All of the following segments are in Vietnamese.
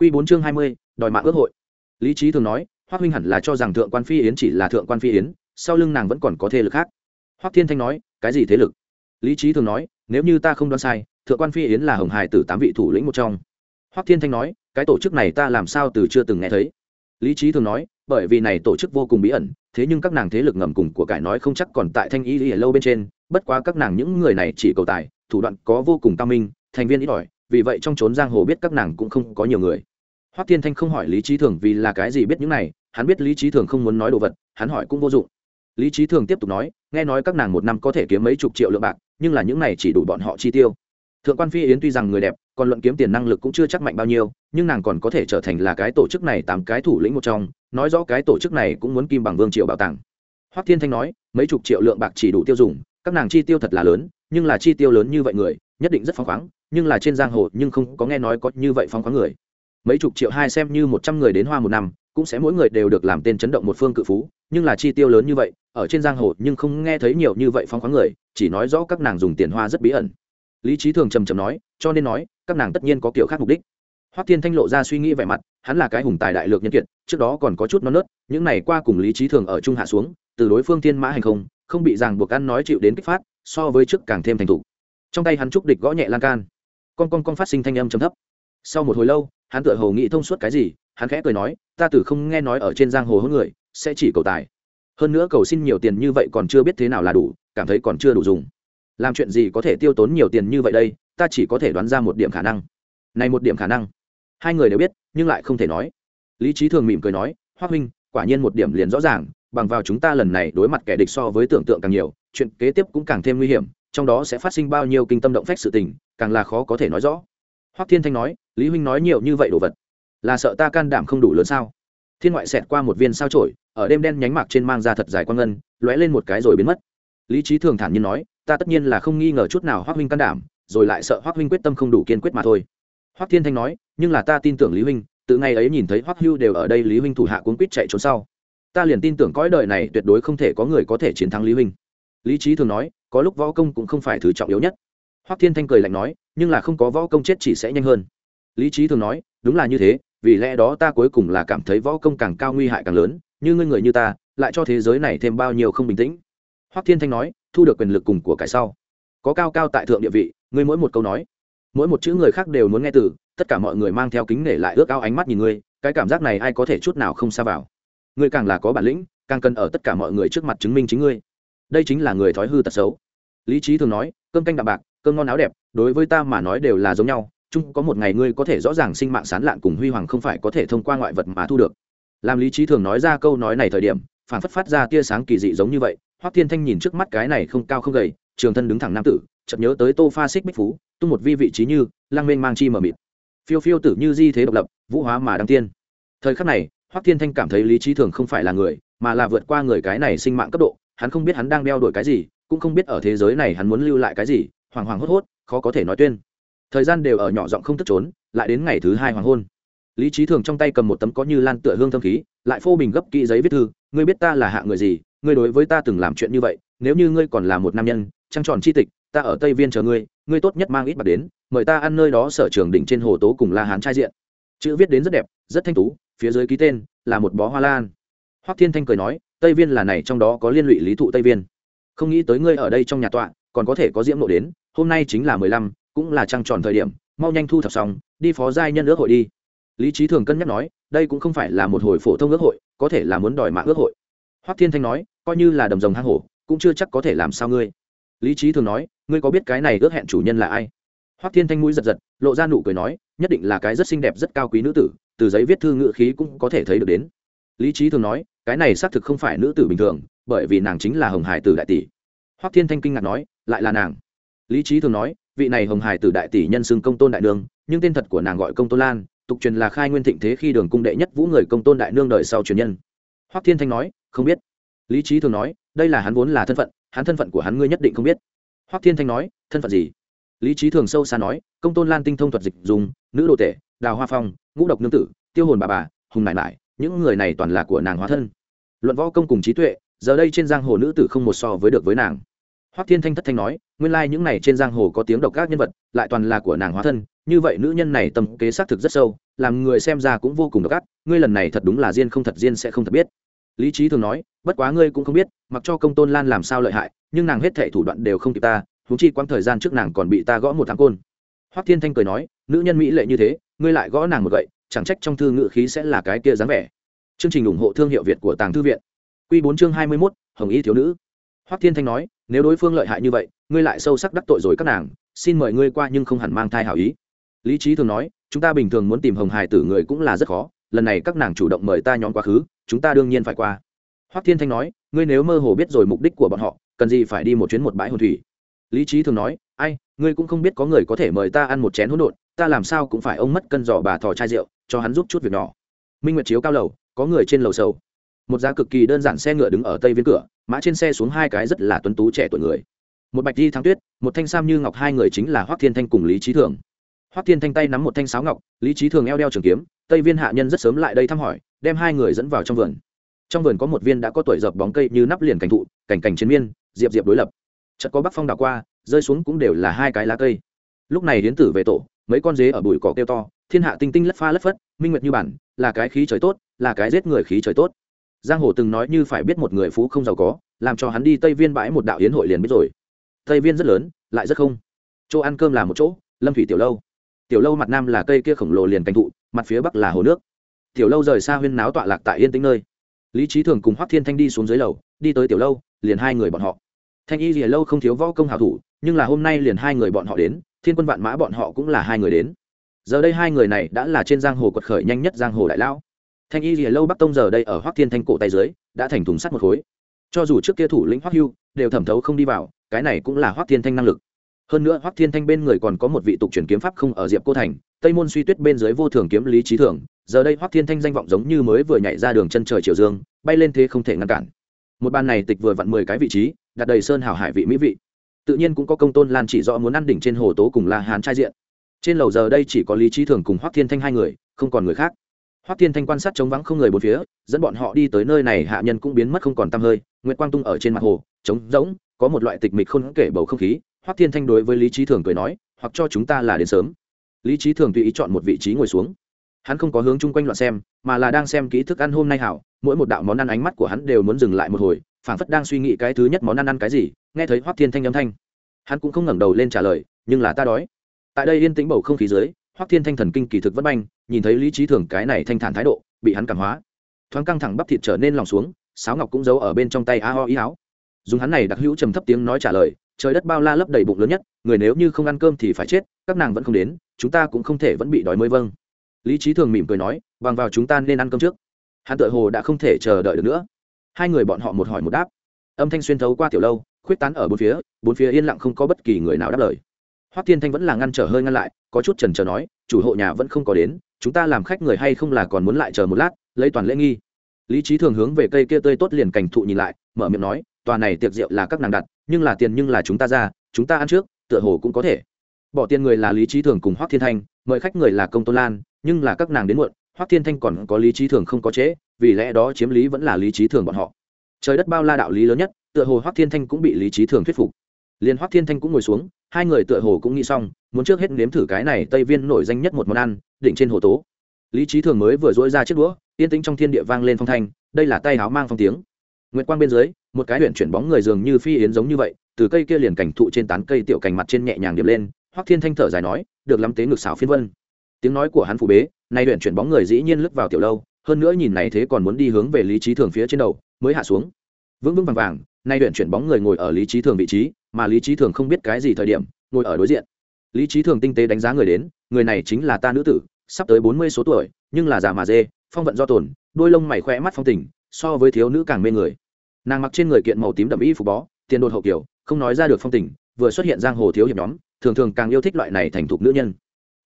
Quy bốn chương hai mươi, đòi mạng ước hội. Lý trí thường nói, Hoắc huynh hẳn là cho rằng thượng quan phi yến chỉ là thượng quan phi yến, sau lưng nàng vẫn còn có thế lực khác. Hoắc thiên thanh nói, cái gì thế lực? Lý trí thường nói, nếu như ta không đoán sai, thượng quan phi yến là hồng hải tử tám vị thủ lĩnh một trong. Hoắc thiên thanh nói, cái tổ chức này ta làm sao từ chưa từng nghe thấy? Lý trí thường nói, bởi vì này tổ chức vô cùng bí ẩn, thế nhưng các nàng thế lực ngầm cùng của cải nói không chắc còn tại thanh y lìa lâu bên trên, bất quá các nàng những người này chỉ cầu tài, thủ đoạn có vô cùng cao minh, thành viên ít ỏi, vì vậy trong trốn giang hồ biết các nàng cũng không có nhiều người hoắc thiên thanh không hỏi lý trí thường vì là cái gì biết những này, hắn biết lý trí thường không muốn nói đồ vật, hắn hỏi cũng vô dụng. Lý trí thường tiếp tục nói, nghe nói các nàng một năm có thể kiếm mấy chục triệu lượng bạc, nhưng là những này chỉ đủ bọn họ chi tiêu. Thượng quan phi yến tuy rằng người đẹp, còn luận kiếm tiền năng lực cũng chưa chắc mạnh bao nhiêu, nhưng nàng còn có thể trở thành là cái tổ chức này tám cái thủ lĩnh một trong, nói rõ cái tổ chức này cũng muốn kim bằng vương triệu bảo tàng. Hoắc thiên thanh nói, mấy chục triệu lượng bạc chỉ đủ tiêu dùng, các nàng chi tiêu thật là lớn, nhưng là chi tiêu lớn như vậy người, nhất định rất phóng khoáng, nhưng là trên giang hồ nhưng không có nghe nói có như vậy phóng khoáng người mấy chục triệu hai xem như một trăm người đến hoa một năm, cũng sẽ mỗi người đều được làm tên chấn động một phương cự phú, nhưng là chi tiêu lớn như vậy, ở trên giang hồ nhưng không nghe thấy nhiều như vậy phóng khoáng người, chỉ nói rõ các nàng dùng tiền hoa rất bí ẩn. Lý trí thường trầm trầm nói, cho nên nói, các nàng tất nhiên có kiểu khác mục đích. Hoắc thiên thanh lộ ra suy nghĩ vẻ mặt, hắn là cái hùng tài đại lược nhân kiệt, trước đó còn có chút non nớt, những này qua cùng lý trí thường ở trung hạ xuống, từ đối phương thiên mã hành không không bị ràng buộc ăn nói chịu đến kích phát, so với trước càng thêm thành thủ trong tay hắn trúc địch gõ nhẹ lan can. Con con con phát sinh thanh âm trầm thấp. Sau một hồi lâu hắn tựa hồ nghĩ thông suốt cái gì, hắn khẽ cười nói, ta tử không nghe nói ở trên giang hồ hơn người, sẽ chỉ cầu tài. Hơn nữa cầu xin nhiều tiền như vậy còn chưa biết thế nào là đủ, cảm thấy còn chưa đủ dùng. Làm chuyện gì có thể tiêu tốn nhiều tiền như vậy đây, ta chỉ có thể đoán ra một điểm khả năng. Này một điểm khả năng. Hai người đều biết, nhưng lại không thể nói. Lý trí thường mỉm cười nói hoác huynh, quả nhiên một điểm liền rõ ràng, bằng vào chúng ta lần này đối mặt kẻ địch so với tưởng tượng càng nhiều, chuyện kế tiếp cũng càng thêm nguy hiểm, trong đó sẽ phát sinh bao nhiêu kinh tâm động phách sự tình, càng là khó có thể nói rõ hoắc thiên thanh nói, lý huynh nói nhiều như vậy đồ vật, là sợ ta can đảm không đủ lớn sao? Thiên ngoại xẹt qua một viên sao trổi ở đêm đen nhánh mạc trên mang ra thật dài quang ngân, lóe lên một cái rồi biến mất. Lý trí thường thản nhiên nói, ta tất nhiên là không nghi ngờ chút nào hoắc huynh can đảm, rồi lại sợ hoắc huynh quyết tâm không đủ kiên quyết mà thôi. Hoắc thiên thanh nói, nhưng là ta tin tưởng lý huynh từ ngày ấy nhìn thấy hoắc hưu đều ở đây lý huynh thủ hạ cuốn quýt chạy trốn sau. Ta liền tin tưởng cõi đời này tuyệt đối không thể có người có thể chiến thắng lý huynh. Lý trí thường nói, có lúc võ công cũng không phải thứ trọng yếu nhất. Hoắc thiên thanh cười lạnh nói nhưng là không có võ công chết chỉ sẽ nhanh hơn. Lý trí thường nói, đúng là như thế, vì lẽ đó ta cuối cùng là cảm thấy võ công càng cao nguy hại càng lớn, như ngươi người như ta, lại cho thế giới này thêm bao nhiêu không bình tĩnh. Hoắc thiên thanh nói, thu được quyền lực cùng của cải sau. Có cao cao tại thượng địa vị, ngươi mỗi một câu nói, mỗi một chữ người khác đều muốn nghe từ, tất cả mọi người mang theo kính nể lại ước ao ánh mắt nhìn ngươi, cái cảm giác này ai có thể chút nào không xa vào. Ngươi càng là có bản lĩnh, càng cần ở tất cả mọi người trước mặt chứng minh chính ngươi. Đây chính là người thói hư tật xấu. Lý trí thường nói, cơm canh đạm bạc, cơm ngon áo đẹp đối với ta mà nói đều là giống nhau, chung có một ngày ngươi có thể rõ ràng sinh mạng sán lạn cùng huy hoàng không phải có thể thông qua ngoại vật mà thu được. Làm lý trí thường nói ra câu nói này thời điểm, phản phất phát ra tia sáng kỳ dị giống như vậy, hoắc thiên thanh nhìn trước mắt cái này không cao không gầy, trường thân đứng thẳng nam tử, chợt nhớ tới tô pha xích bích phú, tung một vi vị trí như lang mênh mang chi mờ mịt. Phiêu phiêu tử như di thế độc lập, vũ hóa mà đăng tiên. Thời khắc này, hoắc thiên thanh cảm thấy lý trí thường không phải là người, mà là vượt qua người cái này sinh mạng cấp độ, hắn không biết hắn đang đeo đuổi cái gì, cũng không biết ở thế giới này hắn muốn lưu lại cái gì hoàng hoàng hốt hốt, khó có thể nói tuyên. Thời gian đều ở nhỏ giọng không tức trốn, lại đến ngày thứ hai hoàng hôn. Lý trí thường trong tay cầm một tấm có như lan tựa hương thâm khí, lại phô bình gấp kỹ giấy viết thư, ngươi biết ta là hạ người gì, ngươi đối với ta từng làm chuyện như vậy, nếu như ngươi còn là một nam nhân, trăng tròn chi tịch, ta ở tây viên chờ ngươi ngươi tốt nhất mang ít bạc đến, mời ta ăn nơi đó sở trường đỉnh trên hồ tố cùng la hán trai diện. Chữ viết đến rất đẹp, rất thanh tú, phía dưới ký tên là một bó hoa lan. Hoắc thiên thanh cười nói, tây viên là này, trong đó có liên lụy lý thụ tây viên. Không nghĩ tới ngươi ở đây trong nhà tọa còn có thể có diễm nộ đến, hôm nay chính là mười lăm, cũng là trăng tròn thời điểm, mau nhanh thu thập xong, đi phó giai nhân ước hội đi. Lý trí thường cân nhắc nói, đây cũng không phải là một hồi phổ thông ước hội, có thể là muốn đòi mạng ước hội. Hoắc thiên thanh nói, coi như là đầm rồng hang hổ, cũng chưa chắc có thể làm sao ngươi. Lý trí thường nói, ngươi có biết cái này ước hẹn chủ nhân là ai? Hoắc thiên thanh mũi giật giật, lộ ra nụ cười nói, nhất định là cái rất xinh đẹp, rất cao quý nữ tử, từ giấy viết thư ngự khí cũng có thể thấy được đến. Lý trí thường nói, cái này xác thực không phải nữ tử bình thường, bởi vì nàng chính là hồng hải tử đại tỷ. Hoắc thiên thanh kinh ngạc nói lại là nàng. Lý trí thường nói, vị này hồng hải tử đại tỷ nhân xưng công tôn đại nương, nhưng tên thật của nàng gọi công tôn lan, tục truyền là khai nguyên thịnh thế khi đường cung đệ nhất vũ người công tôn đại nương đời sau truyền nhân. Hoắc thiên thanh nói, không biết. Lý trí thường nói, đây là hắn vốn là thân phận, hắn thân phận của hắn ngươi nhất định không biết. Hoắc thiên thanh nói, thân phận gì? Lý trí thường sâu xa nói, công tôn lan tinh thông thuật dịch dùng, nữ đồ tể, đào hoa phong, ngũ độc nương tử, tiêu hồn bà bà, hùng nải nải những người này toàn là của nàng hóa thân. Luận võ công cùng trí tuệ, giờ đây trên giang hồ nữ tử không một so với được với nàng hoắc thiên thanh thất thanh nói, nguyên lai những này trên giang hồ có tiếng độc các nhân vật, lại toàn là của nàng hóa thân, như vậy nữ nhân này tâm kế xác thực rất sâu, làm người xem ra cũng vô cùng độc ác, ngươi lần này thật đúng là diên không thật diên sẽ không thật biết. Lý trí thường nói, bất quá ngươi cũng không biết, mặc cho công tôn lan làm sao lợi hại, nhưng nàng hết thệ thủ đoạn đều không kịp ta thú chi quãng thời gian trước nàng còn bị ta gõ một tháng côn. Hoắc thiên thanh cười nói, nữ nhân mỹ lệ như thế, ngươi lại gõ nàng một gậy, chẳng trách trong thư ngữ khí sẽ là cái kia dáng vẻ. Chương trình ủng hộ thương hiệu việt của tàng thư viện. Q bốn chương hai mươi mốt, hồng y thiếu nữ. Hoắc thiên thanh nói nếu đối phương lợi hại như vậy, ngươi lại sâu sắc đắc tội rồi các nàng, xin mời ngươi qua nhưng không hẳn mang thai hảo ý. Lý trí thường nói, chúng ta bình thường muốn tìm hồng hài tử người cũng là rất khó, lần này các nàng chủ động mời ta nhóm quá khứ, chúng ta đương nhiên phải qua. Hoắc thiên thanh nói, ngươi nếu mơ hồ biết rồi mục đích của bọn họ, cần gì phải đi một chuyến một bãi hồn thủy? Lý trí thường nói, ai, ngươi cũng không biết có người có thể mời ta ăn một chén hỗn độn, ta làm sao cũng phải ông mất cân giỏ bà thò chai rượu, cho hắn giúp chút việc nhỏ. Minh nguyệt chiếu cao lầu, có người trên lầu sầu một giá cực kỳ đơn giản xe ngựa đứng ở tây viên cửa, mã trên xe xuống hai cái rất là tuấn tú trẻ tuổi người. Một bạch di thắng tuyết, một thanh sam như ngọc, hai người chính là hoắc thiên thanh cùng lý trí thường. Hoắc thiên thanh tay nắm một thanh sáo ngọc, lý trí thường eo đeo trường kiếm, tây viên hạ nhân rất sớm lại đây thăm hỏi, đem hai người dẫn vào trong vườn. Trong vườn có một viên đã có tuổi dập bóng cây như nắp liền cảnh thụ cảnh cảnh chiến miên, diệp diệp đối lập. Chợt có bắc phong đảo qua, rơi xuống cũng đều là hai cái lá cây. Lúc này hiến tử về tổ, mấy con dế ở bụi cỏ kêu to, thiên hạ tinh tinh lất pha lất phất, minh nguyệt như bản, là cái khí trời tốt, là cái giết người khí trời tốt giang hồ từng nói như phải biết một người phú không giàu có, làm cho hắn đi tây viên bãi một đạo hiến hội liền biết rồi. Tây viên rất lớn, lại rất không. Chỗ ăn cơm là một chỗ, lâm thủy tiểu lâu. Tiểu lâu mặt nam là cây kia khổng lồ liền canh thụ, mặt phía bắc là hồ nước. Tiểu lâu rời xa huyên náo tọa lạc tại yên tĩnh nơi. Lý trí thường cùng hoắc thiên thanh đi xuống dưới lầu, đi tới tiểu lâu, liền hai người bọn họ. Thanh y gì lâu không thiếu võ công hảo thủ, nhưng là hôm nay liền hai người bọn họ đến, thiên quân vạn mã bọn họ cũng là hai người đến. Giờ đây hai người này đã là trên giang hồ quật khởi nhanh nhất giang hồ đại lão thanh y lìa lâu bắc tông giờ đây ở hoắc thiên thanh cổ tay dưới, đã thành thùng sắt một khối. Cho dù trước kia thủ lĩnh hoắc hưu, đều thẩm thấu không đi vào, cái này cũng là hoắc thiên thanh năng lực. Hơn nữa hoắc thiên thanh bên người còn có một vị tục truyền kiếm pháp không ở diệp cô thành, tây môn suy tuyết bên dưới vô thường kiếm lý trí thường giờ đây hoắc thiên thanh danh vọng giống như mới vừa nhảy ra đường chân trời triều dương, bay lên thế không thể ngăn cản. Một ban này tịch vừa vặn mười cái vị trí, đặt đầy sơn hảo hải vị mỹ vị. Tự nhiên cũng có công tôn lan chỉ rõ muốn ăn đỉnh trên hồ tố cùng la hán trai diện. Trên lầu giờ đây chỉ có lý trí thường cùng hoắc thiên thanh hai người, không còn người khác hoắc thiên thanh quan sát trống vắng không người bốn phía, dẫn bọn họ đi tới nơi này, hạ nhân cũng biến mất không còn tăm hơi, Nguyệt quang tung ở trên mặt hồ, trống rỗng, có một loại tịch mịch không kể bầu không khí. Hoắc thiên thanh đối với lý Chí thường cười nói, hoặc cho chúng ta là đến sớm. Lý Chí thường tùy ý chọn một vị trí ngồi xuống. Hắn không có hướng chung quanh loạn xem, mà là đang xem kỹ thức ăn hôm nay hảo. Mỗi một đạo món ăn ánh mắt của hắn đều muốn dừng lại một hồi, phảng phất đang suy nghĩ cái thứ nhất món ăn ăn cái gì, nghe thấy hoắc thiên thanh âm thanh. Hắn cũng không ngẩng đầu lên trả lời, nhưng là ta đói. Tại đây yên tĩnh bầu không khí dưới, hoắc thiên thanh thần kinh kỳ thực vẫn banh nhìn thấy lý trí thường cái này thanh thản thái độ, bị hắn cảm hóa. Thoáng căng thẳng bắp thịt trở nên lòng xuống, sáo ngọc cũng giấu ở bên trong tay a ho ý áo dùng hắn này đặc hữu trầm thấp tiếng nói trả lời, trời đất bao la lấp đầy bụng lớn nhất, người nếu như không ăn cơm thì phải chết, các nàng vẫn không đến, chúng ta cũng không thể vẫn bị đói mới vâng. Lý trí thường mỉm cười nói, bằng vào chúng ta nên ăn cơm trước. Hắn tự hồ đã không thể chờ đợi được nữa. Hai người bọn họ một hỏi một đáp. Âm thanh xuyên thấu qua tiểu lâu, khuyết tán ở bốn phía bốn phía yên lặng không có bất kỳ người nào đáp lời. Hoắc Thiên thanh vẫn là ngăn trở hơi ngăn lại, có chút trần trờ nói, chủ hộ nhà vẫn không có đến chúng ta làm khách người hay không là còn muốn lại chờ một lát lấy toàn lễ nghi. Lý trí thường hướng về cây kia tươi tốt liền cảnh thụ nhìn lại mở miệng nói tòa này tiệc rượu là các nàng đặt nhưng là tiền nhưng là chúng ta ra chúng ta ăn trước tựa hồ cũng có thể. Bỏ tiền người là lý trí thường cùng hoắc thiên thanh mời khách người là công tôn lan nhưng là các nàng đến muộn hoắc thiên thanh còn có lý trí thường không có chế, vì lẽ đó chiếm lý vẫn là lý trí thường bọn họ. Trời đất bao la đạo lý lớn nhất tựa hồ hoắc thiên thanh cũng bị lý trí thường thuyết phục. Liền hoắc thiên thanh cũng ngồi xuống hai người tựa hồ cũng nghĩ xong muốn trước hết nếm thử cái này tây viên nổi danh nhất một món ăn đỉnh trên hồ tố. Lý trí thường mới vừa dỗi ra chiếc đũa, yên tĩnh trong thiên địa vang lên phong thanh, đây là tay áo mang phong tiếng. Nguyệt quang bên dưới, một cái huyện chuyển bóng người dường như phi yến giống như vậy, từ cây kia liền cảnh thụ trên tán cây tiểu cành mặt trên nhẹ nhàng điệp lên, hoắc thiên thanh thở dài nói, được lắm, tế ngực xảo phiên vân. Tiếng nói của hắn phụ bế, nay huyện chuyển bóng người dĩ nhiên lướt vào tiểu lâu, hơn nữa nhìn này thế còn muốn đi hướng về lý trí thường phía trên đầu, mới hạ xuống. Vững vững vàng vàng, nay huyện chuyển bóng người ngồi ở lý trí thường vị trí, mà lý trí thường không biết cái gì thời điểm, ngồi ở đối diện lý trí thường tinh tế đánh giá người đến, người này chính là ta nữ tử, sắp tới bốn mươi số tuổi, nhưng là già mà dê, phong vận do tổn, đôi lông mày khỏe mắt phong tình, so với thiếu nữ càng mê người. Nàng mặc trên người kiện màu tím đậm y phục bó, tiền đột hậu kiểu, không nói ra được phong tình, vừa xuất hiện giang hồ thiếu hiệp nhóm, thường thường càng yêu thích loại này thành thục nữ nhân.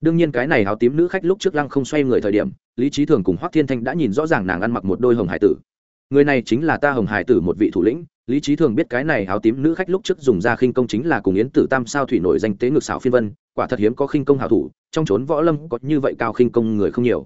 Đương nhiên cái này áo tím nữ khách lúc trước lăng không xoay người thời điểm, lý trí thường cùng hoắc thiên thanh đã nhìn rõ ràng nàng ăn mặc một đôi hồng hải tử người này chính là ta hồng hải tử một vị thủ lĩnh, lý trí thường biết cái này áo tím nữ khách lúc trước dùng ra khinh công chính là cùng yến tử tam sao thủy nổi danh tế ngược xảo phiên vân, quả thật hiếm có khinh công hảo thủ, trong trốn võ lâm có như vậy cao khinh công người không nhiều.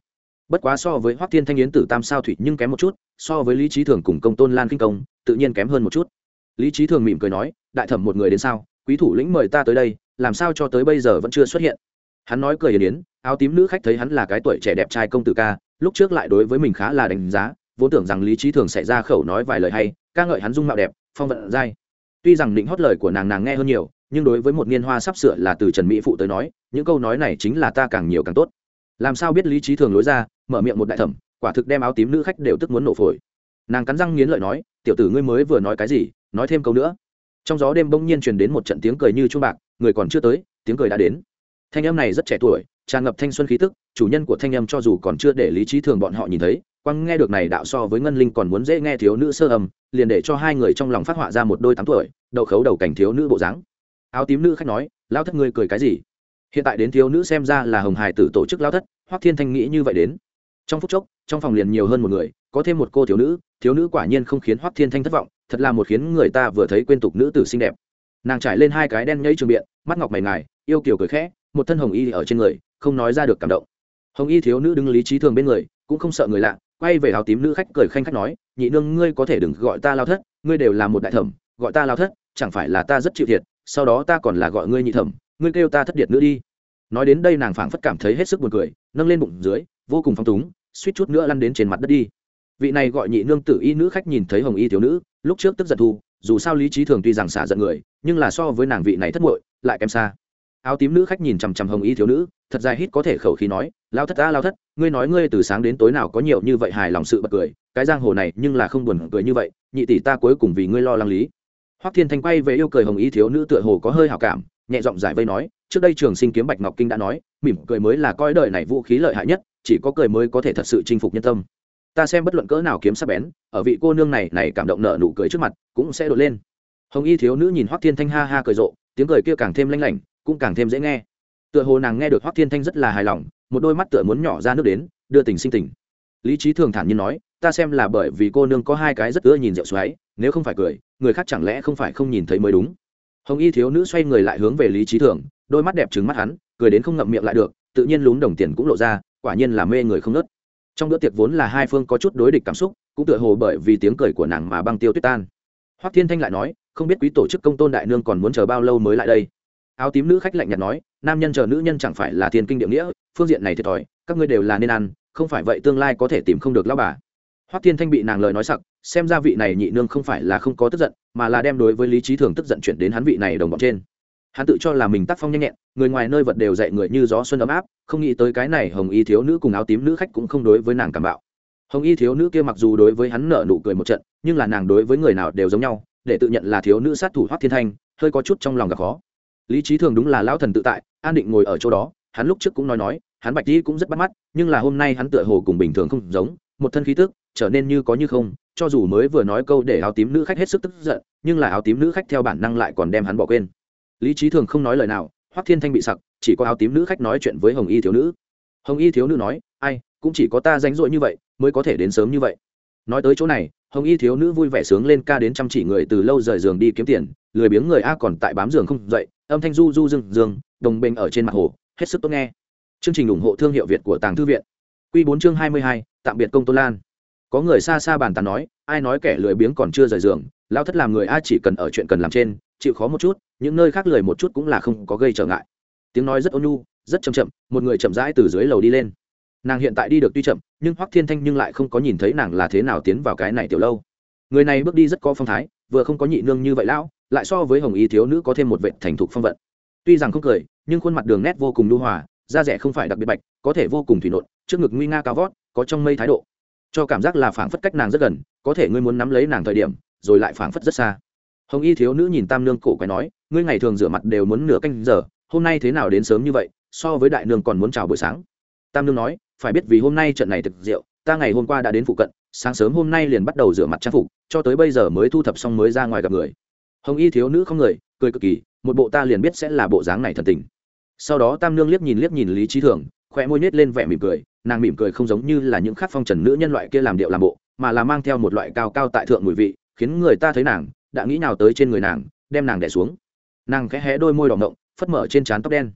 Bất quá so với hoắc thiên thanh yến tử tam sao thủy nhưng kém một chút, so với lý trí thường cùng công tôn lan khinh công, tự nhiên kém hơn một chút. Lý trí thường mỉm cười nói, đại thẩm một người đến sao? Quý thủ lĩnh mời ta tới đây, làm sao cho tới bây giờ vẫn chưa xuất hiện? Hắn nói cười yến yến, áo tím nữ khách thấy hắn là cái tuổi trẻ đẹp trai công tử ca, lúc trước lại đối với mình khá là đánh giá vốn tưởng rằng lý trí thường sẽ ra khẩu nói vài lời hay, ca ngợi hắn dung mạo đẹp, phong vận dai tuy rằng định hót lời của nàng nàng nghe hơn nhiều, nhưng đối với một niên hoa sắp sửa là từ trần mỹ phụ tới nói, những câu nói này chính là ta càng nhiều càng tốt. Làm sao biết lý trí thường lối ra, mở miệng một đại thẩm, quả thực đem áo tím nữ khách đều tức muốn nổ phổi. Nàng cắn răng nghiến lợi nói, tiểu tử ngươi mới vừa nói cái gì, nói thêm câu nữa. Trong gió đêm bỗng nhiên truyền đến một trận tiếng cười như chuông bạc, người còn chưa tới, tiếng cười đã đến. Thanh âm này rất trẻ tuổi, tràn ngập thanh xuân khí tức, chủ nhân của thanh âm cho dù còn chưa để lý trí thường bọn họ nhìn thấy Quang nghe được này đạo so với ngân linh còn muốn dễ nghe thiếu nữ sơ âm, liền để cho hai người trong lòng phát họa ra một đôi tám tuổi đậu khấu đầu cảnh thiếu nữ bộ dáng. Áo tím nữ khách nói lao thất ngươi cười cái gì? Hiện tại đến thiếu nữ xem ra là hồng hải tử tổ chức lao thất, hoắc thiên thanh nghĩ như vậy đến. Trong phút chốc, trong phòng liền nhiều hơn một người, có thêm một cô thiếu nữ thiếu nữ quả nhiên không khiến hoắc thiên thanh thất vọng, thật là một khiến người ta vừa thấy quên tục nữ tử xinh đẹp. Nàng trải lên hai cái đen nhẫy trường biện, mắt ngọc mày ngài, yêu kiều cười khẽ, một thân hồng y ở trên người, không nói ra được cảm động. Hồng y thiếu nữ đứng lý trí thường bên người, cũng không sợ người lạ quay về áo tím nữ khách cười khanh khách nói, nhị nương, ngươi có thể đừng gọi ta lao thất, ngươi đều là một đại thẩm, gọi ta lao thất, chẳng phải là ta rất chịu thiệt, sau đó ta còn là gọi ngươi nhị thẩm, ngươi kêu ta thất điệt nữa đi. Nói đến đây nàng phảng phất cảm thấy hết sức buồn cười, nâng lên bụng dưới, vô cùng phong túng, suýt chút nữa lăn đến trên mặt đất đi. Vị này gọi nhị nương tử y nữ khách nhìn thấy hồng y thiếu nữ, lúc trước tức giận thu, dù sao lý trí thường tuy rằng xả giận người, nhưng là so với nàng vị này thất muội, lại kém xa áo tím nữ khách nhìn chằm chằm hồng y thiếu nữ, thật dài hít có thể khẩu khí nói, lao thất ta, lao thất, ngươi nói ngươi từ sáng đến tối nào có nhiều như vậy hài lòng sự bật cười, cái giang hồ này nhưng là không buồn cười như vậy, nhị tỷ ta cuối cùng vì ngươi lo lắng lý. Hoắc thiên Thanh quay về yêu cười hồng y thiếu nữ tựa hồ có hơi hảo cảm, nhẹ giọng giải vây nói, trước đây trường sinh kiếm bạch ngọc kinh đã nói, mỉm cười mới là coi đời này vũ khí lợi hại nhất, chỉ có cười mới có thể thật sự chinh phục nhân tâm. Ta xem bất luận cỡ nào kiếm sắc bén, ở vị cô nương này này cảm động nở nụ cười trước mặt, cũng sẽ đột lên. Hồng y thiếu nữ nhìn hoắc thiên thanh ha ha cười rộ, tiếng cười kia càng thêm lanh lảnh cũng càng thêm dễ nghe. Tựa hồ nàng nghe được hoắc thiên thanh rất là hài lòng, một đôi mắt tựa muốn nhỏ ra nước đến, đưa tình sinh tình. Lý trí thường thản nhiên nói, ta xem là bởi vì cô nương có hai cái rất ưa nhìn rượu xoáy, nếu không phải cười, người khác chẳng lẽ không phải không nhìn thấy mới đúng? Hồng y thiếu nữ xoay người lại hướng về lý trí thường, đôi mắt đẹp trừng mắt hắn, cười đến không ngậm miệng lại được, tự nhiên lún đồng tiền cũng lộ ra, quả nhiên là mê người không nớt. Trong bữa tiệc vốn là hai phương có chút đối địch cảm xúc, cũng tựa hồ bởi vì tiếng cười của nàng mà băng tiêu tuyết tan. Hoắc thiên thanh lại nói, không biết quý tổ chức công tôn đại nương còn muốn chờ bao lâu mới lại đây? Áo tím nữ khách lạnh nhạt nói, nam nhân chờ nữ nhân chẳng phải là thiên kinh địa nghĩa, phương diện này thiệt thòi, các ngươi đều là nên ăn, không phải vậy tương lai có thể tìm không được lao bà. Hoắc thiên thanh bị nàng lời nói sặc, xem ra vị này nhị nương không phải là không có tức giận, mà là đem đối với lý trí thường tức giận chuyển đến hắn vị này đồng bọn trên. Hắn tự cho là mình tác phong nhanh nhẹn, người ngoài nơi vật đều dạy người như gió xuân ấm áp, không nghĩ tới cái này hồng y thiếu nữ cùng áo tím nữ khách cũng không đối với nàng cảm bạo. Hồng y thiếu nữ kia mặc dù đối với hắn nở nụ cười một trận, nhưng là nàng đối với người nào đều giống nhau, để tự nhận là thiếu nữ sát thủ hoắc thiên thanh, hơi có chút trong lòng gặp khó lý trí thường đúng là lão thần tự tại, an định ngồi ở chỗ đó, hắn lúc trước cũng nói nói, hắn bạch đi cũng rất bắt mắt, nhưng là hôm nay hắn tựa hồ cùng bình thường không giống, một thân khí tức, trở nên như có như không, cho dù mới vừa nói câu để áo tím nữ khách hết sức tức giận, nhưng là áo tím nữ khách theo bản năng lại còn đem hắn bỏ quên. Lý trí thường không nói lời nào, hoắc thiên thanh bị sặc, chỉ có áo tím nữ khách nói chuyện với hồng y thiếu nữ. Hồng y thiếu nữ nói, ai, cũng chỉ có ta rảnh rỗi như vậy, mới có thể đến sớm như vậy. Nói tới chỗ này, hồng y thiếu nữ vui vẻ sướng lên ca đến chăm chỉ người từ lâu rời giường đi kiếm tiền lười biếng người a còn tại bám giường không dậy, âm thanh du du dương dương đồng bình ở trên mặt hồ, hết sức tốt nghe. Chương trình ủng hộ thương hiệu việt của tàng thư viện. Q bốn chương hai mươi hai, tạm biệt công tôn lan. Có người xa xa bàn tán nói, ai nói kẻ lười biếng còn chưa rời giường, lao thất làm người a chỉ cần ở chuyện cần làm trên, chịu khó một chút, những nơi khác lười một chút cũng là không có gây trở ngại. Tiếng nói rất ôn nhu, rất chậm chậm, một người chậm rãi từ dưới lầu đi lên. Nàng hiện tại đi được tuy chậm, nhưng hoắc thiên thanh nhưng lại không có nhìn thấy nàng là thế nào tiến vào cái này tiểu lâu. Người này bước đi rất có phong thái, vừa không có nhị nương như vậy lão lại so với hồng y thiếu nữ có thêm một vệ thành thục phong vận. Tuy rằng không cười, nhưng khuôn mặt đường nét vô cùng lưu hòa, da rẻ không phải đặc biệt bạch, có thể vô cùng thủy nộn, trước ngực nguy nga cao vót, có trong mây thái độ. Cho cảm giác là phảng phất cách nàng rất gần, có thể ngươi muốn nắm lấy nàng thời điểm, rồi lại phảng phất rất xa. Hồng y thiếu nữ nhìn tam nương cổ quái nói, ngươi ngày thường rửa mặt đều muốn nửa canh giờ, hôm nay thế nào đến sớm như vậy, so với đại nương còn muốn chào buổi sáng. Tam nương nói, phải biết vì hôm nay trận này thực rượu, ta ngày hôm qua đã đến phụ cận, sáng sớm hôm nay liền bắt đầu rửa mặt trang phục, cho tới bây giờ mới thu thập xong mới ra ngoài gặp người hồng y thiếu nữ không người, cười cực kỳ, một bộ ta liền biết sẽ là bộ dáng này thần tình. Sau đó tam nương liếc nhìn liếc nhìn lý trí thường khỏe môi nết lên vẻ mỉm cười, nàng mỉm cười không giống như là những khát phong trần nữ nhân loại kia làm điệu làm bộ, mà là mang theo một loại cao cao tại thượng mùi vị, khiến người ta thấy nàng, đã nghĩ nào tới trên người nàng, đem nàng đẻ xuống. Nàng khẽ hé đôi môi đỏ ngộng phất mở trên trán tóc đen.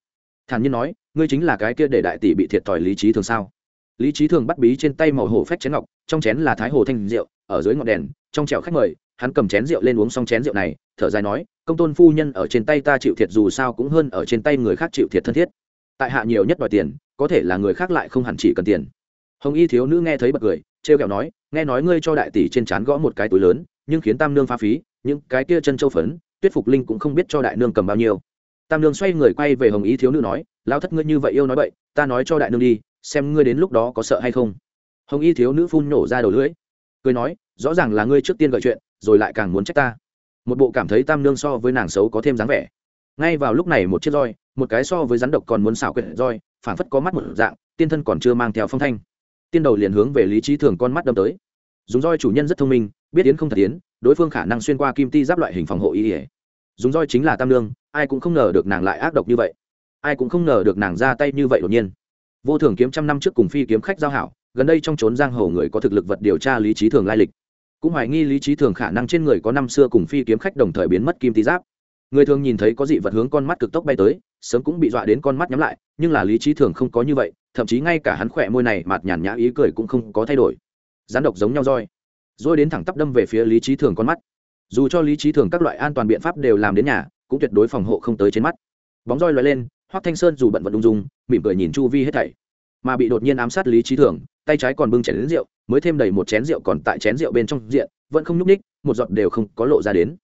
Thản nhiên nói, ngươi chính là cái kia để đại tỷ bị thiệt thòi lý trí thường sao? Lý trí thường bắt bí trên tay màu hổ phách chén ngọc, trong chén là thái hồ thanh rượu, ở dưới ngọn đèn, trong trẹo khách mời hắn cầm chén rượu lên uống xong chén rượu này, thở dài nói, công tôn phu nhân ở trên tay ta chịu thiệt dù sao cũng hơn ở trên tay người khác chịu thiệt thân thiết. Tại hạ nhiều nhất đòi tiền, có thể là người khác lại không hẳn chỉ cần tiền. Hồng y thiếu nữ nghe thấy bật cười, trêu kẹo nói, nghe nói ngươi cho đại tỷ trên trán gõ một cái túi lớn, nhưng khiến tam nương pha phí, những cái kia chân châu phấn, tuyết phục linh cũng không biết cho đại nương cầm bao nhiêu. Tam nương xoay người quay về hồng y thiếu nữ nói lao thất ngươi như vậy yêu nói vậy ta nói cho đại nương đi, xem ngươi đến lúc đó có sợ hay không. Hồng y thiếu nữ phun nổ ra đầu lưỡi, cười nói, rõ ràng là ngươi trước tiên gợi chuyện rồi lại càng muốn trách ta. Một bộ cảm thấy tam nương so với nàng xấu có thêm dáng vẻ. Ngay vào lúc này một chiếc roi một cái so với rắn độc còn muốn xảo quyệt roi phản phất có mắt một dạng tiên thân còn chưa mang theo phong thanh. Tiên đầu liền hướng về lý trí thường con mắt đâm tới. Dùng roi chủ nhân rất thông minh biết yến không thật yến, đối phương khả năng xuyên qua kim ti giáp loại hình phòng hộ y ỉa dùng roi chính là tam Nương, ai cũng không ngờ được nàng lại ác độc như vậy. Ai cũng không ngờ được nàng ra tay như vậy đột nhiên. Vô thường kiếm trăm năm trước cùng phi kiếm khách giao hảo gần đây trong trốn giang hồ người có thực lực vật điều tra lý trí thường lai lịch cũng hoài nghi lý trí thường khả năng trên người có năm xưa cùng phi kiếm khách đồng thời biến mất kim ti giáp. Người thường nhìn thấy có dị vật hướng con mắt cực tốc bay tới, sớm cũng bị dọa đến con mắt nhắm lại, nhưng là lý trí thường không có như vậy, thậm chí ngay cả hắn khỏe môi này mạt nhàn nhã ý cười cũng không có thay đổi. Rán độc giống nhau roi. Rồi đến thẳng tắp đâm về phía lý trí thường con mắt. Dù cho lý trí thường các loại an toàn biện pháp đều làm đến nhà, cũng tuyệt đối phòng hộ không tới trên mắt. Bóng roi loại lên, hoắc thanh sơn dù bận vận ung dung, mỉm cười nhìn chu vi hết thảy. Mà bị đột nhiên ám sát lý trí thường tay trái còn bưng chén đến rượu, mới thêm đầy một chén rượu còn tại chén rượu bên trong diện, vẫn không nhúc ních một giọt đều không có lộ ra đến.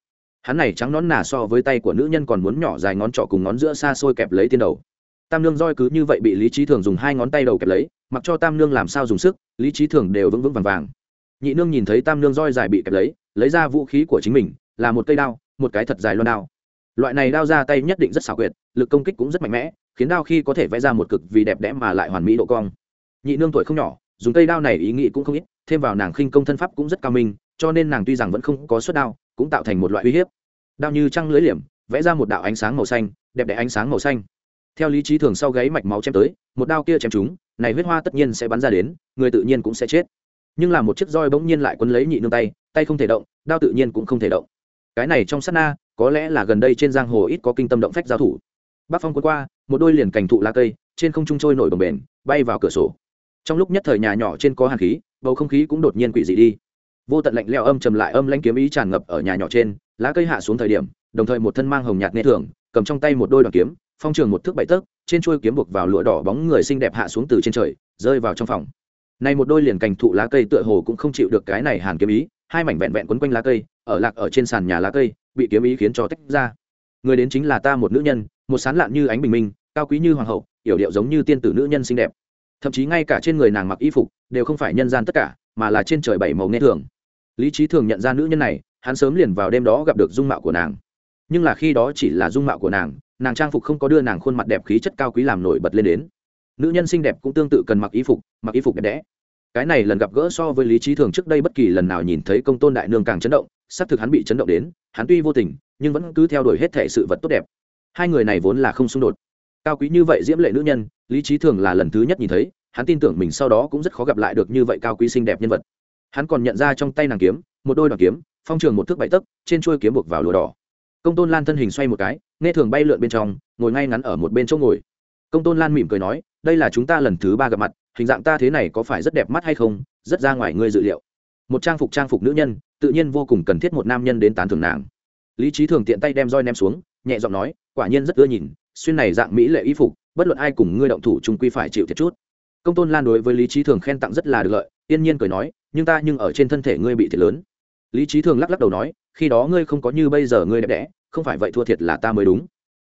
Hắn này trắng nón nà so với tay của nữ nhân còn muốn nhỏ dài ngón trỏ cùng ngón giữa xa xôi kẹp lấy tiên đầu. Tam nương roi cứ như vậy bị lý trí thường dùng hai ngón tay đầu kẹp lấy, mặc cho tam nương làm sao dùng sức, lý trí thường đều vững vững vàng vàng. Nhị nương nhìn thấy tam nương roi dài bị kẹp lấy lấy ra vũ khí của chính mình, là một cây đao, một cái thật dài loan đao. Loại này đao ra tay nhất định rất xảo quyệt, lực công kích cũng rất mạnh mẽ, khiến đao khi có thể vẽ ra một cực vì đẹp đẽ mà lại hoàn mỹ độ cong. Nhị nương tuổi không nhỏ dùng cây đao này ý nghĩ cũng không ít, thêm vào nàng khinh công thân pháp cũng rất cao minh, cho nên nàng tuy rằng vẫn không có suất đao, cũng tạo thành một loại uy hiếp. Đao như trăng lưỡi liềm, vẽ ra một đạo ánh sáng màu xanh, đẹp đẽ ánh sáng màu xanh. Theo lý trí thường sau gáy mạch máu chém tới, một đao kia chém chúng này huyết hoa tất nhiên sẽ bắn ra đến, người tự nhiên cũng sẽ chết. Nhưng là một chiếc roi bỗng nhiên lại quấn lấy nhị nương tay tay không thể động, đao tự nhiên cũng không thể động. Cái này trong sát na, có lẽ là gần đây trên giang hồ ít có kinh tâm động phách giao thủ. Bác phong quân qua, một đôi liền cành thụ lá cây, trên không trung trôi nổi bồng bền bay vào cửa sổ trong lúc nhất thời nhà nhỏ trên có hàn khí, bầu không khí cũng đột nhiên quỷ dị đi. Vô tận lạnh leo âm trầm lại âm lãnh kiếm ý tràn ngập ở nhà nhỏ trên, lá cây hạ xuống thời điểm, đồng thời một thân mang hồng nhạt nghe thường, cầm trong tay một đôi đoàn kiếm, phong trường một thước bảy tấc, trên chuôi kiếm buộc vào lụa đỏ bóng người xinh đẹp hạ xuống từ trên trời, rơi vào trong phòng. Này một đôi liền cành thụ lá cây tựa hồ cũng không chịu được cái này hàn kiếm ý, hai mảnh vẹn vẹn quấn quanh lá cây, ở lạc ở trên sàn nhà lá cây, bị kiếm ý khiến cho tách ra. Người đến chính là ta một nữ nhân, một sán lạn như ánh bình minh, cao quý như hoàng hậu, yểu điệu giống như tiên tử nữ nhân xinh đẹp thậm chí ngay cả trên người nàng mặc y phục đều không phải nhân gian tất cả, mà là trên trời bảy màu nghe thường. Lý trí thường nhận ra nữ nhân này, hắn sớm liền vào đêm đó gặp được dung mạo của nàng. Nhưng là khi đó chỉ là dung mạo của nàng nàng trang phục không có đưa nàng khuôn mặt đẹp khí chất cao quý làm nổi bật lên đến. Nữ nhân xinh đẹp cũng tương tự cần mặc y phục, mặc y phục đẹp đẽ. Cái này lần gặp gỡ so với lý trí thường trước đây bất kỳ lần nào nhìn thấy công tôn đại nương càng chấn động, xác thực hắn bị chấn động đến, hắn tuy vô tình, nhưng vẫn cứ theo đuổi hết thể sự vật tốt đẹp. Hai người này vốn là không xung đột cao quý như vậy diễm lệ nữ nhân, lý trí thường là lần thứ nhất nhìn thấy, hắn tin tưởng mình sau đó cũng rất khó gặp lại được như vậy cao quý xinh đẹp nhân vật. Hắn còn nhận ra trong tay nàng kiếm, một đôi đoàn kiếm, phong trường một thước bảy tấc, trên chuôi kiếm buộc vào lụa đỏ. Công tôn lan thân hình xoay một cái, nghe thường bay lượn bên trong, ngồi ngay ngắn ở một bên chỗ ngồi. Công tôn lan mỉm cười nói, đây là chúng ta lần thứ ba gặp mặt, hình dạng ta thế này có phải rất đẹp mắt hay không, rất ra ngoài ngươi dự liệu. Một trang phục trang phục nữ nhân, tự nhiên vô cùng cần thiết một nam nhân đến tán thưởng nàng. Lý trí thường tiện tay đem roi ném xuống, nhẹ giọng nói, quả nhiên rất ưa nhìn xuyên này dạng mỹ lệ y phục, bất luận ai cùng ngươi động thủ chung quy phải chịu thiệt chút. Công tôn lan đối với lý trí thường khen tặng rất là được lợi, yên nhiên cười nói, nhưng ta nhưng ở trên thân thể ngươi bị thiệt lớn. Lý trí thường lắc lắc đầu nói, khi đó ngươi không có như bây giờ ngươi đẹp đẽ, không phải vậy thua thiệt là ta mới đúng.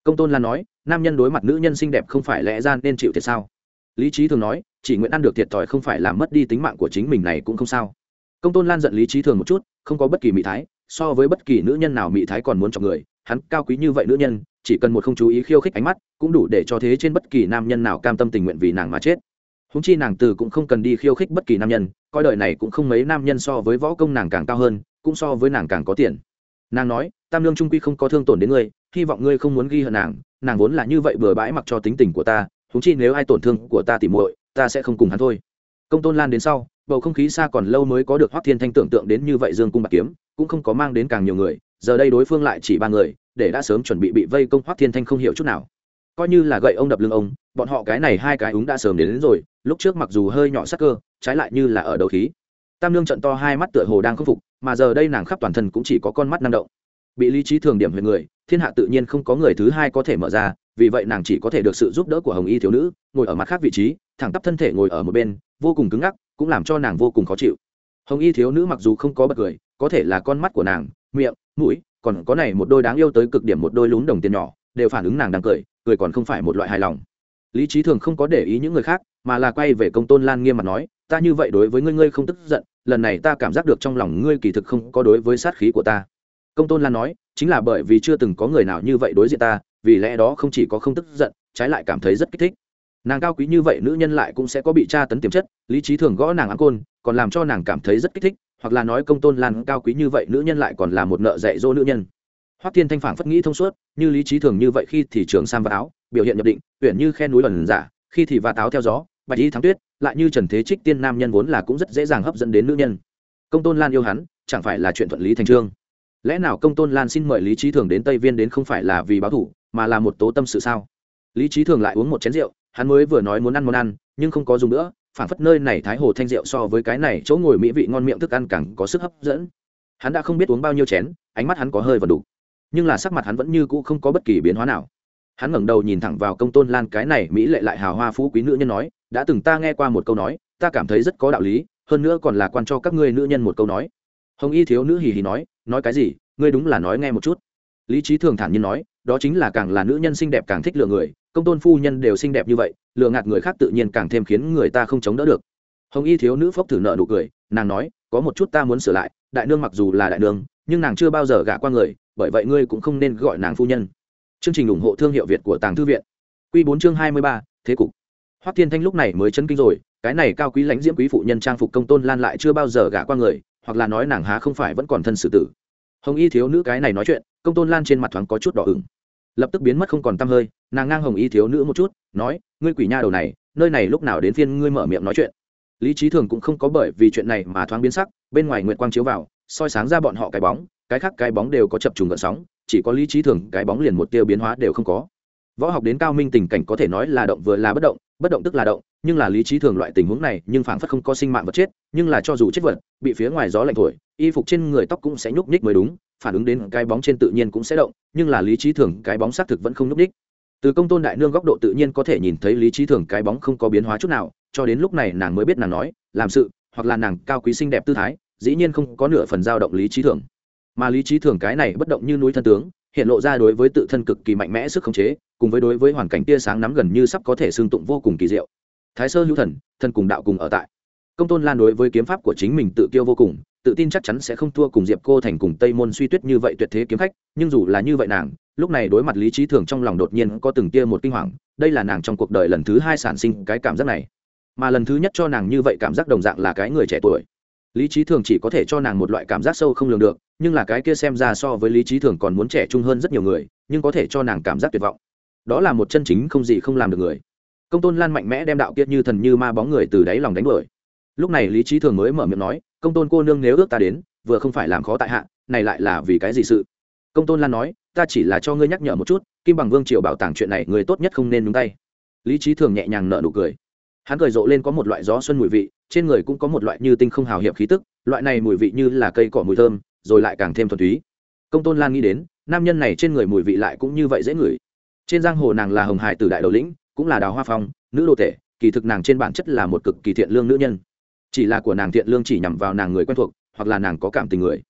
Công tôn lan nói, nam nhân đối mặt nữ nhân xinh đẹp không phải lẽ ra nên chịu thiệt sao? Lý trí thường nói, chỉ nguyện ăn được thiệt thòi không phải làm mất đi tính mạng của chính mình này cũng không sao. Công tôn lan giận lý trí thường một chút, không có bất kỳ mỹ thái, so với bất kỳ nữ nhân nào mỹ thái còn muốn chọn người, hắn cao quý như vậy nữ nhân chỉ cần một không chú ý khiêu khích ánh mắt, cũng đủ để cho thế trên bất kỳ nam nhân nào cam tâm tình nguyện vì nàng mà chết. Húng chi nàng từ cũng không cần đi khiêu khích bất kỳ nam nhân, coi đời này cũng không mấy nam nhân so với võ công nàng càng cao hơn, cũng so với nàng càng có tiền. Nàng nói, tam lương trung quy không có thương tổn đến ngươi, hy vọng ngươi không muốn ghi hận nàng nàng vốn là như vậy bừa bãi mặc cho tính tình của ta húng chi nếu ai tổn thương của ta tỉ muội, ta sẽ không cùng hắn thôi. Công tôn lan đến sau, bầu không khí xa còn lâu mới có được hoác thiên thanh tưởng tượng đến như vậy dương cung bạc kiếm, cũng không có mang đến càng nhiều người, giờ đây đối phương lại chỉ ba người để đã sớm chuẩn bị bị vây công hoắc thiên thanh không hiểu chút nào. Coi như là gậy ông đập lưng ông bọn họ cái này hai cái úng đã sớm đến, đến rồi lúc trước mặc dù hơi nhỏ sắc cơ trái lại như là ở đầu khí. Tam lương trận to hai mắt tựa hồ đang khâm phục mà giờ đây nàng khắp toàn thân cũng chỉ có con mắt năng động. Bị lý trí thường điểm huyền người thiên hạ tự nhiên không có người thứ hai có thể mở ra vì vậy nàng chỉ có thể được sự giúp đỡ của hồng y thiếu nữ ngồi ở mặt khác vị trí thẳng tắp thân thể ngồi ở một bên vô cùng cứng ngắc cũng làm cho nàng vô cùng khó chịu. Hồng y thiếu nữ mặc dù không có bật cười có thể là con mắt của nàng miệng mũi còn có này một đôi đáng yêu tới cực điểm một đôi lún đồng tiền nhỏ, đều phản ứng nàng đang cười cười còn không phải một loại hài lòng. Lý trí thường không có để ý những người khác, mà là quay về công tôn lan nghiêm mặt nói, ta như vậy đối với ngươi ngươi không tức giận, lần này ta cảm giác được trong lòng ngươi kỳ thực không có đối với sát khí của ta. Công tôn lan nói, chính là bởi vì chưa từng có người nào như vậy đối diện ta, vì lẽ đó không chỉ có không tức giận, trái lại cảm thấy rất kích thích. Nàng cao quý như vậy nữ nhân lại cũng sẽ có bị tra tấn tiềm chất, lý trí thường gõ nàng ăn côn, còn làm cho nàng cảm thấy rất kích thích hoặc là nói công tôn lan cao quý như vậy nữ nhân lại còn là một nợ dạy dỗ nữ nhân. Hoắc thiên thanh phản phất nghĩ thông suốt, như lý trí thường như vậy khi thì trường sam và áo biểu hiện nhập định tuyển như khe núi ẩn giả, khi thì và táo theo gió, bạch y thắng tuyết, lại như trần thế trích tiên nam nhân vốn là cũng rất dễ dàng hấp dẫn đến nữ nhân. Công tôn lan yêu hắn, chẳng phải là chuyện thuận lý thành trương. Lẽ nào công tôn lan xin mời lý trí thường đến tây viên đến không phải là vì báo thủ, mà là một tố tâm sự sao? Lý trí thường lại uống một chén rượu, hắn mới vừa nói muốn ăn món ăn, nhưng không có dùng nữa phản phất nơi này thái hồ thanh rượu so với cái này chỗ ngồi mỹ vị ngon miệng thức ăn càng có sức hấp dẫn. Hắn đã không biết uống bao nhiêu chén, ánh mắt hắn có hơi và đủ. Nhưng là sắc mặt hắn vẫn như cũ không có bất kỳ biến hóa nào. Hắn ngẩng đầu nhìn thẳng vào công tôn lan cái này mỹ lệ lại hào hoa phú quý nữ nhân nói, đã từng ta nghe qua một câu nói, ta cảm thấy rất có đạo lý, hơn nữa còn là quan cho các ngươi nữ nhân một câu nói. Hồng y thiếu nữ hì hì nói nói cái gì, ngươi đúng là nói nghe một chút. Lý trí thường thản nhiên nói, đó chính là càng là nữ nhân xinh đẹp càng thích lựa người, công tôn phu nhân đều xinh đẹp như vậy lừa ngạt người khác tự nhiên càng thêm khiến người ta không chống đỡ được. Hồng y thiếu nữ phốc thử nợ nụ cười, nàng nói, có một chút ta muốn sửa lại, đại nương mặc dù là đại nương, nhưng nàng chưa bao giờ gả qua người, bởi vậy ngươi cũng không nên gọi nàng phu nhân. Chương trình ủng hộ thương hiệu việt của tàng thư viện. Q bốn chương hai mươi ba, thế cục. Hoắc thiên thanh lúc này mới chấn kinh rồi, cái này cao quý lãnh diễm quý phụ nhân trang phục công tôn lan lại chưa bao giờ gả qua người, hoặc là nói nàng há không phải vẫn còn thân sự tử. Hồng y thiếu nữ cái này nói chuyện, công tôn lan trên mặt thoáng có chút đỏ ửng lập tức biến mất không còn t hơi, nàng ngang hồng y thiếu nữ một chút, nói, ngươi quỷ nha đầu này, nơi này lúc nào đến phiên ngươi mở miệng nói chuyện? Lý trí thường cũng không có bởi vì chuyện này mà thoáng biến sắc, bên ngoài nguyệt quang chiếu vào, soi sáng ra bọn họ cái bóng, cái khác cái bóng đều có chập trùng gợn sóng, chỉ có lý trí thường, cái bóng liền một tiêu biến hóa đều không có. Võ học đến cao minh tình cảnh có thể nói là động vừa là bất động bất động tức là động, nhưng là lý trí thường loại tình huống này, nhưng phảng phất không có sinh mạng vật chết, nhưng là cho dù chết vật, bị phía ngoài gió lạnh thổi, y phục trên người tóc cũng sẽ nhúc nhích mới đúng phản ứng đến cái bóng trên tự nhiên cũng sẽ động, nhưng là lý trí thường cái bóng xác thực vẫn không nhúc nhích từ công tôn đại nương góc độ tự nhiên có thể nhìn thấy lý trí thường cái bóng không có biến hóa chút nào, cho đến lúc này nàng mới biết nàng nói, làm sự, hoặc là nàng cao quý xinh đẹp tư thái, dĩ nhiên không có nửa phần dao động lý trí thường. Mà lý trí thường cái này bất động như núi thân tướng, hiện lộ ra đối với tự thân cực kỳ mạnh mẽ sức khống chế, cùng với đối với hoàn cảnh tia sáng nắm gần như sắp có thể xương tụng vô cùng kỳ diệu. Thái sơ hữu thần thân cùng đạo cùng ở tại công tôn lan đối với kiếm pháp của chính mình tự kiêu vô cùng, tự tin chắc chắn sẽ không thua cùng diệp cô thành cùng tây môn suy tuyết như vậy tuyệt thế kiếm khách, nhưng dù là như vậy nàng, lúc này đối mặt lý trí thường trong lòng đột nhiên có từng tia một kinh hoàng, đây là nàng trong cuộc đời lần thứ hai sản sinh cái cảm giác này. Mà lần thứ nhất cho nàng như vậy cảm giác đồng dạng là cái người trẻ tuổi. Lý trí thường chỉ có thể cho nàng một loại cảm giác sâu không lường được, nhưng là cái kia xem ra so với lý trí thường còn muốn trẻ trung hơn rất nhiều người, nhưng có thể cho nàng cảm giác tuyệt vọng. Đó là một chân chính không gì không làm được người. Công tôn lan mạnh mẽ đem đạo kiệt như thần như ma bóng người từ đáy lòng đánh đuổi lúc này lý trí thường mới mở miệng nói, công tôn cô nương nếu ước ta đến, vừa không phải làm khó tại hạ, này lại là vì cái gì sự? Công tôn lan nói, ta chỉ là cho ngươi nhắc nhở một chút, kim bằng vương triều bảo tàng chuyện này người tốt nhất không nên nhúng tay. Lý trí thường nhẹ nhàng nở nụ cười. Hắn cười rộ lên có một loại gió xuân mùi vị, trên người cũng có một loại như tinh không hào hiệp khí tức, loại này mùi vị như là cây cỏ mùi thơm, rồi lại càng thêm thuần túy. Công tôn lan nghĩ đến, nam nhân này trên người mùi vị lại cũng như vậy dễ ngửi. Trên giang hồ nàng là hồng hải từ đại đầu lĩnh, cũng là đào hoa phong, nữ đô tể, kỳ thực nàng trên bản chất là một cực kỳ thiện lương nữ nhân chỉ là của nàng thiện lương chỉ nhằm vào nàng người quen thuộc, hoặc là nàng có cảm tình người.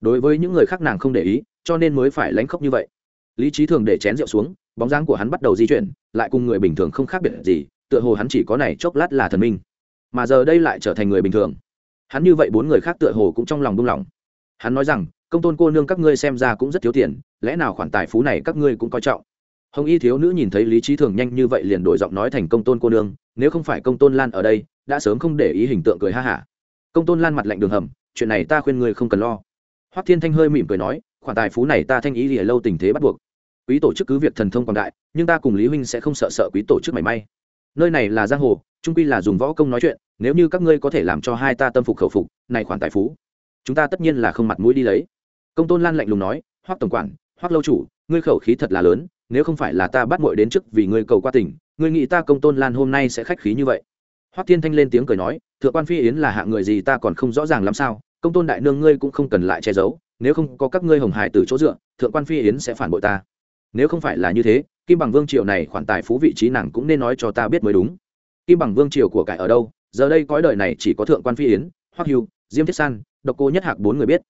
Đối với những người khác nàng không để ý, cho nên mới phải lánh khóc như vậy. Lý trí thường để chén rượu xuống, bóng dáng của hắn bắt đầu di chuyển, lại cùng người bình thường không khác biệt gì, tựa hồ hắn chỉ có này chốc lát là thần minh. Mà giờ đây lại trở thành người bình thường. Hắn như vậy bốn người khác tựa hồ cũng trong lòng buông lỏng. Hắn nói rằng, công tôn cô nương các ngươi xem ra cũng rất thiếu tiền, lẽ nào khoản tài phú này các ngươi cũng coi trọng? Hồng y thiếu nữ nhìn thấy lý trí thường nhanh như vậy liền đổi giọng nói thành công tôn cô nương, nếu không phải công tôn lan ở đây, đã sớm không để ý hình tượng cười ha hả. Công tôn lan mặt lạnh đường hầm, chuyện này ta khuyên ngươi không cần lo. Hoắc thiên thanh hơi mỉm cười nói, khoản tài phú này ta thanh ý lìa lâu tình thế bắt buộc. Quý tổ chức cứ việc thần thông quảng đại, nhưng ta cùng lý huynh sẽ không sợ sợ quý tổ chức mảy may. Nơi này là giang hồ, trung quy là dùng võ công nói chuyện, nếu như các ngươi có thể làm cho hai ta tâm phục khẩu phục, này khoản tài phú, chúng ta tất nhiên là không mặt mũi đi lấy. Công tôn lan lạnh lùng nói, hoắc tổng quản, hoắc lâu chủ, ngươi khẩu khí thật là lớn nếu không phải là ta bắt muội đến trước vì ngươi cầu qua tỉnh, ngươi nghĩ ta công tôn lan hôm nay sẽ khách khí như vậy? Hoắc thiên thanh lên tiếng cười nói, thượng quan phi yến là hạng người gì ta còn không rõ ràng lắm sao, công tôn đại nương ngươi cũng không cần lại che giấu, nếu không có các ngươi hồng hải từ chỗ dựa, thượng quan phi yến sẽ phản bội ta. Nếu không phải là như thế, kim bằng vương triều này khoản tài phú vị trí nàng cũng nên nói cho ta biết mới đúng. Kim bằng vương triều của cải ở đâu? Giờ đây cõi đời này chỉ có thượng quan phi yến, hoắc hưu, diêm thiết san, độc cô nhất hạc bốn người biết.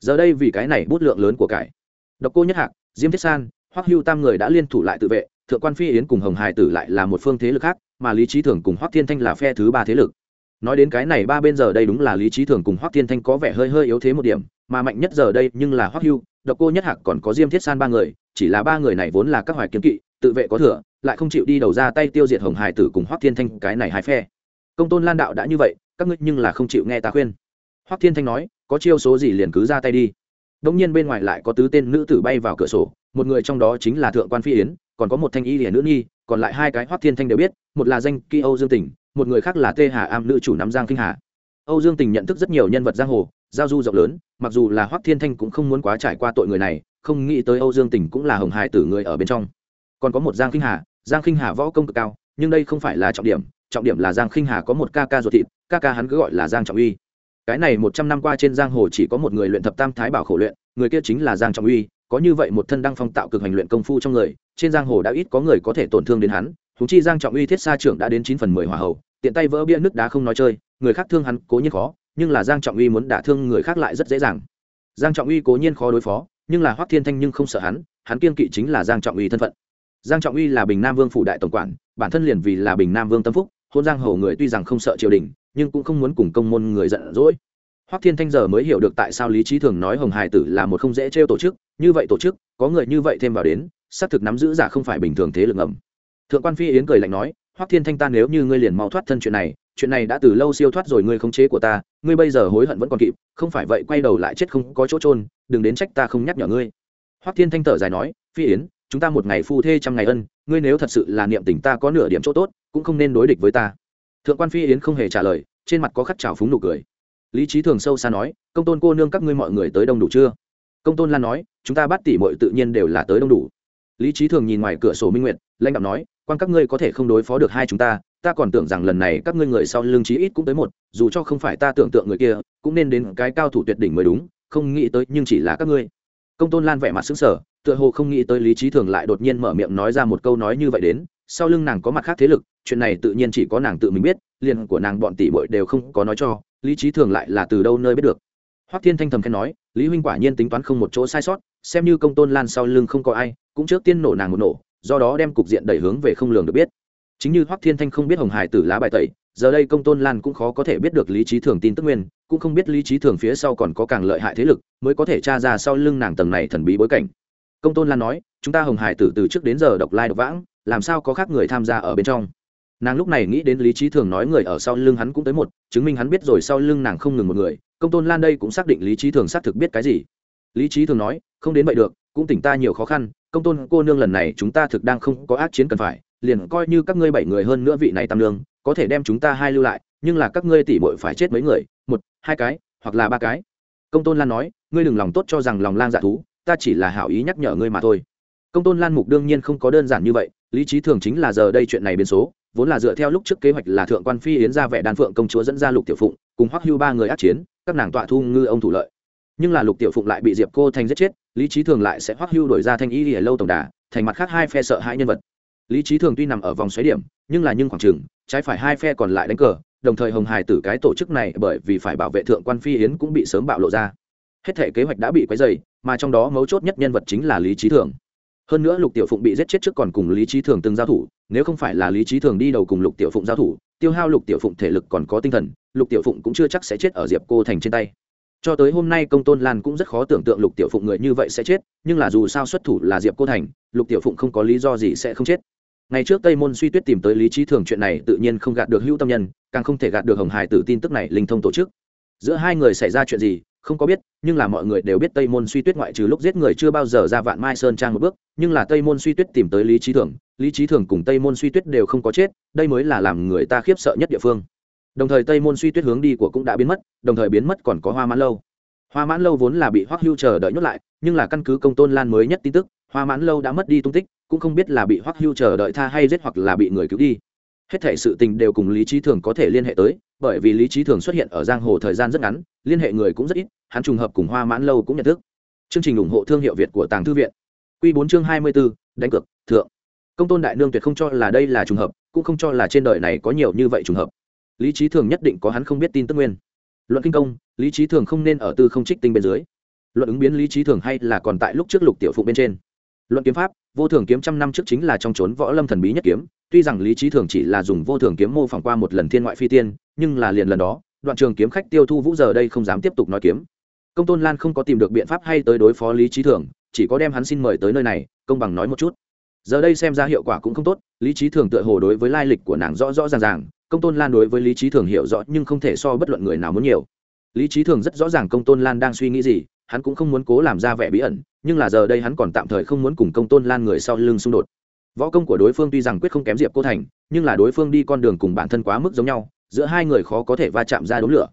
Giờ đây vì cái này bút lượng lớn của cải. Độc cô nhất hạc, diêm thiết san hoắc hưu tam người đã liên thủ lại tự vệ, thượng quan phi yến cùng hồng hải tử lại là một phương thế lực khác, mà lý trí thường cùng hoắc thiên thanh là phe thứ ba thế lực. Nói đến cái này ba bên giờ đây đúng là lý trí thường cùng hoắc thiên thanh có vẻ hơi hơi yếu thế một điểm, mà mạnh nhất giờ đây nhưng là hoắc hưu, độc cô nhất hạc còn có diêm thiết san ba người, chỉ là ba người này vốn là các hoài kiếm kỵ, tự vệ có thừa, lại không chịu đi đầu ra tay tiêu diệt hồng hải tử cùng hoắc thiên thanh, cái này hai phe. Công tôn lan đạo đã như vậy, các ngươi nhưng là không chịu nghe ta khuyên. Hoắc thiên thanh nói, có chiêu số gì liền cứ ra tay đi. Đông nhiên bên ngoài lại có tứ tên nữ tử bay vào cửa sổ một người trong đó chính là thượng quan phi yến còn có một thanh y hiển nữ nhi còn lại hai cái hoắc thiên thanh đều biết một là danh kỹ âu dương Tỉnh, một người khác là tê hà am nữ chủ nắm giang kinh hà. Âu dương tình nhận thức rất nhiều nhân vật giang hồ giao du rộng lớn mặc dù là hoắc thiên thanh cũng không muốn quá trải qua tội người này không nghĩ tới âu dương tình cũng là hồng hải tử người ở bên trong. Còn có một giang kinh hà giang kinh hà võ công cực cao nhưng đây không phải là trọng điểm trọng điểm là giang kinh hà có một ca ca ruột thịt ca ca hắn cứ gọi là giang trọng uy. Cái này một trăm năm qua trên giang hồ chỉ có một người luyện thập tam thái bảo khổ luyện người kia chính là giang trọng uy có như vậy một thân đăng phong tạo cực hành luyện công phu trong người, trên giang hồ đã ít có người có thể tổn thương đến hắn thú chi giang trọng uy thiết xa trưởng đã đến chín phần mười hỏa hậu tiện tay vỡ bia nước đá không nói chơi, người khác thương hắn cố nhiên khó, nhưng là giang trọng uy muốn đả thương người khác lại rất dễ dàng. Giang trọng uy cố nhiên khó đối phó, nhưng là hoắc thiên thanh nhưng không sợ hắn hắn kiên kỵ chính là giang trọng uy thân phận. Giang trọng uy là bình nam vương phủ đại tổng quản, bản thân liền vì là bình nam vương tâm phúc, hôn giang hồ người tuy rằng không sợ triều đình, nhưng cũng không muốn cùng công môn người giận dỗi hoắc thiên thanh giờ mới hiểu được tại sao lý trí thường nói hồng hải tử là một không dễ trêu tổ chức, như vậy tổ chức, có người như vậy thêm vào đến, xác thực nắm giữ giả không phải bình thường thế lực ngầm. Thượng quan phi yến cười lạnh nói, hoắc thiên thanh ta nếu như ngươi liền mau thoát thân chuyện này chuyện này đã từ lâu siêu thoát rồi ngươi khống chế của ta, ngươi bây giờ hối hận vẫn còn kịp, không phải vậy quay đầu lại chết không có chỗ trôn đừng đến trách ta không nhắc nhở ngươi. Hoắc thiên thanh thở dài nói, phi yến, chúng ta một ngày phu thê trăm ngày ân, ngươi nếu thật sự là niệm tình ta có nửa điểm chỗ tốt, cũng không nên đối địch với ta. Thượng quan phi yến không hề trả lời, trên mặt có khắc trào phúng nụ cười lý trí thường sâu xa nói, công tôn cô nương các ngươi mọi người tới đông đủ chưa? Công tôn lan nói, chúng ta bắt tỉ mọi tự nhiên đều là tới đông đủ. Lý trí thường nhìn ngoài cửa sổ minh nguyệt, lãnh đạo nói, quan các ngươi có thể không đối phó được hai chúng ta ta còn tưởng rằng lần này các ngươi người sau lưng trí ít cũng tới một, dù cho không phải ta tưởng tượng người kia, cũng nên đến cái cao thủ tuyệt đỉnh mới đúng, không nghĩ tới nhưng chỉ là các ngươi. Công tôn lan vẻ mặt xứng sở tựa hồ không nghĩ tới lý trí thường lại đột nhiên mở miệng nói ra một câu nói như vậy đến, sau lưng nàng có mặt khác thế lực, chuyện này tự nhiên chỉ có nàng tự mình biết, liền của nàng bọn tỷ bội đều không có nói cho lý trí thường lại là từ đâu nơi biết được? Hoắc thiên thanh thầm khen nói, lý huynh quả nhiên tính toán không một chỗ sai sót, xem như công tôn lan sau lưng không có ai, cũng trước tiên nổ nàng một nổ, do đó đem cục diện đẩy hướng về không lường được biết. Chính như hoắc thiên thanh không biết hồng hải tử lá bài tẩy, giờ đây công tôn lan cũng khó có thể biết được lý trí thường tin tức nguyên, cũng không biết lý trí thường phía sau còn có càng lợi hại thế lực, mới có thể tra ra sau lưng nàng tầng này thần bí bối cảnh. Công tôn lan nói, chúng ta hồng hải tử từ trước đến giờ độc lai độc vãng, làm sao có khác người tham gia ở bên trong? Nàng lúc này nghĩ đến lý trí thường nói người ở sau lưng hắn cũng tới một, chứng minh hắn biết rồi sau lưng nàng không ngừng một người, công tôn lan đây cũng xác định lý trí thường xác thực biết cái gì. Lý trí thường nói, không đến vậy được, cũng tỉnh ta nhiều khó khăn, công tôn cô nương lần này chúng ta thực đang không có ác chiến cần phải, liền coi như các ngươi bảy người hơn nữa vị này tam lương có thể đem chúng ta hai lưu lại, nhưng là các ngươi tỉ bội phải chết mấy người, một, hai cái, hoặc là ba cái. Công tôn lan nói, ngươi đừng lòng tốt cho rằng lòng lang dạ thú, ta chỉ là hảo ý nhắc nhở ngươi mà thôi. Công tôn lan mục đương nhiên không có đơn giản như vậy, lý trí thường chính là giờ đây chuyện này biến số vốn là dựa theo lúc trước kế hoạch là thượng quan phi yến ra vẻ đan phượng công chúa dẫn ra lục tiểu phụng, cùng hoắc hưu ba người ác chiến, các nàng tọa thu ngư ông thủ lợi. Nhưng là lục tiểu phụng lại bị diệp cô thành giết chết, lý trí thường lại sẽ hoắc hưu đổi ra thanh y lìa lâu tổng đà, thành mặt khác hai phe sợ hai nhân vật. Lý trí thường tuy nằm ở vòng xoáy điểm, nhưng là nhưng khoảng trừng trái phải hai phe còn lại đánh cờ, đồng thời hồng hải tử cái tổ chức này bởi vì phải bảo vệ thượng quan phi yến cũng bị sớm bạo lộ ra. Hết thể kế hoạch đã bị quấy dày mà trong đó mấu chốt nhất nhân vật chính là lý trí thường hơn nữa lục tiểu phụng bị giết chết trước còn cùng lý trí thường từng giao thủ, nếu không phải là lý trí thường đi đầu cùng lục tiểu phụng giao thủ, tiêu hao lục tiểu phụng thể lực còn có tinh thần, lục tiểu phụng cũng chưa chắc sẽ chết ở diệp cô thành trên tay. Cho tới hôm nay công tôn lan cũng rất khó tưởng tượng lục tiểu phụng người như vậy sẽ chết, nhưng là dù sao xuất thủ là diệp cô thành, lục tiểu phụng không có lý do gì sẽ không chết. Ngày trước tây môn suy tuyết tìm tới lý trí thường chuyện này tự nhiên không gạt được hữu tâm nhân, càng không thể gạt được hồng hải tử tin tức này linh thông tổ chức. Giữa hai người xảy ra chuyện gì không có biết, nhưng là mọi người đều biết tây môn suy tuyết ngoại trừ lúc giết người chưa bao giờ ra vạn mai sơn trang một bước, nhưng là tây môn suy tuyết tìm tới lý trí thường, lý trí thường cùng tây môn suy tuyết đều không có chết, đây mới là làm người ta khiếp sợ nhất địa phương. Đồng thời tây môn suy tuyết hướng đi của cũng đã biến mất, đồng thời biến mất còn có hoa mãn lâu. Hoa mãn lâu vốn là bị hoắc hưu chờ đợi nhốt lại, nhưng là căn cứ công tôn lan mới nhất tin tức, hoa mãn lâu đã mất đi tung tích, cũng không biết là bị hoắc hưu chờ đợi tha hay giết hoặc là bị người cứu đi. Hết thể sự tình đều cùng lý trí thường có thể liên hệ tới bởi vì lý trí thường xuất hiện ở giang hồ thời gian rất ngắn, liên hệ người cũng rất ít, hắn trùng hợp cùng hoa mãn lâu cũng nhận thức. Chương trình ủng hộ thương hiệu việt của tàng thư viện. Q bốn chương hai mươi b ố đánh cược, thượng. Công tôn đại nương tuyệt không cho là đây là trùng hợp, cũng không cho là trên đời này có nhiều như vậy trùng hợp. Lý trí thường nhất định có hắn không biết tin tức nguyên. Luận kinh công, lý trí thường không nên ở tư không trích tinh bên dưới. Luận ứng biến lý trí thường hay là còn tại lúc trước lục tiểu phụ bên trên. Luận kiếm pháp, vô thường kiếm trăm năm trước chính là trong trốn võ lâm thần bí nhất kiếm, tuy rằng lý trí thường chỉ là dùng vô thường kiếm mô phỏng qua một lần thiên ngoại phi tiên nhưng là liền lần đó, đoạn trường kiếm khách tiêu thu vũ giờ đây không dám tiếp tục nói kiếm. Công tôn lan không có tìm được biện pháp hay tới đối phó lý trí thường, chỉ có đem hắn xin mời tới nơi này, công bằng nói một chút. Giờ đây xem ra hiệu quả cũng không tốt, lý trí thường tựa hồ đối với lai lịch của nàng rõ rõ ràng ràng, công tôn lan đối với lý trí thường hiểu rõ nhưng không thể so bất luận người nào muốn nhiều. Lý trí thường rất rõ ràng công tôn lan đang suy nghĩ gì, hắn cũng không muốn cố làm ra vẻ bí ẩn, nhưng là giờ đây hắn còn tạm thời không muốn cùng công tôn lan người sau lưng xung đột. Võ công của đối phương tuy rằng quyết không kém diệp cô thành, nhưng là đối phương đi con đường cùng bản thân quá mức giống nhau giữa hai người khó có thể va chạm ra đống lửa.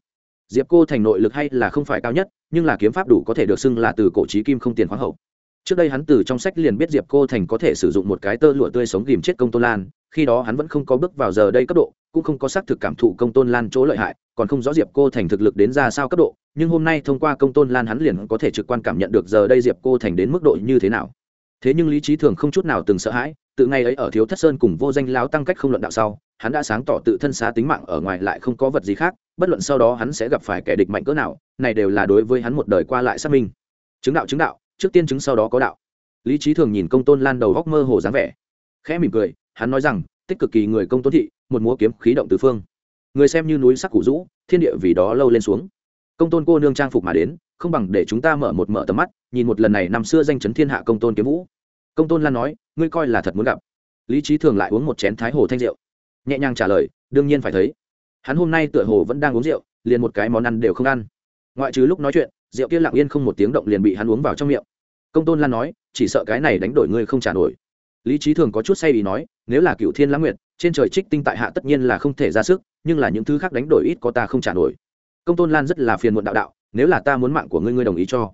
Diệp cô thành nội lực hay là không phải cao nhất, nhưng là kiếm pháp đủ có thể được xưng là từ cổ trí kim không tiền khoáng hậu. Trước đây hắn từ trong sách liền biết diệp cô thành có thể sử dụng một cái tơ lụa tươi sống ghìm chết công tôn lan, khi đó hắn vẫn không có bước vào giờ đây cấp độ, cũng không có xác thực cảm thụ công tôn lan chỗ lợi hại, còn không rõ diệp cô thành thực lực đến ra sao cấp độ, nhưng hôm nay thông qua công tôn lan hắn liền có thể trực quan cảm nhận được giờ đây diệp cô thành đến mức độ như thế nào. Thế nhưng lý trí thường không chút nào từng sợ hãi từ ngày ấy ở thiếu thất sơn cùng vô danh láo tăng cách không luận đạo sau hắn đã sáng tỏ tự thân xá tính mạng ở ngoài lại không có vật gì khác, bất luận sau đó hắn sẽ gặp phải kẻ địch mạnh cỡ nào, này đều là đối với hắn một đời qua lại xác minh. Chứng đạo chứng đạo, trước tiên chứng sau đó có đạo. Lý trí thường nhìn công tôn lan đầu góc mơ hồ dáng vẻ, khẽ mỉm cười, hắn nói rằng, tích cực kỳ người công tôn thị, một múa kiếm khí động tứ phương. Người xem như núi sắc cụ rũ, thiên địa vì đó lâu lên xuống. Công tôn cô nương trang phục mà đến, không bằng để chúng ta mở một mở tầm mắt, nhìn một lần này năm xưa danh chấn thiên hạ công tôn kiếm vũ. Công tôn lan nói, ngươi coi là thật muốn gặp. Lý trí thường lại uống một chén thái hồ thanh rượu nhẹ nhàng trả lời, đương nhiên phải thấy. Hắn hôm nay tựa hồ vẫn đang uống rượu, liền một cái món ăn đều không ăn. Ngoại trừ lúc nói chuyện, rượu kia lặng yên không một tiếng động liền bị hắn uống vào trong miệng. Công tôn lan nói, chỉ sợ cái này đánh đổi ngươi không trả nổi. Lý trí thường có chút say ý nói, nếu là cựu thiên lãng nguyệt, trên trời trích tinh tại hạ tất nhiên là không thể ra sức, nhưng là những thứ khác đánh đổi ít có ta không trả nổi. Công tôn lan rất là phiền muộn đạo đạo, nếu là ta muốn mạng của ngươi ngươi đồng ý cho.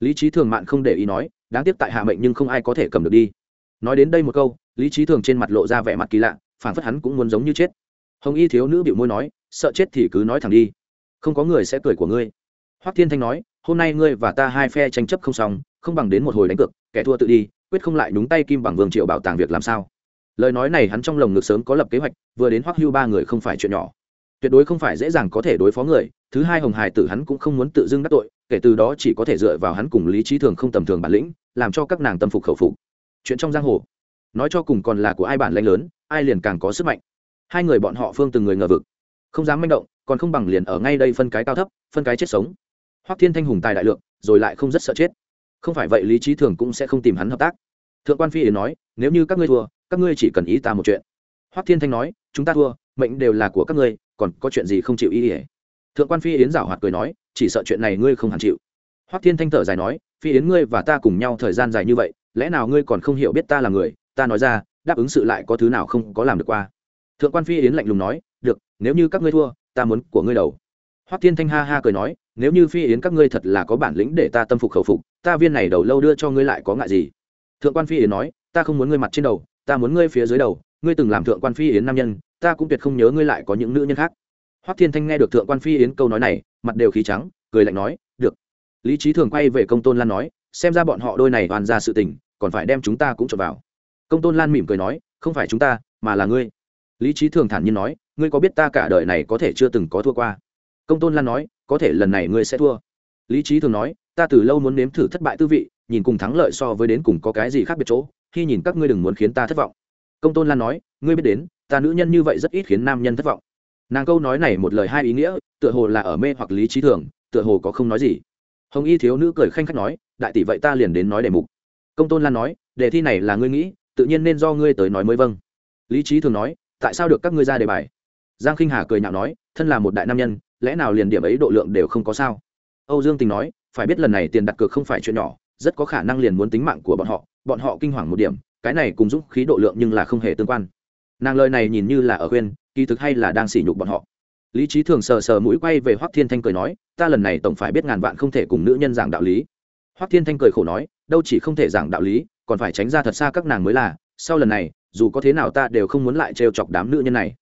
Lý trí thường mạn không để ý nói, đáng tiếc tại hạ mệnh nhưng không ai có thể cầm được đi. Nói đến đây một câu, lý trí thường trên mặt lộ ra vẻ mặt kỳ lạ phản phất hắn cũng muốn giống như chết. Hồng y thiếu nữ bịu môi nói, sợ chết thì cứ nói thẳng đi. Không có người sẽ cười của ngươi. Hoắc thiên thanh nói, hôm nay ngươi và ta hai phe tranh chấp không xong, không bằng đến một hồi đánh cược, kẻ thua tự đi, quyết không lại nhúng tay kim bằng vương triệu bảo tàng việc làm sao? Lời nói này hắn trong lồng ngực sớm có lập kế hoạch, vừa đến hoắc hưu ba người không phải chuyện nhỏ. Tuyệt đối không phải dễ dàng có thể đối phó người, thứ hai hồng hải tử hắn cũng không muốn tự dưng đắc tội, kể từ đó chỉ có thể dựa vào hắn cùng lý trí thường không tầm thường bản lĩnh, làm cho các nàng tâm phục khẩu phục. Chuyện trong giang hồ, nói cho cùng còn là của ai bản lãnh lớn ai liền càng có sức mạnh. Hai người bọn họ phương từng người ngờ vực. Không dám manh động, còn không bằng liền ở ngay đây phân cái cao thấp, phân cái chết sống. Hoắc thiên thanh hùng tài đại lượng, rồi lại không rất sợ chết. Không phải vậy lý trí thường cũng sẽ không tìm hắn hợp tác. Thượng quan phi yến nói, nếu như các ngươi thua, các ngươi chỉ cần ý ta một chuyện. Hoắc thiên thanh nói, chúng ta thua, mệnh đều là của các ngươi, còn có chuyện gì không chịu ý ỉa thượng quan phi yến giảo hoạt cười nói, chỉ sợ chuyện này ngươi không hẳn chịu. Hoắc thiên thanh thở dài nói, phi yến ngươi và ta cùng nhau thời gian dài như vậy, lẽ nào ngươi còn không hiểu biết ta là người? Ta nói ra đáp ứng sự lại có thứ nào không có làm được qua. Thượng quan phi yến lạnh lùng nói, được, nếu như các ngươi thua, ta muốn của ngươi đầu. Hoắc thiên thanh ha ha cười nói, nếu như phi yến các ngươi thật là có bản lĩnh để ta tâm phục khẩu phục, ta viên này đầu lâu đưa cho ngươi lại có ngại gì? Thượng quan phi yến nói, ta không muốn ngươi mặt trên đầu, ta muốn ngươi phía dưới đầu, ngươi từng làm thượng quan phi yến nam nhân, ta cũng tuyệt không nhớ ngươi lại có những nữ nhân khác. Hoắc thiên thanh nghe được thượng quan phi yến câu nói này, mặt đều khí trắng, cười lạnh nói, được. Lý trí thường quay về công tôn lan nói, xem ra bọn họ đôi này hoàn ra sự tình, còn phải đem chúng ta cũng trộn vào công tôn lan mỉm cười nói, không phải chúng ta, mà là ngươi. Lý trí thường thản nhiên nói, ngươi có biết ta cả đời này có thể chưa từng có thua qua? Công tôn lan nói, có thể lần này ngươi sẽ thua. Lý trí thường nói, ta từ lâu muốn nếm thử thất bại tư vị, nhìn cùng thắng lợi so với đến cùng có cái gì khác biệt chỗ, khi nhìn các ngươi đừng muốn khiến ta thất vọng. Công tôn lan nói, ngươi biết đến, ta nữ nhân như vậy rất ít khiến nam nhân thất vọng. Nàng câu nói này một lời hai ý nghĩa, tựa hồ là ở mê hoặc lý trí thường, tựa hồ có không nói gì. Hồng y thiếu nữ cười khanh khách nói, đại tỷ vậy ta liền đến nói đề mục. Công tôn lan nói, đề thi này là ngươi nghĩ tự nhiên nên do ngươi tới nói mới vâng. Lý trí thường nói, tại sao được các ngươi ra đề bài? Giang khinh hà cười nhạo nói, thân là một đại nam nhân, lẽ nào liền điểm ấy độ lượng đều không có sao? Âu dương tình nói, phải biết lần này tiền đặt cược không phải chuyện nhỏ, rất có khả năng liền muốn tính mạng của bọn họ bọn họ kinh hoàng một điểm, cái này cùng dũng khí độ lượng nhưng là không hề tương quan. Nàng lời này nhìn như là ở khuyên, kỳ thực hay là đang sỉ nhục bọn họ. Lý trí thường sờ sờ mũi quay về hoắc thiên thanh cười nói, ta lần này tổng phải biết ngàn vạn không thể cùng nữ nhân giảng đạo lý. Hoắc thiên thanh cười khổ nói, đâu chỉ không thể giảng đạo lý còn phải tránh ra thật xa các nàng mới là, sau lần này, dù có thế nào ta đều không muốn lại trêu chọc đám nữ nhân này.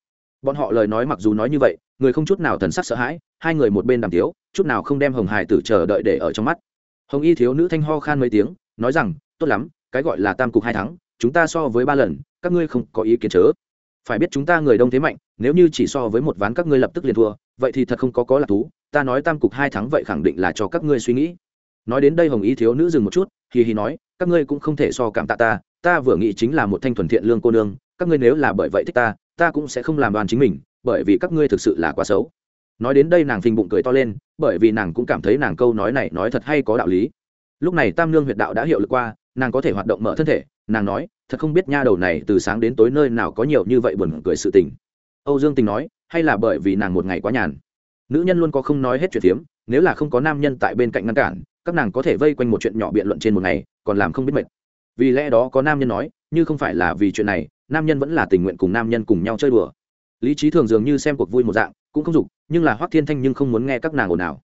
Bọn họ lời nói mặc dù nói như vậy, người không chút nào thần sắc sợ hãi, hai người một bên đàm tiếu, chút nào không đem hồng hải tử chờ đợi để ở trong mắt. Hồng y thiếu nữ thanh ho khan mấy tiếng, nói rằng, tốt lắm, cái gọi là tam cục hai thắng, chúng ta so với ba lần, các ngươi không có ý kiến chớ. Phải biết chúng ta người đông thế mạnh, nếu như chỉ so với một ván các ngươi lập tức liền thua, vậy thì thật không có có là thú, ta nói tam cục hai thắng vậy khẳng định là cho các ngươi suy nghĩ nói đến đây hồng y thiếu nữ dừng một chút, hì hì nói, các ngươi cũng không thể so cảm tạ ta ta vừa nghĩ chính là một thanh thuần thiện lương cô nương, các ngươi nếu là bởi vậy thích ta ta cũng sẽ không làm đoàn chính mình, bởi vì các ngươi thực sự là quá xấu. Nói đến đây nàng phình bụng cười to lên, bởi vì nàng cũng cảm thấy nàng câu nói này nói thật hay có đạo lý. Lúc này tam lương huyệt đạo đã hiệu lực qua, nàng có thể hoạt động mở thân thể, nàng nói, thật không biết nha đầu này từ sáng đến tối nơi nào có nhiều như vậy buồn cười sự tình. Âu dương tình nói, hay là bởi vì nàng một ngày quá nhàn. Nữ nhân luôn có không nói hết chuyện hiếm nếu là không có nam nhân tại bên cạnh ngăn cản các nàng có thể vây quanh một chuyện nhỏ biện luận trên một ngày, còn làm không biết mệt. Vì lẽ đó có nam nhân nói, như không phải là vì chuyện này, nam nhân vẫn là tình nguyện cùng nam nhân cùng nhau chơi đùa. Lý trí thường dường như xem cuộc vui một dạng, cũng không dục, nhưng là hoắc thiên thanh nhưng không muốn nghe các nàng ồn ào.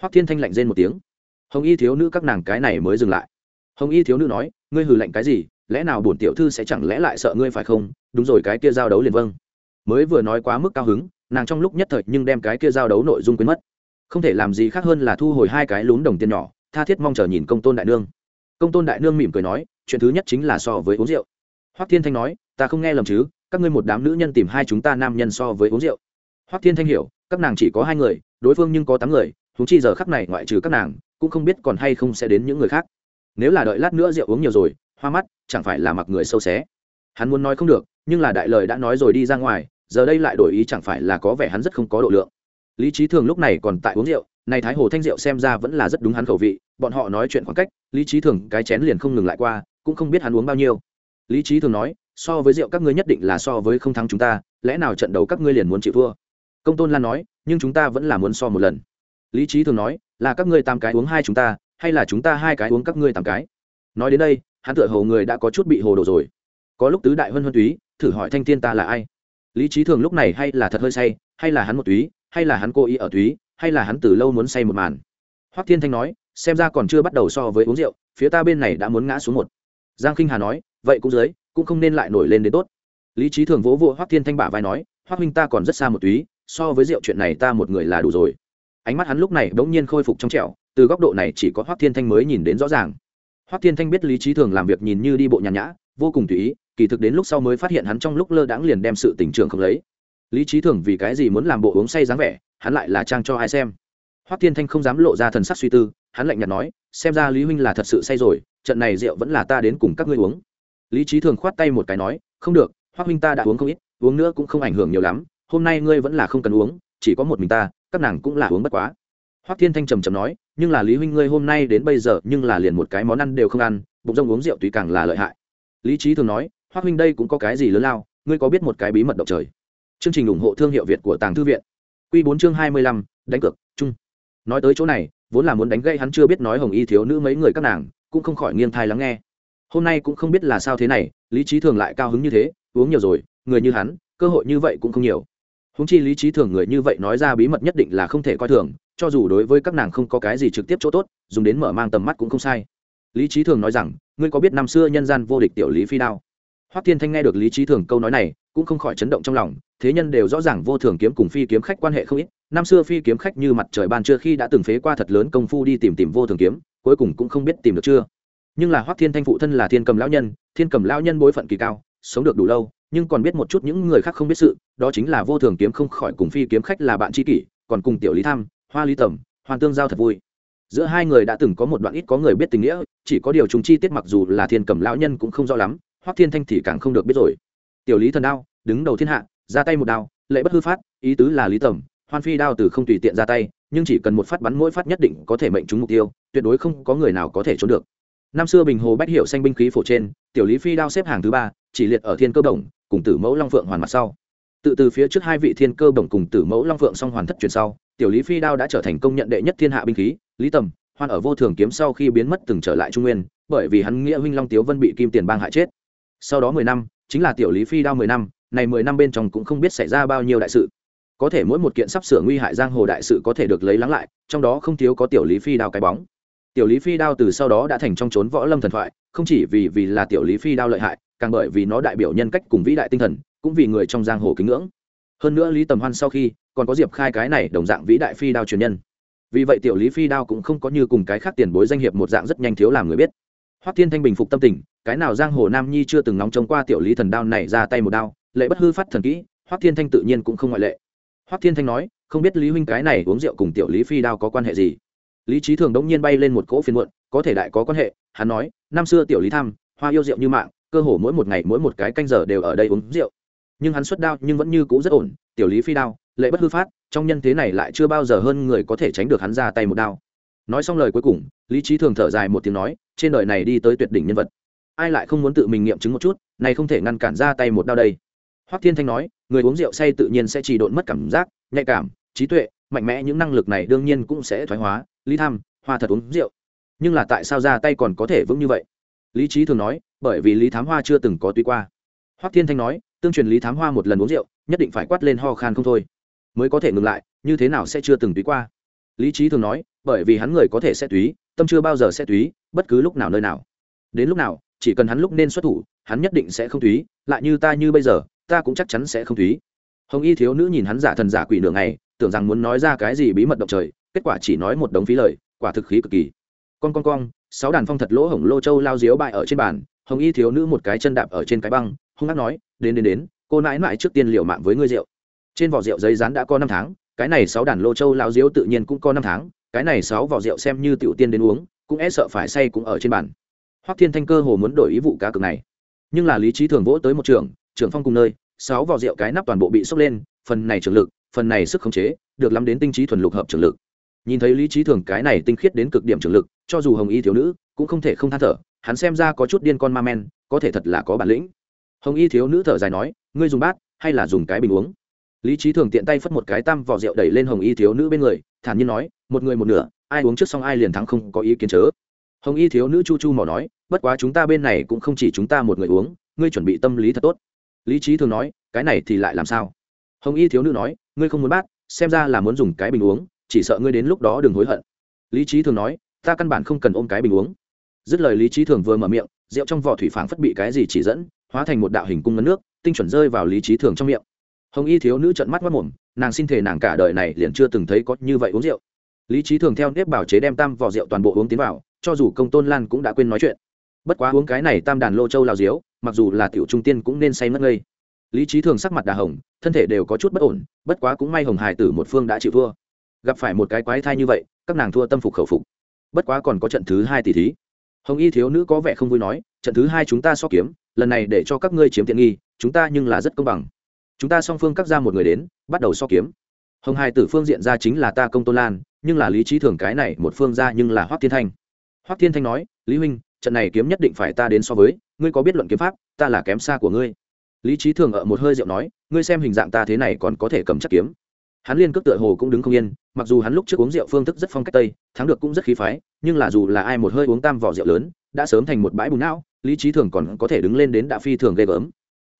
Hoắc thiên thanh lạnh rên một tiếng. Hồng y thiếu nữ các nàng cái này mới dừng lại. Hồng y thiếu nữ nói, ngươi hừ lạnh cái gì, lẽ nào bổn tiểu thư sẽ chẳng lẽ lại sợ ngươi phải không? Đúng rồi, cái kia giao đấu liền vâng. Mới vừa nói quá mức cao hứng, nàng trong lúc nhất thời nhưng đem cái kia giao đấu nội dung quên mất. Không thể làm gì khác hơn là thu hồi hai cái lún đồng tiền nhỏ tha thiết mong chờ nhìn công tôn đại nương. Công tôn đại nương mỉm cười nói, chuyện thứ nhất chính là so với uống rượu. Hoắc thiên thanh nói, ta không nghe lầm chứ, các ngươi một đám nữ nhân tìm hai chúng ta nam nhân so với uống rượu. Hoắc thiên thanh hiểu, các nàng chỉ có hai người, đối phương nhưng có tám người chúng chi giờ khắc này ngoại trừ các nàng, cũng không biết còn hay không sẽ đến những người khác. Nếu là đợi lát nữa rượu uống nhiều rồi, hoa mắt, chẳng phải là mặc người sâu xé. Hắn muốn nói không được, nhưng là đại lời đã nói rồi đi ra ngoài, giờ đây lại đổi ý chẳng phải là có vẻ hắn rất không có độ lượng. Lý trí thường lúc này còn tại uống rượu này thái hồ thanh rượu xem ra vẫn là rất đúng hắn khẩu vị, bọn họ nói chuyện khoảng cách, lý trí thường cái chén liền không ngừng lại qua, cũng không biết hắn uống bao nhiêu. Lý trí thường nói, so với rượu các ngươi nhất định là so với không thắng chúng ta, lẽ nào trận đấu các ngươi liền muốn chịu thua? Công tôn lan nói, nhưng chúng ta vẫn là muốn so một lần. Lý trí thường nói, là các ngươi tám cái uống hai chúng ta, hay là chúng ta hai cái uống các ngươi tám cái? Nói đến đây, hắn tựa hồ người đã có chút bị hồ đồ rồi. Có lúc tứ đại huân huân túy, thử hỏi thanh thiên ta là ai? Lý trí thường lúc này hay là thật hơi say, hay là hắn một túy, hay là hắn cố ý ở túy hay là hắn từ lâu muốn say một màn? Hoắc thiên thanh nói, xem ra còn chưa bắt đầu so với uống rượu, phía ta bên này đã muốn ngã xuống một. Giang khinh hà nói, vậy cũng dưới, cũng không nên lại nổi lên đến tốt. Lý trí thường vỗ vỗ hoắc thiên thanh bả vai nói, hoắc minh ta còn rất xa một túy, so với rượu chuyện này ta một người là đủ rồi. Ánh mắt hắn lúc này bỗng nhiên khôi phục trong trẻo, từ góc độ này chỉ có hoắc thiên thanh mới nhìn đến rõ ràng. Hoắc thiên thanh biết lý trí thường làm việc nhìn như đi bộ nhàn nhã, vô cùng tùy ý, kỳ thực đến lúc sau mới phát hiện hắn trong lúc lơ đãng liền đem sự tình trường không lấy lý trí thường vì cái gì muốn làm bộ uống say dáng vẻ, hắn lại là trang cho ai xem. Hoắc thiên thanh không dám lộ ra thần sắc suy tư, hắn lạnh nhạt nói, xem ra lý huynh là thật sự say rồi, trận này rượu vẫn là ta đến cùng các ngươi uống. Lý trí thường khoát tay một cái nói, không được, hoắc huynh ta đã uống không ít, uống nữa cũng không ảnh hưởng nhiều lắm, hôm nay ngươi vẫn là không cần uống, chỉ có một mình ta, các nàng cũng là uống bất quá. Hoắc thiên thanh trầm trầm nói, nhưng là lý huynh ngươi hôm nay đến bây giờ, nhưng là liền một cái món ăn đều không ăn, bụng rông uống rượu tùy càng là lợi hại. Lý trí thường nói, hoắc huynh đây cũng có cái gì lớn lao, ngươi có biết một cái bí mật động trời? Chương trình ủng hộ thương hiệu việt của tàng thư viện. Q bốn chương hai mươi lăm, đánh cược, chung. Nói tới chỗ này, vốn là muốn đánh gây hắn chưa biết nói hồng y thiếu nữ mấy người các nàng, cũng không khỏi nghiêng thai lắng nghe. Hôm nay cũng không biết là sao thế này, lý trí thường lại cao hứng như thế, uống nhiều rồi, người như hắn, cơ hội như vậy cũng không nhiều. Húng chi lý trí thường người như vậy nói ra bí mật nhất định là không thể coi thường, cho dù đối với các nàng không có cái gì trực tiếp chỗ tốt, dùng đến mở mang tầm mắt cũng không sai. Lý trí thường nói rằng, ngươi có biết năm xưa nhân gian vô địch tiểu lý phi đao? Hoắc thiên thanh nghe được lý trí thường câu nói này, cũng không khỏi chấn động trong lòng thế nhân đều rõ ràng vô thường kiếm cùng phi kiếm khách quan hệ không ít. Năm xưa phi kiếm khách như mặt trời ban trưa khi đã từng phế qua thật lớn công phu đi tìm tìm vô thường kiếm, cuối cùng cũng không biết tìm được chưa. Nhưng là hoắc thiên thanh phụ thân là thiên cầm lão nhân, thiên cầm lão nhân bối phận kỳ cao, sống được đủ lâu, nhưng còn biết một chút những người khác không biết sự, đó chính là vô thường kiếm không khỏi cùng phi kiếm khách là bạn tri kỷ, còn cùng tiểu lý tham, hoa lý tẩm hoàn tương giao thật vui. Giữa hai người đã từng có một đoạn ít có người biết tình nghĩa, chỉ có điều chúng chi tiết mặc dù là thiên cầm lão nhân cũng không rõ lắm, hoắc thiên thanh thì càng không được biết rồi. Tiểu lý thần đao, đứng đầu thiên hạ ra tay một đao, lệ bất hư phát, ý tứ là lý tẩm hoan phi đao từ không tùy tiện ra tay, nhưng chỉ cần một phát bắn mỗi phát nhất định có thể mệnh trúng mục tiêu, tuyệt đối không có người nào có thể trốn được. Năm xưa bình hồ bách hiệu xanh binh khí phổ trên, tiểu lý phi đao xếp hàng thứ ba, chỉ liệt ở thiên cơ đồng cùng tử mẫu long phượng hoàn mặt sau. Tự từ phía trước hai vị thiên cơ đồng cùng tử mẫu long phượng song hoàn thất truyền sau, tiểu lý phi đao đã trở thành công nhận đệ nhất thiên hạ binh khí, lý tầm, hoan ở vô thường kiếm sau khi biến mất từng trở lại trung nguyên, bởi vì hắn nghĩa huynh long tiếu vân bị kim tiền bang hại chết. Sau đó mười năm, chính là tiểu lý phi đao mười năm này mười năm bên trong cũng không biết xảy ra bao nhiêu đại sự. Có thể mỗi một kiện sắp sửa nguy hại giang hồ đại sự có thể được lấy lắng lại, trong đó không thiếu có tiểu lý phi đao cái bóng. Tiểu lý phi đao từ sau đó đã thành trong trốn võ lâm thần thoại, không chỉ vì vì là tiểu lý phi đao lợi hại, càng bởi vì nó đại biểu nhân cách cùng vĩ đại tinh thần, cũng vì người trong giang hồ kính ngưỡng. Hơn nữa lý tầm hoan sau khi còn có diệp khai cái này đồng dạng vĩ đại phi đao truyền nhân. Vì vậy tiểu lý phi đao cũng không có như cùng cái khác tiền bối danh hiệp một dạng rất nhanh thiếu làm người biết. Hoắc thiên thanh bình phục tâm tình, cái nào giang hồ nam nhi chưa từng nóng trông qua tiểu lý thần đao này ra tay một đao lệ bất hư phát thần kỹ, hoắc thiên thanh tự nhiên cũng không ngoại lệ. Hoắc thiên thanh nói, không biết lý huynh cái này uống rượu cùng tiểu lý phi đao có quan hệ gì? Lý trí thường đống nhiên bay lên một cỗ phiền muộn, có thể đại có quan hệ, hắn nói, năm xưa tiểu lý tham, hoa yêu rượu như mạng, cơ hồ mỗi một ngày mỗi một cái canh giờ đều ở đây uống rượu. Nhưng hắn xuất đao nhưng vẫn như cũ rất ổn, tiểu lý phi đao, lệ bất hư phát, trong nhân thế này lại chưa bao giờ hơn người có thể tránh được hắn ra tay một đao. Nói xong lời cuối cùng, lý trí thường thở dài một tiếng nói, trên đời này đi tới tuyệt đỉnh nhân vật. Ai lại không muốn tự mình nghiệm chứng một chút, này không thể ngăn cản ra tay một đao đây hoắc thiên thanh nói, người uống rượu say tự nhiên sẽ chỉ độn mất cảm giác, nhạy cảm, trí tuệ, mạnh mẽ, những năng lực này đương nhiên cũng sẽ thoái hóa lý tham, hoa thật uống rượu. Nhưng là tại sao ra tay còn có thể vững như vậy? Lý trí thường nói, bởi vì lý thám hoa chưa từng có tuy qua. Hoắc thiên thanh nói, tương truyền lý thám hoa một lần uống rượu, nhất định phải quát lên ho khan không thôi. Mới có thể ngừng lại, như thế nào sẽ chưa từng túy qua? Lý trí thường nói, bởi vì hắn người có thể sẽ túy tâm chưa bao giờ sẽ túy bất cứ lúc nào nơi nào. Đến lúc nào, chỉ cần hắn lúc nên xuất thủ, hắn nhất định sẽ không túy lại như ta như bây giờ ta cũng chắc chắn sẽ không thúy. hồng y thiếu nữ nhìn hắn giả thần giả quỷ nửa ngày, tưởng rằng muốn nói ra cái gì bí mật động trời, kết quả chỉ nói một đống phí lời, quả thực khí cực kỳ. Con con con sáu đàn phong thật lỗ hổng lô châu lao diếu bại ở trên bàn, hồng y thiếu nữ một cái chân đạp ở trên cái băng, hung hát nói, đến đến đến, cô nãi nãi trước tiên liều mạng với ngươi rượu. Trên vỏ rượu giấy rán đã có năm tháng, cái này sáu đàn lô châu lao diếu tự nhiên cũng có năm tháng, cái này sáu vỏ rượu xem như tiểu tiên đến uống, cũng e sợ phải say cũng ở trên bàn. Hoắc thiên thanh cơ hồ muốn đổi ý vụ cá cực này. Nhưng là lý trí thường vỗ tới một trường, trưởng phong cùng nơi sáu vỏ rượu cái nắp toàn bộ bị sốc lên, phần này trường lực, phần này sức khống chế, được lắm đến tinh trí thuần lục hợp trường lực. Nhìn thấy lý trí thường cái này tinh khiết đến cực điểm trường lực, cho dù hồng y thiếu nữ cũng không thể không than thở, hắn xem ra có chút điên con ma men, có thể thật là có bản lĩnh. Hồng y thiếu nữ thở dài nói, ngươi dùng bát, hay là dùng cái bình uống? Lý trí thường tiện tay phất một cái tam vỏ rượu đẩy lên hồng y thiếu nữ bên người, thản nhiên nói, một người một nửa, ai uống trước xong ai liền thắng không có ý kiến chớ. Hồng y thiếu nữ chu chu mỏ nói, bất quá chúng ta bên này cũng không chỉ chúng ta một người uống, ngươi chuẩn bị tâm lý thật tốt lý trí thường nói, cái này thì lại làm sao? Hồng y thiếu nữ nói, ngươi không muốn bát xem ra là muốn dùng cái bình uống, chỉ sợ ngươi đến lúc đó đừng hối hận. Lý trí thường nói, ta căn bản không cần ôm cái bình uống. Dứt lời lý trí thường vừa mở miệng, rượu trong vỏ thủy phảng phất bị cái gì chỉ dẫn, hóa thành một đạo hình cung ngấn nước, tinh chuẩn rơi vào lý trí thường trong miệng. Hồng y thiếu nữ trợn mắt mất mồm, nàng xin thể nàng cả đời này liền chưa từng thấy có như vậy uống rượu. Lý trí thường theo nếp bảo chế đem tam vỏ rượu toàn bộ uống tiến vào, cho dù công tôn lan cũng đã quên nói chuyện bất quá uống cái này tam đàn lô châu lao diếu, mặc dù là tiểu trung tiên cũng nên say mất ngây. Lý trí thường sắc mặt đà hồng, thân thể đều có chút bất ổn, bất quá cũng may hồng hải tử một phương đã chịu thua. Gặp phải một cái quái thai như vậy, các nàng thua tâm phục khẩu phục. Bất quá còn có trận thứ hai tỷ thí. Hồng y thiếu nữ có vẻ không vui nói, trận thứ hai chúng ta so kiếm, lần này để cho các ngươi chiếm tiện nghi, chúng ta nhưng là rất công bằng. Chúng ta song phương cắt ra một người đến, bắt đầu so kiếm. Hồng hải tử phương diện ra chính là ta công tôn lan, nhưng là lý trí thường cái này một phương ra nhưng là hoác thiên thanh. Hoác thiên thanh nói, lý huynh trận này kiếm nhất định phải ta đến so với, ngươi có biết luận kiếm pháp, ta là kém xa của ngươi. Lý trí thường ở một hơi rượu nói, ngươi xem hình dạng ta thế này còn có thể cầm chắc kiếm. Hắn liên cước tựa hồ cũng đứng không yên, mặc dù hắn lúc trước uống rượu phương thức rất phong cách tây, thắng được cũng rất khí phái, nhưng là dù là ai một hơi uống tam vỏ rượu lớn, đã sớm thành một bãi bùn não, lý trí thường còn có thể đứng lên đến đạ phi thường ghê gớm.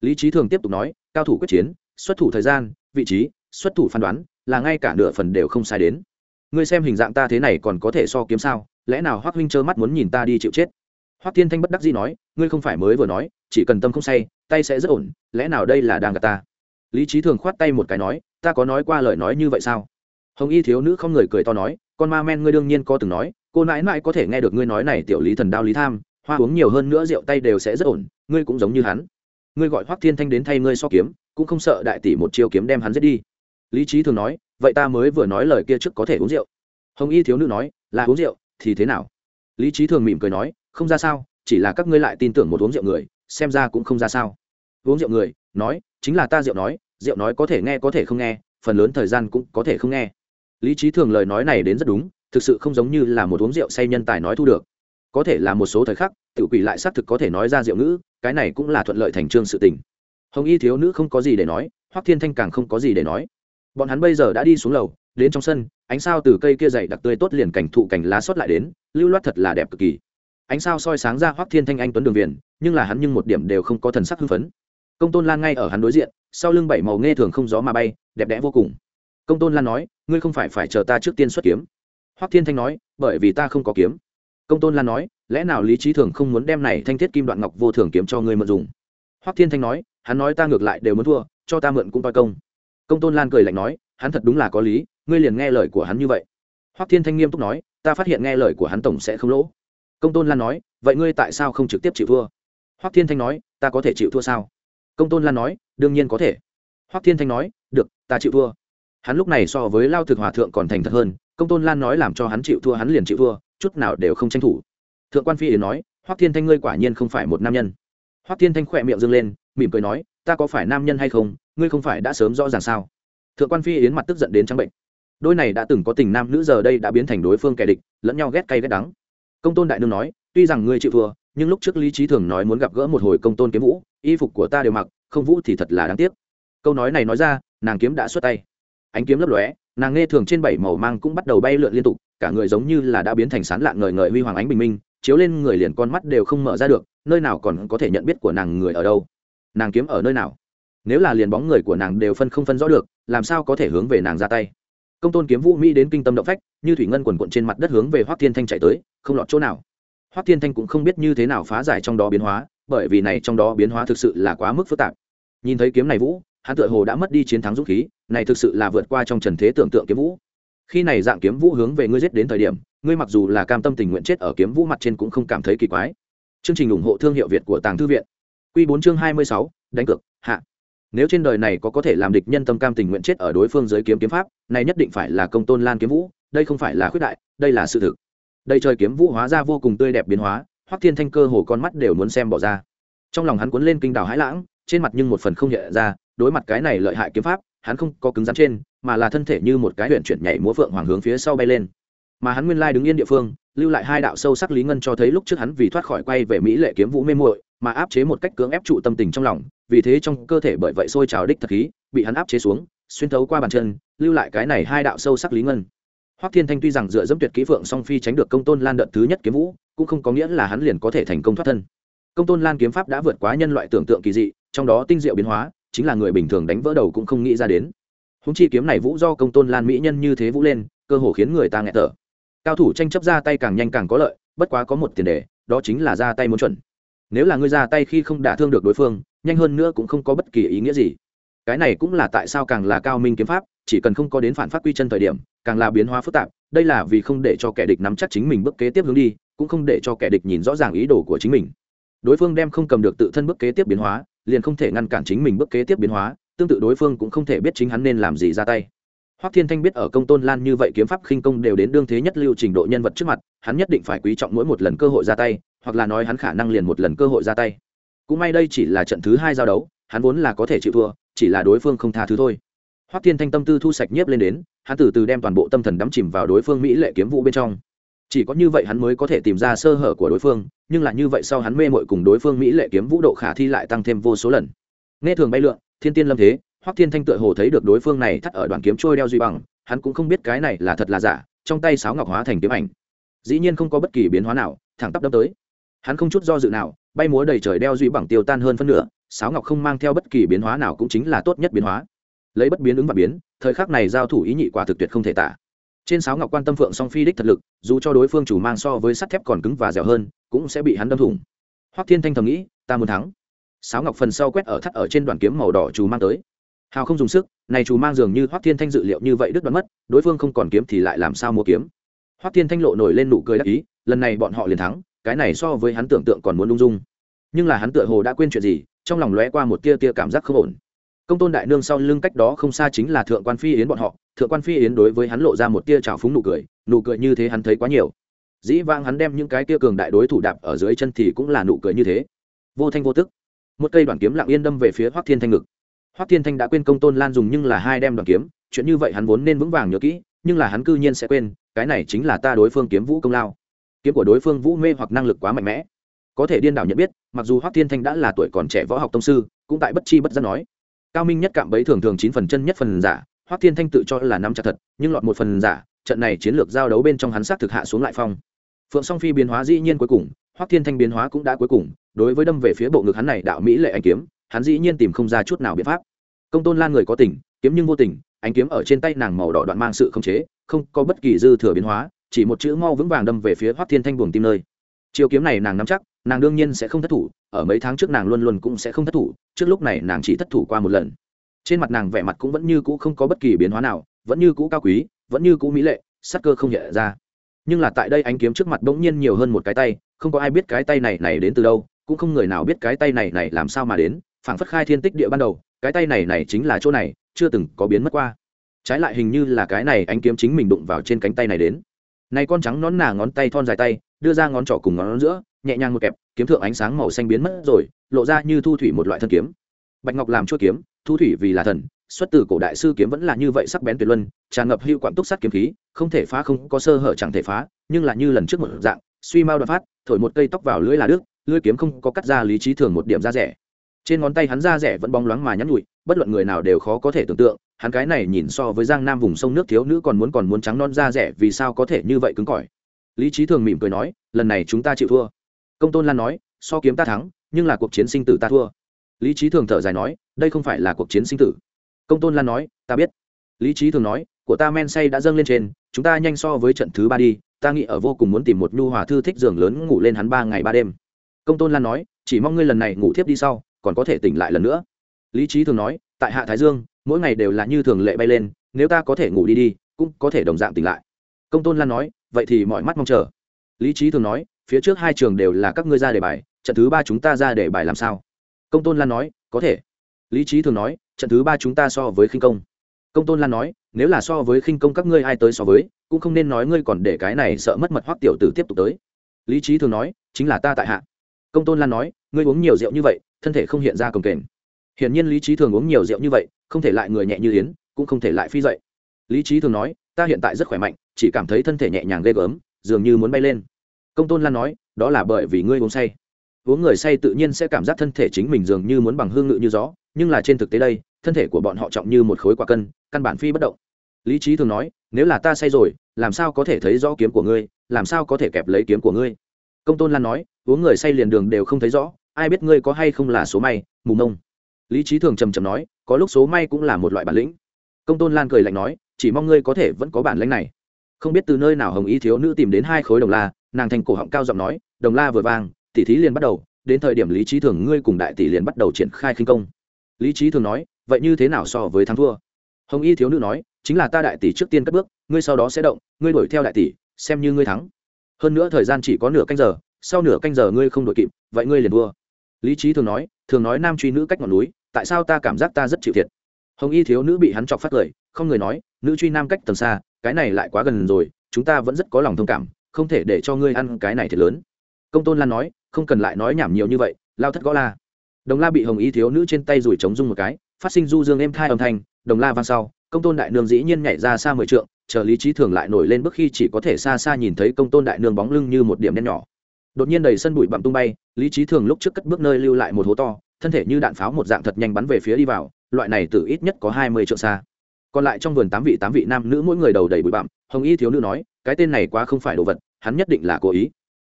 Lý trí thường tiếp tục nói, cao thủ quyết chiến, xuất thủ thời gian, vị trí, xuất thủ phán đoán, là ngay cả nửa phần đều không sai đến. Ngươi xem hình dạng ta thế này còn có thể so kiếm sao, lẽ nào hoác huynh trơ mắt muốn nhìn ta đi chịu chết? Hoắc thiên thanh bất đắc dĩ nói, ngươi không phải mới vừa nói, chỉ cần tâm không say, tay sẽ rất ổn, lẽ nào đây là đang gạt ta? Lý trí thường khoát tay một cái nói, ta có nói qua lời nói như vậy sao? Hồng y thiếu nữ không người cười to nói, con ma men ngươi đương nhiên có từng nói, cô nãi nãi có thể nghe được ngươi nói này tiểu lý thần đao lý tham, hoa uống nhiều hơn nữa rượu tay đều sẽ rất ổn, ngươi cũng giống như hắn. Ngươi gọi hoắc thiên thanh đến thay ngươi so kiếm, cũng không sợ đại tỷ một chiêu kiếm đem hắn giết đi. Lý trí thường nói, vậy ta mới vừa nói lời kia trước có thể uống rượu. Hồng y thiếu nữ nói, là uống rượu, thì thế nào? Lý trí thường mỉm cười nói không ra sao, chỉ là các ngươi lại tin tưởng một uống rượu người, xem ra cũng không ra sao. Uống rượu người, nói, chính là ta rượu nói rượu nói có thể nghe có thể không nghe, phần lớn thời gian cũng có thể không nghe. Lý trí thường lời nói này đến rất đúng, thực sự không giống như là một uống rượu say nhân tài nói thu được. Có thể là một số thời khắc tự quỷ lại xác thực có thể nói ra rượu ngữ, cái này cũng là thuận lợi thành trương sự tình. Hồng y thiếu nữ không có gì để nói, hoắc thiên thanh càng không có gì để nói. Bọn hắn bây giờ đã đi xuống lầu, đến trong sân, ánh sao từ cây kia dày đặc tươi tốt liền cảnh thụ cảnh lá xót lại đến, lưu loát thật là đẹp cực kỳ ánh sao soi sáng ra hoắc thiên thanh anh tuấn đường viền, nhưng là hắn nhưng một điểm đều không có thần sắc hưng phấn. Công tôn lan ngay ở hắn đối diện, sau lưng bảy màu nghe thường không gió mà bay, đẹp đẽ vô cùng. Công tôn lan nói, ngươi không phải phải chờ ta trước tiên xuất kiếm? Hoắc thiên thanh nói, bởi vì ta không có kiếm. Công tôn lan nói, lẽ nào lý trí thường không muốn đem này thanh thiết kim đoạn ngọc vô thường kiếm cho ngươi mượn dùng? Hoắc thiên thanh nói, hắn nói ta ngược lại đều muốn thua, cho ta mượn cũng toi công. Công tôn lan cười lạnh nói, hắn thật đúng là có lý, ngươi liền nghe lời của hắn như vậy. Hoắc thiên thanh nghiêm túc nói, ta phát hiện nghe lời của hắn tổng sẽ không lỗ công tôn lan nói, vậy ngươi tại sao không trực tiếp chịu thua? Hoắc thiên thanh nói, ta có thể chịu thua sao? Công tôn lan nói, đương nhiên có thể. Hoắc thiên thanh nói, được, ta chịu thua. Hắn lúc này so với lao thực hòa thượng còn thành thật hơn, công tôn lan nói làm cho hắn chịu thua hắn liền chịu thua, chút nào đều không tranh thủ. Thượng quan phi yến nói, hoắc thiên thanh ngươi quả nhiên không phải một nam nhân. Hoắc thiên thanh khỏe miệng dâng lên, mỉm cười nói, ta có phải nam nhân hay không? Ngươi không phải đã sớm rõ ràng sao? Thượng quan phi yến mặt tức giận đến trắng bệnh. Đôi này đã từng có tình nam nữ giờ đây đã biến thành đối phương kẻ địch, lẫn nhau ghét cay ghét đắng công tôn đại nương nói, tuy rằng ngươi chịu thua, nhưng lúc trước lý trí thường nói muốn gặp gỡ một hồi công tôn kiếm vũ, y phục của ta đều mặc, không vũ thì thật là đáng tiếc. Câu nói này nói ra, nàng kiếm đã xuất tay. Ánh kiếm lấp lóe, nàng nghe thường trên bảy màu mang cũng bắt đầu bay lượn liên tục, cả người giống như là đã biến thành sán lạng ngời ngời huy hoàng ánh bình minh, chiếu lên người liền con mắt đều không mở ra được, nơi nào còn có thể nhận biết của nàng người ở đâu. Nàng kiếm ở nơi nào? Nếu là liền bóng người của nàng đều phân không phân rõ được, làm sao có thể hướng về nàng ra tay? Công tôn kiếm vũ mỹ đến kinh tâm động phách, như thủy ngân quần quận trên mặt đất hướng về hoác thiên thanh chạy tới, không lọt chỗ nào. Hoác thiên thanh cũng không biết như thế nào phá giải trong đó biến hóa, bởi vì này trong đó biến hóa thực sự là quá mức phức tạp. Nhìn thấy kiếm này vũ, hắn tựa hồ đã mất đi chiến thắng dũng khí, này thực sự là vượt qua trong trần thế tưởng tượng kiếm vũ. Khi này dạng kiếm vũ hướng về ngươi giết đến thời điểm, ngươi mặc dù là cam tâm tình nguyện chết ở kiếm vũ mặt trên cũng không cảm thấy kỳ quái. Chương trình ủng hộ thương hiệu việt của tàng thư viện. Q bốn chương hai mươi sáu, đánh cược, hạ nếu trên đời này có có thể làm địch nhân tâm cam tình nguyện chết ở đối phương dưới kiếm kiếm pháp, này nhất định phải là công tôn lan kiếm vũ, đây không phải là khuyết đại, đây là sự thực. Đây trời kiếm vũ hóa ra vô cùng tươi đẹp biến hóa, hoắc thiên thanh cơ hồ con mắt đều muốn xem bỏ ra. Trong lòng hắn cuốn lên kinh đào hãi lãng, trên mặt nhưng một phần không hiện ra, đối mặt cái này lợi hại kiếm pháp, hắn không có cứng rắn trên, mà là thân thể như một cái huyện chuyển nhảy múa phượng hoàng hướng phía sau bay lên. Mà hắn nguyên lai đứng yên địa phương lưu lại hai đạo sâu sắc lý ngân cho thấy lúc trước hắn vì thoát khỏi quay về mỹ lệ kiếm vũ mê muội, mà áp chế một cách cưỡng ép trụ tâm tình trong lòng, vì thế trong cơ thể bởi vậy sôi trào đích thật khí, bị hắn áp chế xuống, xuyên thấu qua bàn chân, lưu lại cái này hai đạo sâu sắc lý ngân. Hoắc thiên thanh tuy rằng dựa dẫm tuyệt kỹ phượng song phi tránh được công tôn lan đợt thứ nhất kiếm vũ, cũng không có nghĩa là hắn liền có thể thành công thoát thân. Công tôn lan kiếm pháp đã vượt quá nhân loại tưởng tượng kỳ dị, trong đó tinh diệu biến hóa, chính là người bình thường đánh vỡ đầu cũng không nghĩ ra đến. Húng chi kiếm này vũ do công tôn lan mỹ nhân như thế vũ lên, cơ hồ khiến người ta nghẹt thở cao thủ tranh chấp ra tay càng nhanh càng có lợi, bất quá có một tiền đề, đó chính là ra tay muốn chuẩn. Nếu là ngươi ra tay khi không đả thương được đối phương, nhanh hơn nữa cũng không có bất kỳ ý nghĩa gì. Cái này cũng là tại sao càng là cao minh kiếm pháp, chỉ cần không có đến phản phát quy chân thời điểm, càng là biến hóa phức tạp, đây là vì không để cho kẻ địch nắm chắc chính mình bước kế tiếp hướng đi, cũng không để cho kẻ địch nhìn rõ ràng ý đồ của chính mình. Đối phương đem không cầm được tự thân bước kế tiếp biến hóa, liền không thể ngăn cản chính mình bước kế tiếp biến hóa, tương tự đối phương cũng không thể biết chính hắn nên làm gì ra tay. Hoắc Thiên Thanh biết ở công tôn Lan như vậy kiếm pháp khinh công đều đến đương thế nhất lưu trình độ nhân vật trước mặt, hắn nhất định phải quý trọng mỗi một lần cơ hội ra tay, hoặc là nói hắn khả năng liền một lần cơ hội ra tay. Cũng may đây chỉ là trận thứ hai giao đấu, hắn vốn là có thể chịu thua, chỉ là đối phương không tha thứ thôi. Hoắc Thiên Thanh tâm tư thu sạch nhiếp lên đến, hắn từ từ đem toàn bộ tâm thần đắm chìm vào đối phương mỹ lệ kiếm vũ bên trong. Chỉ có như vậy hắn mới có thể tìm ra sơ hở của đối phương, nhưng là như vậy sau hắn mê muội cùng đối phương mỹ lệ kiếm vũ độ khả thi lại tăng thêm vô số lần. Nghe thường bay lượn, thiên tiên lâm thế, hoắc thiên thanh tựa hồ thấy được đối phương này thắt ở đoàn kiếm trôi đeo duy bằng, hắn cũng không biết cái này là thật là giả, trong tay sáo ngọc hóa thành kiếm ảnh. Dĩ nhiên không có bất kỳ biến hóa nào, thẳng tắp đâm tới. Hắn không chút do dự nào, bay múa đầy trời đeo duy bằng tiêu tan hơn phân nửa, sáo ngọc không mang theo bất kỳ biến hóa nào cũng chính là tốt nhất biến hóa. Lấy bất biến ứng và biến, thời khắc này giao thủ ý nhị quả thực tuyệt không thể tả. Trên sáo ngọc quan tâm phượng song phi đích thật lực, dù cho đối phương chủ mang so với sắt thép còn cứng và dẻo hơn, cũng sẽ bị hắn đâm thủng. Hoắc thiên thanh thầm nghĩ, ta muốn thắng. Sáo ngọc phần sau quét ở thắt ở trên đoàn kiếm màu đỏ chủ mang tới hào không dùng sức, này chú mang dường như hoắc thiên thanh dự liệu như vậy đứt đoán mất, đối phương không còn kiếm thì lại làm sao mua kiếm? Hoắc thiên thanh lộ nổi lên nụ cười đắc ý, lần này bọn họ liền thắng, cái này so với hắn tưởng tượng còn muốn lung dung. Nhưng là hắn tựa hồ đã quên chuyện gì, trong lòng lóe qua một tia tia cảm giác không ổn. Công tôn đại nương sau lưng cách đó không xa chính là thượng quan phi yến bọn họ, thượng quan phi yến đối với hắn lộ ra một tia trào phúng nụ cười nụ cười như thế hắn thấy quá nhiều. Dĩ vang hắn đem những cái tia cường đại đối thủ đạp ở dưới chân thì cũng là nụ cười như thế. Vô thanh vô tức. Một cây đoàn kiếm lặng yên đâm về phía hoắc thiên thanh ngực hoắc thiên thanh đã quên công tôn lan dùng nhưng là hai đem đoàn kiếm, chuyện như vậy hắn vốn nên vững vàng nhớ kỹ, nhưng là hắn cư nhiên sẽ quên, cái này chính là ta đối phương kiếm vũ công lao. Kiếm của đối phương vũ mê hoặc năng lực quá mạnh mẽ. Có thể điên đảo nhận biết, mặc dù hoắc thiên thanh đã là tuổi còn trẻ võ học tông sư, cũng tại bất chi bất giác nói, cao minh nhất cạm bấy thường thường chín phần chân nhất phần giả, hoắc thiên thanh tự cho là năm chặt thật, nhưng lọt một phần giả, trận này chiến lược giao đấu bên trong hắn sát thực hạ xuống lại phong. Phượng song phi biến hóa dĩ nhiên cuối cùng, hoắc thiên thanh biến hóa cũng đã cuối cùng, đối với đâm về phía bộ ngực hắn này đạo mỹ lệ anh kiếm hắn dĩ nhiên tìm không ra chút nào biện pháp. Công tôn lan người có tình, kiếm nhưng vô tình, ánh kiếm ở trên tay nàng màu đỏ đoạn mang sự không chế, không có bất kỳ dư thừa biến hóa, chỉ một chữ mau vững vàng đâm về phía hoắc thiên thanh buồng tim nơi. Chiêu kiếm này nàng nắm chắc, nàng đương nhiên sẽ không thất thủ, ở mấy tháng trước nàng luôn luôn cũng sẽ không thất thủ, trước lúc này nàng chỉ thất thủ qua một lần. Trên mặt nàng vẻ mặt cũng vẫn như cũ không có bất kỳ biến hóa nào, vẫn như cũ cao quý, vẫn như cũ mỹ lệ, sắc cơ không hiện ra. Nhưng là tại đây ánh kiếm trước mặt bỗng nhiên nhiều hơn một cái tay, không có ai biết cái tay này này đến từ đâu, cũng không người nào biết cái tay này này làm sao mà đến phảng phất khai thiên tích địa ban đầu, cái tay này này chính là chỗ này, chưa từng có biến mất qua. Trái lại hình như là cái này anh kiếm chính mình đụng vào trên cánh tay này đến. Này con trắng nón nà ngón tay thon dài tay, đưa ra ngón trỏ cùng ngón giữa, nhẹ nhàng một kẹp, kiếm thượng ánh sáng màu xanh biến mất rồi, lộ ra như thu thủy một loại thân kiếm. Bạch ngọc làm chua kiếm, thu thủy vì là thần, xuất từ cổ đại sư kiếm vẫn là như vậy sắc bén tuyệt luân, tràn ngập hữu quặng túc sắt kiếm khí, không thể phá không có sơ hở chẳng thể phá, nhưng là như lần trước một dạng, suy mau đoạn phát, thổi một cây tóc vào lưỡi là đức lưỡi kiếm không có cắt ra lý trí thường một điểm ra rẻ trên ngón tay hắn da rẻ vẫn bóng loáng mà nhắn nhụi, bất luận người nào đều khó có thể tưởng tượng, hắn cái này nhìn so với giang nam vùng sông nước thiếu nữ còn muốn còn muốn trắng non da rẻ vì sao có thể như vậy cứng cỏi. Lý trí thường mỉm cười nói, lần này chúng ta chịu thua. Công tôn lan nói, so kiếm ta thắng, nhưng là cuộc chiến sinh tử ta thua. Lý trí thường thở dài nói, đây không phải là cuộc chiến sinh tử. Công tôn lan nói, ta biết. Lý trí thường nói, của ta men say đã dâng lên trên, chúng ta nhanh so với trận thứ ba đi, ta nghĩ ở vô cùng muốn tìm một nhu hòa thư thích giường lớn ngủ lên hắn ba ngày ba đêm. Công tôn lan nói, chỉ mong ngươi lần này ngủ thiếp đi sau còn có thể tỉnh lại lần nữa. Lý trí thường nói, tại hạ thái dương, mỗi ngày đều là như thường lệ bay lên, nếu ta có thể ngủ đi đi, cũng có thể đồng dạng tỉnh lại. Công tôn lan nói, vậy thì mọi mắt mong chờ. Lý trí thường nói, phía trước hai trường đều là các ngươi ra đề bài, trận thứ ba chúng ta ra đề bài làm sao? Công tôn lan nói, có thể. Lý trí thường nói, trận thứ ba chúng ta so với khinh công. Công tôn lan nói, nếu là so với khinh công các ngươi ai tới so với, cũng không nên nói ngươi còn để cái này sợ mất mật hoắc tiểu tử tiếp tục tới. Lý trí thường nói, chính là ta tại hạ. Công tôn lan nói, ngươi uống nhiều rượu như vậy thân thể không hiện ra cồng kềnh. Hiển nhiên lý trí thường uống nhiều rượu như vậy, không thể lại người nhẹ như yến, cũng không thể lại phi dậy. Lý trí thường nói, ta hiện tại rất khỏe mạnh, chỉ cảm thấy thân thể nhẹ nhàng ghê gớm, dường như muốn bay lên. Công tôn lan nói, đó là bởi vì ngươi uống say. Uống người say tự nhiên sẽ cảm giác thân thể chính mình dường như muốn bằng hương ngự như gió, nhưng là trên thực tế đây, thân thể của bọn họ trọng như một khối quả cân, căn bản phi bất động. Lý trí thường nói, nếu là ta say rồi, làm sao có thể thấy rõ kiếm của ngươi, làm sao có thể kẹp lấy kiếm của ngươi? Công tôn lan nói, uống người say liền đường đều không thấy rõ ai biết ngươi có hay không là số may, mù mông. Lý trí thường trầm trầm nói, có lúc số may cũng là một loại bản lĩnh. Công tôn lan cười lạnh nói, chỉ mong ngươi có thể vẫn có bản lĩnh này. Không biết từ nơi nào hồng y thiếu nữ tìm đến hai khối đồng la, nàng thành cổ họng cao giọng nói, đồng la vừa vang tỉ thí liền bắt đầu, đến thời điểm lý trí thường ngươi cùng đại tỷ liền bắt đầu triển khai khinh công. Lý trí thường nói, vậy như thế nào so với thắng thua? Hồng y thiếu nữ nói, chính là ta đại tỷ trước tiên cất bước, ngươi sau đó sẽ động, ngươi đuổi theo đại tỷ, xem như ngươi thắng. Hơn nữa thời gian chỉ có nửa canh giờ, sau nửa canh giờ ngươi không đội kịp, vậy ngươi liền thua lý trí thường nói thường nói nam truy nữ cách ngọn núi, tại sao ta cảm giác ta rất chịu thiệt? Hồng y thiếu nữ bị hắn chọc phát cười, không người nói, nữ truy nam cách tầm xa, cái này lại quá gần rồi, chúng ta vẫn rất có lòng thông cảm, không thể để cho ngươi ăn cái này thiệt lớn. Công tôn lan nói, không cần lại nói nhảm nhiều như vậy, lao thất gõ la. Đồng la bị hồng y thiếu nữ trên tay rủi chống dung một cái, phát sinh du dương êm thai âm thanh, đồng la vang sau, công tôn đại nương dĩ nhiên nhảy ra xa mười trượng, chờ lý trí thường lại nổi lên bước khi chỉ có thể xa xa nhìn thấy công tôn đại nương bóng lưng như một điểm đen nhỏ đột nhiên đầy sân bụi bặm tung bay, lý trí thường lúc trước cất bước nơi lưu lại một hố to, thân thể như đạn pháo một dạng thật nhanh bắn về phía đi vào, loại này từ ít nhất có hai mươi trượng xa. Còn lại trong vườn tám vị tám vị nam nữ mỗi người đầu đầy bụi bặm, hồng y thiếu nữ nói, cái tên này quá không phải đồ vật, hắn nhất định là cố ý.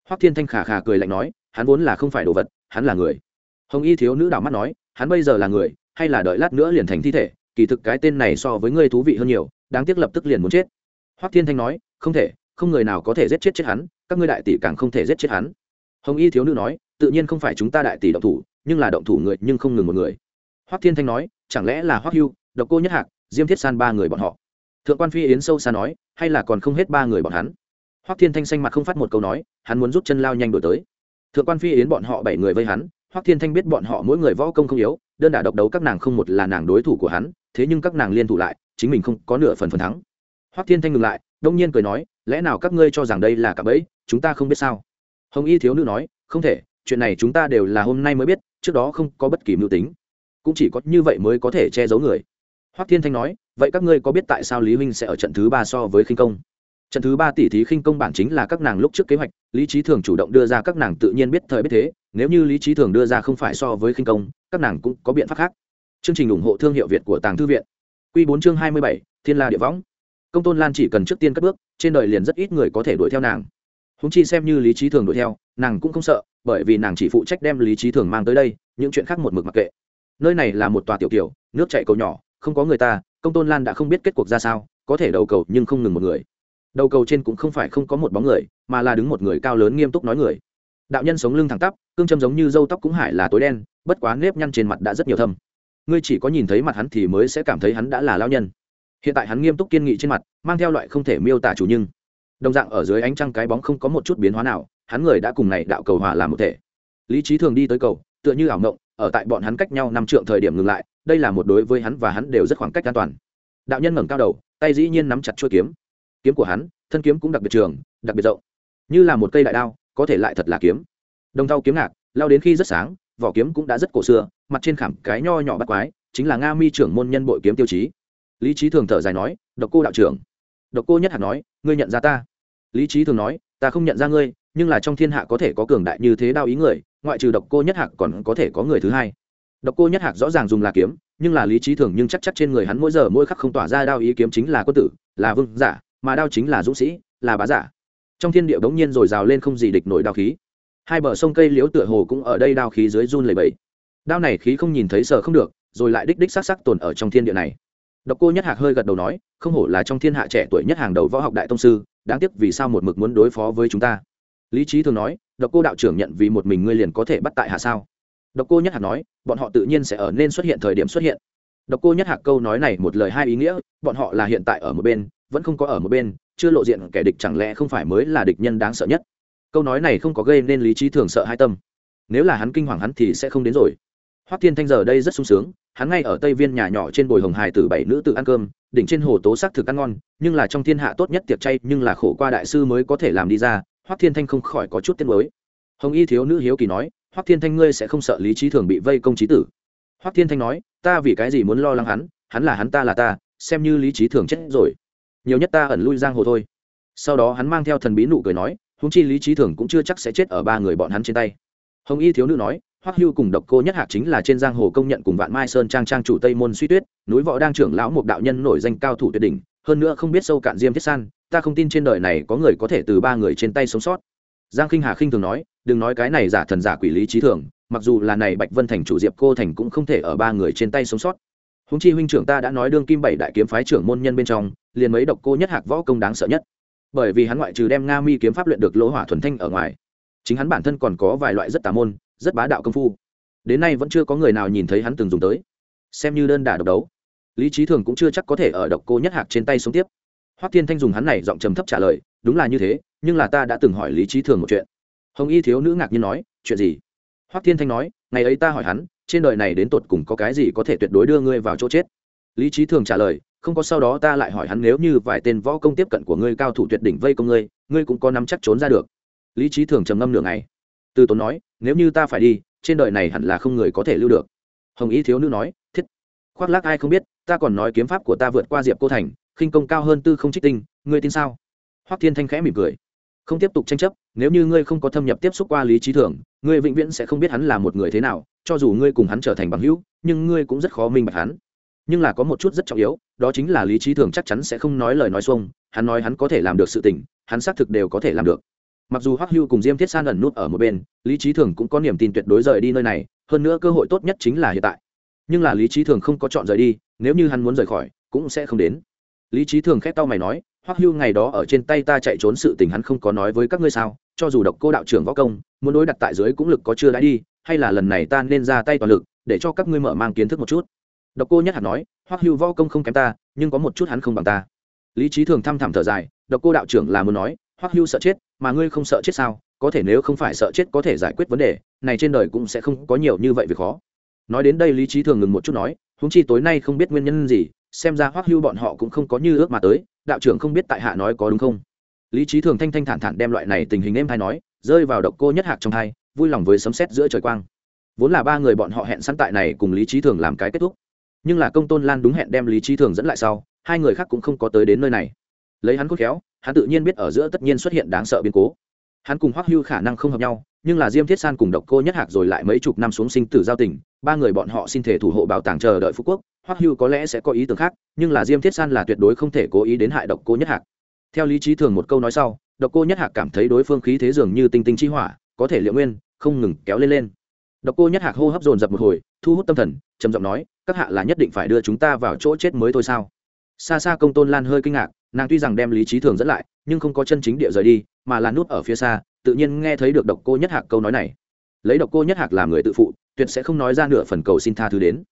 Hoắc thiên thanh khà khà cười lạnh nói, hắn vốn là không phải đồ vật, hắn là người. Hồng y thiếu nữ đảo mắt nói, hắn bây giờ là người, hay là đợi lát nữa liền thành thi thể, kỳ thực cái tên này so với ngươi thú vị hơn nhiều, đáng tiếc lập tức liền muốn chết. Hoắc thiên thanh nói, không thể không người nào có thể giết chết chết hắn, các ngươi đại tỷ càng không thể giết chết hắn. Hồng y thiếu nữ nói, tự nhiên không phải chúng ta đại tỷ động thủ, nhưng là động thủ người nhưng không ngừng một người. Hoắc thiên thanh nói, chẳng lẽ là hoắc hưu, độc cô nhất hạc, diêm thiết san ba người bọn họ? Thượng quan phi yến sâu xa nói, hay là còn không hết ba người bọn hắn? Hoắc thiên thanh xanh mặt không phát một câu nói, hắn muốn rút chân lao nhanh đổi tới. Thượng quan phi yến bọn họ bảy người vây hắn, hoắc thiên thanh biết bọn họ mỗi người võ công không yếu, đơn đả độc đấu các nàng không một là nàng đối thủ của hắn, thế nhưng các nàng liên thủ lại, chính mình không có nửa phần phần thắng. Hoắc thiên thanh ngừng lại, đông nhiên cười nói lẽ nào các ngươi cho rằng đây là cả bẫy, chúng ta không biết sao? Hồng y thiếu nữ nói, không thể, chuyện này chúng ta đều là hôm nay mới biết, trước đó không có bất kỳ mưu tính. Cũng chỉ có như vậy mới có thể che giấu người. Hoắc thiên thanh nói, vậy các ngươi có biết tại sao lý huynh sẽ ở trận thứ ba so với khinh công? Trận thứ ba tỷ thí khinh công bản chính là các nàng lúc trước kế hoạch, lý trí thường chủ động đưa ra các nàng tự nhiên biết thời biết thế, nếu như lý trí thường đưa ra không phải so với khinh công, các nàng cũng có biện pháp khác. Chương trình ủng hộ thương hiệu việt của tàng thư viện. Q bốn chương hai mươi bảy, thiên la địa võng công tôn lan chỉ cần trước tiên cất bước, trên đời liền rất ít người có thể đuổi theo nàng. Húng chi xem như lý trí thường đuổi theo, nàng cũng không sợ, bởi vì nàng chỉ phụ trách đem lý trí thường mang tới đây, những chuyện khác một mực mặc kệ. Nơi này là một tòa tiểu kiểu, nước chạy cầu nhỏ, không có người ta, công tôn lan đã không biết kết cuộc ra sao, có thể đầu cầu nhưng không ngừng một người. Đầu cầu trên cũng không phải không có một bóng người, mà là đứng một người cao lớn nghiêm túc nói người. Đạo nhân sống lưng thẳng tắp, cương châm giống như dâu tóc cũng hải là tối đen, bất quá nếp nhăn trên mặt đã rất nhiều thâm. Ngươi chỉ có nhìn thấy mặt hắn thì mới sẽ cảm thấy hắn đã là lao nhân hiện tại hắn nghiêm túc kiên nghị trên mặt, mang theo loại không thể miêu tả chủ nhưng. Đồng dạng ở dưới ánh trăng cái bóng không có một chút biến hóa nào, hắn người đã cùng này đạo cầu hòa làm một thể. Lý trí thường đi tới cầu, tựa như ảo ngộng ở tại bọn hắn cách nhau năm trượng thời điểm ngừng lại, đây là một đối với hắn và hắn đều rất khoảng cách an toàn. Đạo nhân ngẩng cao đầu, tay dĩ nhiên nắm chặt chuôi kiếm. Kiếm của hắn, thân kiếm cũng đặc biệt trường, đặc biệt rộng. Như là một cây đại đao, có thể lại thật là kiếm. Đồng thau kiếm ngạc, lao đến khi rất sáng, vỏ kiếm cũng đã rất cổ xưa, mặt trên khảm cái nho nhỏ bắt quái, chính là nga mi trưởng môn nhân bội kiếm tiêu chí lý trí thường thở dài nói, độc cô đạo trưởng. Độc cô nhất hạt nói, ngươi nhận ra ta. Lý trí thường nói, ta không nhận ra ngươi, nhưng là trong thiên hạ có thể có cường đại như thế đao ý người, ngoại trừ độc cô nhất hạc còn có thể có người thứ hai. Độc cô nhất hạc rõ ràng dùng là kiếm, nhưng là lý trí thường nhưng chắc chắc trên người hắn mỗi giờ mỗi khắc không tỏa ra đao ý kiếm chính là quân tử, là vương giả, mà đao chính là dũng sĩ, là bá giả. Trong thiên địa bỗng nhiên rồi rào lên không gì địch nổi đao khí. Hai bờ sông cây liễu tựa hồ cũng ở đây đao khí dưới run lầy bẫy đao này khí không nhìn thấy sờ không được, rồi lại đích đích sắc sắc tồn ở trong thiên địa này độc cô nhất hạc hơi gật đầu nói, không hổ là trong thiên hạ trẻ tuổi nhất hàng đầu võ học đại tông sư, đáng tiếc vì sao một mực muốn đối phó với chúng ta. Lý Chí thường nói, độc cô đạo trưởng nhận vì một mình ngươi liền có thể bắt tại hạ sao? Độc cô nhất hạc nói, bọn họ tự nhiên sẽ ở nên xuất hiện thời điểm xuất hiện. Độc cô nhất hạc câu nói này một lời hai ý nghĩa, bọn họ là hiện tại ở một bên, vẫn không có ở một bên, chưa lộ diện kẻ địch chẳng lẽ không phải mới là địch nhân đáng sợ nhất? Câu nói này không có gây nên lý Chí thường sợ hai tâm. Nếu là hắn kinh hoàng hắn thì sẽ không đến rồi. Hoắc thiên thanh giờ đây rất sung sướng hắn ngay ở tây viên nhà nhỏ trên bồi hồng hài tử bảy nữ tự ăn cơm, đỉnh trên hồ tố sắc thực ăn ngon, nhưng là trong thiên hạ tốt nhất tiệc chay, nhưng là khổ qua đại sư mới có thể làm đi ra, hoắc thiên thanh không khỏi có chút tiếc mới hồng y thiếu nữ hiếu kỳ nói, hoắc thiên thanh ngươi sẽ không sợ lý trí thường bị vây công trí tử? Hoắc thiên thanh nói, ta vì cái gì muốn lo lắng hắn hắn là hắn ta là ta, xem như lý trí thường chết rồi. Nhiều nhất ta ẩn lui giang hồ thôi. Sau đó hắn mang theo thần bí nụ cười nói húng chi lý trí thường cũng chưa chắc sẽ chết ở ba người bọn hắn trên tay. Hồng y thiếu nữ nói hoắc hưu cùng độc cô nhất hạc chính là trên giang hồ công nhận cùng vạn mai sơn trang trang chủ tây môn suy tuyết, núi võ đang trưởng lão một đạo nhân nổi danh cao thủ tuyệt đỉnh, hơn nữa không biết sâu cạn diêm thiết san, ta không tin trên đời này có người có thể từ ba người trên tay sống sót. Giang khinh hà khinh thường nói, đừng nói cái này giả thần giả quỷ lý trí thường, mặc dù là này bạch vân thành chủ diệp cô thành cũng không thể ở ba người trên tay sống sót. Húng chi huynh trưởng ta đã nói đương kim bảy đại kiếm phái trưởng môn nhân bên trong, liền mấy độc cô nhất hạc võ công đáng sợ nhất. Bởi vì hắn ngoại trừ đem nga mi kiếm pháp luyện được lỗ hỏa thuần thanh ở ngoài, chính hắn bản thân còn có vài loại rất tà môn rất bá đạo công phu. Đến nay vẫn chưa có người nào nhìn thấy hắn từng dùng tới. Xem như đơn đả độc đấu. Lý trí thường cũng chưa chắc có thể ở độc cô nhất hạc trên tay sống tiếp. Hoắc thiên thanh dùng hắn này giọng trầm thấp trả lời, đúng là như thế, nhưng là ta đã từng hỏi lý trí thường một chuyện. Hồng y thiếu nữ ngạc nhiên nói, chuyện gì? Hoắc thiên thanh nói, ngày ấy ta hỏi hắn, trên đời này đến tột cùng có cái gì có thể tuyệt đối đưa ngươi vào chỗ chết? Lý trí thường trả lời, không có sau đó ta lại hỏi hắn nếu như vài tên võ công tiếp cận của ngươi cao thủ tuyệt đỉnh vây công ngươi ngươi cũng có nắm chắc trốn ra được. Lý trí thường trầm ngâm nửa ngày từ tốn nói, nếu như ta phải đi, trên đời này hẳn là không người có thể lưu được. Hồng ý thiếu nữ nói, thiết. Khoác lác ai không biết, ta còn nói kiếm pháp của ta vượt qua diệp cô thành, khinh công cao hơn tư không trích tinh, ngươi tin sao? Hoắc thiên thanh khẽ mỉm cười. Không tiếp tục tranh chấp, nếu như ngươi không có thâm nhập tiếp xúc qua lý trí thường, ngươi vĩnh viễn sẽ không biết hắn là một người thế nào, cho dù ngươi cùng hắn trở thành bằng hữu, nhưng ngươi cũng rất khó minh bạch hắn. Nhưng là có một chút rất trọng yếu, đó chính là lý trí thường chắc chắn sẽ không nói lời nói xuông, hắn nói hắn có thể làm được sự tình, hắn xác thực đều có thể làm được mặc dù hoắc hưu cùng diêm thiết san ẩn nút ở một bên, lý trí thường cũng có niềm tin tuyệt đối rời đi nơi này, hơn nữa cơ hội tốt nhất chính là hiện tại. Nhưng là lý trí thường không có chọn rời đi, nếu như hắn muốn rời khỏi, cũng sẽ không đến. Lý trí thường khét tao mày nói, hoắc hưu ngày đó ở trên tay ta chạy trốn sự tình hắn không có nói với các ngươi sao, cho dù độc cô đạo trưởng võ công, muốn đối đặt tại dưới cũng lực có chưa đã đi, hay là lần này ta nên ra tay toàn lực, để cho các ngươi mở mang kiến thức một chút. Độc cô nhất hạt nói, hoắc hưu võ công không kém ta, nhưng có một chút hắn không bằng ta. Lý trí thường thăm thẳm thở dài, độc cô đạo trưởng là muốn nói hoắc hưu sợ chết, mà ngươi không sợ chết sao? Có thể nếu không phải sợ chết có thể giải quyết vấn đề, này trên đời cũng sẽ không có nhiều như vậy việc khó. Nói đến đây lý trí thường ngừng một chút nói húng chi tối nay không biết nguyên nhân gì, xem ra hoắc hưu bọn họ cũng không có như ước mà tới, đạo trưởng không biết tại hạ nói có đúng không? Lý trí thường thanh thanh thản thản đem loại này tình hình em hay nói, rơi vào độc cô nhất hạc trong thai, vui lòng với sấm sét giữa trời quang. Vốn là ba người bọn họ hẹn sẵn tại này cùng lý trí thường làm cái kết thúc. Nhưng là công tôn lan đúng hẹn đem lý trí thường dẫn lại sau, hai người khác cũng không có tới đến nơi này. Lấy hắn cốt khéo hắn tự nhiên biết ở giữa tất nhiên xuất hiện đáng sợ biến cố. Hắn cùng hoắc hưu khả năng không hợp nhau, nhưng là diêm thiết san cùng độc cô nhất hạc rồi lại mấy chục năm xuống sinh tử giao tình, ba người bọn họ xin thể thủ hộ bảo tàng chờ đợi phú quốc, hoắc hưu có lẽ sẽ có ý tưởng khác, nhưng là diêm thiết san là tuyệt đối không thể cố ý đến hại độc cô nhất hạc. Theo lý trí thường một câu nói sau, độc cô nhất hạc cảm thấy đối phương khí thế dường như tinh tinh chi hỏa, có thể liệu nguyên, không ngừng kéo lên lên. Độc cô nhất hạc hô hấp dồn dập một hồi, thu hút tâm thần, trầm giọng nói, các hạ là nhất định phải đưa chúng ta vào chỗ chết mới thôi sao? Xa xa công tôn lan hơi kinh ngạc nàng tuy rằng đem lý trí thường dẫn lại, nhưng không có chân chính địa rời đi, mà là nút ở phía xa, tự nhiên nghe thấy được độc cô nhất hạc câu nói này. Lấy độc cô nhất hạc làm người tự phụ, tuyệt sẽ không nói ra nửa phần cầu xin tha thứ đến.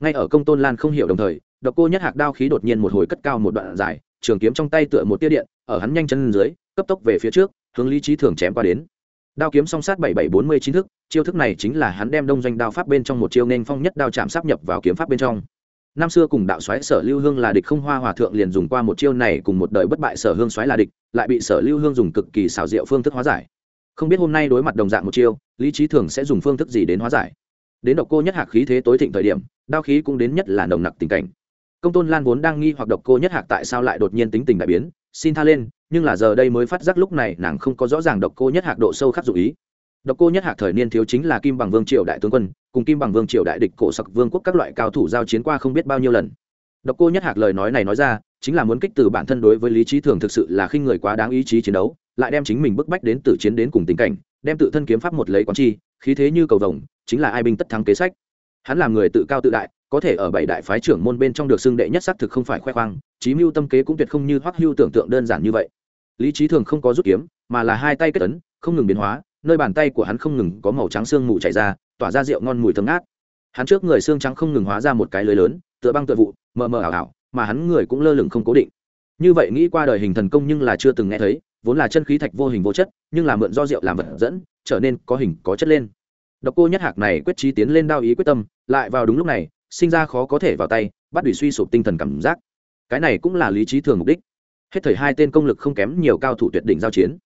Ngay ở công tôn lan không hiểu đồng thời, độc cô nhất hạc đao khí đột nhiên một hồi cất cao một đoạn dài, trường kiếm trong tay tựa một tia điện, ở hắn nhanh chân dưới, cấp tốc về phía trước, hướng lý trí thường chém qua đến. Đao kiếm song sát bảy bảy bốn mươi chín thức, chiêu thức này chính là hắn đem đông doanh đao pháp bên trong một chiêu nên phong nhất đao chạm sắp nhập vào kiếm pháp bên trong năm xưa cùng đạo xoáy sở lưu hương là địch không hoa hòa thượng liền dùng qua một chiêu này cùng một đời bất bại sở hương xoáy là địch, lại bị sở lưu hương dùng cực kỳ xảo diệu phương thức hóa giải. Không biết hôm nay đối mặt đồng dạng một chiêu, lý trí thường sẽ dùng phương thức gì đến hóa giải? Đến độc cô nhất hạc khí thế tối thịnh thời điểm, đao khí cũng đến nhất là nồng nặc tình cảnh. Công tôn lan vốn đang nghi hoặc độc cô nhất hạc tại sao lại đột nhiên tính tình đại biến, xin tha lên, nhưng là giờ đây mới phát giác lúc này nàng không có rõ ràng độc cô nhất hạc độ sâu khắc dụ ý độc cô nhất hạc thời niên thiếu chính là kim bằng vương triều đại tướng quân, cùng kim bằng vương triều đại địch cổ sặc vương quốc các loại cao thủ giao chiến qua không biết bao nhiêu lần. Độc cô nhất hạc lời nói này nói ra, chính là muốn kích từ bản thân đối với lý trí thường thực sự là khi người quá đáng ý chí chiến đấu, lại đem chính mình bức bách đến tử chiến đến cùng tình cảnh, đem tự thân kiếm pháp một lấy quán chi, khí thế như cầu vồng, chính là ai binh tất thắng kế sách. Hắn là người tự cao tự đại, có thể ở bảy đại phái trưởng môn bên trong được xưng đệ nhất xác thực không phải khoe khoang, chí mưu tâm kế cũng tuyệt không như hoắc hưu tưởng tượng đơn giản như vậy. Lý trí thường không có rút kiếm, mà là hai tay kết tấn không ngừng biến hóa nơi bàn tay của hắn không ngừng có màu trắng xương mù chảy ra, tỏa ra rượu ngon mùi thơm ngát. Hắn trước người xương trắng không ngừng hóa ra một cái lưới lớn, tựa băng tựa vụ, mờ mờ ảo ảo, mà hắn người cũng lơ lửng không cố định. Như vậy nghĩ qua đời hình thần công nhưng là chưa từng nghe thấy, vốn là chân khí thạch vô hình vô chất, nhưng là mượn do rượu làm vật dẫn, trở nên có hình, có chất lên. Độc cô nhất hạc này quyết trí tiến lên đao ý quyết tâm, lại vào đúng lúc này, sinh ra khó có thể vào tay, bắt bị suy sụp tinh thần cảm giác. Cái này cũng là lý trí thường mục đích. Hết thời hai tên công lực không kém nhiều cao thủ tuyệt đỉnh giao chiến.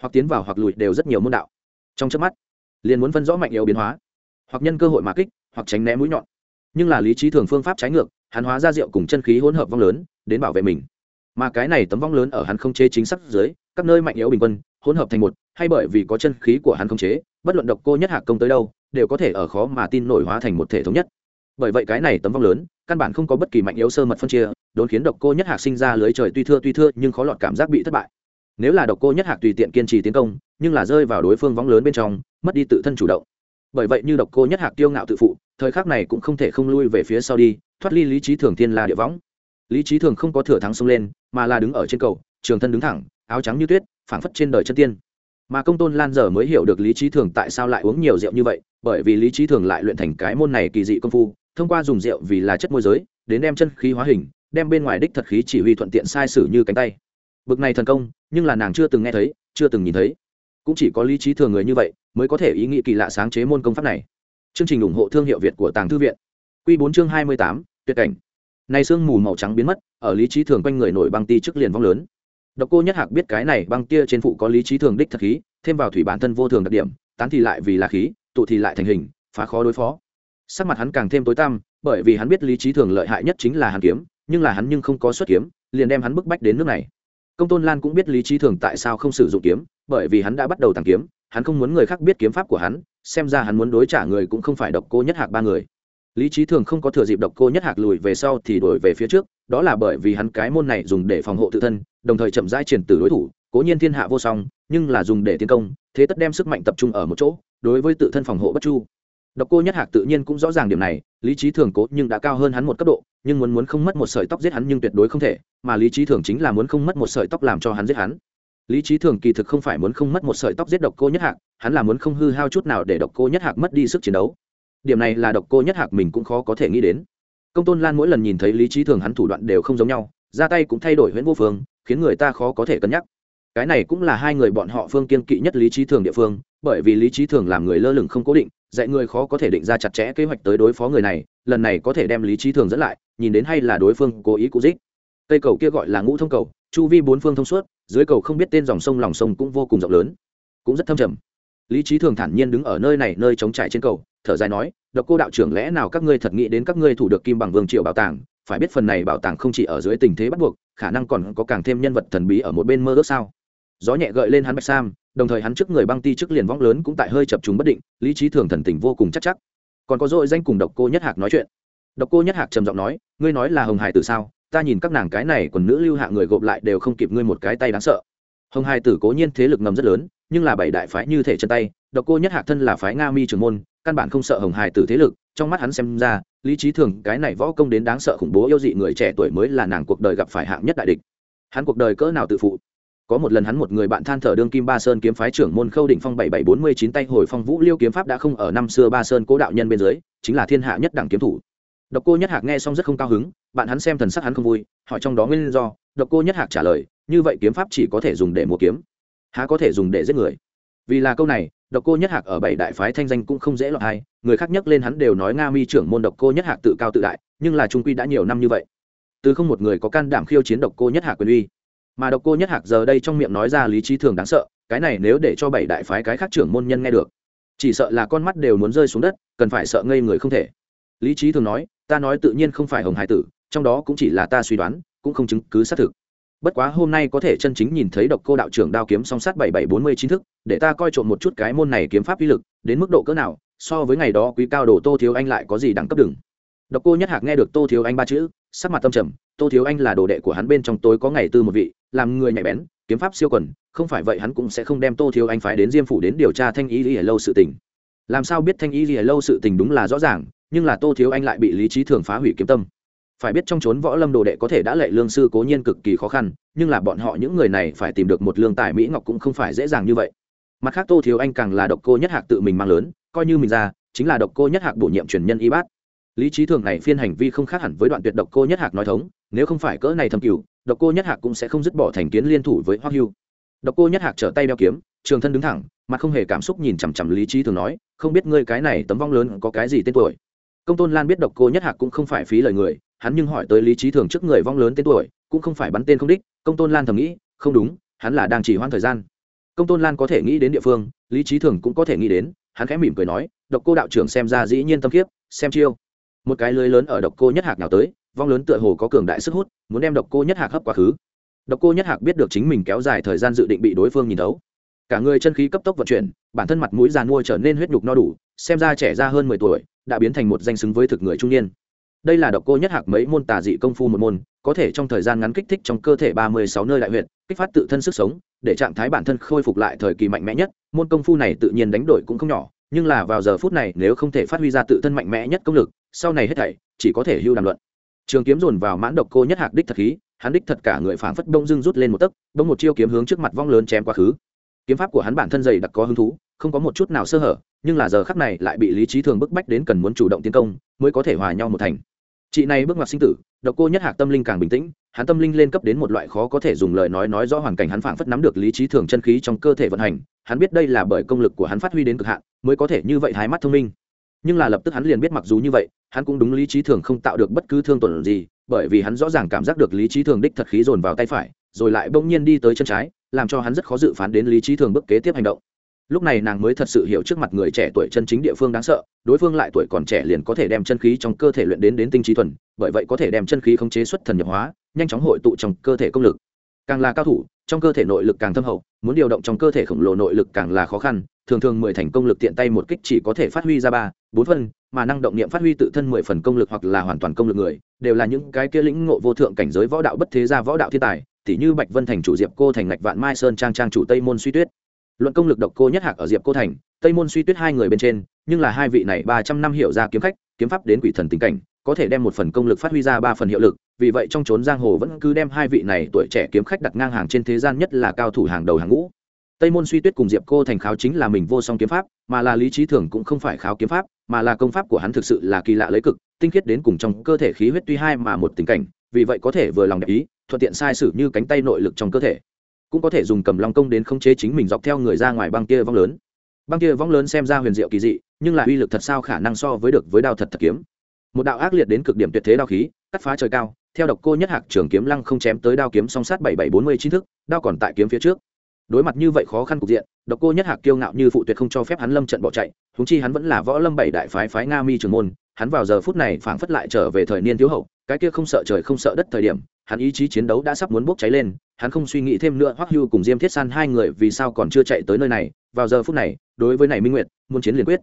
Hoặc tiến vào hoặc lùi đều rất nhiều môn đạo trong chớp mắt, liền muốn phân rõ mạnh yếu biến hóa, hoặc nhân cơ hội mà kích, hoặc tránh né mũi nhọn. Nhưng là lý trí thường phương pháp trái ngược, hắn hóa ra rượu cùng chân khí hỗn hợp vong lớn, đến bảo vệ mình. Mà cái này tấm vong lớn ở hắn không chế chính xác dưới, các nơi mạnh yếu bình quân, hỗn hợp thành một, hay bởi vì có chân khí của hắn không chế, bất luận độc cô nhất hạ công tới đâu, đều có thể ở khó mà tin nổi hóa thành một thể thống nhất. Bởi vậy cái này tấm vong lớn, căn bản không có bất kỳ mạnh yếu sơ mật phân chia, đốn khiến độc cô nhất hạc sinh ra lưới trời tuy thưa tuy thưa, nhưng khó lọt cảm giác bị thất bại nếu là độc cô nhất hạc tùy tiện kiên trì tiến công, nhưng là rơi vào đối phương vóng lớn bên trong, mất đi tự thân chủ động. Bởi vậy như độc cô nhất hạc tiêu ngạo tự phụ, thời khắc này cũng không thể không lui về phía sau đi, thoát ly lý trí thường thiên là địa võng. Lý trí thường không có thừa thắng xông lên, mà là đứng ở trên cầu, trường thân đứng thẳng, áo trắng như tuyết, phảng phất trên đời chân tiên. Mà công tôn lan giờ mới hiểu được lý trí thường tại sao lại uống nhiều rượu như vậy, bởi vì lý trí thường lại luyện thành cái môn này kỳ dị công phu, thông qua dùng rượu vì là chất môi giới, đến đem chân khí hóa hình, đem bên ngoài đích thật khí chỉ huy thuận tiện sai sử như cánh tay bực này thần công, nhưng là nàng chưa từng nghe thấy, chưa từng nhìn thấy. Cũng chỉ có lý trí thường người như vậy mới có thể ý nghĩ kỳ lạ sáng chế môn công pháp này. Chương trình ủng hộ thương hiệu việt của tàng thư viện. Q bốn chương hai mươi tám, tuyệt cảnh. Này sương mù màu trắng biến mất, ở lý trí thường quanh người nổi băng ti trước liền vong lớn. Độc cô nhất hạc biết cái này băng tia trên phụ có lý trí thường đích thật khí, thêm vào thủy bản thân vô thường đặc điểm, tán thì lại vì là khí, tụ thì lại thành hình, phá khó đối phó. Sắc mặt hắn càng thêm tối tăm, bởi vì hắn biết lý trí thường lợi hại nhất chính là hàn kiếm, nhưng là hắn nhưng không có xuất kiếm, liền đem hắn bức bách đến nước này công tôn lan cũng biết lý trí thường tại sao không sử dụng kiếm, bởi vì hắn đã bắt đầu tàng kiếm, hắn không muốn người khác biết kiếm pháp của hắn, xem ra hắn muốn đối trả người cũng không phải độc cô nhất hạc ba người. Lý trí thường không có thừa dịp độc cô nhất hạc lùi về sau thì đổi về phía trước, đó là bởi vì hắn cái môn này dùng để phòng hộ tự thân, đồng thời chậm rãi triển từ đối thủ, cố nhiên thiên hạ vô song, nhưng là dùng để tiến công, thế tất đem sức mạnh tập trung ở một chỗ, đối với tự thân phòng hộ bất chu độc cô nhất hạc tự nhiên cũng rõ ràng điểm này, lý trí thường cố nhưng đã cao hơn hắn một cấp độ, nhưng muốn muốn không mất một sợi tóc giết hắn nhưng tuyệt đối không thể, mà lý trí thường chính là muốn không mất một sợi tóc làm cho hắn giết hắn. Lý trí thường kỳ thực không phải muốn không mất một sợi tóc giết độc cô nhất hạc, hắn là muốn không hư hao chút nào để độc cô nhất hạc mất đi sức chiến đấu. Điểm này là độc cô nhất hạc mình cũng khó có thể nghĩ đến. Công tôn lan mỗi lần nhìn thấy lý trí thường hắn thủ đoạn đều không giống nhau, ra tay cũng thay đổi huyễn vô phương, khiến người ta khó có thể cân nhắc. Cái này cũng là hai người bọn họ phương kiên kỵ nhất lý trí thường địa phương, bởi vì lý trí thường làm người lơ lửng không cố định dạy người khó có thể định ra chặt chẽ kế hoạch tới đối phó người này, lần này có thể đem lý trí thường dẫn lại, nhìn đến hay là đối phương cố ý cụ dích. Cây cầu kia gọi là ngũ thông cầu, chu vi bốn phương thông suốt, dưới cầu không biết tên dòng sông lòng sông cũng vô cùng rộng lớn, cũng rất thâm trầm. Lý trí thường thản nhiên đứng ở nơi này, nơi trống trải trên cầu, thở dài nói, độc cô đạo trưởng, lẽ nào các ngươi thật nghĩ đến các ngươi thủ được kim bằng vương triệu bảo tàng? Phải biết phần này bảo tàng không chỉ ở dưới tình thế bắt buộc, khả năng còn có càng thêm nhân vật thần bí ở một bên mơ ước sao? Gió nhẹ gợi lên hắn bạch sam đồng thời hắn trước người băng ti trước liền vong lớn cũng tại hơi chập chúng bất định, lý trí thường thần tình vô cùng chắc chắc. Còn có dội danh cùng độc cô nhất hạc nói chuyện. Độc cô nhất hạc trầm giọng nói, ngươi nói là hồng hải từ sao? Ta nhìn các nàng cái này còn nữ lưu hạ người gộp lại đều không kịp ngươi một cái tay đáng sợ. Hồng hải tử cố nhiên thế lực ngầm rất lớn, nhưng là bảy đại phái như thể chân tay, độc cô nhất hạc thân là phái nga mi trường môn, căn bản không sợ hồng hải tử thế lực, trong mắt hắn xem ra, lý trí thường cái này võ công đến đáng sợ khủng bố, yêu dị người trẻ tuổi mới là nàng cuộc đời gặp phải hạng nhất đại địch. Hắn cuộc đời cỡ nào tự phụ? Có một lần hắn một người bạn than thở đương kim ba sơn kiếm phái trưởng môn khâu đỉnh phong bảy bảy bốn mươi chín tay hồi phong vũ liêu kiếm pháp đã không ở năm xưa ba sơn cố đạo nhân bên dưới, chính là thiên hạ nhất đẳng kiếm thủ. Độc cô nhất hạc nghe xong rất không cao hứng, bạn hắn xem thần sắc hắn không vui, hỏi trong đó nguyên do, độc cô nhất hạc trả lời, như vậy kiếm pháp chỉ có thể dùng để mua kiếm, há có thể dùng để giết người. Vì là câu này, độc cô nhất hạc ở bảy đại phái thanh danh cũng không dễ lọt hay người khác nhắc lên hắn đều nói nga mi trưởng môn độc cô nhất hạc tự cao tự đại, nhưng là trung quy đã nhiều năm như vậy. Từ không một người có can đảm khiêu chiến độc cô nhất hạc quyền uy mà độc cô nhất hạc giờ đây trong miệng nói ra lý trí thường đáng sợ, cái này nếu để cho bảy đại phái cái khác trưởng môn nhân nghe được, chỉ sợ là con mắt đều muốn rơi xuống đất, cần phải sợ ngây người không thể. Lý trí thường nói, ta nói tự nhiên không phải hồng hải tử, trong đó cũng chỉ là ta suy đoán, cũng không chứng cứ xác thực. Bất quá hôm nay có thể chân chính nhìn thấy độc cô đạo trưởng đao kiếm song sát bảy bảy bốn mươi chín thức, để ta coi trộm một chút cái môn này kiếm pháp uy lực, đến mức độ cỡ nào, so với ngày đó quý cao đồ tô thiếu anh lại có gì đẳng cấp đừng. Độc cô nhất hạc nghe được tô thiếu anh ba chữ, sắc mặt tâm trầm, tô thiếu anh là đồ đệ của hắn bên trong tối có ngày tư một vị làm người nhạy bén, kiếm pháp siêu quần, không phải vậy hắn cũng sẽ không đem tô thiếu anh phái đến diêm phủ đến điều tra thanh ý lìa lâu sự tình. Làm sao biết thanh ý lìa lâu sự tình đúng là rõ ràng, nhưng là tô thiếu anh lại bị lý trí thường phá hủy kiếm tâm. Phải biết trong chốn võ lâm đồ đệ có thể đã lệ lương sư cố nhiên cực kỳ khó khăn, nhưng là bọn họ những người này phải tìm được một lương tài mỹ ngọc cũng không phải dễ dàng như vậy. Mặt khác tô thiếu anh càng là độc cô nhất hạc tự mình mang lớn, coi như mình ra, chính là độc cô nhất hạc bổ nhiệm truyền nhân y bát. Lý trí thường này phiên hành vi không khác hẳn với đoạn tuyệt độc cô nhất hạc nói thống, nếu không phải cỡ này thâm cửu độc cô nhất hạc cũng sẽ không dứt bỏ thành kiến liên thủ với hoắc hưu. Độc cô nhất hạc trở tay đeo kiếm, trường thân đứng thẳng, mặt không hề cảm xúc nhìn chằm chằm lý trí thường nói, không biết ngươi cái này tấm vong lớn có cái gì tên tuổi? Công tôn lan biết độc cô nhất hạc cũng không phải phí lời người, hắn nhưng hỏi tới lý trí thường trước người vong lớn tên tuổi, cũng không phải bắn tên không đích, công tôn lan thầm nghĩ, không đúng, hắn là đang chỉ hoãn thời gian. Công tôn lan có thể nghĩ đến địa phương, lý trí thường cũng có thể nghĩ đến, hắn khẽ mỉm cười nói, độc cô đạo trưởng xem ra dĩ nhiên tâm kiếp, xem chiêu. Một cái lưới lớn ở độc cô nhất hạc nào tới vong lớn tựa hồ có cường đại sức hút, muốn đem độc cô nhất hạc hấp quá khứ. Độc cô nhất hạc biết được chính mình kéo dài thời gian dự định bị đối phương nhìn thấu. Cả người chân khí cấp tốc vận chuyển, bản thân mặt mũi già nuôi trở nên huyết nhục no đủ, xem ra trẻ ra hơn mười tuổi, đã biến thành một danh xứng với thực người trung niên. Đây là độc cô nhất hạc mấy môn tà dị công phu một môn, có thể trong thời gian ngắn kích thích trong cơ thể ba mươi sáu nơi đại huyện kích phát tự thân sức sống, để trạng thái bản thân khôi phục lại thời kỳ mạnh mẽ nhất. Môn công phu này tự nhiên đánh đổi cũng không nhỏ, nhưng là vào giờ phút này nếu không thể phát huy ra tự thân mạnh mẽ nhất công lực, sau này hết thảy chỉ có thể hưu đàm luận trường kiếm dồn vào mãn độc cô nhất hạc đích thật khí, hắn đích thật cả người phảng phất đông dưng rút lên một tấc, bỗng một chiêu kiếm hướng trước mặt vong lớn chém quá khứ. Kiếm pháp của hắn bản thân dày đặc có hứng thú, không có một chút nào sơ hở, nhưng là giờ khắc này lại bị lý trí thường bức bách đến cần muốn chủ động tiến công, mới có thể hòa nhau một thành. Chị này bước ngoặt sinh tử, độc cô nhất hạc tâm linh càng bình tĩnh, hắn tâm linh lên cấp đến một loại khó có thể dùng lời nói nói rõ hoàn cảnh hắn phảng phất nắm được lý trí thường chân khí trong cơ thể vận hành, hắn biết đây là bởi công lực của hắn phát huy đến cực hạn, mới có thể như vậy hai mắt thông minh nhưng là lập tức hắn liền biết mặc dù như vậy, hắn cũng đúng lý trí thường không tạo được bất cứ thương tổn gì, bởi vì hắn rõ ràng cảm giác được lý trí thường đích thật khí dồn vào tay phải, rồi lại bỗng nhiên đi tới chân trái, làm cho hắn rất khó dự phán đến lý trí thường bước kế tiếp hành động. Lúc này nàng mới thật sự hiểu trước mặt người trẻ tuổi chân chính địa phương đáng sợ, đối phương lại tuổi còn trẻ liền có thể đem chân khí trong cơ thể luyện đến đến tinh trí thuần, bởi vậy có thể đem chân khí khống chế xuất thần nhập hóa, nhanh chóng hội tụ trong cơ thể công lực. Càng là cao thủ, trong cơ thể nội lực càng thâm hậu, muốn điều động trong cơ thể khổng lồ nội lực càng là khó khăn, thường thường mười thành công lực tiện tay một kích chỉ có thể phát huy ra ba bốn phân, mà năng động niệm phát huy tự thân mười phần công lực hoặc là hoàn toàn công lực người, đều là những cái kia lĩnh ngộ vô thượng cảnh giới võ đạo bất thế gia võ đạo thiên tài tỷ như bạch vân thành chủ diệp cô thành, ngạch vạn mai sơn trang trang chủ tây môn suy tuyết. Luận công lực độc cô nhất hạc ở diệp cô thành, tây môn suy tuyết hai người bên trên, nhưng là hai vị này ba trăm năm hiểu ra kiếm khách, kiếm pháp đến quỷ thần tình cảnh, có thể đem một phần công lực phát huy ra ba phần hiệu lực, vì vậy trong trốn giang hồ vẫn cứ đem hai vị này tuổi trẻ kiếm khách đặt ngang hàng trên thế gian nhất là cao thủ hàng đầu hàng ngũ. Tây môn suy tuyết cùng diệp cô thành kháo chính là mình vô song kiếm pháp, mà là lý trí thường cũng không phải kháo kiếm pháp mà là công pháp của hắn thực sự là kỳ lạ lấy cực, tinh khiết đến cùng trong cơ thể khí huyết tuy hai mà một tình cảnh, vì vậy có thể vừa lòng đẹp ý, thuận tiện sai sử như cánh tay nội lực trong cơ thể. Cũng có thể dùng cầm long công đến khống chế chính mình dọc theo người ra ngoài băng kia vong lớn. Băng kia vong lớn xem ra huyền diệu kỳ dị, nhưng là uy lực thật sao khả năng so với được với đao thật thật kiếm. Một đạo ác liệt đến cực điểm tuyệt thế đao khí, cắt phá trời cao, theo độc cô nhất hạc trường kiếm lăng không chém tới đao kiếm song sát bảy bảy bốn mươi chín thức, đao còn tại kiếm phía trước đối mặt như vậy khó khăn cục diện, độc cô nhất hạc kiêu ngạo như phụ tuyệt không cho phép hắn lâm trận bỏ chạy húng chi hắn vẫn là võ lâm bảy đại phái phái nga mi trường môn, hắn vào giờ phút này phảng phất lại trở về thời niên thiếu hậu, cái kia không sợ trời không sợ đất thời điểm, hắn ý chí chiến đấu đã sắp muốn bốc cháy lên, hắn không suy nghĩ thêm nữa hoắc hưu cùng diêm thiết san hai người vì sao còn chưa chạy tới nơi này, vào giờ phút này, đối với này minh nguyệt, muốn chiến liền quyết.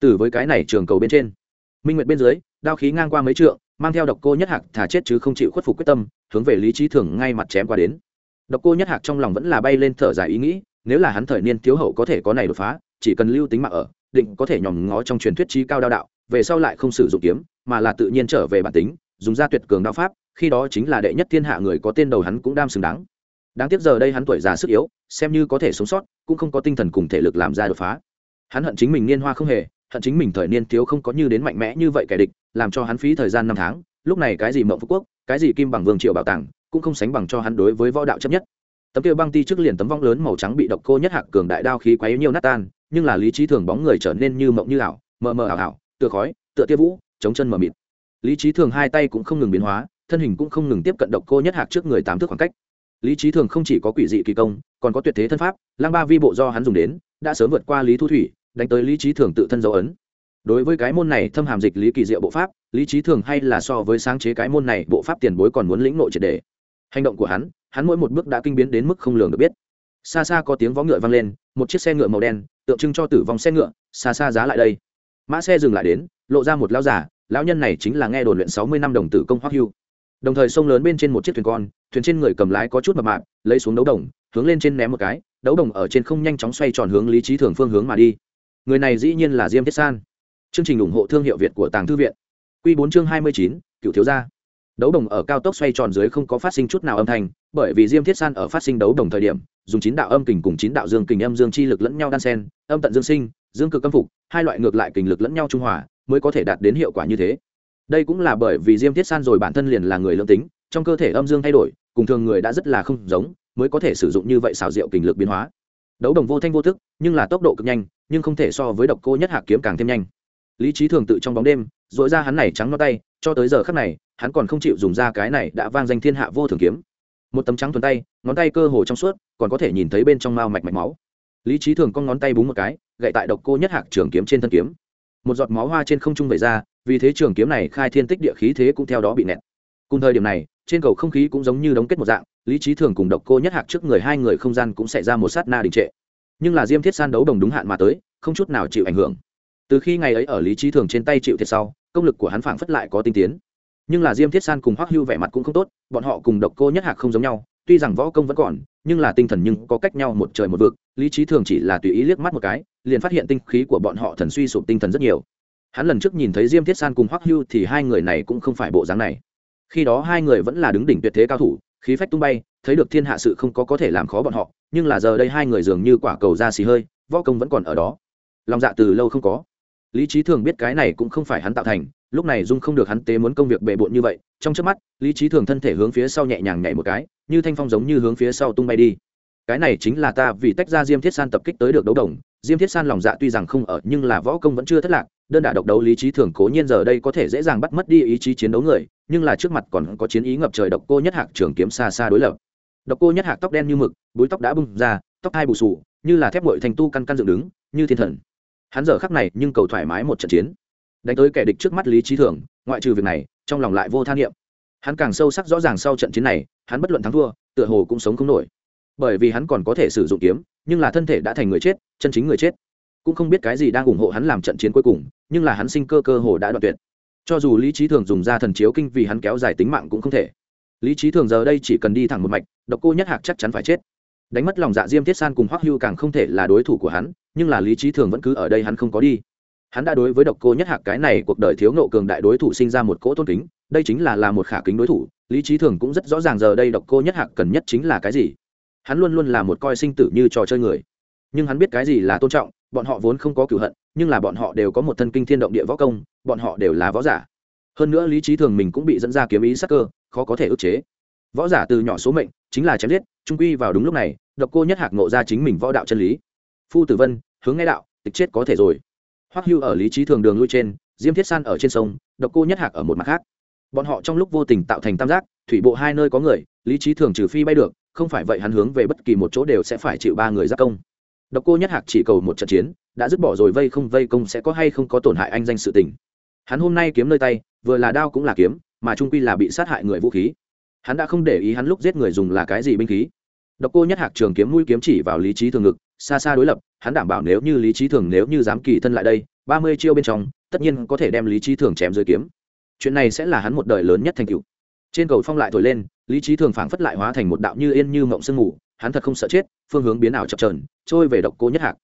Từ với cái này trường cầu bên trên, minh nguyệt bên dưới, đao khí ngang qua mấy trượng, mang theo độc cô nhất hạc thả chết chứ không chịu khuất phục quyết tâm, hướng về lý trí thường ngay mặt chém qua đến độc cô nhất hạc trong lòng vẫn là bay lên thở dài ý nghĩ, nếu là hắn thời niên thiếu hậu có thể có này đột phá, chỉ cần lưu tính mạng ở, định có thể nhòm ngó trong truyền thuyết trí cao đao đạo, về sau lại không sử dụng kiếm, mà là tự nhiên trở về bản tính, dùng ra tuyệt cường đạo pháp, khi đó chính là đệ nhất thiên hạ người có tên đầu hắn cũng đam xứng đáng. Đáng tiếc giờ đây hắn tuổi già sức yếu, xem như có thể sống sót, cũng không có tinh thần cùng thể lực làm ra đột phá. Hắn hận chính mình niên hoa không hề, hận chính mình thời niên thiếu không có như đến mạnh mẽ như vậy kẻ địch, làm cho hắn phí thời gian năm tháng, lúc này cái gì mộng phú quốc, cái gì kim bằng vương triệu bảo tàng cũng không sánh bằng cho hắn đối với võ đạo chấp nhất. Tấm kia băng ti trước liền tấm vong lớn màu trắng bị độc cô nhất hạc cường đại đao khí quấy nhiều nát tan, nhưng là lý trí thường bóng người trở nên như mộng như ảo, mờ mờ ảo ảo, tựa khói, tựa tia vũ, chống chân mờ mịt. Lý trí thường hai tay cũng không ngừng biến hóa, thân hình cũng không ngừng tiếp cận độc cô nhất hạc trước người tám thước khoảng cách. Lý trí thường không chỉ có quỷ dị kỳ công, còn có tuyệt thế thân pháp, lang ba vi bộ do hắn dùng đến, đã sớm vượt qua lý thu thủy, đánh tới lý trí thường tự thân dấu ấn. Đối với cái môn này thâm hàm dịch lý kỳ diệu bộ pháp, lý trí thường hay là so với sáng chế cái môn này bộ pháp tiền bối còn muốn lĩnh nội triệt đề hành động của hắn hắn mỗi một bước đã kinh biến đến mức không lường được biết. Xa xa có tiếng vó ngựa vang lên, một chiếc xe ngựa màu đen, tượng trưng cho tử vong xe ngựa, xa xa giá lại đây. Mã xe dừng lại đến, lộ ra một lão giả lão nhân này chính là nghe đồn luyện sáu mươi năm đồng tử công hoắc hưu. Đồng thời sông lớn bên trên một chiếc thuyền con, thuyền trên người cầm lái có chút mập mạp, lấy xuống đấu đồng, hướng lên trên ném một cái, đấu đồng ở trên không nhanh chóng xoay tròn hướng lý trí thường phương hướng mà đi. Người này dĩ nhiên là diêm thiết san. Chương trình ủng hộ thương hiệu việt của tàng thư viện. Q bốn chương hai mươi chín, cựu thiếu gia đấu đồng ở cao tốc xoay tròn dưới không có phát sinh chút nào âm thanh, bởi vì diêm thiết san ở phát sinh đấu đồng thời điểm, dùng chín đạo âm kình cùng chín đạo dương kình âm dương chi lực lẫn nhau đan sen âm tận dương sinh, dương cực âm phục, hai loại ngược lại kình lực lẫn nhau trung hòa, mới có thể đạt đến hiệu quả như thế. Đây cũng là bởi vì diêm thiết san rồi bản thân liền là người lương tính, trong cơ thể âm dương thay đổi, cùng thường người đã rất là không giống, mới có thể sử dụng như vậy xào rượu kình lực biến hóa. Đấu đồng vô thanh vô thức nhưng là tốc độ cực nhanh, nhưng không thể so với độc cô nhất hạ kiếm càng thêm nhanh lý trí thường tự trong bóng đêm, dội ra hắn này trắng no tay, cho tới giờ khắc này, hắn còn không chịu dùng ra cái này đã vang danh thiên hạ vô thường kiếm. Một tấm trắng thuần tay, ngón tay cơ hồ trong suốt, còn có thể nhìn thấy bên trong mao mạch mạch máu. Lý trí thường con ngón tay búng một cái, gậy tại độc cô nhất hạc trường kiếm trên thân kiếm. Một giọt máu hoa trên không trung vẩy ra, vì thế trường kiếm này khai thiên tích địa khí thế cũng theo đó bị nẹt. Cùng thời điểm này, trên cầu không khí cũng giống như đóng kết một dạng, lý trí thường cùng độc cô nhất hạc trước người hai người không gian cũng xảy ra một sát na đình trệ. Nhưng là diêm thiết san đấu đồng đúng hạn mà tới, không chút nào chịu ảnh hưởng từ khi ngày ấy ở lý trí thường trên tay chịu thiệt sau, công lực của hắn phảng phất lại có tinh tiến. Nhưng là diêm thiết san cùng hoắc hưu vẻ mặt cũng không tốt, bọn họ cùng độc cô nhất hạc không giống nhau, tuy rằng võ công vẫn còn, nhưng là tinh thần nhưng có cách nhau một trời một vực, lý trí thường chỉ là tùy ý liếc mắt một cái, liền phát hiện tinh khí của bọn họ thần suy sụp tinh thần rất nhiều. Hắn lần trước nhìn thấy diêm thiết san cùng hoắc hưu thì hai người này cũng không phải bộ dáng này. Khi đó hai người vẫn là đứng đỉnh tuyệt thế cao thủ, khí phách tung bay, thấy được thiên hạ sự không có có thể làm khó bọn họ, nhưng là giờ đây hai người dường như quả cầu ra xì hơi, võ công vẫn còn ở đó. Lòng dạ từ lâu không có lý trí thường biết cái này cũng không phải hắn tạo thành, lúc này dung không được hắn tế muốn công việc bề bộn như vậy, trong trước mắt, lý trí thường thân thể hướng phía sau nhẹ nhàng nhảy một cái, như thanh phong giống như hướng phía sau tung bay đi. Cái này chính là ta vì tách ra diêm thiết san tập kích tới được đấu đồng, diêm thiết san lòng dạ tuy rằng không ở, nhưng là võ công vẫn chưa thất lạc, đơn đả độc đấu lý trí thường cố nhiên giờ đây có thể dễ dàng bắt mất đi ý chí chiến đấu người, nhưng là trước mặt còn có chiến ý ngập trời độc cô nhất hạc trường kiếm xa xa đối lập. Độc cô nhất hạc tóc đen như mực, búi tóc đã bung ra, tóc hai bù sù như là thép bội thành tu căn căn dựng đứng, như thiên thần hắn giờ khắc này nhưng cầu thoải mái một trận chiến. Đánh tới kẻ địch trước mắt lý trí thường, ngoại trừ việc này, trong lòng lại vô than niệm. Hắn càng sâu sắc rõ ràng sau trận chiến này, hắn bất luận thắng thua, tựa hồ cũng sống không nổi. Bởi vì hắn còn có thể sử dụng kiếm, nhưng là thân thể đã thành người chết, chân chính người chết. Cũng không biết cái gì đang ủng hộ hắn làm trận chiến cuối cùng, nhưng là hắn sinh cơ cơ hồ đã đoạn tuyệt. Cho dù lý trí thường dùng ra thần chiếu kinh vì hắn kéo dài tính mạng cũng không thể. Lý trí thường giờ đây chỉ cần đi thẳng một mạch, độc cô nhất hạc chắc chắn phải chết. Đánh mất lòng dạ diêm thiết san cùng hoắc hưu càng không thể là đối thủ của hắn nhưng là lý trí thường vẫn cứ ở đây hắn không có đi. Hắn đã đối với độc cô nhất hạc cái này cuộc đời thiếu nộ cường đại đối thủ sinh ra một cỗ tôn kính, đây chính là là một khả kính đối thủ, lý trí thường cũng rất rõ ràng giờ đây độc cô nhất hạc cần nhất chính là cái gì. Hắn luôn luôn là một coi sinh tử như trò chơi người. Nhưng hắn biết cái gì là tôn trọng, bọn họ vốn không có cửu hận, nhưng là bọn họ đều có một thân kinh thiên động địa võ công, bọn họ đều là võ giả. Hơn nữa lý trí thường mình cũng bị dẫn ra kiếm ý sắc cơ, khó có thể ức chế. Võ giả từ nhỏ số mệnh chính là chém giết, trung quy vào đúng lúc này, độc cô nhất hạc ngộ ra chính mình võ đạo chân lý phu tử vân, hướng nghe đạo, tịch chết có thể rồi. Hoắc hưu ở lý trí thường đường lui trên, diêm thiết san ở trên sông, độc cô nhất hạc ở một mặt khác. Bọn họ trong lúc vô tình tạo thành tam giác, thủy bộ hai nơi có người, lý trí thường trừ phi bay được, không phải vậy hắn hướng về bất kỳ một chỗ đều sẽ phải chịu ba người giác công. Độc cô nhất hạc chỉ cầu một trận chiến, đã dứt bỏ rồi vây không vây công sẽ có hay không có tổn hại anh danh sự tình. Hắn hôm nay kiếm nơi tay, vừa là đao cũng là kiếm, mà trung quy là bị sát hại người vũ khí. Hắn đã không để ý hắn lúc giết người dùng là cái gì binh khí độc cô nhất hạc trường kiếm mũi kiếm chỉ vào lý trí thường ngực xa xa đối lập hắn đảm bảo nếu như lý trí thường nếu như dám kỳ thân lại đây ba mươi chiêu bên trong tất nhiên có thể đem lý trí thường chém dưới kiếm. Chuyện này sẽ là hắn một đời lớn nhất thành tựu. trên cầu phong lại thổi lên lý trí thường phảng phất lại hóa thành một đạo như yên như mộng sương ngủ hắn thật không sợ chết phương hướng biến ảo chập chờn, trôi về độc cô nhất hạc.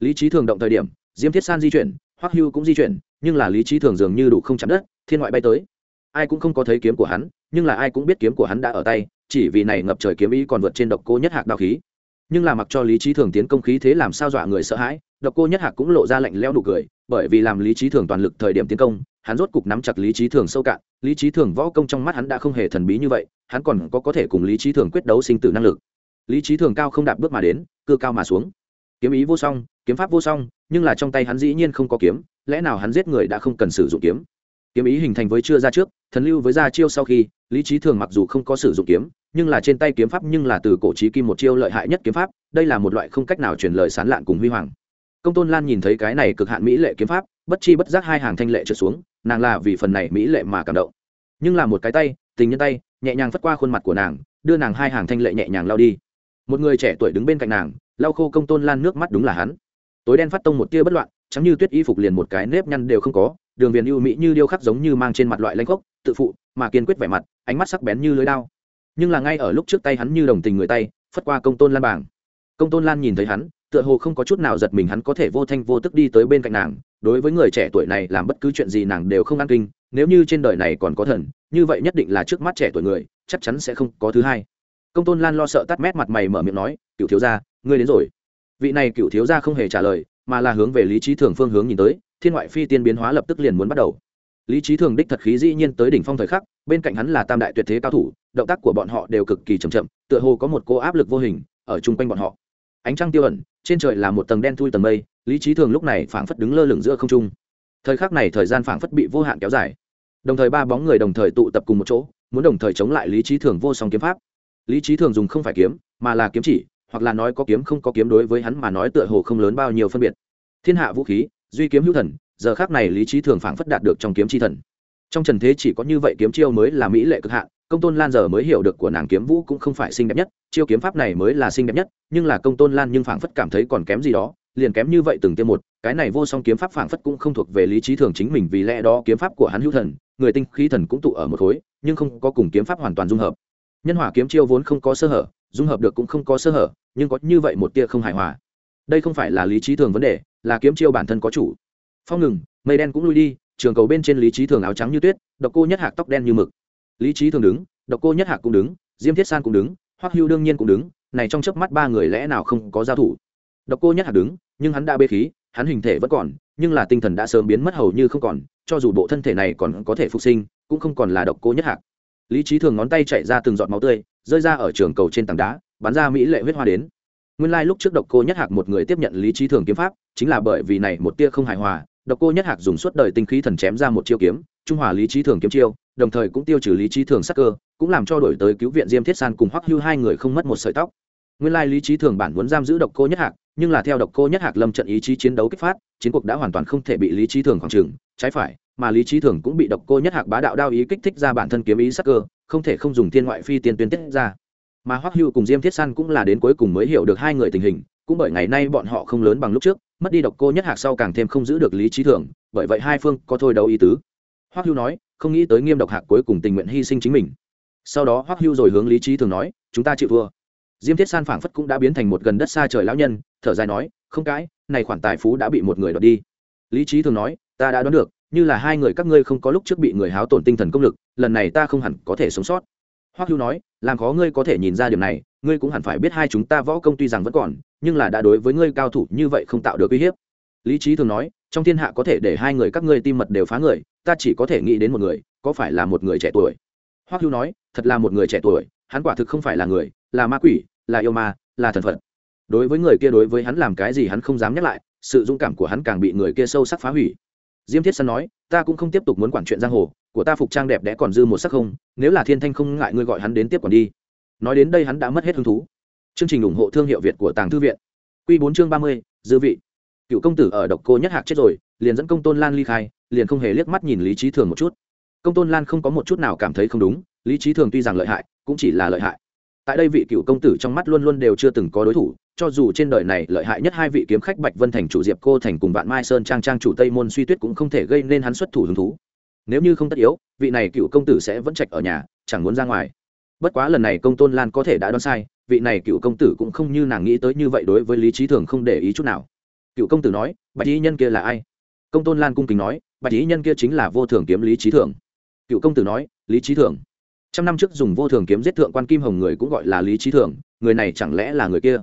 Lý trí thường động thời điểm diêm thiết san di chuyển hoắc hưu cũng di chuyển nhưng là lý trí thường dường như đủ không chạm đất thiên ngoại bay tới. Ai cũng không có thấy kiếm của hắn nhưng là ai cũng biết kiếm của hắn đã ở tay chỉ vì này ngập trời kiếm ý còn vượt trên độc cô nhất hạc đao khí. Nhưng là mặc cho lý trí thường tiến công khí thế làm sao dọa người sợ hãi, độc cô nhất hạc cũng lộ ra lạnh leo nụ cười, bởi vì làm lý trí thường toàn lực thời điểm tiến công, hắn rốt cục nắm chặt lý trí thường sâu cạn, lý trí thường võ công trong mắt hắn đã không hề thần bí như vậy, hắn còn có có thể cùng lý trí thường quyết đấu sinh tử năng lực. Lý trí thường cao không đạp bước mà đến, cưa cao mà xuống. Kiếm ý vô song, kiếm pháp vô song, nhưng là trong tay hắn dĩ nhiên không có kiếm, lẽ nào hắn giết người đã không cần sử dụng kiếm? Kiếm ý hình thành với chưa ra trước, thần lưu với ra chiêu sau khi, lý trí thường mặc dù không có sử dụng kiếm nhưng là trên tay kiếm pháp nhưng là từ cổ trí kim một chiêu lợi hại nhất kiếm pháp, đây là một loại không cách nào truyền lời sán lạn cùng huy hoàng. Công tôn lan nhìn thấy cái này cực hạn mỹ lệ kiếm pháp, bất chi bất giác hai hàng thanh lệ trượt xuống, nàng là vì phần này mỹ lệ mà cảm động. Nhưng là một cái tay, tình nhân tay, nhẹ nhàng phất qua khuôn mặt của nàng, đưa nàng hai hàng thanh lệ nhẹ nhàng lao đi. Một người trẻ tuổi đứng bên cạnh nàng, lau khô công tôn lan nước mắt đúng là hắn. Tối đen phát tông một tia bất loạn chẳng như tuyết y phục liền một cái nếp nhăn đều không có, đường viền ưu mỹ như điêu khắc giống như mang trên mặt loại lanh gốc, tự phụ, mà kiên quyết vẻ mặt, ánh mắt sắc bén như lưới đao nhưng là ngay ở lúc trước tay hắn như đồng tình người tay, phất qua công tôn lan bảng. Công tôn lan nhìn thấy hắn, tựa hồ không có chút nào giật mình hắn có thể vô thanh vô tức đi tới bên cạnh nàng. Đối với người trẻ tuổi này, làm bất cứ chuyện gì nàng đều không an kinh. Nếu như trên đời này còn có thần, như vậy nhất định là trước mắt trẻ tuổi người, chắc chắn sẽ không có thứ hai. Công tôn lan lo sợ tắt mét mặt mày mở miệng nói, cựu thiếu gia, ngươi đến rồi. Vị này cựu thiếu gia không hề trả lời, mà là hướng về lý trí thường phương hướng nhìn tới, thiên ngoại phi tiên biến hóa lập tức liền muốn bắt đầu. Lý trí thường đích thật khí dĩ nhiên tới đỉnh phong thời khắc, bên cạnh hắn là tam đại tuyệt thế cao thủ động tác của bọn họ đều cực kỳ chậm chậm, tựa hồ có một cô áp lực vô hình ở chung quanh bọn họ. Ánh trăng tiêu ẩn, trên trời là một tầng đen thui tầng mây, lý trí thường lúc này phảng phất đứng lơ lửng giữa không trung. Thời khắc này thời gian phảng phất bị vô hạn kéo dài. Đồng thời ba bóng người đồng thời tụ tập cùng một chỗ, muốn đồng thời chống lại lý trí thường vô song kiếm pháp. Lý trí thường dùng không phải kiếm, mà là kiếm chỉ, hoặc là nói có kiếm không có kiếm đối với hắn mà nói tựa hồ không lớn bao nhiêu phân biệt. Thiên hạ vũ khí, duy kiếm hữu thần, giờ khắc này lý trí thường phảng phất đạt được trong kiếm chi thần. Trong trần thế chỉ có như vậy kiếm chiêu mới là mỹ lệ cực hạn công tôn lan giờ mới hiểu được của nàng kiếm vũ cũng không phải xinh đẹp nhất, chiêu kiếm pháp này mới là xinh đẹp nhất, nhưng là công tôn lan nhưng phảng phất cảm thấy còn kém gì đó, liền kém như vậy từng tiêm một, cái này vô song kiếm pháp phảng phất cũng không thuộc về lý trí thường chính mình vì lẽ đó kiếm pháp của hắn hữu thần, người tinh khí thần cũng tụ ở một khối, nhưng không có cùng kiếm pháp hoàn toàn dung hợp. Nhân hỏa kiếm chiêu vốn không có sơ hở, dung hợp được cũng không có sơ hở, nhưng có như vậy một tia không hài hòa. Đây không phải là lý trí thường vấn đề, là kiếm chiêu bản thân có chủ. Phong ngừng, mây đen cũng lui đi, trường cầu bên trên lý trí thường áo trắng như tuyết, độc cô nhất hạc tóc đen như mực lý trí thường đứng, độc cô nhất hạc cũng đứng, diêm thiết san cũng đứng, hoắc hưu đương nhiên cũng đứng, này trong chớp mắt ba người lẽ nào không có giao thủ. Độc cô nhất hạc đứng, nhưng hắn đã bê khí, hắn hình thể vẫn còn, nhưng là tinh thần đã sớm biến mất hầu như không còn, cho dù bộ thân thể này còn có thể phục sinh, cũng không còn là độc cô nhất hạc. Lý trí thường ngón tay chạy ra từng giọt máu tươi, rơi ra ở trường cầu trên tảng đá, bắn ra mỹ lệ huyết hoa đến. Nguyên lai lúc trước độc cô nhất hạc một người tiếp nhận lý trí thường kiếm pháp, chính là bởi vì này một tia không hài hòa độc cô nhất hạc dùng suốt đời tinh khí thần chém ra một chiêu kiếm, trung hòa lý trí thường kiếm chiêu, đồng thời cũng tiêu trừ lý trí thường sắc cơ, cũng làm cho đổi tới cứu viện diêm thiết san cùng hoắc hưu hai người không mất một sợi tóc. Nguyên lai lý trí thường bản muốn giam giữ độc cô nhất hạc, nhưng là theo độc cô nhất hạc lâm trận ý chí chiến đấu kích phát, chiến cuộc đã hoàn toàn không thể bị lý trí thường khoảng trừng trái phải, mà lý trí thường cũng bị độc cô nhất hạc bá đạo đao ý kích thích ra bản thân kiếm ý sắc cơ, không thể không dùng thiên ngoại phi tiên tuyên tiết ra. Mà hoắc hưu cùng diêm thiết san cũng là đến cuối cùng mới hiểu được hai người tình hình cũng bởi ngày nay bọn họ không lớn bằng lúc trước, mất đi độc cô nhất hạc sau càng thêm không giữ được lý trí thường, bởi vậy hai phương có thôi đấu ý tứ. Hoắc hưu nói, không nghĩ tới nghiêm độc hạc cuối cùng tình nguyện hy sinh chính mình. Sau đó hoắc hưu rồi hướng lý trí thường nói, chúng ta chịu thua. Diêm thiết san phảng phất cũng đã biến thành một gần đất xa trời lão nhân, thở dài nói, không cãi, này khoản tài phú đã bị một người đoạt đi. Lý trí thường nói, ta đã đoán được, như là hai người các ngươi không có lúc trước bị người háo tổn tinh thần công lực, lần này ta không hẳn có thể sống sót. Hoắc hưu nói, làm khó ngươi có thể nhìn ra điều này ngươi cũng hẳn phải biết hai chúng ta võ công tuy rằng vẫn còn, nhưng là đã đối với ngươi cao thủ như vậy không tạo được uy hiếp. Lý trí thường nói, trong thiên hạ có thể để hai người các ngươi tim mật đều phá người, ta chỉ có thể nghĩ đến một người, có phải là một người trẻ tuổi? Hoắc hưu nói, thật là một người trẻ tuổi, hắn quả thực không phải là người, là ma quỷ, là yêu ma, là thần phật. Đối với người kia đối với hắn làm cái gì hắn không dám nhắc lại, sự dũng cảm của hắn càng bị người kia sâu sắc phá hủy. Diêm thiết săn nói, ta cũng không tiếp tục muốn quản chuyện giang hồ, của ta phục trang đẹp đẽ còn dư một sắc không, nếu là thiên thanh không ngại ngươi gọi hắn đến tiếp quản đi nói đến đây hắn đã mất hết hứng thú. Chương trình ủng hộ thương hiệu việt của tàng thư viện. Q bốn chương ba mươi, dư vị. Cựu công tử ở độc cô nhất hạc chết rồi, liền dẫn công tôn lan ly khai, liền không hề liếc mắt nhìn lý trí thường một chút. Công tôn lan không có một chút nào cảm thấy không đúng, lý trí thường tuy rằng lợi hại, cũng chỉ là lợi hại. Tại đây vị cựu công tử trong mắt luôn luôn đều chưa từng có đối thủ, cho dù trên đời này lợi hại nhất hai vị kiếm khách bạch vân thành chủ diệp cô thành cùng vạn mai sơn trang trang chủ tây môn suy tuyết cũng không thể gây nên hắn xuất thủ hứng thú. Nếu như không tất yếu, vị này cựu công tử sẽ vẫn trạch ở nhà, chẳng muốn ra ngoài bất quá lần này công tôn lan có thể đã đoán sai, vị này cựu công tử cũng không như nàng nghĩ tới như vậy đối với lý trí thường không để ý chút nào. Cựu công tử nói, bạch ý nhân kia là ai? Công tôn lan cung kính nói, bạch ý nhân kia chính là vô thường kiếm lý trí thường. Cựu công tử nói, lý trí thường. Trăm năm trước dùng vô thường kiếm giết thượng quan kim hồng người cũng gọi là lý trí thường, người này chẳng lẽ là người kia?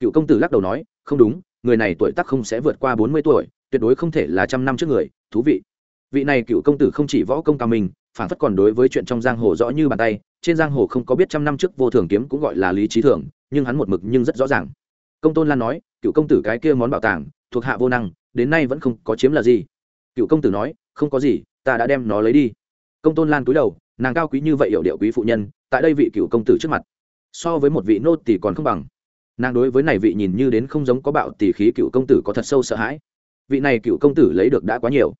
Cựu công tử lắc đầu nói, không đúng, người này tuổi tác không sẽ vượt qua bốn mươi tuổi, tuyệt đối không thể là trăm năm trước người, thú vị. Vị này cựu công tử không chỉ võ công cao mình phản phất còn đối với chuyện trong giang hồ rõ như bàn tay, trên giang hồ không có biết trăm năm trước vô thường kiếm cũng gọi là lý trí thường, nhưng hắn một mực nhưng rất rõ ràng. Công tôn lan nói, cựu công tử cái kia món bảo tàng, thuộc hạ vô năng, đến nay vẫn không có chiếm là gì. Cựu công tử nói, không có gì, ta đã đem nó lấy đi. Công tôn lan cúi đầu, nàng cao quý như vậy hiệu điệu quý phụ nhân, tại đây vị cựu công tử trước mặt, so với một vị nô tỷ còn không bằng. Nàng đối với này vị nhìn như đến không giống có bạo tỷ khí cựu công tử có thật sâu sợ hãi. Vị này cựu công tử lấy được đã quá nhiều.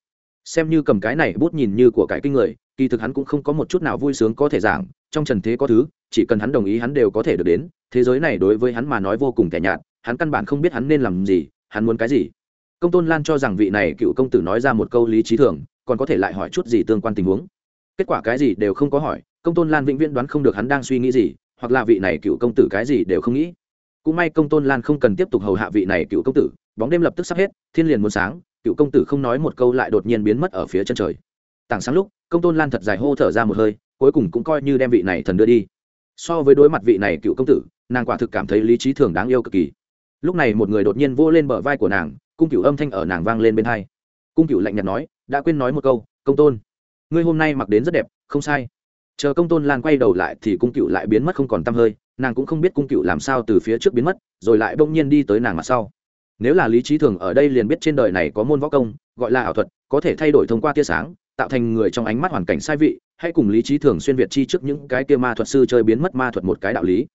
Xem như cầm cái này bút nhìn như của cải kinh người kỳ thực hắn cũng không có một chút nào vui sướng có thể giảng, trong trần thế có thứ, chỉ cần hắn đồng ý hắn đều có thể được đến, thế giới này đối với hắn mà nói vô cùng kẻ nhạt, hắn căn bản không biết hắn nên làm gì, hắn muốn cái gì. Công tôn lan cho rằng vị này cựu công tử nói ra một câu lý trí thường, còn có thể lại hỏi chút gì tương quan tình huống. Kết quả cái gì đều không có hỏi, công tôn lan vĩnh viễn đoán không được hắn đang suy nghĩ gì, hoặc là vị này cựu công tử cái gì đều không nghĩ. Cũng may công tôn lan không cần tiếp tục hầu hạ vị này cựu công tử, bóng đêm lập tức sắp hết, thiên liền muốn sáng, cựu công tử không nói một câu lại đột nhiên biến mất ở phía chân trời. Tảng sáng lúc công tôn lan thật dài hô thở ra một hơi, cuối cùng cũng coi như đem vị này thần đưa đi. So với đối mặt vị này cựu công tử, nàng quả thực cảm thấy lý trí thường đáng yêu cực kỳ. Lúc này một người đột nhiên vô lên bờ vai của nàng, cung cựu âm thanh ở nàng vang lên bên hai. Cung cựu lạnh nhạt nói, đã quên nói một câu, công tôn, ngươi hôm nay mặc đến rất đẹp, không sai. Chờ công tôn lan quay đầu lại thì cung cựu lại biến mất không còn t hơi, nàng cũng không biết cung cựu làm sao từ phía trước biến mất, rồi lại bỗng nhiên đi tới nàng mặt sau. Nếu là lý trí thường ở đây liền biết trên đời này có môn võ công, gọi là ảo thuật, có thể thay đổi thông qua tia sáng tạo thành người trong ánh mắt hoàn cảnh sai vị, hay cùng lý trí thường xuyên việt chi trước những cái kia ma thuật sư chơi biến mất ma thuật một cái đạo lý.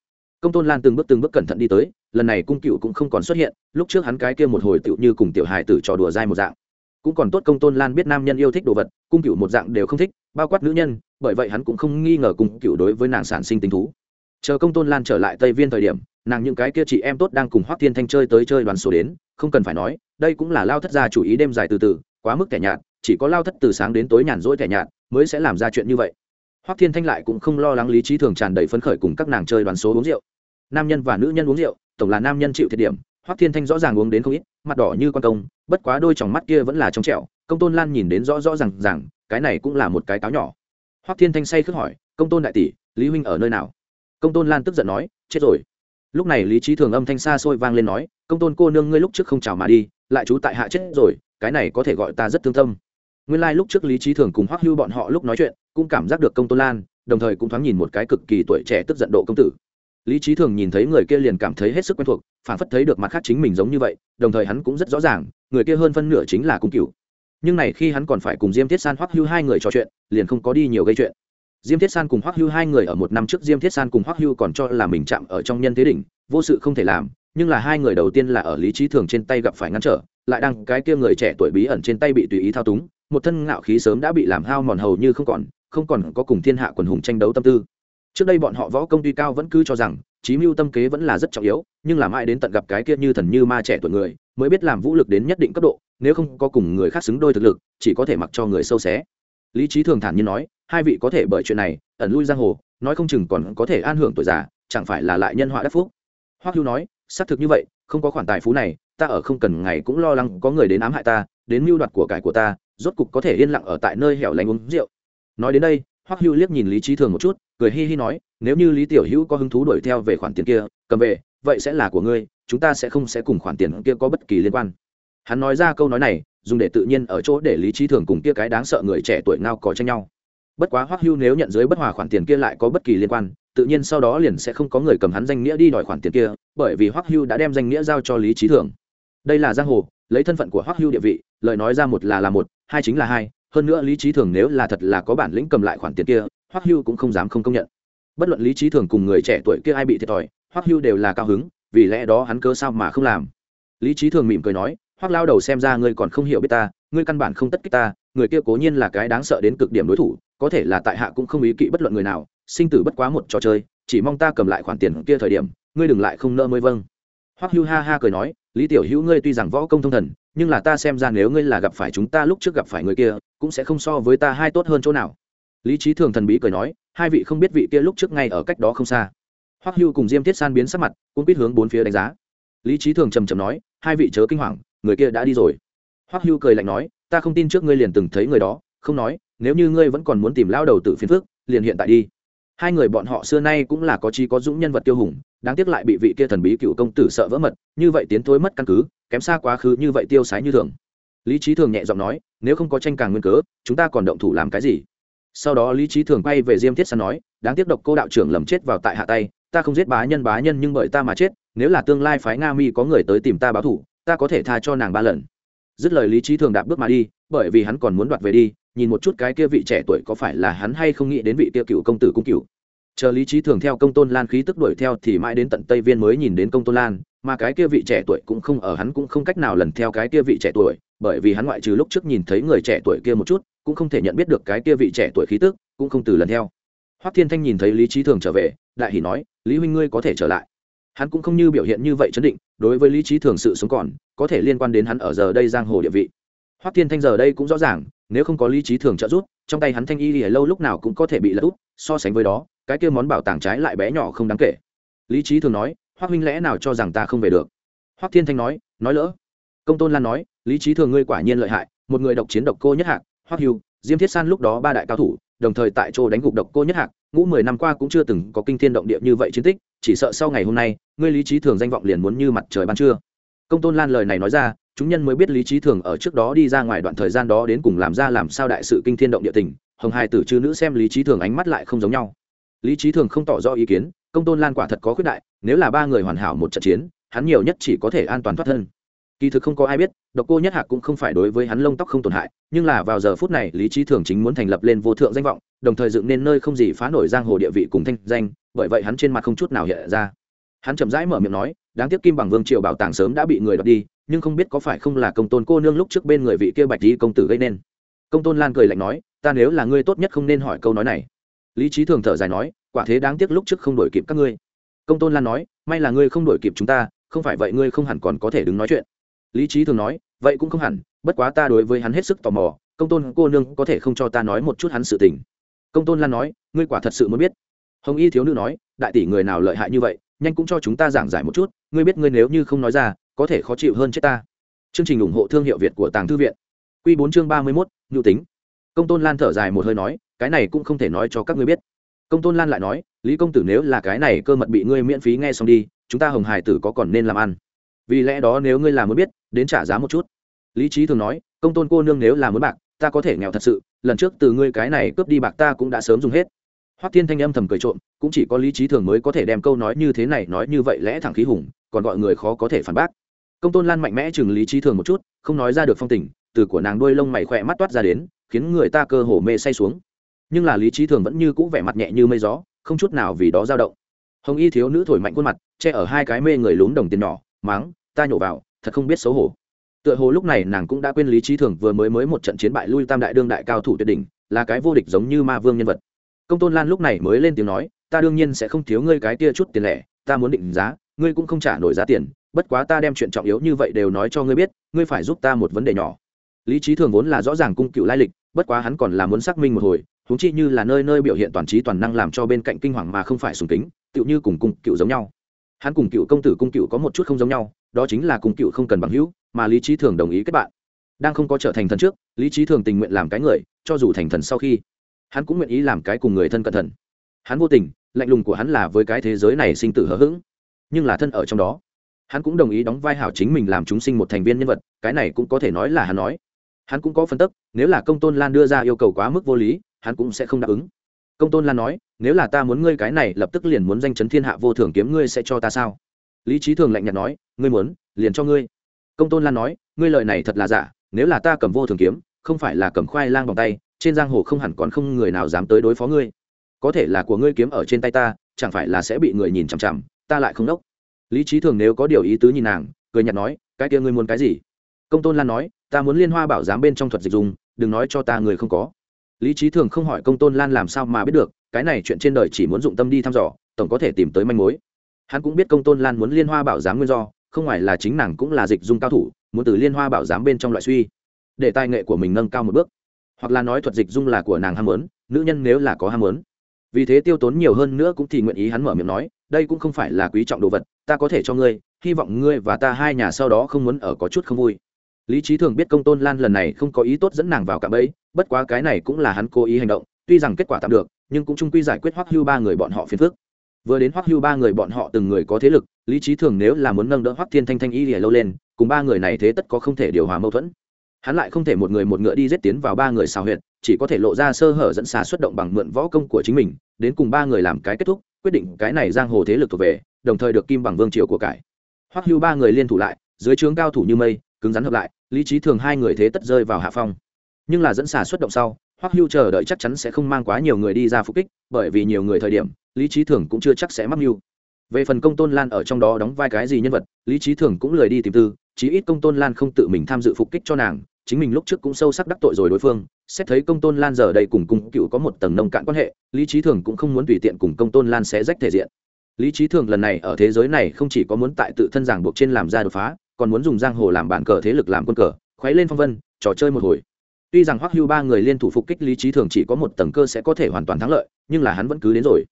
Công tôn lan từng bước từng bước cẩn thận đi tới, lần này cung cựu cũng không còn xuất hiện, lúc trước hắn cái kia một hồi tựu như cùng tiểu hài tử trò đùa dai một dạng. Cũng còn tốt công tôn lan biết nam nhân yêu thích đồ vật, cung cựu một dạng đều không thích, bao quát nữ nhân, bởi vậy hắn cũng không nghi ngờ cung cựu đối với nàng sản sinh tình thú. Chờ công tôn lan trở lại tây viên thời điểm, nàng những cái kia chị em tốt đang cùng hoác thiên thanh chơi tới chơi đoàn số đến, không cần phải nói, đây cũng là lao thất gia chủ ý đêm dài từ từ, quá mức kẻ nhạt chỉ có lao thất từ sáng đến tối nhàn rỗi thẻ nhạt mới sẽ làm ra chuyện như vậy. Hoác thiên thanh lại cũng không lo lắng lý trí thường tràn đầy phấn khởi cùng các nàng chơi đoàn số uống rượu. Nam nhân và nữ nhân uống rượu, tổng là nam nhân chịu thiệt điểm hoác thiên thanh rõ ràng uống đến không ít, mặt đỏ như con công, bất quá đôi tròng mắt kia vẫn là trong trẹo công tôn lan nhìn đến rõ rõ rằng rằng cái này cũng là một cái cáo nhỏ. Hoác thiên thanh say khước hỏi, công tôn đại tỷ, lý huynh ở nơi nào? Công tôn lan tức giận nói, chết rồi. Lúc này lý trí thường âm thanh xa xôi vang lên nói, công tôn cô nương ngươi lúc trước không chào mà đi, lại chú tại hạ chết rồi, cái này có thể gọi ta rất thương tâm nguyên lai、like、lúc trước lý trí thường cùng hoắc hưu bọn họ lúc nói chuyện, cũng cảm giác được công tôn lan, đồng thời cũng thoáng nhìn một cái cực kỳ tuổi trẻ tức giận độ công tử. Lý trí thường nhìn thấy người kia liền cảm thấy hết sức quen thuộc, phản phất thấy được mặt khác chính mình giống như vậy, đồng thời hắn cũng rất rõ ràng, người kia hơn phân nửa chính là cung cựu nhưng này khi hắn còn phải cùng diêm thiết san, hoắc hưu hai người trò chuyện, liền không có đi nhiều gây chuyện. Diêm thiết san cùng hoắc hưu hai người ở một năm trước, diêm thiết san cùng hoắc hưu còn cho là mình chạm ở trong nhân thế đỉnh, vô sự không thể làm, nhưng là hai người đầu tiên là ở lý trí thường trên tay gặp phải ngăn trở, lại đang cái kia người trẻ tuổi bí ẩn trên tay bị tùy ý thao túng một thân ngạo khí sớm đã bị làm hao mòn hầu như không còn không còn có cùng thiên hạ quần hùng tranh đấu tâm tư. Trước đây bọn họ võ công tuy cao vẫn cứ cho rằng trí mưu tâm kế vẫn là rất trọng yếu, nhưng làm ai đến tận gặp cái kia như thần như ma trẻ tuổi người, mới biết làm vũ lực đến nhất định cấp độ, nếu không có cùng người khác xứng đôi thực lực, chỉ có thể mặc cho người sâu xé. Lý trí thường thản như nói, hai vị có thể bởi chuyện này, ẩn lui giang hồ, nói không chừng còn có thể an hưởng tuổi già, chẳng phải là lại nhân họa đắc phúc. Hoắc hưu nói, xác thực như vậy, không có khoản tài phú này, ta ở không cần ngày cũng lo lắng có người đến ám hại ta, đến mưu đoạt của cải của ta rốt cục có thể yên lặng ở tại nơi hẻo lánh uống rượu. Nói đến đây, hoắc hưu liếc nhìn lý trí thường một chút, cười hi hi nói, nếu như lý tiểu hữu có hứng thú đuổi theo về khoản tiền kia, cầm về, vậy sẽ là của ngươi, chúng ta sẽ không sẽ cùng khoản tiền kia có bất kỳ liên quan. Hắn nói ra câu nói này, dùng để tự nhiên ở chỗ để lý trí thường cùng kia cái đáng sợ người trẻ tuổi ngao có tranh nhau. Bất quá hoắc hưu nếu nhận dưới bất hòa khoản tiền kia lại có bất kỳ liên quan, tự nhiên sau đó liền sẽ không có người cầm hắn danh nghĩa đi đòi khoản tiền kia, bởi vì hoắc hưu đã đem danh nghĩa giao cho lý trí thường. Đây là giang hồ, lấy thân phận của hoắc hưu địa vị, lời nói ra một là là một hai chính là hai, hơn nữa lý trí thường nếu là thật là có bản lĩnh cầm lại khoản tiền kia, hoắc hưu cũng không dám không công nhận. Bất luận lý trí thường cùng người trẻ tuổi kia ai bị thiệt thòi, hoắc hưu đều là cao hứng, vì lẽ đó hắn cơ sao mà không làm. Lý trí thường mỉm cười nói, hoắc lao đầu xem ra ngươi còn không hiểu biết ta, ngươi căn bản không tất kích ta, người kia cố nhiên là cái đáng sợ đến cực điểm đối thủ, có thể là tại hạ cũng không ý kỵ bất luận người nào, sinh tử bất quá một trò chơi, chỉ mong ta cầm lại khoản tiền kia thời điểm, ngươi đừng lại không nợ mới vâng. Hoắc hưu ha ha cười nói, lý tiểu hữu ngươi tuy rằng võ công thông thần nhưng là ta xem ra nếu ngươi là gặp phải chúng ta lúc trước gặp phải người kia, cũng sẽ không so với ta hai tốt hơn chỗ nào. Lý trí thường thần bí cười nói, hai vị không biết vị kia lúc trước ngay ở cách đó không xa. Hoắc hưu cùng diêm thiết san biến sắc mặt, cũng biết hướng bốn phía đánh giá. Lý trí thường trầm trầm nói, hai vị chớ kinh hoàng, người kia đã đi rồi. Hoắc hưu cười lạnh nói, ta không tin trước ngươi liền từng thấy người đó, không nói, nếu như ngươi vẫn còn muốn tìm lao đầu tự phiền phước liền hiện tại đi hai người bọn họ xưa nay cũng là có trí có dũng nhân vật tiêu hùng, đáng tiếc lại bị vị kia thần bí cựu công tử sợ vỡ mật, như vậy tiến thối mất căn cứ, kém xa quá khứ như vậy tiêu sái như thường. Lý trí thường nhẹ giọng nói, nếu không có tranh càng nguyên cớ, chúng ta còn động thủ làm cái gì? Sau đó lý trí thường quay về diêm thiết săn nói, đáng tiếc độc cô đạo trưởng lầm chết vào tại hạ tay, ta không giết bá nhân bá nhân nhưng bởi ta mà chết, nếu là tương lai phái nga mi có người tới tìm ta báo thủ, ta có thể tha cho nàng ba lần dứt lời lý trí thường đạp bước mà đi, bởi vì hắn còn muốn đoạt về đi, nhìn một chút cái kia vị trẻ tuổi có phải là hắn hay không nghĩ đến vị kia cựu công tử cung cựu. Chờ lý trí thường theo công tôn lan khí tức đuổi theo thì mãi đến tận tây viên mới nhìn đến công tôn lan, mà cái kia vị trẻ tuổi cũng không ở hắn cũng không cách nào lần theo cái kia vị trẻ tuổi, bởi vì hắn ngoại trừ lúc trước nhìn thấy người trẻ tuổi kia một chút, cũng không thể nhận biết được cái kia vị trẻ tuổi khí tức, cũng không từ lần theo. Hoắc thiên thanh nhìn thấy lý trí thường trở về, đại hỉ nói, lý huynh ngươi có thể trở lại hắn cũng không như biểu hiện như vậy chấn định, đối với lý trí thường sự sống còn, có thể liên quan đến hắn ở giờ đây giang hồ địa vị. Hoắc thiên thanh giờ đây cũng rõ ràng, nếu không có lý trí thường trợ giúp, trong tay hắn thanh y thì lâu lúc nào cũng có thể bị lật úp, so sánh với đó, cái kia món bảo tàng trái lại bé nhỏ không đáng kể. Lý trí thường nói, hoắc huynh lẽ nào cho rằng ta không về được? Hoắc thiên thanh nói nói lỡ. Công tôn lan nói, lý trí thường ngươi quả nhiên lợi hại, một người độc chiến độc cô nhất hạng, hoắc hưu, diêm thiết san lúc đó ba đại cao thủ đồng thời tại chỗ đánh gục độc cô nhất hạc, ngũ mười năm qua cũng chưa từng có kinh thiên động địa như vậy chiến tích, chỉ sợ sau ngày hôm nay, ngươi lý trí thường danh vọng liền muốn như mặt trời ban trưa. Công tôn lan lời này nói ra, chúng nhân mới biết lý trí thường ở trước đó đi ra ngoài đoạn thời gian đó đến cùng làm ra làm sao đại sự kinh thiên động địa tình, hồng hai tử chư nữ xem lý trí thường ánh mắt lại không giống nhau. Lý trí thường không tỏ rõ ý kiến, công tôn lan quả thật có khuyết đại, nếu là ba người hoàn hảo một trận chiến, hắn nhiều nhất chỉ có thể an toàn thoát thân kỳ thực không có ai biết, độc cô nhất hạc cũng không phải đối với hắn lông tóc không tổn hại, nhưng là vào giờ phút này, lý trí thường chính muốn thành lập lên vô thượng danh vọng, đồng thời dựng nên nơi không gì phá nổi giang hồ địa vị cùng thanh danh, bởi vậy hắn trên mặt không chút nào hiện ra. Hắn chậm rãi mở miệng nói, đáng tiếc kim bằng vương triều bảo tàng sớm đã bị người đoạt đi, nhưng không biết có phải không là công tôn cô nương lúc trước bên người vị kia bạch di công tử gây nên. Công tôn lan cười lạnh nói, ta nếu là ngươi tốt nhất không nên hỏi câu nói này. Lý trí thường thở dài nói, quả thế đáng tiếc lúc trước không đổi kịp các ngươi. Công tôn lan nói, may là ngươi không đổi kịp chúng ta, không phải vậy ngươi không hẳn còn có thể đứng nói chuyện lý trí thường nói, vậy cũng không hẳn, bất quá ta đối với hắn hết sức tò mò, công tôn cô nương có thể không cho ta nói một chút hắn sự tình. Công tôn lan nói, ngươi quả thật sự muốn biết. Hồng y thiếu nữ nói, đại tỷ người nào lợi hại như vậy, nhanh cũng cho chúng ta giảng giải một chút, ngươi biết ngươi nếu như không nói ra, có thể khó chịu hơn chết ta. Chương trình ủng hộ thương hiệu việt của tàng thư viện. Q bốn chương ba mươi mốt nhu tính. Công tôn lan thở dài một hơi nói, cái này cũng không thể nói cho các ngươi biết. Công tôn lan lại nói, lý công tử nếu là cái này cơ mật bị ngươi miễn phí nghe xong đi, chúng ta hồng hải tử có còn nên làm ăn? Vì lẽ đó nếu ngươi là muốn biết đến trả giá một chút. Lý trí thường nói, công tôn cô nương nếu là muốn bạc, ta có thể nghèo thật sự, lần trước từ ngươi cái này cướp đi bạc ta cũng đã sớm dùng hết. Hoắc thiên thanh âm thầm cười trộm, cũng chỉ có lý trí thường mới có thể đem câu nói như thế này nói như vậy lẽ thẳng khí hùng, còn gọi người khó có thể phản bác. Công tôn lan mạnh mẽ chừng lý trí thường một chút, không nói ra được phong tình, từ của nàng đuôi lông mày khỏe mắt toát ra đến, khiến người ta cơ hồ mê say xuống. Nhưng là lý trí thường vẫn như cũ vẻ mặt nhẹ như mây gió, không chút nào vì đó dao động. Hồng y thiếu nữ thổi mạnh khuôn mặt, che ở hai cái mê người lún đồng tiền nhỏ máng ta nhổ vào thật không biết xấu hổ. Tựa hồ lúc này nàng cũng đã quên lý trí thường vừa mới mới một trận chiến bại lui tam đại đương đại cao thủ tuyệt đỉnh, là cái vô địch giống như ma vương nhân vật. Công tôn lan lúc này mới lên tiếng nói, ta đương nhiên sẽ không thiếu ngươi cái tia chút tiền lẻ, ta muốn định giá, ngươi cũng không trả nổi giá tiền, bất quá ta đem chuyện trọng yếu như vậy đều nói cho ngươi biết, ngươi phải giúp ta một vấn đề nhỏ. Lý trí thường vốn là rõ ràng cung cựu lai lịch, bất quá hắn còn là muốn xác minh một hồi, huống chi như là nơi nơi biểu hiện toàn trí toàn năng làm cho bên cạnh kinh hoàng mà không phải sùng kính, tựu như cùng cung cựu giống nhau. Hắn cùng cựu công tử cung cựu có một chút không giống nhau đó chính là cung cựu không cần bằng hữu, mà lý trí thường đồng ý kết bạn. Đang không có trở thành thần trước, lý trí thường tình nguyện làm cái người, cho dù thành thần sau khi, hắn cũng nguyện ý làm cái cùng người thân cận thần. Hắn vô tình, lạnh lùng của hắn là với cái thế giới này sinh tử hờ hững, nhưng là thân ở trong đó. Hắn cũng đồng ý đóng vai hảo chính mình làm chúng sinh một thành viên nhân vật, cái này cũng có thể nói là hắn nói. Hắn cũng có phân tức, nếu là công tôn lan đưa ra yêu cầu quá mức vô lý, hắn cũng sẽ không đáp ứng. Công tôn lan nói, nếu là ta muốn ngươi cái này, lập tức liền muốn danh chấn thiên hạ vô thường kiếm ngươi sẽ cho ta sao? Lý trí thường lạnh nhạt nói, ngươi muốn, liền cho ngươi. Công tôn lan nói, ngươi lời này thật là giả, nếu là ta cầm vô thường kiếm, không phải là cầm khoai lang bằng tay, trên giang hồ không hẳn còn không người nào dám tới đối phó ngươi. Có thể là của ngươi kiếm ở trên tay ta, chẳng phải là sẽ bị người nhìn chằm chằm, ta lại không đốc. Lý trí thường nếu có điều ý tứ nhìn nàng, cười nhạt nói, cái kia ngươi muốn cái gì? Công tôn lan nói, ta muốn liên hoa bảo giám bên trong thuật dịch dùng, đừng nói cho ta người không có. Lý trí thường không hỏi công tôn lan làm sao mà biết được, cái này chuyện trên đời chỉ muốn dụng tâm đi thăm dò, tổng có thể tìm tới manh mối hắn cũng biết công tôn lan muốn liên hoa bảo giám nguyên do, không ngoài là chính nàng cũng là dịch dung cao thủ, muốn từ liên hoa bảo giám bên trong loại suy, để tài nghệ của mình nâng cao một bước. Hoặc là nói thuật dịch dung là của nàng ham muốn, nữ nhân nếu là có ham muốn. Vì thế tiêu tốn nhiều hơn nữa cũng thì nguyện ý hắn mở miệng nói, đây cũng không phải là quý trọng đồ vật, ta có thể cho ngươi, hy vọng ngươi và ta hai nhà sau đó không muốn ở có chút không vui. Lý trí thường biết công tôn lan lần này không có ý tốt dẫn nàng vào cạm ấy bất quá cái này cũng là hắn cố ý hành động, tuy rằng kết quả tạm được, nhưng cũng chung quy giải quyết hoắc hưu ba người bọn họ phiền phức vừa đến hoắc hưu ba người bọn họ từng người có thế lực, lý trí thường nếu là muốn nâng đỡ hoắc thiên thanh thanh y lìa lâu lên, cùng ba người này thế tất có không thể điều hòa mâu thuẫn. Hắn lại không thể một người một ngựa đi giết tiến vào ba người xào huyệt, chỉ có thể lộ ra sơ hở dẫn xà xuất động bằng mượn võ công của chính mình, đến cùng ba người làm cái kết thúc, quyết định cái này giang hồ thế lực thuộc về, đồng thời được kim bằng vương triều của cải. Hoắc hưu ba người liên thủ lại, dưới trướng cao thủ như mây, cứng rắn hợp lại, lý trí thường hai người thế tất rơi vào hạ phong. Nhưng là dẫn xà xuất động sau hoắc hưu chờ đợi chắc chắn sẽ không mang quá nhiều người đi ra phục kích, bởi vì nhiều người thời điểm, lý trí thường cũng chưa chắc sẽ mắc mưu. Về phần công tôn lan ở trong đó đóng vai cái gì nhân vật, lý trí thường cũng lười đi tìm tư, chí ít công tôn lan không tự mình tham dự phục kích cho nàng, chính mình lúc trước cũng sâu sắc đắc tội rồi đối phương. Xét thấy công tôn lan giờ đây cùng cung cựu có một tầng nông cạn quan hệ, lý trí thường cũng không muốn tùy tiện cùng công tôn lan sẽ rách thể diện. Lý trí thường lần này ở thế giới này không chỉ có muốn tại tự thân giảng buộc trên làm ra đột phá, còn muốn dùng giang hồ làm bản cờ thế lực làm quân cờ, khuấy lên phong vân, trò chơi một hồi tuy rằng hoắc hưu ba người liên thủ phục kích lý trí thường chỉ có một tầng cơ sẽ có thể hoàn toàn thắng lợi, nhưng là hắn vẫn cứ đến rồi.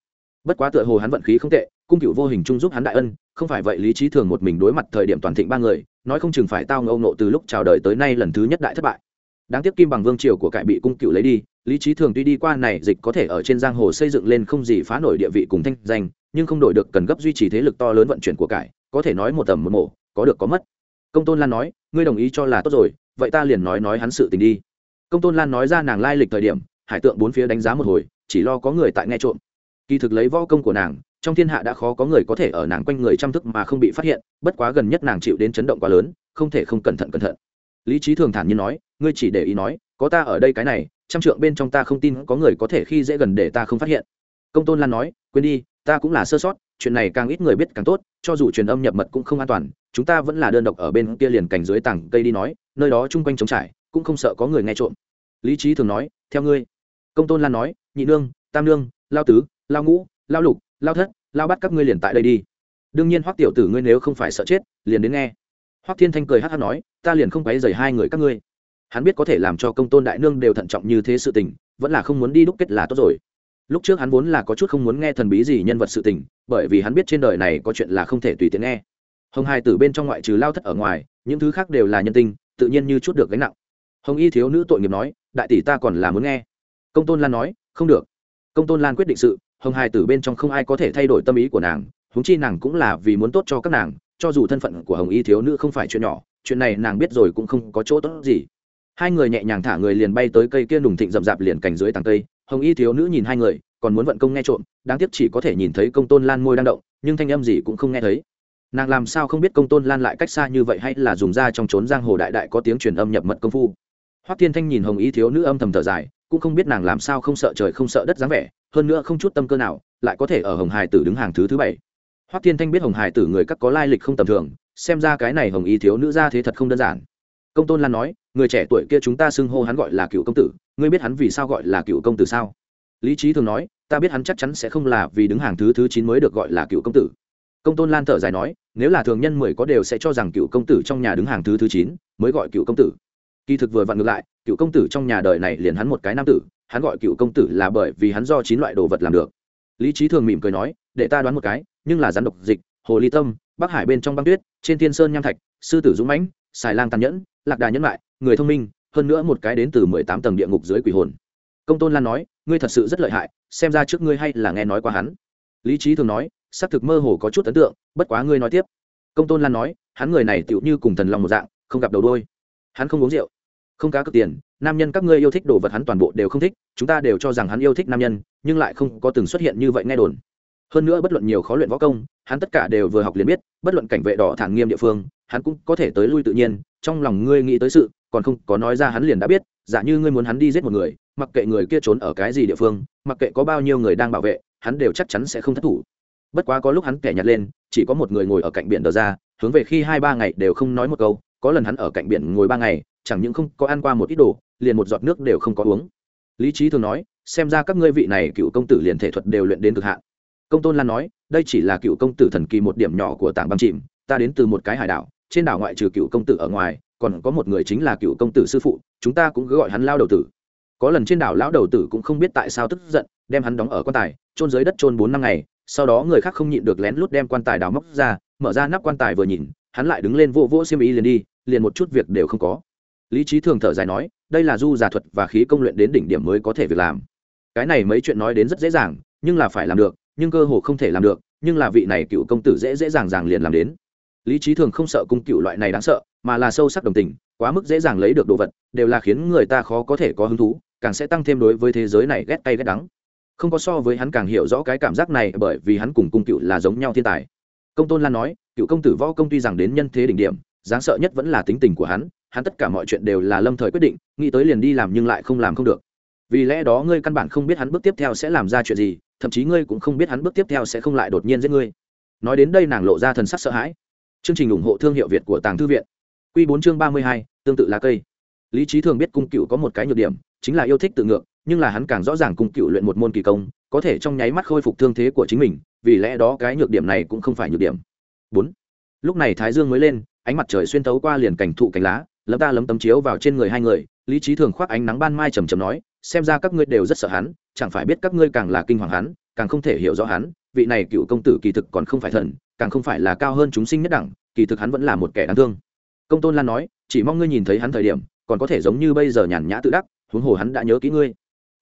Bất quá tựa hồ hắn vận khí không tệ, cung cựu vô hình trung giúp hắn đại ân, không phải vậy lý trí thường một mình đối mặt thời điểm toàn thịnh ba người, nói không chừng phải tao ngâu nộ từ lúc chào đời tới nay lần thứ nhất đại thất bại. Đáng tiếc kim bằng vương triều của cải bị cung cựu lấy đi, lý trí thường tuy đi qua này dịch có thể ở trên giang hồ xây dựng lên không gì phá nổi địa vị cùng thanh danh, nhưng không đổi được cần gấp duy trì thế lực to lớn vận chuyển của cải, có thể nói một tầm một mổ có được có mất. Công tôn lan nói, ngươi đồng ý cho là tốt rồi, vậy ta liền nói nói hắn sự tình đi công tôn lan nói ra nàng lai lịch thời điểm, hải tượng bốn phía đánh giá một hồi, chỉ lo có người tại nghe trộm. Kỳ thực lấy võ công của nàng, trong thiên hạ đã khó có người có thể ở nàng quanh người chăm thức mà không bị phát hiện, bất quá gần nhất nàng chịu đến chấn động quá lớn, không thể không cẩn thận cẩn thận. Lý trí thường thản nhiên nói, ngươi chỉ để ý nói, có ta ở đây cái này, trăm trượng bên trong ta không tin có người có thể khi dễ gần để ta không phát hiện. Công tôn lan nói, quên đi, ta cũng là sơ sót, chuyện này càng ít người biết càng tốt, cho dù truyền âm nhập mật cũng không an toàn, chúng ta vẫn là đơn độc ở bên kia liền cảnh dưới tảng cây đi nói, nơi đó chung quanh trống trải cũng không sợ có người nghe trộm. Lý trí thường nói, theo ngươi. Công tôn lan nói, nhị nương, tam nương, lao tứ, lao ngũ, lao lục, lao thất, lao bắt các ngươi liền tại đây đi. Đương nhiên hoắc tiểu tử ngươi nếu không phải sợ chết, liền đến nghe. Hoắc thiên thanh cười hát hát nói, ta liền không quấy dày hai người các ngươi. Hắn biết có thể làm cho công tôn đại nương đều thận trọng như thế sự tình, vẫn là không muốn đi đúc kết là tốt rồi. Lúc trước hắn vốn là có chút không muốn nghe thần bí gì nhân vật sự tình, bởi vì hắn biết trên đời này có chuyện là không thể tùy tiện nghe. Hồng hai từ bên trong ngoại trừ lao thất ở ngoài, những thứ khác đều là nhân tinh tự nhiên như chút được gánh nặng hồng y thiếu nữ tội nghiệp nói, đại tỷ ta còn là muốn nghe. Công tôn lan nói, không được. Công tôn lan quyết định sự, hồng hai Tử bên trong không ai có thể thay đổi tâm ý của nàng húng chi nàng cũng là vì muốn tốt cho các nàng, cho dù thân phận của hồng y thiếu nữ không phải chuyện nhỏ, chuyện này nàng biết rồi cũng không có chỗ tốt gì. Hai người nhẹ nhàng thả người liền bay tới cây kia đùng thịnh rậm rạp liền cành dưới tàng cây, hồng y thiếu nữ nhìn hai người, còn muốn vận công nghe trộm, đáng tiếc chỉ có thể nhìn thấy công tôn lan môi đang động, nhưng thanh âm gì cũng không nghe thấy. Nàng làm sao không biết công tôn lan lại cách xa như vậy hay là dùng ra trong trốn giang hồ đại đại có tiếng truyền âm nhập mật công phu hoắc thiên thanh nhìn hồng y thiếu nữ âm thầm thở dài, cũng không biết nàng làm sao không sợ trời không sợ đất dáng vẻ, hơn nữa không chút tâm cơ nào, lại có thể ở hồng hải tử đứng hàng thứ thứ bảy. Hoắc thiên thanh biết hồng hải tử người các có lai lịch không tầm thường, xem ra cái này hồng y thiếu nữ ra thế thật không đơn giản. Công tôn lan nói, người trẻ tuổi kia chúng ta xưng hô hắn gọi là cựu công tử, ngươi biết hắn vì sao gọi là cựu công tử sao? Lý trí thường nói, ta biết hắn chắc chắn sẽ không là vì đứng hàng thứ thứ chín mới được gọi là cựu công tử. Công tôn lan thở dài nói, nếu là thường nhân mười có đều sẽ cho rằng cựu công tử trong nhà đứng hàng thứ thứ chín mới gọi cựu công tử kỳ thực vừa vặn ngược lại, cựu công tử trong nhà đời này liền hắn một cái nam tử, hắn gọi cựu công tử là bởi vì hắn do chín loại đồ vật làm được. Lý trí thường mỉm cười nói, để ta đoán một cái, nhưng là rắn độc dịch, hồ ly tâm, bắc hải bên trong băng tuyết, trên thiên sơn nham thạch, sư tử dũng mãnh, xài lang tàn nhẫn, lạc đà nhẫn lại người thông minh, hơn nữa một cái đến từ mười tám tầng địa ngục dưới quỷ hồn. Công tôn lan nói, ngươi thật sự rất lợi hại, xem ra trước ngươi hay là nghe nói qua hắn. Lý trí thường nói, xác thực mơ hồ có chút ấn tượng, bất quá ngươi nói tiếp. Công tôn lan nói, hắn người này tựu như cùng thần long một dạng, không gặp đầu đôi hắn không uống rượu không cá cược tiền, nam nhân các ngươi yêu thích đồ vật hắn toàn bộ đều không thích, chúng ta đều cho rằng hắn yêu thích nam nhân, nhưng lại không có từng xuất hiện như vậy nghe đồn. Hơn nữa bất luận nhiều khó luyện võ công, hắn tất cả đều vừa học liền biết, bất luận cảnh vệ đỏ thản nghiêm địa phương, hắn cũng có thể tới lui tự nhiên, trong lòng ngươi nghĩ tới sự, còn không có nói ra hắn liền đã biết, giả như ngươi muốn hắn đi giết một người, mặc kệ người kia trốn ở cái gì địa phương, mặc kệ có bao nhiêu người đang bảo vệ, hắn đều chắc chắn sẽ không thất thủ. Bất quá có lúc hắn kẻ nhặt lên, chỉ có một người ngồi ở cạnh biển đờ ra, hướng về khi hai ba ngày đều không nói một câu, có lần hắn ở cạnh biển ngồi ba ngày chẳng những không có ăn qua một ít đồ, liền một giọt nước đều không có uống. Lý trí thường nói, xem ra các ngươi vị này cựu công tử liền thể thuật đều luyện đến cực hạn. Công tôn lan nói, đây chỉ là cựu công tử thần kỳ một điểm nhỏ của tảng băng chìm, ta đến từ một cái hải đảo, trên đảo ngoại trừ cựu công tử ở ngoài, còn có một người chính là cựu công tử sư phụ, chúng ta cũng cứ gọi hắn lao đầu tử. Có lần trên đảo lão đầu tử cũng không biết tại sao tức giận, đem hắn đóng ở quan tài trôn dưới đất trôn bốn năm ngày, sau đó người khác không nhịn được lén lút đem quan tài đào móc ra, mở ra nắp quan tài vừa nhìn, hắn lại đứng lên vô vô xiêm ý liền đi, liền một chút việc đều không có lý trí thường thở dài nói, đây là du giả thuật và khí công luyện đến đỉnh điểm mới có thể việc làm. Cái này mấy chuyện nói đến rất dễ dàng, nhưng là phải làm được, nhưng cơ hồ không thể làm được, nhưng là vị này cựu công tử dễ dễ dàng dàng liền làm đến. Lý trí thường không sợ cung cựu loại này đáng sợ, mà là sâu sắc đồng tình, quá mức dễ dàng lấy được đồ vật, đều là khiến người ta khó có thể có hứng thú, càng sẽ tăng thêm đối với thế giới này ghét cay ghét đắng. Không có so với hắn càng hiểu rõ cái cảm giác này bởi vì hắn cùng cung cựu là giống nhau thiên tài. Công tôn lan nói, cựu công tử võ công tuy rằng đến nhân thế đỉnh điểm đáng sợ nhất vẫn là tính tình của hắn hắn tất cả mọi chuyện đều là lâm thời quyết định, nghĩ tới liền đi làm nhưng lại không làm không được. Vì lẽ đó ngươi căn bản không biết hắn bước tiếp theo sẽ làm ra chuyện gì, thậm chí ngươi cũng không biết hắn bước tiếp theo sẽ không lại đột nhiên giết ngươi. Nói đến đây nàng lộ ra thần sắc sợ hãi. Chương trình ủng hộ thương hiệu việt của tàng thư viện. Q bốn chương ba mươi hai, tương tự là cây. Lý trí thường biết cung cựu có một cái nhược điểm, chính là yêu thích tự ngược, nhưng là hắn càng rõ ràng cung cựu luyện một môn kỳ công, có thể trong nháy mắt khôi phục thương thế của chính mình, vì lẽ đó cái nhược điểm này cũng không phải nhược điểm. Bốn. Lúc này thái dương mới lên, ánh mặt trời xuyên tấu qua liền cảnh thụ cành lá lấm ta lấm tấm chiếu vào trên người hai người, lý trí thường khoác ánh nắng ban mai trầm trầm nói, xem ra các ngươi đều rất sợ hắn, chẳng phải biết các ngươi càng là kinh hoàng hắn, càng không thể hiểu rõ hắn, vị này cựu công tử kỳ thực còn không phải thần, càng không phải là cao hơn chúng sinh nhất đẳng, kỳ thực hắn vẫn là một kẻ đáng thương. Công tôn lan nói, chỉ mong ngươi nhìn thấy hắn thời điểm, còn có thể giống như bây giờ nhàn nhã tự đắc, huống hồ hắn đã nhớ kỹ ngươi.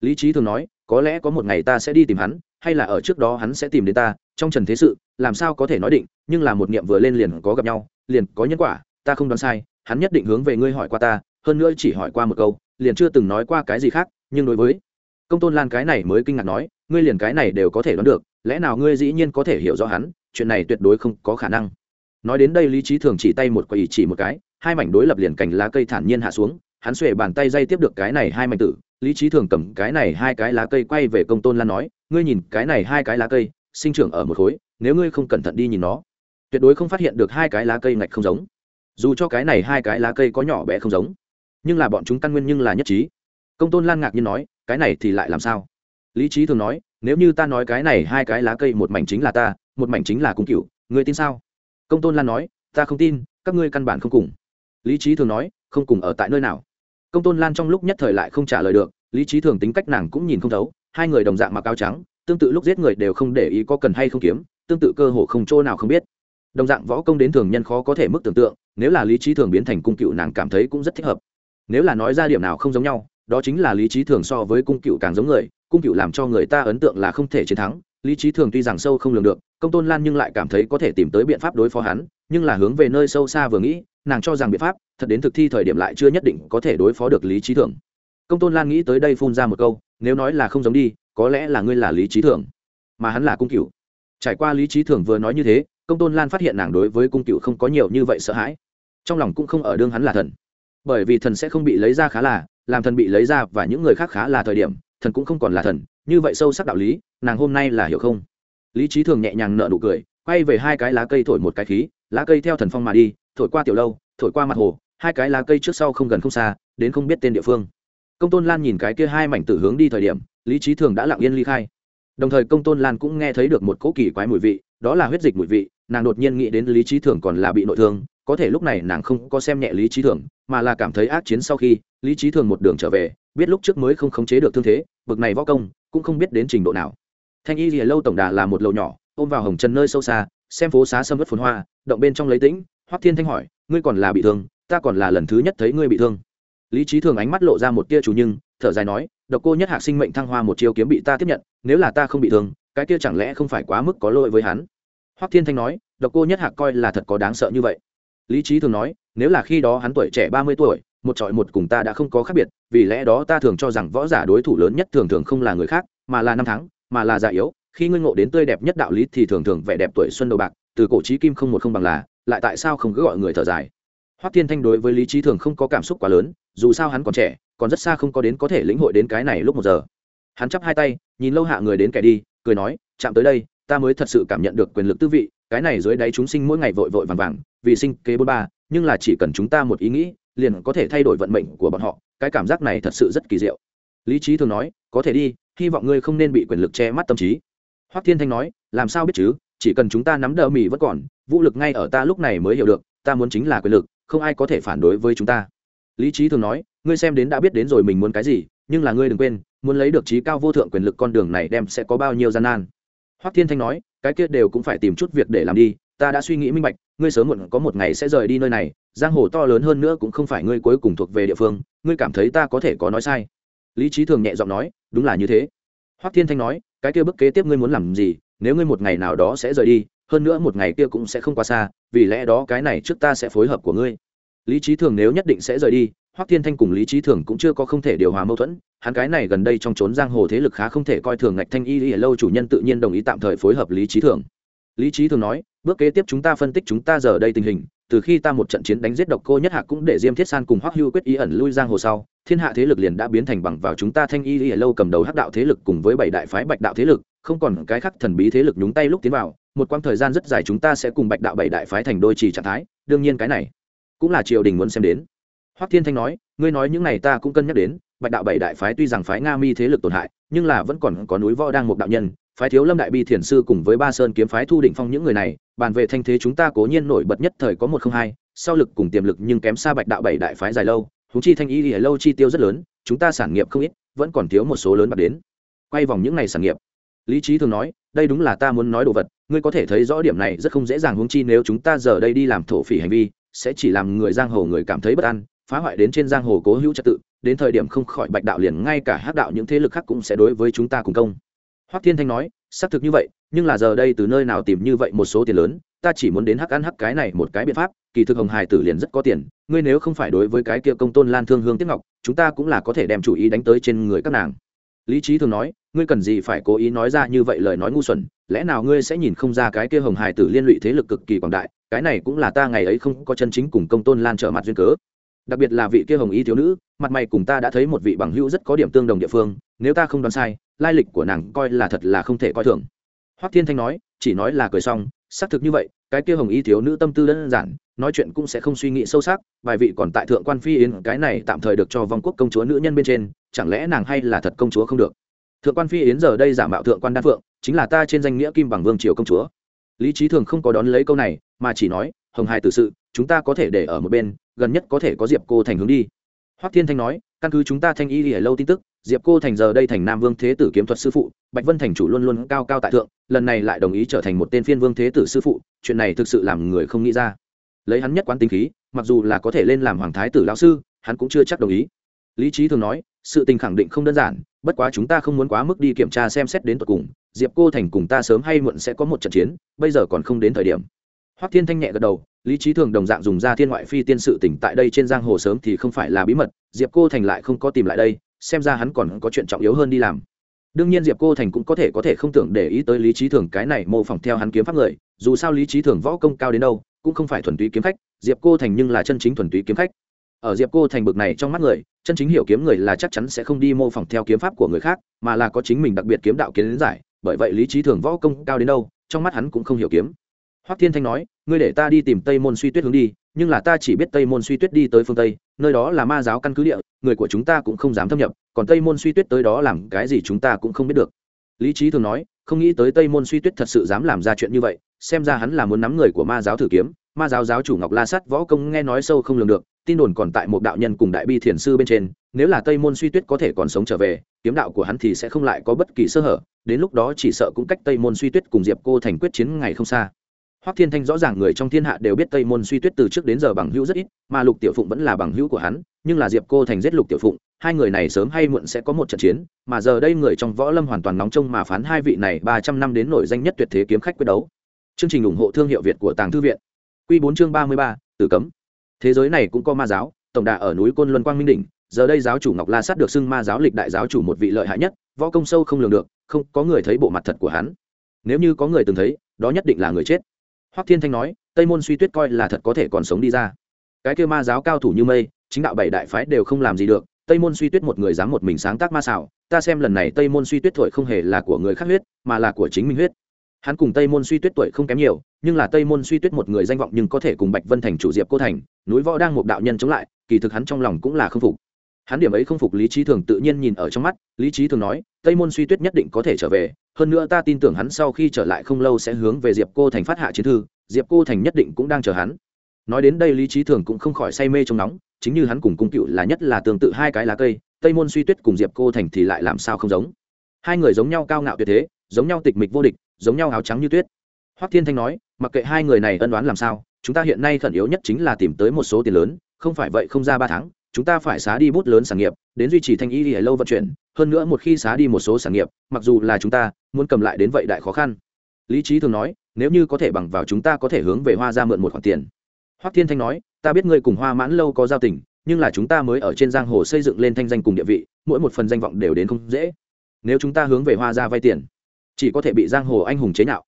Lý trí thường nói, có lẽ có một ngày ta sẽ đi tìm hắn, hay là ở trước đó hắn sẽ tìm đến ta, trong trần thế sự, làm sao có thể nói định, nhưng là một niệm vừa lên liền có gặp nhau, liền có nhân quả, ta không đoán sai hắn nhất định hướng về ngươi hỏi qua ta, hơn nữa chỉ hỏi qua một câu, liền chưa từng nói qua cái gì khác, nhưng đối với công tôn lan cái này mới kinh ngạc nói, ngươi liền cái này đều có thể đoán được, lẽ nào ngươi dĩ nhiên có thể hiểu rõ hắn, chuyện này tuyệt đối không có khả năng. Nói đến đây lý trí thường chỉ tay một quầy chỉ một cái, hai mảnh đối lập liền cành lá cây thản nhiên hạ xuống, hắn xuề bàn tay dây tiếp được cái này hai mảnh tử, lý trí thường cầm cái này hai cái lá cây quay về công tôn lan nói, ngươi nhìn cái này hai cái lá cây, sinh trưởng ở một khối, nếu ngươi không cẩn thận đi nhìn nó, tuyệt đối không phát hiện được hai cái lá cây ngạch không giống dù cho cái này hai cái lá cây có nhỏ bé không giống, nhưng là bọn chúng căn nguyên nhưng là nhất trí. Công tôn lan ngạc nhiên nói, cái này thì lại làm sao? Lý trí thường nói, nếu như ta nói cái này hai cái lá cây một mảnh chính là ta, một mảnh chính là cung cựu người tin sao? Công tôn lan nói, ta không tin, các ngươi căn bản không cùng. Lý trí thường nói, không cùng ở tại nơi nào? Công tôn lan trong lúc nhất thời lại không trả lời được, lý trí thường tính cách nàng cũng nhìn không thấu, hai người đồng dạng mặc áo trắng, tương tự lúc giết người đều không để ý có cần hay không kiếm, tương tự cơ hồ không chỗ nào không biết đồng dạng võ công đến thường nhân khó có thể mức tưởng tượng, nếu là lý trí thường biến thành cung cựu nàng cảm thấy cũng rất thích hợp. Nếu là nói ra điểm nào không giống nhau, đó chính là lý trí thường so với cung cựu càng giống người, cung cựu làm cho người ta ấn tượng là không thể chiến thắng, lý trí thường tuy rằng sâu không lường được, công tôn lan nhưng lại cảm thấy có thể tìm tới biện pháp đối phó hắn, nhưng là hướng về nơi sâu xa vừa nghĩ, nàng cho rằng biện pháp, thật đến thực thi thời điểm lại chưa nhất định có thể đối phó được lý trí thường. Công tôn lan nghĩ tới đây phun ra một câu, nếu nói là không giống đi, có lẽ là ngươi là lý trí thường, mà hắn là cung cựu trải qua lý trí thường vừa nói như thế, công tôn lan phát hiện nàng đối với cung cựu không có nhiều như vậy sợ hãi. Trong lòng cũng không ở đương hắn là thần. Bởi vì thần sẽ không bị lấy ra khá là, làm thần bị lấy ra và những người khác khá là thời điểm, thần cũng không còn là thần. Như vậy sâu sắc đạo lý, nàng hôm nay là hiểu không? Lý trí thường nhẹ nhàng nợ nụ cười, quay về hai cái lá cây thổi một cái khí, lá cây theo thần phong mà đi, thổi qua tiểu lâu, thổi qua mặt hồ, hai cái lá cây trước sau không gần không xa, đến không biết tên địa phương. Công tôn lan nhìn cái kia hai mảnh tử hướng đi thời điểm, lý trí thường đã lặng yên ly khai đồng thời công tôn lan cũng nghe thấy được một cỗ kỳ quái mùi vị, đó là huyết dịch mùi vị, nàng đột nhiên nghĩ đến lý trí thường còn là bị nội thương, có thể lúc này nàng không có xem nhẹ lý trí thường, mà là cảm thấy ác chiến sau khi, lý trí thường một đường trở về, biết lúc trước mới không khống chế được thương thế, bực này võ công, cũng không biết đến trình độ nào. Thanh y rìa lâu tổng đà là một lầu nhỏ, ôm vào hồng trần nơi sâu xa, xem phố xá sâm vất phồn hoa, động bên trong lấy tĩnh, hoắc thiên thanh hỏi, ngươi còn là bị thương? Ta còn là lần thứ nhất thấy ngươi bị thương. Lý trí thường ánh mắt lộ ra một tia chủ nhưng, thở dài nói độc cô nhất hạc sinh mệnh thăng hoa một chiêu kiếm bị ta tiếp nhận, nếu là ta không bị thương, cái kia chẳng lẽ không phải quá mức có lỗi với hắn? Hoắc thiên thanh nói, độc cô nhất hạc coi là thật có đáng sợ như vậy. Lý trí thường nói, nếu là khi đó hắn tuổi trẻ ba mươi tuổi, một trọi một cùng ta đã không có khác biệt, vì lẽ đó ta thường cho rằng võ giả đối thủ lớn nhất thường thường không là người khác, mà là năm tháng, mà là già yếu, khi ngươi ngộ đến tươi đẹp nhất đạo lý thì thường thường vẻ đẹp tuổi xuân đầu bạc, từ cổ trí kim không một không bằng là, lại tại sao không cứ gọi người thở dài? Hoắc thiên thanh đối với lý trí thường không có cảm xúc quá lớn, dù sao hắn còn trẻ còn rất xa không có đến có thể lĩnh hội đến cái này lúc một giờ. Hắn chắp hai tay, nhìn lâu hạ người đến kẻ đi, cười nói, chạm tới đây, ta mới thật sự cảm nhận được quyền lực tư vị, cái này dưới đáy chúng sinh mỗi ngày vội vội vàng vàng, vì sinh kế bốn ba, nhưng là chỉ cần chúng ta một ý nghĩ, liền có thể thay đổi vận mệnh của bọn họ, cái cảm giác này thật sự rất kỳ diệu. Lý trí thường nói, có thể đi, hy vọng ngươi không nên bị quyền lực che mắt tâm trí. Hoắc thiên thanh nói, làm sao biết chứ, chỉ cần chúng ta nắm đỡ mì vẫn còn, vũ lực ngay ở ta lúc này mới hiểu được, ta muốn chính là quyền lực, không ai có thể phản đối với chúng ta lý trí thường nói, ngươi xem đến đã biết đến rồi mình muốn cái gì, nhưng là ngươi đừng quên, muốn lấy được trí cao vô thượng quyền lực con đường này đem sẽ có bao nhiêu gian nan. Hoắc thiên thanh nói, cái kia đều cũng phải tìm chút việc để làm đi, ta đã suy nghĩ minh bạch, ngươi sớm muộn có một ngày sẽ rời đi nơi này, giang hồ to lớn hơn nữa cũng không phải ngươi cuối cùng thuộc về địa phương, ngươi cảm thấy ta có thể có nói sai. Lý trí thường nhẹ giọng nói, đúng là như thế. Hoắc thiên thanh nói, cái kia bức kế tiếp ngươi muốn làm gì, nếu ngươi một ngày nào đó sẽ rời đi, hơn nữa một ngày kia cũng sẽ không quá xa, vì lẽ đó cái này trước ta sẽ phối hợp của ngươi lý trí thường nếu nhất định sẽ rời đi, hoắc thiên thanh cùng lý trí thường cũng chưa có không thể điều hòa mâu thuẫn, hắn cái này gần đây trong trốn giang hồ thế lực khá không thể coi thường ngạch thanh y y lâu chủ nhân tự nhiên đồng ý tạm thời phối hợp lý trí thường. Lý trí thường nói, bước kế tiếp chúng ta phân tích chúng ta giờ đây tình hình, từ khi ta một trận chiến đánh giết độc cô nhất hạ cũng để diêm thiết san cùng hoắc hưu quyết ý ẩn lui giang hồ sau, thiên hạ thế lực liền đã biến thành bằng vào chúng ta thanh y y lâu cầm đầu hắc đạo thế lực cùng với bảy đại phái bạch đạo thế lực, không còn cái khác thần bí thế lực nhúng tay lúc tiến vào, một quãng thời gian rất dài chúng ta sẽ cùng bạch đạo bảy đại phái thành đôi trì trạng thái, đương nhiên cái này cũng là triều đình muốn xem đến. Hoắc thiên thanh nói, ngươi nói những này ta cũng cân nhắc đến, bạch đạo bảy đại phái tuy rằng phái nga mi thế lực tổn hại, nhưng là vẫn còn có núi võ đang một đạo nhân, phái thiếu lâm đại bi thiền sư cùng với ba sơn kiếm phái thu định phong những người này, bàn về thanh thế chúng ta cố nhiên nổi bật nhất thời có một không hai, sau lực cùng tiềm lực nhưng kém xa bạch đạo bảy đại phái dài lâu húng chi thanh y thì lâu chi tiêu rất lớn, chúng ta sản nghiệp không ít, vẫn còn thiếu một số lớn bạc đến. Quay vòng những ngày sản nghiệp. Lý trí thường nói, đây đúng là ta muốn nói đồ vật, ngươi có thể thấy rõ điểm này rất không dễ dàng, huống chi nếu chúng ta giờ đây đi làm thổ phỉ hành vi sẽ chỉ làm người giang hồ người cảm thấy bất an, phá hoại đến trên giang hồ cố hữu trật tự, đến thời điểm không khỏi bạch đạo liền ngay cả hắc đạo những thế lực khác cũng sẽ đối với chúng ta cùng công. Hoắc thiên thanh nói, xác thực như vậy, nhưng là giờ đây từ nơi nào tìm như vậy một số tiền lớn, ta chỉ muốn đến hắc ăn hắc cái này một cái biện pháp, kỳ thực hồng hải tử liền rất có tiền, ngươi nếu không phải đối với cái kia công tôn lan thương hương tiếc ngọc, chúng ta cũng là có thể đem chủ ý đánh tới trên người các nàng. Lý trí thường nói, ngươi cần gì phải cố ý nói ra như vậy lời nói ngu xuẩn, lẽ nào ngươi sẽ nhìn không ra cái kia hồng hải tử liên lụy thế lực cực kỳ quảng đại cái này cũng là ta ngày ấy không có chân chính cùng công tôn lan trở mặt duyên cớ. Đặc biệt là vị kia hồng y thiếu nữ, mặt mày cùng ta đã thấy một vị bằng hữu rất có điểm tương đồng địa phương, nếu ta không đoán sai, lai lịch của nàng coi là thật là không thể coi thường. Hoắc thiên thanh nói, chỉ nói là cười xong, xác thực như vậy, cái kia hồng y thiếu nữ tâm tư đơn giản, nói chuyện cũng sẽ không suy nghĩ sâu sắc vài vị còn tại thượng quan phi yến, cái này tạm thời được cho vong quốc công chúa nữ nhân bên trên, chẳng lẽ nàng hay là thật công chúa không được? Thượng quan phi yến giờ đây giả mạo thượng quan đan phượng, chính là ta trên danh nghĩa kim bằng vương triều công chúa lý trí thường không có đón lấy câu này, mà chỉ nói, hồng hai tự sự, chúng ta có thể để ở một bên, gần nhất có thể có diệp cô thành hướng đi. Hoắc thiên thanh nói, căn cứ chúng ta thanh y lìa lâu tin tức, diệp cô thành giờ đây thành nam vương thế tử kiếm thuật sư phụ, bạch vân thành chủ luôn luôn cao cao tại thượng, lần này lại đồng ý trở thành một tên phiên vương thế tử sư phụ, chuyện này thực sự làm người không nghĩ ra. Lấy hắn nhất quán tính khí, mặc dù là có thể lên làm hoàng thái tử lão sư, hắn cũng chưa chắc đồng ý. Lý trí thường nói sự tình khẳng định không đơn giản, bất quá chúng ta không muốn quá mức đi kiểm tra xem xét đến tận cùng, diệp cô thành cùng ta sớm hay muộn sẽ có một trận chiến, bây giờ còn không đến thời điểm. Hoắc thiên thanh nhẹ gật đầu, lý trí thường đồng dạng dùng ra thiên ngoại phi tiên sự tỉnh tại đây trên giang hồ sớm thì không phải là bí mật, diệp cô thành lại không có tìm lại đây, xem ra hắn còn có chuyện trọng yếu hơn đi làm. Đương nhiên diệp cô thành cũng có thể có thể không tưởng để ý tới lý trí thường cái này mô phỏng theo hắn kiếm pháp người, dù sao lý trí thường võ công cao đến đâu, cũng không phải thuần túy kiếm khách, diệp cô thành nhưng là chân chính thuần túy kiếm khách. Ở diệp cô thành bực này trong mắt người chân chính hiểu kiếm người là chắc chắn sẽ không đi mô phỏng theo kiếm pháp của người khác, mà là có chính mình đặc biệt kiếm đạo kiến giải, bởi vậy lý trí thường võ công cao đến đâu, trong mắt hắn cũng không hiểu kiếm. Hoắc thiên thanh nói, ngươi để ta đi tìm tây môn suy tuyết hướng đi, nhưng là ta chỉ biết tây môn suy tuyết đi tới phương tây, nơi đó là ma giáo căn cứ địa, người của chúng ta cũng không dám thâm nhập, còn tây môn suy tuyết tới đó làm cái gì chúng ta cũng không biết được. Lý trí thường nói, không nghĩ tới tây môn suy tuyết thật sự dám làm ra chuyện như vậy, xem ra hắn là muốn nắm người của ma giáo thử kiếm ma giáo giáo chủ ngọc la sắt võ công nghe nói sâu không lường được tin đồn còn tại một đạo nhân cùng đại bi thiền sư bên trên nếu là tây môn suy tuyết có thể còn sống trở về kiếm đạo của hắn thì sẽ không lại có bất kỳ sơ hở đến lúc đó chỉ sợ cũng cách tây môn suy tuyết cùng diệp cô thành quyết chiến ngày không xa Hoắc Thiên Thanh rõ ràng người trong thiên hạ đều biết Tây Môn Suy Tuyết từ trước đến giờ bằng hữu rất ít, mà Lục Tiểu Phụng vẫn là bằng hữu của hắn, nhưng là Diệp Cô Thành giết Lục Tiểu Phụng, hai người này sớm hay muộn sẽ có một trận chiến, mà giờ đây người trong võ lâm hoàn toàn nóng trông mà phán hai vị này ba trăm năm đến nổi danh nhất tuyệt thế kiếm khách quyết đấu. Chương trình ủng hộ thương hiệu Việt của Tàng Thư viện. Quy bốn chương ba mươi ba, Tử cấm. Thế giới này cũng có ma giáo, tổng đà ở núi Côn Luân Quang Minh đỉnh, giờ đây giáo chủ Ngọc La Sát được xưng ma giáo lịch đại giáo chủ một vị lợi hại nhất, võ công sâu không lường được, không có người thấy bộ mặt thật của hắn. Nếu như có người từng thấy, đó nhất định là người chết hoắc thiên thanh nói tây môn suy tuyết coi là thật có thể còn sống đi ra cái kia ma giáo cao thủ như mây chính đạo bảy đại phái đều không làm gì được tây môn suy tuyết một người dám một mình sáng tác ma xảo ta xem lần này tây môn suy tuyết thổi không hề là của người khác huyết mà là của chính mình huyết hắn cùng tây môn suy tuyết tuổi không kém nhiều, nhưng là tây môn suy tuyết một người danh vọng nhưng có thể cùng bạch vân thành chủ diệp cô thành, núi võ đang một đạo nhân chống lại, kỳ thực hắn trong lòng cũng là không phục. Hắn điểm ấy không phục lý trí thường tự nhiên nhìn ở trong mắt, lý trí thường nói, tây môn suy tuyết nhất định có thể trở về, hơn nữa ta tin tưởng hắn sau khi trở lại không lâu sẽ hướng về diệp cô thành phát hạ chiến thư, diệp cô thành nhất định cũng đang chờ hắn. Nói đến đây lý trí thường cũng không khỏi say mê trong nóng, chính như hắn cùng cung cựu là nhất là tương tự hai cái lá cây, tây môn suy tuyết cùng diệp cô thành thì lại làm sao không giống. Hai người giống nhau cao ngạo tuyệt thế giống nhau tịch mịch vô địch, giống nhau áo trắng như tuyết. Hoắc thiên thanh nói, mặc kệ hai người này ân đoán làm sao, chúng ta hiện nay khẩn yếu nhất chính là tìm tới một số tiền lớn, không phải vậy không ra ba tháng, chúng ta phải xá đi bút lớn sản nghiệp, đến duy trì thanh y lâu vận chuyển, hơn nữa một khi xá đi một số sản nghiệp, mặc dù là chúng ta, muốn cầm lại đến vậy đại khó khăn. Lý trí thường nói, nếu như có thể bằng vào chúng ta có thể hướng về hoa ra mượn một khoản tiền. Hoắc thiên thanh nói, ta biết ngươi cùng hoa mãn lâu có giao tình, nhưng là chúng ta mới ở trên giang hồ xây dựng lên thanh danh cùng địa vị, mỗi một phần danh vọng đều đến không dễ. Nếu chúng ta hướng về hoa ra vay tiền chỉ có thể bị giang hồ anh hùng chế nhạo.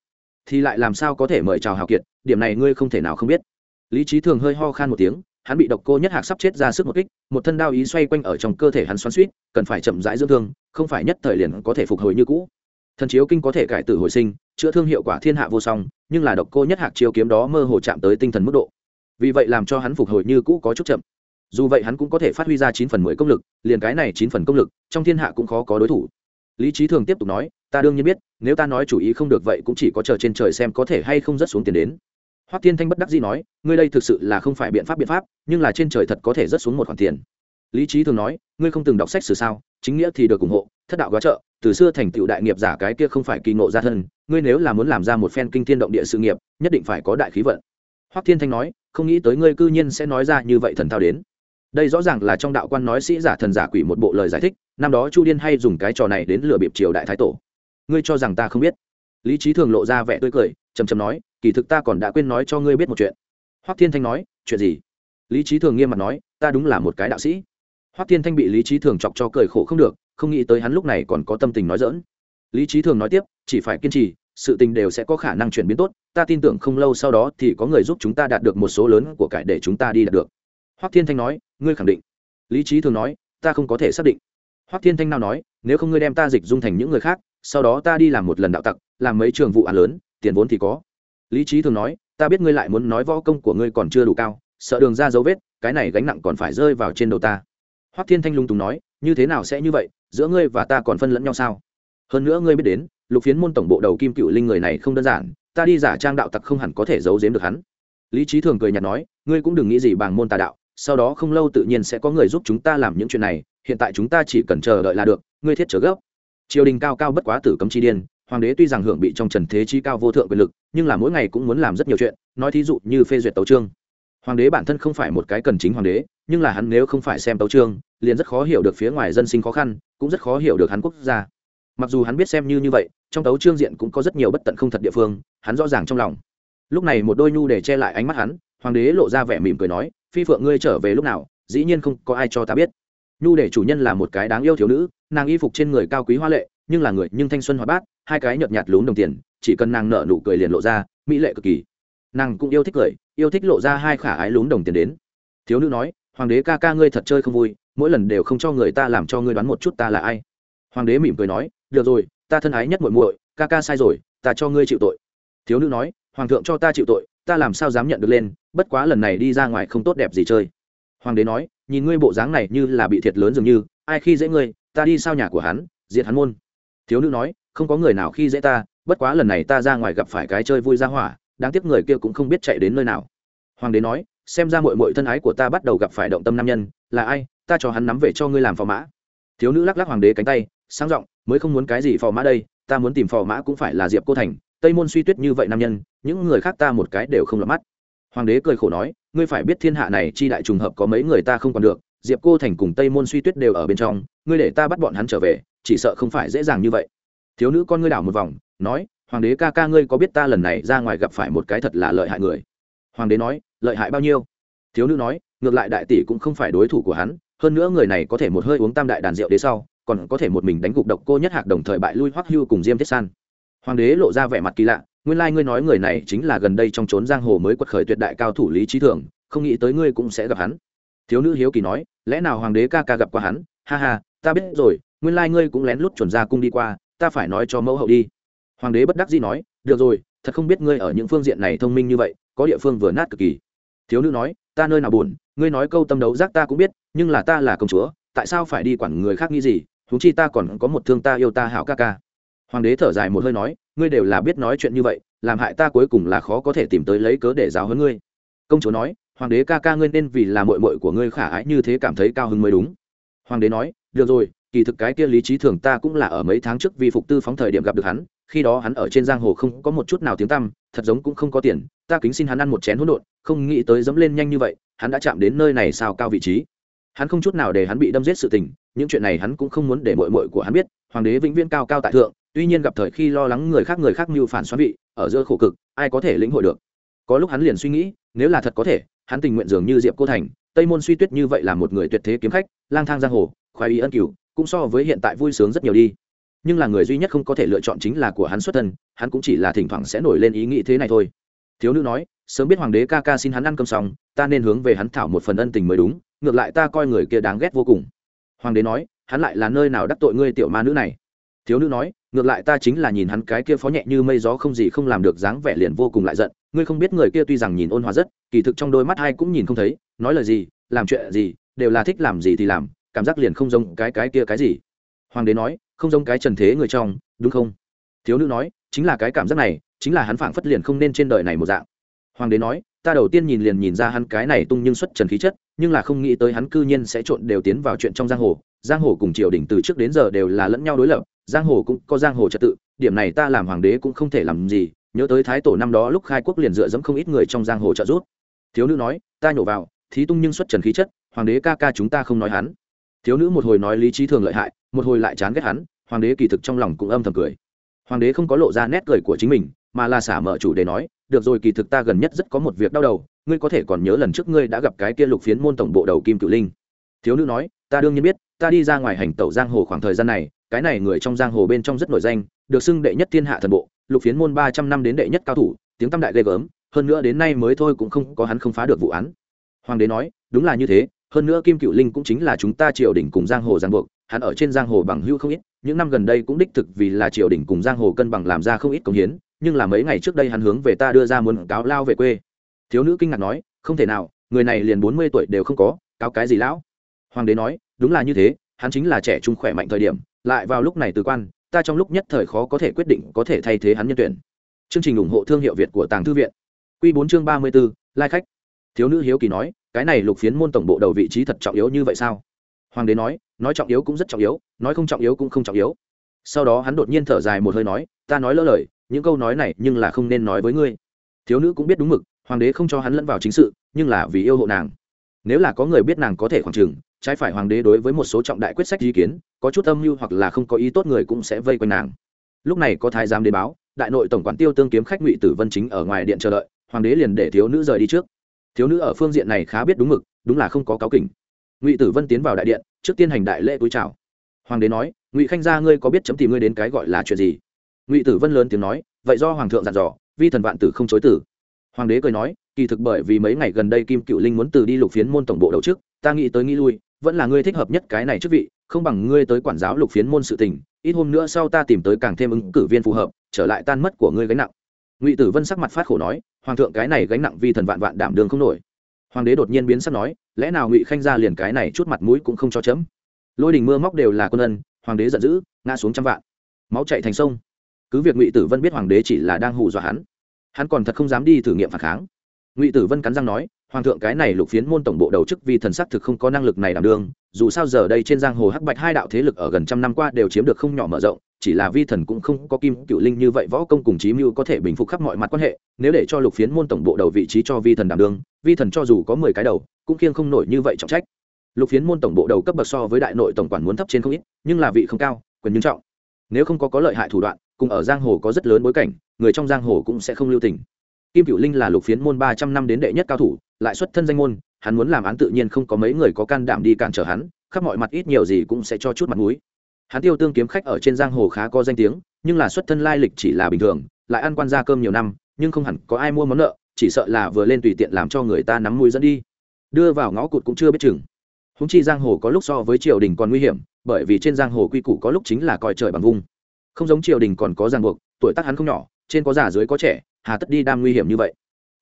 Thì lại làm sao có thể mời chào hào kiệt, điểm này ngươi không thể nào không biết. Lý trí thường hơi ho khan một tiếng, hắn bị độc cô nhất hạc sắp chết ra sức một kích, một thân đao ý xoay quanh ở trong cơ thể hắn xoắn suýt cần phải chậm rãi dưỡng thương, không phải nhất thời liền có thể phục hồi như cũ. Thần chiếu kinh có thể cải tử hồi sinh, chữa thương hiệu quả thiên hạ vô song, nhưng là độc cô nhất hạc chiếu kiếm đó mơ hồ chạm tới tinh thần mức độ. Vì vậy làm cho hắn phục hồi như cũ có chút chậm. Dù vậy hắn cũng có thể phát huy ra chín phần mười công lực, liền cái này chín phần công lực, trong thiên hạ cũng khó có đối thủ. Lý trí thường tiếp tục nói, ta đương nhiên biết nếu ta nói chủ ý không được vậy cũng chỉ có chờ trên trời xem có thể hay không rất xuống tiền đến. Hoắc thiên thanh bất đắc dĩ nói, ngươi đây thực sự là không phải biện pháp biện pháp, nhưng là trên trời thật có thể rất xuống một khoản tiền. Lý trí thường nói, ngươi không từng đọc sách sử sao, chính nghĩa thì được ủng hộ, thất đạo góa trợ, từ xưa thành tựu đại nghiệp giả cái kia không phải kỳ ngộ ra thân, ngươi nếu là muốn làm ra một phen kinh thiên động địa sự nghiệp, nhất định phải có đại khí vận. Hoắc thiên thanh nói, không nghĩ tới ngươi cư nhiên sẽ nói ra như vậy thần thao đến. Đây rõ ràng là trong đạo quan nói sĩ giả thần giả quỷ một bộ lời giải thích, năm đó chu điên hay dùng cái trò này đến lừa bịp triều đại thái tổ ngươi cho rằng ta không biết. Lý trí thường lộ ra vẻ tươi cười chầm chầm nói, kỳ thực ta còn đã quên nói cho ngươi biết một chuyện. Hoắc thiên thanh nói, chuyện gì? Lý trí thường nghiêm mặt nói, ta đúng là một cái đạo sĩ. Hoắc thiên thanh bị lý trí thường chọc cho cười khổ không được, không nghĩ tới hắn lúc này còn có tâm tình nói dỡn lý trí thường nói tiếp, chỉ phải kiên trì, sự tình đều sẽ có khả năng chuyển biến tốt, ta tin tưởng không lâu sau đó thì có người giúp chúng ta đạt được một số lớn của cải để chúng ta đi đạt được. Hoắc thiên thanh nói, ngươi khẳng định. Lý trí thường nói, ta không có thể xác định. Hoắc thiên thanh nào nói, nếu không ngươi đem ta dịch dung thành những người khác sau đó ta đi làm một lần đạo tặc, làm mấy trường vụ án lớn, tiền vốn thì có. Lý trí thường nói, ta biết ngươi lại muốn nói võ công của ngươi còn chưa đủ cao, sợ đường ra dấu vết, cái này gánh nặng còn phải rơi vào trên đầu ta. Hoắc thiên thanh lung tùng nói, như thế nào sẽ như vậy, giữa ngươi và ta còn phân lẫn nhau sao? Hơn nữa ngươi biết đến, lục phiến môn tổng bộ đầu kim cựu linh người này không đơn giản, ta đi giả trang đạo tặc không hẳn có thể giấu giếm được hắn. Lý trí thường cười nhạt nói, ngươi cũng đừng nghĩ gì bằng môn tà đạo, sau đó không lâu tự nhiên sẽ có người giúp chúng ta làm những chuyện này, hiện tại chúng ta chỉ cần chờ đợi là được, ngươi thiết trở gấp triều đình cao cao bất quá tử cấm chi điên, hoàng đế tuy rằng hưởng bị trong trần thế chi cao vô thượng quyền lực, nhưng là mỗi ngày cũng muốn làm rất nhiều chuyện, nói thí dụ như phê duyệt tấu trương hoàng đế bản thân không phải một cái cần chính hoàng đế, nhưng là hắn nếu không phải xem tấu trương liền rất khó hiểu được phía ngoài dân sinh khó khăn, cũng rất khó hiểu được hắn quốc gia. Mặc dù hắn biết xem như như vậy, trong tấu trương diện cũng có rất nhiều bất tận không thật địa phương, hắn rõ ràng trong lòng. Lúc này một đôi nhu để che lại ánh mắt hắn, hoàng đế lộ ra vẻ mỉm cười nói, phi phượng ngươi trở về lúc nào, dĩ nhiên không có ai cho ta biết. Nhu để chủ nhân là một cái đáng yêu thiếu nữ nàng y phục trên người cao quý hoa lệ, nhưng là người nhưng thanh xuân hoa bát, hai cái nhợt nhạt lún đồng tiền, chỉ cần nàng nợ nụ cười liền lộ ra, mỹ lệ cực kỳ. Nàng cũng yêu thích cười, yêu thích lộ ra hai khả ái lún đồng tiền đến. Thiếu nữ nói, hoàng đế ca ca ngươi thật chơi không vui, mỗi lần đều không cho người ta làm cho ngươi đoán một chút ta là ai. Hoàng đế mỉm cười nói, được rồi, ta thân ái nhất muội muội, ca ca sai rồi, ta cho ngươi chịu tội. Thiếu nữ nói, hoàng thượng cho ta chịu tội, ta làm sao dám nhận được lên, bất quá lần này đi ra ngoài không tốt đẹp gì chơi. Hoàng đế nói, nhìn ngươi bộ dáng này như là bị thiệt lớn dường như, ai khi dễ ngươi ta đi sao nhà của hắn, diệt hắn môn. Thiếu nữ nói, không có người nào khi dễ ta, bất quá lần này ta ra ngoài gặp phải cái chơi vui ra hỏa, đáng tiếc người kia cũng không biết chạy đến nơi nào. Hoàng đế nói, xem ra mội mội thân ái của ta bắt đầu gặp phải động tâm nam nhân, là ai, ta cho hắn nắm về cho ngươi làm phò mã. Thiếu nữ lắc lắc hoàng đế cánh tay sang giọng, mới không muốn cái gì phò mã đây, ta muốn tìm phò mã cũng phải là diệp cô thành, tây môn suy tuyết như vậy nam nhân, những người khác ta một cái đều không lọt mắt. Hoàng đế cười khổ nói, ngươi phải biết thiên hạ này chi đại trùng hợp có mấy người ta không còn được diệp cô thành cùng tây môn suy tuyết đều ở bên trong, ngươi để ta bắt bọn hắn trở về, chỉ sợ không phải dễ dàng như vậy. Thiếu nữ con ngươi đảo một vòng, nói, hoàng đế ca ca ngươi có biết ta lần này ra ngoài gặp phải một cái thật là lợi hại người? Hoàng đế nói, lợi hại bao nhiêu? Thiếu nữ nói, ngược lại đại tỷ cũng không phải đối thủ của hắn, hơn nữa người này có thể một hơi uống tam đại đàn rượu đế sau, còn có thể một mình đánh gục độc cô nhất hạc đồng thời bại lui hoắc hưu cùng diêm thiết san. Hoàng đế lộ ra vẻ mặt kỳ lạ, nguyên lai ngươi nói người này chính là gần đây trong trốn giang hồ mới quật khởi tuyệt đại cao thủ lý trí thường, không nghĩ tới ngươi cũng sẽ gặp hắn thiếu nữ hiếu kỳ nói, lẽ nào hoàng đế ca ca gặp qua hắn? Ha ha, ta biết rồi, nguyên lai ngươi cũng lén lút chuẩn ra cung đi qua, ta phải nói cho mẫu hậu đi. Hoàng đế bất đắc dĩ nói, được rồi, thật không biết ngươi ở những phương diện này thông minh như vậy, có địa phương vừa nát cực kỳ. Thiếu nữ nói, ta nơi nào buồn, ngươi nói câu tâm đấu giác ta cũng biết, nhưng là ta là công chúa, tại sao phải đi quản người khác nghĩ gì, huống chi ta còn có một thương ta yêu ta hảo ca ca. Hoàng đế thở dài một hơi nói, ngươi đều là biết nói chuyện như vậy, làm hại ta cuối cùng là khó có thể tìm tới lấy cớ để giáo hơn ngươi. Công chúa nói hoàng đế ca ca ngươi nên vì là mội mội của ngươi khả ái như thế cảm thấy cao hứng mới đúng. Hoàng đế nói, được rồi, kỳ thực cái kia lý trí thường ta cũng là ở mấy tháng trước vì phục tư phóng thời điểm gặp được hắn, khi đó hắn ở trên giang hồ không có một chút nào tiếng tăm, thật giống cũng không có tiền, ta kính xin hắn ăn một chén hỗn độn, không nghĩ tới dẫm lên nhanh như vậy, hắn đã chạm đến nơi này sao cao vị trí. Hắn không chút nào để hắn bị đâm giết sự tình, những chuyện này hắn cũng không muốn để mội mội của hắn biết, hoàng đế vĩnh viễn cao cao tại thượng, tuy nhiên gặp thời khi lo lắng người khác người khác mưu phản xoắn vị, ở giữa khổ cực, ai có thể lĩnh hội được? Có lúc hắn liền suy nghĩ, nếu là thật có thể hắn tình nguyện dường như diệp cô thành, tây môn suy tuyết như vậy là một người tuyệt thế kiếm khách, lang thang giang hồ, khoái ý ân cửu, cũng so với hiện tại vui sướng rất nhiều đi. Nhưng là người duy nhất không có thể lựa chọn chính là của hắn xuất thân, hắn cũng chỉ là thỉnh thoảng sẽ nổi lên ý nghĩ thế này thôi. Thiếu nữ nói, sớm biết hoàng đế ca ca xin hắn ăn cơm xong, ta nên hướng về hắn thảo một phần ân tình mới đúng, ngược lại ta coi người kia đáng ghét vô cùng. Hoàng đế nói, hắn lại là nơi nào đắc tội ngươi tiểu ma nữ này? Thiếu nữ nói, ngược lại ta chính là nhìn hắn cái kia phó nhẹ như mây gió không gì không làm được dáng vẻ liền vô cùng lại giận ngươi không biết người kia tuy rằng nhìn ôn hòa rất, kỳ thực trong đôi mắt hai cũng nhìn không thấy, nói lời gì, làm chuyện gì, đều là thích làm gì thì làm, cảm giác liền không giống cái cái kia cái gì. Hoàng đế nói, không giống cái trần thế người trong, đúng không? Thiếu nữ nói, chính là cái cảm giác này, chính là hắn phảng phất liền không nên trên đời này một dạng. Hoàng đế nói, ta đầu tiên nhìn liền nhìn ra hắn cái này tung nhưng xuất trần khí chất, nhưng là không nghĩ tới hắn cư nhiên sẽ trộn đều tiến vào chuyện trong giang hồ. Giang hồ cùng triều đình từ trước đến giờ đều là lẫn nhau đối lập, giang hồ cũng có giang hồ trật tự, điểm này ta làm hoàng đế cũng không thể làm gì nhớ tới thái tổ năm đó lúc khai quốc liền dựa dẫm không ít người trong giang hồ trợ giúp. Thiếu nữ nói, ta nhổ vào, thí tung nhưng xuất trần khí chất, hoàng đế ca ca chúng ta không nói hắn. Thiếu nữ một hồi nói lý trí thường lợi hại, một hồi lại chán ghét hắn, hoàng đế kỳ thực trong lòng cũng âm thầm cười. Hoàng đế không có lộ ra nét cười của chính mình, mà là xả mở chủ đề nói, được rồi, kỳ thực ta gần nhất rất có một việc đau đầu, ngươi có thể còn nhớ lần trước ngươi đã gặp cái kia lục phiến môn tổng bộ đầu kim cửu linh. Thiếu nữ nói, ta đương nhiên biết, ta đi ra ngoài hành tẩu giang hồ khoảng thời gian này, cái này người trong giang hồ bên trong rất nổi danh, được xưng đệ nhất thiên hạ thần bộ lục phiến môn ba trăm năm đến đệ nhất cao thủ, tiếng tăm đại ghê gớm, hơn nữa đến nay mới thôi cũng không có hắn không phá được vụ án. Hoàng đế nói, đúng là như thế, hơn nữa kim cựu linh cũng chính là chúng ta triều đình cùng giang hồ giang buộc, hắn ở trên giang hồ bằng hữu không ít, những năm gần đây cũng đích thực vì là triều đình cùng giang hồ cân bằng làm ra không ít công hiến, nhưng là mấy ngày trước đây hắn hướng về ta đưa ra muốn cáo lao về quê. Thiếu nữ kinh ngạc nói, không thể nào, người này liền bốn mươi tuổi đều không có, cáo cái gì lão? Hoàng đế nói, đúng là như thế, hắn chính là trẻ trung khỏe mạnh thời điểm, lại vào lúc này từ quan ta trong lúc nhất thời khó có thể quyết định có thể thay thế hắn nhân tuyển. Chương trình ủng hộ thương hiệu việt của tàng thư viện. Q bốn chương ba mươi b ố lai khách. Thiếu nữ hiếu kỳ nói, cái này lục phiến môn tổng bộ đầu vị trí thật trọng yếu như vậy sao? Hoàng đế nói nói trọng yếu cũng rất trọng yếu, nói không trọng yếu cũng không trọng yếu. Sau đó hắn đột nhiên thở dài một hơi nói, ta nói lỡ lời, những câu nói này nhưng là không nên nói với ngươi. Thiếu nữ cũng biết đúng mực, hoàng đế không cho hắn lẫn vào chính sự, nhưng là vì yêu hộ nàng nếu là có người biết nàng có thể khoảng trừng trái phải hoàng đế đối với một số trọng đại quyết sách ý kiến, có chút âm mưu hoặc là không có ý tốt người cũng sẽ vây quanh nàng. Lúc này có thái giám đến báo, đại nội tổng quản tiêu tương kiếm khách ngụy tử vân chính ở ngoài điện chờ đợi, hoàng đế liền để thiếu nữ rời đi trước. Thiếu nữ ở phương diện này khá biết đúng mực, đúng là không có cáo kỉnh. Ngụy tử vân tiến vào đại điện, trước tiên hành đại lễ túi chào. Hoàng đế nói, ngụy khanh gia ngươi có biết chấm tìm ngươi đến cái gọi là chuyện gì? Ngụy tử vân lớn tiếng nói, vậy do hoàng thượng dặn dò, vi thần vạn tử không chối tử. Hoàng đế cười nói kỳ thực bởi vì mấy ngày gần đây kim cựu linh muốn từ đi lục phiến môn tổng bộ đầu trước, ta nghĩ tới nghĩ lui, vẫn là ngươi thích hợp nhất cái này chức vị, không bằng ngươi tới quản giáo lục phiến môn sự tình, ít hôm nữa sau ta tìm tới càng thêm ứng cử viên phù hợp, trở lại tan mất của ngươi gánh nặng. Ngụy tử vân sắc mặt phát khổ nói, hoàng thượng, cái này gánh nặng vi thần vạn vạn đảm đường không nổi. Hoàng đế đột nhiên biến sắc nói, lẽ nào ngụy khanh ra liền cái này chút mặt mũi cũng không cho chấm? Lôi đình mưa móc đều là quân ân, hoàng đế giận dữ, ngã xuống trăm vạn. Máu chạy thành sông. Cứ việc ngụy tử vân biết hoàng đế chỉ là đang hù dọa hắn hắn còn thật không dám đi thử nghiệm phản kháng ngụy tử vân cắn răng nói, hoàng thượng, cái này lục phiến môn tổng bộ đầu chức vì thần sắc thực không có năng lực này đảm đương, dù sao giờ đây trên giang hồ hắc bạch hai đạo thế lực ở gần trăm năm qua đều chiếm được không nhỏ mở rộng, chỉ là vi thần cũng không có kim cựu linh như vậy võ công cùng chí mưu có thể bình phục khắp mọi mặt quan hệ, nếu để cho lục phiến môn tổng bộ đầu vị trí cho vi thần đảm đương, vi thần cho dù có mười cái đầu, cũng khiêng không nổi như vậy trọng trách. Lục phiến môn tổng bộ đầu cấp bậc so với đại nội tổng quản muốn thấp trên không ít, nhưng là vị không cao, quyền nhưng trọng. Nếu không có có lợi hại thủ đoạn, cùng ở giang hồ có rất lớn bối cảnh, người trong giang hồ cũng sẽ không lưu tình kim cựu linh là lục phiến môn ba trăm năm đến đệ nhất cao thủ, lại xuất thân danh môn, hắn muốn làm án tự nhiên không có mấy người có can đảm đi cản trở hắn, khắp mọi mặt ít nhiều gì cũng sẽ cho chút mặt mũi. Hắn tiêu tương kiếm khách ở trên giang hồ khá có danh tiếng, nhưng là xuất thân lai lịch chỉ là bình thường, lại ăn quan gia cơm nhiều năm, nhưng không hẳn có ai mua món nợ, chỉ sợ là vừa lên tùy tiện làm cho người ta nắm mũi dẫn đi. Đưa vào ngõ cụt cũng chưa biết chừng. Húng chi giang hồ có lúc so với triều đình còn nguy hiểm, bởi vì trên giang hồ quy củ có lúc chính là coi trời bằng vung. Không giống triều đình còn có ràng buộc, tuổi tác hắn không nhỏ, trên có già dưới có trẻ hà tất đi đam nguy hiểm như vậy.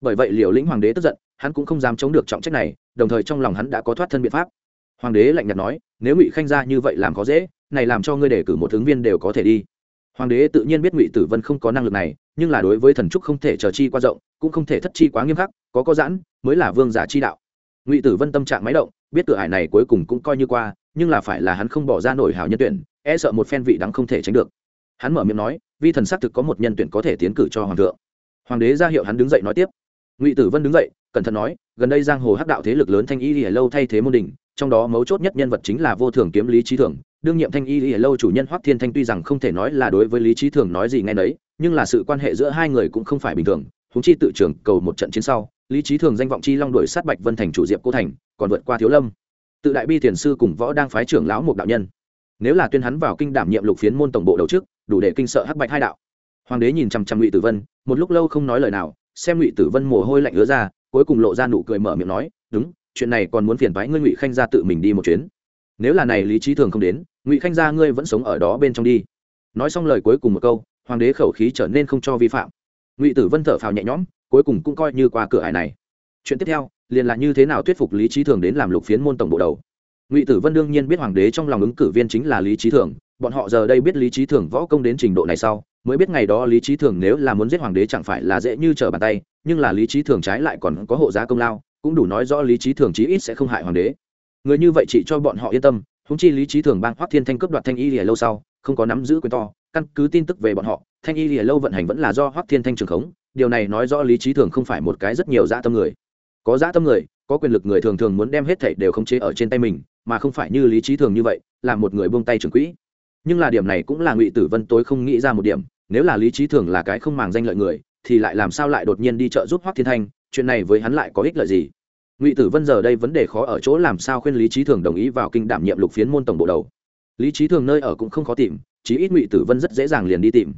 Bởi vậy liều lĩnh hoàng đế tức giận, hắn cũng không dám chống được trọng trách này, đồng thời trong lòng hắn đã có thoát thân biện pháp. Hoàng đế lạnh nhạt nói, nếu ngụy khanh ra như vậy làm khó dễ, này làm cho ngươi đề cử một ứng viên đều có thể đi. Hoàng đế tự nhiên biết ngụy tử vân không có năng lực này, nhưng là đối với thần trúc không thể chờ chi qua rộng, cũng không thể thất chi quá nghiêm khắc, có có giãn, mới là vương giả chi đạo. Ngụy tử vân tâm trạng máy động, biết cửa hải này cuối cùng cũng coi như qua, nhưng là phải là hắn không bỏ ra nổi hảo nhân tuyển e sợ một phen vị đắng không thể tránh được. Hắn mở miệng nói, vi thần xác thực có một nhân tuyển có thể tiến cử cho hoàng thượng hoàng đế ra hiệu hắn đứng dậy nói tiếp. Ngụy tử vân đứng dậy, cẩn thận nói, gần đây giang hồ hắc đạo thế lực lớn thanh y lìa lâu thay thế môn đình, trong đó mấu chốt nhất nhân vật chính là vô thường kiếm lý trí thường. Đương nhiệm thanh y lìa lâu chủ nhân hoắc thiên thanh tuy rằng không thể nói là đối với lý trí thường nói gì ngay nấy, nhưng là sự quan hệ giữa hai người cũng không phải bình thường. Húng chi tự trưởng cầu một trận chiến sau, lý trí thường danh vọng chi long đổi sát bạch vân thành chủ diệp cô thành, còn vượt qua thiếu lâm. Tự đại bi thiền sư cùng võ đang phái trưởng lão một đạo nhân. Nếu là tuyên hắn vào kinh đảm nhiệm lục phiến môn tổng bộ đầu trước đủ để kinh sợ hắc bạch hai đạo hoàng đế nhìn chằm chằm ngụy tử vân, một lúc lâu không nói lời nào, xem ngụy tử vân mồ hôi lạnh ứa ra, cuối cùng lộ ra nụ cười mở miệng nói, đúng, chuyện này còn muốn phiền thoái ngươi ngụy khanh ra tự mình đi một chuyến. Nếu là này lý trí thường không đến, ngụy khanh ra ngươi vẫn sống ở đó bên trong đi. Nói xong lời cuối cùng một câu, hoàng đế khẩu khí trở nên không cho vi phạm. Ngụy tử vân thở phào nhẹ nhõm, cuối cùng cũng coi như qua cửa hải này. Chuyện tiếp theo, liền là như thế nào thuyết phục lý trí thường đến làm lục phiến môn tổng bộ đầu. Ngụy tử vân đương nhiên biết hoàng đế trong lòng ứng cử viên chính là lý trí thường bọn họ giờ đây biết lý trí thường võ công đến trình độ này sau, mới biết ngày đó lý trí thường nếu là muốn giết hoàng đế chẳng phải là dễ như trở bàn tay, nhưng là lý trí thường trái lại còn có hộ giá công lao, cũng đủ nói rõ lý trí thường chí ít sẽ không hại hoàng đế. Người như vậy chỉ cho bọn họ yên tâm húng chi lý trí thường bang hoác thiên thanh cướp đoạt thanh y lìa lâu sau, không có nắm giữ quyền to, căn cứ tin tức về bọn họ, thanh y lìa lâu vận hành vẫn là do hoác thiên thanh trường khống, điều này nói rõ lý trí thường không phải một cái rất nhiều dã tâm người. Có dã tâm người, có quyền lực người thường thường muốn đem hết thảy đều khống chế ở trên tay mình, mà không phải như lý trí thường như vậy, là một người buông tay trường quỹ nhưng là điểm này cũng là ngụy tử vân tối không nghĩ ra một điểm, nếu là lý trí thường là cái không màng danh lợi người, thì lại làm sao lại đột nhiên đi trợ giúp hoác thiên thanh, chuyện này với hắn lại có ích lợi gì? Ngụy tử vân giờ đây vấn đề khó ở chỗ làm sao khuyên lý trí thường đồng ý vào kinh đảm nhiệm lục phiến môn tổng bộ đầu. Lý trí thường nơi ở cũng không khó tìm, chí ít ngụy tử vân rất dễ dàng liền đi tìm.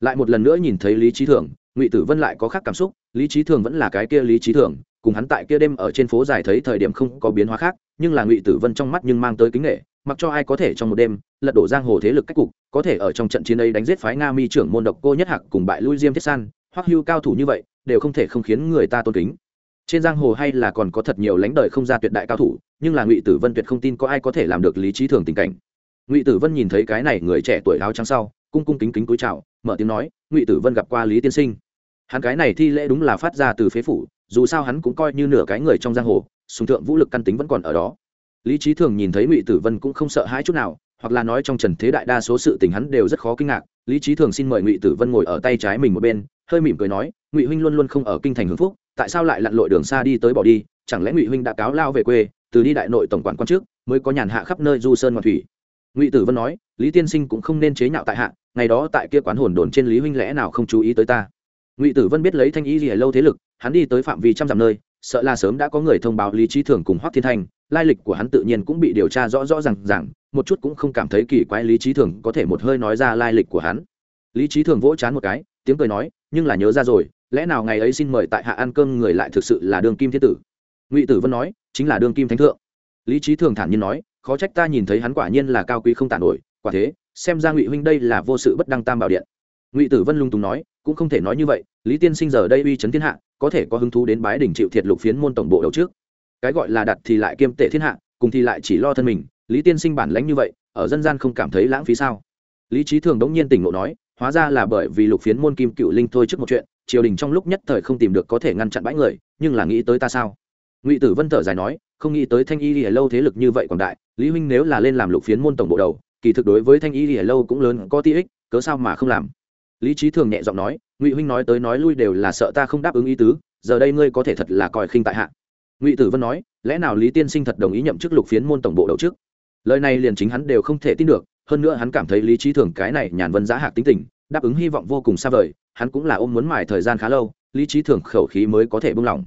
Lại một lần nữa nhìn thấy lý trí thường, ngụy tử vân lại có khác cảm xúc, lý trí thường vẫn là cái kia lý trí thường, cùng hắn tại kia đêm ở trên phố dài thấy thời điểm không có biến hóa khác, nhưng là ngụy tử vân trong mắt nhưng mang tới kính nghệ mặc cho ai có thể trong một đêm, lật đổ giang hồ thế lực cách cục, có thể ở trong trận chiến ấy đánh giết phái nga mi trưởng môn độc cô nhất hạc cùng bại lui diêm thiết san hoặc hưu cao thủ như vậy, đều không thể không khiến người ta tôn kính. Trên giang hồ hay là còn có thật nhiều lãnh đời không ra tuyệt đại cao thủ, nhưng là ngụy tử vân tuyệt không tin có ai có thể làm được lý trí thường tình cảnh. Ngụy tử vân nhìn thấy cái này người trẻ tuổi áo trắng sau, cung cung kính kính cúi chào, mở tiếng nói, ngụy tử vân gặp qua lý tiên sinh. Hắn cái này thi lễ đúng là phát ra từ phế phủ, dù sao hắn cũng coi như nửa cái người trong giang hồ, sùng thượng vũ lực căn tính vẫn còn ở đó lý trí thường nhìn thấy ngụy tử vân cũng không sợ hãi chút nào, hoặc là nói trong trần thế đại đa số sự tình hắn đều rất khó kinh ngạc. Lý trí thường xin mời ngụy tử vân ngồi ở tay trái mình một bên, hơi mỉm cười nói, ngụy huynh luôn luôn không ở kinh thành hưng phúc, tại sao lại lặn lội đường xa đi tới bỏ đi? Chẳng lẽ ngụy huynh đã cáo lao về quê, từ đi đại nội tổng quản quan trước, mới có nhàn hạ khắp nơi du sơn ngoạn thủy? Ngụy tử vân nói, lý tiên sinh cũng không nên chế nhạo tại hạ, ngày đó tại kia quán hồn đồn trên lý huynh lẽ nào không chú ý tới ta? Ngụy tử vân biết lấy thanh ý gì lâu thế lực, hắn đi tới phạm vi trăm dặm nơi sợ là sớm đã có người thông báo lý trí thường cùng hoắc thiên thanh, lai lịch của hắn tự nhiên cũng bị điều tra rõ rõ r à n g rằng một chút cũng không cảm thấy kỳ quái lý trí thường có thể một hơi nói ra lai lịch của hắn. Lý trí thường vỗ chán một cái, tiếng cười nói, nhưng là nhớ ra rồi, lẽ nào ngày ấy xin mời tại hạ ăn cơm người lại thực sự là đường kim thiên tử? Ngụy tử vân nói, chính là đường kim thánh thượng. Lý trí thường thản nhiên nói, khó trách ta nhìn thấy hắn quả nhiên là cao quý không tàn nổi, quả thế, xem ra ngụy huynh đây là vô sự bất đăng tam bảo điện. Ngụy tử vân lung túng nói cũng không thể nói như vậy, lý tiên sinh giờ đây uy chấn thiên hạ, có thể có hứng thú đến bái đỉnh chịu thiệt lục phiến môn tổng bộ đầu trước. Cái gọi là đặt thì lại kiêm tệ thiên hạ, cùng thì lại chỉ lo thân mình, lý tiên sinh bản lãnh như vậy, ở dân gian không cảm thấy lãng phí sao? Lý trí thường đống nhiên tỉnh ngộ nói, hóa ra là bởi vì lục phiến môn kim cựu linh thôi trước một chuyện, triều đình trong lúc nhất thời không tìm được có thể ngăn chặn bãi người, nhưng là nghĩ tới ta sao? Ngụy tử vân thở dài nói, không nghĩ tới thanh y lìa lâu thế lực như vậy còn đại, lý huynh nếu là lên làm lục phiến môn tổng bộ đầu, kỳ thực đối với thanh y lìa lâu cũng lớn có ti ích, cớ sao mà không làm? Lý trí thường nhẹ giọng nói, ngụy huynh nói tới nói lui đều là sợ ta không đáp ứng ý tứ, giờ đây ngươi có thể thật là coi khinh tại hạ. Ngụy tử vân nói, lẽ nào lý tiên sinh thật đồng ý nhậm chức lục phiến môn tổng bộ đầu trước lời này liền chính hắn đều không thể tin được, hơn nữa hắn cảm thấy lý trí thường cái này nhàn vân giá hạc tính tình, đáp ứng hy vọng vô cùng xa vời, hắn cũng là ôm muốn mải thời gian khá lâu, lý trí thường khẩu khí mới có thể buông lỏng.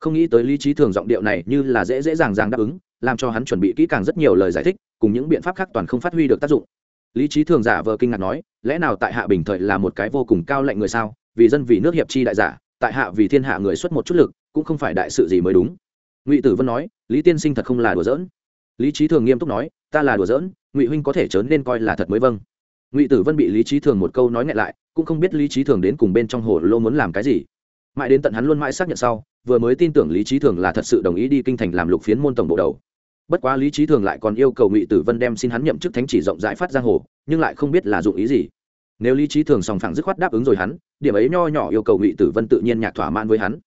Không nghĩ tới lý trí thường giọng điệu này như là dễ dễ dàng dàng đáp ứng, làm cho hắn chuẩn bị kỹ càng rất nhiều lời giải thích, cùng những biện pháp khác toàn không phát huy được tác dụng lý trí thường giả vờ kinh ngạc nói, lẽ nào tại hạ bình thời là một cái vô cùng cao lạnh người sao? Vì dân vì nước hiệp chi đại giả, tại hạ vì thiên hạ người xuất một chút lực, cũng không phải đại sự gì mới đúng. Ngụy tử vân nói, lý tiên sinh thật không là đùa giỡn. Lý trí thường nghiêm túc nói, ta là đùa giỡn, ngụy huynh có thể chớn nên coi là thật mới vâng. Ngụy tử vân bị lý trí thường một câu nói ngại lại, cũng không biết lý trí thường đến cùng bên trong hồ lô muốn làm cái gì. Mãi đến tận hắn luôn mãi xác nhận sau, vừa mới tin tưởng lý trí thường là thật sự đồng ý đi kinh thành làm lục phiến môn tổng bộ đầu bất quá lý trí thường lại còn yêu cầu ngụy tử vân đem xin hắn nhậm chức thánh chỉ rộng rãi phát giang hồ, nhưng lại không biết là dụng ý gì. Nếu lý trí thường sòng phẳng dứt khoát đáp ứng rồi hắn, điểm ấy nho nhỏ yêu cầu ngụy tử vân tự nhiên nhạc thỏa mãn với hắn.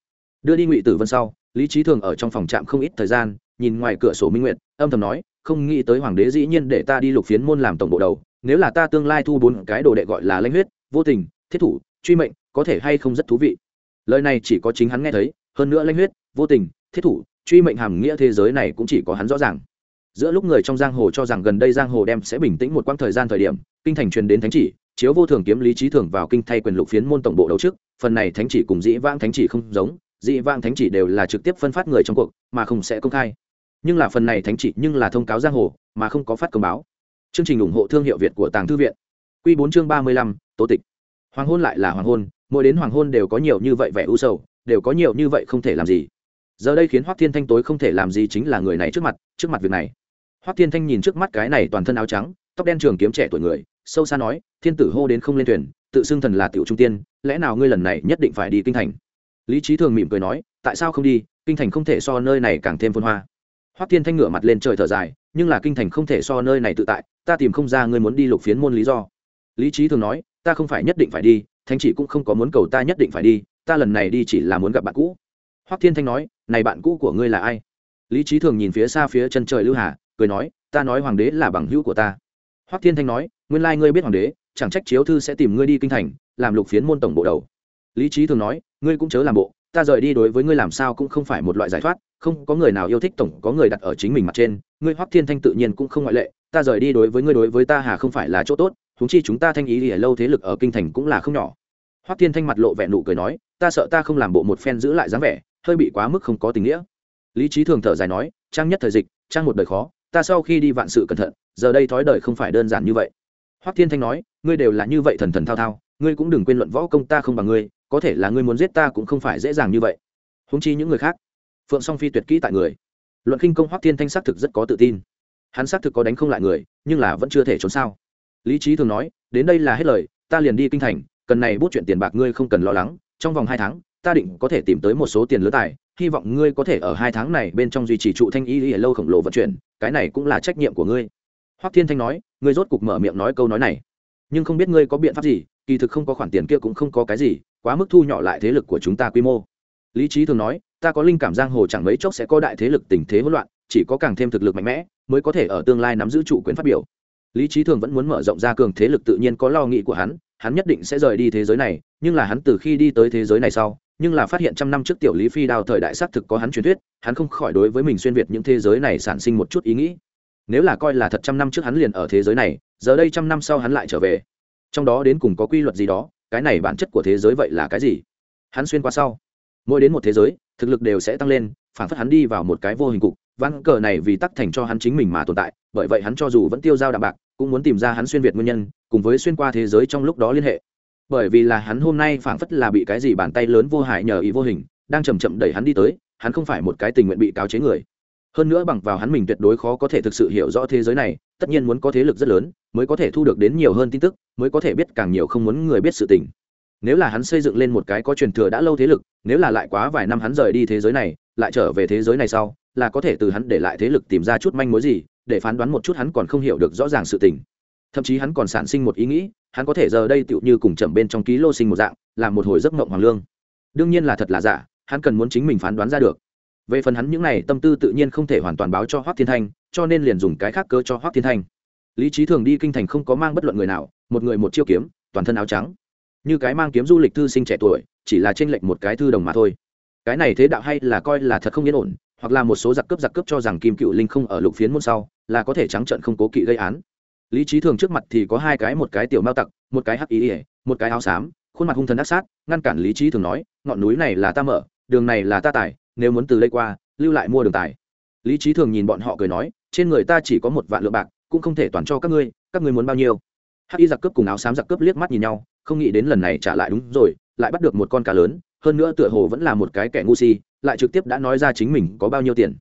Đưa đi ngụy tử vân sau, lý trí thường ở trong phòng trạm không ít thời gian, nhìn ngoài cửa sổ minh nguyện âm thầm nói, không nghĩ tới hoàng đế dĩ nhiên để ta đi lục phiến môn làm tổng bộ đầu, nếu là ta tương lai thu bốn cái đồ đệ gọi là lãnh huyết, vô tình, thiết thủ, truy mệnh, có thể hay không rất thú vị. Lời này chỉ có chính hắn nghe thấy, hơn nữa lãnh huyết, vô tình, thiết thủ truy mệnh hàm nghĩa thế giới này cũng chỉ có hắn rõ ràng. Giữa lúc người trong giang hồ cho rằng gần đây giang hồ đem sẽ bình tĩnh một quãng thời gian thời điểm, kinh thành truyền đến thánh chỉ, chiếu vô thường kiếm lý trí thường vào kinh thay quyền lục phiến môn tổng bộ đấu trước, phần này thánh chỉ cùng dĩ vãng thánh chỉ không giống dị vãng thánh chỉ đều là trực tiếp phân phát người trong cuộc, mà không sẽ công khai. Nhưng là phần này thánh chỉ nhưng là thông cáo giang hồ, mà không có phát công báo. Chương trình ủng hộ thương hiệu việt của tàng thư viện. Q bốn chương ba mươi lăm, tố tịch. Hoàng hôn lại là hoàng hôn, mỗi đến hoàng hôn đều có nhiều như vậy vẻ u sầu, đều có nhiều như vậy không thể làm gì giờ đây khiến hoắc thiên thanh tối không thể làm gì chính là người này trước mặt trước mặt việc này. Hoắc thiên thanh nhìn trước mắt cái này toàn thân áo trắng, tóc đen trường kiếm trẻ tuổi người, sâu xa nói, thiên tử hô đến không lên thuyền, tự xưng thần là tiểu trung tiên, lẽ nào ngươi lần này nhất định phải đi kinh thành? Lý trí thường mỉm cười nói, tại sao không đi? Kinh thành không thể so nơi này càng thêm phôn hoa. Hoắc thiên thanh ngửa mặt lên trời thở dài, nhưng là kinh thành không thể so nơi này tự tại, ta tìm không ra ngươi muốn đi lục phiến môn lý do. Lý trí thường nói, ta không phải nhất định phải đi thanh chỉ cũng không có muốn cầu ta nhất định phải đi, ta lần này đi chỉ là muốn gặp bạn cũ. Hoắc thiên thanh nói này bạn cũ của ngươi là ai? Lý trí thường nhìn phía xa phía chân trời lưu hà, cười nói, ta nói hoàng đế là bằng hữu của ta. Hoắc thiên thanh nói, nguyên lai ngươi biết hoàng đế, chẳng trách chiếu thư sẽ tìm ngươi đi kinh thành, làm lục phiến môn tổng bộ đầu. Lý trí thường nói, ngươi cũng chớ làm bộ, ta rời đi đối với ngươi làm sao cũng không phải một loại giải thoát, không có người nào yêu thích tổng, có người đặt ở chính mình mặt trên. Ngươi hoắc thiên thanh tự nhiên cũng không ngoại lệ, ta rời đi đối với ngươi đối với ta hà không phải là chỗ tốt thúng chi chúng ta thanh ý ở lâu thế lực ở kinh thành cũng là không nhỏ. Hoắc thiên thanh mặt lộ vẻ nụ cười nói, ta sợ ta không làm bộ một phen giữ lại dáng vẻ hơi bị quá mức không có tình nghĩa. Lý trí thường thở dài nói, trang nhất thời dịch, trang một đời khó, ta sau khi đi vạn sự cẩn thận, giờ đây thói đời không phải đơn giản như vậy. Hoắc thiên thanh nói, ngươi đều là như vậy thần thần thao thao, ngươi cũng đừng quên luận võ công ta không bằng ngươi, có thể là ngươi muốn giết ta cũng không phải dễ dàng như vậy. Húng chi những người khác, phượng song phi tuyệt kỹ tại người. Luận khinh công hoắc thiên thanh xác thực rất có tự tin. Hắn xác thực có đánh không lại người, nhưng là vẫn chưa thể trốn sao. Lý trí thường nói, đến đây là hết lời, ta liền đi kinh thành, cần này bút chuyện tiền bạc ngươi không cần lo lắng, trong vòng hai tháng ta định có thể tìm tới một số tiền lứa tài, hy vọng ngươi có thể ở hai tháng này bên trong duy trì trụ thanh y y lâu khổng lồ vận chuyển, cái này cũng là trách nhiệm của ngươi. Hoắc thiên thanh nói, ngươi rốt cục mở miệng nói câu nói này. Nhưng không biết ngươi có biện pháp gì, kỳ thực không có khoản tiền kia cũng không có cái gì, quá mức thu nhỏ lại thế lực của chúng ta quy mô. Lý trí thường nói, ta có linh cảm giang hồ chẳng mấy chốc sẽ có đại thế lực tình thế hỗn loạn, chỉ có càng thêm thực lực mạnh mẽ mới có thể ở tương lai nắm giữ chủ quyền phát biểu. Lý trí thường vẫn muốn mở rộng ra cường thế lực tự nhiên có lo nghĩ của hắn hắn nhất định sẽ rời đi thế giới này, nhưng là hắn từ khi đi tới thế giới này sau nhưng là phát hiện trăm năm trước tiểu lý phi đao thời đại xác thực có hắn truyền thuyết, hắn không khỏi đối với mình xuyên việt những thế giới này sản sinh một chút ý nghĩ. Nếu là coi là thật trăm năm trước hắn liền ở thế giới này, giờ đây trăm năm sau hắn lại trở về. Trong đó đến cùng có quy luật gì đó, cái này bản chất của thế giới vậy là cái gì? Hắn xuyên qua sau, mỗi đến một thế giới, thực lực đều sẽ tăng lên, phản phất hắn đi vào một cái vô hình cục, ván cờ này vì tắc thành cho hắn chính mình mà tồn tại, bởi vậy hắn cho dù vẫn tiêu dao đạm bạc, cũng muốn tìm ra hắn xuyên việt nguyên nhân, cùng với xuyên qua thế giới trong lúc đó liên hệ bởi vì là hắn hôm nay phảng phất là bị cái gì bàn tay lớn vô hại nhờ ý vô hình, đang chầm chậm đẩy hắn đi tới, hắn không phải một cái tình nguyện bị cáo chế người. Hơn nữa bằng vào hắn mình tuyệt đối khó có thể thực sự hiểu rõ thế giới này, tất nhiên muốn có thế lực rất lớn, mới có thể thu được đến nhiều hơn tin tức, mới có thể biết càng nhiều không muốn người biết sự tình. Nếu là hắn xây dựng lên một cái có truyền thừa đã lâu thế lực, nếu là lại quá vài năm hắn rời đi thế giới này, lại trở về thế giới này sau, là có thể từ hắn để lại thế lực tìm ra chút manh mối gì, để phán đoán một chút hắn còn không hiểu được rõ ràng sự tình thậm chí hắn còn sản sinh một ý nghĩ, hắn có thể giờ đây tựu như cùng chậm bên trong ký lô sinh một dạng làm một hồi giấc mộng hoàng lương. Đương nhiên là thật là giả, hắn cần muốn chính mình phán đoán ra được. Về phần hắn những này, tâm tư tự nhiên không thể hoàn toàn báo cho hoác thiên thanh, cho nên liền dùng cái khác cơ cho hoác thiên thanh. Lý trí thường đi kinh thành không có mang bất luận người nào, một người một chiêu kiếm, toàn thân áo trắng. Như cái mang kiếm du lịch thư sinh trẻ tuổi, chỉ là tranh lệch một cái thư đồng mà thôi. Cái này thế đạo hay là coi là thật không yên ổn, hoặc là một số giặc cướp giặc cướp cho rằng kim cựu linh không ở lục phiến môn sau, là có thể trắng trận không cố kỵ gây án lý trí thường trước mặt thì có hai cái, một cái tiểu mao tặc, một cái hắc ý ỉa một cái áo xám, khuôn mặt hung thần ác sát, ngăn cản lý trí thường nói, ngọn núi này là ta mở, đường này là ta tải, nếu muốn từ đây qua, lưu lại mua đường tài lý trí thường nhìn bọn họ cười nói, trên người ta chỉ có một vạn lượng bạc, cũng không thể toàn cho các ngươi các ngươi muốn bao nhiêu? Hắc y giặc cướp cùng áo xám giặc cướp liếc mắt nhìn nhau, không nghĩ đến lần này trả lại đúng rồi, lại bắt được một con cá lớn, hơn nữa tựa hồ vẫn là một cái kẻ ngu si, lại trực tiếp đã nói ra chính mình có bao nhiêu tiền.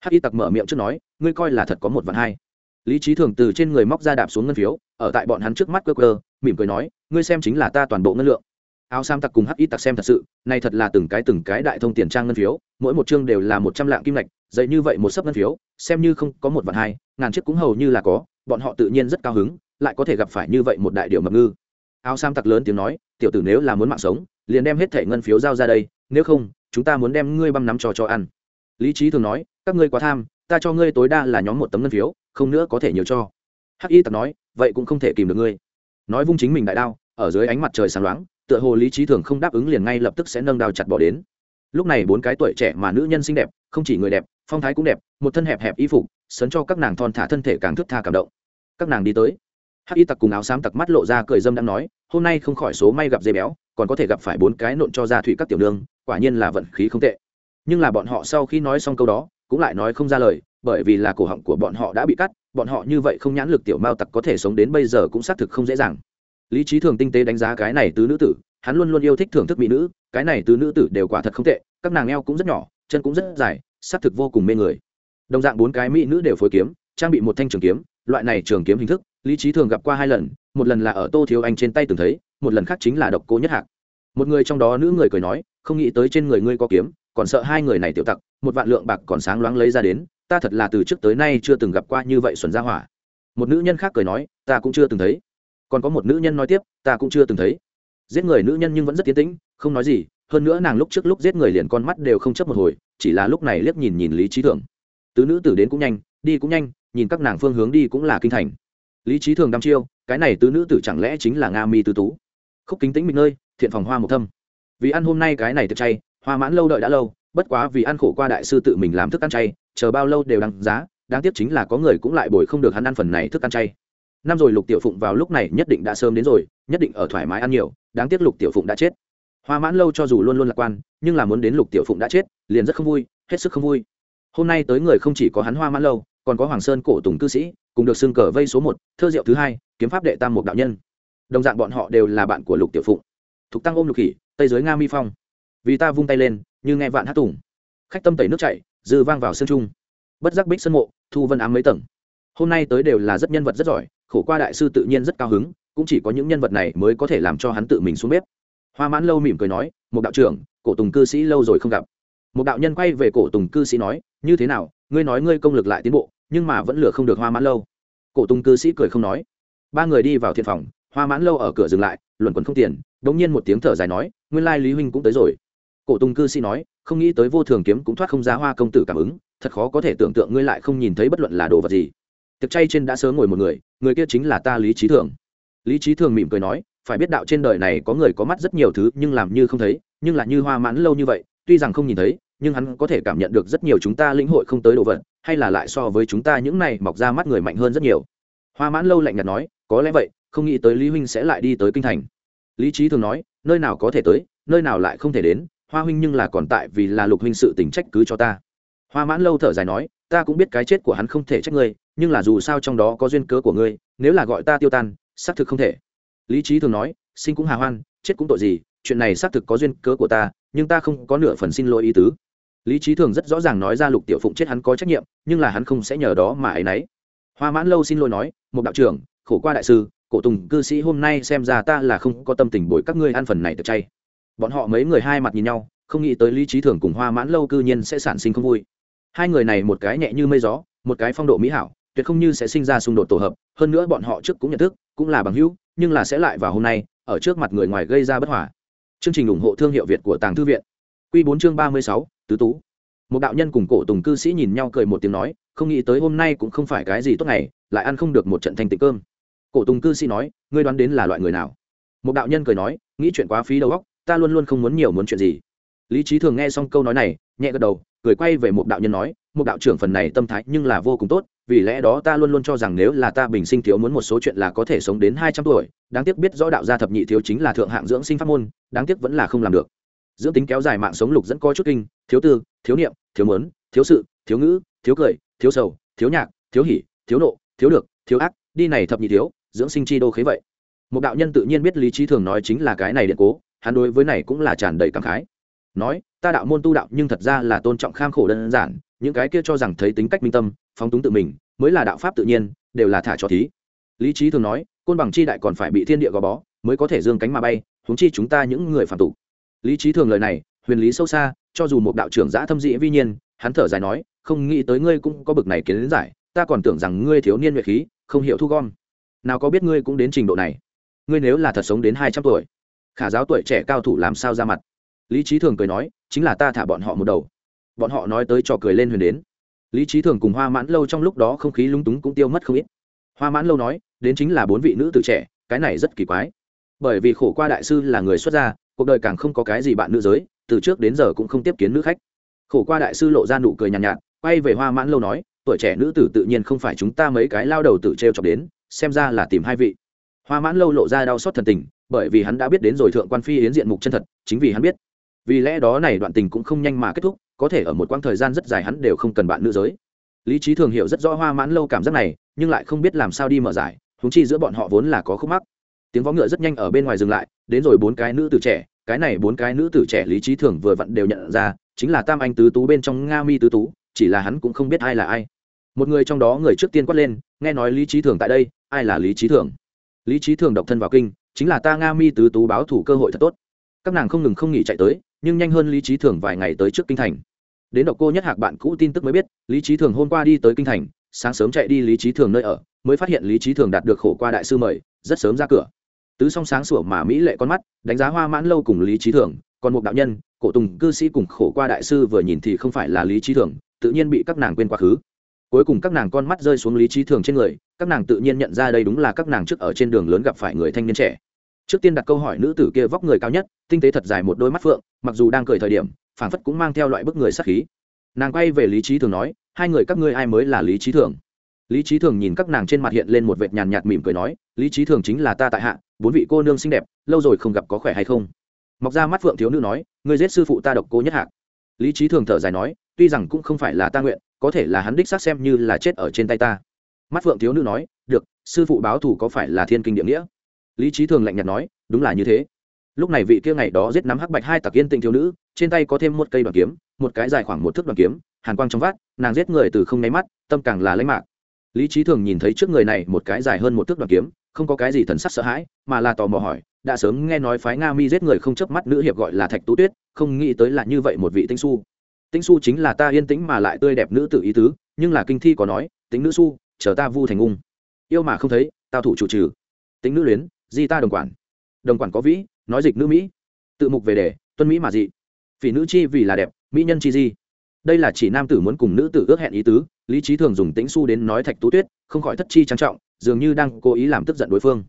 Hắc y tặc mở miệng trước nói, ngươi coi là thật có một vạn hai lý trí thường từ trên người móc ra đạp xuống ngân phiếu, ở tại bọn hắn trước mắt cơ cơ mỉm cười nói, ngươi xem chính là ta toàn bộ ngân lượng. Áo sam tặc cùng hắc y tặc xem thật sự, nay thật là từng cái từng cái đại thông tiền trang ngân phiếu, mỗi một chương đều là một trăm lạng kim lạch dậy như vậy một sấp ngân phiếu, xem như không có một vạn hai, ngàn chiếc cũng hầu như là có, bọn họ tự nhiên rất cao hứng, lại có thể gặp phải như vậy một đại điệu mập ngư. Áo sam tặc lớn tiếng nói, tiểu tử nếu là muốn mạng sống, liền đem hết thẻ ngân phiếu giao ra đây, nếu không, chúng ta muốn đem ngươi băm nắm trò cho ăn. Lý trí thường nói, các ngươi quá tham, ta cho ngươi tối đa là nhóm một tấm ngân phiếu không nữa có thể nhiều cho. Hắc y tặc nói, vậy cũng không thể kìm được ngươi. Nói vung chính mình đại đao, ở dưới ánh mặt trời sáng loáng, tựa hồ lý trí thường không đáp ứng liền ngay lập tức sẽ nâng đao chặt bỏ đến. Lúc này bốn cái tuổi trẻ mà nữ nhân xinh đẹp, không chỉ người đẹp, phong thái cũng đẹp, một thân hẹp hẹp y phục, sấn cho các nàng thon thả thân thể càng thức tha cảm động. Các nàng đi tới. Hắc y tặc cùng áo xám tặc mắt lộ ra cười dâm đang nói, hôm nay không khỏi số may gặp dây béo, còn có thể gặp phải bốn cái nộn cho ra thủy các tiểu nương, quả nhiên là vận khí không tệ. Nhưng là bọn họ sau khi nói xong câu đó, cũng lại nói không ra lời bởi vì là cổ họng của bọn họ đã bị cắt, bọn họ như vậy không nhãn lực tiểu mao tặc có thể sống đến bây giờ cũng xác thực không dễ dàng. Lý trí thường tinh tế đánh giá cái này tứ nữ tử, hắn luôn luôn yêu thích thưởng thức mỹ nữ, cái này tứ nữ tử đều quả thật không tệ, các nàng eo cũng rất nhỏ, chân cũng rất dài, xác thực vô cùng mê người. Đồng dạng bốn cái mỹ nữ đều phối kiếm, trang bị một thanh trường kiếm, loại này trường kiếm hình thức, lý trí thường gặp qua hai lần, một lần là ở tô thiếu anh trên tay từng thấy, một lần khác chính là độc Cô nhất hạc. Một người trong đó nữ người cười nói, không nghĩ tới trên người ngươi có kiếm, còn sợ hai người này tiểu tặc, một vạn lượng bạc còn sáng loáng lấy ra đến ta thật là từ trước tới nay chưa từng gặp qua như vậy xuẩn ra hỏa. Một nữ nhân khác cười nói, ta cũng chưa từng thấy. Còn có một nữ nhân nói tiếp, ta cũng chưa từng thấy. Giết người nữ nhân nhưng vẫn rất tiến tĩnh, không nói gì, hơn nữa nàng lúc trước lúc giết người liền con mắt đều không chấp một hồi, chỉ là lúc này liếc nhìn nhìn lý trí thường. Tứ nữ tử đến cũng nhanh, đi cũng nhanh, nhìn các nàng phương hướng đi cũng là kinh thành. Lý trí thường đăm chiêu, cái này tứ nữ tử chẳng lẽ chính là nga mi tứ tú? Khúc kính tĩnh mình nơi, thiện phòng hoa một thâm. Vì ăn hôm nay cái này thật chay, hoa mãn lâu đợi đã lâu, bất quá vì ăn khổ qua đại sư tự mình làm thức ăn chay chờ bao lâu đều đáng giá, đáng tiếc chính là có người cũng lại bồi không được hắn ăn phần này thức ăn chay. Năm rồi lục tiểu phụng vào lúc này nhất định đã sớm đến rồi, nhất định ở thoải mái ăn nhiều, đáng tiếc lục tiểu phụng đã chết. Hoa mãn lâu cho dù luôn luôn lạc quan, nhưng là muốn đến lục tiểu phụng đã chết, liền rất không vui, hết sức không vui. Hôm nay tới người không chỉ có hắn hoa mãn lâu, còn có hoàng sơn cổ tùng cư sĩ, cùng được xưng cờ vây số một, thơ diệu thứ hai, kiếm pháp đệ tam một đạo nhân. Đồng dạng bọn họ đều là bạn của lục tiểu phụng. Thục tăng ôm lục khỉ tây giới nga mi phong. Vì ta vung tay lên, như nghe vạn hát tùng. Khách tâm tẩy nước chảy dư vang vào sương trung. Bất giác bích sân mộ, thu vân ám mấy tầng. Hôm nay tới đều là rất nhân vật rất giỏi, khổ qua đại sư tự nhiên rất cao hứng, cũng chỉ có những nhân vật này mới có thể làm cho hắn tự mình xuống bếp. Hoa mãn lâu mỉm cười nói một đạo trưởng, cổ tùng cư sĩ lâu rồi không gặp. Một đạo nhân quay về cổ tùng cư sĩ nói, như thế nào, ngươi nói ngươi công lực lại tiến bộ, nhưng mà vẫn lừa không được hoa mãn lâu. Cổ tùng cư sĩ cười không nói. Ba người đi vào thiện phòng, hoa mãn lâu ở cửa dừng lại, luẩn quẩn không tiền đ ỗ n g nhiên một tiếng thở dài nói, nguyên lai lý huynh cũng tới rồi. Cổ tùng cư sĩ nói không nghĩ tới vô thường kiếm cũng thoát không giá hoa công tử cảm ứng, thật khó có thể tưởng tượng ngươi lại không nhìn thấy bất luận là đồ vật gì. Tiệc chay trên đã sớm ngồi một người người kia chính là ta lý trí thường. Lý trí thường mỉm cười nói, phải biết đạo trên đời này có người có mắt rất nhiều thứ nhưng làm như không thấy, nhưng là như hoa mãn lâu như vậy, tuy rằng không nhìn thấy, nhưng hắn có thể cảm nhận được rất nhiều chúng ta lĩnh hội không tới đồ vật, hay là lại so với chúng ta những này mọc ra mắt người mạnh hơn rất nhiều. Hoa mãn lâu lạnh nhạt nói, có lẽ vậy, không nghĩ tới lý huynh sẽ lại đi tới kinh thành. Lý trí thường nói, nơi nào có thể tới, nơi nào lại không thể đến hoa huynh nhưng là còn tại vì là lục huynh sự tình trách cứ cho ta. Hoa mãn lâu thở dài nói, ta cũng biết cái chết của hắn không thể trách ngươi, nhưng là dù sao trong đó có duyên cớ của ngươi, nếu là gọi ta tiêu tan, xác thực không thể. Lý trí thường nói, sinh cũng hà hoan, chết cũng tội gì, chuyện này xác thực có duyên cớ của ta, nhưng ta không có nửa phần xin lỗi ý tứ. Lý trí thường rất rõ ràng nói ra lục tiểu phụng chết hắn có trách nhiệm, nhưng là hắn không sẽ nhờ đó mà ấ y n ấ y hoa mãn lâu xin lỗi nói một đạo trưởng, khổ qua đại sư, cổ tùng cư sĩ hôm nay xem ra ta là không có tâm tình bồi các ngươi ăn phần này thật chay bọn họ mấy người hai mặt nhìn nhau, không nghĩ tới lý trí thường cùng hoa mãn lâu cư nhiên sẽ sản sinh không vui. Hai người này một cái nhẹ như mây gió, một cái phong độ mỹ hảo, tuyệt không như sẽ sinh ra xung đột tổ hợp, hơn nữa bọn họ trước cũng nhận thức, cũng là bằng hữu, nhưng là sẽ lại vào hôm nay, ở trước mặt người ngoài gây ra bất hòa. Chương trình ủng hộ thương hiệu việt của tàng thư viện. Q bốn chương ba mươi sáu, tứ tú. Một đạo nhân cùng cổ tùng cư sĩ nhìn nhau cười một tiếng nói, không nghĩ tới hôm nay cũng không phải cái gì tốt ngày, lại ăn không được một trận thanh tịnh cơm. Cổ tùng cư sĩ nói, ngươi đoán đến là loại người nào? Một đạo nhân cười nói, nghĩ chuyện quá phí đầu óc ta luôn luôn không muốn nhiều muốn chuyện gì. Lý trí thường nghe xong câu nói này, nhẹ gật đầu, cười quay về một đạo nhân nói, một đạo trưởng phần này tâm thái nhưng là vô cùng tốt, vì lẽ đó ta luôn luôn cho rằng nếu là ta bình sinh thiếu muốn một số chuyện là có thể sống đến hai trăm tuổi, đáng tiếc biết rõ đạo gia thập nhị thiếu chính là thượng hạng dưỡng sinh pháp môn, đáng tiếc vẫn là không làm được. Dưỡng tính kéo dài mạng sống lục dẫn coi chút kinh, thiếu tư, thiếu niệm, thiếu mớn thiếu sự, thiếu ngữ, thiếu cười, thiếu sầu, thiếu nhạc, thiếu hỉ, thiếu nộ, thiếu được, thiếu ác, đi này thập nhị thiếu, dưỡng sinh chi đô khế vậy. Một đạo nhân tự nhiên biết lý trí thường nói chính là cái này điện cố hắn đối với này cũng là tràn đầy cảm khái. Nói, ta đạo môn tu đạo nhưng thật ra là tôn trọng kham khổ đơn giản, những cái kia cho rằng thấy tính cách minh tâm, phóng túng tự mình, mới là đạo pháp tự nhiên, đều là thả cho thí. Lý trí thường nói, côn bằng chi đại còn phải bị thiên địa gò bó, mới có thể dương cánh mà bay, huống chi chúng ta những người phạm tục. Lý trí thường lời này, huyền lý sâu xa, cho dù một đạo trưởng giã thâm dĩ vi nhiên, hắn thở dài nói, không nghĩ tới ngươi cũng có bực này kiến giải, ta còn tưởng rằng ngươi thiếu niên nhuệ khí, không hiểu thu gom. Nào có biết ngươi cũng đến trình độ này. Ngươi nếu là thật sống đến hai trăm tuổi khả giáo tuổi trẻ cao thủ làm sao ra mặt. Lý trí thường cười nói chính là ta thả bọn họ một đầu. Bọn họ nói tới trò cười lên huyền đến. Lý trí thường cùng hoa mãn lâu trong lúc đó không khí lung túng cũng tiêu mất không ít. Hoa mãn lâu nói đến chính là bốn vị nữ tử trẻ cái này rất kỳ quái. Bởi vì khổ qua đại sư là người xuất gia cuộc đời càng không có cái gì bạn nữ giới từ trước đến giờ cũng không tiếp kiến nữ khách. Khổ qua đại sư lộ ra nụ cười nhàn nhạt, nhạt quay về hoa mãn lâu nói tuổi trẻ nữ tử tự nhiên không phải chúng ta mấy cái lao đầu tự t r e o chọc đến xem ra là tìm hai vị. Hoa mãn lâu lộ ra đau xót thần tình bởi vì hắn đã biết đến rồi thượng quan phi yến diện mục chân thật, chính vì hắn biết. Vì lẽ đó này đoạn tình cũng không nhanh mà kết thúc, có thể ở một quãng thời gian rất dài hắn đều không cần bạn nữ giới. Lý trí thường hiểu rất rõ hoa mãn lâu cảm giác này, nhưng lại không biết làm sao đi mở giải húng chi giữa bọn họ vốn là có khúc mắc. Tiếng võ ngựa rất nhanh ở bên ngoài dừng lại, đến rồi bốn cái nữ tử trẻ, cái này bốn cái nữ tử trẻ lý trí thường vừa vặn đều nhận ra, chính là tam anh tứ tú bên trong nga mi tứ tú, chỉ là hắn cũng không biết ai là ai. Một người trong đó người trước tiên quát lên, nghe nói lý trí thường tại đây, ai là lý trí thường? Lý trí thường độc thân vào kinh chính là ta nga mi tứ tú báo thủ cơ hội thật tốt. Các nàng không ngừng không nghỉ chạy tới, nhưng nhanh hơn lý trí thường vài ngày tới trước kinh thành. Đến độc cô nhất hạc bạn cũ tin tức mới biết, lý trí thường hôm qua đi tới kinh thành, sáng sớm chạy đi lý trí thường nơi ở, mới phát hiện lý trí thường đạt được khổ qua đại sư mời, rất sớm ra cửa. Tứ song sáng sủa mà mỹ lệ con mắt, đánh giá hoa mãn lâu cùng lý trí thường, còn một đạo nhân, cổ tùng cư sĩ cùng khổ qua đại sư vừa nhìn thì không phải là lý trí thường, tự nhiên bị các nàng quên quá khứ. Cuối cùng các nàng con mắt rơi xuống lý trí thường trên người, các nàng tự nhiên nhận ra đây đúng là các nàng trước ở trên đường lớn gặp phải người thanh niên trẻ trước tiên đặt câu hỏi nữ tử kia vóc người cao nhất, tinh tế thật dài một đôi mắt phượng, mặc dù đang cười thời điểm, phảng phất cũng mang theo loại bức người sắc khí. Nàng quay về lý trí thường nói, hai người các ngươi ai mới là lý trí thường? Lý trí thường nhìn các nàng trên mặt hiện lên một vệt nhàn nhạt mỉm cười nói, lý trí thường chính là ta tại hạ, bốn vị cô nương xinh đẹp, lâu rồi không gặp có khỏe hay không? Mọc ra mắt phượng thiếu nữ nói, ngươi giết sư phụ ta độc cô nhất hạc. Lý trí thường thở dài nói, tuy rằng cũng không phải là ta nguyện, có thể là hắn đích xác xem như là chết ở trên tay ta. Mắt phượng thiếu nữ nói, được, sư phụ báo thù có phải là thiên kinh địa nghĩa? Lý trí thường lạnh nhạt nói, đúng là như thế. Lúc này vị kia ngày đó giết nắm hắc bạch hai tặc yên tĩnh thiếu nữ, trên tay có thêm một cây đoàn kiếm, một cái dài khoảng một thước đoàn kiếm, hàn quang trong vát nàng giết người từ không nháy mắt, tâm càng là lãnh mạc. Lý trí thường nhìn thấy trước người này một cái dài hơn một thước đoàn kiếm, không có cái gì thần sắc sợ hãi, mà là tò mò hỏi, đã sớm nghe nói phái nga mi giết người không chớp mắt nữ hiệp gọi là thạch tú tuyết, không nghĩ tới là như vậy một vị tinh su tinh su chính là ta yên tĩnh mà lại tươi đẹp nữ tử ý tứ, nhưng là kinh thi có nói tính nữ su chờ ta vu thành ung. Yêu mà không thấy, tao thủ chủ trừ. Tính nữ luyến di ta đồng quản. Đồng quản có vĩ, nói dịch nữ mỹ. Tự mục về đề, tuân mỹ mà dị. Phỉ nữ chi vì là đẹp, mỹ nhân chi di. Đây là chỉ nam tử muốn cùng nữ tử ước hẹn ý tứ, lý trí thường dùng tĩnh su đến nói thạch tú tuyết, không khỏi thất chi trang trọng, dường như đang cố ý làm tức giận đối phương.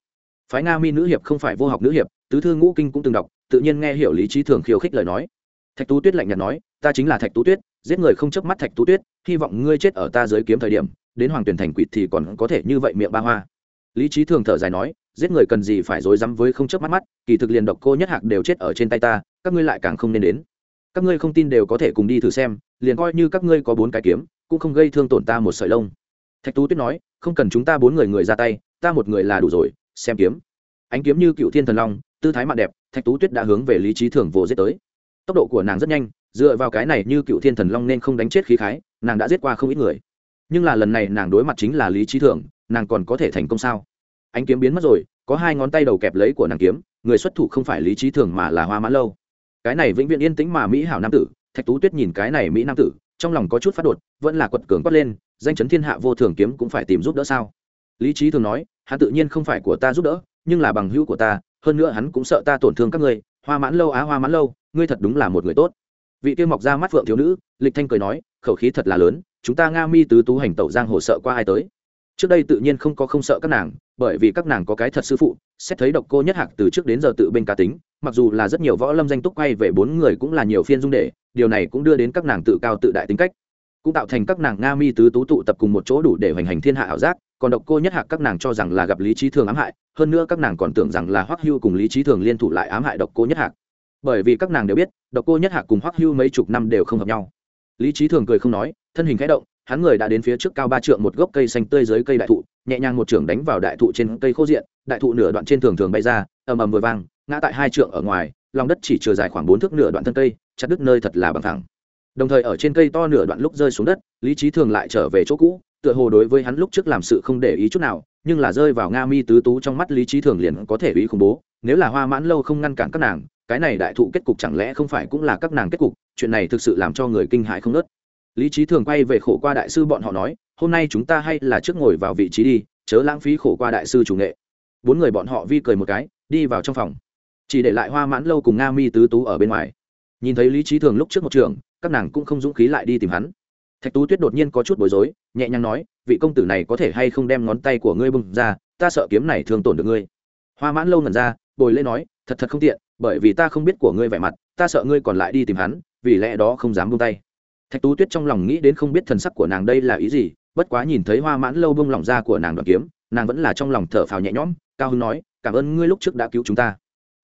Phái nga mi nữ hiệp không phải vô học nữ hiệp, tứ thư ngũ kinh cũng từng đọc, tự nhiên nghe hiểu lý trí thường khiêu khích lời nói. Thạch tú tuyết lạnh nhạt nói, ta chính là thạch tú tuyết, giết người không chớp mắt thạch tú tuyết, hy vọng ngươi chết ở ta dưới kiếm thời điểm, đến hoàng tuyển thành quỷ thì còn có thể như vậy miệng ba hoa. Lý trí thường thở dài nói giết người cần gì phải dối rắm với không chớp mắt mắt, kỳ thực liền độc cô nhất hạc đều chết ở trên tay ta, các ngươi lại càng không nên đến. Các ngươi không tin đều có thể cùng đi thử xem, liền coi như các ngươi có bốn cái kiếm, cũng không gây thương tổn ta một sợi lông. Thạch tú tuyết nói, không cần chúng ta bốn người người ra tay, ta một người là đủ rồi, xem kiếm. Ánh kiếm như cựu thiên thần long, tư thái mạn đẹp, thạch tú tuyết đã hướng về lý trí thường vồ giết tới. Tốc độ của nàng rất nhanh, dựa vào cái này như cựu thiên thần long nên không đánh chết khí khái, nàng đã giết qua không ít người. Nhưng là lần này nàng đối mặt chính là lý trí thường nàng còn có thể thành công sao? Ánh kiếm biến mất rồi, có hai ngón tay đầu kẹp lấy của nàng kiếm, người xuất thủ không phải lý trí thường mà là hoa Mãn lâu. Cái này vĩnh viễn yên tĩnh mà mỹ hảo nam tử, thạch tú tuyết nhìn cái này mỹ nam tử, trong lòng có chút phát đột, vẫn là quật cường quất lên, danh chấn thiên hạ vô thường kiếm cũng phải tìm giúp đỡ sao? Lý trí thường nói, hắn tự nhiên không phải của ta giúp đỡ, nhưng là bằng hữu của ta, hơn nữa hắn cũng sợ ta tổn thương các ngươi. Hoa mãn lâu á, hoa mãn lâu, ngươi thật đúng là một người tốt. Vị kia mọc ra mắt phượng thiếu nữ, lịch thanh cười nói, khẩu khí thật là lớn, chúng ta nga mi tứ tú hành tẩu giang hồ sợ qua ai tới. Trước đây tự nhiên không có không sợ các nàng bởi vì các nàng có cái thật sư phụ, xét thấy độc cô nhất hạc từ trước đến giờ tự bên cá tính, mặc dù là rất nhiều võ lâm danh túc quay về bốn người cũng là nhiều phiên dung để, điều này cũng đưa đến các nàng tự cao tự đại tính cách. Cũng tạo thành các nàng nga mi tứ tú tụ tập cùng một chỗ đủ để hoành hành thiên hạ ảo giác, còn độc cô nhất hạc các nàng cho rằng là gặp lý trí thường ám hại, hơn nữa các nàng còn tưởng rằng là hoắc hưu cùng lý trí thường liên thủ lại ám hại độc cô nhất hạc. Bởi vì các nàng đều biết, độc cô nhất hạc cùng hoắc hưu mấy chục năm đều không hợp nhau. Lý trí thường cười không nói, thân hình khẽ động, hắn người đã đến phía trước cao ba trượng một gốc cây xanh tươi dưới cây đại thụ nhẹ nhàng một trưởng đánh vào đại thụ trên cây khô diện, đại thụ nửa đoạn trên thường thường bay ra, ầm ầm vừa vang, ngã tại hai trượng ở ngoài, lòng đất chỉ chừa dài khoảng bốn thước nửa đoạn thân cây, chặt đứt nơi thật là bằng thẳng. Đồng thời ở trên cây to nửa đoạn lúc rơi xuống đất, lý trí thường lại trở về chỗ cũ, tựa hồ đối với hắn lúc trước làm sự không để ý chút nào, nhưng là rơi vào nga mi tứ tú trong mắt lý trí thường liền có thể ý khủng bố, nếu là hoa mãn lâu không ngăn cản các nàng, cái này đại thụ kết cục chẳng lẽ không phải cũng là các nàng kết cục, chuyện này thực sự làm cho người kinh hãi không nớt lý trí thường quay về khổ qua đại sư bọn họ nói hôm nay chúng ta hay là trước ngồi vào vị trí đi, chớ lãng phí khổ qua đại sư chủ nghệ. Bốn người bọn họ vi cười một cái, đi vào trong phòng. Chỉ để lại hoa mãn lâu cùng nga mi tứ tú ở bên ngoài. Nhìn thấy lý trí thường lúc trước một trường, các nàng cũng không dũng khí lại đi tìm hắn. Thạch tú tuyết đột nhiên có chút bối rối, nhẹ nhàng nói, vị công tử này có thể hay không đem ngón tay của ngươi bưng ra, ta sợ kiếm này thường tổn được ngươi. Hoa mãn lâu ngẩn ra, bồi lễ nói, thật thật không tiện, bởi vì ta không biết của ngươi vẻ mặt, ta sợ ngươi còn lại đi tìm hắn, vì lẽ đó không dám buông tay. Thạch tú tuyết trong lòng nghĩ đến không biết thần sắc của nàng đây là ý gì bất quá nhìn thấy hoa mãn lâu bông lỏng ra của nàng đoàn kiếm, nàng vẫn là trong lòng thở phào nhẹ nhõm, cao hưng nói, cảm ơn ngươi lúc trước đã cứu chúng ta.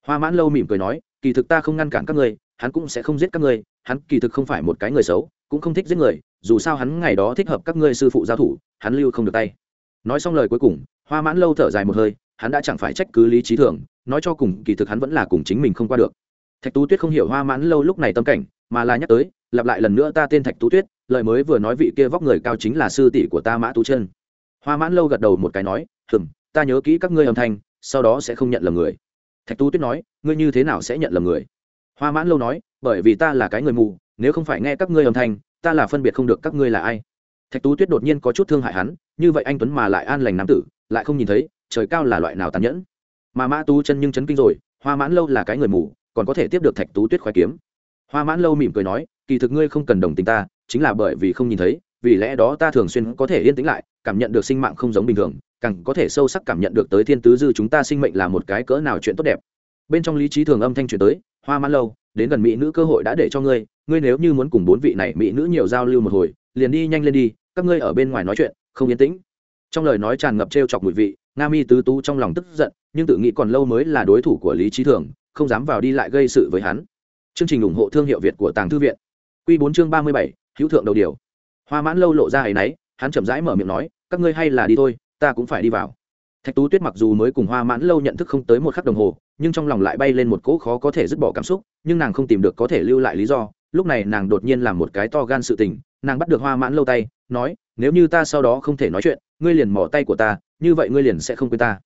Hoa mãn lâu mỉm cười nói, kỳ thực ta không ngăn cản các ngươi, hắn cũng sẽ không giết các ngươi, hắn kỳ thực không phải một cái người xấu, cũng không thích giết người, dù sao hắn ngày đó thích hợp các ngươi sư phụ giao thủ, hắn lưu không được tay. Nói xong lời cuối cùng, hoa mãn lâu thở dài một hơi, hắn đã chẳng phải trách cứ lý trí thường, nói cho cùng kỳ thực hắn vẫn là cùng chính mình không qua được. Thạch tú tuyết không hiểu hoa mãn lâu lúc này tâm cảnh, mà là nhắc tới lặp lại lần nữa ta tên thạch tú tuyết, lời mới vừa nói vị kia vóc người cao chính là sư tỷ của ta mã tú chân hoa mãn lâu gật đầu một cái nói hừm ta nhớ kỹ các ngươi âm thanh, sau đó sẽ không nhận lầm người. Thạch tú tuyết nói, ngươi như thế nào sẽ nhận lầm người? Hoa mãn lâu nói, bởi vì ta là cái người mù, nếu không phải nghe các ngươi âm thanh, ta là phân biệt không được các ngươi là ai. Thạch tú tuyết đột nhiên có chút thương hại hắn, như vậy anh tuấn mà lại an lành nam tử, lại không nhìn thấy, trời cao là loại nào tàn nhẫn? Mà mã tú chân nhưng chấn kinh rồi, hoa mãn lâu là cái người mù, còn có thể tiếp được thạch tú tuyết khoái kiếm. Hoa mãn lâu mỉm cười nói kỳ thực ngươi không cần đồng tình ta, chính là bởi vì không nhìn thấy, vì lẽ đó ta thường xuyên có thể yên tĩnh lại, cảm nhận được sinh mạng không giống bình thường, càng có thể sâu sắc cảm nhận được tới thiên tứ dư chúng ta sinh mệnh là một cái cỡ nào chuyện tốt đẹp. Bên trong lý trí thường âm thanh truyền tới, hoa mãn lâu, đến gần mỹ nữ cơ hội đã để cho ngươi ngươi nếu như muốn cùng bốn vị này mỹ nữ nhiều giao lưu một hồi, liền đi nhanh lên đi, các ngươi ở bên ngoài nói chuyện, không yên tĩnh. Trong lời nói tràn ngập t chọc mùi vị, nga mi tứ tú trong lòng tức giận, nhưng tự nghĩ còn lâu mới là đối thủ của lý trí thường, không dám vào đi lại gây sự với hắn. Chương trình ủng hộ thương hiệu việt của tàng thư viện. Quy bốn chương ba mươi bảy hữu thượng đầu điều. Hoa mãn lâu lộ ra ấy nấy, náy hắn chậm rãi mở miệng nói các ngươi hay là đi thôi ta cũng phải đi vào. Thạch tú tuyết mặc dù mới cùng hoa mãn lâu nhận thức không tới một khắc đồng hồ nhưng trong lòng lại bay lên một cỗ khó có thể dứt bỏ cảm xúc nhưng nàng không tìm được có thể lưu lại lý do. Lúc này nàng đột nhiên làm một cái to gan sự tình nàng bắt được hoa mãn lâu tay nói nếu như ta sau đó không thể nói chuyện ngươi liền mỏ tay của ta như vậy ngươi liền sẽ không quên ta.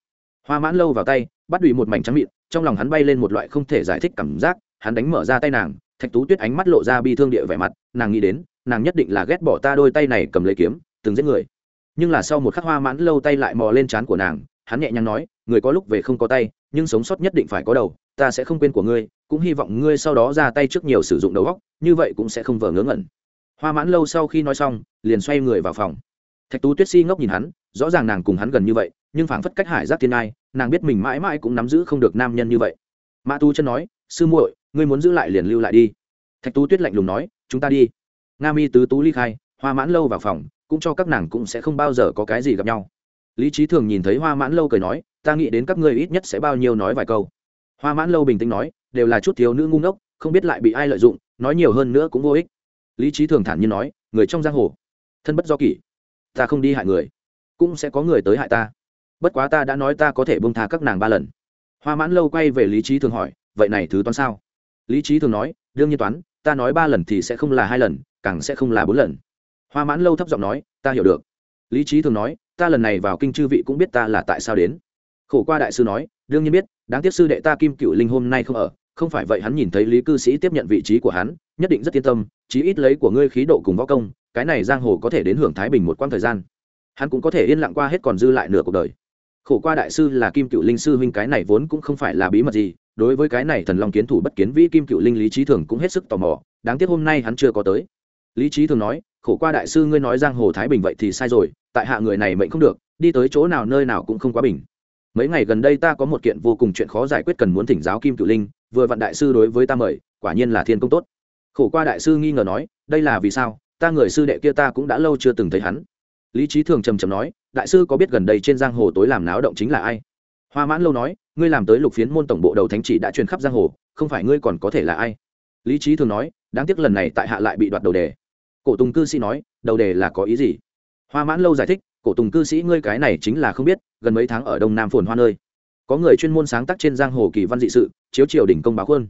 Hoa mãn lâu vào tay bắt đùi một mảnh trắng miệng trong lòng hắn bay lên một loại không thể giải thích cảm giác hắn đánh mở ra tay nàng thạch tú tuyết ánh mắt lộ ra bi thương địa vẻ mặt, nàng nghĩ đến, nàng nhất định là ghét bỏ ta đôi tay này cầm lấy kiếm, từng giết người. Nhưng là sau một khắc hoa mãn lâu tay lại mò lên trán của nàng, hắn nhẹ nhàng nói, người có lúc về không có tay, nhưng sống sót nhất định phải có đầu, ta sẽ không quên của ngươi, cũng hy vọng ngươi sau đó ra tay trước nhiều sử dụng đầu góc như vậy cũng sẽ không vờ ngớ ngẩn. Hoa mãn lâu sau khi nói xong, liền xoay người vào phòng. Thạch tú tuyết si ngốc nhìn hắn, rõ ràng nàng cùng hắn gần như vậy, nhưng phảng phất cách hải giác thiên ai, nàng biết mình mãi mãi cũng nắm giữ không được nam nhân như vậy. Mã tu chân nói, sư muội, ngươi muốn giữ lại liền lưu lại đi thạch tú tuyết lạnh lùng nói, chúng ta đi. Nga mi tứ tú ly khai, hoa mãn lâu vào phòng, cũng cho các nàng cũng sẽ không bao giờ có cái gì gặp nhau. Lý trí thường nhìn thấy hoa mãn lâu cười nói, ta nghĩ đến các ngươi ít nhất sẽ bao nhiêu nói vài câu. Hoa mãn lâu bình tĩnh nói, đều là chút thiếu nữ ngu ngốc, không biết lại bị ai lợi dụng, nói nhiều hơn nữa cũng vô ích. Lý trí thường thản nhiên nói, người trong giang hồ, thân bất do kỷ, ta không đi hại người, cũng sẽ có người tới hại ta. Bất quá ta đã nói ta có thể bông tha các nàng ba lần. Hoa mãn lâu quay về lý trí thường hỏi, vậy này thứ toán sao? Lý trí thường nói, đương nhiên toán ta nói ba lần thì sẽ không là hai lần, càng sẽ không là bốn lần. Hoa mãn lâu thấp giọng nói, ta hiểu được. Lý trí thường nói, ta lần này vào kinh chư vị cũng biết ta là tại sao đến. Khổ qua đại sư nói, đương nhiên biết, đáng tiếc sư đệ ta kim cựu linh hôm nay không ở, không phải vậy hắn nhìn thấy lý cư sĩ tiếp nhận vị trí của hắn, nhất định rất yên tâm, chí ít lấy của ngươi khí độ cùng võ công, cái này giang hồ có thể đến hưởng thái bình một quãng thời gian. Hắn cũng có thể yên lặng qua hết còn dư lại nửa cuộc đời. Khổ qua đại sư là kim cựu linh sư huynh cái này vốn cũng không phải là bí mật gì đối với cái này thần long kiến thủ bất kiến vĩ kim cựu linh lý trí thường cũng hết sức tò mò, đáng tiếc hôm nay hắn chưa có tới. Lý trí thường nói, khổ qua đại sư ngươi nói giang hồ thái bình vậy thì sai rồi, tại hạ người này mệnh không được, đi tới chỗ nào nơi nào cũng không quá bình. Mấy ngày gần đây ta có một kiện vô cùng chuyện khó giải quyết cần muốn thỉnh giáo kim cựu linh, vừa vặn đại sư đối với ta mời, quả nhiên là thiên công tốt. Khổ qua đại sư nghi ngờ nói, đây là vì sao? Ta người sư đệ kia ta cũng đã lâu chưa từng thấy hắn. Lý trí thường trầm trầm nói, đại sư có biết gần đây trên giang hồ tối làm náo động chính là ai? Hoa mãn lâu nói ngươi làm tới lục phiến môn tổng bộ đầu thánh chỉ đã truyền khắp giang hồ, không phải ngươi còn có thể là ai? Lý trí thường nói, đáng tiếc lần này tại hạ lại bị đoạt đầu đề. Cổ tùng cư sĩ nói, đầu đề là có ý gì? Hoa mãn lâu giải thích, cổ tùng cư sĩ ngươi cái này chính là không biết, gần mấy tháng ở đông nam phồn hoa nơi. Có người chuyên môn sáng tác trên giang hồ kỳ văn dị sự, chiếu triều đỉnh công báo khuôn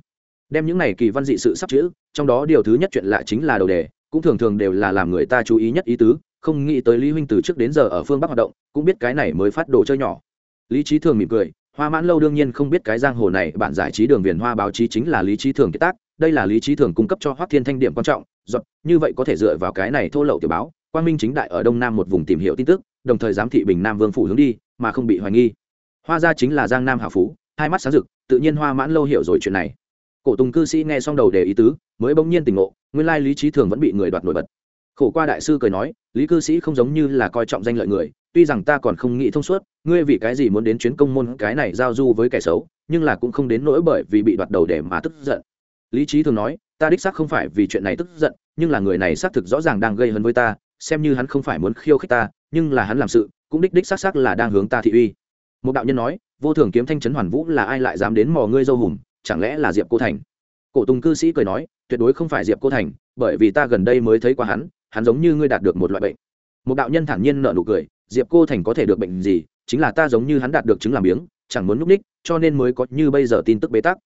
đem những này kỳ văn dị sự sắp chữ, trong đó điều thứ nhất chuyện lạ chính là đầu đề, cũng thường thường đều là làm người ta chú ý nhất ý tứ, không nghĩ tới lý huynh từ trước đến giờ ở phương bắc hoạt động, cũng biết cái này mới phát đồ chơi nhỏ. Lý trí thường mỉm cười hoa mãn lâu đương nhiên không biết cái giang hồ này, bản giải trí đường viền hoa báo chí chính là lý trí thường kiệt tác, đây là lý trí thường cung cấp cho hoác thiên thanh điểm quan trọng dọn như vậy có thể dựa vào cái này thô lậu tiểu báo, quang minh chính đại ở đông nam một vùng tìm hiểu tin tức, đồng thời giám thị bình nam vương phủ hướng đi, mà không bị hoài nghi. Hoa gia chính là giang nam hảo phú, hai mắt sáng rực, tự nhiên hoa mãn lâu hiểu rồi chuyện này. Cổ tùng cư sĩ nghe xong đầu đề ý tứ, mới bỗng nhiên tỉnh ngộ, nguyên lai lý trí thường vẫn bị người đoạt nổi bật khổ qua đại sư cười nói, lý cư sĩ không giống như là coi trọng danh lợi người, tuy rằng ta còn không nghĩ thông suốt, ngươi vì cái gì muốn đến chuyến công môn cái này giao du với kẻ xấu, nhưng là cũng không đến nỗi bởi vì bị đoạt đầu để mà tức giận. Lý trí thường nói, ta đích xác không phải vì chuyện này tức giận, nhưng là người này xác thực rõ ràng đang gây hấn với ta, xem như hắn không phải muốn khiêu khích ta, nhưng là hắn làm sự, cũng đích đích xác xác là đang hướng ta thị uy. Một đạo nhân nói, vô thường kiếm thanh trấn hoàn vũ là ai lại dám đến mò ngươi dâu hùm, chẳng lẽ là diệp cô thành? Cổ tùng cư sĩ cười nói, tuyệt đối không phải diệp cô thành, bởi vì ta gần đây mới thấy qua hắn hắn giống như ngươi đạt được một loại bệnh. Một đạo nhân thản nhiên nợ nụ cười, diệp cô thành có thể được bệnh gì, chính là ta giống như hắn đạt được chứng làm biếng, chẳng muốn núp ních, cho nên mới có như bây giờ tin tức bế tắc.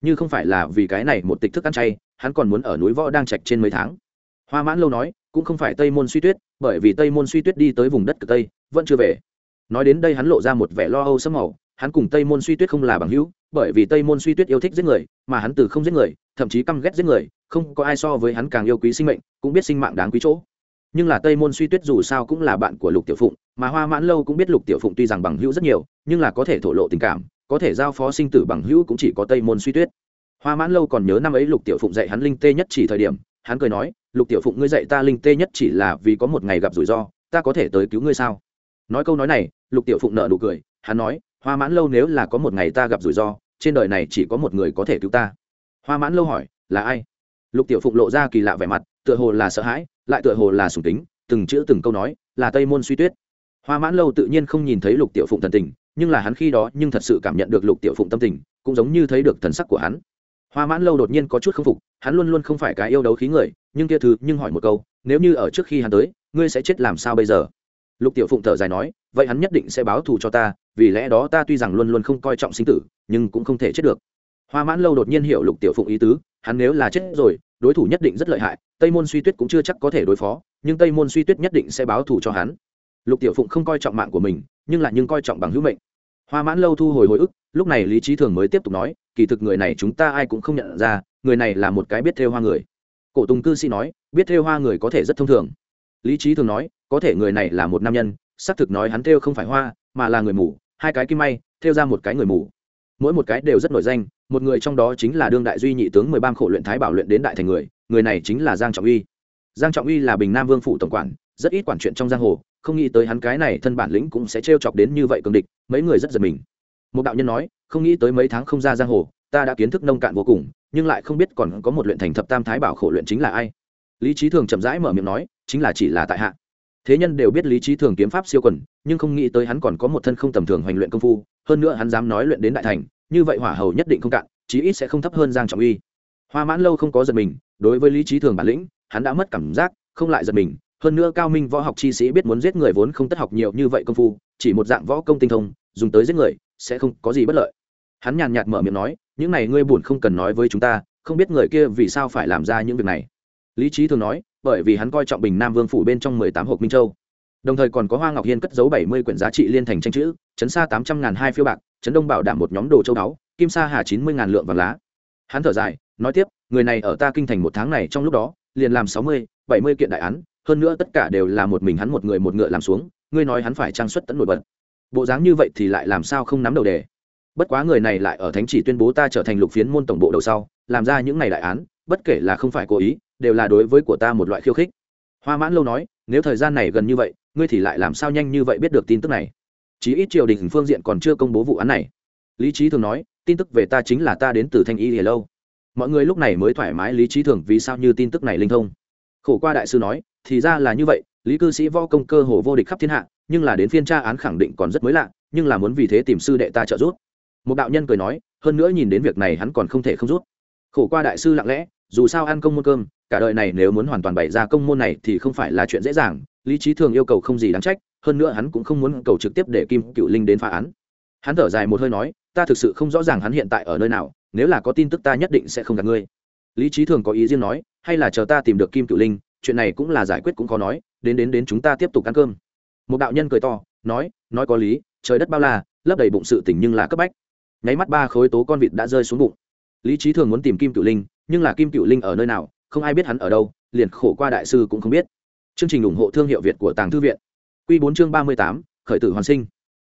Như không phải là vì cái này một tịch thức ăn chay, hắn còn muốn ở núi võ đang trạch trên mấy tháng. Hoa mãn lâu nói, cũng không phải tây môn suy tuyết, bởi vì tây môn suy tuyết đi tới vùng đất cực tây, vẫn chưa về. Nói đến đây hắn lộ ra một vẻ lo âu sâm màu, hắn cùng tây môn suy tuyết không là bằng hữu, bởi vì tây môn suy tuyết yêu thích giết người, mà hắn từ không giết người thậm chí căm ghét giết người, không có ai so với hắn càng yêu quý sinh mệnh, cũng biết sinh mạng đáng quý chỗ. Nhưng là tây môn suy tuyết dù sao cũng là bạn của lục tiểu phụng, mà hoa mãn lâu cũng biết lục tiểu phụng tuy rằng bằng hữu rất nhiều, nhưng là có thể thổ lộ tình cảm, có thể giao phó sinh tử bằng hữu cũng chỉ có tây môn suy tuyết. Hoa mãn lâu còn nhớ năm ấy lục tiểu phụng dạy hắn linh tê nhất chỉ thời điểm, hắn cười nói, lục tiểu phụng, ngươi dạy ta linh tê nhất chỉ là vì có một ngày gặp rủi ro, ta có thể tới cứu ngươi sao? Nói câu nói này, lục tiểu phụng nợ nụ cười, hắn nói, hoa mãn lâu nếu là có một ngày ta gặp rủi ro, trên đời này chỉ có một người có thể cứu ta hoa mãn lâu hỏi, là ai? Lục tiểu phụng lộ ra kỳ lạ vẻ mặt, tựa hồ là sợ hãi, lại tựa hồ là sùng tính từng chữ từng câu nói, là tây môn suy tuyết. Hoa mãn lâu tự nhiên không nhìn thấy lục tiểu phụng thần tình, nhưng là hắn khi đó nhưng thật sự cảm nhận được lục tiểu phụng tâm tình, cũng giống như thấy được thần sắc của hắn. Hoa mãn lâu đột nhiên có chút k phục, hắn luôn luôn không phải cái yêu đấu khí người, nhưng kia thứ, nhưng hỏi một câu, nếu như ở trước khi hắn tới, ngươi sẽ chết làm sao bây giờ? Lục tiểu phụng thở dài nói, vậy hắn nhất định sẽ báo thù cho ta, vì lẽ đó ta tuy rằng luôn luôn không coi trọng sinh tử, nhưng cũng không thể chết được hoa mãn lâu đột nhiên hiểu lục tiểu phụng ý tứ, hắn nếu là chết rồi, đối thủ nhất định rất lợi hại, tây môn suy tuyết cũng chưa chắc có thể đối phó, nhưng tây môn suy tuyết nhất định sẽ báo thù cho hắn. Lục tiểu phụng không coi trọng mạng của mình, nhưng lại nhưng coi trọng bằng hữu mệnh. Hoa mãn lâu thu hồi hồi ức, lúc này lý trí thường mới tiếp tục nói, kỳ thực người này chúng ta ai cũng không nhận ra, người này là một cái biết theo hoa người. Cổ tùng cư sĩ nói, biết theo hoa người có thể rất thông thường. Lý trí thường nói, có thể người này là một nam nhân, xác thực nói hắn theo không phải hoa, mà là người mù, hai cái kim may theo ra một cái người mù. Mỗi một cái đều rất nổi danh một người trong đó chính là đương đại duy nhị tướng mười ba khổ luyện thái bảo luyện đến đại thành người người này chính là giang trọng uy. Giang trọng uy là bình nam vương phủ tổng quản, rất ít quản chuyện trong giang hồ, không nghĩ tới hắn cái này thân bản lĩnh cũng sẽ trêu chọc đến như vậy cường địch, mấy người rất giật mình. Một đạo nhân nói, không nghĩ tới mấy tháng không ra giang hồ, ta đã kiến thức nông cạn vô cùng, nhưng lại không biết còn có một luyện thành thập tam thái bảo khổ luyện chính là ai. Lý trí thường chậm rãi mở miệng nói, chính là chỉ là tại hạ. Thế nhân đều biết lý trí thường kiếm pháp siêu quần, nhưng không nghĩ tới hắn còn có một thân không tầm thường hoành luyện công phu, hơn nữa hắn dám nói luyện đến đại thành như vậy hỏa hầu nhất định không cạn, chí ít sẽ không thấp hơn giang trọng uy. Hoa mãn lâu không có giật mình, đối với lý trí thường bản lĩnh, hắn đã mất cảm giác, không lại giật mình. Hơn nữa cao minh võ học chi sĩ biết muốn giết người vốn không tất học nhiều như vậy công phu, chỉ một dạng võ công tinh thông, dùng tới giết người, sẽ không có gì bất lợi. Hắn nhàn nhạt mở miệng nói, những này ngươi buồn không cần nói với chúng ta, không biết người kia vì sao phải làm ra những việc này. Lý trí thường nói, bởi vì hắn coi trọng bình nam vương phủ bên trong mười tám hộp minh châu đồng thời còn có hoa ngọc hiên cất giấu bảy mươi quyển giá trị liên thành tranh chữ, chấn xa tám trăm ngàn hai phiêu bạc, chấn đông bảo đảm một nhóm đồ châu báu, kim sa hà chín mươi ngàn lượng vàng lá. Hắn thở dài, nói tiếp, người này ở ta kinh thành một tháng này trong lúc đó, liền làm sáu mươi, bảy mươi kiện đại án, hơn nữa tất cả đều là một mình hắn một người một ngựa làm xuống, ngươi nói hắn phải trang xuất tận nổi bật. Bộ dáng như vậy thì lại làm sao không nắm đầu đề? Bất quá người này lại ở thánh chỉ tuyên bố ta trở thành lục phiến môn tổng bộ đầu sau, làm ra những này đại án, bất kể là không phải cố ý, đều là đối với của ta một loại khiêu khích. Hoa mãn lâu nói, nếu thời gian này gần như vậy ngươi thì lại làm sao nhanh như vậy biết được tin tức này? Chí ít triều đình phương diện còn chưa công bố vụ án này. Lý trí thường nói, tin tức về ta chính là ta đến từ thanh y hề lâu. Mọi người lúc này mới thoải mái lý trí thường vì sao như tin tức này linh thông. Khổ qua đại sư nói, thì ra là như vậy, lý cư sĩ võ công cơ hồ vô địch khắp thiên hạ, nhưng là đến phiên tra án khẳng định còn rất mới lạ, nhưng là muốn vì thế tìm sư đệ ta trợ giúp. Một đạo nhân cười nói, hơn nữa nhìn đến việc này hắn còn không thể không rút. Khổ qua đại sư lặng lẽ, dù sao ăn công môn cơm cả đời này nếu muốn hoàn toàn bày ra công môn này thì không phải là chuyện dễ dàng, lý trí thường yêu cầu không gì đáng trách, hơn nữa hắn cũng không muốn cầu trực tiếp để kim cựu linh đến phá án. Hắn thở dài một hơi nói, ta thực sự không rõ ràng hắn hiện tại ở nơi nào, nếu là có tin tức ta nhất định sẽ không gặp ngươi. Lý trí thường có ý riêng nói, hay là chờ ta tìm được kim cựu linh, chuyện này cũng là giải quyết cũng khó nói, đến đến đến chúng ta tiếp tục ăn cơm. Một đạo nhân cười to, nói nói có lý, trời đất bao la, lấp đầy bụng sự tỉnh nhưng là cấp bách. Nháy mắt ba khối tố con vịt đã rơi xuống bụng. Lý trí thường muốn tìm kim cựu linh, nhưng là kim cựu linh ở nơi nào không ai biết hắn ở đâu, liền khổ qua đại sư cũng không biết. Chương trình ủng hộ thương hiệu việt của tàng thư viện. Q bốn chương ba mươi tám, khởi tử hoàn sinh.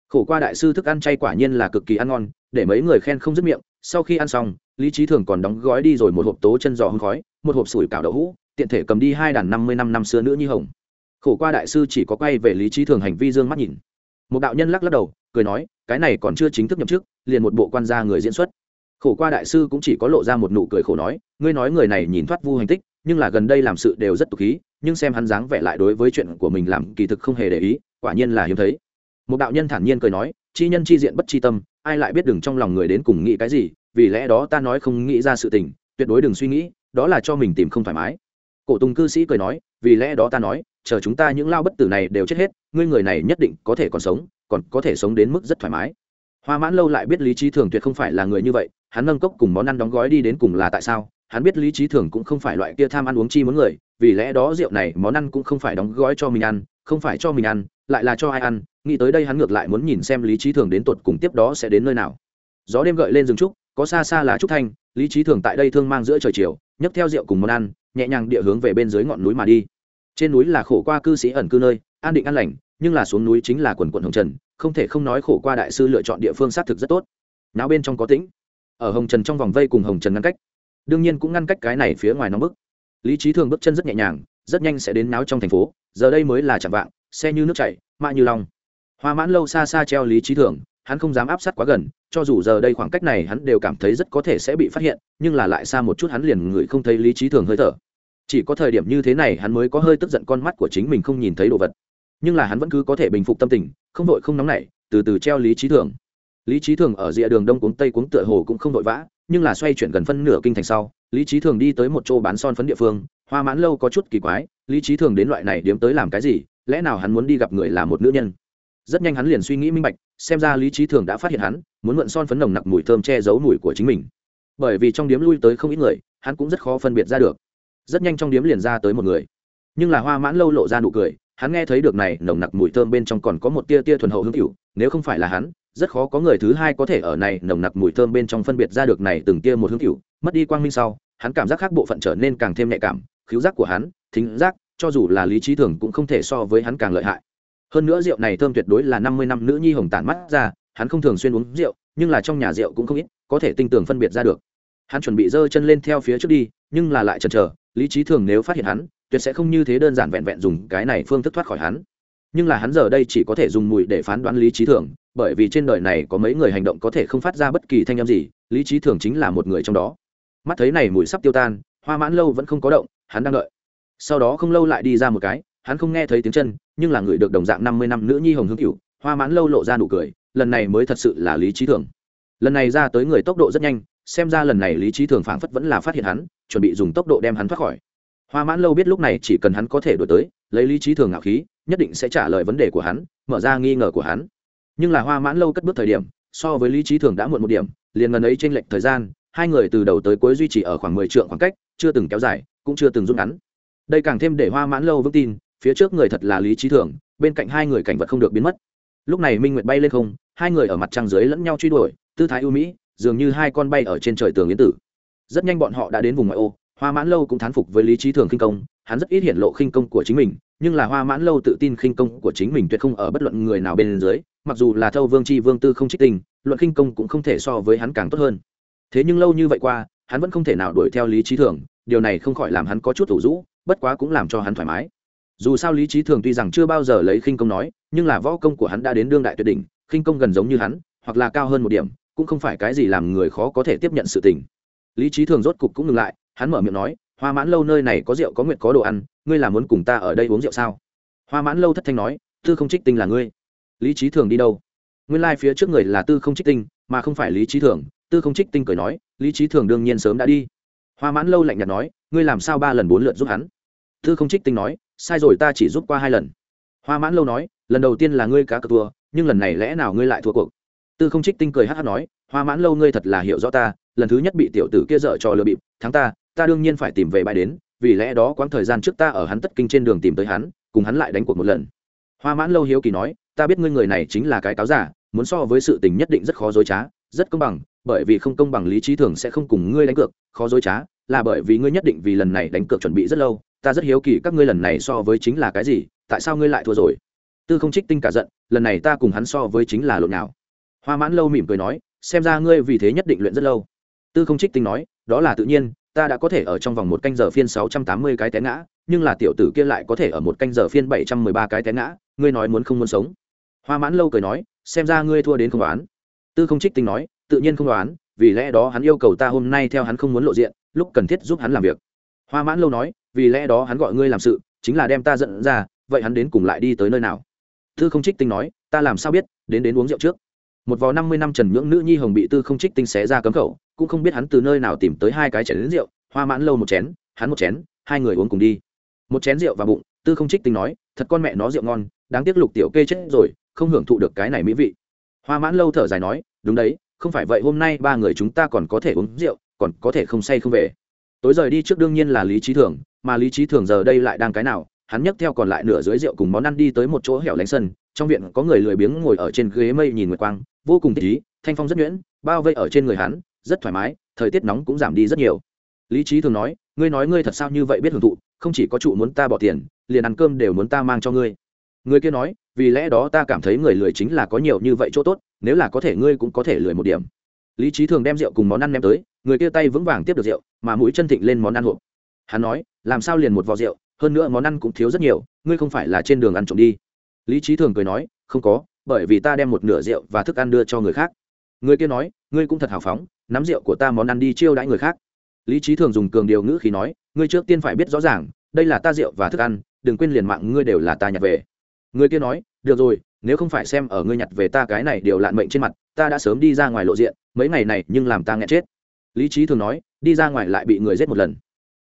Khổ qua đại sư thức ăn chay quả nhiên là cực kỳ ăn ngon, để mấy người khen không dứt miệng, sau khi ăn xong, lý trí thường còn đóng gói đi rồi một hộp tố chân giò hương khói, một hộp sủi cảo đậu hũ, tiện thể cầm đi hai đàn năm mươi năm năm xưa nữa như hồng. Khổ qua đại sư chỉ có quay về lý trí thường hành vi dương mắt nhìn. Một đạo nhân lắc lắc đầu, cười nói, cái này còn chưa chính thức nhậm chức, liền một bộ quan gia người diễn xuất khổ qua đại sư cũng chỉ có lộ ra một nụ cười khổ nói, ngươi nói người này nhìn thoát vu hành tích, nhưng là gần đây làm sự đều rất tục khí, nhưng xem hắn dáng vẻ lại đối với chuyện của mình làm kỳ thực không hề để ý, quả nhiên là hiếm thấy. Một đạo nhân thản nhiên cười nói, chi nhân chi diện bất chi tâm, ai lại biết đừng trong lòng người đến cùng nghĩ cái gì, vì lẽ đó ta nói không nghĩ ra sự tình, tuyệt đối đừng suy nghĩ, đó là cho mình tìm không thoải mái. Cổ tùng cư sĩ cười nói, vì lẽ đó ta nói, chờ chúng ta những lao bất tử này đều chết hết, ngươi người này nhất định có thể còn sống, còn có thể sống đến mức rất thoải mái. Hoa mãn lâu lại biết lý trí thường tuyệt không phải là người như vậy hắn nâng cốc cùng món ăn đóng gói đi đến cùng là tại sao? Hắn biết lý trí thường cũng không phải loại kia tham ăn uống chi muốn người, vì lẽ đó rượu này món ăn cũng không phải đóng gói cho mình ăn, không phải cho mình ăn, lại là cho ai ăn. Nghĩ tới đây hắn ngược lại muốn nhìn xem lý trí thường đến tột cùng tiếp đó sẽ đến nơi nào. Gió đêm gợi lên rừng trúc, có xa xa là trúc thanh, lý trí thường tại đây thương mang giữa trời chiều, nhấc theo rượu cùng món ăn, nhẹ nhàng địa hướng về bên dưới ngọn núi mà đi. Trên núi là khổ qua cư sĩ ẩn cư nơi, an định an lành, nhưng là xuống núi chính là quần quận hồng trần, không thể không nói khổ qua đại sư lựa chọn địa phương xác thực rất tốt. Nào bên trong có tĩnh ở hồng trần trong vòng vây cùng hồng trần ngăn cách. Đương nhiên cũng ngăn cách cái này phía ngoài nóng bức. Lý trí thường bước chân rất nhẹ nhàng, rất nhanh sẽ đến náo trong thành phố, giờ đây mới là chẳng vạng, xe như nước chảy mạ như long. Hoa mãn lâu xa xa treo lý trí thường, hắn không dám áp sát quá gần, cho dù giờ đây khoảng cách này hắn đều cảm thấy rất có thể sẽ bị phát hiện, nhưng là lại xa một chút hắn liền ngửi không thấy lý trí thường hơi thở. Chỉ có thời điểm như thế này hắn mới có hơi tức giận con mắt của chính mình không nhìn thấy đồ vật. Nhưng là hắn vẫn cứ có thể bình phục tâm tình, không vội không nóng nảy, từ từ treo lý trí thường lý trí thường ở rìa đường đông cuống tây cuống tựa hồ cũng không vội vã, nhưng là xoay chuyển gần phân nửa kinh thành sau, lý trí thường đi tới một chỗ bán son phấn địa phương, hoa mãn lâu có chút kỳ quái, lý trí thường đến loại này điếm tới làm cái gì, lẽ nào hắn muốn đi gặp người là một nữ nhân? Rất nhanh hắn liền suy nghĩ minh bạch, xem ra lý trí thường đã phát hiện hắn, muốn mượn son phấn nồng nặc mùi thơm che giấu mùi của chính mình. Bởi vì trong điếm lui tới không ít người, hắn cũng rất khó phân biệt ra được. Rất nhanh trong điếm liền ra tới một người. Nhưng là hoa mãn lâu lộ ra nụ cười, hắn nghe thấy được này nồng nặc mùi thơm bên trong còn có một tia tia thuần hậu hương cựu nếu không phải là hắn rất khó có người thứ hai có thể ở này nồng nặc mùi thơm bên trong phân biệt ra được này từng tia một hương cửu mất đi quang minh sau, hắn cảm giác khác bộ phận trở nên càng thêm nhạy cảm khiếu giác của hắn, thính giác, cho dù là lý trí thường cũng không thể so với hắn càng lợi hại. Hơn nữa rượu này thơm tuyệt đối là năm mươi năm nữ nhi hồng tản mắt ra, hắn không thường xuyên uống rượu, nhưng là trong nhà rượu cũng không ít, có thể tinh tường phân biệt ra được. Hắn chuẩn bị giơ chân lên theo phía trước đi, nhưng là lại chần chờ, lý trí thường nếu phát hiện hắn, tuyệt sẽ không như thế đơn giản vẹn vẹn dùng cái này phương thức thoát khỏi hắn nhưng là hắn giờ đây chỉ có thể dùng mùi để phán đoán lý trí thường, bởi vì trên đời này có mấy người hành động có thể không phát ra bất kỳ thanh âm gì, lý trí thường chính là một người trong đó. Mắt thấy này mùi sắp tiêu tan, hoa mãn lâu vẫn không có động, hắn đang đợi. Sau đó không lâu lại đi ra một cái, hắn không nghe thấy tiếng chân, nhưng là người được đồng dạng năm mươi năm nữ nhi hồng hương cựu hoa mãn lâu lộ ra nụ cười, lần này mới thật sự là lý trí thường. Lần này ra tới người tốc độ rất nhanh, xem ra lần này lý trí thường phảng phất vẫn là phát hiện hắn, chuẩn bị dùng tốc độ đem hắn thoát khỏi. Hoa mãn lâu biết lúc này chỉ cần hắn có thể đổi tới, lấy lý trí thường ngạo khí nhất định sẽ trả lời vấn đề của hắn, mở ra nghi ngờ của hắn. Nhưng là hoa mãn lâu cất bước thời điểm, so với lý trí thường đã muộn một điểm, liền ngần ấy t r ê n lệch thời gian, hai người từ đầu tới cuối duy trì ở khoảng mười t khoảng cách, chưa từng kéo dài, cũng chưa từng rút ngắn. Đây càng thêm để hoa mãn lâu vững tin, phía trước người thật là lý trí thường, bên cạnh hai người cảnh vật không được biến mất. Lúc này minh nguyệt bay lên không, hai người ở mặt trăng dưới lẫn nhau truy đuổi, tư thái ưu mỹ, dường như hai con bay ở trên trời tường yến tử. Rất nhanh bọn họ đã đến vùng ngoại ô hoa mãn lâu cũng thán phục với lý trí thường khinh công, hắn rất ít hiện lộ khinh công của chính mình, nhưng là hoa mãn lâu tự tin khinh công của chính mình tuyệt không ở bất luận người nào bên dưới, mặc dù là thâu vương c h i vương tư không trích tình, luận khinh công cũng không thể so với hắn càng tốt hơn. Thế nhưng lâu như vậy qua, hắn vẫn không thể nào đuổi theo lý trí thường, điều này không khỏi làm hắn có chút thủ rũ, bất quá cũng làm cho hắn thoải mái. Dù sao lý trí thường tuy rằng chưa bao giờ lấy khinh công nói, nhưng là võ công của hắn đã đến đương đại tuyệt đỉnh, khinh công gần giống như hắn, hoặc là cao hơn một điểm, cũng không phải cái gì làm người khó có thể tiếp nhận sự tình. Lý trí thường rốt cục cũng ngừng lại hắn mở miệng nói, hoa mãn lâu nơi này có rượu có nguyện có đồ ăn, ngươi là muốn cùng ta ở đây uống rượu sao? Hoa mãn lâu thất thanh nói, tư không trích tinh là ngươi. Lý trí thường đi đâu? Nguyên lai、like、phía trước người là tư không trích tinh, mà không phải lý trí thường. Tư không trích tinh cười nói, lý trí thường đương nhiên sớm đã đi. Hoa mãn lâu lạnh nhạt nói, ngươi làm sao ba lần bốn lượt giúp hắn? Tư không trích tinh nói, sai rồi ta chỉ giúp qua hai lần. Hoa mãn lâu nói, lần đầu tiên là ngươi cá cược thua, nhưng lần này lẽ nào ngươi lại thua cuộc? Tư không trích tinh cười hát hát nói, hoa mãn lâu ngươi thật là hiểu rõ ta, lần thứ nhất bị tiểu tử kia dở trò lừa bịp, thắng ta ta đương nhiên phải tìm về bãi đến, vì lẽ đó quãng thời gian trước ta ở hắn tất kinh trên đường tìm tới hắn, cùng hắn lại đánh cuộc một lần. Hoa mãn lâu hiếu kỳ nói, ta biết ngươi người này chính là cái cáo giả, muốn so với sự tình nhất định rất khó dối trá, rất công bằng, bởi vì không công bằng lý trí thường sẽ không cùng ngươi đánh cược, khó dối trá, là bởi vì ngươi nhất định vì lần này đánh cược chuẩn bị rất lâu, ta rất hiếu kỳ các ngươi lần này so với chính là cái gì, tại sao ngươi lại thua rồi? Tư không trích tinh cả giận, lần này ta cùng hắn so với chính là lộn nào? Hoa mãn lâu mỉm cười nói, xem ra ngươi vì thế nhất định luyện rất lâu. Tư không trích tinh nói, đó là tự nhiên ta đã có thể ở trong vòng một canh giờ phiên sáu trăm tám mươi cái té ngã, nhưng là tiểu tử kia lại có thể ở một canh giờ phiên bảy trăm mười ba cái té ngã, ngươi nói muốn không muốn sống? Hoa mãn lâu cười nói, xem ra ngươi thua đến không đoán. Tư không trích tinh nói, tự nhiên không đoán, vì lẽ đó hắn yêu cầu ta hôm nay theo hắn không muốn lộ diện, lúc cần thiết giúp hắn làm việc. Hoa mãn lâu nói, vì lẽ đó hắn gọi ngươi làm sự, chính là đem ta giận ra, vậy hắn đến cùng lại đi tới nơi nào? Tư không trích tinh nói, ta làm sao biết, đến đến uống rượu trước. Một vò năm mươi năm trần nhưỡng nữ nhi hồng bị tư không trích tinh xé ra cấm khẩu cũng không biết hắn từ nơi nào tìm tới hai cái chén rượu, hoa mãn lâu một chén, hắn một chén, hai người uống cùng đi. Một chén rượu vào bụng, tư không trích tinh nói, thật con mẹ nó rượu ngon, đáng tiếc lục tiểu kê chết rồi, không hưởng thụ được cái này mỹ vị. Hoa mãn lâu thở dài nói, đúng đấy, không phải vậy hôm nay ba người chúng ta còn có thể uống rượu, còn có thể không say không về. Tối rời đi trước đương nhiên là lý trí thường, mà lý trí thường giờ đây lại đang cái nào, hắn nhấc theo còn lại nửa dưới rượu cùng món ăn đi tới một chỗ hẻo lánh sân, trong viện có người lười biếng ngồi ở trên ghế mây nhìn nguyệt quang, vô cùng thích ý, thanh phong rất nhuyễn, bao vây ở trên người hắn rất thoải mái, thời tiết nóng cũng giảm đi rất nhiều. Lý trí thường nói, ngươi nói ngươi thật sao như vậy biết hưởng thụ, không chỉ có trụ muốn ta bỏ tiền, liền ăn cơm đều muốn ta mang cho ngươi. Người kia nói, vì lẽ đó ta cảm thấy người lười chính là có nhiều như vậy chỗ tốt, nếu là có thể ngươi cũng có thể lười một điểm. Lý trí thường đem rượu cùng món ăn đem tới, người kia tay vững vàng tiếp được rượu, mà mũi chân thịnh lên món ăn hộp. Hắn nói, làm sao liền một vò rượu, hơn nữa món ăn cũng thiếu rất nhiều, ngươi không phải là trên đường ăn trộm đi. Lý trí thường cười nói, không có, bởi vì ta đem một nửa rượu và thức ăn đưa cho người khác người kia nói, ngươi cũng thật hào phóng, nắm rượu của ta món ăn đi chiêu đãi người khác. Lý trí thường dùng cường điều ngữ khi nói, ngươi trước tiên phải biết rõ ràng, đây là ta rượu và thức ăn, đừng quên liền mạng ngươi đều là ta nhặt về. Người kia nói, được rồi, nếu không phải xem ở ngươi nhặt về ta cái này đều lạn mệnh trên mặt, ta đã sớm đi ra ngoài lộ diện, mấy ngày này nhưng làm ta nghe chết. Lý trí thường nói, đi ra ngoài lại bị người giết một lần.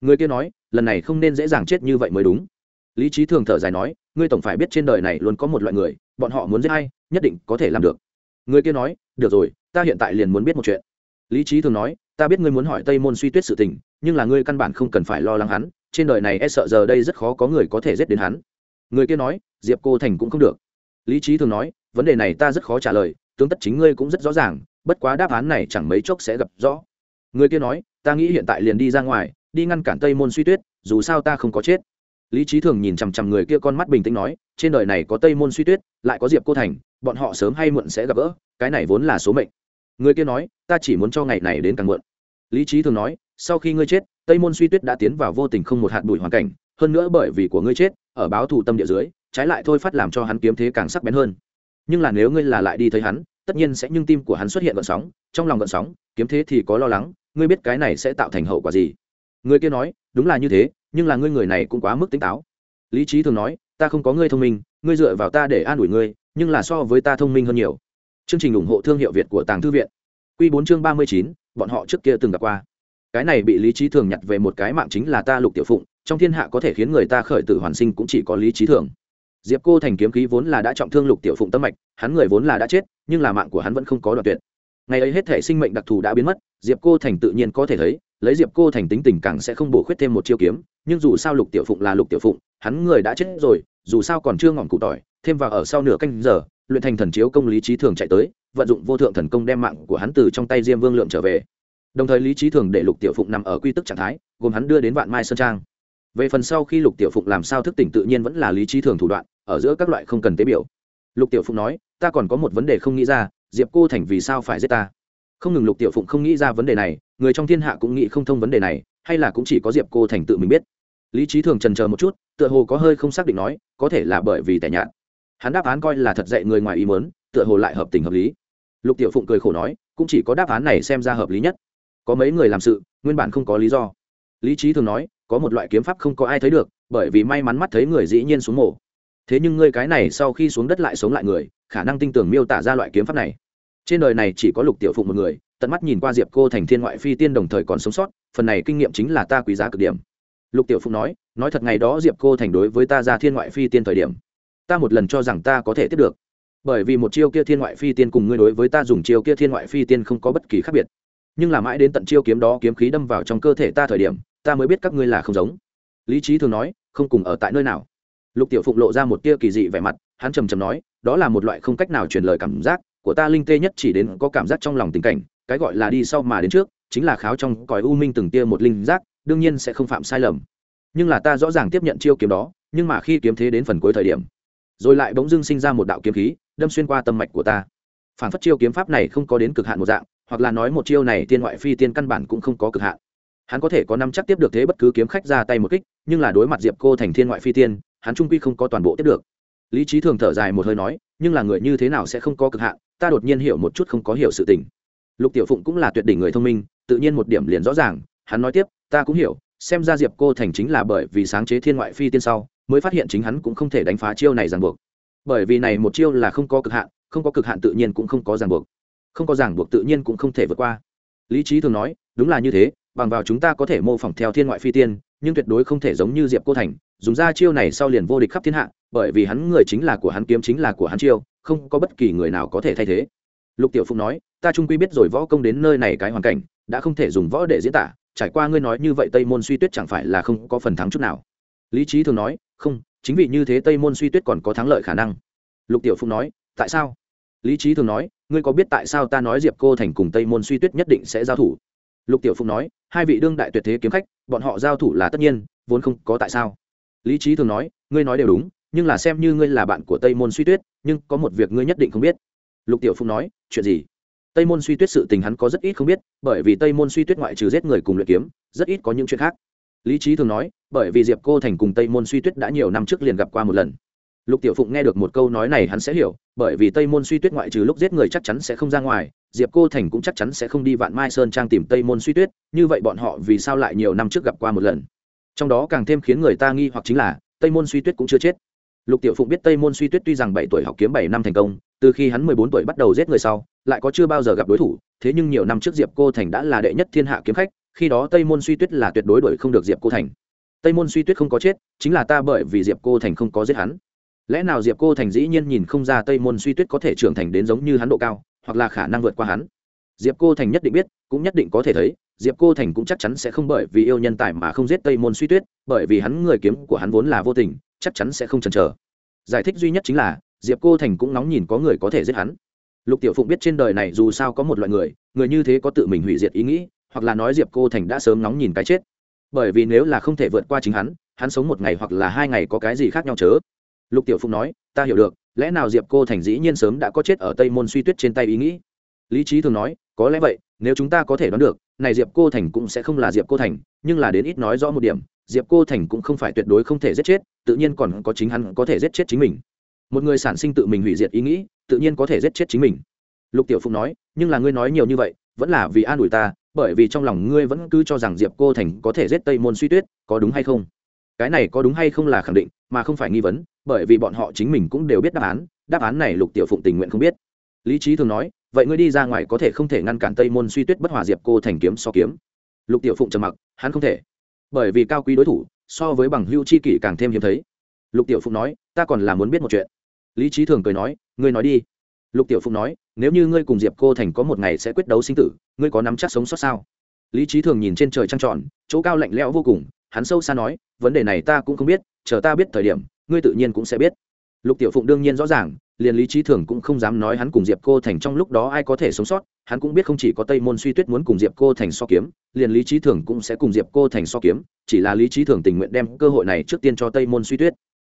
Người kia nói, lần này không nên dễ dàng chết như vậy mới đúng. Lý trí thường thở dài nói, ngươi tổng phải biết trên đời này luôn có một loại người, bọn họ muốn giết hay nhất định có thể làm được. Người kia nói, được rồi ta hiện tại liền muốn biết một chuyện. Lý trí thường nói, ta biết ngươi muốn hỏi tây môn suy tuyết sự tình, nhưng là ngươi căn bản không cần phải lo lắng hắn, trên đời này e sợ giờ đây rất khó có người có thể giết đến hắn. Người kia nói, diệp cô thành cũng không được. Lý trí thường nói, vấn đề này ta rất khó trả lời, tướng tất chính ngươi cũng rất rõ ràng, bất quá đáp án này chẳng mấy chốc sẽ gặp rõ. Người kia nói, ta nghĩ hiện tại liền đi ra ngoài, đi ngăn cản tây môn suy tuyết, dù sao ta không có chết. Lý trí thường nhìn chằm chằm người kia con mắt bình tĩnh nói, trên đời này có tây môn suy tuyết, lại có diệp cô thành, bọn họ sớm hay muộn sẽ gặp gỡ, cái này vốn là số mệnh người kia nói, ta chỉ muốn cho ngày này đến càng muộn. Lý trí thường nói, sau khi ngươi chết, tây môn suy tuyết đã tiến vào vô tình không một hạt bụi hoàn cảnh, hơn nữa bởi vì của ngươi chết, ở báo thù tâm địa dưới, trái lại thôi phát làm cho hắn kiếm thế càng sắc bén hơn. Nhưng là nếu ngươi là lại đi thấy hắn, tất nhiên sẽ nhưng tim của hắn xuất hiện gợn sóng, trong lòng gợn sóng, kiếm thế thì có lo lắng, ngươi biết cái này sẽ tạo thành hậu quả gì? Người kia nói, đúng là như thế, nhưng là ngươi người này cũng quá mức tỉnh táo. Lý trí thường nói, ta không có ngươi thông minh, ngươi dựa vào ta để an ủi ngươi, nhưng là so với ta thông minh hơn nhiều chương trình ủng hộ thương hiệu việt của tàng thư viện. Quy bốn chương ba mươi chín, bọn họ trước kia từng gặp qua. Cái này bị lý trí thường nhặt về một cái mạng chính là ta lục tiểu phụng, trong thiên hạ có thể khiến người ta khởi tử hoàn sinh cũng chỉ có lý trí thường. Diệp cô thành kiếm khí vốn là đã trọng thương lục tiểu phụng tâm mạch, hắn người vốn là đã chết, nhưng là mạng của hắn vẫn không có đoạn tuyệt. Ngày ấy hết thể sinh mệnh đặc thù đã biến mất, diệp cô thành tự nhiên có thể thấy, lấy diệp cô thành tính tình càng sẽ không bổ khuyết thêm một chiêu kiếm, nhưng dù sao lục tiểu phụng là lục tiểu phụng, hắn người đã chết rồi, dù sao còn chưa ngọn cụ tỏi, thêm vào ở sau nửa canh giờ luyện thành thần chiếu công lý trí thường chạy tới, vận dụng vô thượng thần công đem mạng của hắn từ trong tay diêm vương lượng trở về. Đồng thời lý trí thường để lục tiểu phụng nằm ở quy tức trạng thái, gồm hắn đưa đến vạn mai sơn trang. Về phần sau khi lục tiểu phụng làm sao thức tỉnh tự nhiên vẫn là lý trí thường thủ đoạn, ở giữa các loại không cần tế biểu. Lục tiểu phụng nói, ta còn có một vấn đề không nghĩ ra, diệp cô thành vì sao phải giết ta? Không ngừng lục tiểu phụng không nghĩ ra vấn đề này, người trong thiên hạ cũng nghĩ không thông vấn đề này, hay là cũng chỉ có diệp cô thành tự mình biết. Lý trí thường trần chờ một chút, tựa hồ có hơi không xác định nói, có thể là bởi vì tẻ nhạt hắn đáp án coi là thật dạy người ngoài ý mớn tựa hồ lại hợp tình hợp lý. Lục tiểu phụng cười khổ nói, cũng chỉ có đáp án này xem ra hợp lý nhất. Có mấy người làm sự, nguyên bản không có lý do. Lý trí thường nói, có một loại kiếm pháp không có ai thấy được, bởi vì may mắn mắt thấy người dĩ nhiên xuống mổ thế nhưng ngươi cái này sau khi xuống đất lại sống lại người, khả năng tinh tường miêu tả ra loại kiếm pháp này. Trên đời này chỉ có lục tiểu phụng một người, tận mắt nhìn qua diệp cô thành thiên ngoại phi tiên đồng thời còn sống sót, phần này kinh nghiệm chính là ta quý giá cực điểm. Lục tiểu phụng nói nói thật ngày đó diệp cô thành đối với ta ra thiên ngoại phi tiên thời điểm ta một lần cho rằng ta có thể tiếp được. Bởi vì một chiêu kia thiên ngoại phi tiên cùng ngươi đối với ta dùng chiêu kia thiên ngoại phi tiên không có bất kỳ khác biệt. Nhưng là mãi đến tận chiêu kiếm đó kiếm khí đâm vào trong cơ thể ta thời điểm, ta mới biết các ngươi là không giống. Lý trí thường nói, không cùng ở tại nơi nào. Lục tiểu phụng lộ ra một tia kỳ dị vẻ mặt, hắn trầm trầm nói, đó là một loại không cách nào truyền lời cảm giác, của ta linh tê nhất chỉ đến có cảm giác trong lòng tình cảnh, cái gọi là đi sau mà đến trước, chính là kháo trong cõi u minh từng tia một linh giác, đương nhiên sẽ không phạm sai lầm. Nhưng là ta rõ ràng tiếp nhận chiêu kiếm đó, nhưng mà khi kiếm thế đến phần cuối thời điểm rồi lại bỗng dưng sinh ra một đạo kiếm khí, đâm xuyên qua tâm mạch của ta. Phản phất chiêu kiếm pháp này không có đến cực hạn một dạng, hoặc là nói một chiêu này tiên ngoại phi tiên căn bản cũng không có cực hạn. Hắn có thể có năm chắc tiếp được thế bất cứ kiếm khách ra tay một kích, nhưng là đối mặt diệp cô thành thiên ngoại phi tiên, hắn trung quy không có toàn bộ tiếp được. Lý trí thường thở dài một hơi nói, nhưng là người như thế nào sẽ không có cực hạn, ta đột nhiên hiểu một chút không có hiểu sự tình. Lục tiểu phụng cũng là tuyệt đỉnh người thông minh, tự nhiên một điểm liền rõ ràng, hắn nói tiếp, ta cũng hiểu, xem ra diệp cô thành chính là bởi vì sáng chế thiên ngoại phi tiên sau mới phát hiện chính hắn cũng không thể đánh phá chiêu này ràng buộc. Bởi vì này một chiêu là không có cực hạn, không có cực hạn tự nhiên cũng không có ràng buộc. Không có ràng buộc tự nhiên cũng không thể vượt qua. Lý trí thường nói, đúng là như thế, bằng vào chúng ta có thể mô phỏng theo thiên ngoại phi tiên, nhưng tuyệt đối không thể giống như diệp cô thành, dùng ra chiêu này sau liền vô địch khắp thiên hạ, bởi vì hắn người chính là của hắn kiếm chính là của hắn chiêu, không có bất kỳ người nào có thể thay thế. Lục tiểu phụng nói, ta trung quy biết rồi võ công đến nơi này cái hoàn cảnh, đã không thể dùng võ để diễn tả, trải qua ngươi nói như vậy tây môn suy tuyết chẳng phải là không có phần thắng chút nào lý trí thường nói, không, chính vì như thế tây môn suy tuyết còn có thắng lợi khả năng. Lục tiểu phụng nói, tại sao? Lý trí thường nói, ngươi có biết tại sao ta nói diệp cô thành cùng tây môn suy tuyết nhất định sẽ giao thủ? Lục tiểu phụng nói, hai vị đương đại tuyệt thế kiếm khách, bọn họ giao thủ là tất nhiên, vốn không có tại sao. Lý trí thường nói, ngươi nói đều đúng, nhưng là xem như ngươi là bạn của tây môn suy tuyết, nhưng có một việc ngươi nhất định không biết. Lục tiểu phụng nói, chuyện gì? Tây môn suy tuyết sự tình hắn có rất ít không biết, bởi vì tây môn suy tuyết ngoại trừ giết người cùng luyện kiếm, rất ít có những chuyện khác lý trí thường nói, bởi vì diệp cô thành cùng tây môn suy tuyết đã nhiều năm trước liền gặp qua một lần. Lục tiểu phụng nghe được một câu nói này hắn sẽ hiểu, bởi vì tây môn suy tuyết ngoại trừ lúc giết người chắc chắn sẽ không ra ngoài, diệp cô thành cũng chắc chắn sẽ không đi vạn mai sơn trang tìm tây môn suy tuyết, như vậy bọn họ vì sao lại nhiều năm trước gặp qua một lần? Trong đó càng thêm khiến người ta nghi hoặc chính là, tây môn suy tuyết cũng chưa chết. Lục tiểu phụng biết tây môn suy tuyết tuy rằng bảy tuổi học kiếm bảy năm thành công, từ khi hắn mười bốn tuổi bắt đầu giết người sau, lại có chưa bao giờ gặp đối thủ, thế nhưng nhiều năm trước diệp cô thành đã là đệ nhất thiên hạ kiếm khách khi đó tây môn suy tuyết là tuyệt đối đuổi không được diệp cô thành. Tây môn suy tuyết không có chết, chính là ta bởi vì diệp cô thành không có giết hắn. Lẽ nào diệp cô thành dĩ nhiên nhìn không ra tây môn suy tuyết có thể trưởng thành đến giống như hắn độ cao, hoặc là khả năng vượt qua hắn? Diệp cô thành nhất định biết, cũng nhất định có thể thấy, diệp cô thành cũng chắc chắn sẽ không bởi vì yêu nhân tài mà không giết tây môn suy tuyết, bởi vì hắn người kiếm của hắn vốn là vô tình, chắc chắn sẽ không chần chờ. Giải thích duy nhất chính là, diệp cô thành cũng nóng nhìn có người có thể giết hắn. Lục tiểu phụng biết trên đời này dù sao có một loại người người như thế có tự mình hủy diệt ý nghĩ hoặc là nói diệp cô thành đã sớm nóng nhìn cái chết. Bởi vì nếu là không thể vượt qua chính hắn hắn sống một ngày hoặc là hai ngày có cái gì khác nhau chớ? Lục tiểu phụng nói, ta hiểu được, lẽ nào diệp cô thành dĩ nhiên sớm đã có chết ở tây môn suy tuyết trên tay ý nghĩ? Lý trí thường nói, có lẽ vậy, nếu chúng ta có thể đoán được, này diệp cô thành cũng sẽ không là diệp cô thành, nhưng là đến ít nói rõ một điểm, diệp cô thành cũng không phải tuyệt đối không thể giết chết, tự nhiên còn có chính hắn có thể giết chết chính mình. Một người sản sinh tự mình hủy diệt ý nghĩ, tự nhiên có thể giết chết chính mình. Lục tiểu phụng nói, nhưng là ngươi nói nhiều như vậy vẫn là vì an ủi ta, bởi vì trong lòng ngươi vẫn cứ cho rằng diệp cô thành có thể giết tây môn suy tuyết, có đúng hay không? Cái này có đúng hay không là khẳng định, mà không phải nghi vấn, bởi vì bọn họ chính mình cũng đều biết đáp án đáp án này lục tiểu phụng tình nguyện không biết. Lý trí thường nói, vậy ngươi đi ra ngoài có thể không thể ngăn cản tây môn suy tuyết bất hòa diệp cô thành kiếm so kiếm. Lục tiểu phụng trầm mặc, hắn không thể, bởi vì cao quý đối thủ, so với bằng hưu chi kỷ càng thêm hiếm thấy. Lục tiểu phụng nói, ta còn là muốn biết một chuyện. Lý trí thường cười nói, ngươi nói đi. Lục tiểu phụng nói nếu như ngươi cùng diệp cô thành có một ngày sẽ quyết đấu sinh tử, ngươi có nắm chắc sống sót sao? Lý trí thường nhìn trên trời trăng tròn, chỗ cao lạnh lẽo vô cùng, hắn sâu xa nói, vấn đề này ta cũng không biết, chờ ta biết thời điểm, ngươi tự nhiên cũng sẽ biết. Lục tiểu phụng đương nhiên rõ ràng, liền lý trí thường cũng không dám nói hắn cùng diệp cô thành trong lúc đó ai có thể sống sót, hắn cũng biết không chỉ có tây môn suy tuyết muốn cùng diệp cô thành so kiếm, liền lý trí thường cũng sẽ cùng diệp cô thành so kiếm, chỉ là lý trí thường tình nguyện đem cơ hội này trước tiên cho tây môn suy tuyết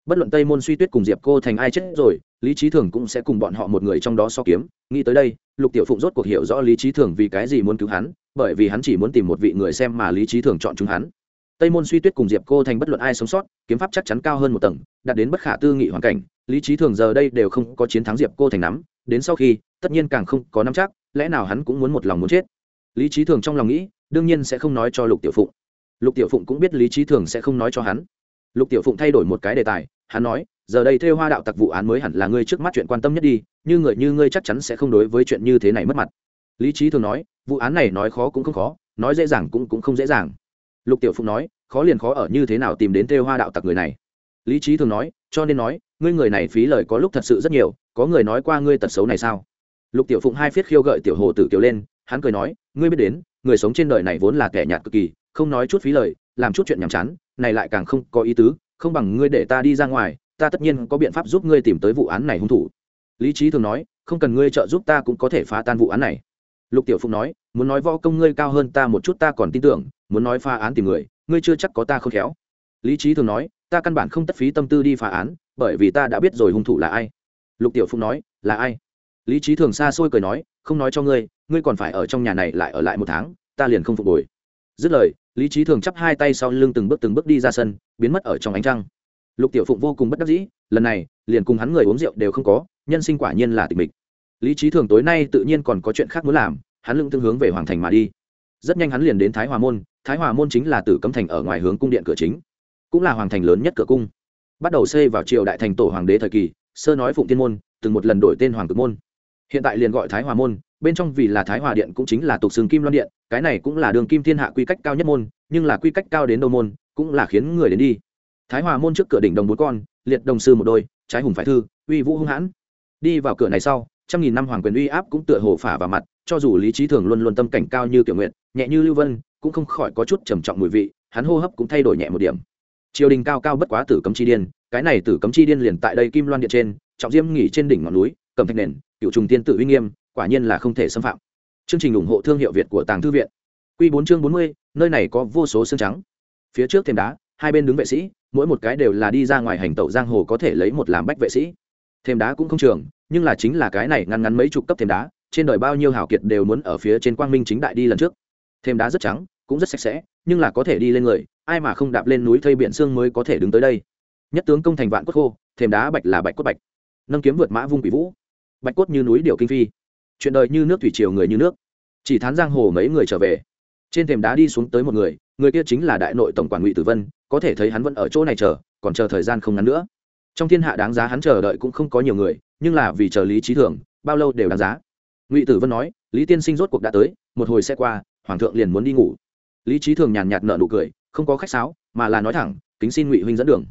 bất luận tây môn suy tuyết cùng diệp cô thành ai chết rồi, lý trí thường cũng sẽ cùng bọn họ một người trong đó so kiếm. Nghĩ tới đây, lục tiểu phụng rốt cuộc hiểu rõ lý trí thường vì cái gì muốn cứu hắn, bởi vì hắn chỉ muốn tìm một vị người xem mà lý trí thường chọn chúng hắn. Tây môn suy tuyết cùng diệp cô thành bất luận ai sống sót, kiếm pháp chắc chắn cao hơn một tầng, đạt đến bất khả tư nghị hoàn cảnh. Lý trí thường giờ đây đều không có chiến thắng diệp cô thành nắm, đến sau khi, tất nhiên càng không có nắm chắc, lẽ nào hắn cũng muốn một lòng muốn chết? Lý trí thường trong lòng nghĩ, đương nhiên sẽ không nói cho lục tiểu phụng. Lục tiểu phụng cũng biết lý trí thường sẽ không nói cho hắn. Lục tiểu phụng thay đổi một cái đề tài hắn nói, giờ đây thêu hoa đạo tặc vụ án mới hẳn là ngươi trước mắt chuyện quan tâm nhất đi, như người như ngươi chắc chắn sẽ không đối với chuyện như thế này mất mặt. Lý trí thường nói, vụ án này nói khó cũng không khó, nói dễ dàng cũng cũng không dễ dàng. Lục tiểu phụng nói, khó liền khó ở như thế nào tìm đến thêu hoa đạo tặc người này? Lý trí thường nói, cho nên nói, ngươi người này phí lời có lúc thật sự rất nhiều, có người nói qua ngươi tật xấu này sao? Lục tiểu phụng hai phiết khiêu gợi tiểu hồ tử kiều lên, hắn cười nói, ngươi biết đến, người sống trên đời này vốn là kẻ nhạt cực kỳ, không nói chút phí lời, làm chút chuyện nhàm chán, này lại càng không có ý tứ không bằng ngươi để ta đi ra ngoài, ta tất nhiên có biện pháp giúp ngươi tìm tới vụ án này hung thủ. Lý trí thường nói, không cần ngươi trợ giúp ta cũng có thể phá tan vụ án này. Lục tiểu phụng nói, muốn nói võ công ngươi cao hơn ta một chút ta còn tin tưởng, muốn nói phá án tìm người, ngươi chưa chắc có ta không khéo. Lý trí thường nói, ta căn bản không tất phí tâm tư đi phá án, bởi vì ta đã biết rồi hung thủ là ai. Lục tiểu phụng nói, là ai? Lý trí thường xa xôi cười nói, không nói cho ngươi ngươi còn phải ở trong nhà này lại ở lại một tháng, ta liền không phục hồi. Dứt lời lý trí thường chắp hai tay sau lưng từng bước từng bước đi ra sân, biến mất ở trong ánh trăng. Lục tiểu phụng vô cùng bất đắc dĩ, lần này, liền cùng hắn người uống rượu đều không có, nhân sinh quả nhiên là tịch mịch. Lý trí thường tối nay tự nhiên còn có chuyện khác muốn làm, hắn lưng tương hướng về hoàng thành mà đi. Rất nhanh hắn liền đến thái hòa môn, thái hòa môn chính là tử cấm thành ở ngoài hướng cung điện cửa chính, cũng là hoàng thành lớn nhất cửa cung. Bắt đầu xây vào triều đại thành tổ hoàng đế thời kỳ, sơ nói phụng tiên môn, từng một lần đổi tên hoàng cực môn. Hiện tại liền gọi thái hòa môn bên trong vì là thái hòa điện cũng chính là tục xương kim loan điện, cái này cũng là đường kim thiên hạ quy cách cao nhất môn, nhưng là quy cách cao đến đâu môn, cũng là khiến người đến đi. Thái hòa môn trước cửa đỉnh đồng bốn con, liệt đồng sư một đôi, trái hùng phải thư, uy vũ hung hãn. Đi vào cửa này sau, trăm nghìn năm hoàng quyền uy áp cũng tựa hồ phả vào mặt, cho dù lý trí thường luôn luôn tâm cảnh cao như kiểu nguyện, nhẹ như lưu vân, cũng không khỏi có chút trầm trọng mùi vị, hắn hô hấp cũng thay đổi nhẹ một điểm. Triều đình cao cao bất quá tử cấm chi điên, cái này tử cấm chi điên liền tại đây kim loan điện trên, trọng diêm nghỉ trên đỉnh ngọn núi, cầm thạch nền, cựu trùng tiên tử uy nghiêm quả nhiên là không thể xâm phạm. Chương trình ủng hộ thương hiệu việt của tàng thư viện. Q bốn chương bốn mươi, nơi này có vô số xương trắng. Phía trước thêm đá, hai bên đứng vệ sĩ, mỗi một cái đều là đi ra ngoài hành tẩu giang hồ có thể lấy một làm bách vệ sĩ. Thêm đá cũng không trường, nhưng là chính là cái này ngăn ngắn mấy chục cấp thêm đá, trên đời bao nhiêu hào kiệt đều muốn ở phía trên quang minh chính đại đi lần trước. Thêm đá rất trắng, cũng rất sạch sẽ, nhưng là có thể đi lên người, ai mà không đạp lên núi thây biển xương mới có thể đứng tới đây. Nhất tướng công thành vạn cốt khô, thêm đá bạch là bạch cốt bạch. Nâng kiếm vượt mã vung quỷ vũ. Bạch cốt như núi điệu kinh phi chuyện đời như nước thủy triều người như nước. Chỉ thán giang hồ mấy người trở về. Trên thềm đá đi xuống tới một người người kia chính là đại nội tổng quản ngụy tử vân, có thể thấy hắn vẫn ở chỗ này chờ, còn chờ thời gian không ngắn nữa. Trong thiên hạ đáng giá hắn chờ đợi cũng không có nhiều người, nhưng là vì chờ lý trí thường, bao lâu đều đáng giá. Ngụy tử vân nói, lý tiên sinh rốt cuộc đã tới, một hồi xe qua, hoàng thượng liền muốn đi ngủ. Lý trí thường nhàn nhạt nợ nụ cười, không có khách sáo, mà là nói thẳng, kính xin ngụy huynh dẫn đường.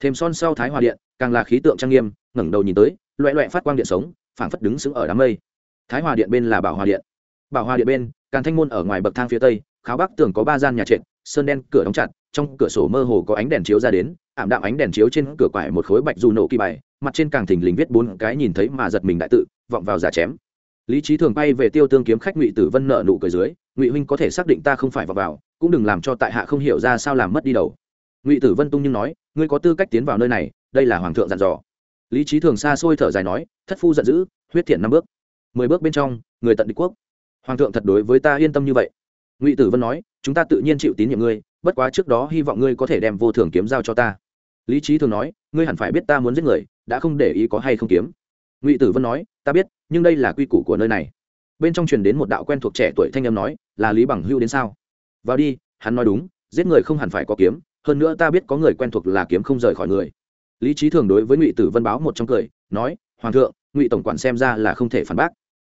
Thêm son sau thái hòa điện, càng là khí tượng trang nghiêm, ngẩng đầu nhìn tới, loẹ loẹ phát quang điện sống, phảng phất đứng sững ở đám mây thái hòa điện bên là bảo hòa điện. Bảo hòa điện bên, Càn thanh môn ở ngoài bậc thang phía tây, kháo bắc tường có ba gian nhà trệt, sơn đen cửa đóng chặt, trong cửa sổ mơ hồ có ánh đèn chiếu ra đến, ảm đạm ánh đèn chiếu trên cửa quải một khối bạch dù nổ kỳ bài, mặt trên càng thình lình viết bốn cái nhìn thấy mà giật mình đại tự, vọng vào giả chém. Lý trí thường bay về tiêu tương kiếm khách ngụy tử vân nợ nụ cười dưới, ngụy huynh có thể xác định ta không phải vào vào, cũng đừng làm cho tại hạ không hiểu ra sao làm mất đi đầu. Ngụy tử vân tung nhưng nói, ngươi có tư cách tiến vào nơi này, đây là hoàng thượng dặn dò. Lý trí thường xa xôi thở dài nói, thất phu giận dữ, huyết thiện năm bước mười bước bên trong, người tận địch quốc. Hoàng thượng thật đối với ta yên tâm như vậy. Ngụy tử vân nói, chúng ta tự nhiên chịu tín nhiệm ngươi, bất quá trước đó hy vọng ngươi có thể đem vô thường kiếm giao cho ta. Lý trí thường nói, ngươi hẳn phải biết ta muốn giết người, đã không để ý có hay không kiếm. Ngụy tử vân nói, ta biết, nhưng đây là quy củ của nơi này. Bên trong truyền đến một đạo quen thuộc trẻ tuổi thanh âm nói, là lý bằng hưu đến sao? Vào đi, hắn nói đúng, giết người không hẳn phải có kiếm, hơn nữa ta biết có người quen thuộc là kiếm không rời khỏi người. Lý trí thường đối với ngụy tử vân báo một trong cười, nói, hoàng thượng ngụy tổng quản xem ra là không thể phản bác.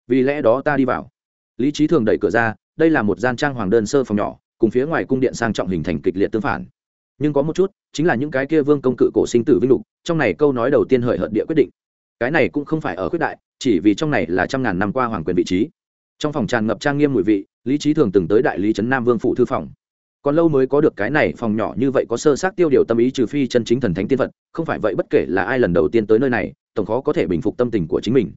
Vì lẽ đó ta đi vào. Lý trí thường đẩy cửa ra, đây là một gian trang hoàng đơn sơ phòng nhỏ, cùng phía ngoài cung điện sang trọng hình thành kịch liệt tương phản. Nhưng có một chút, chính là những cái kia vương công cự cổ sinh tử vinh lục, trong này câu nói đầu tiên hời hợt địa quyết định. Cái này cũng không phải ở quyết đại, chỉ vì trong này là trăm ngàn năm qua hoàng quyền vị trí. Trong phòng tràn ngập trang nghiêm mùi vị, lý trí thường từng tới đại lý trấn nam vương phụ thư phòng. Còn lâu mới có được cái này phòng nhỏ như vậy có sơ sát tiêu điều tâm ý trừ phi chân chính thần thánh tiên vật không phải vậy bất kể là ai lần đầu tiên tới nơi này tổng khó có thể bình phục tâm tình của chính mình.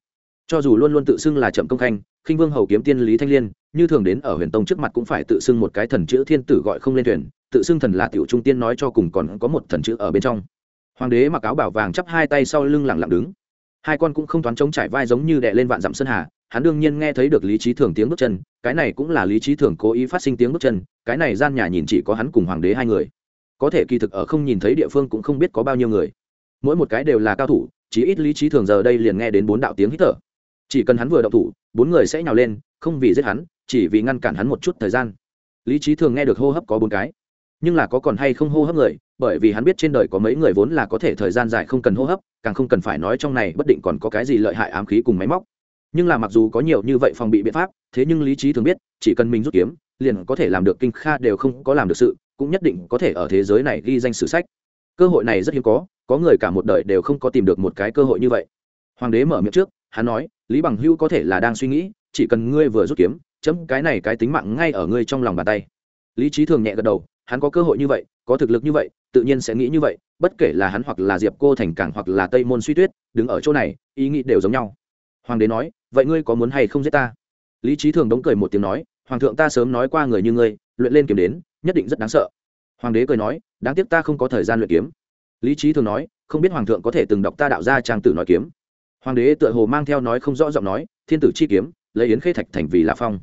Cho dù luôn luôn tự xưng là chậm công khanh, khinh vương hầu kiếm tiên lý thanh liên, như thường đến ở huyền tông trước mặt cũng phải tự xưng một cái thần chữ thiên tử gọi không lên thuyền, tự xưng thần là tiểu trung tiên nói cho cùng còn có một thần chữ ở bên trong. Hoàng đế mặc áo bảo vàng chắp hai tay sau lưng lặng lặng đứng. Hai con cũng không toán chống trải vai giống như đè lên vạn dặm sơn hà, hắn đương nhiên nghe thấy được lý trí thường tiếng bước chân, cái này cũng là lý trí thường cố ý phát sinh tiếng bước chân, cái này gian nhà nhìn chỉ có hắn cùng hoàng đế hai người. Có thể kỳ thực ở không nhìn thấy địa phương cũng không biết có bao nhiêu người. Mỗi một cái đều là cao thủ chỉ ít lý trí thường giờ đây liền nghe đến bốn đạo tiếng hít thở. Chỉ cần hắn vừa động thủ, bốn người sẽ nhào lên, không vì giết hắn, chỉ vì ngăn cản hắn một chút thời gian. Lý trí thường nghe được hô hấp có bốn cái. Nhưng là có còn hay không hô hấp người, bởi vì hắn biết trên đời có mấy người vốn là có thể thời gian dài không cần hô hấp, càng không cần phải nói trong này bất định còn có cái gì lợi hại ám khí cùng máy móc. Nhưng là mặc dù có nhiều như vậy phòng bị biện pháp, thế nhưng lý trí thường biết, chỉ cần mình rút kiếm, liền có thể làm được kinh kha đều không có làm được sự, cũng nhất định có thể ở thế giới này ghi danh sử sách cơ hội này rất hiếm có có người cả một đời đều không có tìm được một cái cơ hội như vậy. Hoàng đế mở miệng trước, hắn nói, lý bằng hưu có thể là đang suy nghĩ, chỉ cần ngươi vừa rút kiếm, chấm cái này cái tính mạng ngay ở ngươi trong lòng bàn tay. Lý trí thường nhẹ gật đầu, hắn có cơ hội như vậy, có thực lực như vậy, tự nhiên sẽ nghĩ như vậy, bất kể là hắn hoặc là diệp cô thành cảng hoặc là tây môn suy tuyết, đứng ở chỗ này, ý nghĩ đều giống nhau. Hoàng đế nói, vậy ngươi có muốn hay không giết ta? Lý trí thường đống cười một tiếng nói, hoàng thượng ta sớm nói qua người như ngươi, luyện lên kiếm đến, nhất định rất đáng sợ. Hoàng đế cười nói đáng tiếc ta không có thời gian luyện kiếm. Lý trí thường nói, không biết hoàng thượng có thể từng đọc ta đạo ra trang tử nói kiếm. Hoàng đế tựa hồ mang theo nói không rõ giọng nói, thiên tử chi kiếm, lấy yến khê thạch thành vì là phong.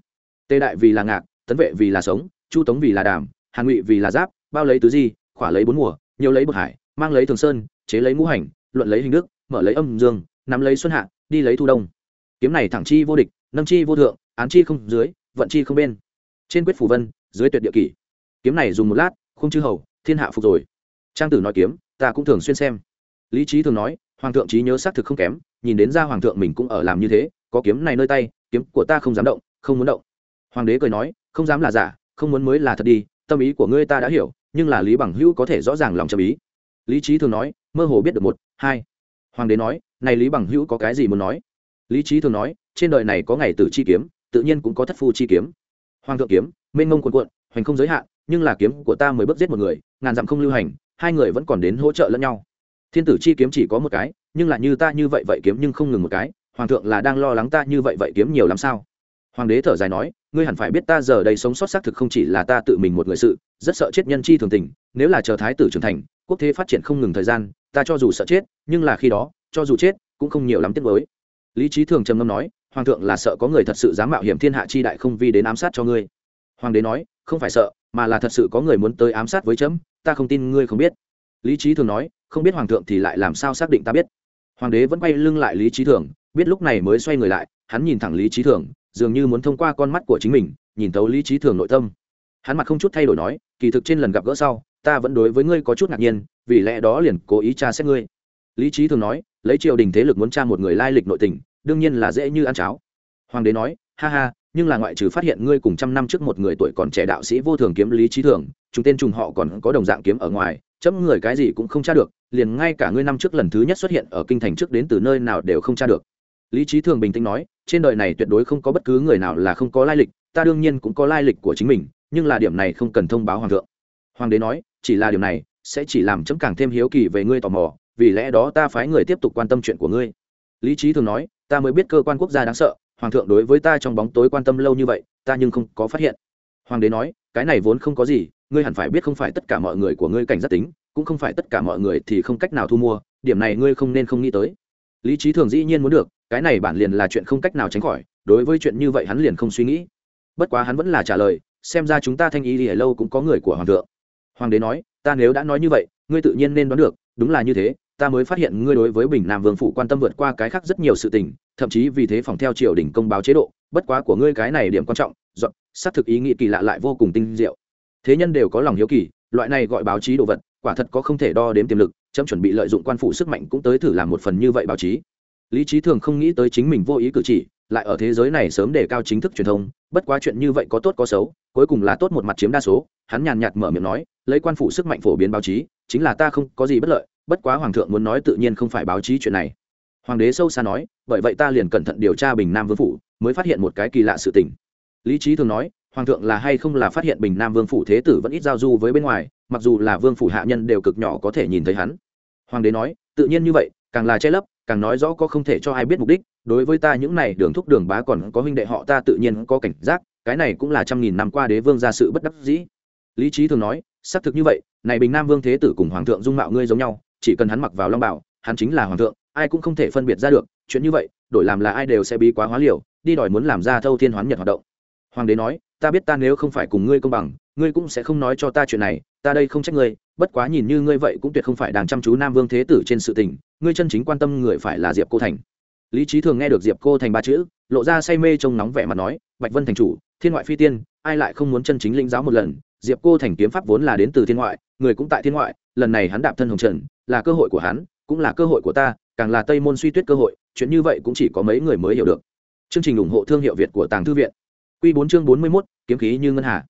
Tê đại vì là ngạc, tấn vệ vì là sống, chu tống vì là đàm, hàn ngụy vì là giáp, bao lấy tứ di, khỏa lấy bốn mùa, nhiều lấy bậc hải, mang lấy thường sơn, chế lấy ngũ hành, luận lấy hình đức, mở lấy âm dương, nắm lấy xuân hạ, đi lấy thu đông. Kiếm này thẳng chi vô địch, nâng chi vô thượng, án chi không dưới, vận chi không bên. Trên quyết phủ vân, dưới tuyệt địa kỷ. Kiếm này dùng một lát không chư hầu thiên hạ phục rồi. Trang tử nói kiếm, ta cũng thường xuyên xem. Lý trí thường nói, hoàng thượng trí nhớ xác thực không kém, nhìn đến ra hoàng thượng mình cũng ở làm như thế, có kiếm này nơi tay, kiếm của ta không dám động, không muốn động. Hoàng đế cười nói, không dám là giả, không muốn mới là thật đi, tâm ý của ngươi ta đã hiểu, nhưng là lý bằng hữu có thể rõ ràng lòng trầm ý. Lý trí thường nói, mơ hồ biết được một, hai. Hoàng đế nói, này lý bằng hữu có cái gì muốn nói? Lý trí thường nói, trên đời này có ngày tử chi kiếm, tự nhiên cũng có thất phu chi kiếm. Hoàng thượng kiếm, mênh mông quần quận hoành không giới hạn nhưng là kiếm của ta mới bước giết một người, ngàn dặm không lưu hành, hai người vẫn còn đến hỗ trợ lẫn nhau. Thiên tử chi kiếm chỉ có một cái, nhưng là như ta như vậy vậy kiếm nhưng không ngừng một cái, hoàng thượng là đang lo lắng ta như vậy vậy kiếm nhiều lắm sao? Hoàng đế thở dài nói, ngươi hẳn phải biết ta giờ đây sống sót xác thực không chỉ là ta tự mình một người sự, rất sợ chết nhân chi thường tình, nếu là chờ thái tử trưởng thành, quốc thế phát triển không ngừng thời gian, ta cho dù sợ chết, nhưng là khi đó, cho dù chết, cũng không nhiều lắm tiếc mới lý trí thường trầm ngâm nói, hoàng thượng là sợ có người thật sự dám mạo hiểm thiên hạ chi đại không vi đến ám sát cho ngươi. Hoàng đế nói không phải sợ, mà là thật sự có người muốn tới ám sát với chấm, ta không tin ngươi không biết. Lý trí thường nói, không biết hoàng thượng thì lại làm sao xác định ta biết. Hoàng đế vẫn quay lưng lại lý trí thường, biết lúc này mới xoay người lại, hắn nhìn thẳng lý trí thường, dường như muốn thông qua con mắt của chính mình, nhìn tấu lý trí thường nội tâm. Hắn mặt không chút thay đổi nói, kỳ thực trên lần gặp gỡ sau, ta vẫn đối với ngươi có chút ngạc nhiên, vì lẽ đó liền cố ý tra xét ngươi. Lý trí thường nói, lấy triều đình thế lực muốn tra một người lai lịch nội tình, đương nhiên là dễ như ăn cháo. Hoàng đế nói, ha ha nhưng là ngoại trừ phát hiện ngươi cùng trăm năm trước một người tuổi còn trẻ đạo sĩ vô thường kiếm lý trí thường, chúng tên trùng họ còn có đồng dạng kiếm ở ngoài, chấm người cái gì cũng không tra được, liền ngay cả ngươi năm trước lần thứ nhất xuất hiện ở kinh thành trước đến từ nơi nào đều không tra được. Lý trí thường bình tĩnh nói, trên đời này tuyệt đối không có bất cứ người nào là không có lai lịch, ta đương nhiên cũng có lai lịch của chính mình, nhưng là điểm này không cần thông báo hoàng thượng. Hoàng đế nói, chỉ là điều này, sẽ chỉ làm chấm càng thêm hiếu kỳ về ngươi tò mò, vì lẽ đó ta phái người tiếp tục quan tâm chuyện của ngươi. Lý trí thường nói, ta mới biết cơ quan quốc gia đáng sợ hoàng thượng đối với ta trong bóng tối quan tâm lâu như vậy, ta nhưng không có phát hiện. Hoàng đế nói, cái này vốn không có gì, ngươi hẳn phải biết không phải tất cả mọi người của ngươi cảnh giác tính, cũng không phải tất cả mọi người thì không cách nào thu mua, điểm này ngươi không nên không nghĩ tới. Lý trí thường dĩ nhiên muốn được, cái này bản liền là chuyện không cách nào tránh khỏi, đối với chuyện như vậy hắn liền không suy nghĩ. Bất quá hắn vẫn là trả lời, xem ra chúng ta thanh ý thì ở lâu cũng có người của hoàng thượng. Hoàng đế nói, ta nếu đã nói như vậy, ngươi tự nhiên nên đoán được, đúng là như thế ta mới phát hiện ngươi đối với bình nam vương phủ quan tâm vượt qua cái khác rất nhiều sự tình, thậm chí vì thế phòng theo triều đình công báo chế độ, bất quá của ngươi cái này điểm quan trọng, dọn, xác thực ý nghĩ kỳ lạ lại vô cùng tinh diệu. Thế nhân đều có lòng hiếu kỳ, loại này gọi báo chí đồ vật, quả thật có không thể đo đếm tiềm lực, chấm chuẩn bị lợi dụng quan phủ sức mạnh cũng tới thử làm một phần như vậy báo chí. Lý trí thường không nghĩ tới chính mình vô ý cử chỉ, lại ở thế giới này sớm đề cao chính thức truyền thông, bất quá chuyện như vậy có tốt có xấu, cuối cùng là tốt một mặt chiếm đa số, hắn nhàn nhạt mở miệng nói, lấy quan phủ sức mạnh phổ biến báo chí, chính là ta không có gì bất lợi bất quá hoàng thượng muốn nói tự nhiên không phải báo chí chuyện này. Hoàng đế sâu xa nói, bởi vậy ta liền cẩn thận điều tra bình nam vương phủ, mới phát hiện một cái kỳ lạ sự tình. Lý trí thường nói, hoàng thượng là hay không là phát hiện bình nam vương phủ thế tử vẫn ít giao du với bên ngoài, mặc dù là vương phủ hạ nhân đều cực nhỏ có thể nhìn thấy hắn. Hoàng đế nói, tự nhiên như vậy, càng là che lấp, càng nói rõ có không thể cho ai biết mục đích, đối với ta những này đường thúc đường bá còn có huynh đệ họ ta tự nhiên có cảnh giác, cái này cũng là trăm nghìn năm qua đế vương ra sự bất đắc dĩ. Lý trí thường nói, xác thực như vậy, này bình nam vương thế tử cùng hoàng thượng dung mạo ngươi giống nhau chỉ cần hắn mặc vào long bảo, hắn chính là hoàng thượng, ai cũng không thể phân biệt ra được, chuyện như vậy, đổi làm là ai đều sẽ bí quá hóa liều, đi đòi muốn làm ra thâu thiên hoán nhật hoạt động. Hoàng đế nói, ta biết ta nếu không phải cùng ngươi công bằng, ngươi cũng sẽ không nói cho ta chuyện này, ta đây không trách ngươi, bất quá nhìn như ngươi vậy cũng tuyệt không phải đang chăm chú nam vương thế tử trên sự tình, ngươi chân chính quan tâm người phải là diệp cô thành. Lý trí thường nghe được diệp cô thành ba chữ, lộ ra say mê trông nóng vẻ mặt nói, bạch vân thành chủ, thiên ngoại phi tiên, ai lại không muốn chân chính linh giáo một lần diệp cô thành kiếm pháp vốn là đến từ thiên ngoại, người cũng tại thiên ngoại, lần này hắn đạp thân hồng trần, là cơ hội của hắn, cũng là cơ hội của ta, càng là tây môn suy tuyết cơ hội, chuyện như vậy cũng chỉ có mấy người mới hiểu được. Chương trình ủng hộ thương hiệu việt của tàng thư viện. Q bốn chương bốn mươi mốt, kiếm khí như ngân hà.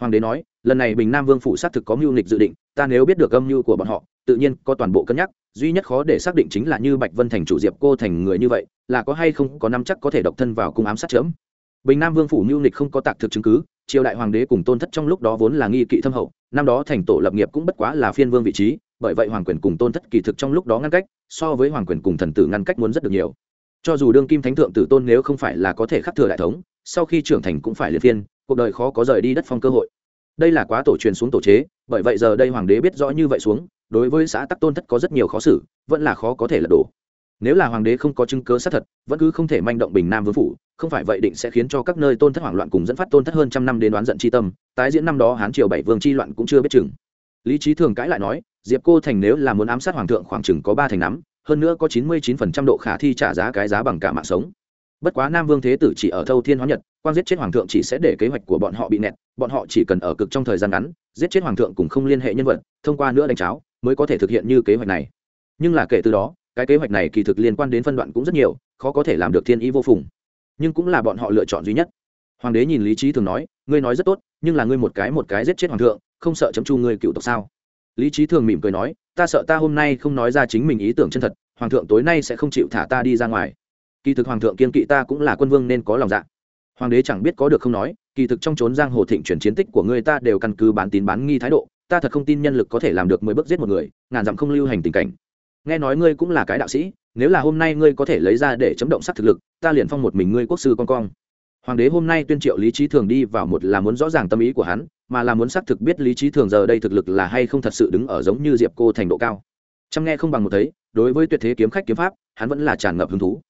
Hoàng đế nói, lần này bình nam vương phủ xác thực có mưu nghịch dự định, ta nếu biết được âm mưu của bọn họ, tự nhiên có toàn bộ cân nhắc, duy nhất khó để xác định chính là như bạch vân thành chủ diệp cô thành người như vậy, là có hay không có năm chắc có thể độc thân vào cung ám sát chớm. Bình nam vương phủ mưu lịch không có tạc thực chứng cứ triều đại hoàng đế cùng tôn thất trong lúc đó vốn là nghi kỵ thâm hậu, năm đó thành tổ lập nghiệp cũng bất quá là phiên vương vị trí, bởi vậy hoàng quyền cùng tôn thất kỳ thực trong lúc đó ngăn cách, so với hoàng quyền cùng thần tử ngăn cách muốn rất được nhiều. Cho dù đương kim thánh thượng tử tôn nếu không phải là có thể khắc thừa đại thống, sau khi trưởng thành cũng phải liệt phiên, cuộc đời khó có rời đi đất phong cơ hội. Đây là quá tổ truyền xuống tổ chế, bởi vậy giờ đây hoàng đế biết rõ như vậy xuống, đối với xã tắc tôn thất có rất nhiều khó xử, vẫn là khó có thể lật đổ. Nếu là hoàng đế không có chứng cớ xác thật, vẫn cứ không thể manh động bình nam vương phủ không phải vậy định sẽ khiến cho các nơi tôn thất hoảng loạn cùng dẫn phát tôn thất hơn trăm năm đến đoán giận c tâm, tái diễn năm đó hán triều bảy vương chi loạn cũng chưa biết chừng. Lý trí thường cãi lại nói, diệp cô thành nếu là muốn ám sát hoàng thượng khoảng chừng có ba thành nắm, hơn nữa có chín mươi chín phần trăm độ khả thi trả giá cái giá bằng cả mạng sống. Bất quá nam vương thế tử chỉ ở thâu thiên hóa nhật, quan giết chết hoàng thượng chỉ sẽ để kế hoạch của bọn họ bị nẹt, bọn họ chỉ cần ở cực trong thời gian ngắn, giết chết hoàng thượng cùng không liên hệ nhân vật, thông qua nữa đánh cháo, mới có thể thực hiện như kế hoạch này. Nhưng là kể từ đó, cái kế hoạch này kỳ thực liên quan đến phân đoạn cũng rất nhiều, khó có thể làm được thiên ý vô phùng nhưng cũng là bọn họ lựa chọn duy nhất. Hoàng đế nhìn lý trí thường nói, ngươi nói rất tốt, nhưng là ngươi một cái một cái giết chết hoàng thượng, không sợ chấm chu ngươi cựu tộc sao? Lý trí thường mỉm cười nói, ta sợ ta hôm nay không nói ra chính mình ý tưởng chân thật, hoàng thượng tối nay sẽ không chịu thả ta đi ra ngoài. Kỳ thực hoàng thượng kiên kỵ ta cũng là quân vương nên có lòng dạ. Hoàng đế chẳng biết có được không nói, kỳ thực trong trốn giang hồ thịnh chuyển chiến tích của ngươi ta đều căn cứ bán tín bán nghi thái độ, ta thật không tin nhân lực có thể làm được mười bước giết một người, ngàn dặm không lưu hành tình cảnh nghe nói ngươi cũng là cái đạo sĩ, nếu là hôm nay ngươi có thể lấy ra để chấm động sắc thực lực, ta liền phong một mình ngươi quốc sư con cong. Hoàng đế hôm nay tuyên triệu lý trí thường đi vào một là muốn rõ ràng tâm ý của hắn, mà là muốn xác thực biết lý trí thường giờ đây thực lực là hay không thật sự đứng ở giống như diệp cô thành độ cao. Chăm nghe không bằng một thấy, đối với tuyệt thế kiếm khách kiếm pháp, hắn vẫn là tràn ngập hứng thú.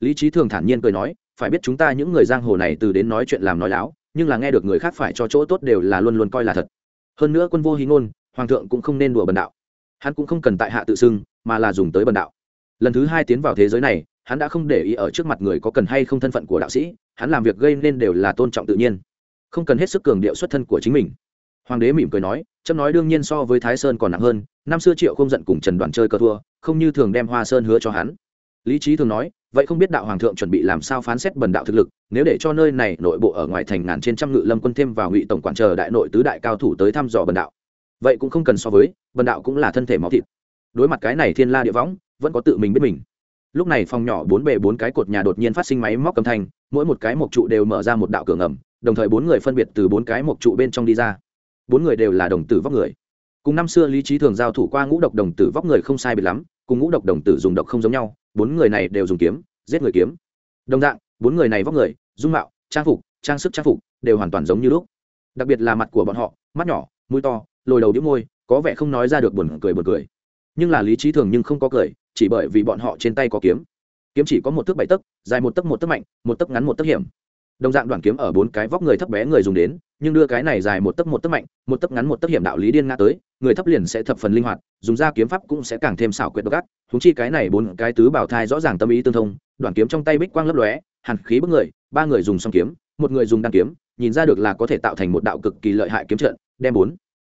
Lý trí thường thản nhiên cười nói, phải biết chúng ta những người giang hồ này từ đến nói chuyện làm nói láo, nhưng là nghe được người khác phải cho chỗ tốt đều là luôn luôn coi là thật. Hơn nữa quân vô hí ngôn, hoàng thượng cũng không nên đùa bần đạo. Hắn cũng không cần tại hạ tự xưng mà là dùng tới bần đạo. Lần thứ hai tiến vào thế giới này, hắn đã không để ý ở trước mặt người có cần hay không thân phận của đạo sĩ, hắn làm việc gây nên đều là tôn trọng tự nhiên. Không cần hết sức cường điệu xuất thân của chính mình. Hoàng đế mỉm cười nói trâm nói đương nhiên so với thái sơn còn nặng hơn, năm xưa triệu không giận cùng trần đoàn chơi cờ thua, không như thường đem hoa sơn hứa cho hắn. Lý trí thường nói, vậy không biết đạo hoàng thượng chuẩn bị làm sao phán xét bần đạo thực lực, nếu để cho nơi này nội bộ ở ngoài thành ngàn trên trăm ngự lâm quân thêm vào ngụy tổng quản chờ đại nội tứ đại cao thủ tới thăm dò bần đạo. Vậy cũng không cần so với, bần đạo cũng là thân thể máu thịt đối mặt cái này thiên la địa võng, vẫn có tự mình biết mình. Lúc này phòng nhỏ bốn bề bốn cái cột nhà đột nhiên phát sinh máy móc cầm thanh, mỗi một cái mộc trụ đều mở ra một đạo cửa ngầm, đồng thời bốn người phân biệt từ bốn cái mộc trụ bên trong đi ra. Bốn người đều là đồng tử vóc người. Cùng năm xưa lý trí thường giao thủ qua ngũ độc đồng tử vóc người không sai biệt lắm, cùng ngũ độc đồng tử dùng độc không giống nhau, bốn người này đều dùng kiếm, giết người kiếm. Đồng dạng, bốn người này vóc người, dung mạo, trang phục, trang sức trang phục đều hoàn toàn giống như lúc. Đặc biệt là mặt của bọn họ, mắt nhỏ, mũi to, lồi đầu đĩu môi, có vẻ không nói ra được buồn cười buồn cười nhưng là lý trí thường nhưng không có cười, chỉ bởi vì bọn họ trên tay có kiếm. Kiếm chỉ có một thước bảy tấc, dài một tấc một tấc mạnh, một tấc ngắn một tấc hiểm. Đồng dạng đoạn kiếm ở bốn cái vóc người thấp bé người dùng đến, nhưng đưa cái này dài một tấc một tấc mạnh, một tấc ngắn một tấc hiểm đạo lý điên ngã tới, người thấp liền sẽ thập phần linh hoạt, dùng ra kiếm pháp cũng sẽ càng thêm xảo quyệt độc ác. Thúng chi cái này bốn cái tứ bảo thai rõ ràng tâm ý tương thông, đoạn kiếm trong tay bích quang lấp lóe, hàn khí bức người, ba người dùng song kiếm, một người dùng đăng kiếm, nhìn ra được là có thể tạo thành một đạo cực kỳ lợi hại kiếm trận, đem bốn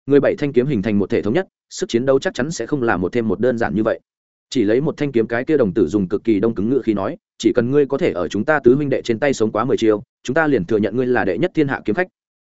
người bảy thanh kiếm hình thành một thể thống nhất, sức chiến đấu chắc chắn sẽ không là một thêm một đơn giản như vậy. Chỉ lấy một thanh kiếm cái kia đồng tử dùng cực kỳ đông cứng ngựa khi nói, chỉ cần ngươi có thể ở chúng ta tứ huynh đệ trên tay sống quá mười chiêu, chúng ta liền thừa nhận ngươi là đệ nhất thiên hạ kiếm khách.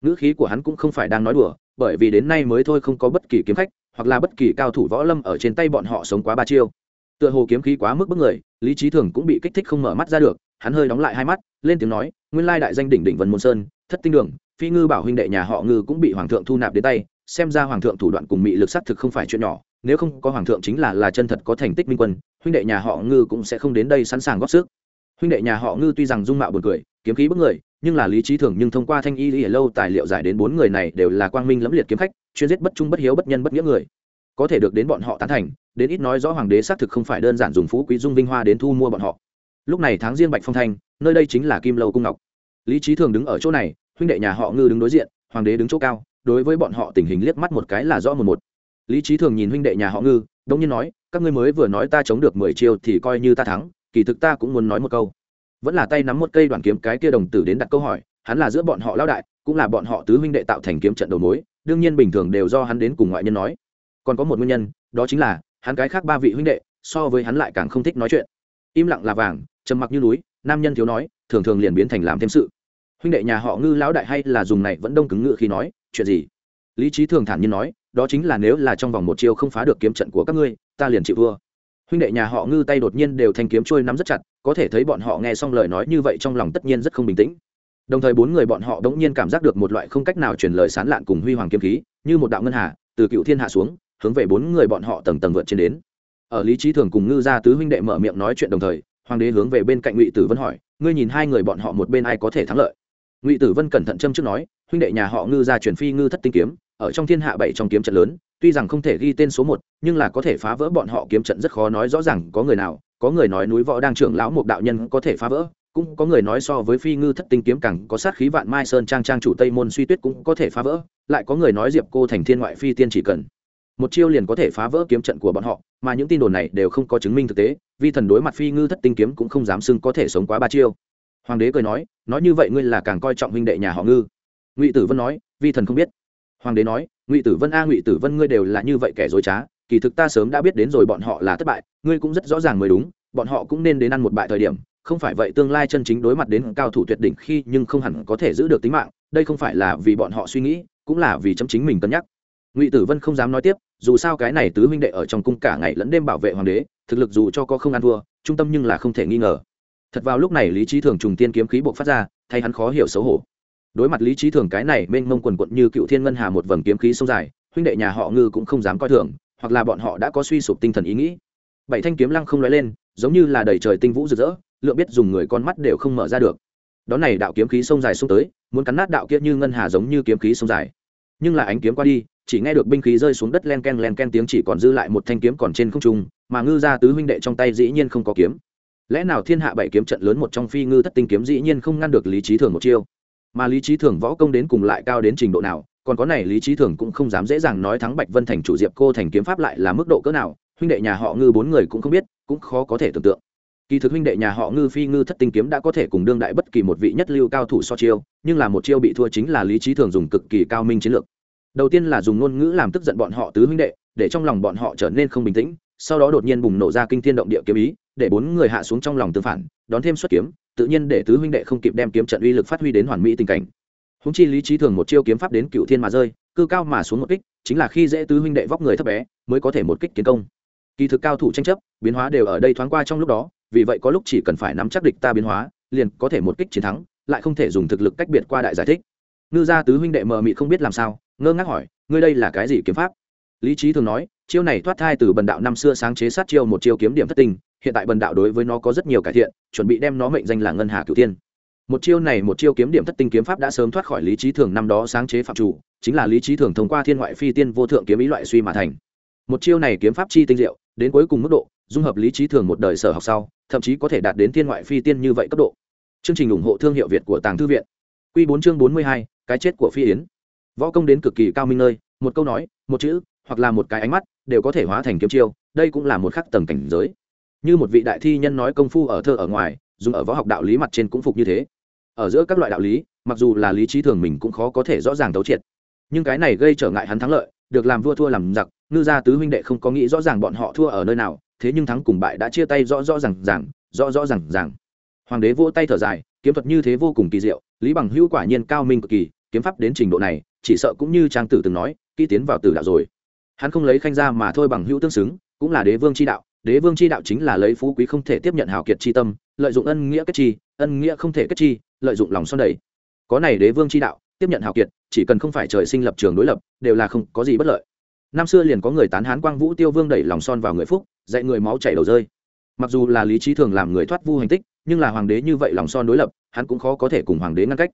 Ngữ khí của hắn cũng không phải đang nói đùa, bởi vì đến nay mới thôi không có bất kỳ kiếm khách, hoặc là bất kỳ cao thủ võ lâm ở trên tay bọn họ sống quá ba chiêu. Tựa hồ kiếm khí quá mức bức người, lý trí thường cũng bị kích thích không mở mắt ra được, hắn hơi đóng lại hai mắt, lên tiếng nói, nguyên lai đại danh đỉnh đỉnh vân môn sơn, thất tinh đường, phi ngư bảo huynh đệ nhà họ ngư cũng bị hoàng thượng thu nạp đến tay xem ra hoàng thượng thủ đoạn cùng mị lực xác thực không phải chuyện nhỏ, nếu không có hoàng thượng chính là là chân thật có thành tích minh quân, huynh đệ nhà họ ngư cũng sẽ không đến đây sẵn sàng góp sức. Huynh đệ nhà họ ngư tuy rằng dung mạo buồn cười, kiếm khí bức người, nhưng là lý trí thường nhưng thông qua thanh y lý lâu tài liệu giải đến bốn người này đều là quang minh lẫm liệt kiếm khách, chuyên giết bất trung bất hiếu bất nhân bất nghĩa người. Có thể được đến bọn họ tán thành, đến ít nói rõ hoàng đế xác thực không phải đơn giản dùng phú quý dung vinh hoa đến thu mua bọn họ. Lúc này tháng riêng bạch phong thanh, nơi đây chính là kim lâu cung ngọc. Lý trí thường đứng ở chỗ này, huynh đệ nhà họ ngư đứng đối diện, hoàng đế đứng chỗ cao đối với bọn họ tình hình liếc mắt một cái là rõ một một. Lý trí thường nhìn huynh đệ nhà họ ngư, đông nhiên nói, các ngươi mới vừa nói ta chống được mười chiêu thì coi như ta thắng, kỳ thực ta cũng muốn nói một câu. Vẫn là tay nắm một cây đoàn kiếm cái kia đồng tử đến đặt câu hỏi, hắn là giữa bọn họ lao đại, cũng là bọn họ tứ huynh đệ tạo thành kiếm trận đầu mối, đương nhiên bình thường đều do hắn đến cùng ngoại nhân nói. Còn có một nguyên nhân, đó chính là, hắn cái khác ba vị huynh đệ, so với hắn lại càng không thích nói chuyện. Im lặng là vàng, trầm mặc như núi, nam nhân thiếu nói, thường thường liền biến thành làm thêm sự. Huynh đệ nhà họ ngư lão đại hay là dùng này vẫn đông cứng ngự khi nói chuyện gì? Lý trí thường thản nhiên nói, đó chính là nếu là trong vòng một chiêu không phá được kiếm trận của các ngươi, ta liền chịu thua. Huynh đệ nhà họ ngư tay đột nhiên đều thanh kiếm trôi nắm rất chặt, có thể thấy bọn họ nghe xong lời nói như vậy trong lòng tất nhiên rất không bình tĩnh. Đồng thời bốn người bọn họ đống nhiên cảm giác được một loại không cách nào truyền lời sán lạn cùng huy hoàng kiếm khí, như một đạo ngân hà, từ cựu thiên hạ xuống, hướng về bốn người bọn họ tầng tầng vượt trên đến. Ở lý trí thường cùng ngư gia tứ huynh đệ mở miệng nói chuyện đồng thời, hoàng đế hướng về bên cạnh ngụy tử vân hỏi, ngươi nhìn hai người bọn họ một bên ai có thể thắng lợi? Ngụy tử vân cẩn thận châm trước nói huynh đệ nhà họ ngư gia chuyển phi ngư thất tinh kiếm ở trong thiên hạ bảy trong kiếm trận lớn tuy rằng không thể ghi tên số một nhưng là có thể phá vỡ bọn họ kiếm trận rất khó nói rõ ràng có người nào có người nói núi võ đang trưởng lão một đạo nhân có thể phá vỡ cũng có người nói so với phi ngư thất tinh kiếm càng có sát khí vạn mai sơn trang trang chủ tây môn suy tuyết cũng có thể phá vỡ lại có người nói diệp cô thành thiên ngoại phi tiên chỉ cần một chiêu liền có thể phá vỡ kiếm trận của bọn họ mà những tin đồn này đều không có chứng minh thực tế vi thần đối mặt phi ngư thất tinh kiếm cũng không dám xưng có thể sống quá ba chiêu hoàng đế cười nói nói như vậy ngươi là càng coi trọng huynh đệ nhà họ ngư. Ngụy tử vân nói, vi thần không biết. Hoàng đế nói, ngụy tử vân a, ngụy tử vân ngươi đều là như vậy kẻ dối trá, kỳ thực ta sớm đã biết đến rồi bọn họ là thất bại, ngươi cũng rất rõ ràng mới đúng, bọn họ cũng nên đến ăn một bại thời điểm, không phải vậy tương lai chân chính đối mặt đến cao thủ tuyệt đỉnh khi nhưng không hẳn có thể giữ được tính mạng, đây không phải là vì bọn họ suy nghĩ, cũng là vì chấm chính mình cân nhắc. Ngụy tử vân không dám nói tiếp, dù sao cái này tứ huynh đệ ở trong cung cả ngày lẫn đêm bảo vệ hoàng đế, thực lực dù cho có không ăn thua, trung tâm nhưng là không thể nghi ngờ thật vào lúc này lý trí thường trùng tiên kiếm khí buộc phát ra, thay hắn khó hiểu xấu hổ. Đối mặt lý trí thường cái này mênh mông quần quận như cựu thiên ngân hà một vầng kiếm khí sông dài, huynh đệ nhà họ ngư cũng không dám coi thường, hoặc là bọn họ đã có suy sụp tinh thần ý nghĩ. Bảy thanh kiếm lăng không nói lên, giống như là đầy trời tinh vũ rực rỡ, lượng biết dùng người con mắt đều không mở ra được. Đó này đạo kiếm khí sông dài xuống tới, muốn cắn nát đạo kia như ngân hà giống như kiếm khí sông dài. Nhưng là ánh kiếm qua đi, chỉ nghe được binh khí rơi xuống đất len ken len ken, tiếng chỉ còn dư lại một thanh kiếm còn trên không trung, mà ngư gia tứ huynh đệ trong tay dĩ nhiên không có kiếm lẽ nào thiên hạ bảy kiếm trận lớn một trong phi ngư thất tinh kiếm dĩ nhiên không ngăn được lý trí thường một chiêu? Mà lý trí thường võ công đến cùng lại cao đến trình độ nào, còn có này lý trí thường cũng không dám dễ dàng nói thắng bạch vân thành chủ diệp cô thành kiếm pháp lại là mức độ cỡ nào, huynh đệ nhà họ ngư bốn người cũng không biết, cũng khó có thể tưởng tượng. Kỳ thực huynh đệ nhà họ ngư phi ngư thất tinh kiếm đã có thể cùng đương đại bất kỳ một vị nhất lưu cao thủ so chiêu, nhưng là một chiêu bị thua chính là lý trí thường dùng cực kỳ cao minh chiến lược. Đầu tiên là dùng ngôn ngữ làm tức giận bọn họ tứ huynh đệ, để trong lòng bọn họ trở nên không bình tĩnh sau đó đột nhiên bùng nổ ra kinh thiên động địa kiếm ý, để bốn người hạ xuống trong lòng tương phản, đón thêm xuất kiếm, tự nhiên để tứ huynh đệ không kịp đem kiếm trận uy lực phát huy đến hoàn mỹ tình cảnh. Húng chi lý trí thường một chiêu kiếm pháp đến cựu thiên mà rơi, cư cao mà xuống một kích, chính là khi dễ tứ huynh đệ vóc người thấp bé, mới có thể một kích kiến công. Kỳ thực cao thủ tranh chấp, biến hóa đều ở đây thoáng qua trong lúc đó, vì vậy có lúc chỉ cần phải nắm chắc địch ta biến hóa, liền có thể một kích chiến thắng, lại không thể dùng thực lực cách biệt qua đại giải thích. Ngư gia tứ huynh đệ mờ mị không biết làm sao, ngơ ngác hỏi, ngươi đây là cái gì kiếm pháp? Lý trí thường nói chiêu này thoát thai từ bần đạo năm xưa sáng chế sát chiêu một chiêu kiếm điểm thất tình hiện tại bần đạo đối với nó có rất nhiều cải thiện, chuẩn bị đem nó mệnh danh là ngân hà cửu tiên một chiêu này một chiêu kiếm điểm thất tinh kiếm pháp đã sớm thoát khỏi lý trí thường năm đó sáng chế phạm chủ, chính là lý trí thường thông qua thiên ngoại phi tiên vô thượng kiếm ý loại suy mà thành. Một chiêu này kiếm pháp chi tinh diệu, đến cuối cùng mức độ, dung hợp lý trí thường một đời sở học sau, thậm chí có thể đạt đến thiên ngoại phi tiên như vậy cấp độ. Chương trình ủng hộ thương hiệu việt của tàng thư viện. Q bốn chương bốn mươi hai, cái chết của phi yến. Võ công đến cực kỳ cao minh nơi, một câu nói, một chữ, hoặc là một cái ánh mắt đều có thể hóa thành kiếm chiêu, đây cũng là một khắc tầng cảnh giới. Như một vị đại thi nhân nói công phu ở thơ ở ngoài, dùng ở võ học đạo lý mặt trên cũng phục như thế. Ở giữa các loại đạo lý, mặc dù là lý trí thường mình cũng khó có thể rõ ràng thấu triệt. Nhưng cái này gây trở ngại hắn thắng lợi, được làm vua thua làm giặc, ngư gia tứ huynh đệ không có nghĩ rõ ràng bọn họ thua ở nơi nào, thế nhưng thắng cùng bại đã chia tay rõ rõ r à n g r à n g rõ rõ r à n g r à n g hoàng đế vỗ tay thở dài, kiếm thuật như thế vô cùng kỳ diệu, lý bằng hữu quả nhiên cao minh cực kỳ, kiếm pháp đến trình độ này, chỉ sợ cũng như trang tử từng nói, kỹ tiến vào tử đạo rồi hắn không lấy khanh ra mà thôi bằng hữu tương xứng, cũng là đế vương c h i đạo, đế vương c h i đạo chính là lấy phú quý không thể tiếp nhận hào kiệt c h i tâm, lợi dụng ân nghĩa kết chi, ân nghĩa không thể kết chi, lợi dụng lòng son đầy. Có này đế vương c h i đạo, tiếp nhận hào kiệt, chỉ cần không phải trời sinh lập trường đối lập, đều là không có gì bất lợi. Năm xưa liền có người tán hán quang vũ tiêu vương đẩy lòng son vào người phúc, dạy người máu chảy đầu rơi. Mặc dù là lý trí thường làm người thoát vu hành tích, nhưng là hoàng đế như vậy lòng son đối lập, hắn cũng khó có thể cùng hoàng đế ngăn cách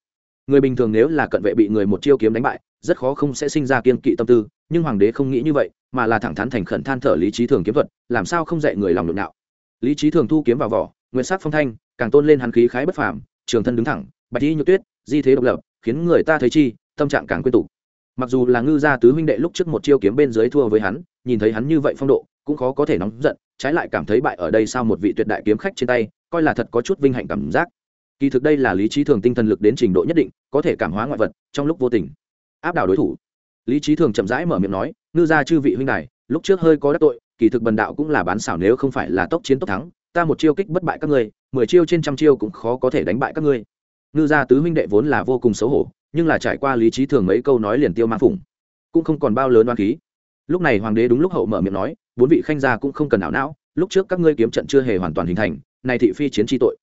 người bình thường nếu là cận vệ bị người một chiêu kiếm đánh bại, rất khó không sẽ sinh ra kiên kỵ tâm tư, nhưng hoàng đế không nghĩ như vậy, mà là thẳng thắn thành khẩn than thở lý trí thường kiếm thuật, làm sao không dạy người lòng nhộn nhạo. Lý trí thường thu kiếm vào vỏ nguyên sắc phong thanh, càng tôn lên hắn khí khái bất phàm, trường thân đứng thẳng, bạch y nhược tuyết, di thế độc lập, khiến người ta thấy chi, tâm trạng càng quyên tụ. Mặc dù là ngư gia tứ huynh đệ lúc trước một chiêu kiếm bên dưới thua với hắn, nhìn thấy hắn như vậy phong độ, cũng khó có thể nóng giận, trái lại cảm thấy bại ở đây sao một vị tuyệt đại kiếm khách trên tay, coi là thật có chút vinh hạnh cảm giác kỳ thực đây là lý trí thường tinh thần lực đến trình độ nhất định, có thể cảm hóa ngoại vật, trong lúc vô tình. Áp đảo đối thủ. Lý trí thường chậm rãi mở miệng nói, ngư ra chư vị huynh này lúc trước hơi có đắc tội, kỳ thực bần đạo cũng là bán xảo nếu không phải là tốc chiến tốc thắng, ta một chiêu kích bất bại các ngươi, mười chiêu trên trăm chiêu cũng khó có thể đánh bại các ngươi. Ngư gia tứ huynh đệ vốn là vô cùng xấu hổ, nhưng là trải qua lý trí thường mấy câu nói liền tiêu mang phủng cũng không còn bao lớn oan khí. Lúc này hoàng đế đúng lúc hậu mở miệng nói, bốn vị khanh gia cũng không cần ảo não, lúc trước các ngươi kiếm trận chưa hề hoàn toàn hình thành, này thị phi chiến tri tội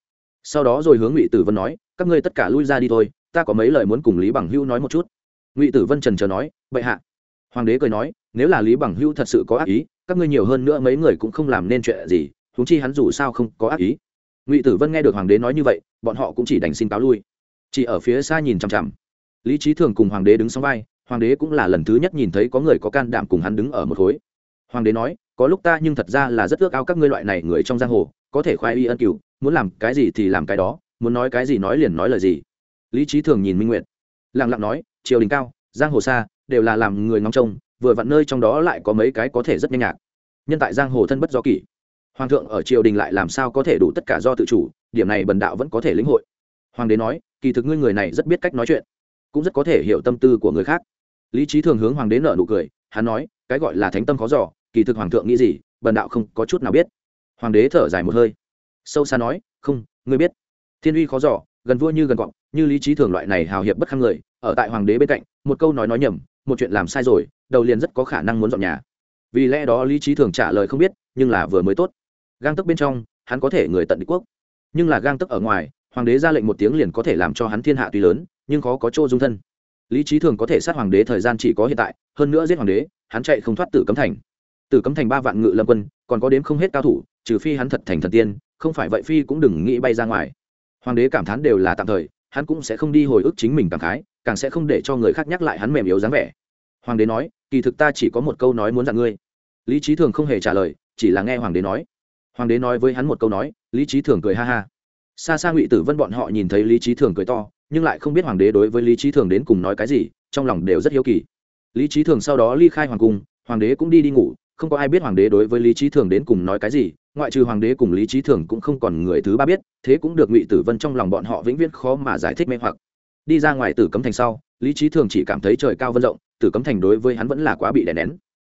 sau đó rồi hướng ngụy tử vân nói, các ngươi tất cả lui ra đi thôi, ta có mấy lời muốn cùng lý bằng hữu nói một chút. Ngụy tử vân trần chờ nói, bệ hạ. Hoàng đế cười nói, nếu là lý bằng hữu thật sự có ác ý, các ngươi nhiều hơn nữa mấy người cũng không làm nên chuyện gì thúng chi hắn dù sao không có ác ý. Ngụy tử vân nghe được hoàng đế nói như vậy, bọn họ cũng chỉ đành xin cáo lui. Chỉ ở phía xa nhìn chằm chằm, lý trí thường cùng hoàng đế đứng sau vai, hoàng đế cũng là lần thứ nhất nhìn thấy có người có can đảm cùng hắn đứng ở một khối. Hoàng đế nói, có lúc ta nhưng thật ra là rất ước ao các ngươi loại này người trong giang hồ, có thể khoai y ân cửu muốn làm cái gì thì làm cái đó, muốn nói cái gì nói liền nói lời gì. Lý trí thường nhìn minh nguyệt, lặng lặng nói, triều đình cao, giang hồ xa, đều là làm người ngóng trông, vừa vặn nơi trong đó lại có mấy cái có thể rất nhanh nhạc. Nhân tại giang hồ thân bất do kỷ. Hoàng thượng ở triều đình lại làm sao có thể đủ tất cả do tự chủ, điểm này bần đạo vẫn có thể lĩnh hội. Hoàng đế nói, kỳ thực ngươi người này rất biết cách nói chuyện, cũng rất có thể hiểu tâm tư của người khác. Lý trí thường hướng hoàng đế nợ nụ cười, hắn nói, cái gọi là thánh tâm khó giỏ kỳ thực hoàng thượng nghĩ gì, bần đạo không có chút nào biết. Hoàng đế thở dài một hơi sâu xa nói, không, ngươi biết, thiên uy khó giỏ gần vua như gần gọn như lý trí thường loại này hào hiệp bất khăng người, ở tại hoàng đế bên cạnh, một câu nói nói nhầm, một chuyện làm sai rồi, đầu liền rất có khả năng muốn dọn nhà. Vì lẽ đó lý trí thường trả lời không biết, nhưng là vừa mới tốt. Gang tức bên trong, hắn có thể người tận đế quốc. Nhưng là gang tức ở ngoài, hoàng đế ra lệnh một tiếng liền có thể làm cho hắn thiên hạ tuy lớn, nhưng khó có chỗ dung thân. Lý trí thường có thể sát hoàng đế thời gian chỉ có hiện tại, hơn nữa giết hoàng đế, hắn chạy không thoát tử cấm thành. Tử cấm thành ba vạn ngự lâm quân, còn có đếm không hết cao thủ, trừ phi hắn thật thành thần tiên không phải vậy phi cũng đừng nghĩ bay ra ngoài. Hoàng đế cảm thán đều là tạm thời, hắn cũng sẽ không đi hồi ức chính mình cảm khái, càng sẽ không để cho người khác nhắc lại hắn mềm yếu dáng vẻ. Hoàng đế nói, kỳ thực ta chỉ có một câu nói muốn dặn ngươi. Lý trí thường không hề trả lời, chỉ là nghe hoàng đế nói. Hoàng đế nói với hắn một câu nói, lý trí thường cười ha ha. Xa xa ngụy tử vân bọn họ nhìn thấy lý trí thường cười to, nhưng lại không biết hoàng đế đối với lý trí thường đến cùng nói cái gì, trong lòng đều rất hiếu kỳ. Lý trí thường sau đó ly khai hoàng cung, hoàng đế cũng đi đi ngủ, không có ai biết hoàng đế đối với lý trí thường đến cùng nói cái gì ngoại trừ hoàng đế cùng lý trí thường cũng không còn người thứ ba biết, thế cũng được ngụy tử vân trong lòng bọn họ vĩnh viễn khó mà giải thích mê hoặc. Đi ra ngoài tử cấm thành sau, lý trí thường chỉ cảm thấy trời cao vân rộng, tử cấm thành đối với hắn vẫn là quá bị đè nén.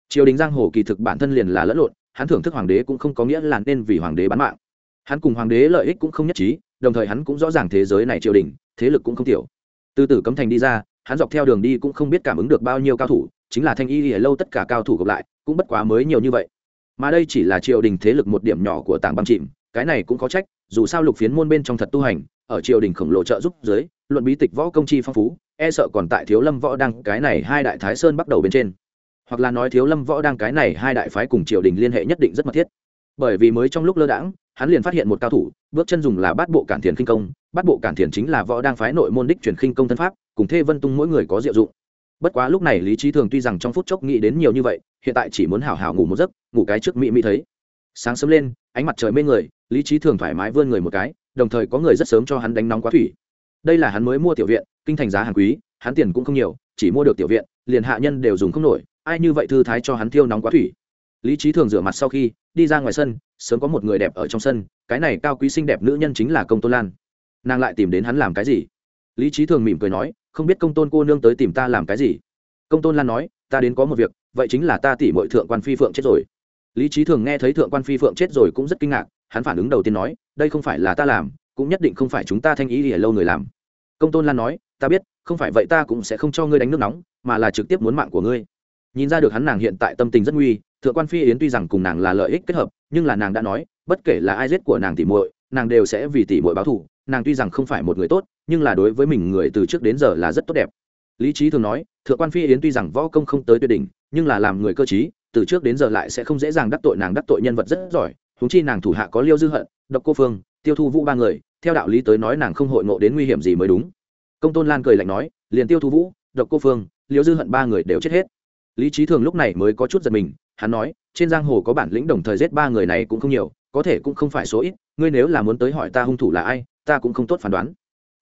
Triều đình giang hồ kỳ thực bản thân liền là lẫn lộn, hắn thưởng thức hoàng đế cũng không có nghĩa là nên vì hoàng đế bán mạng. Hắn cùng hoàng đế lợi ích cũng không nhất trí, đồng thời hắn cũng rõ ràng thế giới này triều đình, thế lực cũng không thiểu từ tử cấm thành đi ra, hắn dọc theo đường đi cũng không biết cảm ứng được bao nhiêu cao thủ, chính là thanh y ở lâu tất cả cao thủ gặp lại, cũng bất quá mới nhiều như vậy mà đây chỉ là triều đình thế lực một điểm nhỏ của tảng băng chìm, cái này cũng có trách, dù sao lục phiến môn bên trong thật tu hành, ở triều đình khổng lồ trợ giúp dưới, luận bí tịch võ công chi phong phú e sợ còn tại thiếu lâm võ đăng cái này hai đại thái sơn bắt đầu bên trên. Hoặc là nói thiếu lâm võ đăng cái này hai đại phái cùng triều đình liên hệ nhất định rất mật thiết. Bởi vì mới trong lúc lơ đãng, hắn liền phát hiện một cao thủ, bước chân dùng là bát bộ cản thiền khinh công, bát bộ cản thiền chính là võ đăng phái nội môn đích truyền khinh công thân pháp, cùng thê vân tung mỗi người có diệu dụng bất quá lúc này lý trí thường tuy rằng trong phút chốc nghĩ đến nhiều như vậy, hiện tại chỉ muốn hảo hảo ngủ một giấc, ngủ cái trước mỹ mỹ thấy. Sáng sớm lên, ánh mặt trời mê người, lý trí thường thoải mái vươn người một cái, đồng thời có người rất sớm cho hắn đánh nóng quá thủy. Đây là hắn mới mua tiểu viện, kinh thành giá hàng quý, hắn tiền cũng không nhiều, chỉ mua được tiểu viện, liền hạ nhân đều dùng không nổi, ai như vậy thư thái cho hắn thiêu nóng quá thủy. Lý trí thường rửa mặt sau khi, đi ra ngoài sân, sớm có một người đẹp ở trong sân, cái này cao quý xinh đẹp nữ nhân chính là công tôn lan. Nàng lại tìm đến hắn làm cái gì? Lý trí thường mỉm cười nói không biết công tôn cô nương tới tìm ta làm cái gì? Công tôn lan nói, ta đến có một việc, vậy chính là ta tỉ mọi thượng quan phi phượng chết rồi. Lý trí thường nghe thấy thượng quan phi phượng chết rồi cũng rất kinh ngạc, hắn phản ứng đầu tiên nói, đây không phải là ta làm, cũng nhất định không phải chúng ta thanh ý lìa lâu người làm. Công tôn lan nói, ta biết, không phải vậy ta cũng sẽ không cho ngươi đánh nước nóng, mà là trực tiếp muốn mạng của ngươi. Nhìn ra được hắn nàng hiện tại tâm tình rất nguy, thượng quan phi yến tuy rằng cùng nàng là lợi ích kết hợp, nhưng là nàng đã nói, bất kể là ai giết của nàng tỉ muội, nàng đều sẽ vì tỉ muội báo thù nàng tuy rằng không phải một người tốt, nhưng là đối với mình người từ trước đến giờ là rất tốt đẹp. Lý trí thường nói, thượng quan phi yến tuy rằng võ công không tới tuyệt đỉnh, nhưng là làm người cơ trí, từ trước đến giờ lại sẽ không dễ dàng đắc tội nàng đắc tội nhân vật rất giỏi húng chi nàng thủ hạ có liêu dư hận, độc cô phương, tiêu thu vũ ba người, theo đạo lý tới nói nàng không hội ngộ đến nguy hiểm gì mới đúng. Công tôn lan cười lạnh nói, liền tiêu thu vũ, độc cô phương, liêu dư hận ba người đều chết hết. Lý trí thường lúc này mới có chút giật mình, hắn nói, trên giang hồ có bản lĩnh đồng thời giết ba người này cũng không nhiều, có thể cũng không phải số ít, ngươi nếu là muốn tới hỏi ta hung thủ là ai ta cũng không tốt phán đoán.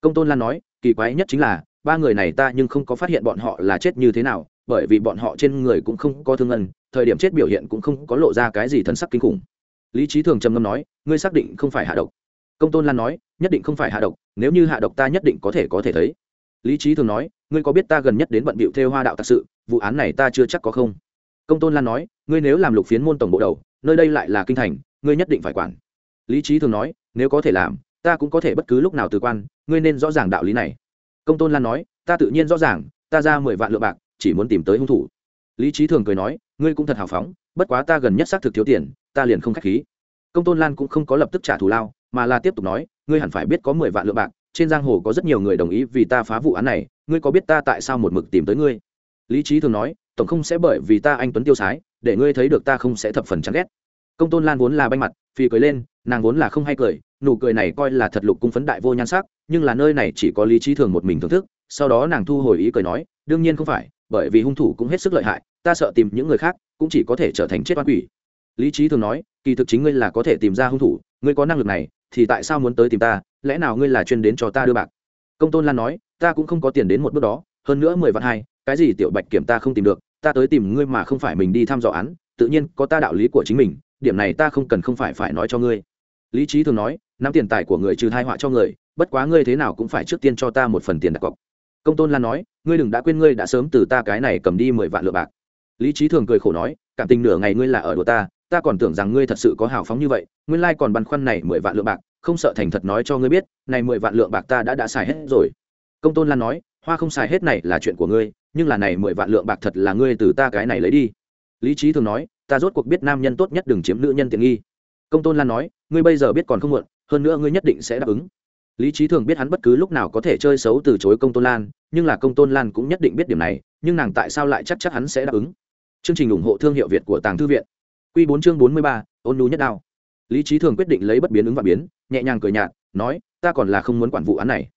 Công tôn lan nói, kỳ quái nhất chính là, ba người này ta nhưng không có phát hiện bọn họ là chết như thế nào, bởi vì bọn họ trên người cũng không có thương ngân thời điểm chết biểu hiện cũng không có lộ ra cái gì thần sắc kinh khủng. Lý trí thường trầm ngâm nói, ngươi xác định không phải hạ độc. Công tôn lan nói, nhất định không phải hạ độc, nếu như hạ độc ta nhất định có thể có thể thấy. Lý trí thường nói, ngươi có biết ta gần nhất đến bận bịu theo hoa đạo thật sự, vụ án này ta chưa chắc có không? Công tôn lan nói, ngươi nếu làm lục phiến môn tổng bộ đầu, nơi đây lại là kinh thành, ngươi nhất định phải quản. Lý trí thường nói, nếu có thể làm ta cũng có thể bất cứ lúc nào từ quan, ngươi nên rõ ràng đạo lý này. Công tôn lan nói, ta tự nhiên rõ ràng, ta ra mười vạn lượng bạc, chỉ muốn tìm tới hung thủ. Lý trí thường cười nói, ngươi cũng thật hào phóng, bất quá ta gần nhất xác thực thiếu tiền, ta liền không k h á c h khí. Công tôn lan cũng không có lập tức trả thù lao, mà là tiếp tục nói, ngươi hẳn phải biết có mười vạn lượng bạc, trên giang hồ có rất nhiều người đồng ý vì ta phá vụ án này, ngươi có biết ta tại sao một mực tìm tới ngươi? Lý trí thường nói, tổng không sẽ bởi vì ta anh tuấn tiêu sái, để ngươi thấy được ta không sẽ thập phần chán ghét. Công tôn lan vốn là banh mặt phi cười lên, nàng vốn là không hay cười nụ cười này coi là thật lục cung phấn đại vô nhan sắc, nhưng là nơi này chỉ có lý trí thường một mình thưởng thức, sau đó nàng thu hồi ý cười nói, đương nhiên không phải, bởi vì hung thủ cũng hết sức lợi hại, ta sợ tìm những người khác cũng chỉ có thể trở thành chết oan quỷ. Lý trí thường nói, kỳ thực chính ngươi là có thể tìm ra hung thủ, ngươi có năng lực này, thì tại sao muốn tới tìm ta, lẽ nào ngươi là chuyên đến cho ta đưa bạc? Công tôn lan nói, ta cũng không có tiền đến một bước đó, hơn nữa mười vạn hai, cái gì tiểu bạch kiểm ta không tìm được, ta tới tìm ngươi mà không phải mình đi thăm dò án, tự nhiên có ta đạo lý của chính mình, điểm này ta không cần không phải phải nói cho ngươi. Lý trí thường nói nắm tiền tài của người trừ thai họa cho người, bất quá ngươi thế nào cũng phải trước tiên cho ta một phần tiền đặt cọc. Công tôn lan nói, ngươi đừng đã quên ngươi đã sớm từ ta cái này cầm đi mười vạn lượng bạc. Lý trí thường cười khổ nói, cảm tình nửa ngày ngươi là ở đùa ta ta còn tưởng rằng ngươi thật sự có hào phóng như vậy, nguyên lai còn băn khoăn này mười vạn lượng bạc, không sợ thành thật nói cho ngươi biết, này mười vạn lượng bạc ta đã đã xài hết rồi. Công tôn lan nói, hoa không xài hết này là chuyện của ngươi, nhưng là này mười vạn lượng bạc thật là ngươi từ ta cái này lấy đi. Lý trí thường nói, ta rốt cuộc biết nam nhân tốt nhất đừng chiếm nữ nhân tiện nghi. Công tôn lan nói, ngươi bây giờ biết còn không muộn hơn nữa ngươi nhất định sẽ đáp ứng. Lý trí thường biết hắn bất cứ lúc nào có thể chơi xấu từ chối công tôn lan, nhưng là công tôn lan cũng nhất định biết điểm này, nhưng nàng tại sao lại chắc chắc hắn sẽ đáp ứng? Chương trình ủng hộ thương hiệu việt của tàng thư viện. Q bốn chương bốn mươi ba, ôn nhu nhất đao. Lý trí thường quyết định lấy bất biến ứng và biến, nhẹ nhàng cười nhạt, nói, ta còn là không muốn quản vụ án này.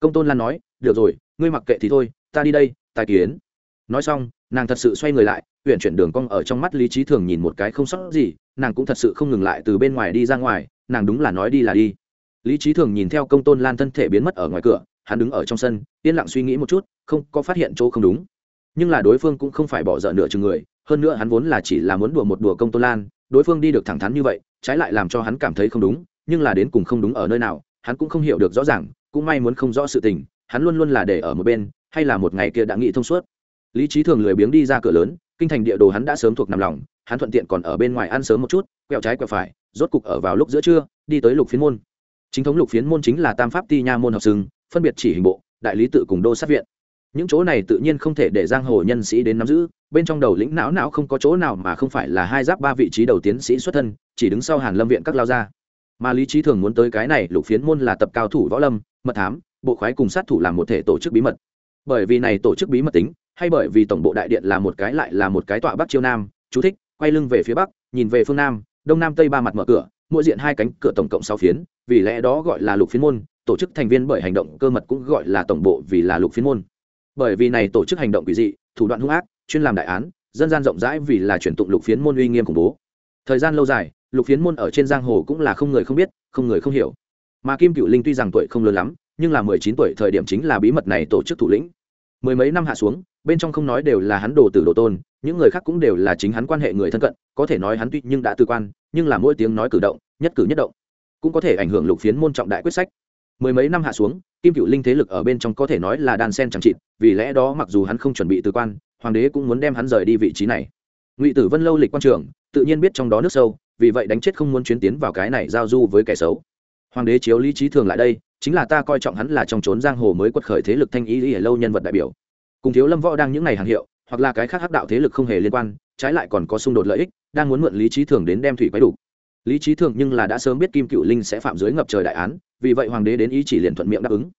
Công tôn lan nói, được rồi, ngươi mặc kệ thì thôi, ta đi đây, tài kiến. Nói xong, nàng thật sự xoay người lại huyện chuyển đường cong ở trong mắt lý trí thường nhìn một cái không sót gì, nàng cũng thật sự không ngừng lại từ bên ngoài đi ra ngoài nàng đúng là nói đi là đi. Lý trí thường nhìn theo công tôn lan thân thể biến mất ở ngoài cửa, hắn đứng ở trong sân, yên lặng suy nghĩ một chút, không có phát hiện chỗ không đúng. Nhưng là đối phương cũng không phải bỏ dở nửa chừng người, hơn nữa hắn vốn là chỉ là muốn đùa một đùa công tôn lan, đối phương đi được thẳng thắn như vậy, trái lại làm cho hắn cảm thấy không đúng, nhưng là đến cùng không đúng ở nơi nào, hắn cũng không hiểu được rõ ràng, cũng may muốn không rõ sự tình, hắn luôn luôn là để ở một bên, hay là một ngày kia đã nghĩ thông suốt. Lý trí thường lười biếng đi ra cửa lớn, kinh thành địa đồ hắn đã sớm thuộc nằm lòng, hắn thuận tiện còn ở bên ngoài ăn sớm một chút, quẹo trái quẹo phải rốt cục ở vào lúc giữa trưa, đi tới lục phiến môn. Chính thống lục phiến môn chính là tam pháp ti nha môn học sừng phân biệt chỉ hình bộ, đại lý tự cùng đô sát viện. Những chỗ này tự nhiên không thể để giang hồ nhân sĩ đến nắm giữ, bên trong đầu lĩnh não não không có chỗ nào mà không phải là hai giáp ba vị trí đầu tiến sĩ xuất thân, chỉ đứng sau hàn lâm viện các lao gia. Mà lý trí thường muốn tới cái này, lục phiến môn là tập cao thủ võ lâm, mật thám, bộ khoái cùng sát thủ làm một thể tổ chức bí mật. Bởi vì này tổ chức bí mật tính, hay bởi vì tổng bộ đại điện là một cái lại là một cái tọa bắc chiêu nam, chú thích, quay lưng về phía bắc, nhìn về phương nam đông nam tây ba mặt mở cửa, mỗi diện hai cánh cửa tổng cộng sáu phiến, vì lẽ đó gọi là lục phiến môn, tổ chức thành viên bởi hành động cơ mật cũng gọi là tổng bộ vì là lục phiến môn. Bởi vì này tổ chức hành động quỷ dị, thủ đoạn hung ác, chuyên làm đại án, dân gian rộng rãi vì là chuyển tụng lục phiến môn uy nghiêm khủng bố. Thời gian lâu dài, lục phiến môn ở trên giang hồ cũng là không người không biết, không người không hiểu. Mà kim cựu linh tuy rằng tuổi không lớn lắm, nhưng là mười chín tuổi thời điểm chính là bí mật này tổ chức thủ lĩnh mười mấy năm hạ xuống, bên trong không nói đều là hắn đồ tử đồ tôn, những người khác cũng đều là chính hắn quan hệ người thân cận, có thể nói hắn tuy nhưng đã tư quan, nhưng là mỗi tiếng nói cử động, nhất cử nhất động, cũng có thể ảnh hưởng lục phiến môn trọng đại quyết sách. Mười mấy năm hạ xuống, kim cựu linh thế lực ở bên trong có thể nói là đan sen chẳng trịt vì lẽ đó mặc dù hắn không chuẩn bị tư quan, hoàng đế cũng muốn đem hắn rời đi vị trí này. Ngụy tử vân lâu lịch quan trường, tự nhiên biết trong đó nước sâu, vì vậy đánh chết không muốn chuyến tiến vào cái này giao du với kẻ xấu. Hoàng đế chiếu lý trí thường lại đây chính là ta coi trọng hắn là trong trốn giang hồ mới quật khởi thế lực thanh ý lý lâu nhân vật đại biểu. Cùng thiếu lâm võ đang những ngày hàng hiệu, hoặc là cái khác hắc đạo thế lực không hề liên quan, trái lại còn có xung đột lợi ích, đang muốn mượn lý trí thường đến đem thủy quái đủ lý trí thường nhưng là đã sớm biết kim cựu linh sẽ phạm dưới ngập trời đại án, vì vậy hoàng đế đến ý chỉ liền thuận miệng đáp ứng.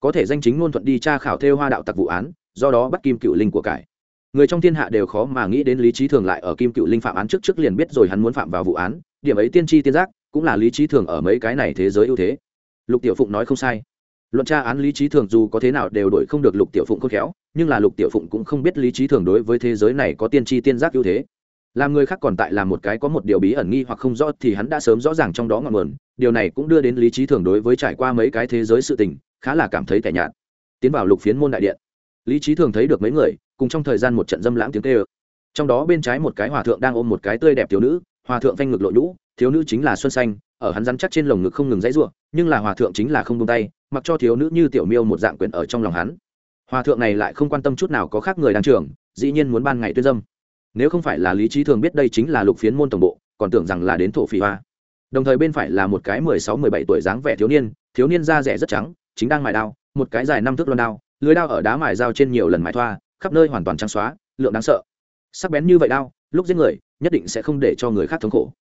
Có thể danh chính ngôn thuận đi tra khảo theo hoa đạo tặc vụ án, do đó bắt kim cựu linh của cải. Người trong thiên hạ đều khó mà nghĩ đến lý trí thường lại ở kim cựu linh phạm án trước trước liền biết rồi hắn muốn phạm vào vụ án, điểm ấy tiên tri tiên giác, cũng là lý trí thường ở mấy cái này thế giới ưu thế lục tiểu phụng nói không sai. Luận tra án lý trí thường dù có thế nào đều đổi không được lục tiểu phụng khôn khéo, nhưng là lục tiểu phụng cũng không biết lý trí thường đối với thế giới này có tiên tri tiên giác ưu thế. Làm người khác còn tại làm một cái có một điều bí ẩn nghi hoặc không rõ thì hắn đã sớm rõ ràng trong đó ngọn nguồn, điều này cũng đưa đến lý trí thường đối với trải qua mấy cái thế giới sự tình, khá là cảm thấy tẻ nhạt. Tiến vào lục phiến môn đại điện, lý trí thường thấy được mấy người, cùng trong thời gian một trận dâm lãng tiếng tê ơ trong đó bên trái một cái hòa thượng đang ôm một cái tươi đẹp thiếu nữ, hòa thượng phanh ngực lộ nhũ, thiếu nữ chính là xuân xanh ở hắn rắn chắc trên lồng ngực không ngừng dãy rủa, nhưng là hòa thượng chính là không buông tay mặc cho thiếu nữ như tiểu miêu một dạng quyền ở trong lòng hắn. Hòa thượng này lại không quan tâm chút nào có khác người đang trường dĩ nhiên muốn ban ngày tuyên dâm. Nếu không phải là lý trí thường biết đây chính là lục phiến môn tổng bộ còn tưởng rằng là đến thổ phỉ hoa. Đồng thời bên phải là một cái mười sáu mười bảy tuổi dáng vẻ thiếu niên thiếu niên da rẻ rất trắng chính đang mài đao một cái dài năm thước loan đao lưới đao ở đá mài dao trên nhiều lần mài thoa khắp nơi hoàn toàn trắng xóa lượng đáng sợ. Sắc bén như vậy đao lúc giết người nhất định sẽ không để cho người khác thống khổ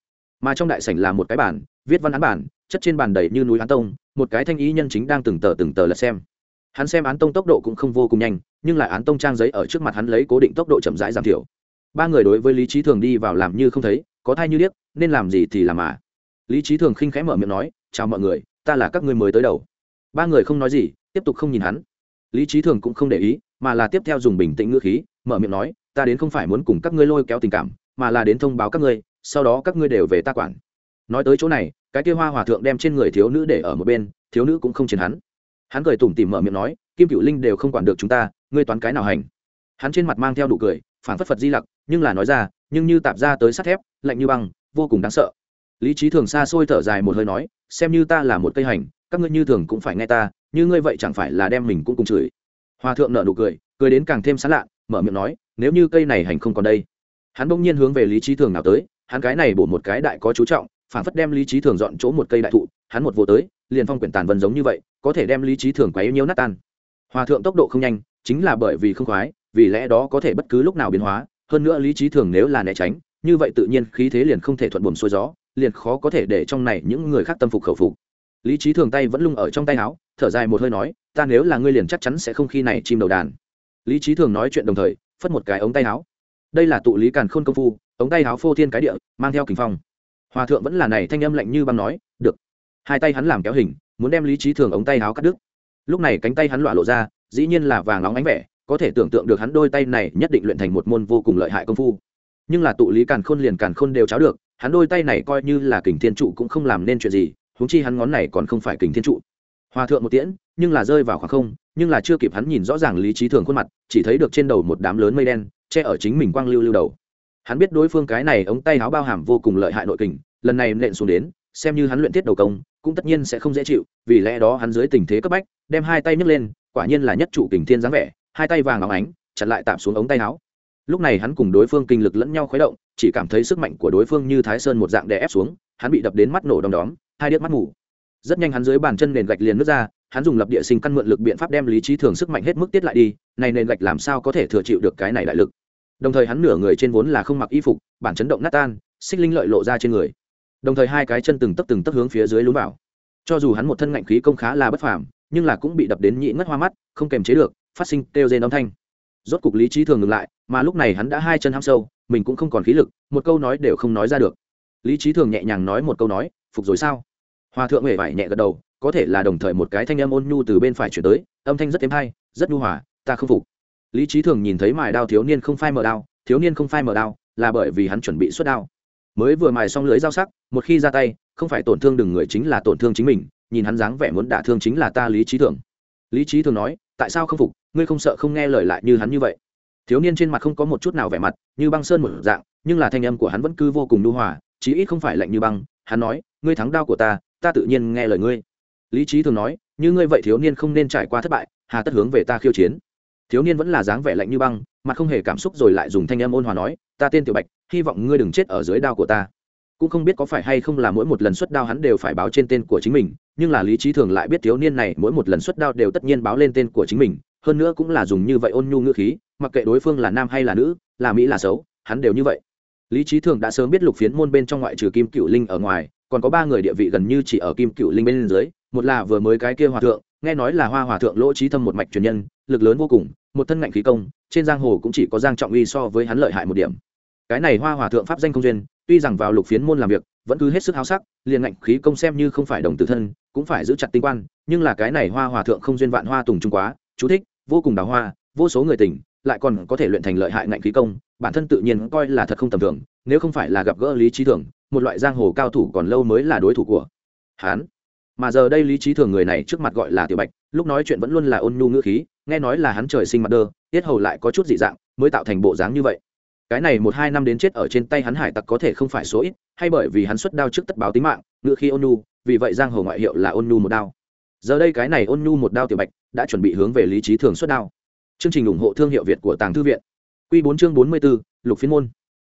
mà trong đại sảnh là một cái bản viết văn án bản, chất trên bàn đầy như núi án tông, một cái thanh ý nhân chính đang từng tờ từng tờ lật xem. Hắn xem án tông tốc độ cũng không vô cùng nhanh, nhưng lại án tông trang giấy ở trước mặt hắn lấy cố định tốc độ chậm rãi giảm thiểu. Ba người đối với lý trí thường đi vào làm như không thấy, có thai như điếc, nên làm gì thì làm mà. Lý trí thường khinh khẽ mở miệng nói, chào mọi người, ta là các ngươi mới tới đầu. Ba người không nói gì, tiếp tục không nhìn hắn. Lý trí thường cũng không để ý, mà là tiếp theo dùng bình tĩnh ngữ khí, mở miệng nói, ta đến không phải muốn cùng các ngươi lôi kéo tình cảm, mà là đến thông báo các ngươi sau đó các ngươi đều về ta quản. Nói tới chỗ này, cái kia hoa hòa thượng đem trên người thiếu nữ để ở một bên, thiếu nữ cũng không chiến hắn. Hắn cười tủm tỉm mở miệng nói, kim cựu linh đều không quản được chúng ta, ngươi toán cái nào hành? Hắn trên mặt mang theo nụ cười phản phất phật di lặc, nhưng là nói ra, nhưng như tạp ra tới sắt thép, lạnh như băng, vô cùng đáng sợ. Lý trí thường xa xôi thở dài một hơi nói, xem như ta là một cây hành, các ngươi như thường cũng phải nghe ta, như ngươi vậy chẳng phải là đem mình cũng cùng chửi. Hòa thượng nợ nụ cười cười đến càng thêm sán lạ, mở miệng nói, nếu như cây này hành không còn đây. Hắn bỗng nhiên hướng về lý trí thường nào tới hắn cái này bổ một cái đại có chú trọng, phản phất đem lý trí thường dọn chỗ một cây đại thụ, hắn một vô tới, liền phong quyển tàn vân giống như vậy, có thể đem lý trí thường quấy nhiễu nát tan. Hòa thượng tốc độ không nhanh, chính là bởi vì không khoái, vì lẽ đó có thể bất cứ lúc nào biến hóa, hơn nữa lý trí thường nếu là né tránh, như vậy tự nhiên khí thế liền không thể thuận buồm xuôi gió, liền khó có thể để trong này những người khác tâm phục khẩu phục. Lý trí thường tay vẫn lung ở trong tay áo, thở dài một hơi nói, ta nếu là ngươi liền chắc chắn sẽ không khi này chim đầu đàn. Lý trí thường nói chuyện đồng thời, phất một cái ống tay áo. Đây là tụ lý càn khôn công phu ống tay Háo phô thiên cái địa, mang theo kình phong. Hòa thượng vẫn là này thanh âm lạnh như băng nói, được. Hai tay hắn làm kéo hình, muốn đem lý trí thường ống tay Háo cắt đứt. Lúc này cánh tay hắn lọa lộ ra, dĩ nhiên là vàng óng ánh vẻ, có thể tưởng tượng được hắn đôi tay này nhất định luyện thành một môn vô cùng lợi hại công phu. Nhưng là tụ lý càn khôn liền càn khôn đều cháo được, hắn đôi tay này coi như là kình thiên trụ cũng không làm nên chuyện gì, huống chi hắn ngón này còn không phải kình thiên trụ. Hòa thượng một tiễn, nhưng là rơi vào khoảng không, nhưng là chưa kịp hắn nhìn rõ ràng lý trí thường khuôn mặt, chỉ thấy được trên đầu một đám lớn mây đen, che ở chính mình quang lưu lưu đầu hắn biết đối phương cái này ống tay áo bao hàm vô cùng lợi hại nội kình, lần này nện xuống đến, xem như hắn luyện tiết đầu công, cũng tất nhiên sẽ không dễ chịu, vì lẽ đó hắn dưới tình thế cấp bách, đem hai tay nhấc lên, quả nhiên là nhất trụ kình thiên dáng vẻ, hai tay vàng óng ánh chặt lại tạm xuống ống tay áo. Lúc này hắn cùng đối phương kinh lực lẫn nhau khuấy động, chỉ cảm thấy sức mạnh của đối phương như thái sơn một dạng đè ép xuống, hắn bị đập đến mắt nổ đom đóm, hai điếc mắt ngủ rất nhanh hắn dưới bàn chân nền gạch liền nước ra, hắn dùng lập địa sinh căn mượn lực biện pháp đem lý trí thường sức mạnh hết mức tiết lại đi, này nền gạch làm sao có thể thừa chịu được cái này đại lực? Đồng thời hắn nửa người trên vốn là không mặc y phục, bản chấn động nát tan, xích linh lợi lộ ra trên người. Đồng thời hai cái chân từng tấp từng tấp hướng phía dưới lún vào. Cho dù hắn một thân ngạnh khí công khá là bất phàm, nhưng là cũng bị đập đến nhị ngất hoa mắt, không kềm chế được, phát sinh kêu rên âm thanh. Rốt cục lý trí thường ngừng lại, mà lúc này hắn đã hai chân ham sâu, mình cũng không còn khí lực, một câu nói đều không nói ra được. Lý trí thường nhẹ nhàng nói một câu nói, phục rồi sao? Hòa thượng huệ vải nhẹ gật đầu, có thể là đồng thời một cái thanh âm ôn nhu từ bên phải chuyển tới, âm thanh rất êm hay, rất nhu hòa, ta không phục lý trí thường nhìn thấy mài đao thiếu niên không phai mở đao, thiếu niên không phai mở đao, là bởi vì hắn chuẩn bị xuất đao. Mới vừa mài xong lưới dao sắc, một khi ra tay, không phải tổn thương đừng người chính là tổn thương chính mình, nhìn hắn dáng vẻ muốn đả thương chính là ta lý trí thường. Lý trí thường nói, tại sao không phục? Ngươi không sợ không nghe lời lại như hắn như vậy? Thiếu niên trên mặt không có một chút nào vẻ mặt, như băng sơn một dạng, nhưng là thanh âm của hắn vẫn cứ vô cùng nhu hòa, chí ít không phải lạnh như băng. Hắn nói, ngươi thắng đao của ta ta tự nhiên nghe lời ngươi. Lý trí thường nói, như ngươi vậy thiếu niên không nên trải qua thất bại, hà tất hướng về ta khiêu chiến thiếu niên vẫn là dáng vẻ lạnh như băng mặt không hề cảm xúc rồi lại dùng thanh âm ôn hòa nói, ta tên tiểu bạch, hy vọng ngươi đừng chết ở dưới đao của ta. Cũng không biết có phải hay không là mỗi một lần xuất đao hắn đều phải báo trên tên của chính mình, nhưng là lý trí thường lại biết thiếu niên này mỗi một lần xuất đao đều tất nhiên báo lên tên của chính mình, hơn nữa cũng là dùng như vậy ôn nhu ngữ khí, mặc kệ đối phương là nam hay là nữ, là mỹ là xấu, hắn đều như vậy. Lý trí thường đã sớm biết lục phiến môn bên trong ngoại trừ kim cựu linh ở ngoài, còn có ba người địa vị gần như chỉ ở kim cựu linh bên dưới, một là vừa mới cái kia hòa thượng, nghe nói là hoa hòa thượng lỗ trí thâm một mạch truyền nhân, lực lớn vô cùng một thân ngạnh khí công trên giang hồ cũng chỉ có giang trọng uy so với hắn lợi hại một điểm. Cái này hoa hòa thượng pháp danh không duyên tuy rằng vào lục phiến môn làm việc vẫn cứ hết sức háo sắc liền ngạnh khí công xem như không phải đồng tử thân cũng phải giữ chặt tinh quan nhưng là cái này hoa hòa thượng không duyên vạn hoa tùng trung quá chú thích vô cùng đào hoa vô số người tình, lại còn có thể luyện thành lợi hại ngạnh khí công bản thân tự nhiên coi là thật không tầm thường nếu không phải là gặp gỡ lý trí thường một loại giang hồ cao thủ còn lâu mới là đối thủ của hán mà giờ đây lý trí thường người này trước mặt gọi là tiểu bạch lúc nói chuyện vẫn luôn là ôn nhu ngữ khí nghe nói là hắn trời sinh mặt đơ, tiết hầu lại có chút dị dạng, mới tạo thành bộ dáng như vậy. Cái này một hai năm đến chết ở trên tay hắn hải tặc có thể không phải số ít, hay bởi vì hắn xuất đao trước tất báo tính mạng, ngựa khi ôn nhu, vì vậy giang hồ ngoại hiệu là ôn nhu một đao. Giờ đây cái này ôn nhu một đao tiểu bạch đã chuẩn bị hướng về lý trí thường xuất đao. Chương trình ủng hộ thương hiệu việt của tàng thư viện. Q bốn chương bốn mươi b ố lục phiên môn.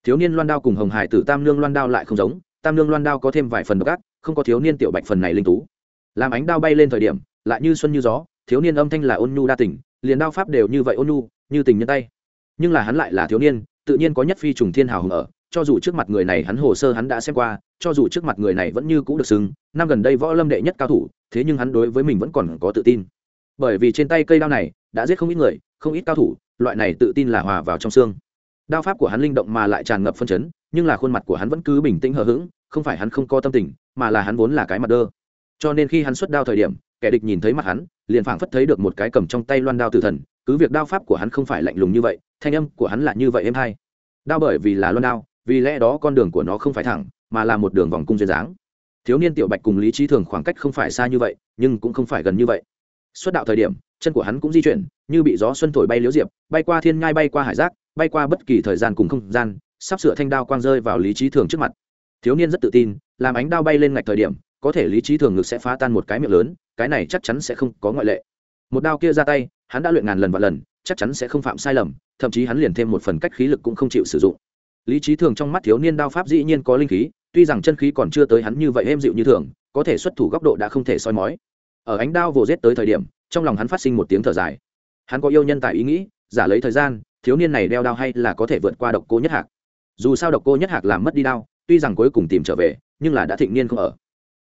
Thiếu niên loan đao cùng hồng hải tử tam lương loan đao lại không giống, tam lương loan đao có thêm vài phần độc ác, không có thiếu niên tiểu bạch phần này linh tú. Làm ánh đao bay lên thời điểm, lại như xuân như gió thiếu niên âm thanh là ôn nhu đa tình, liền đao pháp đều như vậy ôn nhu, như tình nhân tay. Nhưng là hắn lại là thiếu niên, tự nhiên có nhất phi trùng thiên hào hùng ở, cho dù trước mặt người này hắn hồ sơ hắn đã xem qua, cho dù trước mặt người này vẫn như cũ được xưng, năm gần đây võ lâm đệ nhất cao thủ, thế nhưng hắn đối với mình vẫn còn có tự tin. Bởi vì trên tay cây đao này, đã giết không ít người, không ít cao thủ, loại này tự tin là hòa vào trong xương. Đao pháp của hắn linh động mà lại tràn ngập phân chấn, nhưng là khuôn mặt của hắn vẫn cứ bình tĩnh hờ hững, không phải hắn không có tâm tình, mà là hắn vốn là cái mặt đơ. Cho nên khi hắn xuất đao thời điểm kẻ địch nhìn thấy mặt hắn, liền phảng phất thấy được một cái cầm trong tay loan đao tử thần, cứ việc đao pháp của hắn không phải lạnh lùng như vậy, thanh âm của hắn là như vậy êm hay. Đao bởi vì là loan đao, vì lẽ đó con đường của nó không phải thẳng, mà là một đường vòng cung duyên dáng. Thiếu niên tiểu bạch cùng lý trí thường khoảng cách không phải xa như vậy, nhưng cũng không phải gần như vậy. Xuất đạo thời điểm, chân của hắn cũng di chuyển, như bị gió xuân thổi bay liếu diệp, bay qua thiên ngai bay qua hải giác, bay qua bất kỳ thời gian cùng không gian, sắp sửa thanh đao quang rơi vào lý trí thường trước mặt. Thiếu niên rất tự tin, làm ánh đao bay lên ngạch thời điểm, có thể lý trí thường ngực sẽ phá tan một cái miệng lớn cái này chắc chắn sẽ không có ngoại lệ. Một đao kia ra tay, hắn đã luyện ngàn lần và lần, chắc chắn sẽ không phạm sai lầm, thậm chí hắn liền thêm một phần cách khí lực cũng không chịu sử dụng. Lý trí thường trong mắt thiếu niên đao pháp dĩ nhiên có linh khí, tuy rằng chân khí còn chưa tới hắn như vậy êm dịu như thường, có thể xuất thủ góc độ đã không thể soi mói. Ở ánh đao vồ rết tới thời điểm, trong lòng hắn phát sinh một tiếng thở dài. Hắn có yêu nhân tài ý nghĩ, giả lấy thời gian, thiếu niên này đeo đao hay là có thể vượt qua độc cô nhất hạc. Dù sao độc cô nhất hạc làm mất đi đao, tuy rằng cuối cùng tìm trở về, nhưng là đã thịnh niên không ở.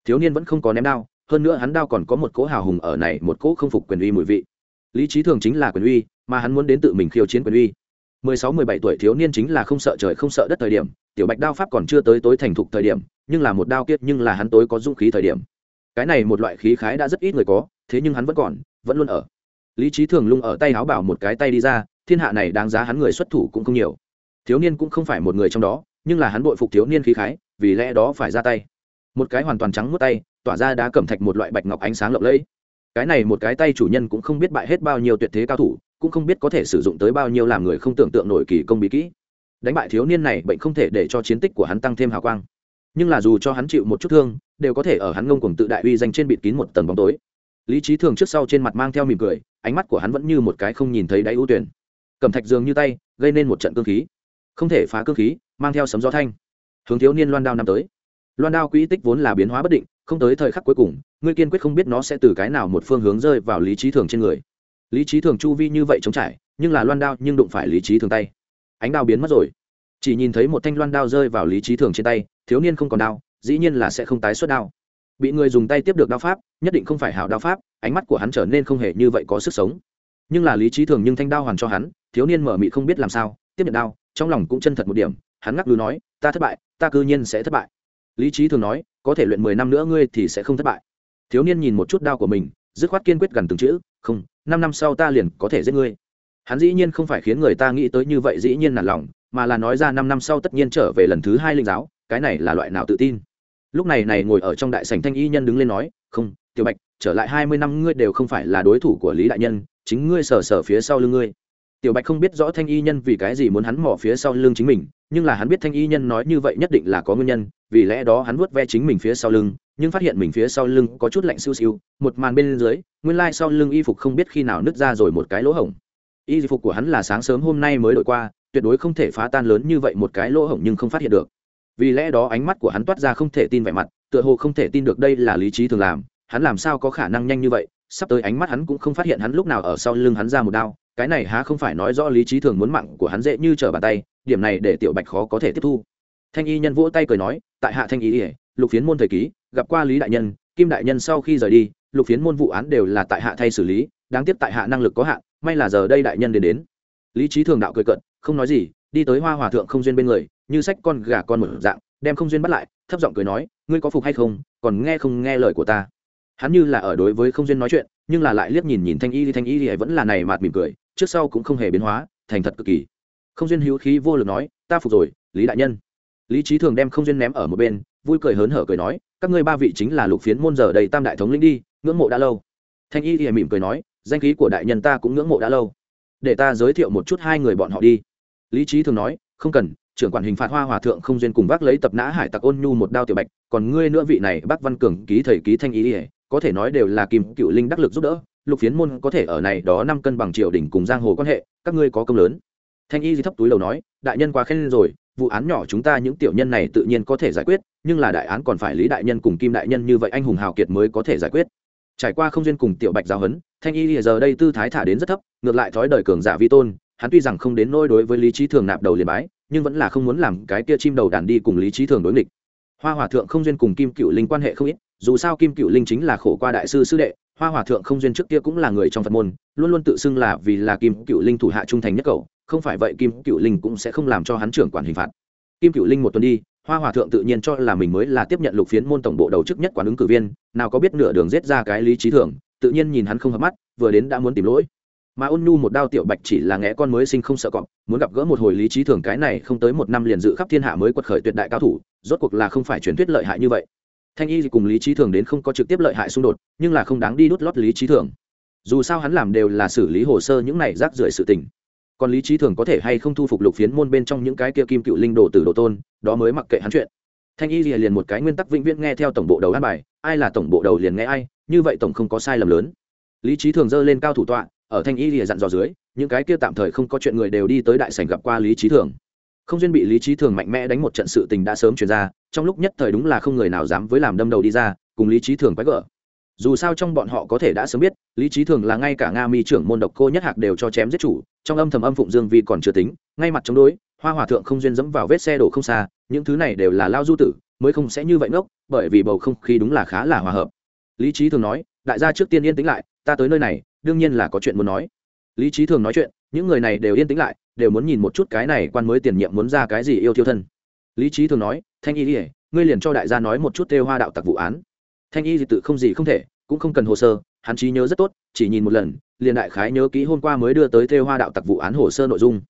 Thiếu niên vẫn không có ném đao hơn nữa hắn đao còn có một cỗ hào hùng ở này, một cỗ không phục quyền uy mùi vị. Lý trí thường chính là quyền uy, mà hắn muốn đến tự mình khiêu chiến quyền uy. Mười sáu, mười bảy tuổi thiếu niên chính là không sợ trời, không sợ đất thời điểm. Tiểu bạch đao pháp còn chưa tới tối thành thục thời điểm, nhưng là một đao kiết nhưng là hắn tối có dũng khí thời điểm. Cái này một loại khí khái đã rất ít người có, thế nhưng hắn vẫn còn, vẫn luôn ở. Lý trí thường lung ở tay Háo bảo một cái tay đi ra, thiên hạ này đáng giá hắn người xuất thủ cũng không nhiều. Thiếu niên cũng không phải một người trong đó, nhưng là hắn bội phục thiếu niên khí khái, vì lẽ đó phải ra tay. Một cái hoàn toàn trắng mất tay tỏa ra đá cẩm thạch một loại bạch ngọc ánh sáng lộng lẫy. Cái này một cái tay chủ nhân cũng không biết bại hết bao nhiêu tuyệt thế cao thủ, cũng không biết có thể sử dụng tới bao nhiêu làm người không tưởng tượng nổi kỳ công bí kỹ. Đánh bại thiếu niên này bệnh không thể để cho chiến tích của hắn tăng thêm hào quang. Nhưng là dù cho hắn chịu một chút thương, đều có thể ở hắn ngông cùng tự đại uy danh trên bịt kín một tầng bóng tối. Lý trí thường trước sau trên mặt mang theo mỉm cười, ánh mắt của hắn vẫn như một cái không nhìn thấy đáy ưu tuyển. Cầm thạch dường như tay, gây nên một trận cơ khí. Không thể phá cơ khí, mang theo sấm gió thanh. Hướng thiếu niên loan đao năm tới. Loan đao quỹ tích vốn là biến hóa bất định không tới thời khắc cuối cùng, ngươi kiên quyết không biết nó sẽ từ cái nào một phương hướng rơi vào lý trí thường trên người. Lý trí thường chu vi như vậy chống trải, nhưng là loan đao nhưng đụng phải lý trí thường tay. Ánh đao biến mất rồi. Chỉ nhìn thấy một thanh loan đao rơi vào lý trí thường trên tay, thiếu niên không còn đao, dĩ nhiên là sẽ không tái xuất đao. Bị người dùng tay tiếp được đao pháp, nhất định không phải hảo đao pháp, ánh mắt của hắn trở nên không hề như vậy có sức sống. Nhưng là lý trí thường nhưng thanh đao hoàn cho hắn, thiếu niên mở mị không biết làm sao, tiếp nhận đao, trong lòng cũng chân thật một điểm, hắn ngắc lư nói, ta thất bại, ta cư nhiên sẽ thất bại lý trí thường nói, có thể luyện mười năm nữa ngươi thì sẽ không thất bại. Thiếu niên nhìn một chút đao của mình, dứt khoát kiên quyết gần từng chữ, không, năm năm sau ta liền có thể giết ngươi. Hắn dĩ nhiên không phải khiến người ta nghĩ tới như vậy dĩ nhiên nản lòng, mà là nói ra năm năm sau tất nhiên trở về lần thứ hai linh giáo, cái này là loại nào tự tin? Lúc này này ngồi ở trong đại sảnh thanh y nhân đứng lên nói, không, tiểu bạch, trở lại hai mươi năm ngươi đều không phải là đối thủ của lý đại nhân, chính ngươi sờ sờ phía sau lưng ngươi. Tiểu bạch không biết rõ thanh y nhân vì cái gì muốn hắn mò phía sau lưng chính mình nhưng là hắn biết thanh y nhân nói như vậy nhất định là có nguyên nhân, vì lẽ đó hắn vuốt ve chính mình phía sau lưng, nhưng phát hiện mình phía sau lưng có chút lạnh siêu siêu, một màn bên dưới, nguyên lai sau lưng y phục không biết khi nào nứt ra rồi một cái lỗ hổng. Y phục của hắn là sáng sớm hôm nay mới đổi qua, tuyệt đối không thể phá tan lớn như vậy một cái lỗ hổng nhưng không phát hiện được. Vì lẽ đó ánh mắt của hắn toát ra không thể tin vẻ mặt, tựa hồ không thể tin được đây là lý trí thường làm, hắn làm sao có khả năng nhanh như vậy, sắp tới ánh mắt hắn cũng không phát hiện hắn lúc nào ở sau lưng hắn ra một đao cái này há không phải nói rõ lý trí thường muốn mạng của hắn dễ như trở bàn tay, điểm này để tiểu bạch khó có thể tiếp thu. Thanh y nhân vỗ tay cười nói, tại hạ thanh y ỉa lục phiến môn thời ký, gặp qua lý đại nhân, kim đại nhân sau khi rời đi, lục phiến môn vụ án đều là tại hạ thay xử lý, đáng tiếc tại hạ năng lực có hạn, may là giờ đây đại nhân đến đến. Lý trí thường đạo cười cận không nói gì, đi tới hoa hòa thượng không duyên bên người, như sách con gà con một dạng, đem không duyên bắt lại, thấp giọng cười nói, ngươi có phục hay không? Còn nghe không nghe lời của ta? Hắn như là ở đối với không duyên nói chuyện, nhưng là lại liếc nhìn nhìn thanh y thì thanh y thì vẫn là này mạt mỉm cười trước sau cũng không hề biến hóa, thành thật cực kỳ. Không duyên hữu khí vô lực nói, ta phục rồi, lý đại nhân. Lý trí thường đem không duyên ném ở một bên, vui cười hớn hở cười nói, các ngươi ba vị chính là lục phiến môn giờ đầy tam đại thống lĩnh đi, ngưỡng mộ đã lâu. Thanh y thì mỉm cười nói, danh khí của đại nhân ta cũng ngưỡng mộ đã lâu. Để ta giới thiệu một chút hai người bọn họ đi. Lý trí thường nói, không cần, trưởng quản hình phạt hoa hòa thượng không duyên cùng bác lấy tập nã hải tặc ôn nhu một đao tiểu bạch, còn ngươi nữa vị này bác văn cường ký thầy ký thanh ý ỉa có thể nói đều là kim cựu linh đắc lực giúp đỡ lục phiến môn có thể ở này đó năm cân bằng triều đình cùng giang hồ quan hệ, các ngươi có công lớn. Thanh y di thấp túi lầu nói, đại nhân quá khen rồi, vụ án nhỏ chúng ta những tiểu nhân này tự nhiên có thể giải quyết, nhưng là đại án còn phải lý đại nhân cùng kim đại nhân như vậy anh hùng hào kiệt mới có thể giải quyết. Trải qua không duyên cùng tiểu bạch giáo huấn, thanh y giờ đây tư thái thả đến rất thấp, ngược lại thói đời cường giả vi tôn, hắn tuy rằng không đến nôi đối với lý trí thường nạp đầu liền bái, nhưng vẫn là không muốn làm cái kia chim đầu đàn đi cùng lý trí thường đối nghịch. Hoa hòa thượng không duyên cùng kim cựu linh quan hệ không ít, dù sao kim cựu linh chính là khổ qua đại sư sư đệ hoa hòa thượng không duyên trước kia cũng là người trong phật môn, luôn luôn tự xưng là vì là kim cựu linh thủ hạ trung thành nhất cầu không phải vậy kim cựu linh cũng sẽ không làm cho hắn trưởng quản hình phạt. Kim cựu linh một tuần đi, hoa hòa thượng tự nhiên cho là mình mới là tiếp nhận lục phiến môn tổng bộ đầu chức nhất quán ứng cử viên, nào có biết nửa đường giết ra cái lý trí thường, tự nhiên nhìn hắn không hợp mắt, vừa đến đã muốn tìm lỗi. Mà ôn nhu một đao tiểu bạch chỉ là ngẽ con mới sinh không sợ cọp, muốn gặp gỡ một hồi lý trí thường cái này không tới một năm liền dự khắp thiên hạ mới quật khởi tuyệt đại cao thủ, rốt cuộc là không phải truyền thuyết lợi hại như vậy thanh y cùng lý trí thường đến không có trực tiếp lợi hại xung đột, nhưng là không đáng đi đút lót lý trí thường. Dù sao hắn làm đều là xử lý hồ sơ những này rác rưởi sự tình. Còn lý trí thường có thể hay không thu phục lục phiến môn bên trong những cái kia kim cựu linh đồ từ đồ tôn, đó mới mặc kệ hắn chuyện. Thanh y liền một cái nguyên tắc vĩnh viễn nghe theo tổng bộ đầu an bài, ai là tổng bộ đầu liền nghe ai, như vậy tổng không có sai lầm lớn. Lý trí thường dơ lên cao thủ tọa, ở thanh y lìa dặn dò dưới, những cái kia tạm thời không có chuyện người đều đi tới đại sảnh gặp qua lý trí thường không duyên bị lý trí thường mạnh mẽ đánh một trận sự tình đã sớm chuyển ra, trong lúc nhất thời đúng là không người nào dám với làm đâm đầu đi ra, cùng lý trí thường quái gở. Dù sao trong bọn họ có thể đã sớm biết, lý trí thường là ngay cả nga mi trưởng môn độc cô nhất hạc đều cho chém giết chủ, trong âm thầm âm phụng dương vi còn chưa tính, ngay mặt chống đối, hoa hòa thượng không duyên dẫm vào vết xe đổ không xa, những thứ này đều là lao du tử, mới không sẽ như vậy ngốc, bởi vì bầu không khí đúng là khá là hòa hợp. Lý trí thường nói, đại gia trước tiên yên tĩnh lại, ta tới nơi này, đương nhiên là có chuyện muốn nói. Lý trí thường nói chuyện những người này đều yên tĩnh lại, đều muốn nhìn một chút cái này quan mới tiền nhiệm muốn ra cái gì yêu thiêu thân. Lý trí thường nói, thanh y ỉa ngươi liền cho đại gia nói một chút thêu hoa đạo tặc vụ án. Thanh y thì tự không gì không thể, cũng không cần hồ sơ, hắn trí nhớ rất tốt, chỉ nhìn một lần, liền đại khái nhớ kỹ hôm qua mới đưa tới thêu hoa đạo tặc vụ án hồ sơ nội dung.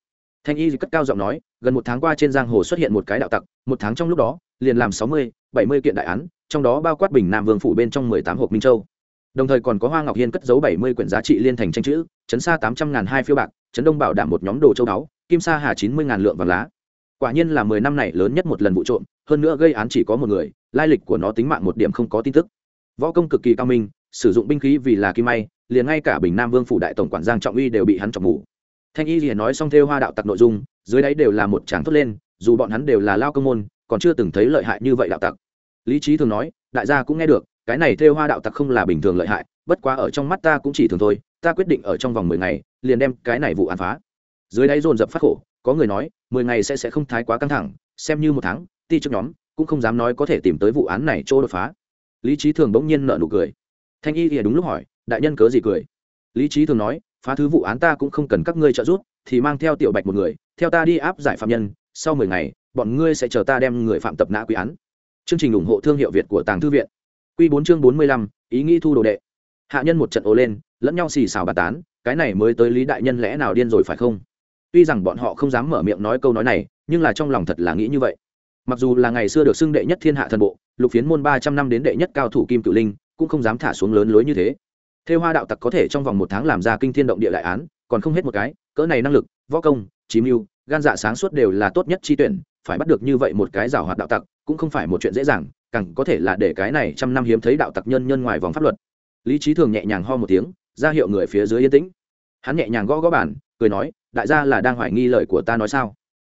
Thanh y cất cao giọng nói, gần một tháng qua trên giang hồ xuất hiện một cái đạo tặc, một tháng trong lúc đó, liền làm sáu mươi, bảy mươi kiện đại án, trong đó bao quát bình nam vương phủ bên trong mười tám hộp minh châu đồng thời còn có hoa ngọc hiên cất giấu bảy mươi quyển giá trị liên thành tranh chữ, chấn xa tám trăm ngàn hai phiêu bạc, chấn đông bảo đảm một nhóm đồ châu báu kim sa hà chín mươi ngàn lượng vàng lá. Quả nhiên là mười năm này lớn nhất một lần vụ trộm, hơn nữa gây án chỉ có một người, lai lịch của nó tính mạng một điểm không có tin tức. Võ công cực kỳ cao minh, sử dụng binh khí vì là kim may, liền ngay cả bình nam vương phủ đại tổng quản giang trọng uy đều bị hắn trọng ngủ thanh y liền nói xong theo hoa đạo tặc nội dung, dưới đáy đều là một tràng thốt lên, dù bọn hắn đều là lao công môn, còn chưa từng thấy lợi hại như vậy đạo tặc. Lý trí thường nói, đại gia cũng nghe được cái này theo hoa đạo tặc không là bình thường lợi hại, bất quá ở trong mắt ta cũng chỉ thường thôi, ta quyết định ở trong vòng mười ngày, liền đem cái này vụ án phá. Dưới đáy dồn dập phát khổ, có người nói, mười ngày sẽ sẽ không thái quá căng thẳng, xem như một tháng, ti trước nhóm cũng không dám nói có thể tìm tới vụ án này chỗ đột phá. Lý trí thường bỗng nhiên nợ nụ cười. Thanh y thì đúng lúc hỏi, đại nhân cớ gì cười? Lý trí thường nói, phá thứ vụ án ta cũng không cần các ngươi trợ giúp, thì mang theo tiểu bạch một người, theo ta đi áp giải phạm nhân, sau mười ngày, bọn ngươi sẽ chờ ta đem người phạm tập nã quy án. Chương trình ủng hộ thương hiệu việt của tàng thư viện. Quy bốn chương bốn mươi lăm ý nghĩ thu đồ đệ. Hạ nhân một trận ồ lên lẫn nhau xì xào bàn tán cái này mới tới lý đại nhân lẽ nào điên rồi phải không? Tuy rằng bọn họ không dám mở miệng nói câu nói này nhưng là trong lòng thật là nghĩ như vậy. Mặc dù là ngày xưa được xưng đệ nhất thiên hạ thần bộ lục phiến môn ba trăm năm đến đệ nhất cao thủ kim cự linh cũng không dám thả xuống lớn lối như thế. Thêu Hoa đạo tặc có thể trong vòng một tháng làm ra kinh thiên động địa đại án, còn không hết một cái, cỡ này năng lực, võ công, chí mưu, gan dạ sáng suốt đều là tốt nhất chi tuyển, phải bắt được như vậy một cái giảo hoạt đạo tặc, cũng không phải một chuyện dễ dàng, càng có thể là để cái này trăm năm hiếm thấy đạo tặc nhân nhân ngoài vòng pháp luật. Lý Chí Thường nhẹ nhàng ho một tiếng, ra hiệu người phía dưới yên tĩnh. Hắn nhẹ nhàng gõ gõ bàn, cười nói, đại gia là đang hoài nghi lời của ta nói sao?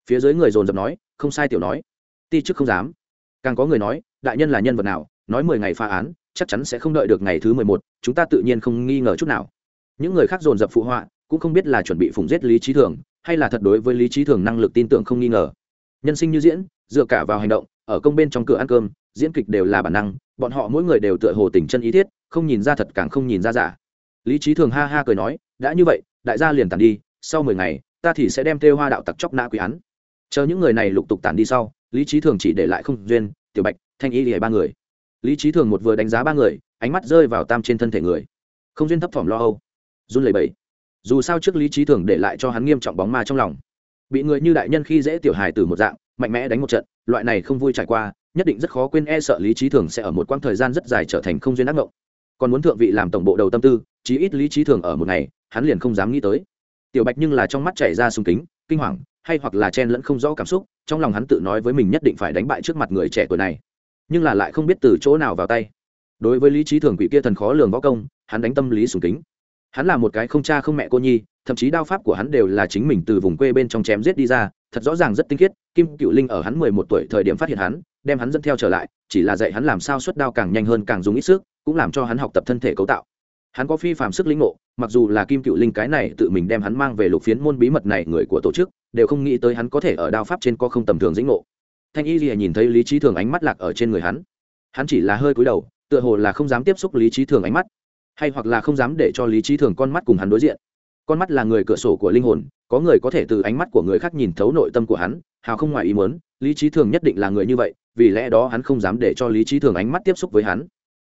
Phía dưới người dồn dập nói, không sai tiểu nói. Ti chức không dám. Càng có người nói, đại nhân là nhân vật nào, nói mười ngày phá án, chắc chắn sẽ không đợi được ngày thứ mười một chúng ta tự nhiên không nghi ngờ chút nào những người khác dồn dập phụ họa cũng không biết là chuẩn bị phụng giết lý trí thường hay là thật đối với lý trí thường năng lực tin tưởng không nghi ngờ nhân sinh như diễn dựa cả vào hành động ở công bên trong cửa ăn cơm, diễn kịch đều là bản năng, bọn họ mỗi người đều tựa hồ tình chân ý thiết, không nhìn ra thật càng không nhìn ra giả. Lý trí thường ha ha cười nói, đã như vậy, đại gia liền tàn đi, sau mười ngày, ta thì sẽ đem thêu hoa đạo tặc chóc nã quý án. Chờ những người này lục tục tàn đi sau, lý trí thường chỉ để lại không duyên, tiểu bạch, thanh y lìa ba người. Lý trí thường một vừa đánh giá ba người, ánh mắt rơi vào tam trên thân thể người. Không duyên thấp thỏm lo âu. Run lẩy bẩy. Dù sao trước lý trí thường để lại cho hắn nghiêm trọng bóng ma trong lòng. Bị người như đại nhân khi dễ tiểu hài từ một dạng mạnh mẽ đánh một trận, loại này không vui trải qua, nhất định rất khó quên e sợ lý trí thường sẽ ở một quãng thời gian rất dài trở thành không duyên ác mộng. Còn muốn thượng vị làm tổng bộ đầu tâm tư, chí ít lý trí thường ở một ngày, hắn liền không dám nghĩ tới. Tiểu bạch nhưng là trong mắt chảy ra sung kính, kinh hoàng, hay hoặc là chen lẫn không rõ cảm xúc, trong lòng hắn tự nói với mình nhất định phải đánh bại trước mặt người trẻ tuổi này. Nhưng là lại không biết từ chỗ nào vào tay. Đối với lý trí thường quỷ kia thần khó lường võ công, hắn đánh tâm lý sùng kính. Hắn là một cái không cha không mẹ cô nhi, thậm chí đao pháp của hắn đều là chính mình từ vùng quê bên trong chém giết đi ra thật rõ ràng rất tinh khiết, kim cựu linh ở hắn mười một tuổi thời điểm phát hiện hắn, đem hắn dẫn theo trở lại, chỉ là dạy hắn làm sao xuất đao càng nhanh hơn càng dùng ít sức, cũng làm cho hắn học tập thân thể cấu tạo. Hắn có phi phạm sức linh ngộ, mặc dù là kim cựu linh cái này tự mình đem hắn mang về lục phiến môn bí mật này người của tổ chức, đều không nghĩ tới hắn có thể ở đao pháp trên có không tầm thường dĩnh ngộ. Thanh y gì nhìn thấy lý trí thường ánh mắt lạc ở trên người hắn. Hắn chỉ là hơi cúi đầu, tựa hồ là không dám tiếp xúc lý trí thường ánh mắt, hay hoặc là không dám để cho lý trí thường con mắt cùng hắn đối diện con mắt là người cửa sổ của linh hồn, có người có thể từ ánh mắt của người khác nhìn thấu nội tâm của hắn, hào không ngoài ý muốn, lý trí thường nhất định là người như vậy, vì lẽ đó hắn không dám để cho lý trí thường ánh mắt tiếp xúc với hắn.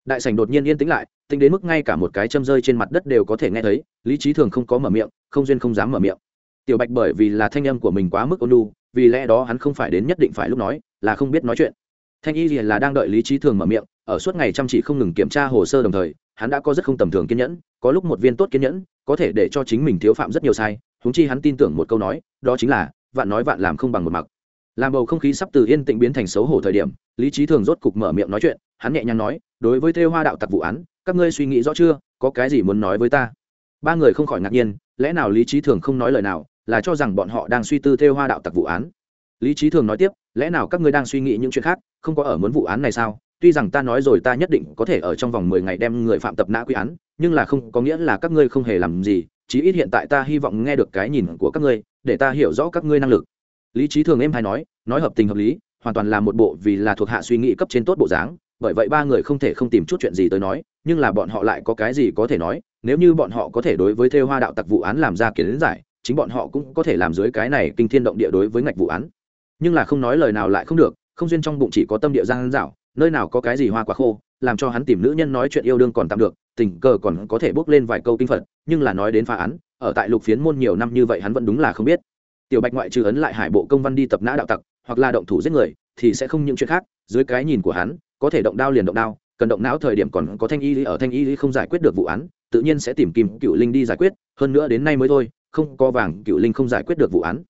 Đại sảnh đột nhiên yên tĩnh lại, tính đến mức ngay cả một cái châm rơi trên mặt đất đều có thể nghe thấy, lý trí thường không có mở miệng, không duyên không dám mở miệng. Tiểu bạch bởi vì là thanh âm của mình quá mức ôn lu vì lẽ đó hắn không phải đến nhất định phải lúc nói, là không biết nói chuyện. Thanh y là đang đợi lý trí thường mở miệng ở suốt ngày chăm chỉ không ngừng kiểm tra hồ sơ đồng thời, hắn đã có rất không tầm thường kiên nhẫn, có lúc một viên tốt kiên nhẫn, có thể để cho chính mình thiếu phạm rất nhiều sai húng chi hắn tin tưởng một câu nói, đó chính là, vạn nói vạn làm không bằng một mặc. Làm bầu không khí sắp từ yên tĩnh biến thành xấu hổ thời điểm, lý trí thường rốt cục mở miệng nói chuyện, hắn nhẹ nhàng nói, đối với thêu hoa đạo tặc vụ án, các ngươi suy nghĩ rõ chưa? Có cái gì muốn nói với ta? Ba người không khỏi ngạc nhiên, lẽ nào lý trí thường không nói lời nào, là cho rằng bọn họ đang suy tư thêu hoa đạo tặc vụ án? Lý trí thường nói tiếp, lẽ nào các ngươi đang suy nghĩ những chuyện khác, không có ở muốn vụ án này sao? Tuy rằng ta nói rồi ta nhất định có thể ở trong vòng mười ngày đem người phạm tập nã quy án, nhưng là không có nghĩa là các ngươi không hề làm gì, chí ít hiện tại ta hy vọng nghe được cái nhìn của các ngươi, để ta hiểu rõ các ngươi năng lực. Lý trí thường em hay nói nói hợp tình hợp lý, hoàn toàn là một bộ vì là thuộc hạ suy nghĩ cấp trên tốt bộ dáng, bởi vậy ba người không thể không tìm chút chuyện gì tới nói, nhưng là bọn họ lại có cái gì có thể nói, nếu như bọn họ có thể đối với theo hoa đạo tặc vụ án làm ra kiến giải, chính bọn họ cũng có thể làm dưới cái này kinh thiên động địa đối với ngạch vụ án. Nhưng là không nói lời nào lại không được, không duyên trong bụng chỉ có tâm địa giang dảo nơi nào có cái gì hoa quả khô, làm cho hắn tìm nữ nhân nói chuyện yêu đương còn tạm được, tình cờ còn có thể bước lên vài câu kinh phật, nhưng là nói đến phá án, ở tại lục phiến môn nhiều năm như vậy hắn vẫn đúng là không biết. Tiểu bạch ngoại trừ ấn lại hải bộ công văn đi tập nã đạo tặc, hoặc là động thủ giết người, thì sẽ không những chuyện khác, dưới cái nhìn của hắn, có thể động đao liền động đao, cần động não thời điểm còn có thanh y lý, ở thanh y lý không giải quyết được vụ án, tự nhiên sẽ tìm kim cựu linh đi giải quyết, hơn nữa đến nay mới thôi, không có vàng cựu linh không giải quyết được vụ án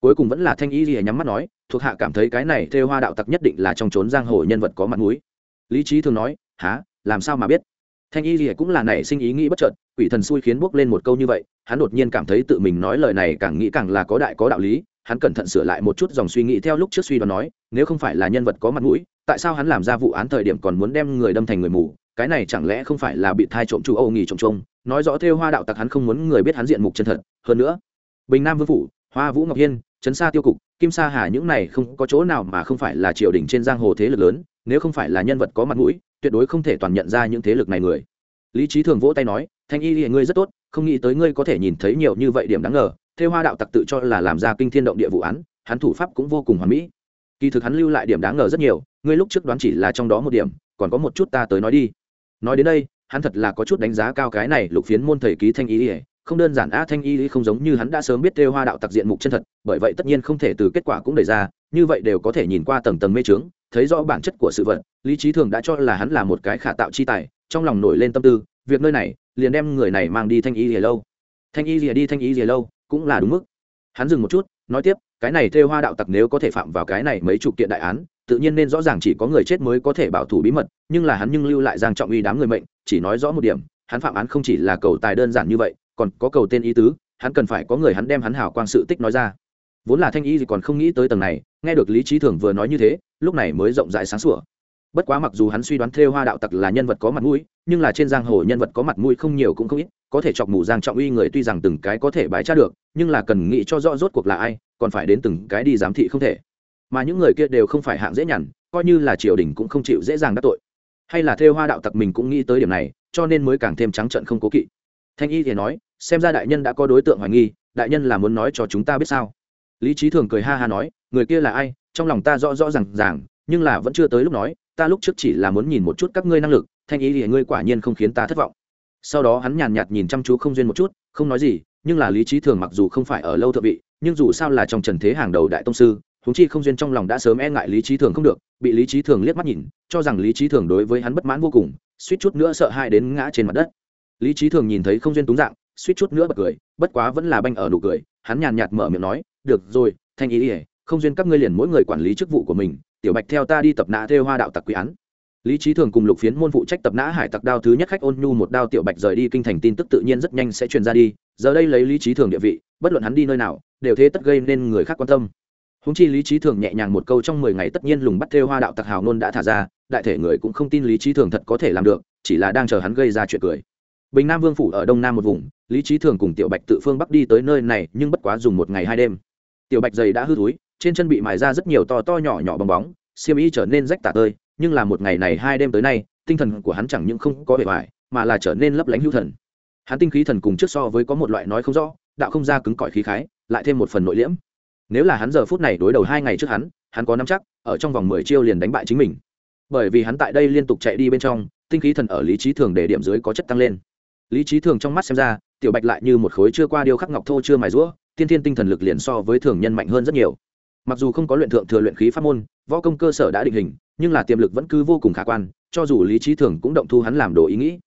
cuối cùng vẫn là thanh y gì nhắm mắt nói, thuộc hạ cảm thấy cái này theo hoa đạo tặc nhất định là trong trốn giang hồ nhân vật có mặt mũi. Lý trí thường nói há làm sao mà biết? Thanh y lìa cũng là nảy sinh ý nghĩ bất chợt, quỷ thần xui khiến bước lên một câu như vậy, hắn đột nhiên cảm thấy tự mình nói lời này càng nghĩ càng là có đại có đạo lý, hắn cẩn thận sửa lại một chút dòng suy nghĩ theo lúc trước suy đoán nói, nếu không phải là nhân vật có mặt mũi, tại sao hắn làm ra vụ án thời điểm còn muốn đem người đâm thành người mù? Cái này chẳng lẽ không phải là bị thai trộm chủ âu nghỉ trộm trông? Nói rõ theo hoa đạo tặc hắn không muốn người biết hắn diện mục chân thật. Hơn nữa, bình nam vương phủ, hoa vũ ngọc hiên trấn sa tiêu cục, kim sa hà những này không có chỗ nào mà không phải là triều đình trên giang hồ thế lực lớn, nếu không phải là nhân vật có mặt mũi, tuyệt đối không thể toàn nhận ra những thế lực này người. Lý trí thường vỗ tay nói, thanh y thì ngươi rất tốt, không nghĩ tới ngươi có thể nhìn thấy nhiều như vậy điểm đáng ngờ theo hoa đạo tặc tự cho là làm ra kinh thiên động địa vụ án, hắn thủ pháp cũng vô cùng hoàn mỹ. Kỳ thực hắn lưu lại điểm đáng ngờ rất nhiều, ngươi lúc trước đoán chỉ là trong đó một điểm, còn có một chút ta tới nói đi. Nói đến đây, hắn thật là có chút đánh giá cao cái này lục phiến môn thầy ký thanh y ỉa không đơn giản a thanh y không giống như hắn đã sớm biết theo hoa đạo tặc diện mục chân thật, bởi vậy tất nhiên không thể từ kết quả cũng đề ra, như vậy đều có thể nhìn qua tầng tầng mê trướng thấy rõ bản chất của sự vật, lý trí thường đã cho là hắn là một cái khả tạo chi tài, trong lòng nổi lên tâm tư, việc nơi này, liền đem người này mang đi thanh y rìa lâu. Thanh y lìa đi thanh y lìa lâu, cũng là đúng mức. Hắn dừng một chút, nói tiếp, cái này thêu hoa đạo tặc nếu có thể phạm vào cái này mấy chục kiện đại án, tự nhiên nên rõ ràng chỉ có người chết mới có thể bảo thủ bí mật, nhưng là hắn nhưng lưu lại giang trọng uy đám người mệnh, chỉ nói rõ một điểm, hắn phạm án không chỉ là cầu tài đơn giản như vậy còn có cầu tên ý tứ, hắn cần phải có người hắn đem hắn hảo quang sự tích nói ra. Vốn là thanh y thì còn không nghĩ tới tầng này, nghe được lý trí thường vừa nói như thế, lúc này mới rộng rãi sáng sủa. Bất quá mặc dù hắn suy đoán thêu hoa đạo tặc là nhân vật có mặt mũi, nhưng là trên giang hồ nhân vật có mặt mũi không nhiều cũng không ít, có thể chọc mù giang trọng uy người tuy rằng từng cái có thể bài tra được, nhưng là cần nghĩ cho rõ rốt cuộc là ai, còn phải đến từng cái đi giám thị không thể. Mà những người kia đều không phải hạng dễ nhằn, coi như là triều đình cũng không chịu dễ dàng đắc tội. Hay là thêu hoa đạo tặc mình cũng nghĩ tới điểm này, cho nên mới càng thêm trắng trận không cố kỵ. Thanh y thì nói xem ra đại nhân đã có đối tượng hoài nghi, đại nhân là muốn nói cho chúng ta biết sao? Lý trí thường cười ha ha nói, người kia là ai? Trong lòng ta rõ rõ r à n g ràng, nhưng là vẫn chưa tới lúc nói, ta lúc trước chỉ là muốn nhìn một chút các ngươi năng lực, thanh ý thì ngươi quả nhiên không khiến ta thất vọng. Sau đó hắn nhàn nhạt nhìn chăm chú không duyên một chút, không nói gì, nhưng là lý trí thường mặc dù không phải ở lâu thượng vị, nhưng dù sao là trong trần thế hàng đầu đại tông sư húng chi không duyên trong lòng đã sớm e ngại lý trí thường không được, bị lý trí thường liếc mắt nhìn, cho rằng lý trí thường đối với hắn bất mãn vô cùng, suýt chút nữa sợ hai đến ngã trên mặt đất. Lý trí thường nhìn thấy không duyên túng dạng suýt chút nữa bật cười, bất quá vẫn là banh ở nụ cười, hắn nhàn nhạt mở miệng nói, được rồi, thanh ý ỉa không duyên các ngươi liền mỗi người quản lý chức vụ của mình, tiểu bạch theo ta đi tập nã theo hoa đạo tặc quý án. Lý trí thường cùng lục phiến môn phụ trách tập nã hải tặc đao thứ nhất khách ôn nhu một đao tiểu bạch rời đi kinh thành tin tức tự nhiên rất nhanh sẽ truyền ra đi, giờ đây lấy lý trí thường địa vị, bất luận hắn đi nơi nào, đều thế tất gây nên người khác quan tâm. Húng chi lý trí thường nhẹ nhàng một câu trong mười ngày tất nhiên lùng bắt theo hoa đạo tặc hào nôn đã thả ra, đại thể người cũng không tin lý trí thường thật có thể làm được, chỉ là đang chờ hắn gây ra chuyện cười bình nam vương phủ ở đông nam một vùng, lý trí thường cùng tiểu bạch tự phương bắc đi tới nơi này, nhưng bất quá dùng một ngày hai đêm. Tiểu bạch giày đã hư túi trên chân bị mài ra rất nhiều to to nhỏ nhỏ bong bóng, xiêm y trở nên rách tả tơi, nhưng là một ngày này hai đêm tới nay, tinh thần của hắn chẳng những không có vẻ vải mà là trở nên lấp lánh hữu thần. Hắn tinh khí thần cùng trước so với có một loại nói không rõ, đạo không ra cứng cỏi khí khái, lại thêm một phần nội liễm. Nếu là hắn giờ phút này đối đầu hai ngày trước hắn hắn có nắm chắc, ở trong vòng mười chiêu liền đánh bại chính mình. Bởi vì hắn tại đây liên tục chạy đi bên trong, tinh khí thần ở lý trí thường để điểm dưới có chất tăng lên lý trí thường trong mắt xem ra, tiểu bạch lại như một khối chưa qua điêu khắc ngọc thô chưa mài rũa, tiên thiên tinh thần lực liền so với thường nhân mạnh hơn rất nhiều. Mặc dù không có luyện thượng thừa luyện khí pháp môn, võ công cơ sở đã định hình, nhưng là tiềm lực vẫn cứ vô cùng khả quan, cho dù lý trí thường cũng động thu hắn làm đồ ý nghĩ.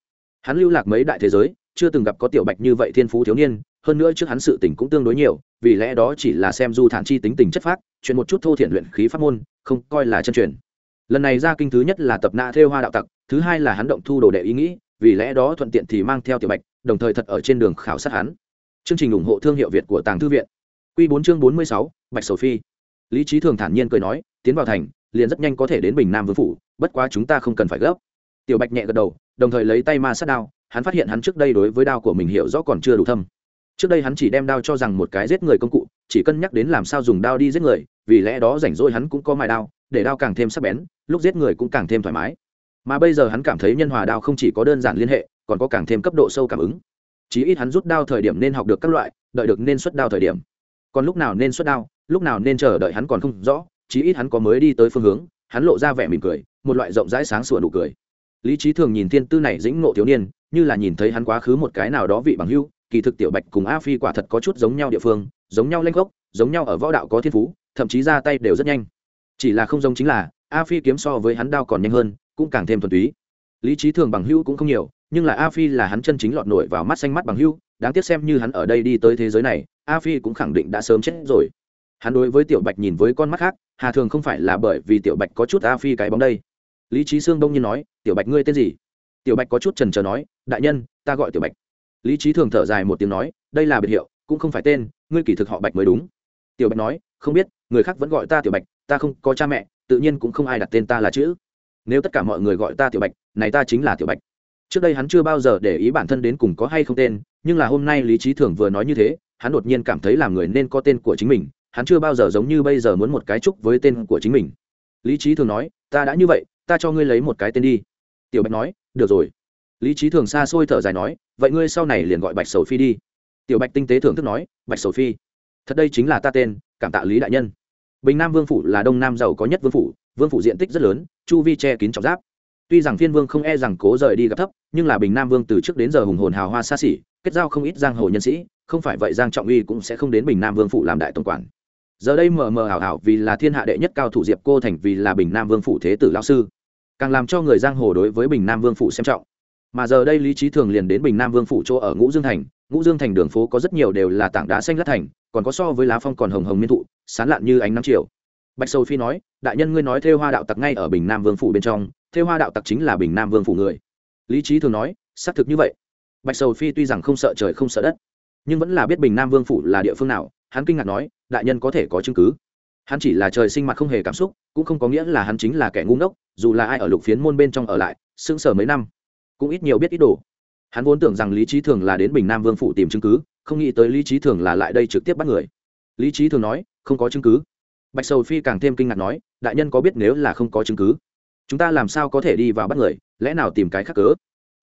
Hắn lưu lạc mấy đại thế giới, chưa từng gặp có tiểu bạch như vậy thiên phú thiếu niên, hơn nữa trước hắn sự tình cũng tương đối nhiều, vì lẽ đó chỉ là xem du thản chi tính tình chất phác chuyện một chút thô thiện luyện khí pháp môn, không coi là chân truyền. Lần này ra kinh thứ nhất là tập nạ theo hoa đạo tặc, thứ hai là hắn động thu đồ đệ ý nghĩ vì lẽ đó thuận tiện thì mang theo tiểu bạch, đồng thời thật ở trên đường khảo sát hắn. Chương trình ủng hộ thương hiệu việt của tàng thư viện. Q bốn chương bốn mươi sáu, bạch sầu phi. Lý trí thường thản nhiên cười nói, tiến vào thành, liền rất nhanh có thể đến bình nam vương phủ, bất quá chúng ta không cần phải gấp. Tiểu bạch nhẹ gật đầu, đồng thời lấy tay ma sát đao, hắn phát hiện hắn trước đây đối với đao của mình hiểu rõ còn chưa đủ thâm. Trước đây hắn chỉ đem đao cho rằng một cái giết người công cụ, chỉ cân nhắc đến làm sao dùng đao đi giết người, vì lẽ đó rảnh rỗi hắn cũng có mài đao, để đao càng thêm sắc bén, lúc giết người cũng càng thêm thoải mái mà bây giờ hắn cảm thấy nhân hòa đao không chỉ có đơn giản liên hệ, còn có càng thêm cấp độ sâu cảm ứng. Chí ít hắn rút đao thời điểm nên học được các loại, đợi được nên xuất đao thời điểm. Còn lúc nào nên xuất đao, lúc nào nên chờ đợi hắn còn không rõ, chí ít hắn có mới đi tới phương hướng, hắn lộ ra vẻ mỉm cười, một loại rộng rãi sáng sủa nụ cười. Lý trí thường nhìn thiên tư này dĩnh ngộ thiếu niên, như là nhìn thấy hắn quá khứ một cái nào đó vị bằng hưu kỳ thực tiểu bạch cùng a phi quả thật có chút giống nhau địa phương, giống nhau lanh gốc giống nhau ở võ đạo có thiên phú, thậm chí ra tay đều rất nhanh. Chỉ là không giống chính là, a phi kiếm so với hắn đao còn nhanh hơn cũng càng thêm thuần túy. Lý trí thường bằng hữu cũng không nhiều, nhưng là a phi là hắn chân chính lọt nổi vào mắt xanh mắt bằng hữu, đáng tiếc xem như hắn ở đây đi tới thế giới này, a phi cũng khẳng định đã sớm chết rồi. Hắn đối với tiểu bạch nhìn với con mắt khác, hà thường không phải là bởi vì tiểu bạch có chút a phi cái bóng đây. Lý trí sương đông nhiên nói, tiểu bạch ngươi tên gì? Tiểu bạch có chút trần trờ nói, đại nhân, ta gọi tiểu bạch. Lý trí thường thở dài một tiếng nói, đây là biệt hiệu, cũng không phải tên, ngươi kỳ thực họ bạch mới đúng. Tiểu bạch nói, không biết, người khác vẫn gọi ta tiểu bạch, ta không có cha mẹ, tự nhiên cũng không ai đặt tên ta là chữ nếu tất cả mọi người gọi ta tiểu bạch, này ta chính là tiểu bạch. Trước đây hắn chưa bao giờ để ý bản thân đến cùng có hay không tên, nhưng là hôm nay lý trí thường vừa nói như thế, hắn đột nhiên cảm thấy làm người nên có tên của chính mình, hắn chưa bao giờ giống như bây giờ muốn một cái chúc với tên của chính mình. Lý trí thường nói, ta đã như vậy, ta cho ngươi lấy một cái tên đi. Tiểu bạch nói, được rồi. Lý trí thường xa xôi thở dài nói, vậy ngươi sau này liền gọi bạch sầu phi đi. Tiểu bạch tinh tế thưởng thức nói, bạch sầu phi, thật đây chính là ta tên, cảm tạ lý đại nhân. Bình nam vương phủ là đông nam giàu có nhất vương phủ vương phủ diện tích rất lớn, chu vi che kín trọng giáp. Tuy rằng phiên vương không e rằng cố rời đi gặp thấp, nhưng là bình nam vương từ trước đến giờ hùng hồn hào hoa xa xỉ, kết giao không ít giang hồ nhân sĩ, không phải vậy giang trọng uy cũng sẽ không đến bình nam vương phủ làm đại tổng quản. Giờ đây mờ mờ hảo hảo vì là thiên hạ đệ nhất cao thủ diệp cô thành vì là bình nam vương phủ thế tử lão sư, càng làm cho người giang hồ đối với bình nam vương phủ xem trọng. Mà giờ đây lý trí thường liền đến bình nam vương phủ chỗ ở ngũ dương thành, ngũ dương thành đường phố có rất nhiều đều là tảng đá xanh lát thành, còn có so với lá phong còn hồng hồng miên thụ, sán lạn như ánh nắng chiều bạch sầu phi nói, đại nhân ngươi nói theo hoa đạo tặc ngay ở bình nam vương phủ bên trong theo hoa đạo tặc chính là bình nam vương phủ người. Lý trí thường nói, xác thực như vậy. Bạch sầu phi tuy rằng không sợ trời không sợ đất, nhưng vẫn là biết bình nam vương phủ là địa phương nào, hắn kinh ngạc nói, đại nhân có thể có chứng cứ. Hắn chỉ là trời sinh mặt không hề cảm xúc, cũng không có nghĩa là hắn chính là kẻ ngu ngốc, dù là ai ở lục phiến môn bên trong ở lại, sững sờ mấy năm, cũng ít nhiều biết ít đồ. Hắn vốn tưởng rằng lý trí thường là đến bình nam vương phủ tìm chứng cứ, không nghĩ tới lý trí thường là lại đây trực tiếp bắt người. Lý trí thường nói, không có chứng cứ bạch sầu phi càng thêm kinh ngạc nói, đại nhân có biết nếu là không có chứng cứ, chúng ta làm sao có thể đi vào bắt người, lẽ nào tìm cái khác cớ?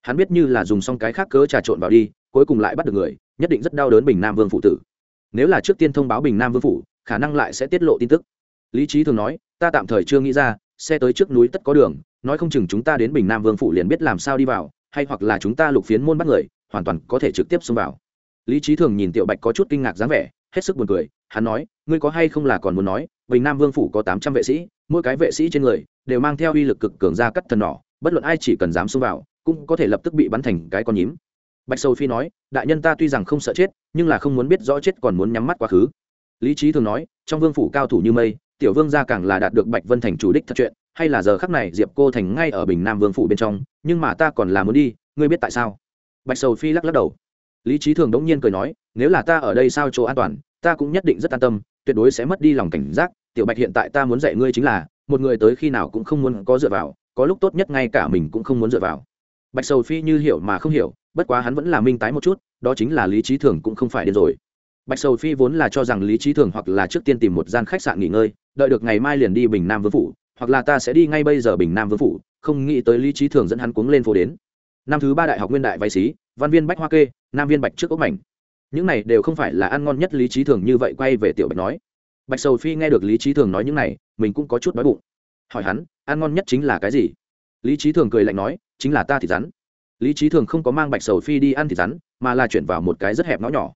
Hắn biết như là dùng xong cái khác cớ trà trộn vào đi, cuối cùng lại bắt được người, nhất định rất đau đớn bình nam vương phụ tử. Nếu là trước tiên thông báo bình nam vương phủ khả năng lại sẽ tiết lộ tin tức. Lý trí thường nói, ta tạm thời chưa nghĩ ra, xe tới trước núi tất có đường, nói không chừng chúng ta đến bình nam vương phủ liền biết làm sao đi vào, hay hoặc là chúng ta lục phiến môn bắt người, hoàn toàn có thể trực tiếp xông vào. Lý trí thường nhìn tiểu bạch có chút kinh ngạc dáng vẻ, hết sức buồn cười, hắn nói, ngươi có hay không là còn muốn nói bình nam vương phủ có tám trăm vệ sĩ, mỗi cái vệ sĩ trên người đều mang theo uy lực cực cường ra cắt thần nỏ, bất luận ai chỉ cần dám xông vào, cũng có thể lập tức bị bắn thành cái con nhím. Bạch sầu phi nói, đại nhân ta tuy rằng không sợ chết, nhưng là không muốn biết rõ chết còn muốn nhắm mắt quá khứ. Lý trí thường nói, trong vương phủ cao thủ như mây, tiểu vương gia càng là đạt được bạch vân thành chủ đích thật chuyện, hay là giờ khắc này diệp cô thành ngay ở bình nam vương phủ bên trong, nhưng mà ta còn là muốn đi, ngươi biết tại sao? Bạch sầu phi lắc lắc đầu. Lý trí thường đống nhiên cười nói, nếu là ta ở đây sao chỗ an toàn, ta cũng nhất định rất an tâm, tuyệt đối sẽ mất đi lòng cảnh giác tiểu bạch hiện tại ta muốn dạy ngươi chính là, một người tới khi nào cũng không muốn có dựa vào, có lúc tốt nhất ngay cả mình cũng không muốn dựa vào. Bạch sầu phi như hiểu mà không hiểu, bất quá hắn vẫn là minh tái một chút, đó chính là lý trí thường cũng không phải điên rồi. Bạch sầu phi vốn là cho rằng lý trí thường hoặc là trước tiên tìm một gian khách sạn nghỉ ngơi, đợi được ngày mai liền đi bình nam vương phủ, hoặc là ta sẽ đi ngay bây giờ bình nam vương phủ, không nghĩ tới lý trí thường dẫn hắn cuống lên phố đến. Năm thứ ba đại học nguyên đại vay xí, văn viên bách hoa kê, nam viên bạch trước ốc mảnh. Những này đều không phải là ăn ngon nhất lý trí thường như vậy quay về tiểu bạch nói bạch sầu phi nghe được lý trí thường nói những này, mình cũng có chút đói bụng. Hỏi hắn, ăn ngon nhất chính là cái gì? Lý trí thường cười lạnh nói, chính là ta thịt rắn. Lý trí thường không có mang bạch sầu phi đi ăn thịt rắn, mà là chuyển vào một cái rất hẹp ngõ nhỏ.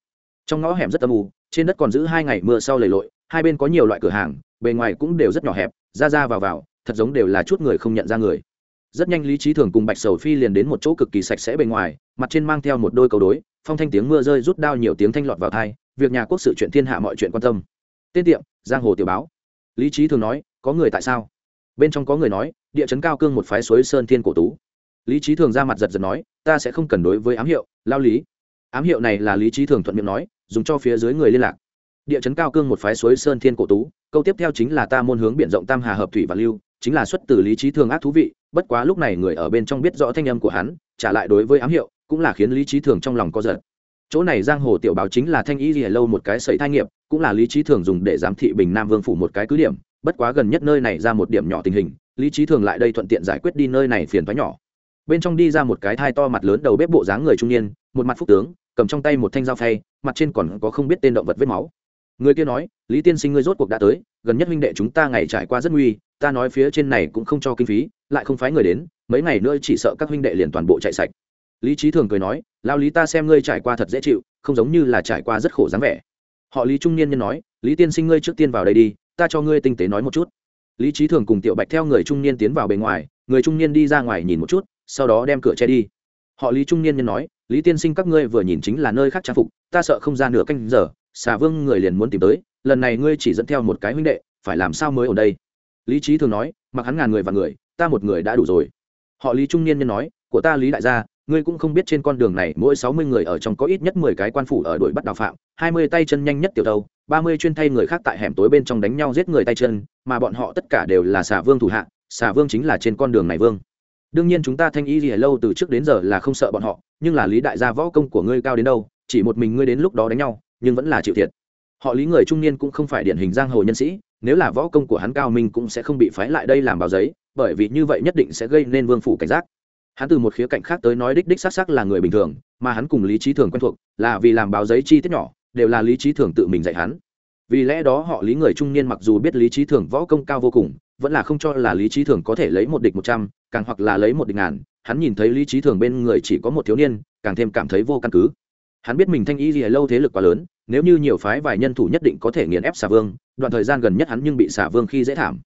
Trong ngõ hẻm rất âm u, trên đất còn giữ hai ngày mưa sau lầy lội, hai bên có nhiều loại cửa hàng, bề ngoài cũng đều rất nhỏ hẹp, ra ra vào vào, thật giống đều là chút người không nhận ra người. Rất nhanh lý trí thường cùng bạch sầu phi liền đến một chỗ cực kỳ sạch sẽ bề ngoài, mặt trên mang theo một đôi cầu đối, phong thanh tiếng mưa rơi rút đao nhiều tiếng thanh lọt vào thai việc nhà quốc sự chuyện thiên hạ mọi chuyện quan tâm tên tiệm, giang hồ tiểu báo. Lý trí thường nói, có người tại sao? Bên trong có người nói, địa chấn cao cương một phái suối sơn thiên cổ tú. Lý trí thường ra mặt giật giật nói, ta sẽ không cần đối với ám hiệu, lao lý. Ám hiệu này là lý trí thường thuận miệng nói, dùng cho phía dưới người liên lạc. Địa chấn cao cương một phái suối sơn thiên cổ tú, câu tiếp theo chính là ta môn hướng biển rộng tam hà hợp thủy và lưu, chính là xuất từ lý trí thường ác thú vị, bất quá lúc này người ở bên trong biết rõ thanh âm của hắn, trả lại đối với ám hiệu, cũng là khiến lý trí thường trong lòng co giật chỗ này giang hồ tiểu báo chính là thanh y lìa lâu một cái sợi thai nghiệp, cũng là lý trí thường dùng để giám thị bình nam vương phủ một cái cứ điểm, bất quá gần nhất nơi này ra một điểm nhỏ tình hình, lý trí thường lại đây thuận tiện giải quyết đi nơi này phiền thoái nhỏ. Bên trong đi ra một cái thai to mặt lớn đầu bếp bộ dáng người trung niên, một mặt phúc tướng, cầm trong tay một thanh dao phay, mặt trên còn có không biết tên động vật vết máu. Người kia nói, lý tiên sinh ngươi rốt cuộc đã tới, gần nhất huynh đệ chúng ta ngày trải qua rất nguy, ta nói phía trên này cũng không cho kinh phí, lại không phái người đến, mấy ngày nữa chỉ sợ các huynh đệ liền toàn bộ chạy sạch lý trí thường cười nói, lao lý ta xem ngươi trải qua thật dễ chịu, không giống như là trải qua rất khổ dáng vẻ. Họ lý trung niên nhân nói, lý tiên sinh ngươi trước tiên vào đây đi, ta cho ngươi tinh tế nói một chút. Lý trí thường cùng tiểu bạch theo người trung niên tiến vào bề ngoài, người trung niên đi ra ngoài nhìn một chút, sau đó đem cửa che đi. Họ lý trung niên nhân nói, lý tiên sinh các ngươi vừa nhìn chính là nơi khác trang phục, ta sợ không ra nửa canh giờ, xà vương người liền muốn tìm tới, lần này ngươi chỉ dẫn theo một cái huynh đệ, phải làm sao mới ở đây? Lý trí thường nói, mặc hắn ngàn người và người, ta một người đã đủ rồi. Họ lý trung niên nhân nói, của ta lý đại gia ngươi cũng không biết trên con đường này mỗi sáu mươi người ở trong có ít nhất mười cái quan phủ ở đuổi bắt đào phạm hai mươi tay chân nhanh nhất tiểu đầu, ba mươi chuyên thay người khác tại hẻm tối bên trong đánh nhau giết người tay chân mà bọn họ tất cả đều là xà vương thủ hạ xà vương chính là trên con đường này vương. Đương nhiên chúng ta thanh y gì lâu từ trước đến giờ là không sợ bọn họ nhưng là lý đại gia võ công của ngươi cao đến đâu chỉ một mình ngươi đến lúc đó đánh nhau nhưng vẫn là chịu thiệt. Họ lý người trung niên cũng không phải điển hình giang hồ nhân sĩ nếu là võ công của hắn cao minh cũng sẽ không bị phái lại đây làm báo giấy bởi vì như vậy nhất định sẽ gây nên vương phủ cảnh giác hắn từ một khía cạnh khác tới nói đích đích xác xác là người bình thường, mà hắn cùng lý trí thường quen thuộc, là vì làm báo giấy chi tiết nhỏ, đều là lý trí thường tự mình dạy hắn. Vì lẽ đó họ lý người trung niên mặc dù biết lý trí thường võ công cao vô cùng, vẫn là không cho là lý trí thường có thể lấy một địch một trăm, càng hoặc là lấy một địch ngàn. Hắn nhìn thấy lý trí thường bên người chỉ có một thiếu niên, càng thêm cảm thấy vô căn cứ. Hắn biết mình thanh y gì lâu thế lực quá lớn, nếu như nhiều phái vài nhân thủ nhất định có thể nghiền ép xả vương, đoạn thời gian gần nhất hắn nhưng bị xả vương khi dễ thảm.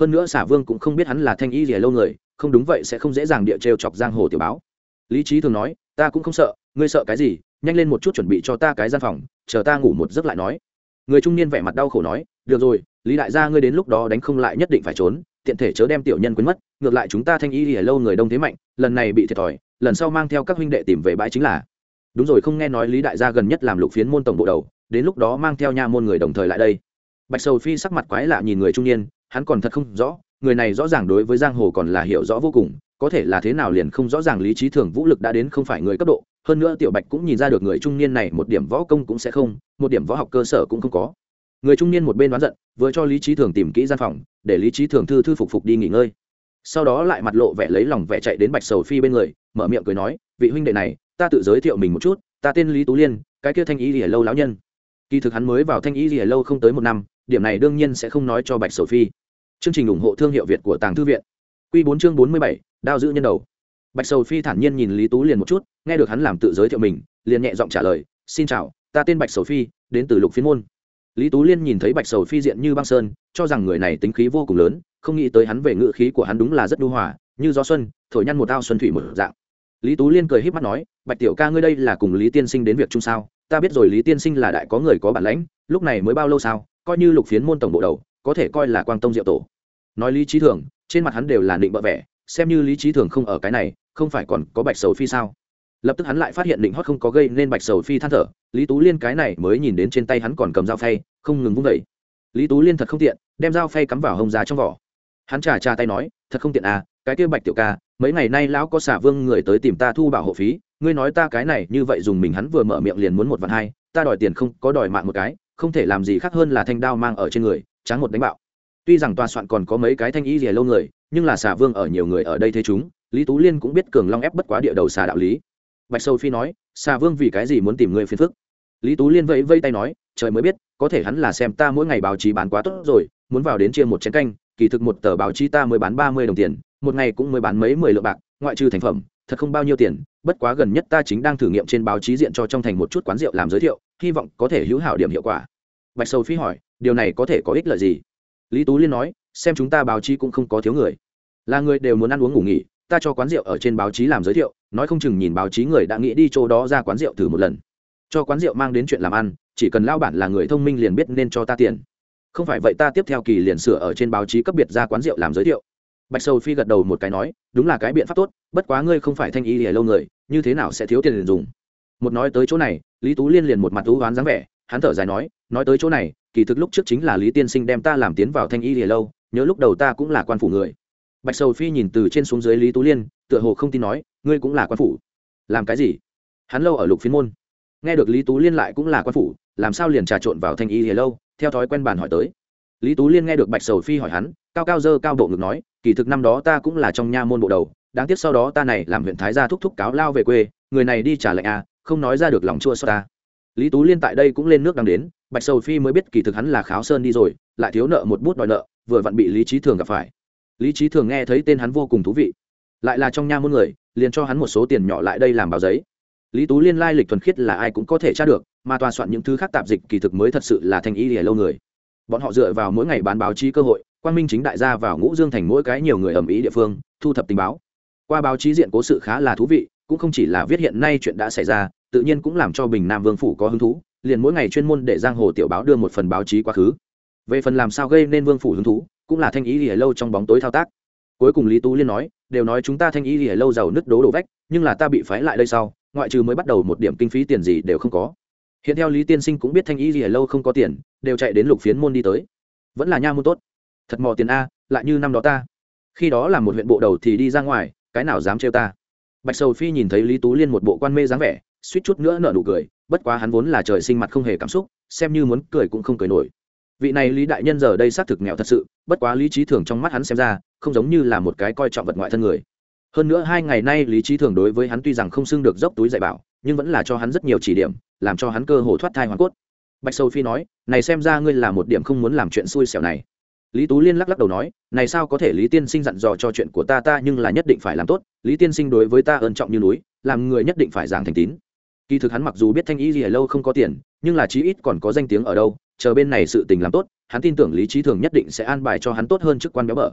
Hơn nữa xả vương cũng không biết hắn là thanh y gì lâu người không đúng vậy sẽ không dễ dàng địa trêu chọc giang hồ tiểu báo. Lý trí thường nói, ta cũng không sợ, ngươi sợ cái gì? Nhanh lên một chút chuẩn bị cho ta cái gian phòng, chờ ta ngủ một giấc lại nói. Người trung niên vẻ mặt đau khổ nói, được rồi, lý đại gia ngươi đến lúc đó đánh không lại nhất định phải trốn, tiện thể chớ đem tiểu nhân quên mất, ngược lại chúng ta thanh y ở lâu người đông thế mạnh, lần này bị thiệt thòi, lần sau mang theo các huynh đệ tìm về bãi chính là. Đúng rồi, không nghe nói lý đại gia gần nhất làm lục phiến môn tổng bộ đầu, đến lúc đó mang theo nha môn người đồng thời lại đây. Bạch sầu phi sắc mặt quái lạ nhìn người trung niên, hắn còn thật không rõ người này rõ ràng đối với giang hồ còn là hiểu rõ vô cùng, có thể là thế nào liền không rõ ràng lý trí thường vũ lực đã đến không phải người cấp độ, hơn nữa tiểu bạch cũng nhìn ra được người trung niên này một điểm võ công cũng sẽ không, một điểm võ học cơ sở cũng không có. Người trung niên một bên đoán giận, vừa cho lý trí thường tìm kỹ gian phòng, để lý trí thường thư thư phục phục đi nghỉ ngơi. Sau đó lại mặt lộ vẻ lấy lòng vẻ chạy đến bạch sầu phi bên người, mở miệng cười nói, vị huynh đệ này, ta tự giới thiệu mình một chút, ta tên lý tú liên, cái kia thanh ý gì lâu lão nhân. Kỳ thực hắn mới vào thanh ý gì lâu không tới một năm, điểm này đương nhiên sẽ không nói cho bạch sầu phi chương trình ủng hộ thương hiệu việt của tàng thư viện. Quy bốn chương bốn mươi bảy, đao giữ nhân đầu. Bạch sầu phi thản nhiên nhìn lý tú liền một chút, nghe được hắn làm tự giới thiệu mình, liền nhẹ giọng trả lời, xin chào, ta tên bạch sầu phi, đến từ lục phiên môn. Lý tú liên nhìn thấy bạch sầu phi diện như băng sơn, cho rằng người này tính khí vô cùng lớn, không nghĩ tới hắn về ngự khí của hắn đúng là rất nhu hòa, như gió xuân, thổi nhăn một ao xuân thủy một dạng. Lý tú liên cười híp mắt nói, bạch tiểu ca ngươi đây là cùng lý tiên sinh đến việc chung sao? Ta biết rồi lý tiên sinh là đại có người có bản lãnh, lúc này mới bao lâu sao? Coi như lục phiến môn tổng bộ đầu có thể coi là quang tông diệu tổ. Nói lý trí thường, trên mặt hắn đều là định bợ vẻ, xem như lý trí thường không ở cái này, không phải còn có bạch sầu phi sao? Lập tức hắn lại phát hiện định hót không có gây nên bạch sầu phi than thở, lý tú liên cái này mới nhìn đến trên tay hắn còn cầm dao phay, không ngừng vung vẩy lý tú liên thật không tiện, đem dao phay cắm vào hông giá trong vỏ. Hắn trà trà tay nói, thật không tiện à cái kia bạch tiểu ca, mấy ngày nay lão có xả vương người tới tìm ta thu bảo hộ phí, ngươi nói ta cái này như vậy dùng mình hắn vừa mở miệng liền muốn một vạn hai, ta đòi tiền không, có đòi mạng một cái, không thể làm gì khác hơn là thanh đao mang ở trên người tráng một đánh bạo. Tuy rằng tòa soạn còn có mấy cái thanh ý rìa lâu người, nhưng là xà vương ở nhiều người ở đây thế chúng, lý tú liên cũng biết cường long ép bất quá địa đầu xà đạo lý. Bạch sâu phi nói, xà vương vì cái gì muốn tìm người phiền phức? Lý tú liên vẫy vây tay nói, trời mới biết, có thể hắn là xem ta mỗi ngày báo chí bán quá tốt rồi, muốn vào đến chia một chén canh, kỳ thực một tờ báo chí ta mới bán ba mươi đồng tiền, một ngày cũng mới bán mấy mười lượng bạc, ngoại trừ thành phẩm, thật không bao nhiêu tiền, bất quá gần nhất ta chính đang thử nghiệm trên báo chí diện cho trong thành một chút quán rượu làm giới thiệu, hy vọng có thể hữu hảo điểm hiệu quả. Bạch sâu phi hỏi điều này có thể có ích lợi gì? Lý tú liên nói, xem chúng ta báo chí cũng không có thiếu người. Là người đều muốn ăn uống ngủ nghỉ, ta cho quán rượu ở trên báo chí làm giới thiệu, nói không chừng nhìn báo chí người đã nghĩ đi chỗ đó ra quán rượu thử một lần. Cho quán rượu mang đến chuyện làm ăn, chỉ cần lao bản là người thông minh liền biết nên cho ta tiền. Không phải vậy ta tiếp theo kỳ liền sửa ở trên báo chí cấp biệt ra quán rượu làm giới thiệu. Bạch sầu phi gật đầu một cái nói, đúng là cái biện pháp tốt, bất quá ngươi không phải thanh y hề lâu người, như thế nào sẽ thiếu tiền liền dùng? Một nói tới chỗ này, lý tú liên liền một mặt tú oán dáng vẻ, hắn thở dài nói nói tới chỗ này kỳ thực lúc trước chính là lý tiên sinh đem ta làm tiến vào thanh y lìa lâu, nhớ lúc đầu ta cũng là quan phủ người. Bạch sầu phi nhìn từ trên xuống dưới lý tú liên, tựa hồ không tin nói, ngươi cũng là quan phủ? Làm cái gì? Hắn lâu ở lục phiên môn. Nghe được lý tú liên lại cũng là quan phủ, làm sao liền trà trộn vào thanh y lìa lâu, theo thói quen bàn hỏi tới. Lý tú liên nghe được bạch sầu phi hỏi hắn, cao cao dơ cao độ ngực nói, kỳ thực năm đó ta cũng là trong nha môn bộ đầu, đáng tiếc sau đó ta này làm huyện thái gia thúc thúc cáo lao về quê, người này đi trả lệnh à không nói ra được lòng chua xót ta. Lý tú liên tại đây cũng lên nước đang đến bạch sầu phi mới biết kỳ thực hắn là kháo sơn đi rồi, lại thiếu nợ một bút đòi nợ, vừa vặn bị lý trí thường gặp phải. Lý trí thường nghe thấy tên hắn vô cùng thú vị. Lại là trong nha môn người, liền cho hắn một số tiền nhỏ lại đây làm báo giấy. Lý tú liên lai lịch thuần khiết là ai cũng có thể tra được, mà tòa soạn những thứ khác tạp dịch kỳ thực mới thật sự là thành ý lìa lâu người. Bọn họ dựa vào mỗi ngày bán báo chí cơ hội quan minh chính đại gia vào ngũ dương thành mỗi cái nhiều người ẩm ý địa phương, thu thập tình báo. Qua báo chí diện cố sự khá là thú vị, cũng không chỉ là viết hiện nay chuyện đã xảy ra, tự nhiên cũng làm cho bình nam vương phủ có hứng thú liền mỗi ngày chuyên môn để giang hồ tiểu báo đưa một phần báo chí quá khứ. Về phần làm sao gây nên vương phủ hứng thú, cũng là thanh ý lìa lâu trong bóng tối thao tác. Cuối cùng lý tú liên nói, đều nói chúng ta thanh ý lìa lâu giàu nứt đố đổ vách, nhưng là ta bị phái lại đây sau, ngoại trừ mới bắt đầu một điểm kinh phí tiền gì đều không có. Hiện theo lý tiên sinh cũng biết thanh ý lìa lâu không có tiền, đều chạy đến lục phiến môn đi tới. Vẫn là nha môn tốt. Thật mò tiền a, lại như năm đó ta. Khi đó là một huyện bộ đầu thì đi ra ngoài, cái nào dám trêu ta? Bạch sầu phi nhìn thấy lý tú liên một bộ quan mê dáng vẻ suýt chút nữa nợ nụ cười, bất quá hắn vốn là trời sinh mặt không hề cảm xúc, xem như muốn cười cũng không cười nổi. Vị này lý đại nhân giờ đây xác thực nghèo thật sự, bất quá lý trí thường trong mắt hắn xem ra, không giống như là một cái coi trọng vật ngoại thân người. Hơn nữa hai ngày nay lý trí thường đối với hắn tuy rằng không xưng được dốc túi dạy bảo, nhưng vẫn là cho hắn rất nhiều chỉ điểm, làm cho hắn cơ hồ thoát thai hoàn cốt. Bạch sâu phi nói, này xem ra ngươi là một điểm không muốn làm chuyện xui xẻo này. Lý tú liên lắc lắc đầu nói, này sao có thể lý tiên sinh dặn dò cho chuyện của ta ta nhưng là nhất định phải làm tốt. Lý tiên sinh đối với ta ơn trọng như núi, làm người nhất định phải giảng thành tín kỳ thực hắn mặc dù biết thanh y gì ở lâu không có tiền, nhưng là chí ít còn có danh tiếng ở đâu, chờ bên này sự tình làm tốt, hắn tin tưởng lý trí thường nhất định sẽ an bài cho hắn tốt hơn chức quan béo bở.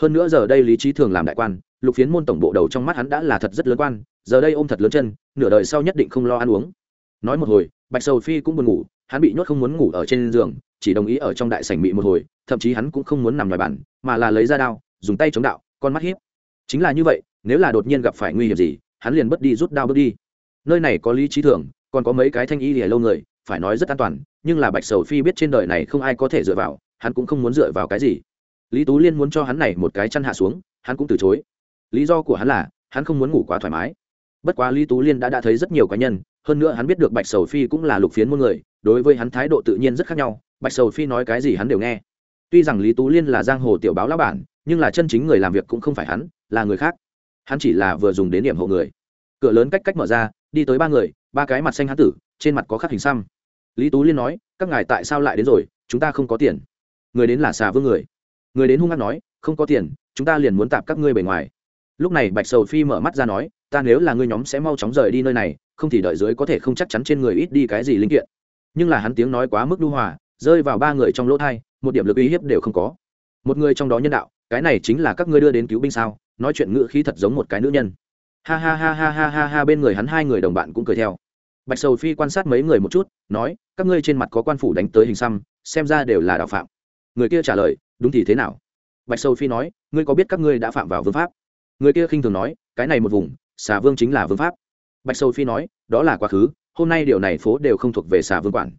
Hơn nữa giờ đây lý trí thường làm đại quan, lục phiến môn tổng bộ đầu trong mắt hắn đã là thật rất lớn quan, giờ đây ôm thật lớn chân, nửa đời sau nhất định không lo ăn uống. Nói một hồi, bạch sầu phi cũng buồn ngủ, hắn bị nhốt không muốn ngủ ở trên giường, chỉ đồng ý ở trong đại sảnh bị một hồi, thậm chí hắn cũng không muốn nằm ngoài bản mà là lấy ra đao, dùng tay chống đạo, con mắt hiếp chính là như vậy, nếu là đột nhiên gặp phải nguy hiểm gì, hắn liền bất đi rút đao bước đi nơi này có lý trí thường còn có mấy cái thanh y lìa lâu người, phải nói rất an toàn, nhưng là bạch sầu phi biết trên đời này không ai có thể dựa vào, hắn cũng không muốn dựa vào cái gì. Lý tú liên muốn cho hắn này một cái chăn hạ xuống, hắn cũng từ chối. Lý do của hắn là, hắn không muốn ngủ quá thoải mái. Bất quá lý tú liên đã đã thấy rất nhiều cá nhân, hơn nữa hắn biết được bạch sầu phi cũng là lục phiến muôn người, đối với hắn thái độ tự nhiên rất khác nhau, bạch sầu phi nói cái gì hắn đều nghe. Tuy rằng lý tú liên là giang hồ tiểu báo lão bản, nhưng là chân chính người làm việc cũng không phải hắn, là người khác. Hắn chỉ là vừa dùng đến điểm hộ người. Cửa lớn cách cách mở ra đi tới ba người, ba cái mặt xanh hán tử, trên mặt có khắc hình xăm. Lý tú liên nói, các ngài tại sao lại đến rồi? Chúng ta không có tiền. Người đến là xà vương người. Người đến hung hát nói, không có tiền, chúng ta liền muốn tạp các ngươi bề ngoài. Lúc này bạch sầu phi mở mắt ra nói, ta nếu là ngươi nhóm sẽ mau chóng rời đi nơi này, không thì đợi dưới có thể không chắc chắn trên người ít đi cái gì linh kiện. Nhưng là hắn tiếng nói quá mức lưu hòa, rơi vào ba người trong lỗ thai, một điểm lực uy hiếp đều không có. Một người trong đó nhân đạo, cái này chính là các ngươi đưa đến cứu binh sao? Nói chuyện ngự khí thật giống một cái nữ nhân ha ha ha ha ha ha ha, bên người hắn hai người đồng bạn cũng cười theo. Bạch sầu phi quan sát mấy người một chút, nói, các ngươi trên mặt có quan phủ đánh tới hình xăm, xem ra đều là đạo phạm. Người kia trả lời, đúng thì thế nào? Bạch sầu phi nói, ngươi có biết các ngươi đã phạm vào vương pháp? Người kia khinh thường nói, cái này một vùng, xà vương chính là vương pháp. Bạch sầu phi nói, đó là quá khứ, hôm nay điều này phố đều không thuộc về xà vương quản.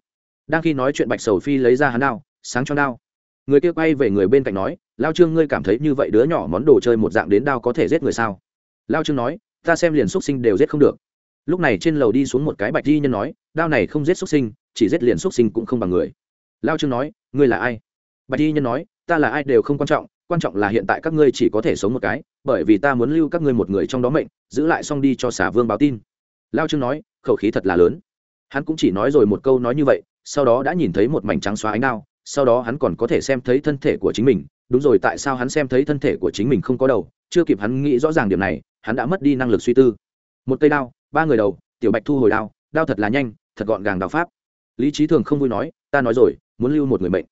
Đang khi nói chuyện bạch sầu phi lấy ra hắn đao, sáng cho đao. Người kia quay về người bên cạnh nói, lao trương, ngươi cảm thấy như vậy đứa nhỏ món đồ chơi một dạng đến đao có thể giết người sao? Lao trương nói ta xem liền xúc sinh đều giết không được. Lúc này trên lầu đi xuống một cái bạch di nhân nói, đao này không giết xúc sinh, chỉ giết liền xúc sinh cũng không bằng người. Lao trương nói, ngươi là ai? Bạch di nhân nói, ta là ai đều không quan trọng quan trọng là hiện tại các ngươi chỉ có thể sống một cái, bởi vì ta muốn lưu các ngươi một người trong đó mệnh, giữ lại xong đi cho xả vương báo tin. Lao trương nói, khẩu khí thật là lớn. Hắn cũng chỉ nói rồi một câu nói như vậy, sau đó đã nhìn thấy một mảnh trắng xóa ánh đao, sau đó hắn còn có thể xem thấy thân thể của chính mình. Đúng rồi, tại sao hắn xem thấy thân thể của chính mình không có đầu? Chưa kịp hắn nghĩ rõ ràng điểm này hắn đã mất đi năng lực suy tư. Một cây đao, ba người đầu, tiểu bạch thu hồi đao đao thật là nhanh, thật gọn gàng đao pháp. Lý trí thường không vui nói, ta nói rồi, muốn lưu một người mệnh.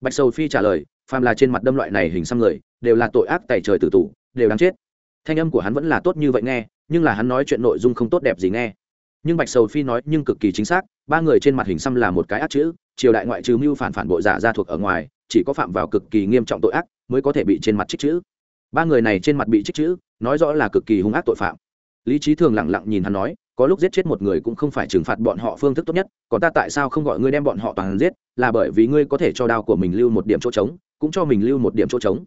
Bạch sầu phi trả lời, phàm là trên mặt đâm loại này hình xăm người, đều là tội ác tại trời tử tù, đều đáng chết. Thanh âm của hắn vẫn là tốt như vậy nghe, nhưng là hắn nói chuyện nội dung không tốt đẹp gì nghe. Nhưng bạch sầu phi nói nhưng cực kỳ chính xác, ba người trên mặt hình xăm là một cái ác chữ, triều đại ngoại trừ mưu phản phản bội giả ra thuộc ở ngoài, chỉ có phạm vào cực kỳ nghiêm trọng tội ác mới có thể bị trên mặt trích chữ ba người này trên mặt bị trích chữ, nói rõ là cực kỳ hung ác tội phạm. Lý trí thường lẳng lặng nhìn hắn nói, có lúc giết chết một người cũng không phải trừng phạt bọn họ phương thức tốt nhất, còn ta tại sao không gọi ngươi đem bọn họ toàn giết, là bởi vì ngươi có thể cho đao của mình lưu một điểm chỗ trống, cũng cho mình lưu một điểm chỗ trống.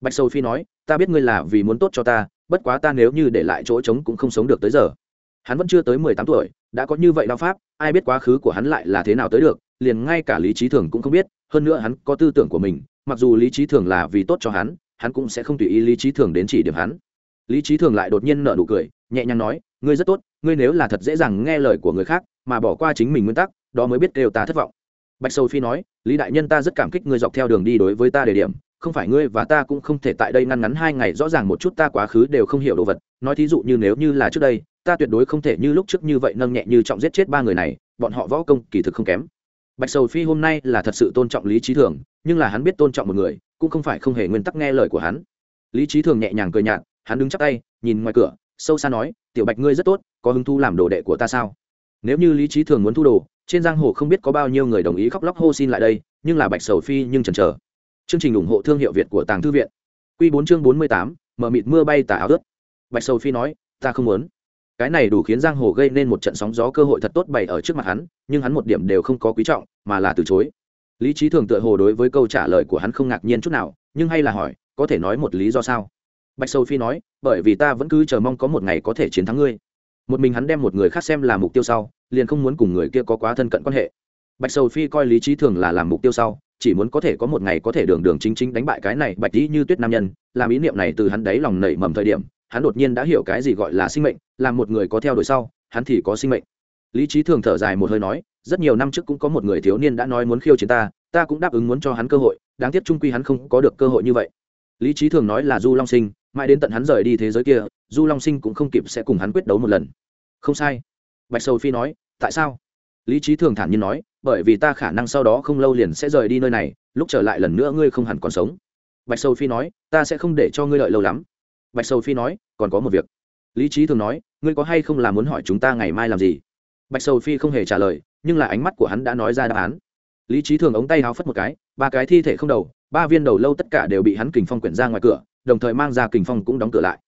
Bạch sầu phi nói, ta biết ngươi là vì muốn tốt cho ta, bất quá ta nếu như để lại chỗ trống cũng không sống được tới giờ. Hắn vẫn chưa tới mười tám tuổi, đã có như vậy đao pháp, ai biết quá khứ của hắn lại là thế nào tới được, liền ngay cả lý trí thường cũng không biết, hơn nữa hắn có tư tưởng của mình, mặc dù lý trí thường là vì tốt cho hắn hắn cũng sẽ không tùy ý lý trí thường đến chỉ điểm hắn. Lý trí thường lại đột nhiên nở nụ cười, nhẹ nhàng nói, ngươi rất tốt, ngươi nếu là thật dễ dàng nghe lời của người khác, mà bỏ qua chính mình nguyên tắc, đó mới biết đều ta thất vọng. Bạch Sầu phi nói, lý đại nhân ta rất cảm kích ngươi dọc theo đường đi đối với ta đề điểm, không phải ngươi và ta cũng không thể tại đây ngăn ngắn hai ngày, rõ ràng một chút ta quá khứ đều không hiểu đồ vật, nói thí dụ như nếu như là trước đây, ta tuyệt đối không thể như lúc trước như vậy nâng nhẹ như trọng giết chết ba người này, bọn họ võ công kỳ thực không kém. Bạch sầu phi hôm nay là thật sự tôn trọng lý trí thường, nhưng là hắn biết tôn trọng một người cũng không phải không hề nguyên tắc nghe lời của hắn. Lý trí thường nhẹ nhàng cười nhạt, hắn đứng chắp tay, nhìn ngoài cửa, sâu xa nói, tiểu bạch ngươi rất tốt, có hứng thu làm đồ đệ của ta sao? Nếu như lý trí thường muốn thu đồ, trên giang hồ không biết có bao nhiêu người đồng ý khóc lóc hô xin lại đây, nhưng là bạch sầu phi nhưng chần chờ. Chương trình ủng hộ thương hiệu việt của tàng thư viện. Q bốn chương bốn mươi tám, mở mịt mưa bay tả áo ướt. Bạch sầu phi nói, ta không muốn. Cái này đủ khiến giang hồ gây nên một trận sóng gió cơ hội thật tốt bày ở trước mặt hắn, nhưng hắn một điểm đều không có quý trọng, mà là từ chối lý trí thường tựa hồ đối với câu trả lời của hắn không ngạc nhiên chút nào, nhưng hay là hỏi, có thể nói một lý do sao? Bạch Sầu phi nói, bởi vì ta vẫn cứ chờ mong có một ngày có thể chiến thắng ngươi. Một mình hắn đem một người khác xem là mục tiêu sau, liền không muốn cùng người kia có quá thân cận quan hệ. Bạch sầu phi coi lý trí thường là làm mục tiêu sau, chỉ muốn có thể có một ngày có thể đường đường chính chính đánh bại cái này bạch dĩ như tuyết nam nhân, làm ý niệm này từ hắn đáy lòng nảy mầm thời điểm, hắn đột nhiên đã hiểu cái gì gọi là sinh mệnh làm một người có theo đuổi sau, hắn thì có sinh mệnh. Lý trí thường thở dài một hơi nói rất nhiều năm trước cũng có một người thiếu niên đã nói muốn khiêu chiến ta ta cũng đáp ứng muốn cho hắn cơ hội, đáng tiếc trung quy hắn không có được cơ hội như vậy. Lý trí thường nói là du long sinh, mãi đến tận hắn rời đi thế giới kia, du long sinh cũng không kịp sẽ cùng hắn quyết đấu một lần. Không sai. Bạch sầu phi nói, tại sao? Lý trí thường thản nhiên nói, bởi vì ta khả năng sau đó không lâu liền sẽ rời đi nơi này, lúc trở lại lần nữa ngươi không hẳn còn sống. Bạch sầu phi nói, ta sẽ không để cho ngươi lợi lâu lắm. Bạch sầu phi nói, còn có một việc. Lý trí thường nói, ngươi có hay không là muốn hỏi chúng ta ngày mai làm gì? Bạch sầu phi không hề trả lời nhưng là ánh mắt của hắn đã nói ra đáp án. Lý trí thường ống tay háo phất một cái, ba cái thi thể không đầu, ba viên đầu lâu tất cả đều bị hắn kình phong quyển ra ngoài cửa, đồng thời mang ra kình phong cũng đóng cửa lại.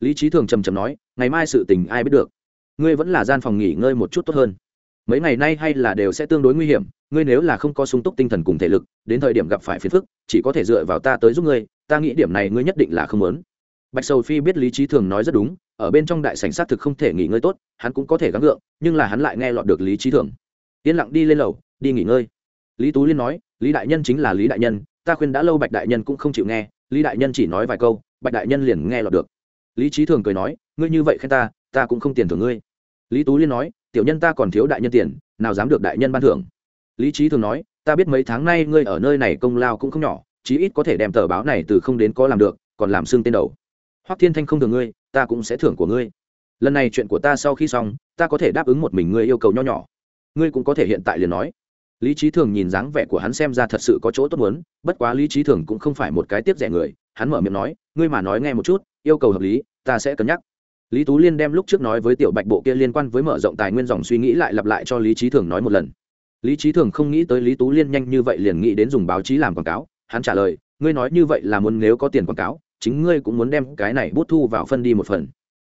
Lý trí thường trầm trầm nói, ngày mai sự tình ai biết được? Ngươi vẫn là gian phòng nghỉ ngơi một chút tốt hơn. Mấy ngày nay hay là đều sẽ tương đối nguy hiểm, ngươi nếu là không có sung túc tinh thần cùng thể lực, đến thời điểm gặp phải phiền phức, chỉ có thể dựa vào ta tới giúp ngươi, ta nghĩ điểm này ngươi nhất định là không muốn. Bạch sầu phi biết lý trí thường nói rất đúng, ở bên trong đại sảnh sát thực không thể nghỉ ngơi tốt, hắn cũng có thể gắng gượng, nhưng là hắn lại nghe lọt được lý trí thường yên lặng đi lên lầu, đi nghỉ ngơi. Lý tú liên nói, lý đại nhân chính là lý đại nhân, ta khuyên đã lâu bạch đại nhân cũng không chịu nghe, lý đại nhân chỉ nói vài câu, bạch đại nhân liền nghe lọt được. Lý trí thường cười nói, ngươi như vậy khen ta ta cũng không tiền thưởng ngươi. Lý tú liên nói, tiểu nhân ta còn thiếu đại nhân tiền, nào dám được đại nhân ban thưởng. Lý trí thường nói, ta biết mấy tháng nay ngươi ở nơi này công lao cũng không nhỏ, chí ít có thể đem tờ báo này từ không đến có làm được, còn làm xương tên đầu. Hoắc thiên thanh không thường ngươi, ta cũng sẽ thưởng của ngươi. Lần này chuyện của ta sau khi xong, ta có thể đáp ứng một mình ngươi yêu cầu nho nhỏ ngươi cũng có thể hiện tại liền nói. Lý trí thường nhìn dáng vẻ của hắn xem ra thật sự có chỗ tốt muốn, bất quá lý trí thường cũng không phải một cái tiếp rẻ người, hắn mở miệng nói, ngươi mà nói nghe một chút, yêu cầu hợp lý, ta sẽ cân nhắc. Lý tú liên đem lúc trước nói với tiểu bạch bộ kia liên quan với mở rộng tài nguyên dòng suy nghĩ lại lặp lại cho lý trí thường nói một lần. Lý trí thường không nghĩ tới lý tú liên nhanh như vậy liền nghĩ đến dùng báo chí làm quảng cáo, hắn trả lời, ngươi nói như vậy là muốn nếu có tiền quảng cáo, chính ngươi cũng muốn đem cái này bút thu vào phân đi một phần.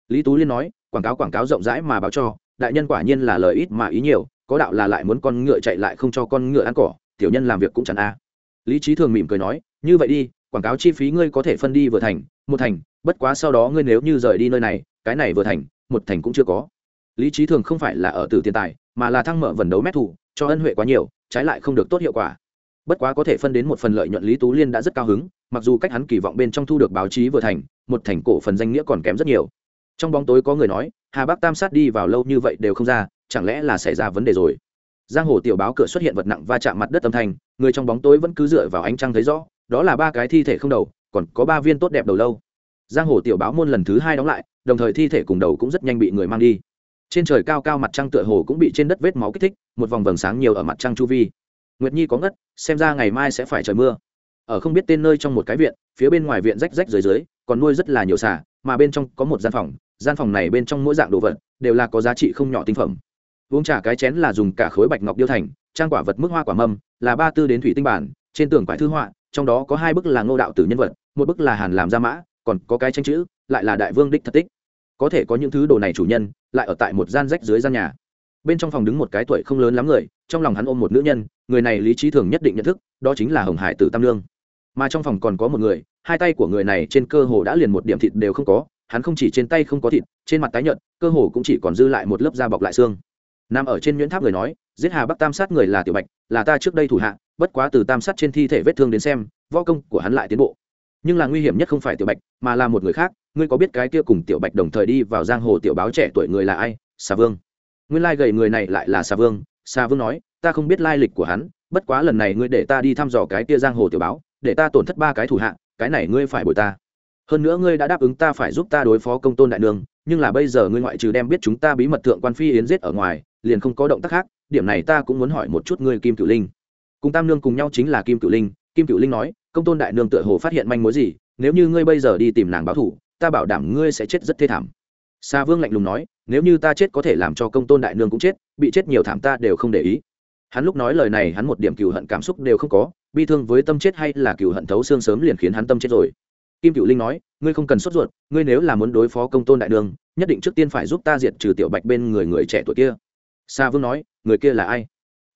Lý tú liên nói, quảng cáo quảng cáo rộng rãi mà báo cho, đại nhân quả nhiên là lời ít mà ý nhiều có đạo là lại muốn con ngựa chạy lại không cho con ngựa ăn cỏ, tiểu nhân làm việc cũng chẳng a. Lý trí thường mỉm cười nói, như vậy đi, quảng cáo chi phí ngươi có thể phân đi vừa thành, một thành, bất quá sau đó ngươi nếu như rời đi nơi này, cái này vừa thành, một thành cũng chưa có. Lý trí thường không phải là ở từ tiền tài, mà là thăng mở vần đấu mét thủ, cho ân huệ quá nhiều, trái lại không được tốt hiệu quả. Bất quá có thể phân đến một phần lợi nhuận lý tú liên đã rất cao hứng, mặc dù cách hắn kỳ vọng bên trong thu được báo chí vừa thành, một thành cổ phần danh nghĩa còn kém rất nhiều. Trong bóng tối có người nói, hà bắc tam sát đi vào lâu như vậy đều không ra chẳng lẽ là xảy ra vấn đề rồi? Giang hồ tiểu báo cửa xuất hiện vật nặng va chạm mặt đất âm thanh, người trong bóng tối vẫn cứ dựa vào ánh trăng thấy rõ, đó là ba cái thi thể không đầu, còn có ba viên tốt đẹp đầu lâu. Giang hồ tiểu báo môn lần thứ hai đóng lại, đồng thời thi thể cùng đầu cũng rất nhanh bị người mang đi. Trên trời cao cao mặt trăng tựa hồ cũng bị trên đất vết máu kích thích, một vòng vầng sáng nhiều ở mặt trăng chu vi. Nguyệt nhi có ngất, xem ra ngày mai sẽ phải trời mưa. Ở không biết tên nơi trong một cái viện, phía bên ngoài viện rách rách dưới dưới, còn nuôi rất là nhiều xà, mà bên trong có một gian phòng. Gian phòng này bên trong mỗi dạng đồ vật đều là có giá trị không nhỏ tinh phẩm uống trà cái chén là dùng cả khối bạch ngọc điêu thành, trang quả vật mức hoa quả mâm, là ba tư đến thủy tinh bản, trên tường quải thư họa, trong đó có hai bức là ngô đạo tử nhân vật, một bức là hàn làm gia mã, còn có cái tranh chữ, lại là đại vương đích thật tích. Có thể có những thứ đồ này chủ nhân, lại ở tại một gian rách dưới gian nhà. Bên trong phòng đứng một cái tuổi không lớn lắm người, trong lòng hắn ôm một nữ nhân, người này lý trí thường nhất định nhận thức, đó chính là hồng hải tử tam lương. Mà trong phòng còn có một người, hai tay của người này trên cơ hồ đã liền một điểm thịt đều không có, hắn không chỉ trên tay không có thịt, trên mặt tái nhợt, cơ hồ cũng chỉ còn dư lại một lớp da bọc lại xương nằm ở trên nhuyễn tháp người nói, giết hà bắc tam sát người là tiểu bạch, là ta trước đây thủ hạ, bất quá từ tam sát trên thi thể vết thương đến xem, võ công của hắn lại tiến bộ. Nhưng là nguy hiểm nhất không phải tiểu bạch, mà là một người khác, ngươi có biết cái kia cùng tiểu bạch đồng thời đi vào giang hồ tiểu báo trẻ tuổi người là ai? Xà vương. Nguyên lai gầy người này lại là xà vương. Xà vương nói, ta không biết lai lịch của hắn, bất quá lần này ngươi để ta đi thăm dò cái kia giang hồ tiểu báo, để ta tổn thất ba cái thủ hạ, cái này ngươi phải bồi ta. Hơn nữa ngươi đã đáp ứng ta phải giúp ta đối phó công tôn đại nương, nhưng là bây giờ ngươi ngoại trừ đem biết chúng ta bí mật thượng quan phi yến giết ở ngoài liền không có động tác khác điểm này ta cũng muốn hỏi một chút ngươi kim cửu linh. Cùng tam nương cùng nhau chính là kim cửu linh. Kim cửu linh nói công tôn đại nương tựa hồ phát hiện manh mối gì nếu như ngươi bây giờ đi tìm nàng báo thủ ta bảo đảm ngươi sẽ chết rất thê thảm. Sa vương lạnh lùng nói nếu như ta chết có thể làm cho công tôn đại nương cũng chết bị chết nhiều thảm ta đều không để ý. Hắn lúc nói lời này hắn một điểm cừu hận cảm xúc đều không có bi thương với tâm chết hay là cừu hận thấu xương sớm liền khiến hắn tâm chết rồi. Kim cựu linh nói ngươi không cần sốt ruột ngươi nếu là muốn đối phó công tôn đại Nương, nhất định trước tiên phải giúp ta diệt trừ tiểu bạch bên người người trẻ tuổi kia sa vương nói, người kia là ai?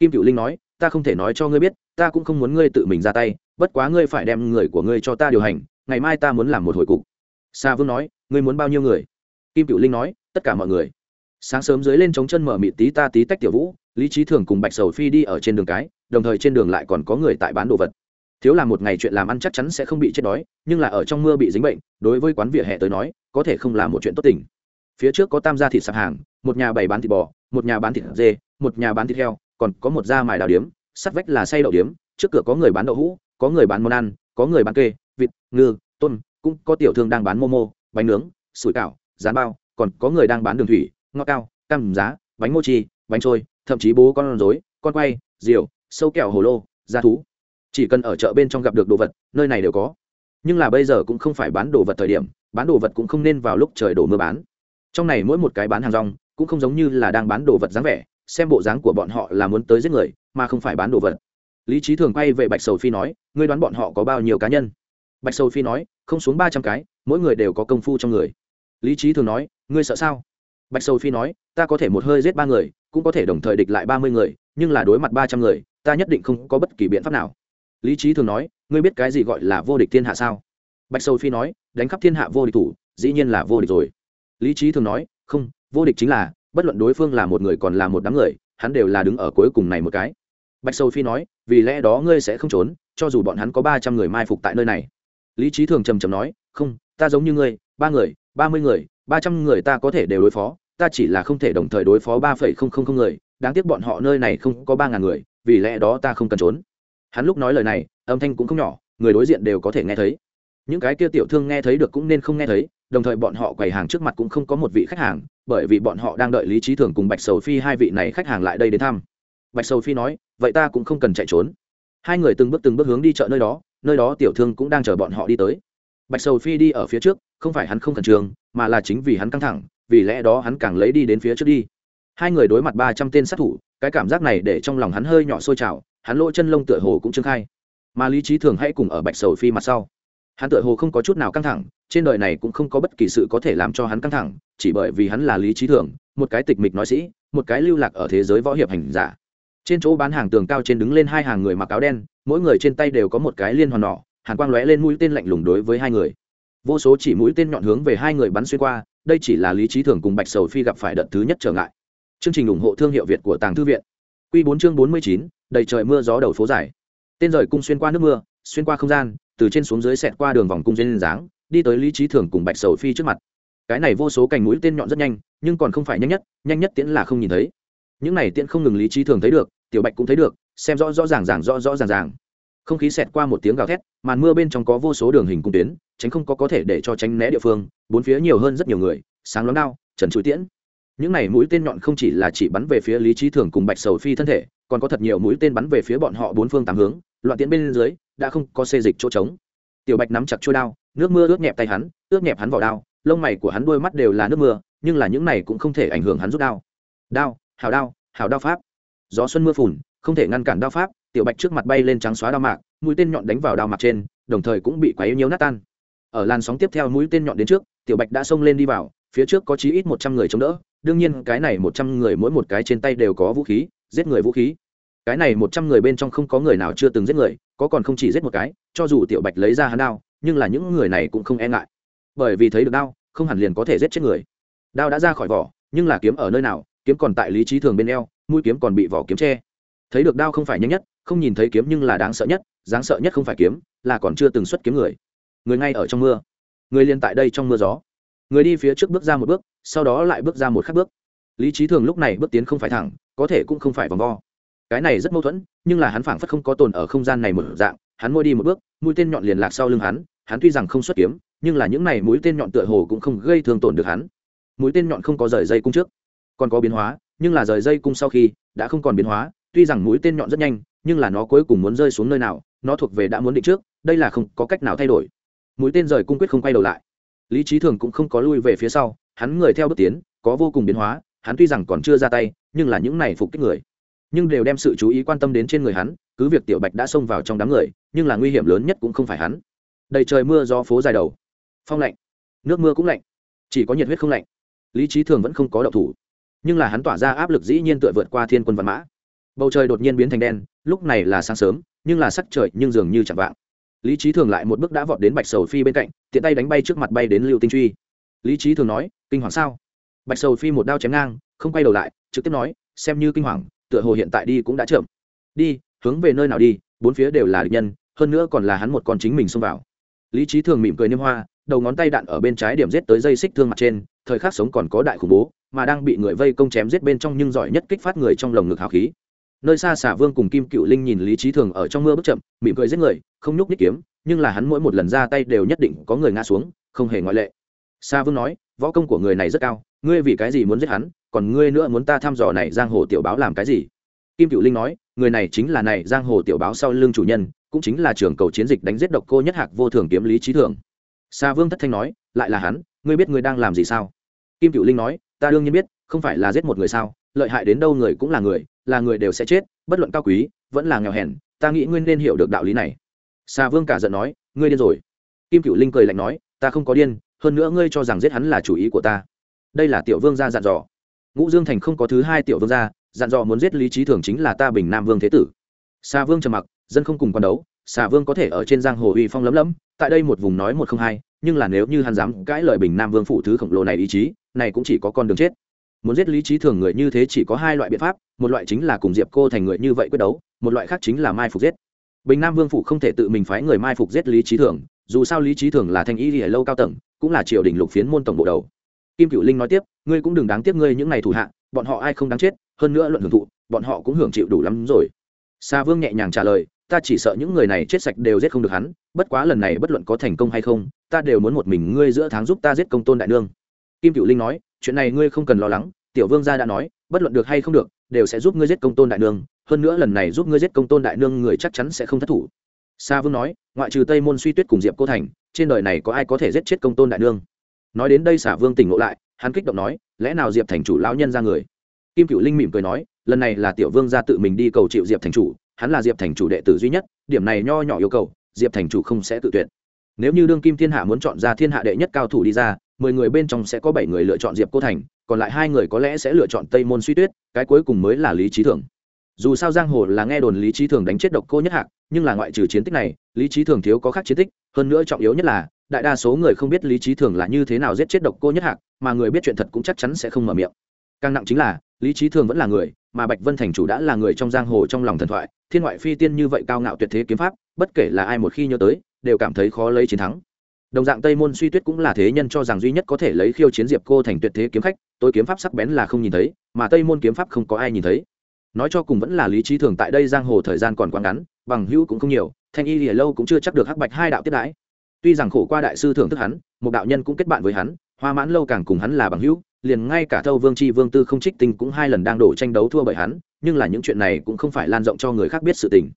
Kim cựu linh nói, ta không thể nói cho ngươi biết, ta cũng không muốn ngươi tự mình ra tay, bất quá ngươi phải đem người của ngươi cho ta điều hành, ngày mai ta muốn làm một hồi cục. Sa vương nói, ngươi muốn bao nhiêu người? Kim cựu linh nói, tất cả mọi người. Sáng sớm dưới lên chống chân mở mịt tí ta tí tách tiểu vũ, lý trí thường cùng bạch sầu phi đi ở trên đường cái, đồng thời trên đường lại còn có người tại bán đồ vật. Thiếu làm một ngày chuyện làm ăn chắc chắn sẽ không bị chết đói, nhưng là ở trong mưa bị dính bệnh, đối với quán vỉa hè tới nói, có thể không là một chuyện tốt tình. Phía trước có tam gia thịt sạp hàng một nhà bày bán thịt bò một nhà bán thịt dê một nhà bán thịt heo còn có một gia mài đào điếm sắt vách là say đậu điếm trước cửa có người bán đậu hũ có người bán món ăn có người bán kê vịt ngư tôm cũng có tiểu thương đang bán momo bánh nướng sủi cảo rán bao còn có người đang bán đường thủy ngọt cao cam giá bánh mochi bánh trôi thậm chí bố con rối con quay diều, sâu kẹo hồ lô da thú. Chỉ cần ở chợ bên trong gặp được đồ vật nơi này đều có. Nhưng là bây giờ cũng không phải bán đồ vật thời điểm bán đồ vật cũng không nên vào lúc trời đổ mưa bán. Trong này mỗi một cái bán hàng rong cũng không giống như là đang bán đồ vật dáng vẻ, xem bộ dáng của bọn họ là muốn tới giết người, mà không phải bán đồ vật. Lý trí thường quay về bạch sầu phi nói, ngươi đoán bọn họ có bao nhiêu cá nhân? Bạch sầu phi nói, không xuống ba trăm cái, mỗi người đều có công phu trong người. Lý trí thường nói, ngươi sợ sao? Bạch sầu phi nói, ta có thể một hơi giết ba người, cũng có thể đồng thời địch lại ba mươi người, nhưng là đối mặt ba trăm người, ta nhất định không có bất kỳ biện pháp nào. Lý trí thường nói, ngươi biết cái gì gọi là vô địch thiên hạ sao? Bạch sầu phi nói, đánh khắp thiên hạ vô địch thủ, dĩ nhiên là vô địch rồi. Lý trí thường nói, không vô địch chính là, bất luận đối phương là một người còn là một đám người, hắn đều là đứng ở cuối cùng này một cái. Bạch sầu phi nói, vì lẽ đó ngươi sẽ không trốn, cho dù bọn hắn có ba trăm người mai phục tại nơi này. Lý trí thường trầm trầm nói, không, ta giống như ngươi, ba người, ba mươi người, ba trăm người ta có thể đều đối phó, ta chỉ là không thể đồng thời đối phó ba phẩy không không không người, đáng tiếc bọn họ nơi này không có ba ngàn người, vì lẽ đó ta không cần trốn. Hắn lúc nói lời này, âm thanh cũng không nhỏ, người đối diện đều có thể nghe thấy. Những cái kia tiểu thương nghe thấy được cũng nên không nghe thấy đồng thời bọn họ quầy hàng trước mặt cũng không có một vị khách hàng, bởi vì bọn họ đang đợi lý trí thường cùng bạch sầu phi hai vị này khách hàng lại đây đến thăm. Bạch sầu phi nói, vậy ta cũng không cần chạy trốn. Hai người từng bước từng bước hướng đi chợ nơi đó nơi đó tiểu thương cũng đang chờ bọn họ đi tới. Bạch sầu phi đi ở phía trước, không phải hắn không khẩn trương, mà là chính vì hắn căng thẳng, vì lẽ đó hắn càng lấy đi đến phía trước đi. Hai người đối mặt ba trăm tên sát thủ, cái cảm giác này để trong lòng hắn hơi nhỏ sôi trào, hắn lỗ chân lông tựa hồ cũng trương khai. Mà lý trí thường hãy cùng ở bạch sầu phi mặt sau. Hắn tựa hồ không có chút nào căng thẳng trên đời này cũng không có bất kỳ sự có thể làm cho hắn căng thẳng, chỉ bởi vì hắn là lý trí thường một cái tịch mịch nói sĩ, một cái lưu lạc ở thế giới võ hiệp hành giả. Trên chỗ bán hàng tường cao trên đứng lên hai hàng người mặc áo đen, mỗi người trên tay đều có một cái liên hoàn nỏ, hàn quang lóe lên mũi tên lạnh lùng đối với hai người. Vô số chỉ mũi tên nhọn hướng về hai người bắn xuyên qua, đây chỉ là lý trí thường cùng bạch sầu phi gặp phải đợt thứ nhất trở ngại. Chương trình ủng hộ thương hiệu việt của tàng thư viện. Q bốn chương bốn mươi chín, đầy trời mưa gió đầu phố dài. Tên rời cung xuyên qua nước mưa, xuyên qua không gian, từ trên xuống dưới xẹt qua đường vòng cung duyên dáng đi tới lý trí thường cùng bạch sầu phi trước mặt. Cái này vô số cành mũi tên nhọn rất nhanh, nhưng còn không phải nhanh nhất nhanh nhất tiễn là không nhìn thấy. Những này tiễn không ngừng lý trí thường thấy được, tiểu bạch cũng thấy được, xem rõ rõ ràng ràng rõ rõ ràng ràng. Không khí xẹt qua một tiếng gào thét, màn mưa bên trong có vô số đường hình cung tuyến, tránh không có có thể để cho tránh né địa phương, bốn phía nhiều hơn rất nhiều người, sáng loáng đao, trần chuỗi tiễn. Những này mũi tên nhọn không chỉ là chỉ bắn về phía lý trí thường cùng bạch sầu phi thân thể, còn có thật nhiều mũi tên bắn về phía bọn họ bốn phương tám hướng, loạn tiễn bên dưới, đã không có xê dịch chỗ trống. Tiểu bạch nắm chặt trôi đao nước mưa ướt nhẹp tay hắn, ướt nhẹp hắn vào đao, lông mày của hắn đôi mắt đều là nước mưa, nhưng là những này cũng không thể ảnh hưởng hắn rút đao. Đao, hào đao hào đao pháp. Gió xuân mưa phùn, không thể ngăn cản đao pháp, tiểu bạch trước mặt bay lên trắng xóa đao mạc, mũi tên nhọn đánh vào đao mạc trên, đồng thời cũng bị quấy nhiều nát tan. Ở làn sóng tiếp theo mũi tên nhọn đến trước, tiểu bạch đã xông lên đi vào, phía trước có chí ít một trăm người chống đỡ, đương nhiên cái này một trăm người mỗi một cái trên tay đều có vũ khí, giết người vũ khí. Cái này một trăm người bên trong không có người nào chưa từng giết người, có còn không chỉ giết một cái, cho dù tiểu bạch lấy ra hắn đao nhưng là những người này cũng không e ngại. Bởi vì thấy được đao, không hẳn liền có thể giết chết người. Đao đã ra khỏi vỏ, nhưng là kiếm ở nơi nào, kiếm còn tại lý trí thường bên eo, mũi kiếm còn bị vỏ kiếm che. Thấy được đao không phải nhanh nhất, không nhìn thấy kiếm nhưng là đáng sợ nhất đáng sợ nhất không phải kiếm, là còn chưa từng xuất kiếm người. Người ngay ở trong mưa. Người liền tại đây trong mưa gió. Người đi phía trước bước ra một bước, sau đó lại bước ra một khắc bước. Lý trí thường lúc này bước tiến không phải thẳng, có thể cũng không phải vòng vo. Cái này rất mâu thuẫn, nhưng là hắn phảng phất không có tồn ở không gian này một dạng hắn môi đi một bước, mũi tên nhọn liền lạc sau lưng hắn hắn tuy rằng không xuất kiếm, nhưng là những này mũi tên nhọn tựa hồ cũng không gây thương tổn được hắn. Mũi tên nhọn không có rời dây cung trước, còn có biến hóa, nhưng là rời dây cung sau khi đã không còn biến hóa, tuy rằng mũi tên nhọn rất nhanh, nhưng là nó cuối cùng muốn rơi xuống nơi nào, nó thuộc về đã muốn định trước, đây là không có cách nào thay đổi. Mũi tên rời cung quyết không quay đầu lại. Lý trí thường cũng không có lui về phía sau, hắn người theo bước tiến, có vô cùng biến hóa, hắn tuy rằng còn chưa ra tay, nhưng là những này phục kích người nhưng đều đem sự chú ý quan tâm đến trên người hắn, cứ việc tiểu bạch đã xông vào trong đám người, nhưng là nguy hiểm lớn nhất cũng không phải hắn. Đầy trời mưa do phố dài đầu. Phong lạnh. Nước mưa cũng lạnh. Chỉ có nhiệt huyết không lạnh. Lý trí thường vẫn không có đậu thủ. Nhưng là hắn tỏa ra áp lực dĩ nhiên tựa vượt qua thiên quân văn mã. Bầu trời đột nhiên biến thành đen, lúc này là sáng sớm, nhưng là sắc trời nhưng dường như chẳng vạng. Lý trí thường lại một bước đã vọt đến bạch sầu phi bên cạnh, tiện tay đánh bay trước mặt bay đến lưu tinh truy. Lý trí thường nói, kinh hoàng sao? Bạch sầu phi một đao chém ngang, không quay đầu lại, trực tiếp nói, xem như kinh hoàng tựa hồ hiện tại đi cũng đã chậm. Đi, hướng về nơi nào đi, bốn phía đều là địch nhân, hơn nữa còn là hắn một con chính mình xông vào. Lý trí thường mỉm cười niêm hoa, đầu ngón tay đạn ở bên trái điểm giết tới dây xích thương mặt trên, thời khắc sống còn có đại khủng bố, mà đang bị người vây công chém giết bên trong nhưng giỏi nhất kích phát người trong lồng ngực hào khí. Nơi xa xả vương cùng kim cựu linh nhìn lý trí thường ở trong mưa bước chậm, mỉm cười giết người, không nhúc nhích kiếm, nhưng là hắn mỗi một lần ra tay đều nhất định có người ngã xuống, không hề ngoại lệ. Sa vương nói, võ công của người này rất cao, ngươi vì cái gì muốn giết hắn còn ngươi nữa muốn ta thăm dò này giang hồ tiểu báo làm cái gì? Kim cựu linh nói, người này chính là này giang hồ tiểu báo sau lưng chủ nhân, cũng chính là trưởng cầu chiến dịch đánh giết độc cô nhất hạc vô thường kiếm lý trí thường sa vương thất thanh nói, lại là hắn, ngươi biết ngươi đang làm gì sao? Kim cựu linh nói, ta đương nhiên biết, không phải là giết một người sao, lợi hại đến đâu người cũng là người là người đều sẽ chết, bất luận cao quý, vẫn là nghèo hèn, ta nghĩ ngươi nên hiểu được đạo lý này. Xa vương cả giận nói, ngươi điên rồi. Kim cựu linh cười lạnh nói, ta không có điên, hơn nữa ngươi cho rằng giết hắn là chủ ý của ta. Đây là tiểu vương gia dặn dò ngũ dương thành không có thứ hai tiểu vương gia, dặn dò muốn giết lý trí thường chính là ta bình nam vương thế tử. Xa vương trầm mặc, dân không cùng quan đấu xà vương có thể ở trên giang hồ uy phong lấm lấm, tại đây một vùng nói một không hai, nhưng là nếu như hắn dám cãi lời bình nam vương phụ thứ khổng lồ này ý chí, này cũng chỉ có con đường chết. Muốn giết lý trí thường người như thế chỉ có hai loại biện pháp, một loại chính là cùng diệp cô thành người như vậy quyết đấu, một loại khác chính là mai phục giết. Bình nam vương phụ không thể tự mình phái người mai phục giết lý trí thường, dù sao lý trí thường là thanh y lìa lâu cao tầng, cũng là triều đình lục phiến môn tổng bộ đầu. Kim cựu linh nói tiếp ngươi cũng đừng đáng tiếc ngươi những ngày thủ hạ, bọn họ ai không đáng chết, hơn nữa luận hưởng thụ, bọn họ cũng hưởng chịu đủ lắm rồi. Sa vương nhẹ nhàng trả lời, ta chỉ sợ những người này chết sạch đều giết không được hắn, bất quá lần này bất luận có thành công hay không, ta đều muốn một mình ngươi giữa tháng giúp ta giết công tôn đại nương. Kim cựu linh nói, chuyện này ngươi không cần lo lắng, tiểu vương gia đã nói, bất luận được hay không được, đều sẽ giúp ngươi giết công tôn đại nương, hơn nữa lần này giúp ngươi giết công tôn đại nương người chắc chắn sẽ không thất thủ. Sa vương nói, ngoại trừ tây môn suy tuyết cùng diệp cô thành, trên đời này có ai có thể giết chết công tôn đại nương? Nói đến đây xả vương tỉnh ngộ lại hắn kích động nói, lẽ nào diệp thành chủ lão nhân ra người? Kim cựu linh mỉm cười nói, lần này là tiểu vương gia tự mình đi cầu chịu diệp thành chủ, hắn là diệp thành chủ đệ tử duy nhất, điểm này nho nhỏ yêu cầu, diệp thành chủ không sẽ tự tuyệt. Nếu như đương kim thiên hạ muốn chọn ra thiên hạ đệ nhất cao thủ đi ra, mười người bên trong sẽ có bảy người lựa chọn diệp cô thành, còn lại hai người có lẽ sẽ lựa chọn tây môn suy tuyết, cái cuối cùng mới là lý trí thường. Dù sao giang hồ là nghe đồn lý trí thường đánh chết độc cô nhất hạc, nhưng là ngoại trừ chiến tích này, lý trí thường thiếu có khác chiến tích, hơn nữa trọng yếu nhất là đại đa số người không biết lý trí thường là như thế nào giết chết độc cô nhất hạc, mà người biết chuyện thật cũng chắc chắn sẽ không mở miệng. Càng nặng chính là, lý trí thường vẫn là người, mà bạch vân thành chủ đã là người trong giang hồ trong lòng thần thoại, thiên ngoại phi tiên như vậy cao ngạo tuyệt thế kiếm pháp, bất kể là ai một khi nhớ tới, đều cảm thấy khó lấy chiến thắng. Đồng dạng tây môn suy tuyết cũng là thế nhân cho rằng duy nhất có thể lấy khiêu chiến diệp cô thành tuyệt thế kiếm khách, tôi kiếm pháp sắc bén là không nhìn thấy, mà tây môn kiếm pháp không có ai nhìn thấy. Nói cho cùng vẫn là lý trí thường tại đây giang hồ thời gian còn quá ngắn, bằng hữu cũng không nhiều, thanh y lìa lâu cũng chưa chắc được hắc bạch hai đạo tiết đãi tuy rằng khổ qua đại sư thưởng thức hắn, một đạo nhân cũng kết bạn với hắn, hoa mãn lâu càng cùng hắn là bằng hữu, liền ngay cả thâu vương c h i vương tư không trích tinh cũng hai lần đang đổ tranh đấu thua bởi hắn, nhưng là những chuyện này cũng không phải lan rộng cho người khác biết sự tình.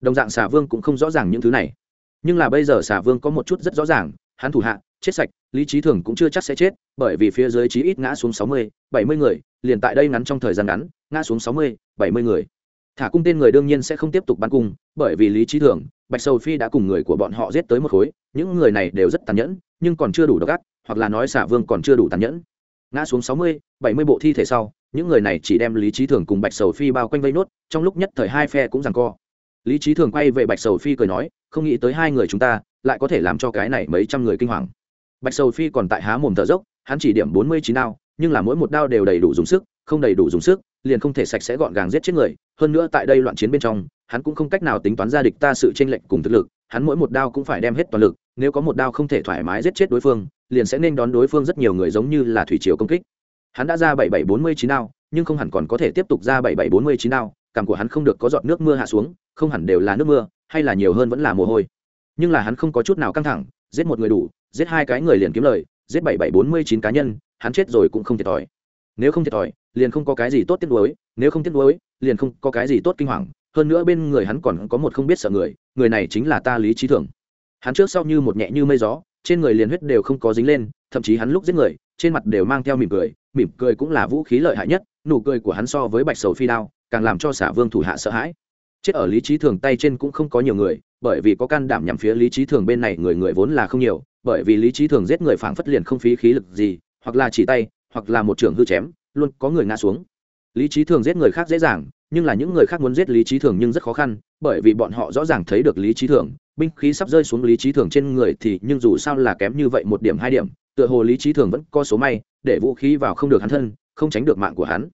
Đồng dạng xà vương cũng không rõ ràng những thứ này. Nhưng là bây giờ xà vương có một chút rất rõ ràng, hắn thủ hạ, chết sạch, lý trí thường cũng chưa chắc sẽ chết, bởi vì phía dưới trí ít ngã xuống sáu mươi, bảy mươi người, liền tại đây ngắn trong thời gian ngắn, ngã xuống sáu mươi, bảy mươi người. Thả cung tên người đương nhiên sẽ không tiếp tục bắn cung, bởi vì lý trí thường bạch sầu phi đã cùng người của bọn họ giết tới một khối, những người này đều rất tàn nhẫn, nhưng còn chưa đủ độc ác, hoặc là nói xả vương còn chưa đủ tàn nhẫn. Ngã xuống sáu mươi, bảy mươi bộ thi thể sau, những người này chỉ đem lý trí thường cùng bạch sầu phi bao quanh vây nốt, trong lúc nhất thời hai phe cũng rằng co. Lý trí thường quay về bạch sầu phi cười nói, không nghĩ tới hai người chúng ta lại có thể làm cho cái này mấy trăm người kinh hoàng. Bạch sầu phi còn tại há mồm thở dốc, hắn chỉ điểm bốn mươi chín đao, nhưng là mỗi một đao đều đầy đủ dùng sức, không đầy đủ dùng sức, liền không thể sạch sẽ gọn gàng giết chết người. Hơn nữa tại đây loạn chiến bên trong hắn cũng không cách nào tính toán ra địch ta sự chênh lệch cùng thực lực, hắn mỗi một đao cũng phải đem hết toàn lực, nếu có một đao không thể thoải mái giết chết đối phương, liền sẽ nên đón đối phương rất nhiều người giống như là thủy triều công kích. Hắn đã ra bảy bảy bốn mươi chín đao, nhưng không hẳn còn có thể tiếp tục ra bảy bảy bốn mươi chín đao, cảm của hắn không được có giọt nước mưa hạ xuống, không hẳn đều là nước mưa, hay là nhiều hơn vẫn là mồ hôi. Nhưng là hắn không có chút nào căng thẳng, giết một người đủ, giết hai cái người liền kiếm lời, giết bảy bảy bốn mươi chín cá nhân, hắn chết rồi cũng không thiệt thòi. Nếu không thiệt thòi, liền không có cái gì tốt tiếc nuối, nếu không tiếc nuối, liền không có cái gì tốt kinh hoàng hơn nữa bên người hắn còn có một không biết sợ người người này chính là ta lý trí thường. Hắn trước sau như một nhẹ như mây gió, trên người liền huyết đều không có dính lên, thậm chí hắn lúc giết người, trên mặt đều mang theo mỉm cười mỉm cười cũng là vũ khí lợi hại nhất, nụ cười của hắn so với bạch sầu phi đao, càng làm cho xả vương thủ hạ sợ hãi. Chết ở lý trí thường tay trên cũng không có nhiều người, bởi vì có can đảm nhằm phía lý trí thường bên này người người vốn là không nhiều, bởi vì lý trí thường giết người phảng phất liền không phí khí lực gì, hoặc là chỉ tay, hoặc là một trường hư chém, luôn có người ngã xuống. Lý trí thường giết người khác dễ dàng nhưng là những người khác muốn giết lý trí thường nhưng rất khó khăn, bởi vì bọn họ rõ ràng thấy được lý trí thường, binh khí sắp rơi xuống lý trí thường trên người thì nhưng dù sao là kém như vậy một điểm, hai điểm, tựa hồ lý trí thường vẫn có số may, để vũ khí vào không được hắn thân, không tránh được mạng của hắn.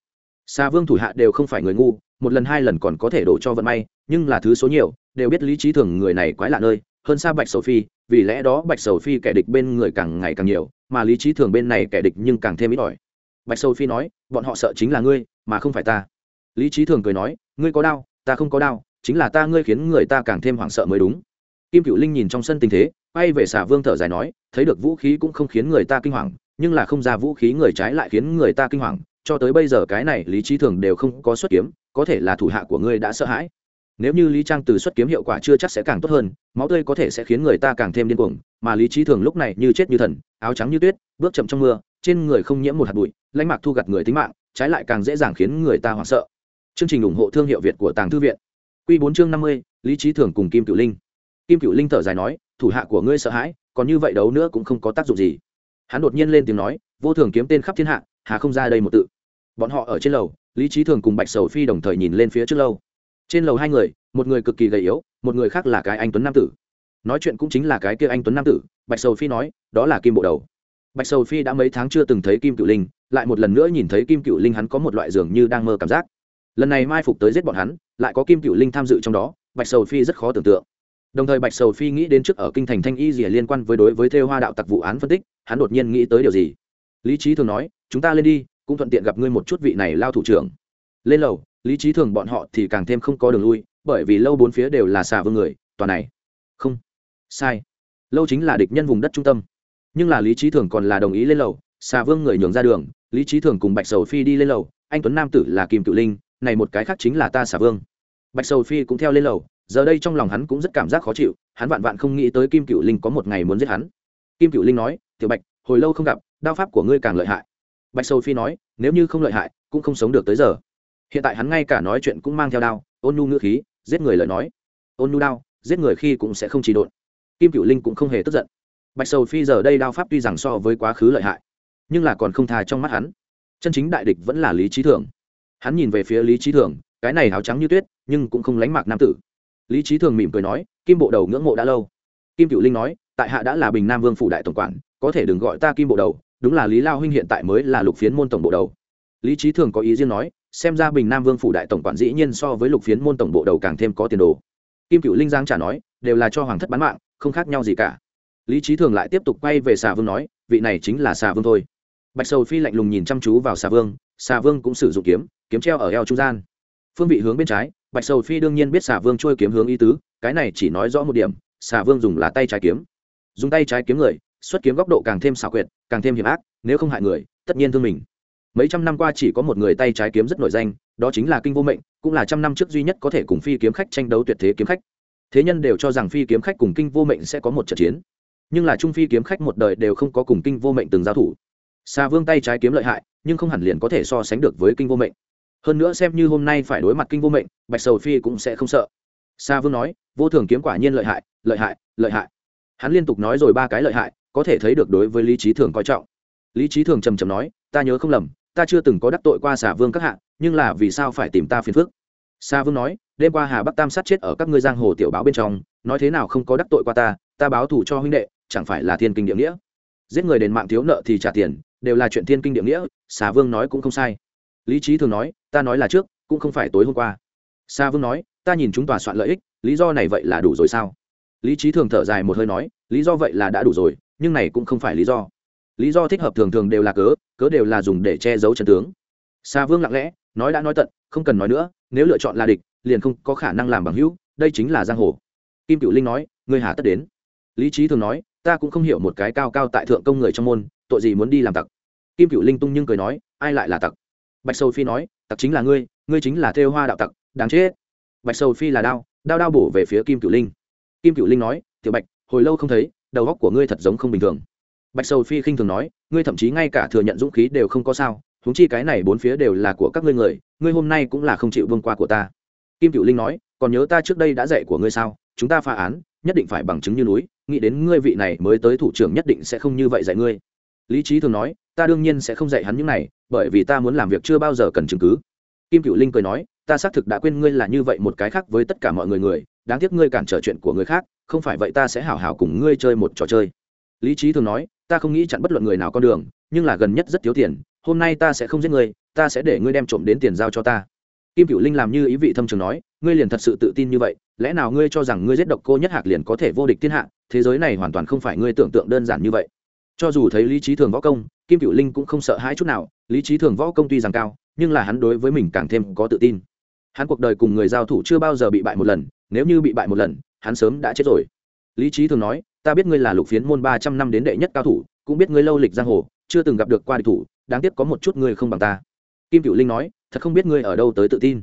Xa vương thủ hạ đều không phải người ngu, một lần hai lần còn có thể đổ cho vận may, nhưng là thứ số nhiều, đều biết lý trí thường người này quái lạ nơi, hơn xa bạch sầu phi, vì lẽ đó bạch sầu phi kẻ địch bên người càng ngày càng nhiều, mà lý trí thường bên này kẻ địch nhưng càng thêm ít ỏi. Bạch sầu phi nói, bọn họ sợ chính là ngươi, mà không phải ta lý trí thường cười nói, ngươi có đau, ta không có đau, chính là ta ngươi khiến người ta càng thêm hoảng sợ mới đúng. Kim cựu linh nhìn trong sân tình thế bay về xả vương thở dài nói, thấy được vũ khí cũng không khiến người ta kinh hoàng, nhưng là không ra vũ khí người trái lại khiến người ta kinh hoàng, cho tới bây giờ cái này lý trí thường đều không có xuất kiếm, có thể là thủ hạ của ngươi đã sợ hãi. Nếu như lý trang từ xuất kiếm hiệu quả chưa chắc sẽ càng tốt hơn, máu tươi có thể sẽ khiến người ta càng thêm điên cuồng, mà lý trí thường lúc này như chết như thần, áo trắng như tuyết, bước chậm trong mưa, trên người không nhiễm một hạt bụi, lãnh mạc thu gặt người tính mạng, trái lại càng dễ dàng khiến người ta hoảng sợ chương trình ủng hộ thương hiệu việt của tàng thư viện. Quy bốn chương năm mươi, lý Chí thường cùng kim cựu linh. Kim cựu linh thở dài nói, thủ hạ của ngươi sợ hãi, còn như vậy đấu nữa cũng không có tác dụng gì. Hắn đột nhiên lên tiếng nói, vô thường kiếm tên khắp thiên hạ, hà không ra đây một tự. Bọn họ ở trên lầu, lý Chí thường cùng bạch sầu phi đồng thời nhìn lên phía trước lâu. Trên lầu hai người, một người cực kỳ gầy yếu, một người khác là cái anh tuấn nam tử. Nói chuyện cũng chính là cái kia anh tuấn nam tử, bạch sầu phi nói, đó là kim bộ đầu. Bạch sầu phi đã mấy tháng chưa từng thấy kim cựu linh, lại một lần nữa nhìn thấy kim cựu linh hắn có một loại dường như đang mơ cảm giác lần này mai phục tới giết bọn hắn, lại có kim cựu linh tham dự trong đó, bạch sầu phi rất khó tưởng tượng. Đồng thời bạch sầu phi nghĩ đến trước ở kinh thành thanh y gì liên quan với đối với thêu hoa đạo tặc vụ án phân tích, hắn đột nhiên nghĩ tới điều gì? Lý trí thường nói, chúng ta lên đi, cũng thuận tiện gặp ngươi một chút vị này lao thủ trưởng. Lên lầu, lý trí thường bọn họ thì càng thêm không có đường lui, bởi vì lâu bốn phía đều là xà vương người, toàn này. Không. Sai. Lâu chính là địch nhân vùng đất trung tâm. Nhưng là lý trí thường còn là đồng ý lên lầu, xà vương người nhường ra đường, lý trí thường cùng bạch sầu phi đi lên lầu, anh tuấn nam tử là kim cự linh này một cái khác chính là ta xả vương. Bạch sầu phi cũng theo lên lầu, giờ đây trong lòng hắn cũng rất cảm giác khó chịu, hắn vạn vạn không nghĩ tới kim cựu linh có một ngày muốn giết hắn. Kim cựu linh nói, tiểu bạch, hồi lâu không gặp, đao pháp của ngươi càng lợi hại. Bạch sầu phi nói, nếu như không lợi hại, cũng không sống được tới giờ. Hiện tại hắn ngay cả nói chuyện cũng mang theo đao, ôn nhu ngữ khí, giết người lời nói. Ôn nhu đao, giết người khi cũng sẽ không chỉ độn. Kim cựu linh cũng không hề tức giận. Bạch sầu phi giờ đây đao pháp tuy rằng so với quá khứ lợi hại, nhưng là còn không thà trong mắt hắn. Chân chính đại địch vẫn là lý trí thường hắn nhìn về phía lý trí thường, cái này áo trắng như tuyết, nhưng cũng không lánh mạc nam tử. Lý trí thường mỉm cười nói, kim bộ đầu ngưỡng mộ đã lâu. Kim cựu linh nói, tại hạ đã là bình nam vương phủ đại tổng quản, có thể đừng gọi ta kim bộ đầu, đúng là lý lao huynh hiện tại mới là lục phiến môn tổng bộ đầu. Lý trí thường có ý riêng nói, xem ra bình nam vương phủ đại tổng quản dĩ nhiên so với lục phiến môn tổng bộ đầu càng thêm có tiền đồ. Kim cựu linh giang trả nói, đều là cho hoàng thất bán mạng, không khác nhau gì cả. Lý trí thường lại tiếp tục quay về xà vương nói, vị này chính là xà vương thôi bạch sầu phi lạnh lùng nhìn chăm chú vào xà vương xà vương cũng sử dụng kiếm kiếm treo ở eo trung gian. Phương vị hướng bên trái, bạch sầu phi đương nhiên biết xà vương trôi kiếm hướng ý tứ, cái này chỉ nói rõ một điểm, xà vương dùng là tay trái kiếm. Dùng tay trái kiếm người, xuất kiếm góc độ càng thêm xảo quyệt, càng thêm hiểm ác, nếu không hại người, tất nhiên thương mình. Mấy trăm năm qua chỉ có một người tay trái kiếm rất nổi danh, đó chính là kinh vô mệnh, cũng là trăm năm trước duy nhất có thể cùng phi kiếm khách tranh đấu tuyệt thế kiếm khách. Thế nhân đều cho rằng phi kiếm khách cùng kinh vô mệnh sẽ có một trận chiến. Nhưng là trung phi kiếm khách một đời đều không có cùng kinh vô mệnh từng giao thủ xà vương tay trái kiếm lợi hại, nhưng không hẳn liền có thể so sánh được với kinh vô mệnh. Hơn nữa xem như hôm nay phải đối mặt kinh vô mệnh, bạch sầu phi cũng sẽ không sợ. Xà vương nói, vô thường kiếm quả nhiên lợi hại lợi hại lợi hại. Hắn liên tục nói rồi ba cái lợi hại, có thể thấy được đối với lý trí thường coi trọng. Lý trí thường trầm trầm nói, ta nhớ không lầm, ta chưa từng có đắc tội qua xà vương các hạ, nhưng là vì sao phải tìm ta phiền phức? Xà vương nói, đêm qua hà bắc tam sát chết ở các ngươi giang hồ tiểu báo bên trong, nói thế nào không có đắc tội qua ta ta báo thù cho huynh đệ, chẳng phải là thiên kinh địa nghĩa. Giết người đền mạng thiếu nợ thì trả tiền đều là chuyện thiên kinh địa nghĩa, xà vương nói cũng không sai. Lý trí thường nói, ta nói là trước, cũng không phải tối hôm qua. Xà vương nói, ta nhìn chúng tòa soạn lợi ích, lý do này vậy là đủ rồi sao? Lý trí thường thở dài một hơi nói, lý do vậy là đã đủ rồi, nhưng này cũng không phải lý do. Lý do thích hợp thường thường đều là cớ cớ đều là dùng để che giấu chân tướng. Xà vương lặng lẽ, nói đã nói tận, không cần nói nữa, nếu lựa chọn là địch, liền không có khả năng làm bằng hữu, đây chính là giang hồ. Kim cựu linh nói, ngươi hà tất đến. Lý trí thường nói, ta cũng không hiểu một cái cao cao tại thượng công người trong môn, tội gì muốn đi làm tặc? Kim cựu linh tung nhưng cười nói, ai lại là tặc? Bạch sầu phi nói, tặc chính là ngươi ngươi chính là thêu hoa đạo tặc, đáng chết. Bạch sầu phi là đao đao đao bổ về phía kim cựu linh. Kim cựu linh nói, tiểu bạch, hồi lâu không thấy, đầu góc của ngươi thật giống không bình thường. Bạch sầu phi khinh thường nói, ngươi thậm chí ngay cả thừa nhận dũng khí đều không có sao húng chi cái này bốn phía đều là của các ngươi người, ngươi hôm nay cũng là không chịu vương qua của ta. Kim cựu linh nói, còn nhớ ta trước đây đã dạy của ngươi sao, chúng ta phá án, nhất định phải bằng chứng như núi, nghĩ đến ngươi vị này mới tới thủ trưởng nhất định sẽ không như vậy dạy ngươi. Lý trí thường nói ta đương nhiên sẽ không dạy hắn những này, bởi vì ta muốn làm việc chưa bao giờ cần chứng cứ. Kim cựu linh cười nói, ta xác thực đã quên ngươi là như vậy một cái khác với tất cả mọi người người, đáng tiếc ngươi cản trở chuyện của người khác, không phải vậy ta sẽ hảo hảo cùng ngươi chơi một trò chơi. Lý trí thường nói, ta không nghĩ chặn bất luận người nào con đường, nhưng là gần nhất rất thiếu tiền, hôm nay ta sẽ không giết ngươi, ta sẽ để ngươi đem trộm đến tiền giao cho ta. Kim cựu linh làm như ý vị thâm trường nói, ngươi liền thật sự tự tin như vậy, lẽ nào ngươi cho rằng ngươi giết độc cô nhất hạc liền có thể vô địch thiên hạ, thế giới này hoàn toàn không phải ngươi tưởng tượng đơn giản như vậy cho dù thấy lý trí thường võ công, kim cựu linh cũng không sợ hãi chút nào, lý trí thường võ công tuy rằng cao, nhưng là hắn đối với mình càng thêm có tự tin. Hắn cuộc đời cùng người giao thủ chưa bao giờ bị bại một lần, nếu như bị bại một lần, hắn sớm đã chết rồi. Lý trí thường nói, ta biết ngươi là lục phiến môn ba trăm năm đến đệ nhất cao thủ, cũng biết ngươi lâu lịch giang hồ, chưa từng gặp được qua địch thủ, đáng tiếc có một chút ngươi không bằng ta. Kim cựu linh nói, thật không biết ngươi ở đâu tới tự tin.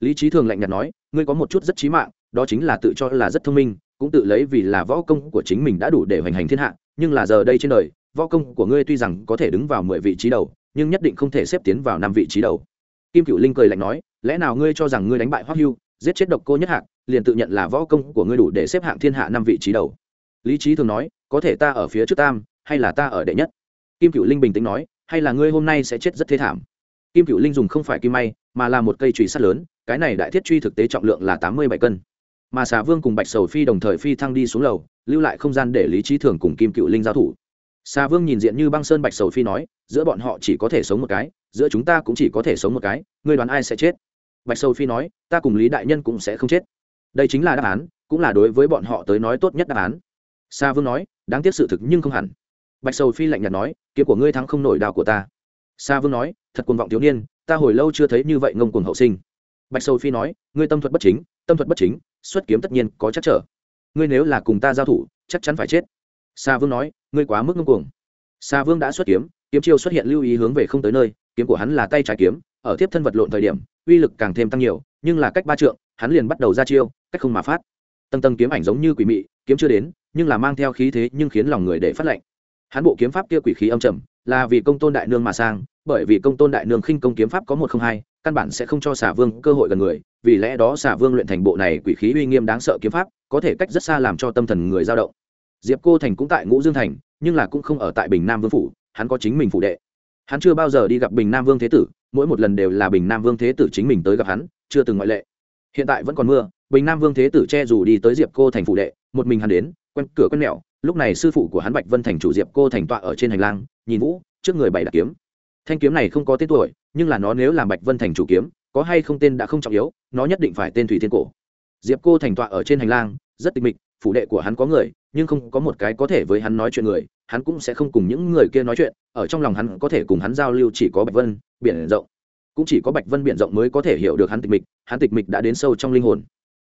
Lý trí thường lạnh nhạt nói, ngươi có một chút rất trí mạng, đó chính là tự cho là rất thông minh cũng tự lấy vì là võ công của chính mình đã đủ để hoành hành thiên hạ, nhưng là giờ đây trên đời, võ công của ngươi tuy rằng có thể đứng vào mười vị trí đầu, nhưng nhất định không thể xếp tiến vào năm vị trí đầu. Kim cựu linh cười lạnh nói, lẽ nào ngươi cho rằng ngươi đánh bại hoắc hưu, giết chết độc cô nhất hạng liền tự nhận là võ công của ngươi đủ để xếp hạng thiên hạ năm vị trí đầu? Lý trí thường nói, có thể ta ở phía trước tam, hay là ta ở đệ nhất? Kim cựu linh bình tĩnh nói, hay là ngươi hôm nay sẽ chết rất thế thảm? Kim cựu linh dùng không phải kim may, mà là một cây trùy sắt lớn, cái này đại thiết truy thực tế trọng lượng là tám mươi bảy cân mà xà vương cùng bạch sầu phi đồng thời phi thăng đi xuống lầu, lưu lại không gian để lý trí thường cùng kim cựu linh giao thủ. Xà vương nhìn diện như băng sơn bạch sầu phi nói, giữa bọn họ chỉ có thể sống một cái, giữa chúng ta cũng chỉ có thể sống một cái, ngươi đoán ai sẽ chết? Bạch sầu phi nói, ta cùng lý đại nhân cũng sẽ không chết. Đây chính là đáp án, cũng là đối với bọn họ tới nói tốt nhất đáp án. Xà vương nói, đáng tiếc sự thực nhưng không hẳn. Bạch sầu phi lạnh nhạt nói, kiếm của ngươi thắng không nổi đào của ta. Xa vương nói, thật cuồng vọng thiếu niên, ta hồi lâu chưa thấy như vậy ngông cuồng hậu sinh bạch sầu phi nói, ngươi tâm thuật bất chính, tâm thuật bất chính, xuất kiếm tất nhiên có chắc trở. Ngươi nếu là cùng ta giao thủ, chắc chắn phải chết. Sa vương nói, ngươi quá mức ngưng cuồng. Sa vương đã xuất kiếm kiếm chiêu xuất hiện lưu ý hướng về không tới nơi, kiếm của hắn là tay trái kiếm, ở tiếp thân vật lộn thời điểm, uy lực càng thêm tăng nhiều, nhưng là cách ba trượng, hắn liền bắt đầu ra chiêu, cách không mà phát. Tầng tầng kiếm ảnh giống như quỷ mị, kiếm chưa đến, nhưng là mang theo khí thế nhưng khiến lòng người để phát lệnh hắn bộ kiếm pháp kia quỷ khí âm trầm, là vì công tôn đại nương mà sang, bởi vì công tôn đại nương khinh công kiếm pháp có một không hai căn bản sẽ không cho xà vương cơ hội gần người, vì lẽ đó xà vương luyện thành bộ này quỷ khí uy nghiêm đáng sợ kiếm pháp, có thể cách rất xa làm cho tâm thần người dao động. Diệp cô thành cũng tại ngũ dương thành, nhưng là cũng không ở tại bình nam vương phủ, hắn có chính mình phụ đệ. Hắn chưa bao giờ đi gặp bình nam vương thế tử, mỗi một lần đều là bình nam vương thế tử chính mình tới gặp hắn, chưa từng ngoại lệ. Hiện tại vẫn còn mưa, bình nam vương thế tử che dù đi tới diệp cô thành phụ đệ, một mình hắn đến, quen cửa quen mẹo, lúc này sư phụ của hắn bạch vân thành chủ diệp cô thành tọa ở trên hành lang, nhìn vũ, trước người bày đặt kiếm. Thanh kiếm này không có tên tuổi nhưng là nó nếu làm bạch vân thành chủ kiếm, có hay không tên đã không trọng yếu, nó nhất định phải tên thủy thiên cổ. Diệp cô thành tọa ở trên hành lang, rất tịch mịch, phủ đệ của hắn có người, nhưng không có một cái có thể với hắn nói chuyện người, hắn cũng sẽ không cùng những người kia nói chuyện, ở trong lòng hắn có thể cùng hắn giao lưu chỉ có bạch vân, biển rộng. Cũng chỉ có bạch vân biển rộng mới có thể hiểu được hắn tịch mịch, hắn tịch mịch đã đến sâu trong linh hồn.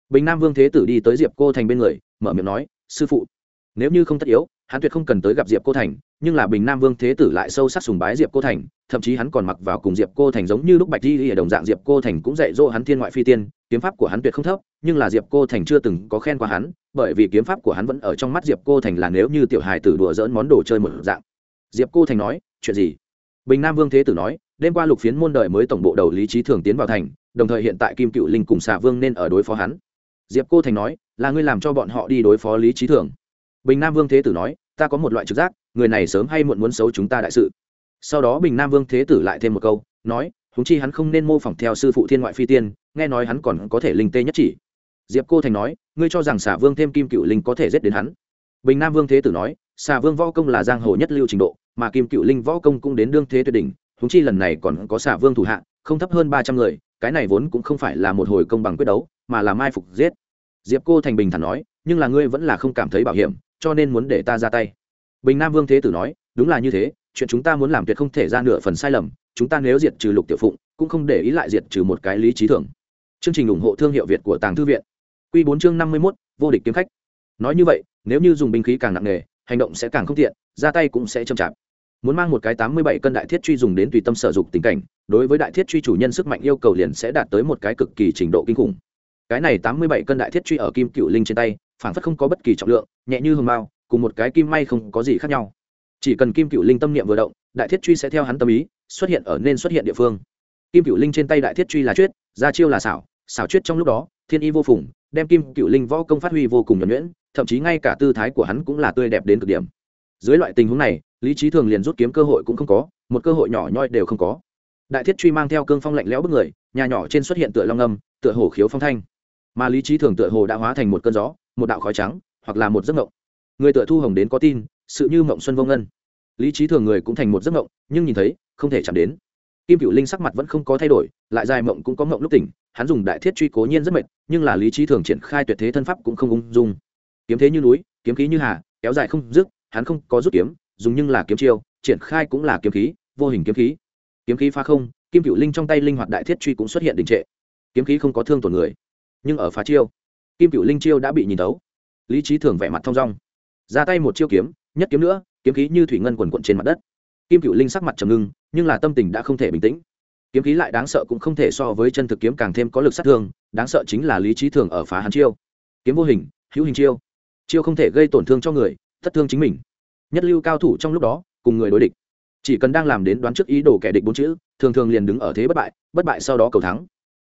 Bình nam vương thế tử đi tới diệp cô thành bên người, mở miệng nói, sư phụ, nếu như không tất yếu hắn tuyệt không cần tới gặp diệp cô thành, nhưng là bình nam vương thế tử lại sâu sắc sùng bái diệp cô thành, thậm chí hắn còn mặc vào cùng diệp cô thành giống như lúc bạch di ở đồng dạng diệp cô thành cũng dạy dỗ hắn thiên ngoại phi tiên, kiếm pháp của hắn tuyệt không thấp, nhưng là diệp cô thành chưa từng có khen qua hắn, bởi vì kiếm pháp của hắn vẫn ở trong mắt diệp cô thành là nếu như tiểu hài tử đùa dỡn món đồ chơi một dạng. Diệp cô thành nói, chuyện gì? Bình nam vương thế tử nói, đêm qua lục phiến môn đời mới tổng bộ đầu lý trí thường tiến vào thành, đồng thời hiện tại kim cựu linh cùng xà vương nên ở đối phó hắn. Diệp cô thành nói, là ngươi làm cho bọn họ đi đối phó lý trí thường. Bình nam vương thế tử nói ta có một loại trực giác, người này sớm hay muộn muốn xấu chúng ta đại sự. Sau đó bình nam vương thế tử lại thêm một câu, nói húng chi hắn không nên mô phỏng theo sư phụ thiên ngoại phi tiên, nghe nói hắn còn có thể linh tê nhất chỉ. Diệp cô thành nói, ngươi cho rằng xả vương thêm kim cựu linh có thể giết đến hắn? Bình nam vương thế tử nói, xà vương võ công là giang hồ nhất lưu trình độ, mà kim cựu linh võ công cũng đến đương thế tuyệt đỉnh húng chi lần này còn có xà vương thủ hạ, không thấp hơn ba trăm người, cái này vốn cũng không phải là một hồi công bằng quyết đấu, mà là mai phục giết. Diệp cô thành bình thản nói, nhưng là ngươi vẫn là không cảm thấy bảo hiểm cho nên muốn để ta ra tay. Bình nam vương thế tử nói, đúng là như thế, chuyện chúng ta muốn làm tuyệt không thể ra nửa phần sai lầm, chúng ta nếu diệt trừ lục tiểu phụng, cũng không để ý lại diệt trừ một cái lý trí thưởng chương trình ủng hộ thương hiệu việt của tàng thư viện. Q bốn chương năm mươi mốt, vô địch kiếm khách. Nói như vậy, nếu như dùng binh khí càng nặng nề, hành động sẽ càng không tiện, ra tay cũng sẽ chậm chạp. Muốn mang một cái tám mươi bảy cân đại thiết truy dùng đến tùy tâm sở dục tình cảnh, đối với đại thiết truy chủ nhân sức mạnh yêu cầu liền sẽ đạt tới một cái cực kỳ trình độ kinh khủng cái này tám mươi bảy cân đại thiết truy ở kim cựu linh trên tay phản phất không có bất kỳ trọng lượng, nhẹ như hường mao, cùng một cái kim may không có gì khác nhau. Chỉ cần kim cựu linh tâm niệm vừa động, đại thiết truy sẽ theo hắn tâm ý, xuất hiện ở nên xuất hiện địa phương. Kim cựu linh trên tay đại thiết truy là chuyết, ra chiêu là xảo xảo chuyết trong lúc đó, thiên y vô phùng, đem kim cựu linh võ công phát huy vô cùng nhuẩn nhuyễn, thậm chí ngay cả tư thái của hắn cũng là tươi đẹp đến cực điểm. Dưới loại tình huống này, lý trí thường liền rút kiếm cơ hội cũng không có, một cơ hội nhỏ nhoi đều không có. Đại thiết truy mang theo cương phong lạnh lẽo bức người, nhà nhỏ trên xuất hiện tựa long âm, tựa hổ khiếu phong thanh mà lý trí thường tựa hồ đã hóa thành một cơn gió, một đạo khói trắng, hoặc là một giấc mộng. Người tựa thu hồng đến có tin, sự như mộng xuân vô ngân. Lý trí thường người cũng thành một giấc mộng, nhưng nhìn thấy, không thể chạm đến. Kim cựu linh sắc mặt vẫn không có thay đổi, lại dài mộng cũng có mộng lúc tỉnh, hắn dùng đại thiết truy cố nhiên rất mệt, nhưng là lý trí thường triển khai tuyệt thế thân pháp cũng không ung dung. Kiếm thế như núi, kiếm khí như hà, kéo dài không dứt, hắn không có rút kiếm, dùng nhưng là kiếm chiêu, triển khai cũng là kiếm khí, vô hình kiếm khí. Kiếm khí phá không, kim cựu linh trong tay linh hoạt đại thiết truy cũng xuất hiện đình trệ. Kiếm khí không có thương tổn người nhưng ở phá chiêu, kim cựu linh chiêu đã bị nhìn tấu lý trí thường vẻ mặt thong dong. Ra tay một chiêu kiếm, nhất kiếm nữa, kiếm khí như thủy ngân quần quận trên mặt đất. Kim cựu linh sắc mặt trầm ngưng, nhưng là tâm tình đã không thể bình tĩnh. Kiếm khí lại đáng sợ cũng không thể so với chân thực kiếm càng thêm có lực sát thương, đáng sợ chính là lý trí thường ở phá hắn chiêu. Kiếm vô hình, hữu hình chiêu. Chiêu không thể gây tổn thương cho người, thất thương chính mình. Nhất lưu cao thủ trong lúc đó, cùng người đối địch. Chỉ cần đang làm đến đoán trước ý đồ kẻ địch bốn chữ, thường thường liền đứng ở thế bất bại bất bại sau đó cầu thắng.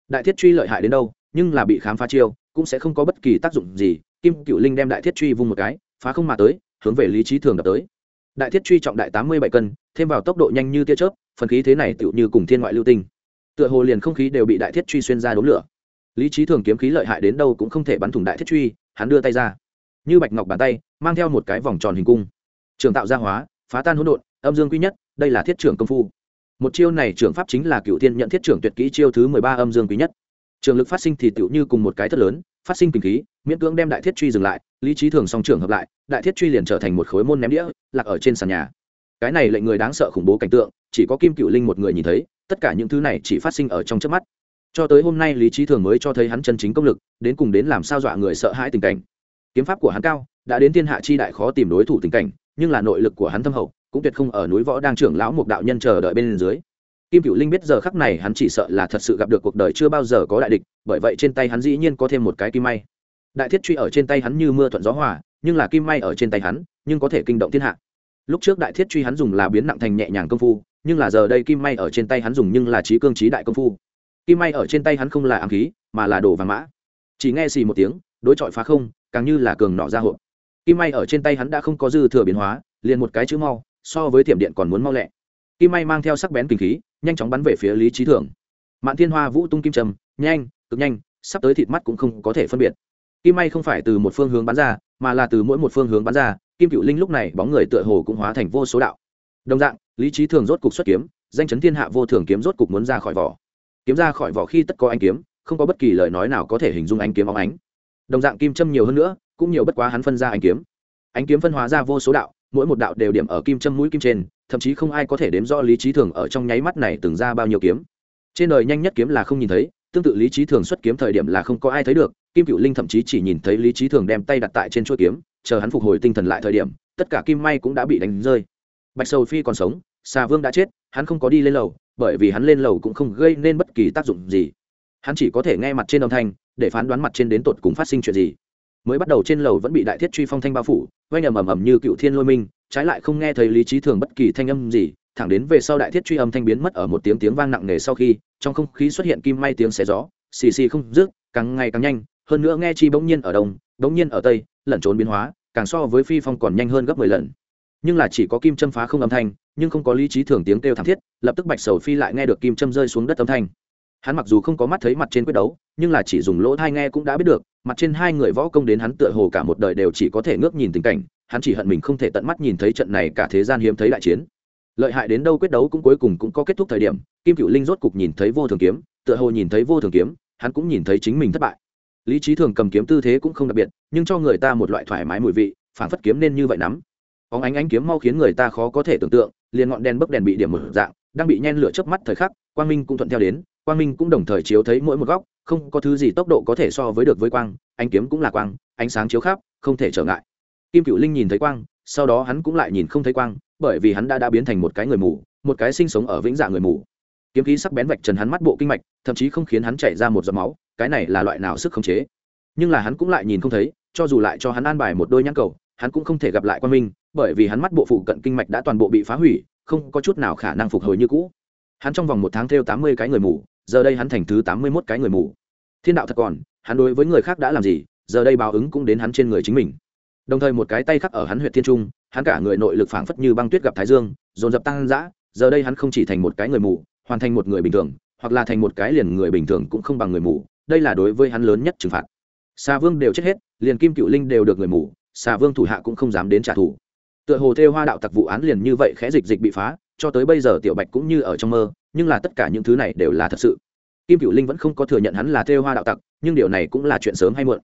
Đại thiết truy lợi hại đến đâu nhưng là bị khám phá chiêu, cũng sẽ không có bất kỳ tác dụng gì. Kim cựu linh đem đại thiết truy vung một cái, phá không mà tới, hướng về lý trí thường đập tới. Đại thiết truy trọng đại tám mươi bảy cân, thêm vào tốc độ nhanh như tia chớp, phần khí thế này tựu như cùng thiên ngoại lưu tinh. Tựa hồ liền không khí đều bị đại thiết truy xuyên ra đốn lửa. Lý trí thường kiếm khí lợi hại đến đâu cũng không thể bắn thủng đại thiết truy, hắn đưa tay ra. Như bạch ngọc bàn tay, mang theo một cái vòng tròn hình cung. Trường tạo gia hóa, phá tan hỗn độn, âm dương quy nhất, đây là thiết trưởng công phu. Một chiêu này trưởng pháp chính là cựu thiên nhận thiết trưởng tuyệt kỹ chiêu thứ mười ba âm dương quý nhất trường lực phát sinh thì tựu như cùng một cái thất lớn, phát sinh kinh khí, miễn cưỡng đem đại thiết truy dừng lại, lý trí thường song trưởng hợp lại, đại thiết truy liền trở thành một khối môn ném đĩa, lạc ở trên sàn nhà. Cái này lệnh người đáng sợ khủng bố cảnh tượng, chỉ có kim cựu linh một người nhìn thấy, tất cả những thứ này chỉ phát sinh ở trong trước mắt. Cho tới hôm nay lý trí thường mới cho thấy hắn chân chính công lực, đến cùng đến làm sao dọa người sợ hãi tình cảnh. Kiếm pháp của hắn cao, đã đến thiên hạ chi đại khó tìm đối thủ tình cảnh, nhưng là nội lực của hắn thâm hậu, cũng tuyệt không ở núi võ đang trưởng lão một đạo nhân chờ đợi bên dưới kim cựu linh biết giờ khắc này hắn chỉ sợ là thật sự gặp được cuộc đời chưa bao giờ có đại địch, bởi vậy trên tay hắn dĩ nhiên có thêm một cái kim may. Đại thiết truy ở trên tay hắn như mưa thuận gió hòa, nhưng là kim may ở trên tay hắn, nhưng có thể kinh động thiên hạ. Lúc trước đại thiết truy hắn dùng là biến nặng thành nhẹ nhàng công phu, nhưng là giờ đây kim may ở trên tay hắn dùng nhưng là trí cương trí đại công phu. Kim may ở trên tay hắn không là ám khí, mà là đồ vàng mã. Chỉ nghe xì một tiếng, đối chọi phá không, càng như là cường nọ ra hộp. Kim may ở trên tay hắn đã không có dư thừa biến hóa, liền một cái chữ mau, so với thiểm điện còn muốn mau lẹ. Kim may mang theo sắc bén kinh khí nhanh chóng bắn về phía lý trí thường mạn thiên hoa vũ tung kim trầm, nhanh, cực nhanh, sắp tới thịt mắt cũng không có thể phân biệt. Kim may không phải từ một phương hướng bắn ra, mà là từ mỗi một phương hướng bắn ra, kim cựu linh lúc này bóng người tựa hồ cũng hóa thành vô số đạo. Đồng dạng, lý trí thường rốt cục xuất kiếm, danh chấn thiên hạ vô thường kiếm rốt cục muốn ra khỏi vỏ. Kiếm ra khỏi vỏ khi tất có anh kiếm, không có bất kỳ lời nói nào có thể hình dung anh kiếm óng ánh. Đồng dạng kim châm nhiều hơn nữa, cũng nhiều bất quá hắn phân ra anh kiếm. Anh kiếm phân hóa ra vô số đạo mỗi một đạo đều điểm ở kim châm mũi kim trên, thậm chí không ai có thể đếm rõ lý trí thường ở trong nháy mắt này từng ra bao nhiêu kiếm. Trên đời nhanh nhất kiếm là không nhìn thấy, tương tự lý trí thường xuất kiếm thời điểm là không có ai thấy được, kim cựu linh thậm chí chỉ nhìn thấy lý trí thường đem tay đặt tại trên chuỗi kiếm, chờ hắn phục hồi tinh thần lại thời điểm, tất cả kim may cũng đã bị đánh rơi. Bạch sầu phi còn sống xà vương đã chết, hắn không có đi lên lầu, bởi vì hắn lên lầu cũng không gây nên bất kỳ tác dụng gì. Hắn chỉ có thể nghe mặt trên âm thanh, để phán đoán mặt trên đến tột cùng phát sinh chuyện gì. Mới bắt đầu trên lầu vẫn bị đại thiết truy phong thanh bao phủ oanh ầm ầm ầm như cựu thiên lôi minh, trái lại không nghe thấy lý trí thường bất kỳ thanh âm gì, thẳng đến về sau đại thiết truy âm thanh biến mất ở một tiếng tiếng vang nặng nề sau khi, trong không khí xuất hiện kim may tiếng xé gió, xì xì không dứt, càng ngày càng nhanh, hơn nữa nghe chi bỗng nhiên ở đông, bỗng nhiên ở tây, lẩn trốn biến hóa, càng so với phi phong còn nhanh hơn gấp mười lần. Nhưng là chỉ có kim châm phá không âm thanh, nhưng không có lý trí thường tiếng kêu thảm thiết, lập tức bạch sầu phi lại nghe được kim châm rơi xuống đất âm thanh. Hắn mặc dù không có mắt thấy mặt trên quyết đấu, nhưng là chỉ dùng lỗ thai nghe cũng đã biết được mặt trên hai người võ công đến hắn tựa hồ cả một đời đều chỉ có thể ngước nhìn tình cảnh, hắn chỉ hận mình không thể tận mắt nhìn thấy trận này cả thế gian hiếm thấy đại chiến. Lợi hại đến đâu quyết đấu cũng cuối cùng cũng có kết thúc thời điểm, kim cựu linh rốt cục nhìn thấy vô thường kiếm, tựa hồ nhìn thấy vô thường kiếm, hắn cũng nhìn thấy chính mình thất bại. Lý trí thường cầm kiếm tư thế cũng không đặc biệt, nhưng cho người ta một loại thoải mái mùi vị phản phất kiếm nên như vậy nắm. Óng ánh ánh kiếm mau khiến người ta khó có thể tưởng tượng, liền ngọn đèn bấc đèn bị điểm một dạng, đang bị nhen lửa chớp mắt thời khắc, quang minh cũng thuận theo đến, quang minh cũng đồng thời chiếu thấy mỗi một góc không có thứ gì tốc độ có thể so với được với quang anh kiếm cũng là quang, ánh sáng chiếu khắp, không thể trở ngại. Kim cựu linh nhìn thấy quang, sau đó hắn cũng lại nhìn không thấy quang, bởi vì hắn đã đã biến thành một cái người mù, một cái sinh sống ở vĩnh dạ người mù. Kiếm khí sắc bén vạch trần hắn mắt bộ kinh mạch, thậm chí không khiến hắn chảy ra một giọt máu, cái này là loại nào sức khống chế? Nhưng là hắn cũng lại nhìn không thấy, cho dù lại cho hắn an bài một đôi nhãn cầu, hắn cũng không thể gặp lại quan minh, bởi vì hắn mắt bộ phụ cận kinh mạch đã toàn bộ bị phá hủy, không có chút nào khả năng phục hồi như cũ. Hắn trong vòng một tháng theo tám mươi cái người mù giờ đây hắn thành thứ tám mươi mốt cái người mù. Thiên đạo thật còn, hắn đối với người khác đã làm gì, giờ đây báo ứng cũng đến hắn trên người chính mình. Đồng thời một cái tay khắc ở hắn huyện thiên trung, hắn cả người nội lực phảng phất như băng tuyết gặp thái dương, dồn dập tăng dã, giờ đây hắn không chỉ thành một cái người mù, hoàn thành một người bình thường, hoặc là thành một cái liền người bình thường cũng không bằng người mù, đây là đối với hắn lớn nhất trừng phạt. Xà vương đều chết hết, liền kim cựu linh đều được người mù xà vương thủ hạ cũng không dám đến trả thù. Tựa hồ thêu hoa đạo tặc vụ án liền như vậy khẽ dịch dịch bị phá cho tới bây giờ tiểu bạch cũng như ở trong mơ, nhưng là tất cả những thứ này đều là thật sự. Kim cựu linh vẫn không có thừa nhận hắn là thêu hoa đạo tặc, nhưng điều này cũng là chuyện sớm hay muộn.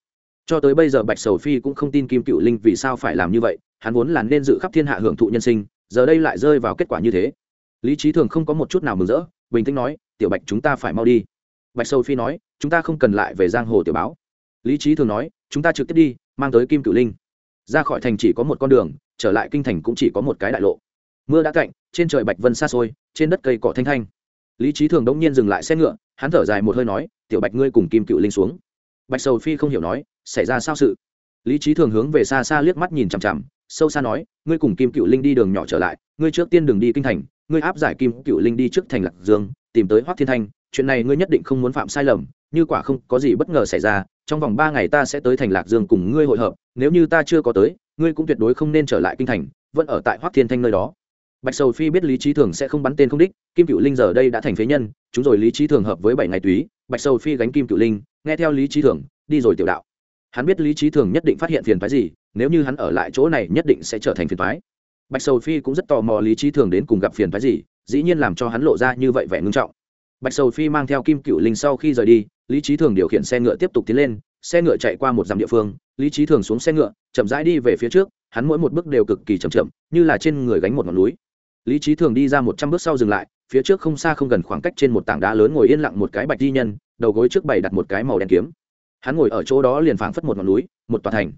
Cho tới bây giờ bạch sầu phi cũng không tin kim cựu linh vì sao phải làm như vậy, hắn vốn là nên dự khắp thiên hạ hưởng thụ nhân sinh, giờ đây lại rơi vào kết quả như thế. Lý trí thường không có một chút nào mừng rỡ, bình tĩnh nói, tiểu bạch chúng ta phải mau đi. Bạch sầu phi nói, chúng ta không cần lại về giang hồ tiểu báo. Lý trí thường nói, chúng ta trực tiếp đi, mang tới kim cửu linh. Ra khỏi thành chỉ có một con đường, trở lại kinh thành cũng chỉ có một cái đại lộ. Mưa đã cạnh trên trời bạch vân xa xôi, trên đất cây cỏ thanh thanh. Lý trí thường đống nhiên dừng lại xe ngựa, hắn thở dài một hơi nói, tiểu bạch ngươi cùng kim cựu linh xuống. Bạch sầu phi không hiểu nói, xảy ra sao sự? Lý trí thường hướng về xa xa liếc mắt nhìn chằm chằm, sâu xa nói, ngươi cùng kim cựu linh đi đường nhỏ trở lại, ngươi trước tiên đường đi kinh thành, ngươi áp giải kim cựu linh đi trước thành lạc dương, tìm tới hoác thiên thanh, chuyện này ngươi nhất định không muốn phạm sai lầm, như quả không có gì bất ngờ xảy ra, trong vòng ba ngày ta sẽ tới thành lạc dương cùng ngươi hội hợp, nếu như ta chưa có tới, ngươi cũng tuyệt đối không nên trở lại kinh thành, vẫn ở tại hoác thiên thanh nơi đó bạch sầu phi biết lý trí thường sẽ không bắn tên không đích, kim cựu linh giờ đây đã thành phế nhân, chúng rồi lý trí thường hợp với bảy ngày túy, bạch sầu phi gánh kim cựu linh, nghe theo lý trí thường, đi rồi tiểu đạo. Hắn biết lý trí thường nhất định phát hiện phiền phái gì, nếu như hắn ở lại chỗ này nhất định sẽ trở thành phiền phái bạch sầu phi cũng rất tò mò lý trí thường đến cùng gặp phiền phái gì, dĩ nhiên làm cho hắn lộ ra như vậy vẻ ngưng trọng. Bạch sầu phi mang theo kim cựu linh sau khi rời đi, lý trí thường điều khiển xe ngựa tiếp tục tiến lên, xe ngựa chạy qua một dặm địa phương, lý trí thường xuống xe ngựa, chậm rãi đi về phía trước, hắn mỗi một bước đều cực kỳ chậm chậm, như là trên người gánh một ngọn núi lý trí thường đi ra một trăm bước sau dừng lại, phía trước không xa không gần khoảng cách trên một tảng đá lớn ngồi yên lặng một cái bạch di nhân, đầu gối trước bày đặt một cái màu đen kiếm. Hắn ngồi ở chỗ đó liền phảng phất một ngọn núi, một tòa thành.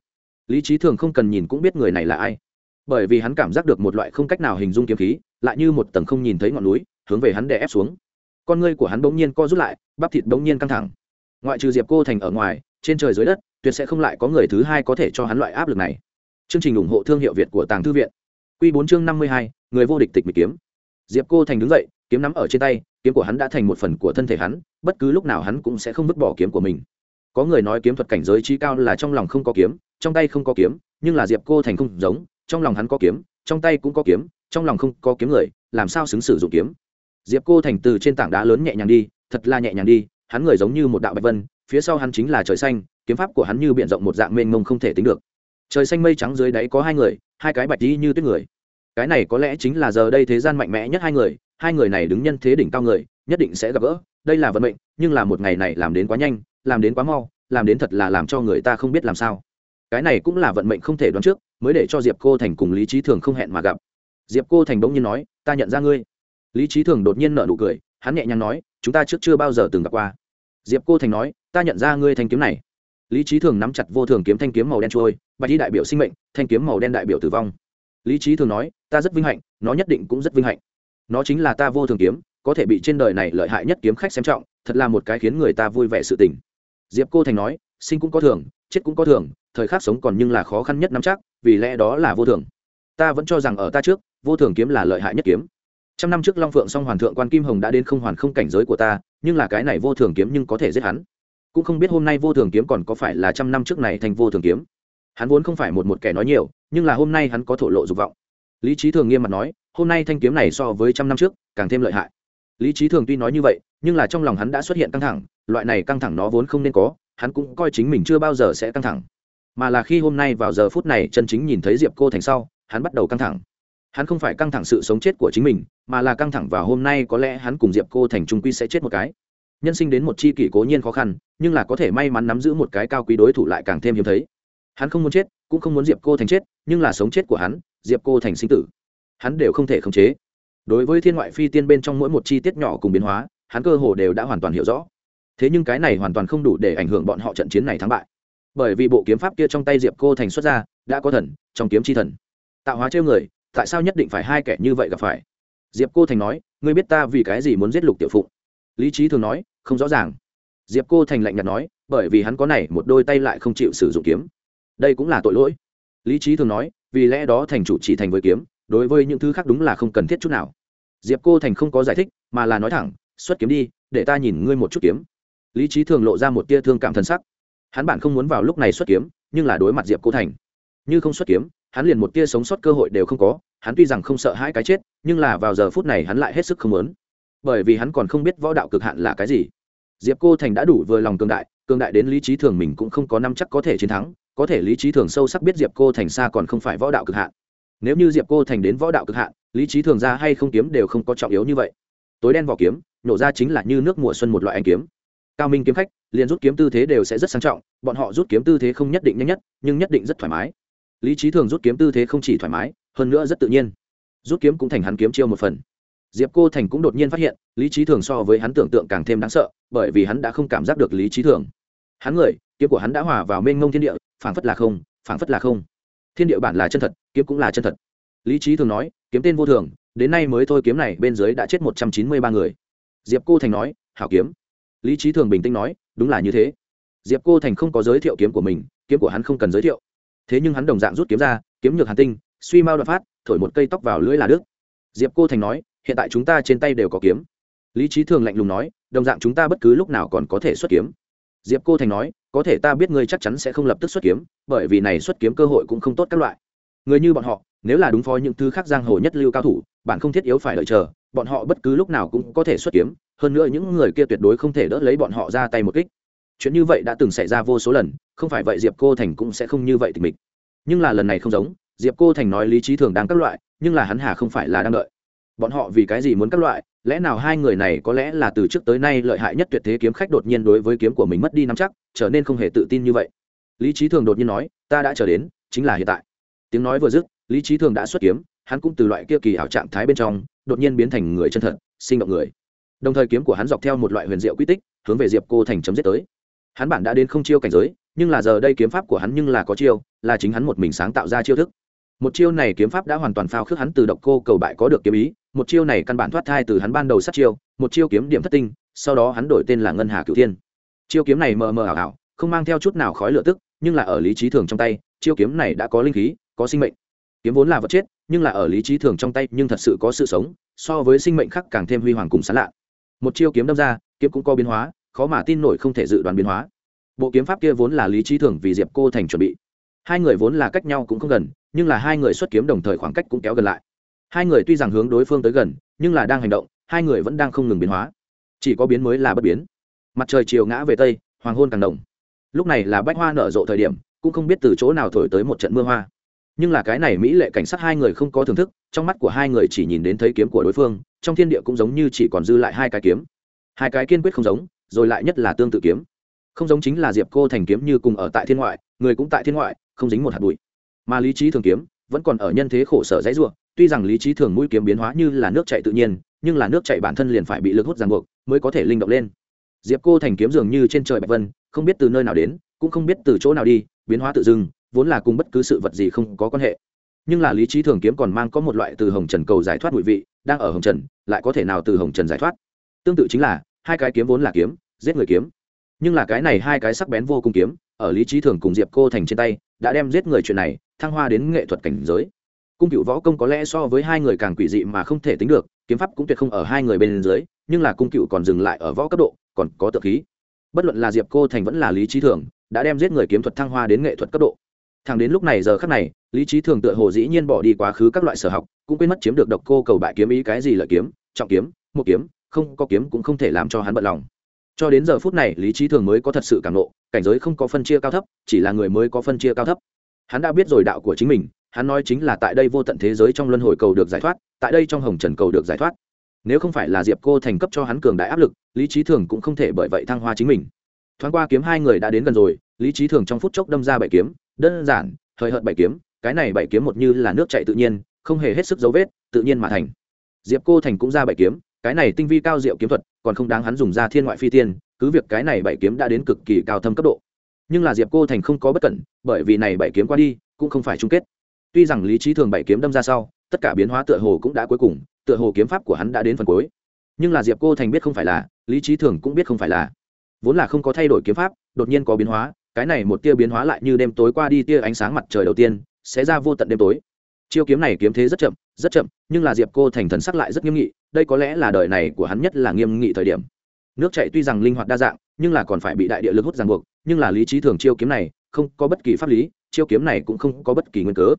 Lý trí thường không cần nhìn cũng biết người này là ai. Bởi vì hắn cảm giác được một loại không cách nào hình dung kiếm khí, lại như một tầng không nhìn thấy ngọn núi, hướng về hắn đè ép xuống. Con ngươi của hắn bỗng nhiên co rút lại, bắp thịt bỗng nhiên căng thẳng. Ngoại trừ diệp cô thành ở ngoài, trên trời dưới đất, tuyệt sẽ không lại có người thứ hai có thể cho hắn loại áp lực này. Chương trình ủng hộ thương hiệu việt của tàng thư viện. Quy bốn chương năm mươi hai, người vô địch tịch mịch kiếm. Diệp cô thành đứng dậy, kiếm nắm ở trên tay, kiếm của hắn đã thành một phần của thân thể hắn, bất cứ lúc nào hắn cũng sẽ không vứt bỏ kiếm của mình. Có người nói kiếm thuật cảnh giới trí cao là trong lòng không có kiếm, trong tay không có kiếm, nhưng là diệp cô thành không giống, trong lòng hắn có kiếm, trong tay cũng có kiếm, trong lòng không có kiếm người, làm sao xứng sử dụng kiếm? Diệp cô thành từ trên tảng đá lớn nhẹ nhàng đi, thật là nhẹ nhàng đi, hắn người giống như một đạo bạch vân, phía sau hắn chính là trời xanh, kiếm pháp của hắn như biển rộng một dạng mênh mông không thể tính được trời xanh mây trắng dưới đáy có hai người, hai cái bạch đi như tuyết người. Cái này có lẽ chính là giờ đây thế gian mạnh mẽ nhất hai người hai người này đứng nhân thế đỉnh cao người, nhất định sẽ gặp gỡ. Đây là vận mệnh, nhưng là một ngày này làm đến quá nhanh, làm đến quá mau, làm đến thật là làm cho người ta không biết làm sao. Cái này cũng là vận mệnh không thể đoán trước, mới để cho diệp cô thành cùng lý trí thường không hẹn mà gặp. Diệp cô thành bỗng nhiên nói, ta nhận ra ngươi. Lý trí thường đột nhiên nợ nụ cười, hắn nhẹ nhàng nói, chúng ta trước chưa bao giờ từng gặp qua. Diệp cô thành nói, ta nhận ra ngươi thanh kiếm này lý trí thường nắm chặt vô thường kiếm thanh kiếm màu đen trôi, bạch đi đại biểu sinh mệnh, thanh kiếm màu đen đại biểu tử vong. Lý trí thường nói, ta rất vinh hạnh, nó nhất định cũng rất vinh hạnh. Nó chính là ta vô thường kiếm, có thể bị trên đời này lợi hại nhất kiếm khách xem trọng, thật là một cái khiến người ta vui vẻ sự tình. Diệp cô thành nói, sinh cũng có thường, chết cũng có thường, thời khắc sống còn nhưng là khó khăn nhất nắm chắc, vì lẽ đó là vô thường. Ta vẫn cho rằng ở ta trước, vô thường kiếm là lợi hại nhất kiếm. Trăm năm trước long phượng song hoàn thượng quan kim hồng đã đến không hoàn không cảnh giới của ta, nhưng là cái này vô thường kiếm nhưng có thể giết hắn cũng không biết hôm nay vô thường kiếm còn có phải là trăm năm trước này thành vô thường kiếm. Hắn vốn không phải một một kẻ nói nhiều, nhưng là hôm nay hắn có thổ lộ dục vọng. Lý trí thường nghiêm mặt nói, hôm nay thanh kiếm này so với trăm năm trước, càng thêm lợi hại. Lý trí thường tuy nói như vậy, nhưng là trong lòng hắn đã xuất hiện căng thẳng, loại này căng thẳng nó vốn không nên có, hắn cũng coi chính mình chưa bao giờ sẽ căng thẳng. Mà là khi hôm nay vào giờ phút này chân chính nhìn thấy diệp cô thành sau, hắn bắt đầu căng thẳng. Hắn không phải căng thẳng sự sống chết của chính mình, mà là căng thẳng vào hôm nay có lẽ hắn cùng diệp cô thành trung quy sẽ chết một cái nhân sinh đến một chi kỷ cố nhiên khó khăn, nhưng là có thể may mắn nắm giữ một cái cao quý đối thủ lại càng thêm hiếm thấy. Hắn không muốn chết, cũng không muốn diệp cô thành chết, nhưng là sống chết của hắn, diệp cô thành sinh tử. Hắn đều không thể khống chế. Đối với thiên ngoại phi tiên bên trong mỗi một chi tiết nhỏ cùng biến hóa, hắn cơ hồ đều đã hoàn toàn hiểu rõ. Thế nhưng cái này hoàn toàn không đủ để ảnh hưởng bọn họ trận chiến này thắng bại. Bởi vì bộ kiếm pháp kia trong tay diệp cô thành xuất ra, đã có thần, trong kiếm chi thần. Tạo hóa trêu người, tại sao nhất định phải hai kẻ như vậy gặp phải? Diệp cô thành nói, ngươi biết ta vì cái gì muốn giết lục tiểu phụng? Lý trí thường nói, không rõ ràng. Diệp cô thành lạnh nhạt nói, bởi vì hắn có này một đôi tay lại không chịu sử dụng kiếm. Đây cũng là tội lỗi. Lý trí thường nói, vì lẽ đó thành chủ chỉ thành với kiếm, đối với những thứ khác đúng là không cần thiết chút nào. Diệp cô thành không có giải thích, mà là nói thẳng, xuất kiếm đi, để ta nhìn ngươi một chút kiếm. Lý trí thường lộ ra một tia thương cảm thân sắc. Hắn bản không muốn vào lúc này xuất kiếm, nhưng là đối mặt diệp cô thành. Như không xuất kiếm, hắn liền một tia sống sót cơ hội đều không có, hắn tuy rằng không sợ hãi cái chết, nhưng là vào giờ phút này hắn lại hết sức không muốn bởi vì hắn còn không biết võ đạo cực hạn là cái gì. Diệp cô thành đã đủ vừa lòng cường đại cường đại đến lý trí thường mình cũng không có năm chắc có thể chiến thắng, có thể lý trí thường sâu sắc biết diệp cô thành xa còn không phải võ đạo cực hạn. Nếu như diệp cô thành đến võ đạo cực hạn, lý trí thường ra hay không kiếm đều không có trọng yếu như vậy. Tối đen vỏ kiếm, nổ ra chính là như nước mùa xuân một loại anh kiếm. Cao minh kiếm khách, liền rút kiếm tư thế đều sẽ rất sang trọng, bọn họ rút kiếm tư thế không nhất định nhanh nhất, nhưng nhất định rất thoải mái. Lý trí thường rút kiếm tư thế không chỉ thoải mái, hơn nữa rất tự nhiên. Rút kiếm cũng thành hắn kiếm chiêu một phần diệp cô thành cũng đột nhiên phát hiện, lý trí thường so với hắn tưởng tượng càng thêm đáng sợ, bởi vì hắn đã không cảm giác được lý trí thường. Hắn người, kiếm của hắn đã hòa vào mênh ngông thiên địa, phảng phất là không, phảng phất là không. Thiên địa bản là chân thật, kiếm cũng là chân thật. Lý trí thường nói, kiếm tên vô thường, đến nay mới thôi kiếm này bên dưới đã chết một trăm chín mươi ba người. Diệp cô thành nói, hảo kiếm. Lý trí thường bình tĩnh nói, đúng là như thế. Diệp cô thành không có giới thiệu kiếm của mình, kiếm của hắn không cần giới thiệu. Thế nhưng hắn đồng dạng rút kiếm ra, kiếm nhược hàn tinh, suy mau đoạn phát, thổi một cây tóc vào lưỡi là đức diệp cô thành nói hiện tại chúng ta trên tay đều có kiếm. Lý trí thường lạnh lùng nói, đồng dạng chúng ta bất cứ lúc nào còn có thể xuất kiếm. Diệp cô thành nói, có thể ta biết ngươi chắc chắn sẽ không lập tức xuất kiếm, bởi vì này xuất kiếm cơ hội cũng không tốt các loại. Người như bọn họ, nếu là đúng phó những thứ khác giang hồ nhất lưu cao thủ, bạn không thiết yếu phải đợi chờ, bọn họ bất cứ lúc nào cũng có thể xuất kiếm, hơn nữa những người kia tuyệt đối không thể đỡ lấy bọn họ ra tay một kích. Chuyện như vậy đã từng xảy ra vô số lần, không phải vậy diệp cô thành cũng sẽ không như vậy tình mình nhưng là lần này không giống, diệp cô thành nói lý trí thường đang các loại, nhưng là hắn hà không phải là đang đợi bọn họ vì cái gì muốn các loại, lẽ nào hai người này có lẽ là từ trước tới nay lợi hại nhất tuyệt thế kiếm khách đột nhiên đối với kiếm của mình mất đi nắm chắc, trở nên không hề tự tin như vậy. Lý trí thường đột nhiên nói, ta đã trở đến, chính là hiện tại. Tiếng nói vừa dứt, lý trí thường đã xuất kiếm, hắn cũng từ loại kia kỳ ảo trạng thái bên trong, đột nhiên biến thành người chân thật, sinh động người. Đồng thời kiếm của hắn dọc theo một loại huyền diệu quy tích, hướng về diệp cô thành chấm dứt tới. Hắn bản đã đến không chiêu cảnh giới, nhưng là giờ đây kiếm pháp của hắn nhưng là có chiêu, là chính hắn một mình sáng tạo ra chiêu thức. Một chiêu này kiếm pháp đã hoàn toàn phao khước hắn từ độc cô cầu bại có được kiếm ý một chiêu này căn bản thoát thai từ hắn ban đầu sát chiêu, một chiêu kiếm điểm thất tinh, sau đó hắn đổi tên là ngân hà cửu thiên. Chiêu kiếm này mờ mờ ảo ảo, không mang theo chút nào khói lửa tức, nhưng là ở lý trí thường trong tay, chiêu kiếm này đã có linh khí, có sinh mệnh. Kiếm vốn là vật chết, nhưng là ở lý trí thường trong tay nhưng thật sự có sự sống, so với sinh mệnh khác càng thêm huy hoàng cùng sán lạ. Một chiêu kiếm đâm ra, kiếm cũng có biến hóa, khó mà tin nổi không thể dự đoán biến hóa. Bộ kiếm pháp kia vốn là lý trí thường vì diệp cô thành chuẩn bị. Hai người vốn là cách nhau cũng không gần, nhưng là hai người xuất kiếm đồng thời khoảng cách cũng kéo gần lại hai người tuy rằng hướng đối phương tới gần, nhưng là đang hành động, hai người vẫn đang không ngừng biến hóa. Chỉ có biến mới là bất biến. Mặt trời chiều ngã về tây, hoàng hôn càng đồng lúc này là bách hoa nở rộ thời điểm, cũng không biết từ chỗ nào thổi tới một trận mưa hoa. Nhưng là cái này mỹ lệ cảnh sát hai người không có thưởng thức, trong mắt của hai người chỉ nhìn đến thấy kiếm của đối phương, trong thiên địa cũng giống như chỉ còn dư lại hai cái kiếm. Hai cái kiên quyết không giống, rồi lại nhất là tương tự kiếm. Không giống chính là diệp cô thành kiếm như cùng ở tại thiên ngoại, người cũng tại thiên ngoại, không dính một hạt bụi. Mà lý trí thường kiếm vẫn còn ở nhân thế khổ sở dãy rủa, tuy rằng lý trí thường mũi kiếm biến hóa như là nước chảy tự nhiên nhưng là nước chảy bản thân liền phải bị lực hút ràng buộc mới có thể linh động lên. Diệp cô thành kiếm dường như trên trời bạch vân không biết từ nơi nào đến cũng không biết từ chỗ nào đi biến hóa tự dưng vốn là cùng bất cứ sự vật gì không có quan hệ. Nhưng là lý trí thường kiếm còn mang có một loại từ hồng trần cầu giải thoát bụi vị đang ở hồng trần lại có thể nào từ hồng trần giải thoát? Tương tự chính là hai cái kiếm vốn là kiếm giết người kiếm nhưng là cái này hai cái sắc bén vô cùng kiếm, ở lý trí thường cùng diệp cô thành trên tay, đã đem giết người chuyện này, thăng hoa đến nghệ thuật cảnh giới. Cung cựu võ công có lẽ so với hai người càng quỷ dị mà không thể tính được, kiếm pháp cũng tuyệt không ở hai người bên dưới, nhưng là cung cựu còn dừng lại ở võ cấp độ, còn có tự khí. Bất luận là diệp cô thành vẫn là lý trí thường, đã đem giết người kiếm thuật thăng hoa đến nghệ thuật cấp độ. Thằng đến lúc này giờ khắc này, lý trí thường tựa hồ dĩ nhiên bỏ đi quá khứ các loại sở học, cũng quên mất chiếm được độc cô cầu bại kiếm ý cái gì lợi kiếm, trọng kiếm, một kiếm, không có kiếm cũng không thể làm cho hắn bận lòng cho đến giờ phút này, lý trí thường mới có thật sự cảm nộ, cảnh giới không có phân chia cao thấp, chỉ là người mới có phân chia cao thấp. Hắn đã biết rồi đạo của chính mình, hắn nói chính là tại đây vô tận thế giới trong luân hồi cầu được giải thoát, tại đây trong hồng trần cầu được giải thoát. Nếu không phải là diệp cô thành cấp cho hắn cường đại áp lực, lý trí thường cũng không thể bởi vậy thăng hoa chính mình. Thoáng qua kiếm hai người đã đến gần rồi, lý trí thường trong phút chốc đâm ra bảy kiếm, đơn giản thời hợt bảy kiếm, cái này bảy kiếm một như là nước chạy tự nhiên, không hề hết sức dấu vết, tự nhiên mà thành. Diệp cô thành cũng ra bảy kiếm cái này tinh vi cao diệu kiếm thuật, còn không đáng hắn dùng ra thiên ngoại phi tiên, cứ việc cái này bảy kiếm đã đến cực kỳ cao thâm cấp độ. Nhưng là diệp cô thành không có bất cẩn, bởi vì này bảy kiếm qua đi, cũng không phải chung kết. Tuy rằng lý trí thường bảy kiếm đâm ra sau, tất cả biến hóa tựa hồ cũng đã cuối cùng, tựa hồ kiếm pháp của hắn đã đến phần cuối. Nhưng là diệp cô thành biết không phải là, lý trí thường cũng biết không phải là. Vốn là không có thay đổi kiếm pháp, đột nhiên có biến hóa, cái này một tia biến hóa lại như đêm tối qua đi tia ánh sáng mặt trời đầu tiên, sẽ ra vô tận đêm tối. Chiêu kiếm này kiếm thế rất chậm rất chậm, nhưng là diệp cô thành thần sắc lại rất nghiêm nghị đây có lẽ là đời này của hắn nhất là nghiêm nghị thời điểm. Nước chạy tuy rằng linh hoạt đa dạng, nhưng là còn phải bị đại địa lực hút ràng buộc, nhưng là lý trí thường chiêu kiếm này không có bất kỳ pháp lý, chiêu kiếm này cũng không có bất kỳ nguyên cớ.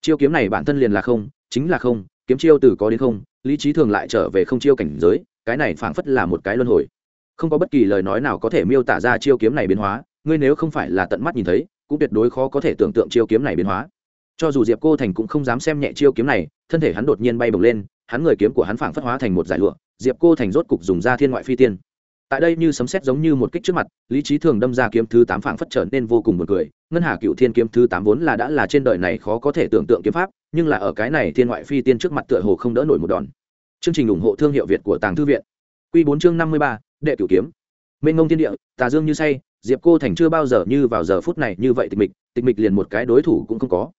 Chiêu kiếm này bản thân liền là không, chính là không, kiếm chiêu từ có đến không, lý trí thường lại trở về không chiêu cảnh giới, cái này phảng phất là một cái luân hồi. Không có bất kỳ lời nói nào có thể miêu tả ra chiêu kiếm này biến hóa, ngươi nếu không phải là tận mắt nhìn thấy, cũng tuyệt đối khó có thể tưởng tượng chiêu kiếm này biến hóa cho dù diệp cô thành cũng không dám xem nhẹ chiêu kiếm này, thân thể hắn đột nhiên bay bồng lên, hắn người kiếm của hắn phảng phất hóa thành một giải lụa, diệp cô thành rốt cục dùng ra thiên ngoại phi tiên. Tại đây như sấm sét giống như một kích trước mặt, lý trí thường đâm ra kiếm thứ tám phảng phất trở nên vô cùng một cười. Ngân hà cựu thiên kiếm thứ tám vốn là đã là trên đời này khó có thể tưởng tượng kiếm pháp, nhưng là ở cái này thiên ngoại phi tiên trước mặt tựa hồ không đỡ nổi một đòn. Chương trình ủng hộ thương hiệu việt của tàng thư viện. Q bốn chương năm mươi ba, đệ cửu kiếm. Mênh ngông thiên địa, tà dương như say, diệp cô thành chưa bao giờ như vào giờ phút này như vậy tịch mịch tịch mịch liền một cái đối thủ cũng không có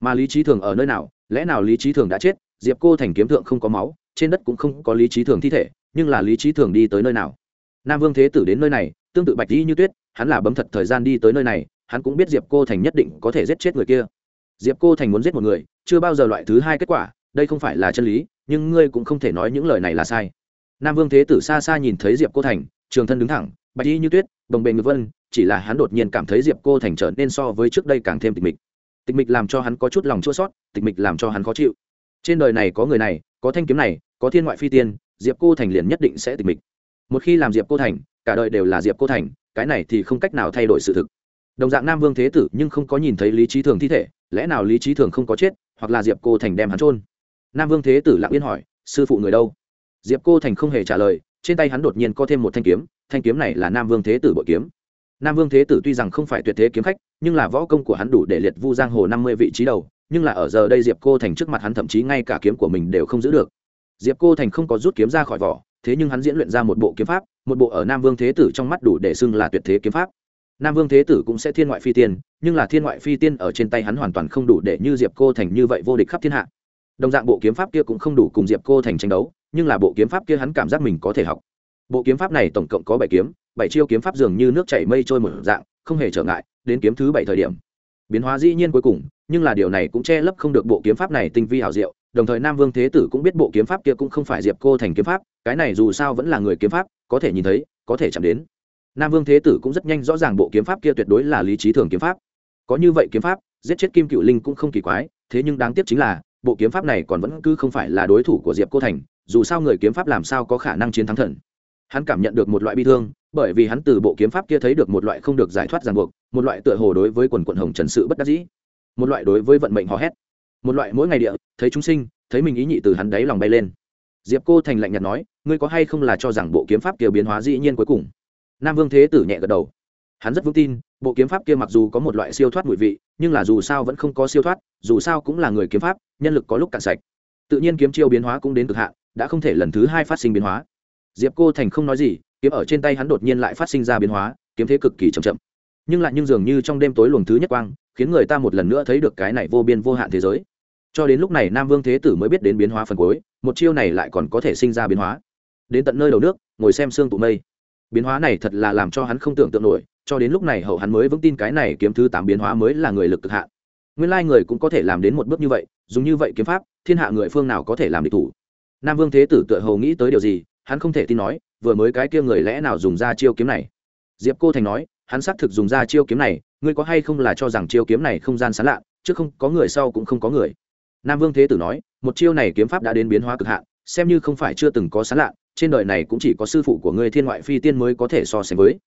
mà lý trí thường ở nơi nào? Lẽ nào lý trí thường đã chết? Diệp cô thành kiếm thượng không có máu, trên đất cũng không có lý trí thường thi thể, nhưng là lý trí thường đi tới nơi nào? Nam vương thế tử đến nơi này, tương tự bạch di như tuyết, hắn là bấm thật thời gian đi tới nơi này, hắn cũng biết diệp cô thành nhất định có thể giết chết người kia. Diệp cô thành muốn giết một người, chưa bao giờ loại thứ hai kết quả, đây không phải là chân lý, nhưng ngươi cũng không thể nói những lời này là sai. Nam vương thế tử xa xa nhìn thấy diệp cô thành, trường thân đứng thẳng, bạch y như tuyết, bồng bềnh ngực vân, chỉ là hắn đột nhiên cảm thấy diệp cô thành trở nên so với trước đây càng thêm tịch mịch tịch mịch làm cho hắn có chút lòng chua sót, tịch mịch làm cho hắn khó chịu. Trên đời này có người này, có thanh kiếm này, có thiên ngoại phi tiên, diệp cô thành liền nhất định sẽ tịch mịch. Một khi làm diệp cô thành, cả đời đều là diệp cô thành, cái này thì không cách nào thay đổi sự thực. Đồng dạng nam vương thế tử nhưng không có nhìn thấy lý trí thường thi thể, lẽ nào lý trí thường không có chết, hoặc là diệp cô thành đem hắn trôn nam vương thế tử lặng yên hỏi, sư phụ người đâu? Diệp cô thành không hề trả lời, trên tay hắn đột nhiên có thêm một thanh kiếm thanh kiếm này là nam vương thế tử bội kiếm. Nam vương thế tử tuy rằng không phải tuyệt thế kiếm khách nhưng là võ công của hắn đủ để liệt vu giang hồ năm mươi vị trí đầu, nhưng là ở giờ đây diệp cô thành trước mặt hắn thậm chí ngay cả kiếm của mình đều không giữ được. Diệp cô thành không có rút kiếm ra khỏi vỏ, thế nhưng hắn diễn luyện ra một bộ kiếm pháp, một bộ ở nam vương thế tử trong mắt đủ để xưng là tuyệt thế kiếm pháp. Nam vương thế tử cũng sẽ thiên ngoại phi tiên, nhưng là thiên ngoại phi tiên ở trên tay hắn hoàn toàn không đủ để như diệp cô thành như vậy vô địch khắp thiên hạ. Đồng dạng bộ kiếm pháp kia cũng không đủ cùng diệp cô thành tranh đấu, nhưng là bộ kiếm pháp kia hắn cảm giác mình có thể học. Bộ kiếm pháp này tổng cộng có bảy kiếm, bảy chiêu kiếm pháp dường như nước chảy mây trôi một dạng, không hề trở ngại đến kiếm thứ bảy thời điểm. Biến hóa dĩ nhiên cuối cùng, nhưng là điều này cũng che lấp không được bộ kiếm pháp này tinh vi hảo diệu, đồng thời nam vương thế tử cũng biết bộ kiếm pháp kia cũng không phải diệp cô thành kiếm pháp, cái này dù sao vẫn là người kiếm pháp, có thể nhìn thấy, có thể chạm đến. Nam vương thế tử cũng rất nhanh rõ ràng bộ kiếm pháp kia tuyệt đối là lý trí thường kiếm pháp. Có như vậy kiếm pháp, giết chết kim cựu linh cũng không kỳ quái, thế nhưng đáng tiếc chính là, bộ kiếm pháp này còn vẫn cứ không phải là đối thủ của diệp cô thành, dù sao người kiếm pháp làm sao có khả năng chiến thắng thần. Hắn cảm nhận được một loại bi thương, bởi vì hắn từ bộ kiếm pháp kia thấy được một loại không được giải thoát ràng buộc một loại tựa hồ đối với quần quận hồng trần sự bất đắc dĩ, một loại đối với vận mệnh hò hét. Một loại mỗi ngày địa, thấy chúng sinh, thấy mình ý nhị từ hắn đáy lòng bay lên. Diệp cô thành lạnh nhạt nói, ngươi có hay không là cho rằng bộ kiếm pháp kia biến hóa dĩ nhiên cuối cùng? Nam vương thế tử nhẹ gật đầu. Hắn rất vững tin, bộ kiếm pháp kia mặc dù có một loại siêu thoát mùi vị, nhưng là dù sao vẫn không có siêu thoát, dù sao cũng là người kiếm pháp, nhân lực có lúc cạn sạch. Tự nhiên kiếm chiêu biến hóa cũng đến cực hạn, đã không thể lần thứ hai phát sinh biến hóa. Diệp cô thành không nói gì, kiếm ở trên tay hắn đột nhiên lại phát sinh ra biến hóa, kiếm thế cực kỳ chậm chậm nhưng lại nhưng dường như trong đêm tối luồng thứ nhất quang, khiến người ta một lần nữa thấy được cái này vô biên vô hạn thế giới. Cho đến lúc này nam vương thế tử mới biết đến biến hóa phần cuối, một chiêu này lại còn có thể sinh ra biến hóa. Đến tận nơi đầu nước, ngồi xem sương tụ mây. Biến hóa này thật là làm cho hắn không tưởng tượng nổi, cho đến lúc này hậu hắn mới vững tin cái này kiếm thứ tám biến hóa mới là người lực cực hạn. Nguyên lai người cũng có thể làm đến một bước như vậy, dùng như vậy kiếm pháp, thiên hạ người phương nào có thể làm địch thủ? Nam vương thế tử tựa hầu nghĩ tới điều gì, hắn không thể tin nói, vừa mới cái kia người lẽ nào dùng ra chiêu kiếm này? Diệp cô thành nói hắn xác thực dùng ra chiêu kiếm này, ngươi có hay không là cho rằng chiêu kiếm này không gian sán lạ, chứ không, có người sau cũng không có người. Nam vương thế tử nói, một chiêu này kiếm pháp đã đến biến hóa cực hạn, xem như không phải chưa từng có sán lạ, trên đời này cũng chỉ có sư phụ của ngươi thiên ngoại phi tiên mới có thể so sánh với.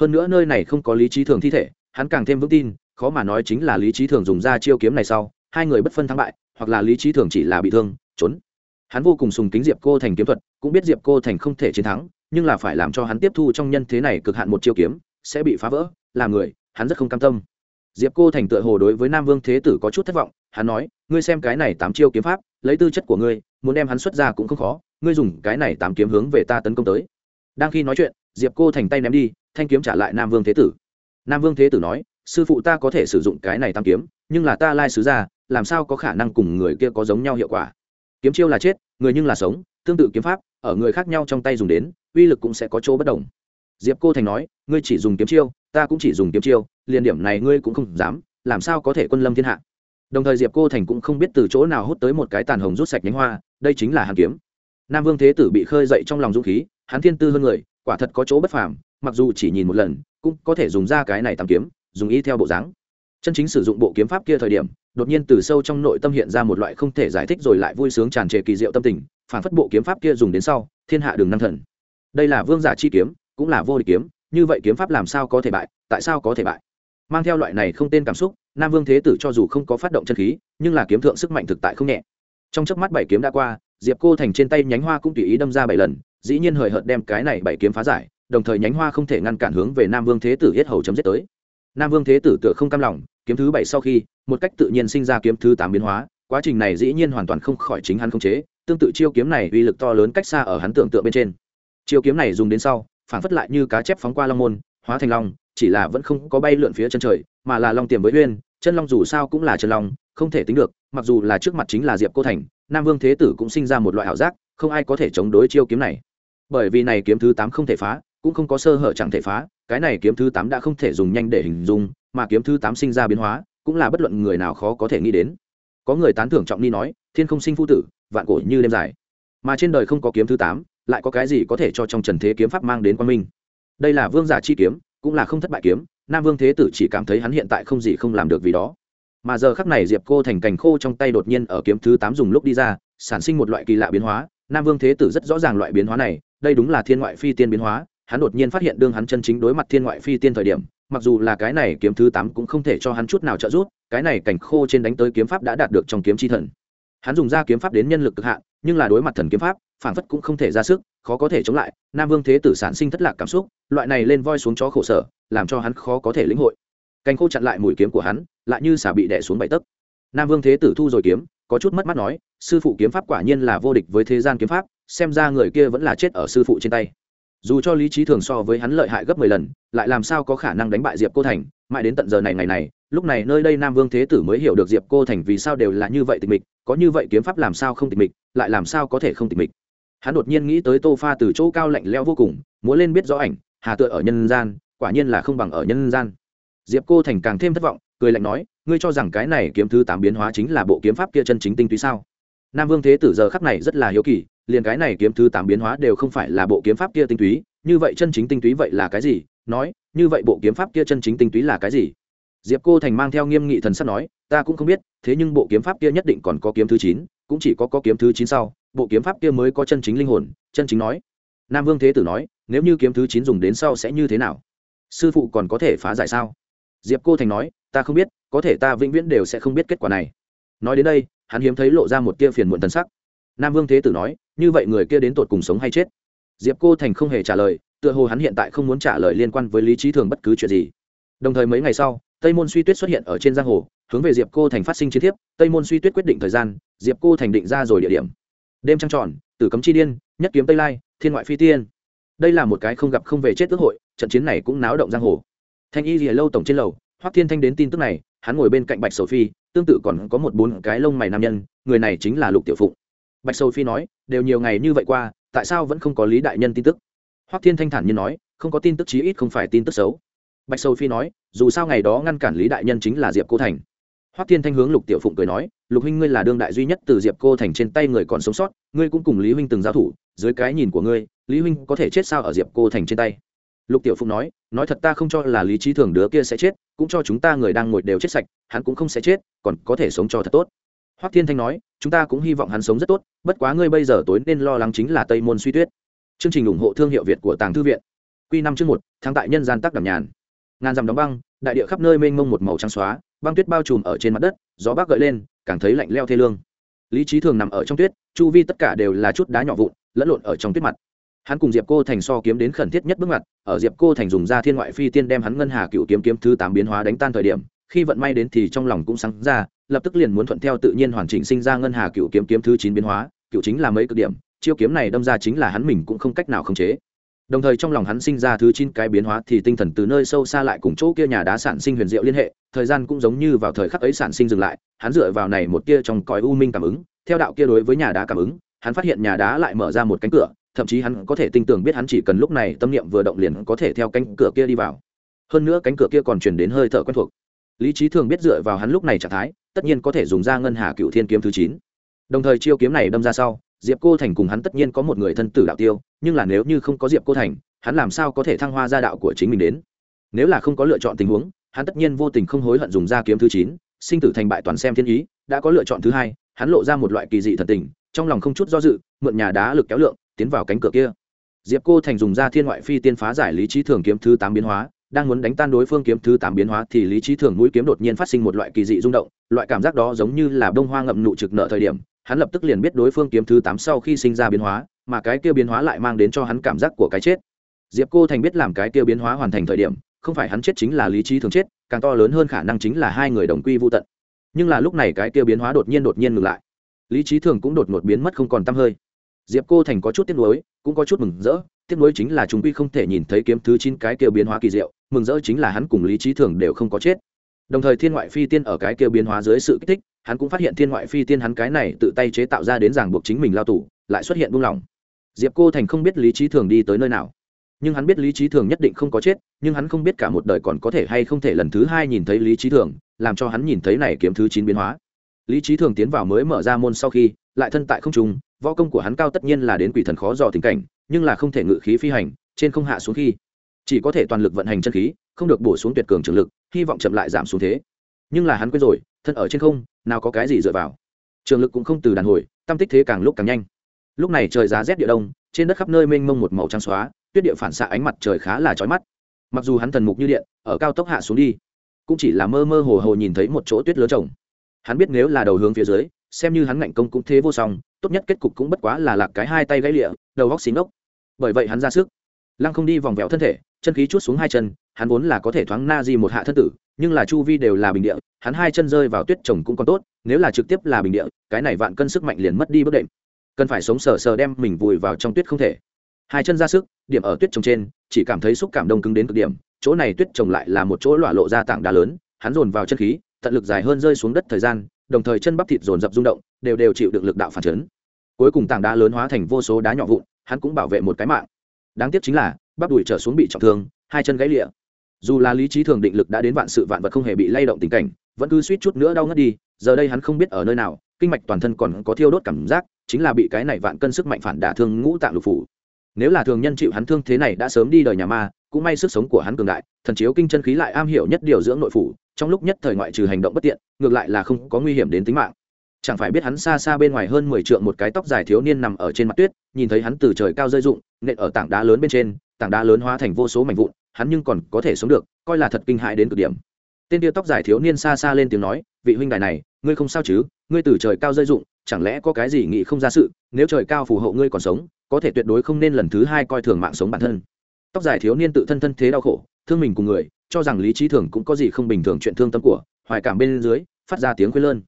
Hơn nữa nơi này không có lý trí thường thi thể, hắn càng thêm vững tin, khó mà nói chính là lý trí thường dùng ra chiêu kiếm này sau, hai người bất phân thắng bại, hoặc là lý trí thường chỉ là bị thương, trốn. Hắn vô cùng sùng kính diệp cô thành kiếm thuật, cũng biết diệp cô thành không thể chiến thắng, nhưng là phải làm cho hắn tiếp thu trong nhân thế này cực hạn một chiêu kiếm sẽ bị phá vỡ làm người, hắn rất không cam tâm. Diệp cô thành tựa hồ đối với nam vương thế tử có chút thất vọng, hắn nói, ngươi xem cái này tám chiêu kiếm pháp, lấy tư chất của ngươi, muốn đem hắn xuất ra cũng không khó, ngươi dùng cái này tám kiếm hướng về ta tấn công tới. Đang khi nói chuyện, diệp cô thành tay ném đi, thanh kiếm trả lại nam vương thế tử. Nam vương thế tử nói, sư phụ ta có thể sử dụng cái này tám kiếm, nhưng là ta lai sứ ra, làm sao có khả năng cùng người kia có giống nhau hiệu quả? Kiếm chiêu là chết, người nhưng là sống, tương tự kiếm pháp, ở người khác nhau trong tay dùng đến, uy lực cũng sẽ có chỗ bất đồng diệp cô thành nói, ngươi chỉ dùng kiếm chiêu, ta cũng chỉ dùng kiếm chiêu, liền điểm này ngươi cũng không dám, làm sao có thể quân lâm thiên hạ? Đồng thời diệp cô thành cũng không biết từ chỗ nào hút tới một cái tàn hồng rút sạch nhánh hoa, đây chính là hàn kiếm. Nam vương thế tử bị khơi dậy trong lòng dũng khí, hắn thiên tư hơn người, quả thật có chỗ bất phàm, mặc dù chỉ nhìn một lần, cũng có thể dùng ra cái này tàm kiếm, dùng y theo bộ dáng. Chân chính sử dụng bộ kiếm pháp kia thời điểm, đột nhiên từ sâu trong nội tâm hiện ra một loại không thể giải thích rồi lại vui sướng tràn trề kỳ diệu tâm tình, phản phất bộ kiếm pháp kia dùng đến sau, thiên hạ đường năng thần. Đây là vương giả chi kiếm cũng là vô địch kiếm, như vậy kiếm pháp làm sao có thể bại, tại sao có thể bại? Mang theo loại này không tên cảm xúc, nam vương thế tử cho dù không có phát động chân khí, nhưng là kiếm thượng sức mạnh thực tại không nhẹ. Trong chớp mắt bảy kiếm đã qua, diệp cô thành trên tay nhánh hoa cũng tùy ý đâm ra bảy lần, dĩ nhiên hời hợt đem cái này bảy kiếm phá giải, đồng thời nhánh hoa không thể ngăn cản hướng về nam vương thế tử yết hầu chấm dứt tới. Nam vương thế tử tựa không cam lòng, kiếm thứ bảy sau khi, một cách tự nhiên sinh ra kiếm thứ tám biến hóa, quá trình này dĩ nhiên hoàn toàn không khỏi chính hắn không chế, tương tự chiêu kiếm này uy lực to lớn cách xa ở hắn tưởng tượng bên trên. Chiêu kiếm này dùng đến sau phản phất lại như cá chép phóng qua long môn, hóa thành long, chỉ là vẫn không có bay lượn phía chân trời, mà là long tiềm với uyên, chân long dù sao cũng là chân long, không thể tính được, mặc dù là trước mặt chính là diệp cô thành, nam vương thế tử cũng sinh ra một loại ảo giác, không ai có thể chống đối chiêu kiếm này. Bởi vì này kiếm thứ tám không thể phá, cũng không có sơ hở chẳng thể phá, cái này kiếm thứ tám đã không thể dùng nhanh để hình dung, mà kiếm thứ tám sinh ra biến hóa, cũng là bất luận người nào khó có thể nghĩ đến. Có người tán thưởng trọng ni nói, thiên không sinh phu tử, vạn cổ như đêm dài. Mà trên đời không có kiếm thứ tám lại có cái gì có thể cho trong trần thế kiếm pháp mang đến quan minh? Đây là vương giả chi kiếm, cũng là không thất bại kiếm, nam vương thế tử chỉ cảm thấy hắn hiện tại không gì không làm được vì đó. Mà giờ khắc này diệp cô thành cành khô trong tay đột nhiên ở kiếm thứ tám dùng lúc đi ra, sản sinh một loại kỳ lạ biến hóa. Nam vương thế tử rất rõ ràng loại biến hóa này, đây đúng là thiên ngoại phi tiên biến hóa. Hắn đột nhiên phát hiện đương hắn chân chính đối mặt thiên ngoại phi tiên thời điểm, mặc dù là cái này kiếm thứ tám cũng không thể cho hắn chút nào trợ giúp, cái này cảnh khô trên đánh tới kiếm pháp đã đạt được trong kiếm chi thần. Hắn dùng ra kiếm pháp đến nhân lực cực hạn nhưng là đối mặt thần kiếm pháp phản phất cũng không thể ra sức, khó có thể chống lại, nam vương thế tử sản sinh thất lạc cảm xúc, loại này lên voi xuống chó khổ sở, làm cho hắn khó có thể lĩnh hội. Cành khô chặn lại mũi kiếm của hắn, lại như xả bị đẻ xuống bảy tấc. Nam vương thế tử thu rồi kiếm, có chút mất mắt nói, sư phụ kiếm pháp quả nhiên là vô địch với thế gian kiếm pháp, xem ra người kia vẫn là chết ở sư phụ trên tay. Dù cho lý trí thường so với hắn lợi hại gấp mười lần, lại làm sao có khả năng đánh bại diệp cô thành, mãi đến tận giờ này ngày này lúc này nơi đây nam vương thế tử mới hiểu được diệp cô thành vì sao đều là như vậy tịch mịch, có như vậy kiếm pháp làm sao không tịch mịch, lại làm sao có thể không tịch mịch. Hắn đột nhiên nghĩ tới tô pha từ chỗ cao lạnh leo vô cùng muốn lên biết rõ ảnh, hà tựa ở nhân gian, quả nhiên là không bằng ở nhân gian. Diệp cô thành càng thêm thất vọng, cười lạnh nói, ngươi cho rằng cái này kiếm thứ tám biến hóa chính là bộ kiếm pháp kia chân chính tinh túy sao? Nam vương thế tử giờ khắc này rất là hiếu kỳ, liền cái này kiếm thứ tám biến hóa đều không phải là bộ kiếm pháp kia tinh túy, như vậy chân chính tinh túy vậy là cái gì? Nói, như vậy bộ kiếm pháp kia chân chính tinh túy là cái gì? Diệp cô thành mang theo nghiêm nghị thần sắp nói, ta cũng không biết, thế nhưng bộ kiếm pháp kia nhất định còn có kiếm thứ chín, cũng chỉ có có kiếm thứ chín sau, bộ kiếm pháp kia mới có chân chính linh hồn. Chân chính nói. Nam vương thế tử nói, nếu như kiếm thứ chín dùng đến sau sẽ như thế nào? Sư phụ còn có thể phá giải sao? Diệp cô thành nói, ta không biết, có thể ta vĩnh viễn đều sẽ không biết kết quả này. Nói đến đây, hắn hiếm thấy lộ ra một tia phiền muộn thần sắc. Nam vương thế tử nói, như vậy người kia đến tột cùng sống hay chết? Diệp cô thành không hề trả lời, tựa hồ hắn hiện tại không muốn trả lời liên quan với lý trí thường bất cứ chuyện gì. Đồng thời mấy ngày sau tây môn suy tuyết xuất hiện ở trên giang hồ, hướng về diệp cô thành phát sinh chiến thiếp, tây môn suy tuyết quyết định thời gian, diệp cô thành định ra rồi địa điểm. Đêm trăng tròn, tử cấm chi điên, nhất kiếm tây lai, thiên ngoại phi tiên. Đây là một cái không gặp không về chết ước hội, trận chiến này cũng náo động giang hồ. Thanh y rìa lâu tổng trên lầu, hoắc thiên thanh đến tin tức này, hắn ngồi bên cạnh bạch sầu phi, tương tự còn có một bốn cái lông mày nam nhân, người này chính là lục tiểu phụng. Bạch sầu phi nói, đều nhiều ngày như vậy qua, tại sao vẫn không có lý đại nhân tin tức? Hoắc thiên thanh thản như nói, không có tin tức chí ít không phải tin tức xấu bạch sầu phi nói, dù sao ngày đó ngăn cản lý đại nhân chính là diệp cô thành. Hoắc thiên thanh hướng lục tiểu phụng cười nói, lục huynh ngươi là đương đại duy nhất từ diệp cô thành trên tay người còn sống sót, ngươi cũng cùng lý huynh từng giao thủ, dưới cái nhìn của ngươi, lý huynh có thể chết sao ở diệp cô thành trên tay? Lục tiểu phụng nói nói thật ta không cho là lý trí thường đứa kia sẽ chết, cũng cho chúng ta người đang ngồi đều chết sạch, hắn cũng không sẽ chết, còn có thể sống cho thật tốt. Hoắc thiên thanh nói, chúng ta cũng hy vọng hắn sống rất tốt, bất quá ngươi bây giờ tối nên lo lắng chính là tây môn suy tuyết. Chương trình ủng hộ thương hiệu việt của tàng thư viện. Q năm chương một tháng tại nhân gian tắc đảm nhàn ngàn dằm đóng băng, đại địa khắp nơi mênh mông một màu trắng xóa, băng tuyết bao trùm ở trên mặt đất, gió bác gợi lên, càng thấy lạnh leo thê lương. Lý trí thường nằm ở trong tuyết, chu vi tất cả đều là chút đá nhỏ vụn, lẫn lộn ở trong tuyết mặt. Hắn cùng diệp cô thành so kiếm đến khẩn thiết nhất bước mặt ở diệp cô thành dùng ra thiên ngoại phi tiên đem hắn ngân hà cựu kiếm kiếm thứ tám biến hóa đánh tan thời điểm, khi vận may đến thì trong lòng cũng sáng ra, lập tức liền muốn thuận theo tự nhiên hoàn chỉnh sinh ra ngân hà cựu kiếm kiếm thứ chín biến hóa, cựu chính là mấy cực điểm, chiêu kiếm này đâm ra chính là hắn mình cũng không cách nào khống chế đồng thời trong lòng hắn sinh ra thứ chín cái biến hóa thì tinh thần từ nơi sâu xa lại cùng chỗ kia nhà đá sản sinh huyền diệu liên hệ, thời gian cũng giống như vào thời khắc ấy sản sinh dừng lại, hắn dựa vào này một kia trong cõi u minh cảm ứng, theo đạo kia đối với nhà đá cảm ứng, hắn phát hiện nhà đá lại mở ra một cánh cửa, thậm chí hắn có thể tin tưởng biết hắn chỉ cần lúc này tâm niệm vừa động liền có thể theo cánh cửa kia đi vào. Hơn nữa cánh cửa kia còn truyền đến hơi thở quen thuộc. Lý trí thường biết dựa vào hắn lúc này trạng thái, tất nhiên có thể dùng ra ngân hà cựu thiên kiếm thứ chín. Đồng thời chiêu kiếm này đâm ra sau diệp cô thành cùng hắn tất nhiên có một người thân tử đạo tiêu, nhưng là nếu như không có diệp cô thành, hắn làm sao có thể thăng hoa gia đạo của chính mình đến? Nếu là không có lựa chọn tình huống, hắn tất nhiên vô tình không hối hận dùng ra kiếm thứ chín, sinh tử thành bại toàn xem thiên ý, đã có lựa chọn thứ hai, hắn lộ ra một loại kỳ dị thần tình, trong lòng không chút do dự, mượn nhà đá lực kéo lượng, tiến vào cánh cửa kia. Diệp cô thành dùng ra thiên ngoại phi tiên phá giải lý trí thường kiếm thứ tám biến hóa, đang muốn đánh tan đối phương kiếm thứ tám biến hóa thì lý trí thường mũi kiếm đột nhiên phát sinh một loại kỳ dị rung động, loại cảm giác đó giống như là bông hoa ngậm nụ trực nợ thời điểm hắn lập tức liền biết đối phương kiếm thứ tám sau khi sinh ra biến hóa, mà cái kia biến hóa lại mang đến cho hắn cảm giác của cái chết. Diệp cô thành biết làm cái kia biến hóa hoàn thành thời điểm, không phải hắn chết chính là lý trí thường chết, càng to lớn hơn khả năng chính là hai người đồng quy vô tận. Nhưng là lúc này cái kia biến hóa đột nhiên đột nhiên ngừng lại. Lý trí thường cũng đột ngột biến mất không còn t hơi. Diệp cô thành có chút tiếc nuối, cũng có chút mừng rỡ, tiếc nuối chính là chúng quy không thể nhìn thấy kiếm thứ chín cái kia biến hóa kỳ diệu, mừng rỡ chính là hắn cùng lý trí thường đều không có chết. Đồng thời thiên ngoại phi tiên ở cái kia biến hóa dưới sự kích thích hắn cũng phát hiện thiên ngoại phi tiên hắn cái này tự tay chế tạo ra đến ràng buộc chính mình lao tù, lại xuất hiện buông lỏng. Diệp cô thành không biết lý trí thường đi tới nơi nào. Nhưng hắn biết lý trí thường nhất định không có chết, nhưng hắn không biết cả một đời còn có thể hay không thể lần thứ hai nhìn thấy lý trí thường, làm cho hắn nhìn thấy này kiếm thứ chín biến hóa. Lý trí thường tiến vào mới mở ra môn sau khi, lại thân tại không trung, võ công của hắn cao tất nhiên là đến quỷ thần khó dò tình cảnh, nhưng là không thể ngự khí phi hành, trên không hạ xuống khi, chỉ có thể toàn lực vận hành chân khí, không được bổ xuống tuyệt cường trường lực, hy vọng chậm lại giảm xuống thế. Nhưng là hắn quên rồi thân ở trên không, nào có cái gì dựa vào. Trường lực cũng không từ đàn hồi tâm tích thế càng lúc càng nhanh. Lúc này trời giá rét địa đông, trên đất khắp nơi mênh mông một màu trắng xóa, tuyết địa phản xạ ánh mặt trời khá là chói mắt. Mặc dù hắn thần mục như điện, ở cao tốc hạ xuống đi, cũng chỉ là mơ mơ hồ hồ nhìn thấy một chỗ tuyết lớn trồng. Hắn biết nếu là đầu hướng phía dưới, xem như hắn ngạnh công cũng thế vô song, tốt nhất kết cục cũng bất quá là lạc cái hai tay gãy lịa, đầu góc xí ngốc. Bởi vậy hắn ra sức. Lăng không đi vòng vẹo thân thể, chân khí chút xuống hai chân, hắn vốn là có thể thoáng na di một hạ thân tử nhưng là chu vi đều là bình địa, hắn hai chân rơi vào tuyết trồng cũng còn tốt, nếu là trực tiếp là bình địa, cái này vạn cân sức mạnh liền mất đi bất định cần phải sống sờ sờ đem mình vùi vào trong tuyết không thể. Hai chân ra sức, điểm ở tuyết trồng trên, chỉ cảm thấy xúc cảm đông cứng đến cực điểm, chỗ này tuyết trồng lại là một chỗ lọa lộ ra tảng đá lớn, hắn dồn vào chân khí, tận lực dài hơn rơi xuống đất thời gian, đồng thời chân bắp thịt dồn dập rung động, đều đều chịu được lực đạo phản chấn. Cuối cùng tảng đá lớn hóa thành vô số đá nhỏ vụn, hắn cũng bảo vệ một cái mạng. Đáng tiếc chính là, bắp đùi trở xuống bị trọng thương, hai chân gãy lịa dù là lý trí thường định lực đã đến vạn sự vạn vật không hề bị lay động tình cảnh, vẫn cứ suýt chút nữa đau ngất đi, giờ đây hắn không biết ở nơi nào, kinh mạch toàn thân còn có thiêu đốt cảm giác, chính là bị cái này vạn cân sức mạnh phản đả thương ngũ tạng lục phủ. Nếu là thường nhân chịu hắn thương thế này đã sớm đi đời nhà ma, cũng may sức sống của hắn cường đại, thần chiếu kinh chân khí lại am hiểu nhất điều dưỡng nội phủ, trong lúc nhất thời ngoại trừ hành động bất tiện, ngược lại là không có nguy hiểm đến tính mạng. Chẳng phải biết hắn xa xa bên ngoài hơn mười trượng một cái tóc dài thiếu niên nằm ở trên mặt tuyết, nhìn thấy hắn từ trời cao rơi rụng, nện ở tảng đá lớn bên trên tảng đá lớn hóa thành vô số mảnh vụn, hắn nhưng còn có thể sống được, coi là thật kinh hại đến cực điểm. Tên tia tóc dài thiếu niên xa xa lên tiếng nói, vị huynh đài này, ngươi không sao chứ? Ngươi từ trời cao rơi dụng chẳng lẽ có cái gì nghĩ không ra sự? Nếu trời cao phù hộ ngươi còn sống, có thể tuyệt đối không nên lần thứ hai coi thường mạng sống bản thân. Tóc dài thiếu niên tự thân thân thế đau khổ, thương mình cùng người, cho rằng lý trí thường cũng có gì không bình thường chuyện thương tâm của, hoài cảm bên dưới, phát ra tiếng quê lơn.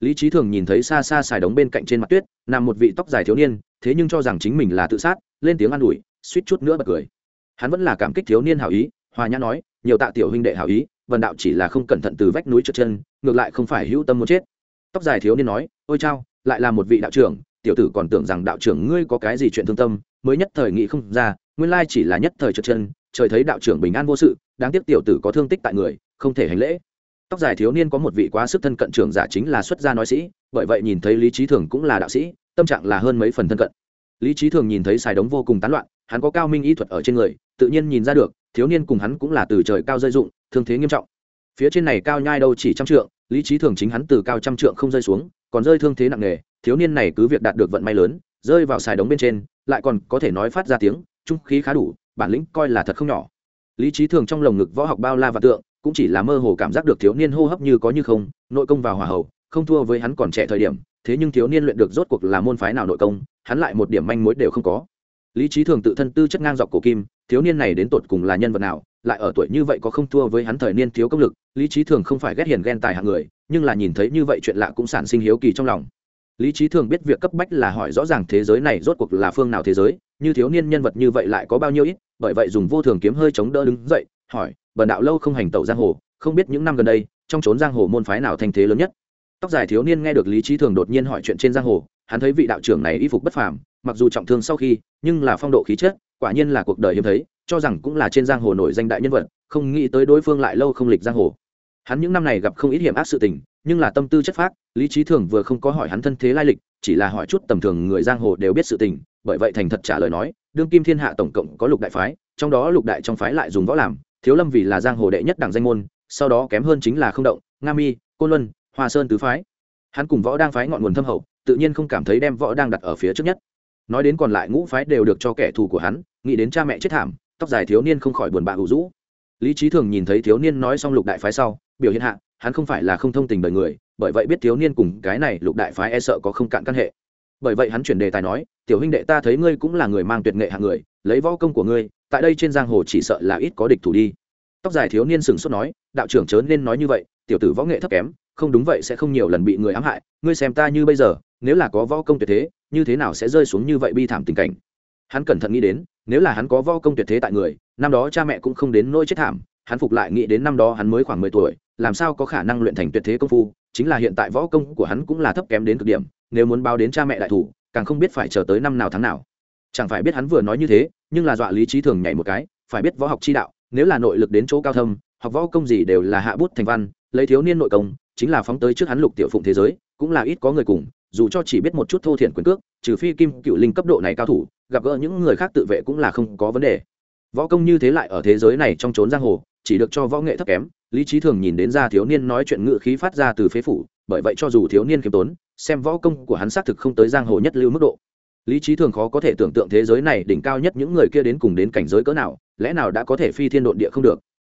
Lý trí thường nhìn thấy xa xa xài đống bên cạnh trên mặt tuyết, nằm một vị tóc dài thiếu niên, thế nhưng cho rằng chính mình là tự sát, lên tiếng an ủi suýt chút nữa bật cười. Hắn vẫn là cảm kích thiếu niên hảo ý, hòa nhã nói, nhiều tạ tiểu huynh đệ hảo ý vần đạo chỉ là không cẩn thận từ vách núi trượt chân, ngược lại không phải hữu tâm muốn chết. Tóc dài thiếu niên nói, ôi chao, lại là một vị đạo trưởng, tiểu tử còn tưởng rằng đạo trưởng ngươi có cái gì chuyện thương tâm, mới nhất thời nghĩ không ra, nguyên lai chỉ là nhất thời trượt chân, trời thấy đạo trưởng bình an vô sự, đáng tiếc tiểu tử có thương tích tại người, không thể hành lễ. Tóc dài thiếu niên có một vị quá sức thân cận trưởng giả chính là xuất gia nói sĩ, bởi vậy nhìn thấy lý trí thường cũng là đạo sĩ, tâm trạng là hơn mấy phần thân cận. Lý trí thường nhìn thấy xài đống vô cùng tán loạn hắn có cao minh y thuật ở trên người, tự nhiên nhìn ra được, thiếu niên cùng hắn cũng là từ trời cao rơi dụng, thương thế nghiêm trọng. Phía trên này cao nhai đâu chỉ trăm trượng, lý trí thường chính hắn từ cao trăm trượng không rơi xuống, còn rơi thương thế nặng nề, thiếu niên này cứ việc đạt được vận may lớn, rơi vào xài đống bên trên, lại còn có thể nói phát ra tiếng, trung khí khá đủ, bản lĩnh coi là thật không nhỏ. Lý trí thường trong lồng ngực võ học bao la và tượng, cũng chỉ là mơ hồ cảm giác được thiếu niên hô hấp như có như không, nội công vào hòa hậu không thua với hắn còn trẻ thời điểm, thế nhưng thiếu niên luyện được rốt cuộc là môn phái nào nội công, hắn lại một điểm manh mối đều không có lý trí thường tự thân tư chất ngang dọc cổ kim, thiếu niên này đến tột cùng là nhân vật nào, lại ở tuổi như vậy có không thua với hắn thời niên thiếu công lực, lý trí thường không phải ghét hiền ghen tài hạng người, nhưng là nhìn thấy như vậy chuyện lạ cũng sản sinh hiếu kỳ trong lòng. Lý trí thường biết việc cấp bách là hỏi rõ ràng thế giới này rốt cuộc là phương nào thế giới, như thiếu niên nhân vật như vậy lại có bao nhiêu ít, bởi vậy dùng vô thường kiếm hơi chống đỡ đứng dậy, hỏi, bần đạo lâu không hành tẩu giang hồ, không biết những năm gần đây, trong trốn giang hồ môn phái nào thành thế lớn nhất? Tóc dài thiếu niên nghe được lý trí thường đột nhiên hỏi chuyện trên giang hồ, hắn thấy vị đạo trưởng này y phục bất phàm mặc dù trọng thương sau khi, nhưng là phong độ khí chất, quả nhiên là cuộc đời hiếm thấy, cho rằng cũng là trên giang hồ nổi danh đại nhân vật, không nghĩ tới đối phương lại lâu không lịch giang hồ. Hắn những năm này gặp không ít hiểm ác sự tình, nhưng là tâm tư chất phác, lý trí thường vừa không có hỏi hắn thân thế lai lịch, chỉ là hỏi chút tầm thường người giang hồ đều biết sự tình, bởi vậy thành thật trả lời nói, đương kim thiên hạ tổng cộng có lục đại phái, trong đó lục đại trong phái lại dùng võ làm, thiếu lâm vì là giang hồ đệ nhất đảng danh môn, sau đó kém hơn chính là không động, nga mi, côn luân, hoa sơn tứ phái. Hắn cùng võ đang phái ngọn nguồn thâm hậu, tự nhiên không cảm thấy đem võ đang đặt ở phía trước nhất nói đến còn lại ngũ phái đều được cho kẻ thù của hắn, nghĩ đến cha mẹ chết thảm, tóc dài thiếu niên không khỏi buồn bã hữu rũ. Lý trí thường nhìn thấy thiếu niên nói xong lục đại phái sau, biểu hiện hạ, hắn không phải là không thông tình đời người, bởi vậy biết thiếu niên cùng cái này lục đại phái e sợ có không cạn căn hệ. Bởi vậy hắn chuyển đề tài nói, tiểu huynh đệ ta thấy ngươi cũng là người mang tuyệt nghệ hạng người, lấy võ công của ngươi, tại đây trên giang hồ chỉ sợ là ít có địch thủ đi. Tóc dài thiếu niên sừng sốt nói, đạo trưởng chớ nên nói như vậy, tiểu tử võ nghệ thấp kém, không đúng vậy sẽ không nhiều lần bị người ám hại, ngươi xem ta như bây giờ, nếu là có võ công tuyệt thế như thế nào sẽ rơi xuống như vậy bi thảm tình cảnh? Hắn cẩn thận nghĩ đến, nếu là hắn có võ công tuyệt thế tại người, năm đó cha mẹ cũng không đến nỗi chết thảm, hắn phục lại nghĩ đến năm đó hắn mới khoảng mười tuổi, làm sao có khả năng luyện thành tuyệt thế công phu, chính là hiện tại võ công của hắn cũng là thấp kém đến cực điểm, nếu muốn báo đến cha mẹ đại thủ, càng không biết phải chờ tới năm nào tháng nào. Chẳng phải biết hắn vừa nói như thế, nhưng là dọa lý trí thường nhảy một cái, phải biết võ học chi đạo, nếu là nội lực đến chỗ cao thâm, học võ công gì đều là hạ bút thành văn, lấy thiếu niên nội công, chính là phóng tới trước hắn lục tiểu phụng thế giới, cũng là ít có người cùng dù cho chỉ biết một chút thô thiển quyền cước, trừ phi kim cựu linh cấp độ này cao thủ, gặp gỡ những người khác tự vệ cũng là không có vấn đề. Võ công như thế lại ở thế giới này trong trốn giang hồ, chỉ được cho võ nghệ thấp kém, lý trí thường nhìn đến ra thiếu niên nói chuyện ngự khí phát ra từ phế phủ, bởi vậy cho dù thiếu niên khiêm tốn, xem võ công của hắn xác thực không tới giang hồ nhất lưu mức độ. Lý trí thường khó có thể tưởng tượng thế giới này đỉnh cao nhất những người kia đến cùng đến cảnh giới cỡ nào, lẽ nào đã có thể phi thiên độn địa không được?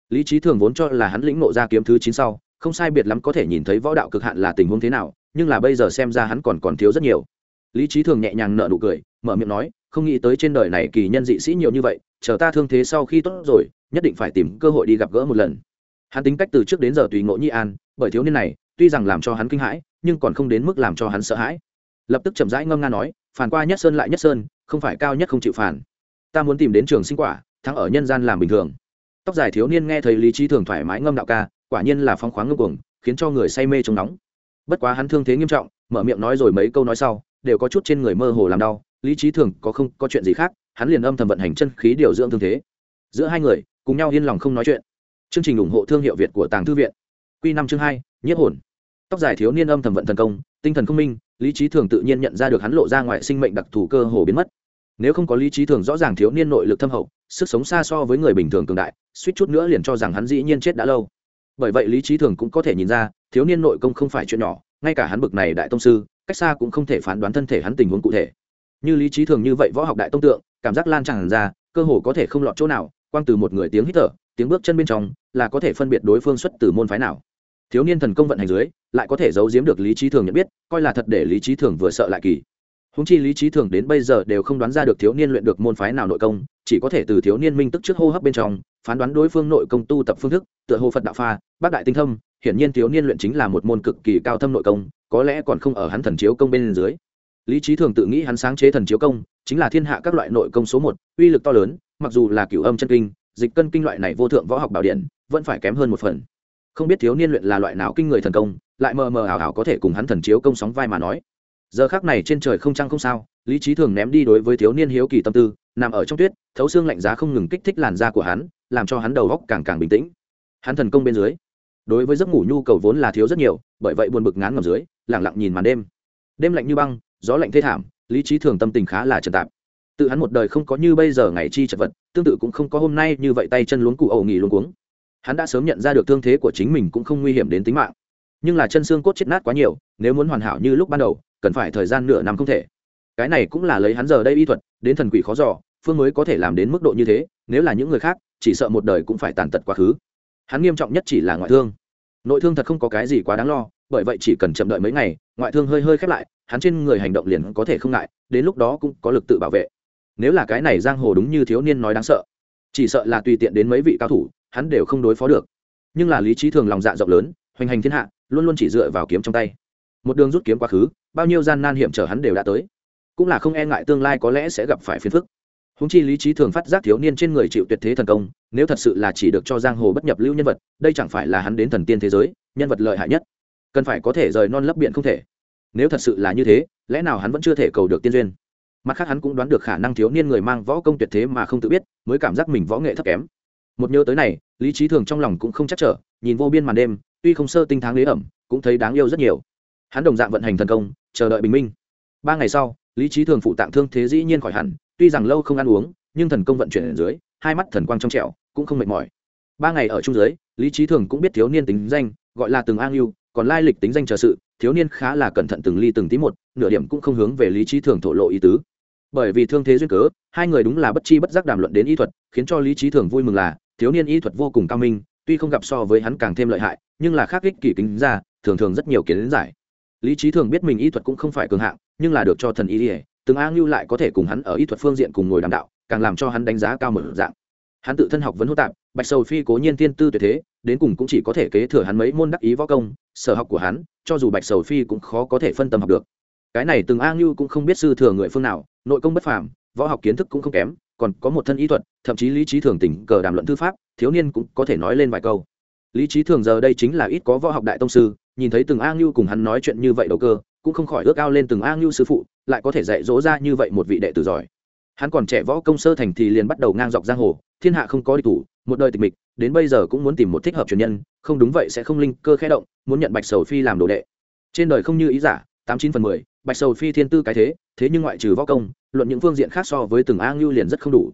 Lý trí thường vốn cho là hắn lĩnh nộ ra kiếm thứ chín sau, không sai biệt lắm có thể nhìn thấy võ đạo cực hạn là tình huống thế nào nhưng là bây giờ xem ra hắn còn còn thiếu rất nhiều. Lý trí thường nhẹ nhàng nợ nụ cười, mở miệng nói, không nghĩ tới trên đời này kỳ nhân dị sĩ nhiều như vậy, chờ ta thương thế sau khi tốt rồi, nhất định phải tìm cơ hội đi gặp gỡ một lần. Hắn tính cách từ trước đến giờ tùy ngộ nhi an, bởi thiếu niên này, tuy rằng làm cho hắn kinh hãi, nhưng còn không đến mức làm cho hắn sợ hãi. Lập tức chậm rãi ngâm nga nói phản qua nhất sơn lại nhất sơn, không phải cao nhất không chịu phản ta muốn tìm đến trường sinh quả, thắng ở nhân gian làm bình thường. Tóc dài thiếu niên nghe thấy lý trí thường thoải mái ngâm đạo ca, quả nhiên là phong khoáng ngâm cuồng, khiến cho người say mê trong nóng bất quá hắn thương thế nghiêm trọng, mở miệng nói rồi mấy câu nói sau, đều có chút trên người mơ hồ làm đau, lý trí thường có không có chuyện gì khác, hắn liền âm thầm vận hành chân khí điều dưỡng thương thế. Giữa hai người, cùng nhau yên lòng không nói chuyện. Chương trình ủng hộ thương hiệu việt của tàng thư viện. Q năm chương hai nhất hồn. Tóc dài thiếu niên âm thầm vận thần công, tinh thần không minh, lý trí thường tự nhiên nhận ra được hắn lộ ra ngoài sinh mệnh đặc thù cơ hồ biến mất. Nếu không có lý trí thường rõ ràng thiếu niên nội lực thâm hậu, sức sống xa so với người bình thường cường đại, suýt chút nữa liền cho rằng hắn dĩ nhiên chết đã lâu. Bởi vậy lý trí thường cũng có thể nhìn ra thiếu niên nội công không phải chuyện nhỏ, ngay cả hắn bực này đại tông sư, cách xa cũng không thể phán đoán thân thể hắn tình huống cụ thể. Như lý trí thường như vậy võ học đại tông tượng, cảm giác lan tràn ra, cơ hồ có thể không lọt chỗ nào, quang từ một người tiếng hít thở, tiếng bước chân bên trong, là có thể phân biệt đối phương xuất từ môn phái nào. Thiếu niên thần công vận hành dưới, lại có thể giấu giếm được lý trí thường nhận biết, coi là thật để lý trí thường vừa sợ lại kỳ. Húng chi lý trí thường đến bây giờ đều không đoán ra được thiếu niên luyện được môn phái nào nội công, chỉ có thể từ thiếu niên minh tức trước hô hấp bên trong, phán đoán đối phương nội công tu tập phương thức tựa hồ phật đạo pha, bác đại tinh thâm, hiển nhiên thiếu niên luyện chính là một môn cực kỳ cao thâm nội công, có lẽ còn không ở hắn thần chiếu công bên dưới. Lý trí thường tự nghĩ hắn sáng chế thần chiếu công, chính là thiên hạ các loại nội công số một, uy lực to lớn, mặc dù là cửu âm chân kinh, dịch cân kinh loại này vô thượng võ học bảo điện vẫn phải kém hơn một phần. Không biết thiếu niên luyện là loại nào kinh người thần công, lại mờ mờ ảo ảo có thể cùng hắn thần chiếu công sóng vai mà nói. Giờ khác này trên trời không trăng không sao, lý trí thường ném đi đối với thiếu niên hiếu kỳ tâm tư, nằm ở trong tuyết, thấu xương lạnh giá không ngừng kích thích làn da của hắn, làm cho hắn đầu góc càng càng bình tĩnh hắn thần công bên dưới. Đối với giấc ngủ nhu cầu vốn là thiếu rất nhiều bởi vậy buồn bực ngán ngầm dưới lẳng lặng nhìn màn đêm. Đêm lạnh như băng gió lạnh thê thảm lý trí thường tâm tình khá là trần tạp. Tự hắn một đời không có như bây giờ ngày chi chật vật tương tự cũng không có hôm nay như vậy tay chân luống cụ ẩu nghỉ luống cuống. Hắn đã sớm nhận ra được thương thế của chính mình cũng không nguy hiểm đến tính mạng. Nhưng là chân xương cốt chết nát quá nhiều nếu muốn hoàn hảo như lúc ban đầu cần phải thời gian nửa năm không thể. Cái này cũng là lấy hắn giờ đây y thuật đến thần quỷ khó giò, phương mới có thể làm đến mức độ như thế nếu là những người khác chỉ sợ một đời cũng phải tàn tật quá khứ hắn nghiêm trọng nhất chỉ là ngoại thương. Nội thương thật không có cái gì quá đáng lo, bởi vậy chỉ cần chậm đợi mấy ngày, ngoại thương hơi hơi khép lại, hắn trên người hành động liền có thể không ngại, đến lúc đó cũng có lực tự bảo vệ. Nếu là cái này giang hồ đúng như thiếu niên nói đáng sợ, chỉ sợ là tùy tiện đến mấy vị cao thủ, hắn đều không đối phó được. Nhưng là lý trí thường lòng dạ rộng lớn, hoành hành thiên hạ, luôn luôn chỉ dựa vào kiếm trong tay. Một đường rút kiếm quá khứ, bao nhiêu gian nan hiểm trở hắn đều đã tới. Cũng là không e ngại tương lai có lẽ sẽ gặp phải phiền phức. Húng chi lý trí thường phát giác thiếu niên trên người chịu tuyệt thế thần công nếu thật sự là chỉ được cho giang hồ bất nhập lưu nhân vật, đây chẳng phải là hắn đến thần tiên thế giới, nhân vật lợi hại nhất. Cần phải có thể rời non lấp biển không thể. Nếu thật sự là như thế, lẽ nào hắn vẫn chưa thể cầu được tiên duyên? Mặt khác hắn cũng đoán được khả năng thiếu niên người mang võ công tuyệt thế mà không tự biết, mới cảm giác mình võ nghệ thấp kém. Một nhớ tới này, lý trí thường trong lòng cũng không chắc trở, nhìn vô biên màn đêm, tuy không sơ tinh tháng lý ẩm, cũng thấy đáng yêu rất nhiều. Hắn đồng dạng vận hành thần công, chờ đợi bình minh. Ba ngày sau, lý trí thường phụ tạng thương thế dĩ nhiên khỏi hẳn, tuy rằng lâu không ăn uống, nhưng thần công vận chuyển ở dưới, hai mắt thần quang trong trẻo cũng không mệt mỏi. Ba ngày ở trung giới, lý trí thường cũng biết thiếu niên tính danh gọi là từng an yêu còn lai lịch tính danh chờ sự thiếu niên khá là cẩn thận từng ly từng tí một nửa điểm cũng không hướng về lý trí thường thổ lộ ý tứ. Bởi vì thương thế duyên cớ hai người đúng là bất chi bất giác đàm luận đến y thuật khiến cho lý trí thường vui mừng là thiếu niên y thuật vô cùng cao minh tuy không gặp so với hắn càng thêm lợi hại nhưng là khác ích kỷ kính ra thường thường rất nhiều kiến giải. Lý trí thường biết mình y thuật cũng không phải cường hạng nhưng là được cho thần y ỉa từng a ngưu lại có thể cùng hắn ở y thuật phương diện cùng ngồi đàm đạo càng làm cho hắn đánh giá cao mở dạng hắn tự thân học vấn hô tạp, bạch sầu phi cố nhiên tiên tư tuyệt thế, đến cùng cũng chỉ có thể kế thừa hắn mấy môn đắc ý võ công, sở học của hắn, cho dù bạch sầu phi cũng khó có thể phân tâm học được. Cái này từng a ngưu cũng không biết sư thừa người phương nào, nội công bất phàm, võ học kiến thức cũng không kém, còn có một thân ý thuật, thậm chí lý trí thường tỉnh cờ đàm luận thư pháp, thiếu niên cũng có thể nói lên vài câu. Lý trí thường giờ đây chính là ít có võ học đại tông sư, nhìn thấy từng a ngưu cùng hắn nói chuyện như vậy đầu cơ, cũng không khỏi ước ao lên từng a ngưu sư phụ, lại có thể dạy dỗ ra như vậy một vị đệ tử giỏi. Hắn còn trẻ võ công sơ thành thì liền bắt đầu ngang dọc giang hồ thiên hạ không có địch thủ, một đời tịch mịch, đến bây giờ cũng muốn tìm một thích hợp truyền nhân, không đúng vậy sẽ không linh cơ khẽ động, muốn nhận bạch sầu phi làm đồ đệ. Trên đời không như ý giả, tám chín phần mười, bạch sầu phi thiên tư cái thế thế nhưng ngoại trừ võ công, luận những phương diện khác so với từng a ngưu liền rất không đủ.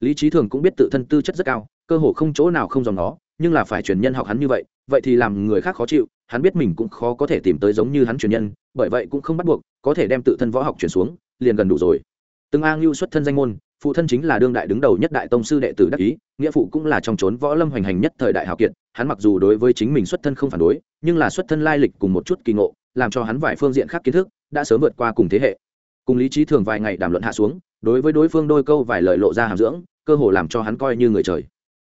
Lý trí thường cũng biết tự thân tư chất rất cao, cơ hồ không chỗ nào không dòng nó, nhưng là phải truyền nhân học hắn như vậy vậy thì làm người khác khó chịu, hắn biết mình cũng khó có thể tìm tới giống như hắn truyền nhân, bởi vậy cũng không bắt buộc, có thể đem tự thân võ học chuyển xuống, liền gần đủ rồi. Từng a ngưu xuất thân danh môn phụ thân chính là đương đại đứng đầu nhất đại tông sư đệ tử đắc ý, nghĩa phụ cũng là trong trốn võ lâm hoành hành nhất thời đại hào kiệt, hắn mặc dù đối với chính mình xuất thân không phản đối, nhưng là xuất thân lai lịch cùng một chút kỳ ngộ, làm cho hắn vài phương diện khác kiến thức đã sớm vượt qua cùng thế hệ. Cùng lý trí thường vài ngày đàm luận hạ xuống, đối với đối phương đôi câu vài lời lộ ra hàm dưỡng, cơ hồ làm cho hắn coi như người trời.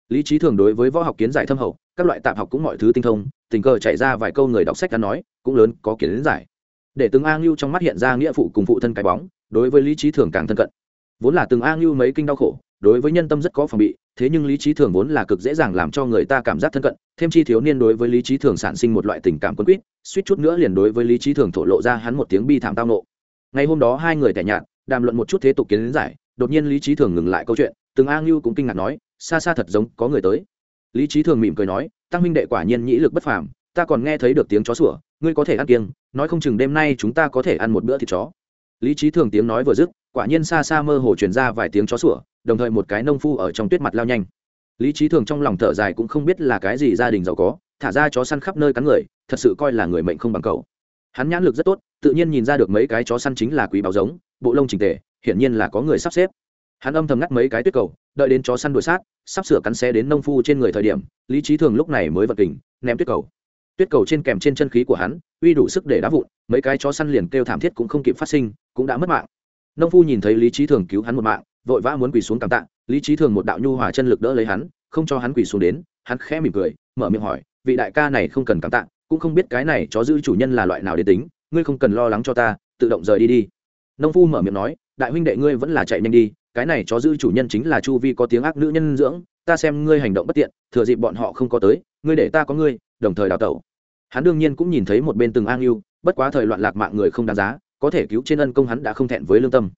Lý trí thường đối với võ học kiến giải thâm hậu, các loại tạp học cũng mọi thứ tinh thông, tình cờ chạy ra vài câu người đọc sách đã nói, cũng lớn có kiến giải. Để từng a ngưu trong mắt hiện ra nghĩa phụ cùng phụ thân cái bóng, đối với lý trí thường càng thân cận vốn là từng a ngưu mấy kinh đau khổ, đối với nhân tâm rất có phòng bị, thế nhưng lý trí thường vốn là cực dễ dàng làm cho người ta cảm giác thân cận, thêm chi thiếu niên đối với lý trí thường sản sinh một loại tình cảm quân quýt, suýt chút nữa liền đối với lý trí thường thổ lộ ra hắn một tiếng bi thảm tao nộ. Ngày hôm đó hai người tẻ nhạt, đàm luận một chút thế tục kiến giải, đột nhiên lý trí thường ngừng lại câu chuyện, từng a ngưu cũng kinh ngạc nói, xa xa thật giống, có người tới. Lý trí thường mỉm cười nói, tăng minh đệ quả nhiên nhĩ lực bất phàm, ta còn nghe thấy được tiếng chó sủa, ngươi có thể ăn kiêng, nói không chừng đêm nay chúng ta có thể ăn một bữa thịt chó. Lý trí thường tiếng nói vừa dứt quả nhiên xa xa mơ hồ truyền ra vài tiếng chó sủa, đồng thời một cái nông phu ở trong tuyết mặt lao nhanh. Lý trí thường trong lòng thở dài cũng không biết là cái gì gia đình giàu có, thả ra chó săn khắp nơi cắn người, thật sự coi là người mệnh không bằng cầu hắn nhãn lực rất tốt, tự nhiên nhìn ra được mấy cái chó săn chính là quý báo giống, bộ lông trình tề, hiển nhiên là có người sắp xếp. Hắn âm thầm ngắt mấy cái tuyết cầu, đợi đến chó săn đuổi sát, sắp sửa cắn xe đến nông phu trên người thời điểm, lý trí thường lúc này mới vật kình, ném tuyết cầu. Tuyết cầu trên kèm trên chân khí của hắn, uy đủ sức để đá vụn, mấy cái chó săn liền kêu thảm thiết cũng không kịp phát sinh, cũng đã mất mạng nông phu nhìn thấy lý trí thường cứu hắn một mạng, vội vã muốn quỳ xuống cảm tạ. Lý trí thường một đạo nhu hòa chân lực đỡ lấy hắn, không cho hắn quỳ xuống đến, hắn khẽ mỉm cười, mở miệng hỏi, vị đại ca này không cần cảm tạ, cũng không biết cái này chó giữ chủ nhân là loại nào đến tính, ngươi không cần lo lắng cho ta, tự động rời đi đi. Nông phu mở miệng nói, đại huynh đệ ngươi vẫn là chạy nhanh đi, cái này chó giữ chủ nhân chính là chu vi có tiếng ác nữ nhân dưỡng, ta xem ngươi hành động bất tiện, thừa dịp bọn họ không có tới, ngươi để ta có ngươi, đồng thời đào tẩu. Hắn đương nhiên cũng nhìn thấy một bên từng an yêu bất quá thời loạn lạc mạng người không đáng giá có thể cứu trên ân công hắn đã không thẹn với lương tâm.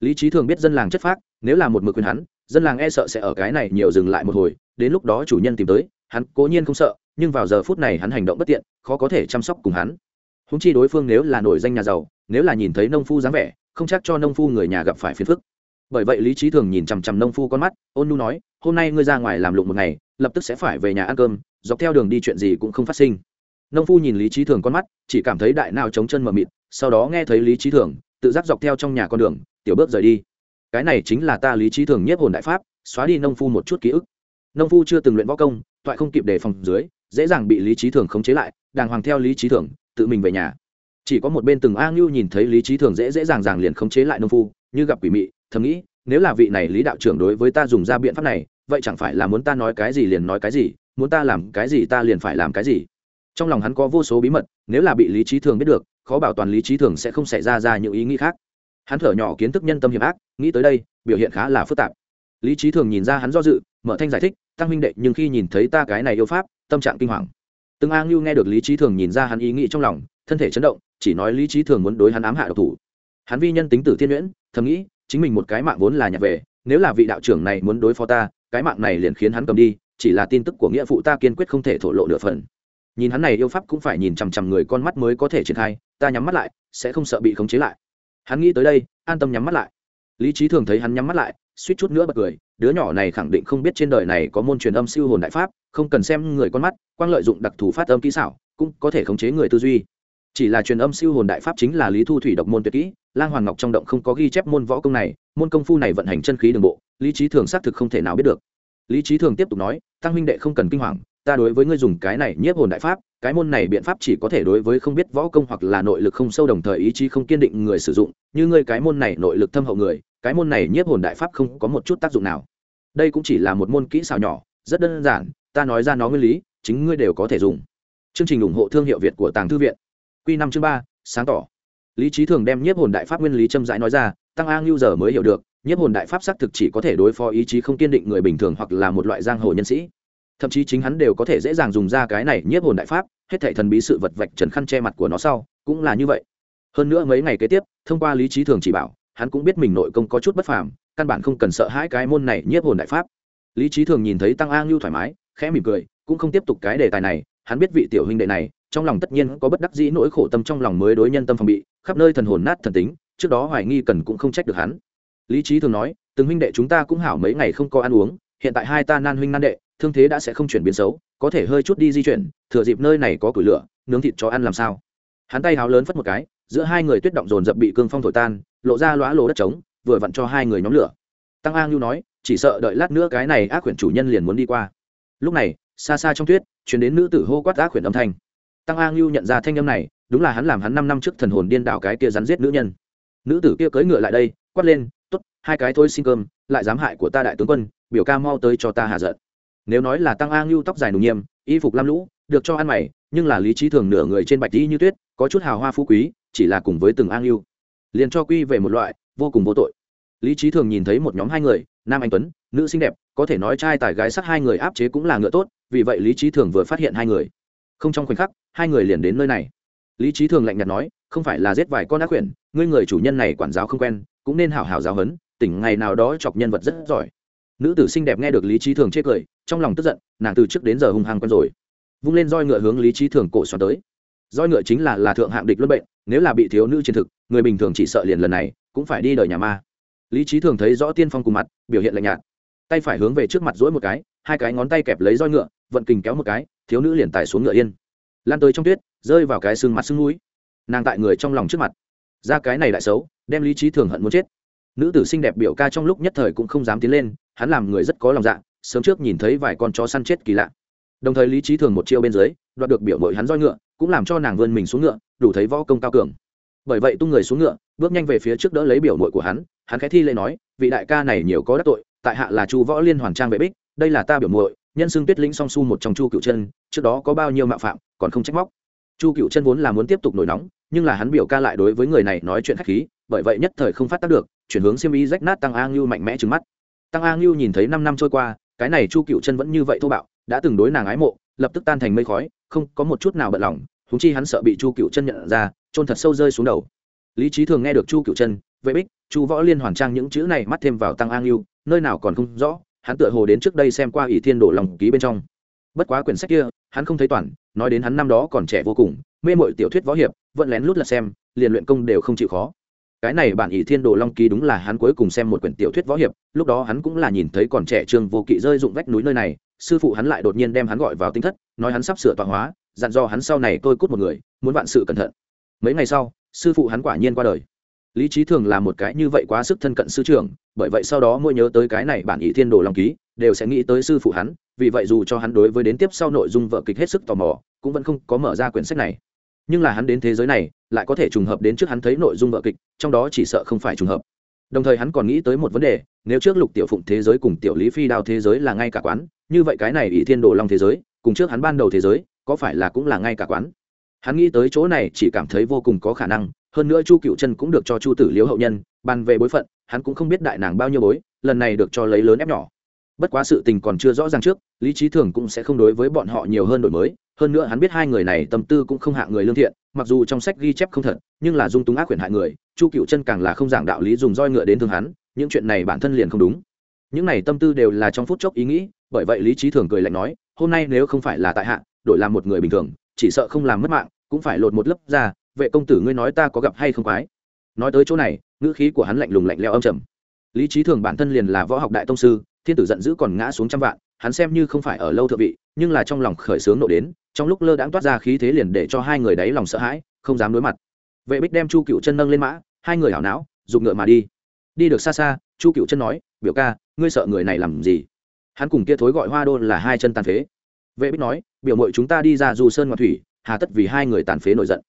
Lý trí thường biết dân làng chất phác, nếu là một mực quyền hắn, dân làng e sợ sẽ ở cái này nhiều dừng lại một hồi, đến lúc đó chủ nhân tìm tới, hắn cố nhiên không sợ, nhưng vào giờ phút này hắn hành động bất tiện, khó có thể chăm sóc cùng hắn. Húng chi đối phương nếu là nổi danh nhà giàu, nếu là nhìn thấy nông phu dáng vẻ, không chắc cho nông phu người nhà gặp phải phiền phức. Bởi vậy lý trí thường nhìn chằm chằm nông phu con mắt, ôn nu nói, hôm nay ngươi ra ngoài làm lụng một ngày, lập tức sẽ phải về nhà ăn cơm, dọc theo đường đi chuyện gì cũng không phát sinh. Nông phu nhìn lý trí thường con mắt, chỉ cảm thấy đại nào chống chân mờ mịt sau đó nghe thấy lý trí thường, tự giác dọc theo trong nhà con đường, tiểu bước rời đi. Cái này chính là ta lý trí thường nhiếp hồn đại pháp, xóa đi nông phu một chút ký ức. Nông phu chưa từng luyện võ công, toại không kịp đề phòng dưới, dễ dàng bị lý trí thường khống chế lại, đàng hoàng theo lý trí thường, tự mình về nhà. Chỉ có một bên từng a ngưu nhìn thấy lý trí thường dễ dễ dàng dàng liền khống chế lại nông phu, như gặp quỷ mị, thầm nghĩ, nếu là vị này lý đạo trưởng đối với ta dùng ra biện pháp này, vậy chẳng phải là muốn ta nói cái gì liền nói cái gì, muốn ta làm cái gì ta liền phải làm cái gì. Trong lòng hắn có vô số bí mật, nếu là bị lý trí thường biết được khó bảo toàn lý trí thường sẽ không xảy ra ra những ý nghĩ khác. Hắn thở nhỏ kiến thức nhân tâm hiểm ác, nghĩ tới đây, biểu hiện khá là phức tạp. Lý trí thường nhìn ra hắn do dự, mở thanh giải thích, tăng huynh đệ, nhưng khi nhìn thấy ta cái này yêu pháp, tâm trạng kinh hoàng. Từng a ngưu nghe được lý trí thường nhìn ra hắn ý nghĩ trong lòng, thân thể chấn động, chỉ nói lý trí thường muốn đối hắn ám hạ độc thủ. Hắn vi nhân tính tử thiên nhuyễn, thầm nghĩ, chính mình một cái mạng vốn là nhặt về, nếu là vị đạo trưởng này muốn đối phó ta, cái mạng này liền khiến hắn cầm đi, chỉ là tin tức của nghĩa phụ ta kiên quyết không thể thổ lộ nửa phần. Nhìn hắn này yêu pháp cũng phải nhìn chằm chằm người con mắt mới có thể triển khai ta nhắm mắt lại, sẽ không sợ bị khống chế lại. Hắn nghĩ tới đây, an tâm nhắm mắt lại. Lý trí thường thấy hắn nhắm mắt lại, suýt chút nữa bật cười, đứa nhỏ này khẳng định không biết trên đời này có môn truyền âm siêu hồn đại pháp, không cần xem người con mắt, quang lợi dụng đặc thù phát âm kỹ xảo, cũng có thể khống chế người tư duy. Chỉ là truyền âm siêu hồn đại pháp chính là lý thu thủy độc môn tuyệt kỹ, lang hoàng ngọc trong động không có ghi chép môn võ công này, môn công phu này vận hành chân khí đường bộ, lý trí thường xác thực không thể nào biết được. Lý trí thường tiếp tục nói, tăng huynh đệ không cần kinh hoàng, ta đối với ngươi dùng cái này nhiếp hồn đại pháp cái môn này biện pháp chỉ có thể đối với không biết võ công hoặc là nội lực không sâu đồng thời ý chí không kiên định người sử dụng, như ngươi cái môn này nội lực thâm hậu người, cái môn này nhiếp hồn đại pháp không có một chút tác dụng nào. Đây cũng chỉ là một môn kỹ xảo nhỏ, rất đơn giản, ta nói ra nó nguyên lý, chính ngươi đều có thể dùng. Chương trình ủng hộ thương hiệu việt của tàng thư viện. Q năm chương ba, sáng tỏ. Lý trí thường đem nhiếp hồn đại pháp nguyên lý châm rãi nói ra, tăng a ngưu giờ mới hiểu được, nhiếp hồn đại pháp xác thực chỉ có thể đối phó ý chí không kiên định người bình thường hoặc là một loại giang hồ nhân sĩ thậm chí chính hắn đều có thể dễ dàng dùng ra cái này nhiếp hồn đại pháp, hết thảy thần bí sự vật vạch trần khăn che mặt của nó sau, cũng là như vậy. Hơn nữa mấy ngày kế tiếp, thông qua lý trí thường chỉ bảo, hắn cũng biết mình nội công có chút bất phàm, căn bản không cần sợ hãi cái môn này nhiếp hồn đại pháp. Lý trí thường nhìn thấy tăng a ngưu thoải mái, khẽ mỉm cười, cũng không tiếp tục cái đề tài này, hắn biết vị tiểu huynh đệ này, trong lòng tất nhiên có bất đắc dĩ nỗi khổ tâm trong lòng mới đối nhân tâm phòng bị, khắp nơi thần hồn nát thần tính, trước đó hoài nghi cần cũng không trách được hắn. Lý trí thường nói, từng huynh đệ chúng ta cũng hảo mấy ngày không có ăn uống, hiện tại hai ta nan huynh nan đệ thương thế đã sẽ không chuyển biến xấu, có thể hơi chút đi di chuyển, thừa dịp nơi này có củi lửa, nướng thịt cho ăn làm sao. Hắn tay háo lớn phất một cái, giữa hai người tuyết động dồn dập bị cương phong thổi tan, lộ ra lóa lồ đất trống, vừa vặn cho hai người nhóm lửa. Tăng a ngưu nói, chỉ sợ đợi lát nữa cái này ác quyển chủ nhân liền muốn đi qua. Lúc này, xa xa trong tuyết, chuyển đến nữ tử hô quát ác quyển âm thanh. Tăng a ngưu nhận ra thanh âm này, đúng là hắn làm hắn năm năm trước thần hồn điên đảo cái kia rắn giết nữ nhân. Nữ tử kia cưỡi ngựa lại đây, quát lên t ố t hai cái thôi xin cơm, lại dám hại của ta đại tướng quân, biểu ca mau tới cho ta hạ giận nếu nói là tăng a ngưu tóc dài nùng nghiêm y phục lam lũ, được cho ăn mày, nhưng là lý trí thường nửa người trên bạch y như tuyết, có chút hào hoa phú quý, chỉ là cùng với từng a ngưu. Liền cho quy về một loại, vô cùng vô tội. Lý trí thường nhìn thấy một nhóm hai người, nam anh tuấn, nữ xinh đẹp, có thể nói trai tài gái sắc hai người áp chế cũng là ngựa tốt, vì vậy lý trí thường vừa phát hiện hai người. Không trong khoảnh khắc, hai người liền đến nơi này. Lý trí thường lạnh nhạt nói, không phải là giết vài con ác quyển, ngươi người chủ nhân này quản giáo không quen, cũng nên hảo hảo giáo hấn tỉnh ngày nào đó chọc nhân vật rất giỏi nữ tử xinh đẹp nghe được lý trí thường chê cười, trong lòng tức giận, nàng từ trước đến giờ hung hăng quen rồi. Vung lên roi ngựa hướng lý trí thường cổ xoắn tới. Roi ngựa chính là là thượng hạng địch luân bệnh, nếu là bị thiếu nữ chiến thực, người bình thường chỉ sợ liền lần này, cũng phải đi đời nhà ma. Lý trí thường thấy rõ tiên phong cùng mặt, biểu hiện lạnh nhạt. Tay phải hướng về trước mặt dỗi một cái, hai cái ngón tay kẹp lấy roi ngựa, vận kình kéo một cái, thiếu nữ liền tải xuống ngựa yên. Lan tới trong tuyết, rơi vào cái xương mặt xương núi. Nàng tại người trong lòng trước mặt. Ra cái này đại xấu, đem lý trí thường hận muốn chết nữ tử xinh đẹp biểu ca trong lúc nhất thời cũng không dám tiến lên, hắn làm người rất có lòng dạ sớm trước nhìn thấy vài con chó săn chết kỳ lạ. Đồng thời lý trí thường một chiêu bên dưới, đoạt được biểu mội hắn roi ngựa, cũng làm cho nàng vươn mình xuống ngựa, đủ thấy võ công cao cường. Bởi vậy tung người xuống ngựa, bước nhanh về phía trước đỡ lấy biểu mội của hắn hắn khẽ thi lễ nói, vị đại ca này nhiều có đắc tội, tại hạ là chu võ liên hoàn trang vệ bích, đây là ta biểu mội nhân xưng tuyết lĩnh song su một trong chu cựu chân, trước đó có bao nhiêu mạo phạm, còn không trách móc. Chu cựu chân vốn là muốn tiếp tục nổi nóng, nhưng là hắn biểu ca lại đối với người này nói chuyện khách khí, bởi vậy nhất thời không phát tác được chuyển hướng xiêm y rách nát tăng a ngưu mạnh mẽ trừng mắt. Tăng a ngưu nhìn thấy năm năm trôi qua, cái này chu cựu chân vẫn như vậy thô bạo, đã từng đối nàng ái mộ, lập tức tan thành mây khói, không có một chút nào bận lòng húng chi hắn sợ bị chu cựu chân nhận ra trôn thật sâu rơi xuống đầu. Lý trí thường nghe được chu cựu chân, vệ bích, chu võ liên hoàn trang những chữ này mắt thêm vào tăng a ngưu, nơi nào còn không rõ, hắn tựa hồ đến trước đây xem qua ỷ thiên đổ lòng ký bên trong. Bất quá quyển sách kia, hắn không thấy toàn, nói đến hắn năm đó còn trẻ vô cùng, mê mội tiểu thuyết võ hiệp, vẫn lén lút là xem, liền luyện công đều không chịu khó cái này bản ỷ thiên đồ long ký đúng là hắn cuối cùng xem một quyển tiểu thuyết võ hiệp, lúc đó hắn cũng là nhìn thấy còn trẻ trương vô kỵ rơi dụng vách núi nơi này, sư phụ hắn lại đột nhiên đem hắn gọi vào tinh thất, nói hắn sắp sửa tọa hóa, dặn dò hắn sau này tôi cút một người, muốn vạn sự cẩn thận. Mấy ngày sau, sư phụ hắn quả nhiên qua đời. Lý trí thường là một cái như vậy quá sức thân cận sư trưởng, bởi vậy sau đó mỗi nhớ tới cái này bản ý thiên đồ long ký, đều sẽ nghĩ tới sư phụ hắn, vì vậy dù cho hắn đối với đến tiếp sau nội dung vợ kịch hết sức tò mò, cũng vẫn không có mở ra quyển sách này nhưng là hắn đến thế giới này, lại có thể trùng hợp đến trước hắn thấy nội dung vợ kịch, trong đó chỉ sợ không phải trùng hợp. Đồng thời hắn còn nghĩ tới một vấn đề, nếu trước lục tiểu phụng thế giới cùng tiểu lý phi đao thế giới là ngay cả quán, như vậy cái này ỷ thiên đồ long thế giới, cùng trước hắn ban đầu thế giới, có phải là cũng là ngay cả quán? Hắn nghĩ tới chỗ này chỉ cảm thấy vô cùng có khả năng, hơn nữa chu cựu chân cũng được cho chu tử liếu hậu nhân, bàn về bối phận, hắn cũng không biết đại nàng bao nhiêu bối, lần này được cho lấy lớn ép nhỏ. Bất quá sự tình còn chưa rõ ràng trước, lý trí thường cũng sẽ không đối với bọn họ nhiều hơn đổi mới hơn nữa hắn biết hai người này tâm tư cũng không hạ người lương thiện, mặc dù trong sách ghi chép không thật, nhưng là dung túng ác quyển hại người, chu cựu chân càng là không giảng đạo lý dùng roi ngựa đến thương hắn, những chuyện này bản thân liền không đúng. Những này tâm tư đều là trong phút chốc ý nghĩ, bởi vậy lý trí thường cười lạnh nói, hôm nay nếu không phải là tại hạ, đổi làm một người bình thường, chỉ sợ không làm mất mạng, cũng phải lột một lớp ra, vệ công tử ngươi nói ta có gặp hay không quái? Nói tới chỗ này, ngữ khí của hắn lạnh lùng lạnh leo âm trầm. Lý trí thường bản thân liền là võ học đại tông sư, thiên tử giận dữ còn ngã xuống trăm vạn, hắn xem như không phải ở lâu thượng vị, nhưng là trong lòng khởi sướng nộ đến trong lúc lơ đãng toát ra khí thế liền để cho hai người đáy lòng sợ hãi, không dám đối mặt. Vệ bích đem chu cựu chân nâng lên mã, hai người hảo não dùng ngựa mà đi. Đi được xa xa, chu cựu chân nói, biểu ca, ngươi sợ người này làm gì? Hắn cùng kia thối gọi hoa đô là hai chân tàn phế. Vệ bích nói, biểu mội chúng ta đi ra dù sơn ngoại thủy, hà tất vì hai người tàn phế nổi giận.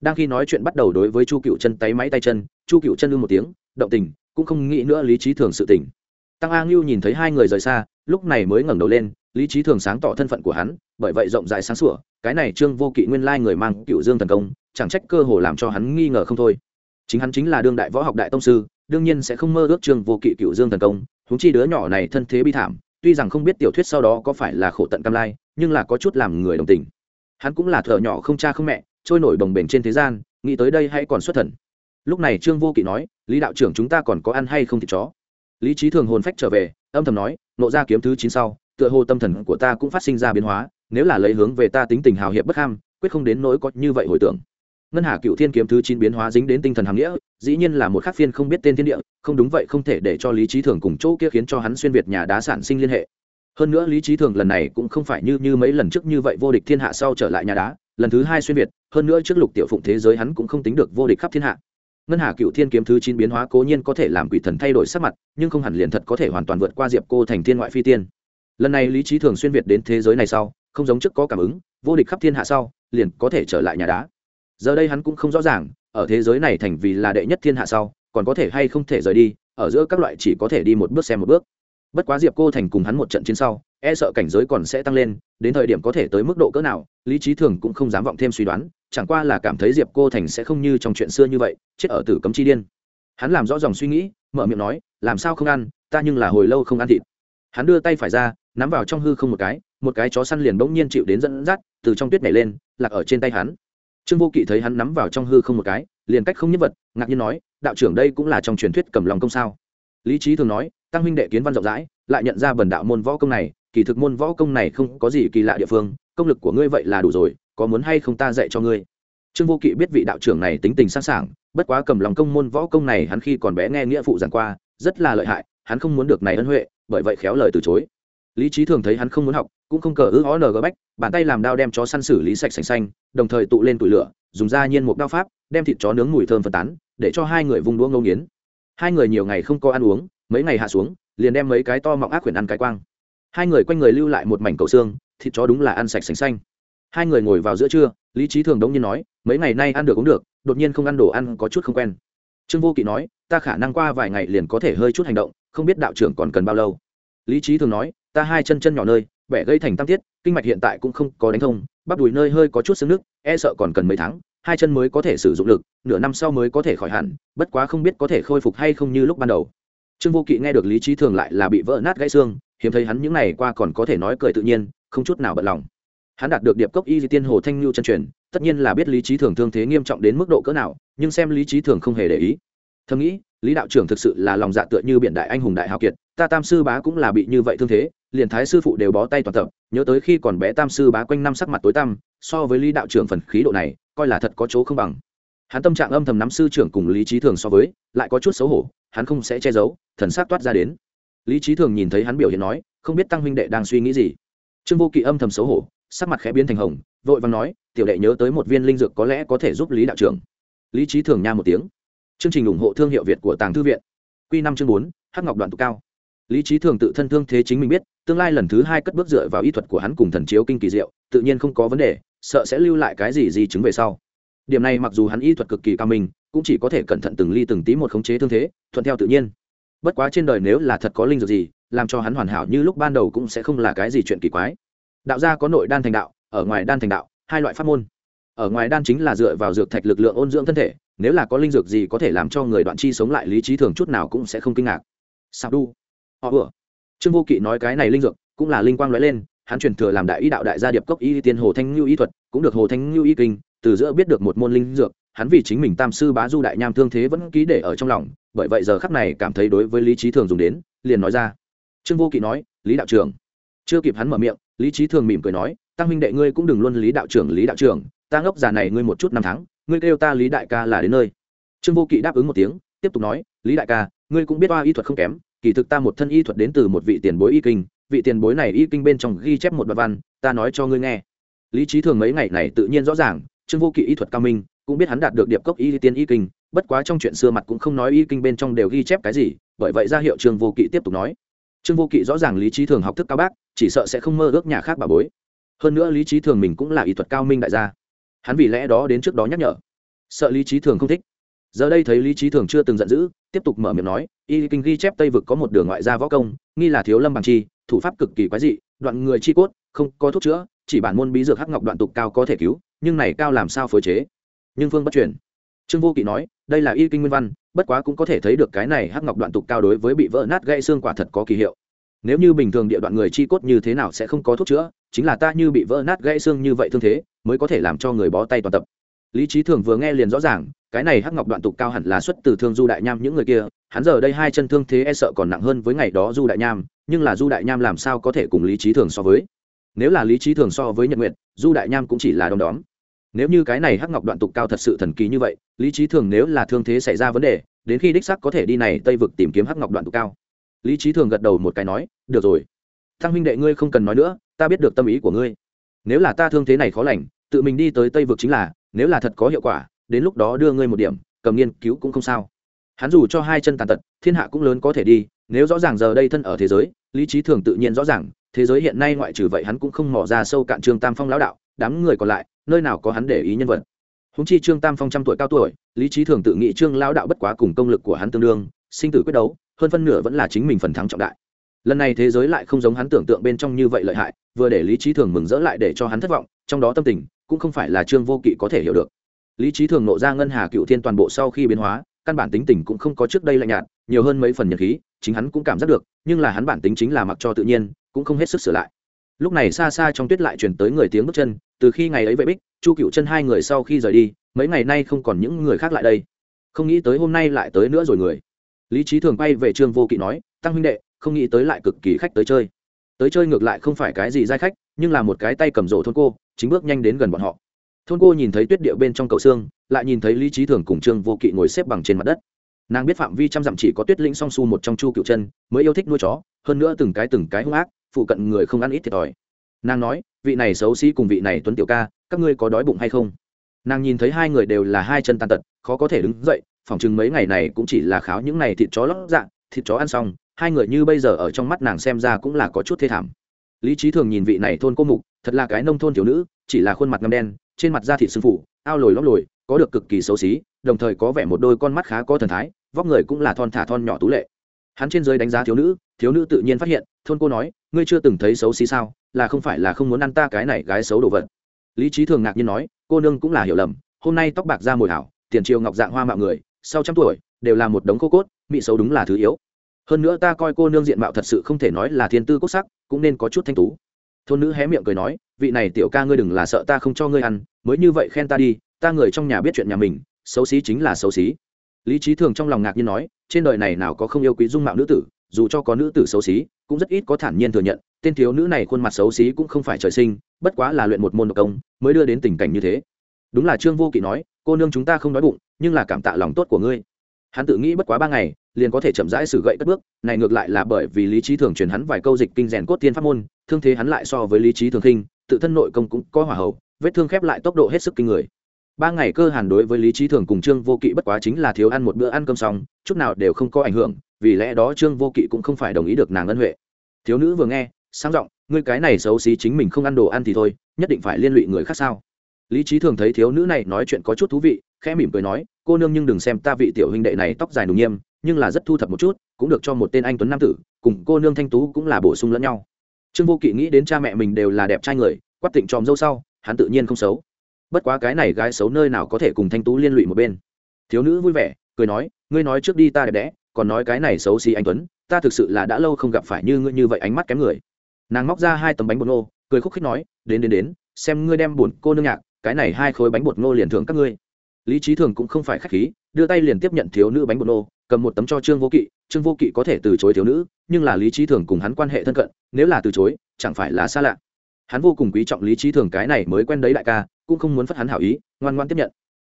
Đang khi nói chuyện bắt đầu đối với chu cựu chân tay máy tay chân, chu cựu chân lương một tiếng, động tình, cũng không nghĩ nữa lý trí thường sự tình tăng a ngưu nhìn thấy hai người rời xa, lúc này mới ngẩng đầu lên, lý trí thường sáng tỏ thân phận của hắn, bởi vậy rộng rãi sáng sủa, cái này trương vô kỵ nguyên lai người mang cựu dương thần công, chẳng trách cơ hồ làm cho hắn nghi ngờ không thôi. Chính hắn chính là đương đại võ học đại tông sư, đương nhiên sẽ không mơ ước trương vô kỵ cựu dương thần công, Huống chi đứa nhỏ này thân thế bi thảm, tuy rằng không biết tiểu thuyết sau đó có phải là khổ tận cam lai, nhưng là có chút làm người đồng tình. Hắn cũng là thợ nhỏ không cha không mẹ, trôi nổi đồng bền trên thế gian, nghĩ tới đây hay còn xuất thần. Lúc này trương vô kỵ nói, lý đạo trưởng chúng ta còn có ăn hay không thịt chó? Lý trí thường hồn phách trở về, âm thầm nói nộ ra kiếm thứ chín sau, tựa hồ tâm thần của ta cũng phát sinh ra biến hóa, nếu là lấy hướng về ta tính tình hào hiệp bất ham, quyết không đến nỗi có như vậy hồi tưởng. Ngân hà cựu thiên kiếm thứ chín biến hóa dính đến tinh thần hàm nghĩa, dĩ nhiên là một khắc phiên không biết tên thiên địa, không đúng vậy không thể để cho lý trí thường cùng chỗ kia khiến cho hắn xuyên việt nhà đá sản sinh liên hệ. Hơn nữa lý trí thường lần này cũng không phải như như mấy lần trước như vậy vô địch thiên hạ sau trở lại nhà đá, lần thứ hai xuyên việt, hơn nữa trước lục tiểu phụng thế giới hắn cũng không tính được vô địch khắp thiên hạ ngân hà cựu thiên kiếm thứ chín biến hóa cố nhiên có thể làm quỷ thần thay đổi sắc mặt, nhưng không hẳn liền thật có thể hoàn toàn vượt qua diệp cô thành thiên ngoại phi tiên. Lần này lý trí thường xuyên việt đến thế giới này sau, không giống trước có cảm ứng, vô địch khắp thiên hạ sau, liền có thể trở lại nhà đá. Giờ đây hắn cũng không rõ ràng, ở thế giới này thành vì là đệ nhất thiên hạ sau, còn có thể hay không thể rời đi, ở giữa các loại chỉ có thể đi một bước xem một bước. Bất quá diệp cô thành cùng hắn một trận chiến sau e sợ cảnh giới còn sẽ tăng lên, đến thời điểm có thể tới mức độ cỡ nào, lý trí thường cũng không dám vọng thêm suy đoán chẳng qua là cảm thấy diệp cô thành sẽ không như trong chuyện xưa như vậy, chết ở tử cấm chi điên. Hắn làm rõ dòng suy nghĩ, mở miệng nói, làm sao không ăn, ta nhưng là hồi lâu không ăn thịt. Hắn đưa tay phải ra, nắm vào trong hư không một cái một cái chó săn liền bỗng nhiên chịu đến dẫn dắt, từ trong tuyết nhảy lên, lạc ở trên tay hắn. Trương vô kỵ thấy hắn nắm vào trong hư không một cái, liền cách không nhất vật, ngạc nhiên nói, đạo trưởng đây cũng là trong truyền thuyết cầm lòng công sao? Lý trí thường nói, tăng huynh đệ kiến văn rộng rãi, lại nhận ra bần đạo môn võ công này, kỳ thực môn võ công này không có gì kỳ lạ địa phương, công lực của ngươi vậy là đủ rồi có muốn hay không ta dạy cho ngươi? Trương vô kỵ biết vị đạo trưởng này tính tình sẵn sàng bất quá cầm lòng công môn võ công này hắn khi còn bé nghe nghĩa phụ giảng qua, rất là lợi hại, hắn không muốn được này ân huệ, bởi vậy khéo lời từ chối. Lý trí thường thấy hắn không muốn học, cũng không cờ ư ó ng bách, bàn tay làm đao đem chó săn xử lý sạch sành xanh, đồng thời tụ lên tủi lửa, dùng da nhiên một đao pháp, đem thịt chó nướng mùi thơm phân tán, để cho hai người vùng đua ngâu nghiến. Hai người nhiều ngày không có ăn uống, mấy ngày hạ xuống, liền đem mấy cái to mọng ác quyển ăn cái quang. Hai người quanh người lưu lại một mảnh cầu xương, thịt chó đúng là ăn sạch sành xanh hai người ngồi vào giữa trưa, lý trí thường đống nhiên nói, mấy ngày nay ăn được cũng được, đột nhiên không ăn đồ ăn có chút không quen. Trương vô kỵ nói, ta khả năng qua vài ngày liền có thể hơi chút hành động, không biết đạo trưởng còn cần bao lâu. Lý trí thường nói, ta hai chân chân nhỏ nơi bẻ gây thành tam tiết, kinh mạch hiện tại cũng không có đánh thông, bắp đùi nơi hơi có chút xương nước e sợ còn cần mấy tháng, hai chân mới có thể sử dụng lực, nửa năm sau mới có thể khỏi hẳn, bất quá không biết có thể khôi phục hay không như lúc ban đầu. Trương vô kỵ nghe được lý trí thường lại là bị vỡ nát gãy xương, hiếm thấy hắn những ngày qua còn có thể nói cười tự nhiên, không chút nào bận lòng hắn đạt được điệp cốc y di tiên hồ thanh lưu chân truyền, tất nhiên là biết lý trí thường thương thế nghiêm trọng đến mức độ cỡ nào, nhưng xem lý trí thường không hề để ý. Thầm nghĩ, lý đạo trưởng thực sự là lòng dạ tựa như biển đại anh hùng đại hào kiệt, ta tam sư bá cũng là bị như vậy thương thế, liền thái sư phụ đều bó tay toàn tập, nhớ tới khi còn bé tam sư bá quanh năm sắc mặt tối tăm, so với lý đạo trưởng phần khí độ này, coi là thật có chỗ không bằng. Hắn tâm trạng âm thầm nắm sư trưởng cùng lý trí thường so với, lại có chút xấu hổ, hắn không sẽ che giấu, thần s á c toát ra đến. Lý trí thường nhìn thấy hắn biểu hiện nói, không biết tăng huynh đệ đang suy nghĩ gì. Trương vô kỵ âm thầm xấu hổ sắc mặt khẽ biến thành hồng, vội vàng nói, tiểu đệ nhớ tới một viên linh dược có lẽ có thể giúp lý đạo trưởng. Lý trí thường nha một tiếng. Chương trình ủng hộ thương hiệu việt của tàng thư viện. Q năm chương bốn, hắc ngọc đoạn tụ cao. Lý trí thường tự thân thương thế chính mình biết, tương lai lần thứ hai cất bước dựa vào y thuật của hắn cùng thần chiếu kinh kỳ diệu, tự nhiên không có vấn đề, sợ sẽ lưu lại cái gì gì chứng về sau. Điểm này mặc dù hắn y thuật cực kỳ cao minh, cũng chỉ có thể cẩn thận từng ly từng tí một khống chế thương thế, thuận theo tự nhiên. Bất quá trên đời nếu là thật có linh dược gì, làm cho hắn hoàn hảo như lúc ban đầu cũng sẽ không là cái gì chuyện kỳ quái đạo gia có nội đan thành đạo, ở ngoài đan thành đạo, hai loại pháp môn. Ở ngoài đan chính là dựa vào dược thạch lực lượng ôn dưỡng thân thể, nếu là có linh dược gì có thể làm cho người đoạn chi sống lại lý trí thường chút nào cũng sẽ không kinh ngạc. Sao đu họ vừa. Trương vô kỵ nói cái này linh dược cũng là linh quang nói lên, hắn truyền thừa làm đại y đạo đại gia điệp cốc y tiên hồ thanh lưu y thuật, cũng được hồ thanh lưu y kinh, từ giữa biết được một môn linh dược, hắn vì chính mình tam sư bá du đại nham thương thế vẫn ký để ở trong lòng, bởi vậy giờ khắc này cảm thấy đối với lý trí thường dùng đến, liền nói ra. Trương vô kỵ nói, lý đạo trưởng. Chưa kịp hắn mở miệng lý trí thường mỉm cười nói, tăng huynh đệ ngươi cũng đừng luôn lý đạo trưởng, lý đạo trưởng. Ta ngốc già này ngươi một chút năm tháng, ngươi kêu ta lý đại ca là đến nơi. Trương vô kỵ đáp ứng một tiếng, tiếp tục nói, lý đại ca, ngươi cũng biết oa y thuật không kém, kỳ thực ta một thân y thuật đến từ một vị tiền bối y kinh, vị tiền bối này y kinh bên trong ghi chép một đoạn văn, ta nói cho ngươi nghe. Lý trí thường mấy ngày này tự nhiên rõ ràng, trương vô kỵ y thuật cao minh, cũng biết hắn đạt được điệp cốc y tiên y kinh, bất quá trong chuyện xưa mặt cũng không nói y kinh bên trong đều ghi chép cái gì, bởi vậy ra hiệu trương vô kỵ tiếp tục nói trương vô kỵ rõ ràng lý trí thường học thức cao bác, chỉ sợ sẽ không mơ ước nhà khác bà bối. Hơn nữa lý trí thường mình cũng là y thuật cao minh đại gia. Hắn vì lẽ đó đến trước đó nhắc nhở. Sợ lý trí thường không thích. Giờ đây thấy lý trí thường chưa từng giận dữ, tiếp tục mở miệng nói, y kinh ghi chép tây vực có một đường ngoại gia võ công, nghi là thiếu lâm bằng chi, thủ pháp cực kỳ quái dị, đoạn người chi cốt, không có thuốc chữa, chỉ bản môn bí dược hắc ngọc đoạn tục cao có thể cứu, nhưng này cao làm sao phối chế? Nhưng phương bất chuyển trương vô kỵ nói, đây là y kinh nguyên văn bất quá cũng có thể thấy được cái này hắc ngọc đoạn tục cao đối với bị vỡ nát gãy xương quả thật có kỳ hiệu. Nếu như bình thường địa đoạn người chi cốt như thế nào sẽ không có thuốc chữa, chính là ta như bị vỡ nát gãy xương như vậy thương thế, mới có thể làm cho người bó tay toàn tập. Lý trí thường vừa nghe liền rõ ràng, cái này hắc ngọc đoạn tục cao hẳn là xuất từ thương du đại nham những người kia, hắn giờ đây hai chân thương thế e sợ còn nặng hơn với ngày đó du đại nham, nhưng là du đại nham làm sao có thể cùng lý trí thường so với? Nếu là lý trí thường so với nhật nguyện du đại nham cũng chỉ là đom đóm nếu như cái này hắc ngọc đoạn tục cao thật sự thần kỳ như vậy, lý trí thường nếu là thương thế xảy ra vấn đề, đến khi đích sắc có thể đi này tây vực tìm kiếm hắc ngọc đoạn tục cao. Lý trí thường gật đầu một cái nói, được rồi. Thăng huynh đệ ngươi không cần nói nữa, ta biết được tâm ý của ngươi. Nếu là ta thương thế này khó lành, tự mình đi tới tây vực chính là, nếu là thật có hiệu quả, đến lúc đó đưa ngươi một điểm, cầm nghiên cứu cũng không sao. Hắn dù cho hai chân tàn tật, thiên hạ cũng lớn có thể đi, nếu rõ ràng giờ đây thân ở thế giới, lý trí thường tự nhiên rõ ràng, thế giới hiện nay ngoại trừ vậy hắn cũng không mò ra sâu cạn trương tam phong lão đạo, đám người còn lại nơi nào có hắn để ý nhân vật. Húng chi trương tam phong trăm tuổi cao tuổi, lý trí thường tự nghĩ trương lão đạo bất quá cùng công lực của hắn tương đương, sinh tử quyết đấu, hơn phân nửa vẫn là chính mình phần thắng trọng đại. Lần này thế giới lại không giống hắn tưởng tượng bên trong như vậy lợi hại, vừa để lý trí thường mừng rỡ lại để cho hắn thất vọng, trong đó tâm tình cũng không phải là trương vô kỵ có thể hiểu được. Lý trí thường nộ ra ngân hà cựu thiên toàn bộ sau khi biến hóa, căn bản tính tình cũng không có trước đây lạnh nhạt, nhiều hơn mấy phần nhật khí, chính hắn cũng cảm giác được, nhưng là hắn bản tính chính là mặc cho tự nhiên, cũng không hết sức sửa lại lúc này xa xa trong tuyết lại truyền tới người tiếng bước chân, từ khi ngày ấy vệ bích, chu cựu chân hai người sau khi rời đi, mấy ngày nay không còn những người khác lại đây. Không nghĩ tới hôm nay lại tới nữa rồi người. Lý trí thường bay về trương vô kỵ nói, tăng huynh đệ, không nghĩ tới lại cực kỳ khách tới chơi. Tới chơi ngược lại không phải cái gì giai khách, nhưng là một cái tay cầm rổ thôn cô, chính bước nhanh đến gần bọn họ. Thôn cô nhìn thấy tuyết điệu bên trong cầu xương, lại nhìn thấy lý trí thường cùng trương vô kỵ ngồi xếp bằng trên mặt đất nàng biết phạm vi trăm dặm chỉ có tuyết lĩnh song su một trong chu cựu chân, mới yêu thích nuôi chó, hơn nữa từng cái từng cái hung ác, phụ cận người không ăn ít thiệt thòi. Nàng nói, vị này xấu xí cùng vị này tuấn tiểu ca, các ngươi có đói bụng hay không? Nàng nhìn thấy hai người đều là hai chân tàn tật, khó có thể đứng dậy, phỏng chừng mấy ngày này cũng chỉ là kháo những này thịt chó lót dạng, thịt chó ăn xong, hai người như bây giờ ở trong mắt nàng xem ra cũng là có chút thê thảm. Lý trí thường nhìn vị này thôn cô mục, thật là cái nông thôn thiếu nữ, chỉ là khuôn mặt ngâm đen, trên mặt da thịt sưng phủ ao lồi lóc lồi, có được cực kỳ xấu xí đồng thời có vẻ một đôi con mắt khá có thần thái, vóc người cũng là thon thả thon nhỏ tú lệ. Hắn trên giới đánh giá thiếu nữ thiếu nữ tự nhiên phát hiện, thôn cô nói, ngươi chưa từng thấy xấu xí sao? Là không phải là không muốn ăn ta cái này gái xấu đồ vật. Lý trí thường ngạc nhiên nói, cô nương cũng là hiểu lầm, hôm nay tóc bạc ra mồi hảo, tiền triều ngọc dạng hoa mạo người, sau trăm tuổi, đều là một đống khô cốt, mị xấu đúng là thứ yếu. Hơn nữa ta coi cô nương diện mạo thật sự không thể nói là thiên tư cốt sắc, cũng nên có chút thanh tú. Thôn nữ hé miệng cười nói, vị này tiểu ca ngươi đừng là sợ ta không cho ngươi ăn, mới như vậy khen ta đi, ta người trong nhà biết chuyện nhà mình xấu xí chính là xấu xí. Lý trí thường trong lòng ngạc nhiên nói, trên đời này nào có không yêu quý dung mạo nữ tử, dù cho có nữ tử xấu xí, cũng rất ít có thản nhiên thừa nhận, tên thiếu nữ này khuôn mặt xấu xí cũng không phải trời sinh, bất quá là luyện một môn độc công, mới đưa đến tình cảnh như thế. Đúng là trương vô kỵ nói, cô nương chúng ta không đói bụng, nhưng là cảm tạ lòng tốt của ngươi. Hắn tự nghĩ bất quá ba ngày, liền có thể chậm rãi xử gậy cất bước, này ngược lại là bởi vì lý trí thường truyền hắn vài câu dịch kinh rèn cốt tiên pháp môn, thương thế hắn lại so với lý trí thường khinh, tự thân nội công cũng có hỏa hậu, vết thương khép lại tốc độ hết sức kinh người ba ngày cơ hàn đối với lý trí thường cùng trương vô kỵ bất quá chính là thiếu ăn một bữa ăn cơm xong, chút nào đều không có ảnh hưởng, vì lẽ đó trương vô kỵ cũng không phải đồng ý được nàng ân huệ. Thiếu nữ vừa nghe sang giọng, ngươi cái này xấu xí chính mình không ăn đồ ăn thì thôi, nhất định phải liên lụy người khác sao? Lý trí thường thấy thiếu nữ này nói chuyện có chút thú vị, khẽ mỉm cười nói, cô nương nhưng đừng xem ta vị tiểu huynh đệ này tóc dài đủ nghiêm, nhưng là rất thu thập một chút, cũng được cho một tên anh tuấn nam tử, cùng cô nương thanh tú cũng là bổ sung lẫn nhau. Trương vô kỵ nghĩ đến cha mẹ mình đều là đẹp trai người, quát tịnh tròm dâu sau, hắn tự nhiên không xấu bất quá cái này gái xấu nơi nào có thể cùng thanh tú liên lụy một bên. Thiếu nữ vui vẻ, cười nói, ngươi nói trước đi ta đẹp đẽ, còn nói cái này xấu xí anh tuấn, ta thực sự là đã lâu không gặp phải như ngươi như vậy ánh mắt kém người. Nàng móc ra hai tấm bánh bột nô cười khúc khích nói, đến đến đến, xem ngươi đem buồn cô nương nhạc, cái này hai khối bánh bột nô liền thưởng các ngươi. Lý trí thường cũng không phải khách khí, đưa tay liền tiếp nhận thiếu nữ bánh bột nô cầm một tấm cho trương vô kỵ, trương vô kỵ có thể từ chối thiếu nữ, nhưng là lý trí thường cùng hắn quan hệ thân cận, nếu là từ chối, chẳng phải là xa lạ. Hắn vô cùng quý trọng lý trí thường cái này mới quen đấy đại ca cũng không muốn phất hắn hảo ý, ngoan ngoan tiếp nhận.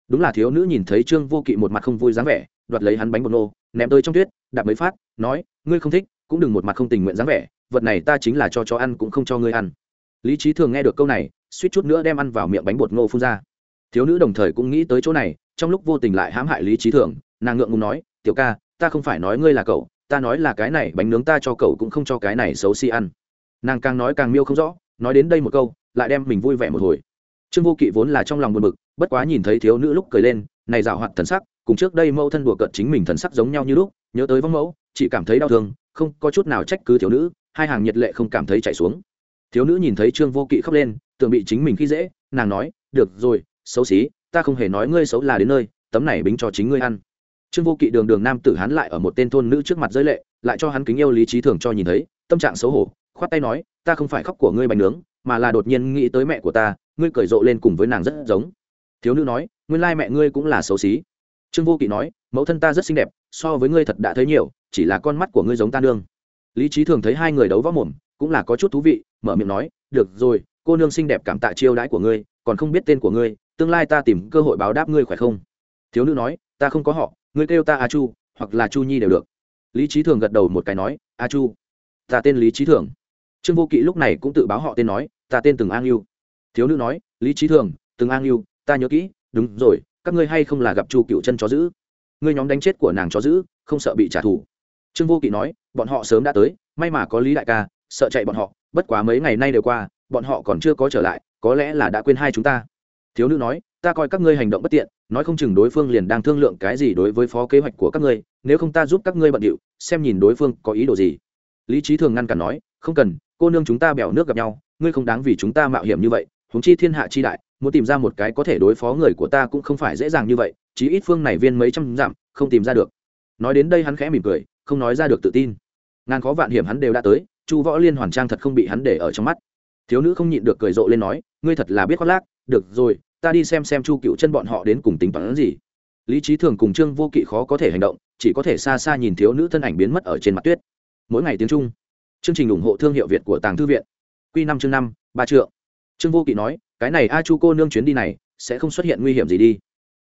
Đúng là thiếu nữ nhìn thấy trương vô kỵ một mặt không vui dáng vẻ, đoạt lấy hắn bánh bột nô, ném tới trong tuyết, đạp mấy phát, nói, ngươi không thích, cũng đừng một mặt không tình nguyện dáng vẻ, vật này ta chính là cho chó ăn cũng không cho ngươi ăn. Lý trí thường nghe được câu này, suýt chút nữa đem ăn vào miệng bánh bột ngô phun ra. Thiếu nữ đồng thời cũng nghĩ tới chỗ này, trong lúc vô tình lại hãm hại lý trí thường, nàng ngượng ngùng nói, tiểu ca, ta không phải nói ngươi là cậu, ta nói là cái này bánh nướng ta cho cậu cũng không cho cái này xấu xi ăn. Nàng càng nói càng miêu không rõ, nói đến đây một câu, lại đem mình vui vẻ một hồi trương vô kỵ vốn là trong lòng buồn bực, bất quá nhìn thấy thiếu nữ lúc cười lên, này dạo hoạt thần sắc, cùng trước đây mẫu thân đùa cợt chính mình thần sắc giống nhau như lúc, nhớ tới vong mẫu, chỉ cảm thấy đau thương, không có chút nào trách cứ thiếu nữ, hai hàng nhiệt lệ không cảm thấy chảy xuống. Thiếu nữ nhìn thấy trương vô kỵ khóc lên, tưởng bị chính mình khi dễ, nàng nói, được rồi, xấu xí, ta không hề nói ngươi xấu là đến nơi, tấm này bính cho chính ngươi ăn. Trương vô kỵ đường đường nam tử hắn lại ở một tên thôn nữ trước mặt giới lệ, lại cho hắn kính yêu lý trí thường cho nhìn thấy, tâm trạng xấu hổ, khoát tay nói, ta không phải khóc của ngươi bánh nướng, mà là đột nhiên nghĩ tới mẹ của ta ngươi cởi rộ lên cùng với nàng rất giống. Thiếu nữ nói, nguyên lai mẹ ngươi cũng là xấu xí. Trương vô kỵ nói, mẫu thân ta rất xinh đẹp, so với ngươi thật đã thấy nhiều, chỉ là con mắt của ngươi giống ta nương. Lý trí thường thấy hai người đấu võ mồm, cũng là có chút thú vị, mở miệng nói, được rồi, cô nương xinh đẹp cảm tạ chiêu đãi của ngươi, còn không biết tên của ngươi, tương lai ta tìm cơ hội báo đáp ngươi khỏe không? Thiếu nữ nói, ta không có họ, ngươi kêu ta a chu, hoặc là chu nhi đều được. Lý trí thường gật đầu một cái nói, a chu. Ta tên lý trí thường. Trương vô kỵ lúc này cũng tự báo họ tên nói, ta tên từng an yêu thiếu nữ nói, lý trí thường, từng an yêu ta nhớ kỹ, đúng rồi, các ngươi hay không là gặp chu cựu chân chó giữ ngươi nhóm đánh chết của nàng chó giữ không sợ bị trả thù. Trương vô kỵ nói, bọn họ sớm đã tới, may mà có lý đại ca, sợ chạy bọn họ, bất quá mấy ngày nay đều qua, bọn họ còn chưa có trở lại, có lẽ là đã quên hai chúng ta. Thiếu nữ nói, ta coi các ngươi hành động bất tiện, nói không chừng đối phương liền đang thương lượng cái gì đối với phó kế hoạch của các ngươi, nếu không ta giúp các ngươi bận điệu, xem nhìn đối phương có ý đồ gì. Lý trí thường ngăn cản nói, không cần, cô nương chúng ta bèo nước gặp nhau, ngươi không đáng vì chúng ta mạo hiểm như vậy huống chi thiên hạ chi đại, muốn tìm ra một cái có thể đối phó người của ta cũng không phải dễ dàng như vậy, chí ít phương này viên mấy trăm dặm, không tìm ra được. Nói đến đây hắn khẽ mỉm cười, không nói ra được tự tin. Ngàn khó vạn hiểm hắn đều đã tới, chu võ liên hoàn trang thật không bị hắn để ở trong mắt. Thiếu nữ không nhịn được cười rộ lên nói, ngươi thật là biết khoác lác, được rồi, ta đi xem xem chu cựu chân bọn họ đến cùng tính toán gì. Lý trí thường cùng trương vô kỵ khó có thể hành động, chỉ có thể xa xa nhìn thiếu nữ thân ảnh biến mất ở trên mặt tuyết. Mỗi ngày tiếng trung. Chương trình ủng hộ thương hiệu việt của tàng thư viện. Q năm chương năm, ba trượng trương vô kỵ nói, cái này a chu cô nương chuyến đi này, sẽ không xuất hiện nguy hiểm gì đi.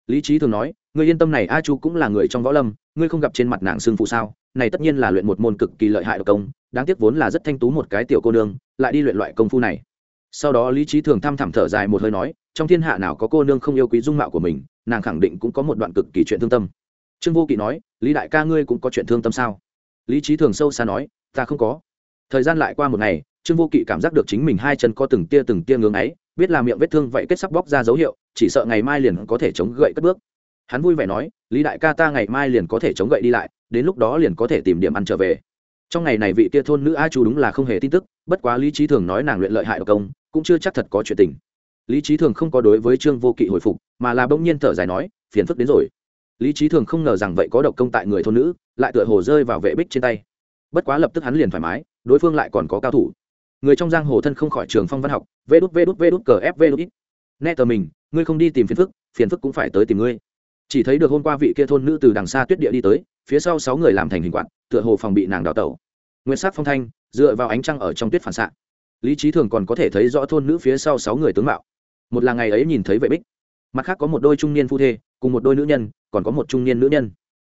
Lý trí thường nói người yên tâm này, a chu cũng là người trong võ lâm, ngươi không gặp trên mặt nàng xương phụ sao? Này tất nhiên là luyện một môn cực kỳ lợi hại độc công, đáng tiếc vốn là rất thanh tú một cái tiểu cô nương, lại đi luyện loại công phu này. Sau đó lý trí thường thăm thẳm thở dài một hơi nói, trong thiên hạ nào có cô nương không yêu quý dung mạo của mình, nàng khẳng định cũng có một đoạn cực kỳ chuyện thương tâm. Trương vô kỵ nói, lý đại ca ngươi cũng có chuyện thương tâm sao? Lý trí thường sâu xa nói, ta không có. Thời gian lại qua một ngày trương vô kỵ cảm giác được chính mình hai chân có từng tia từng tia ngưỡng ấy, biết là miệng vết thương vậy kết sắp bóc ra dấu hiệu, chỉ sợ ngày mai liền có thể chống gậy cất bước. Hắn vui vẻ nói, lý đại ca ta ngày mai liền có thể chống gậy đi lại, đến lúc đó liền có thể tìm điểm ăn trở về. Trong ngày này vị kia thôn nữ a chu đúng là không hề tin tức, bất quá lý trí thường nói nàng luyện lợi hại độc công, cũng chưa chắc thật có chuyện tình. Lý trí thường không có đối với trương vô kỵ hồi phục, mà là bỗng nhiên thở dài nói, phiền phức đến rồi. Lý trí thường không ngờ rằng vậy có độc công tại người thôn nữ, lại tựa hồ rơi vào vệ bích trên tay. Bất quá lập tức hắn liền thoải mái, đối phương lại còn có cao thủ người trong giang hồ thân không khỏi trường phong văn học, vê đút vê đút vê đút cờ ép, vê đút ít. Nghe tờ mình, ngươi không đi tìm phiền phức phiền phức cũng phải tới tìm ngươi. Chỉ thấy được hôm qua vị kia thôn nữ từ đằng xa tuyết địa đi tới, phía sau sáu người làm thành hình quạt, tựa hồ phòng bị nàng đào tẩu. Nguyên sắc phong thanh, dựa vào ánh trăng ở trong tuyết phản xạ. Lý trí thường còn có thể thấy rõ thôn nữ phía sau sáu người tướng mạo. Một là ngày ấy nhìn thấy vệ bích. Mặt khác có một đôi trung niên phu thê, cùng một đôi nữ nhân, còn có một trung niên nữ nhân.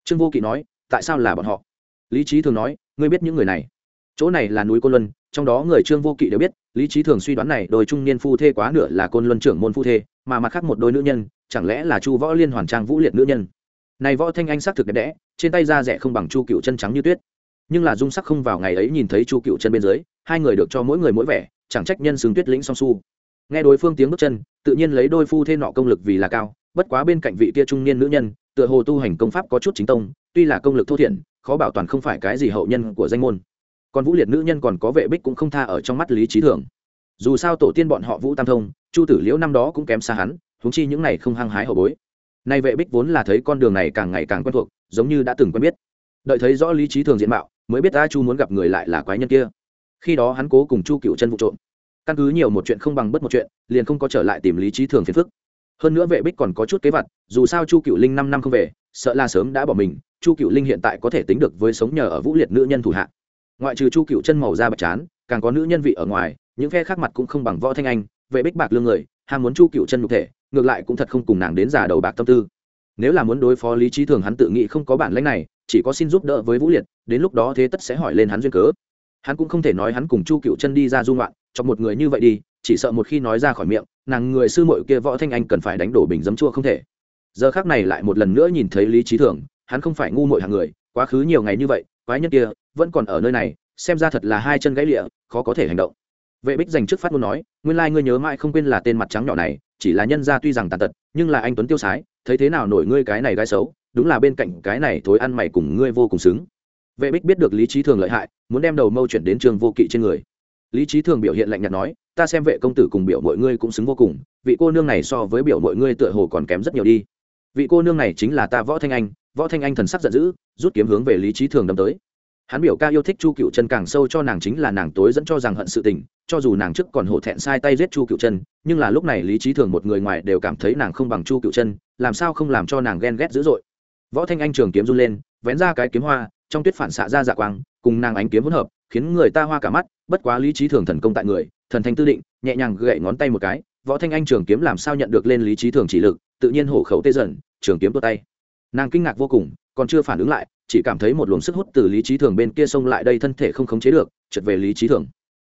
Trương vô kỵ nói, tại sao là bọn họ? Lý trí thường nói, ngươi biết những người này chỗ này là núi côn luân, trong đó người trương vô kỵ đều biết, lý trí thường suy đoán này đôi trung niên phu thê quá nửa là côn luân trưởng môn phu thê, mà mặt khác một đôi nữ nhân, chẳng lẽ là chu võ liên hoàn trang vũ liệt nữ nhân? Này võ thanh anh xác thực đẹp đẽ, trên tay da rẻ không bằng chu cựu chân trắng như tuyết. Nhưng là dung sắc không vào ngày ấy nhìn thấy chu cựu chân bên dưới, hai người được cho mỗi người mỗi vẻ, chẳng trách nhân xứng tuyết lĩnh song su. Nghe đối phương tiếng bước chân, tự nhiên lấy đôi phu thê nọ công lực vì là cao, bất quá bên cạnh vị kia trung niên nữ nhân, tựa hồ tu hành công pháp có chút chính tông, tuy là công lực thô thiển, khó bảo toàn không phải cái gì hậu nhân của danh môn còn vũ liệt nữ nhân còn có vệ bích cũng không tha ở trong mắt lý trí thường. Dù sao tổ tiên bọn họ vũ tam thông, chu tử liễu năm đó cũng kém xa hắn húng chi những này không hăng hái hậu bối. Nay vệ bích vốn là thấy con đường này càng ngày càng quen thuộc, giống như đã từng quen biết. Đợi thấy rõ lý trí thường diện mạo, mới biết a chu muốn gặp người lại là quái nhân kia. Khi đó hắn cố cùng chu cựu chân vụ trộm. Căn cứ nhiều một chuyện không bằng bất một chuyện, liền không có trở lại tìm lý trí thường phiền phức. Hơn nữa vệ bích còn có chút kế vật dù sao chu cựu linh năm năm không về, sợ là sớm đã bỏ mình, chu cựu linh hiện tại có thể tính được với sống nhờ ở vũ liệt nữ nhân thủ hạ ngoại trừ chu cựu chân màu da bạch chán, càng có nữ nhân vị ở ngoài, những phe khác mặt cũng không bằng võ thanh anh vệ bích bạc lương người, ham muốn chu cựu chân nhục thể, ngược lại cũng thật không cùng nàng đến già đầu bạc tâm tư. Nếu là muốn đối phó lý trí thường hắn tự nghĩ không có bản lãnh này, chỉ có xin giúp đỡ với vũ liệt, đến lúc đó thế tất sẽ hỏi lên hắn duyên cớ. Hắn cũng không thể nói hắn cùng chu cựu chân đi ra dung loạn cho một người như vậy đi, chỉ sợ một khi nói ra khỏi miệng, nàng người sư mội kia võ thanh anh cần phải đánh đổ bình dấm chua không thể. Giờ khác này lại một lần nữa nhìn thấy lý trí thường, hắn không phải ngu mội hàng người, quá khứ nhiều ngày như vậy quái nhân kia vẫn còn ở nơi này, xem ra thật là hai chân gãy lịa, khó có thể hành động. Vệ bích dành trước phát ngôn nói, nguyên lai、like、ngươi nhớ mãi không quên là tên mặt trắng nhỏ này, chỉ là nhân gia tuy rằng tàn tật, nhưng là anh tuấn tiêu sái, thấy thế nào nổi ngươi cái này gái xấu, đúng là bên cạnh cái này thối ăn mày cùng ngươi vô cùng xứng. Vệ bích biết được lý trí thường lợi hại, muốn đem đầu mâu chuyển đến trường vô kỵ trên người. Lý trí thường biểu hiện lạnh nhạt nói, ta xem vệ công tử cùng biểu mọi ngươi cũng xứng vô cùng, vị cô nương này so với biểu mọi ngươi tựa hồ còn kém rất nhiều đi. Vị cô nương này chính là ta võ thanh anh võ thanh anh thần sắc giận dữ, rút kiếm hướng về lý trí thường đâm tới. Hắn biểu ca yêu thích chu cựu chân càng sâu cho nàng chính là nàng tối dẫn cho rằng hận sự tình, cho dù nàng trước còn hổ thẹn sai tay giết chu cựu chân nhưng là lúc này lý trí thường một người ngoài đều cảm thấy nàng không bằng chu cựu chân làm sao không làm cho nàng ghen ghét dữ dội. Võ thanh anh trường kiếm run lên, vén ra cái kiếm hoa, trong tuyết phản xạ ra dạ quang, cùng nàng ánh kiếm hỗn hợp, khiến người ta hoa cả mắt, bất quá lý trí thường thần công tại người, thần thanh tư định, nhẹ nhàng gậy ngón tay một cái, võ thanh anh trường kiếm làm sao nhận được lên lý trí thường chỉ lực, tự nhiên hổ khẩu tê dần, trường kiếm tốt tay nàng kinh ngạc vô cùng, còn chưa phản ứng lại, chỉ cảm thấy một luồng sức hút từ lý trí thường bên kia xông lại đây thân thể không khống chế được, trượt về lý trí thường.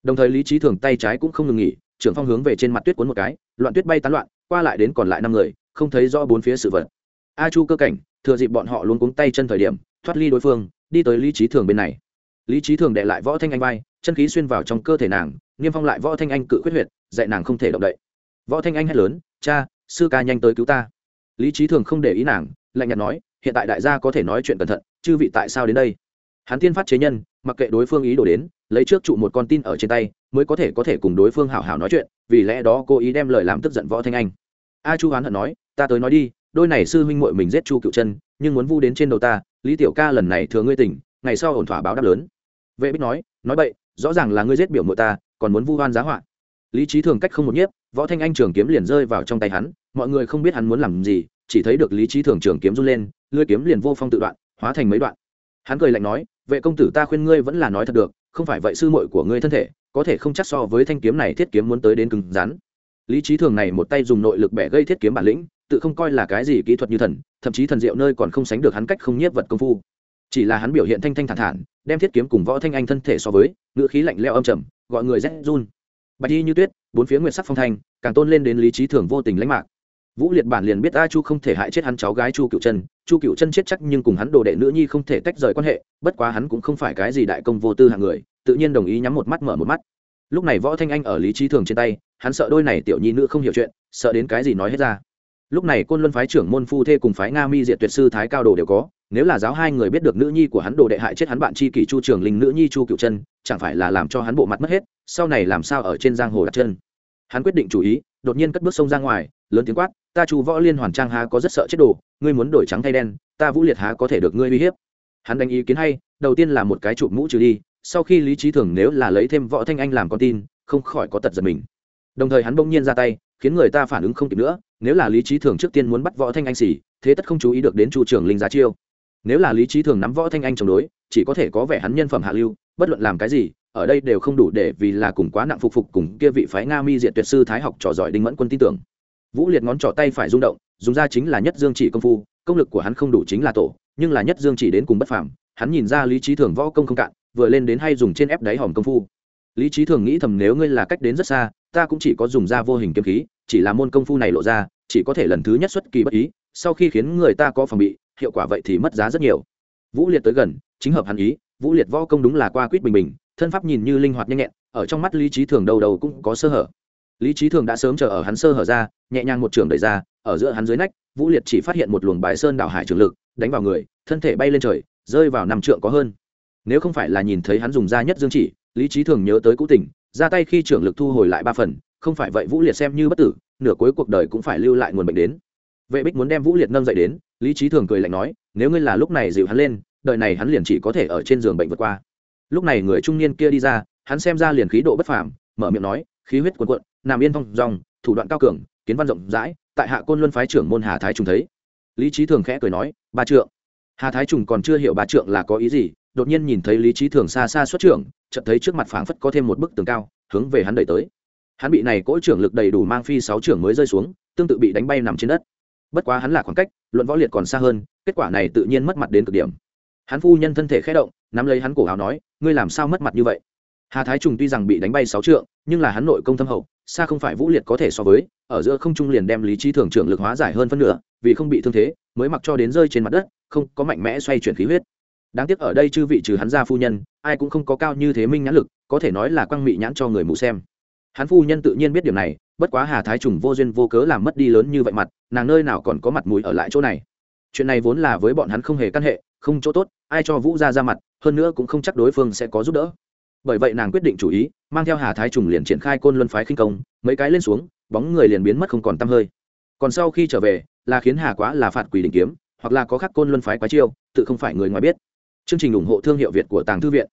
Đồng thời lý trí thường tay trái cũng không ngừng nghỉ, trưởng phong hướng về trên mặt tuyết cuốn một cái, loạn tuyết bay tán loạn, qua lại đến còn lại năm người, không thấy rõ bốn phía sự vật. A chu cơ cảnh, thừa dịp bọn họ luôn cuống tay chân thời điểm, thoát ly đối phương, đi tới lý trí thường bên này. Lý trí thường đệ lại võ thanh anh vai, chân khí xuyên vào trong cơ thể nàng, niêm phong lại võ thanh anh cự khuyết huyệt, dạy nàng không thể động đậy. Võ thanh anh hét lớn, cha, sư ca nhanh tới cứu ta. Lý trí thường không để ý nàng lạnh nhạt nói, hiện tại đại gia có thể nói chuyện cẩn thận, chư vị tại sao đến đây? Hắn tiên phát chế nhân, mặc kệ đối phương ý đổ đến, lấy trước trụ một con tin ở trên tay, mới có thể có thể cùng đối phương hảo hảo nói chuyện, vì lẽ đó cô ý đem lời làm tức giận võ thanh anh. A chu hoán hận nói, ta tới nói đi, đôi này sư huynh muội mình giết chu cựu chân, nhưng muốn vu đến trên đầu ta, lý tiểu ca lần này thừa ngươi tỉnh, ngày sau ổn thỏa báo đáp lớn. Vệ bích nói nói bậy, rõ ràng là ngươi giết biểu muội ta, còn muốn vu oan giá họa. Lý trí thường cách không một nhiếp, võ thanh anh trường kiếm liền rơi vào trong tay hắn, mọi người không biết hắn muốn làm gì chỉ thấy được lý trí thường trường kiếm run lên, lưỡi kiếm liền vô phong tự đoạn, hóa thành mấy đoạn. Hắn cười lạnh nói, vệ công tử ta khuyên ngươi vẫn là nói thật được, không phải vậy sư muội của ngươi thân thể, có thể không chắc so với thanh kiếm này thiết kiếm muốn tới đến cứng rắn. Lý trí thường này một tay dùng nội lực bẻ gây thiết kiếm bản lĩnh, tự không coi là cái gì kỹ thuật như thần, thậm chí thần diệu nơi còn không sánh được hắn cách không nhiếp vật công phu. Chỉ là hắn biểu hiện thanh thanh thản thản, đem thiết kiếm cùng võ thanh anh thân thể so với ngựa khí lạnh leo âm trầm, gọi người rét run. Bạch đi như tuyết, bốn phía nguyệt sắc phong thanh, càng tôn lên đến lý trí thường vô tình lãnh mạc vũ liệt bản liền biết a chu không thể hại chết hắn cháu gái chu cựu chân, chu cựu chân chết chắc nhưng cùng hắn đồ đệ nữ nhi không thể tách rời quan hệ, bất quá hắn cũng không phải cái gì đại công vô tư hạng người, tự nhiên đồng ý nhắm một mắt mở một mắt. Lúc này võ thanh anh ở lý trí thường trên tay, hắn sợ đôi này tiểu nhi nữ không hiểu chuyện, sợ đến cái gì nói hết ra. Lúc này côn luân phái trưởng môn phu thê cùng phái nga mi diệt tuyệt sư thái cao đồ đều có, nếu là giáo hai người biết được nữ nhi của hắn đồ đệ hại chết hắn bạn tri kỷ chu trường linh nữ nhi chu cựu chân, chẳng phải là làm cho hắn bộ mặt mất hết, sau này làm sao ở trên giang hồ đặt chân. Hắn quyết định chủ ý đột nhiên cất bước sông ra ngoài, lớn tiếng quát, ta chu võ liên hoàn trang há có rất sợ chết đồ, ngươi muốn đổi trắng thay đen, ta vũ liệt há có thể được ngươi uy hiếp? Hắn đánh ý kiến hay, đầu tiên là một cái chụp mũ trừ đi, sau khi lý trí thường nếu là lấy thêm võ thanh anh làm con tin, không khỏi có tật giật mình. Đồng thời hắn bỗng nhiên ra tay, khiến người ta phản ứng không kịp nữa, nếu là lý trí thường trước tiên muốn bắt võ thanh anh xỉ, thế tất không chú ý được đến chu trường linh giá chiêu. Nếu là lý trí thường nắm võ thanh anh chống đối, chỉ có thể có vẻ hắn nhân phẩm hạ lưu, bất luận làm cái gì ở đây đều không đủ để vì là cùng quá nặng phục phục cùng kia vị phái nga mi diện tuyệt sư thái học trò giỏi đinh mẫn quân tin tưởng. Vũ liệt ngón trỏ tay phải rung động, dùng ra chính là nhất dương chỉ công phu, công lực của hắn không đủ chính là tổ, nhưng là nhất dương chỉ đến cùng bất phàm, hắn nhìn ra lý trí thường võ công không cạn, vừa lên đến hay dùng trên ép đáy hòm công phu. Lý trí thường nghĩ thầm nếu ngươi là cách đến rất xa, ta cũng chỉ có dùng ra vô hình kiếm khí, chỉ là môn công phu này lộ ra, chỉ có thể lần thứ nhất xuất kỳ bất ý, sau khi khiến người ta có phòng bị, hiệu quả vậy thì mất giá rất nhiều. Vũ liệt tới gần, chính hợp hắn ý, vũ liệt võ công đúng là qua quýt bình bình thân pháp nhìn như linh hoạt nhanh nhẹn, ở trong mắt lý trí thường đầu đầu cũng có sơ hở. Lý trí thường đã sớm chờ ở hắn sơ hở ra, nhẹ nhàng một trường đẩy ra, ở giữa hắn dưới nách, vũ liệt chỉ phát hiện một luồng bài sơn đảo hải trường lực, đánh vào người, thân thể bay lên trời, rơi vào năm trượng có hơn. Nếu không phải là nhìn thấy hắn dùng ra nhất dương chỉ, lý trí thường nhớ tới cũ tình, ra tay khi trưởng lực thu hồi lại ba phần, không phải vậy vũ liệt xem như bất tử, nửa cuối cuộc đời cũng phải lưu lại nguồn bệnh đến. Vệ bích muốn đem vũ liệt nâng dậy đến, lý trí thường cười lạnh nói, nếu ngươi là lúc này dịu hắn lên, đời này hắn liền chỉ có thể ở trên giường bệnh vượt qua lúc này người trung niên kia đi ra, hắn xem ra liền khí độ bất phàm, mở miệng nói, khí huyết quần quận nam yên phong dòng, thủ đoạn cao cường, kiến văn rộng rãi, tại hạ côn luân phái trưởng môn hà thái trùng thấy. Lý trí thường khẽ cười nói ba trượng. Hà thái trùng còn chưa hiểu ba trượng là có ý gì, đột nhiên nhìn thấy lý trí thường xa xa xuất trưởng, chợt thấy trước mặt phảng phất có thêm một bức tường cao, hướng về hắn đẩy tới. Hắn bị này cỗ trưởng lực đầy đủ mang phi sáu trưởng mới rơi xuống, tương tự bị đánh bay nằm trên đất. Bất quá hắn là khoảng cách, luận võ liệt còn xa hơn, kết quả này tự nhiên mất mặt đến cực điểm hắn phu nhân thân thể khẽ động, nắm lấy hắn cổ áo nói, ngươi làm sao mất mặt như vậy? Hà thái trùng tuy rằng bị đánh bay sáu trượng, nhưng là hắn nội công thâm hậu, xa không phải vũ liệt có thể so với, ở giữa không trung liền đem lý trí thường trưởng lực hóa giải hơn phân nửa, vì không bị thương thế, mới mặc cho đến rơi trên mặt đất, không có mạnh mẽ xoay chuyển khí huyết. Đáng tiếc ở đây chư vị trừ hắn ra phu nhân, ai cũng không có cao như thế minh nhãn lực, có thể nói là quăng mị nhãn cho người mù xem. Hắn phu nhân tự nhiên biết điều này, bất quá hà thái trùng vô duyên vô cớ làm mất đi lớn như vậy mặt, nàng nơi nào còn có mặt mũi ở lại chỗ này. Chuyện này vốn là với bọn hắn không hề căn hệ không chỗ tốt, ai cho vũ ra ra mặt, hơn nữa cũng không chắc đối phương sẽ có giúp đỡ. Bởi vậy nàng quyết định chủ ý, mang theo hà thái trùng liền triển khai côn luân phái khinh công, mấy cái lên xuống, bóng người liền biến mất không còn t hơi. Còn sau khi trở về, là khiến hà quá là phạt quỷ đình kiếm, hoặc là có khắc côn luân phái quá chiêu, tự không phải người ngoài biết. Chương trình ủng hộ thương hiệu việt của tàng thư viện.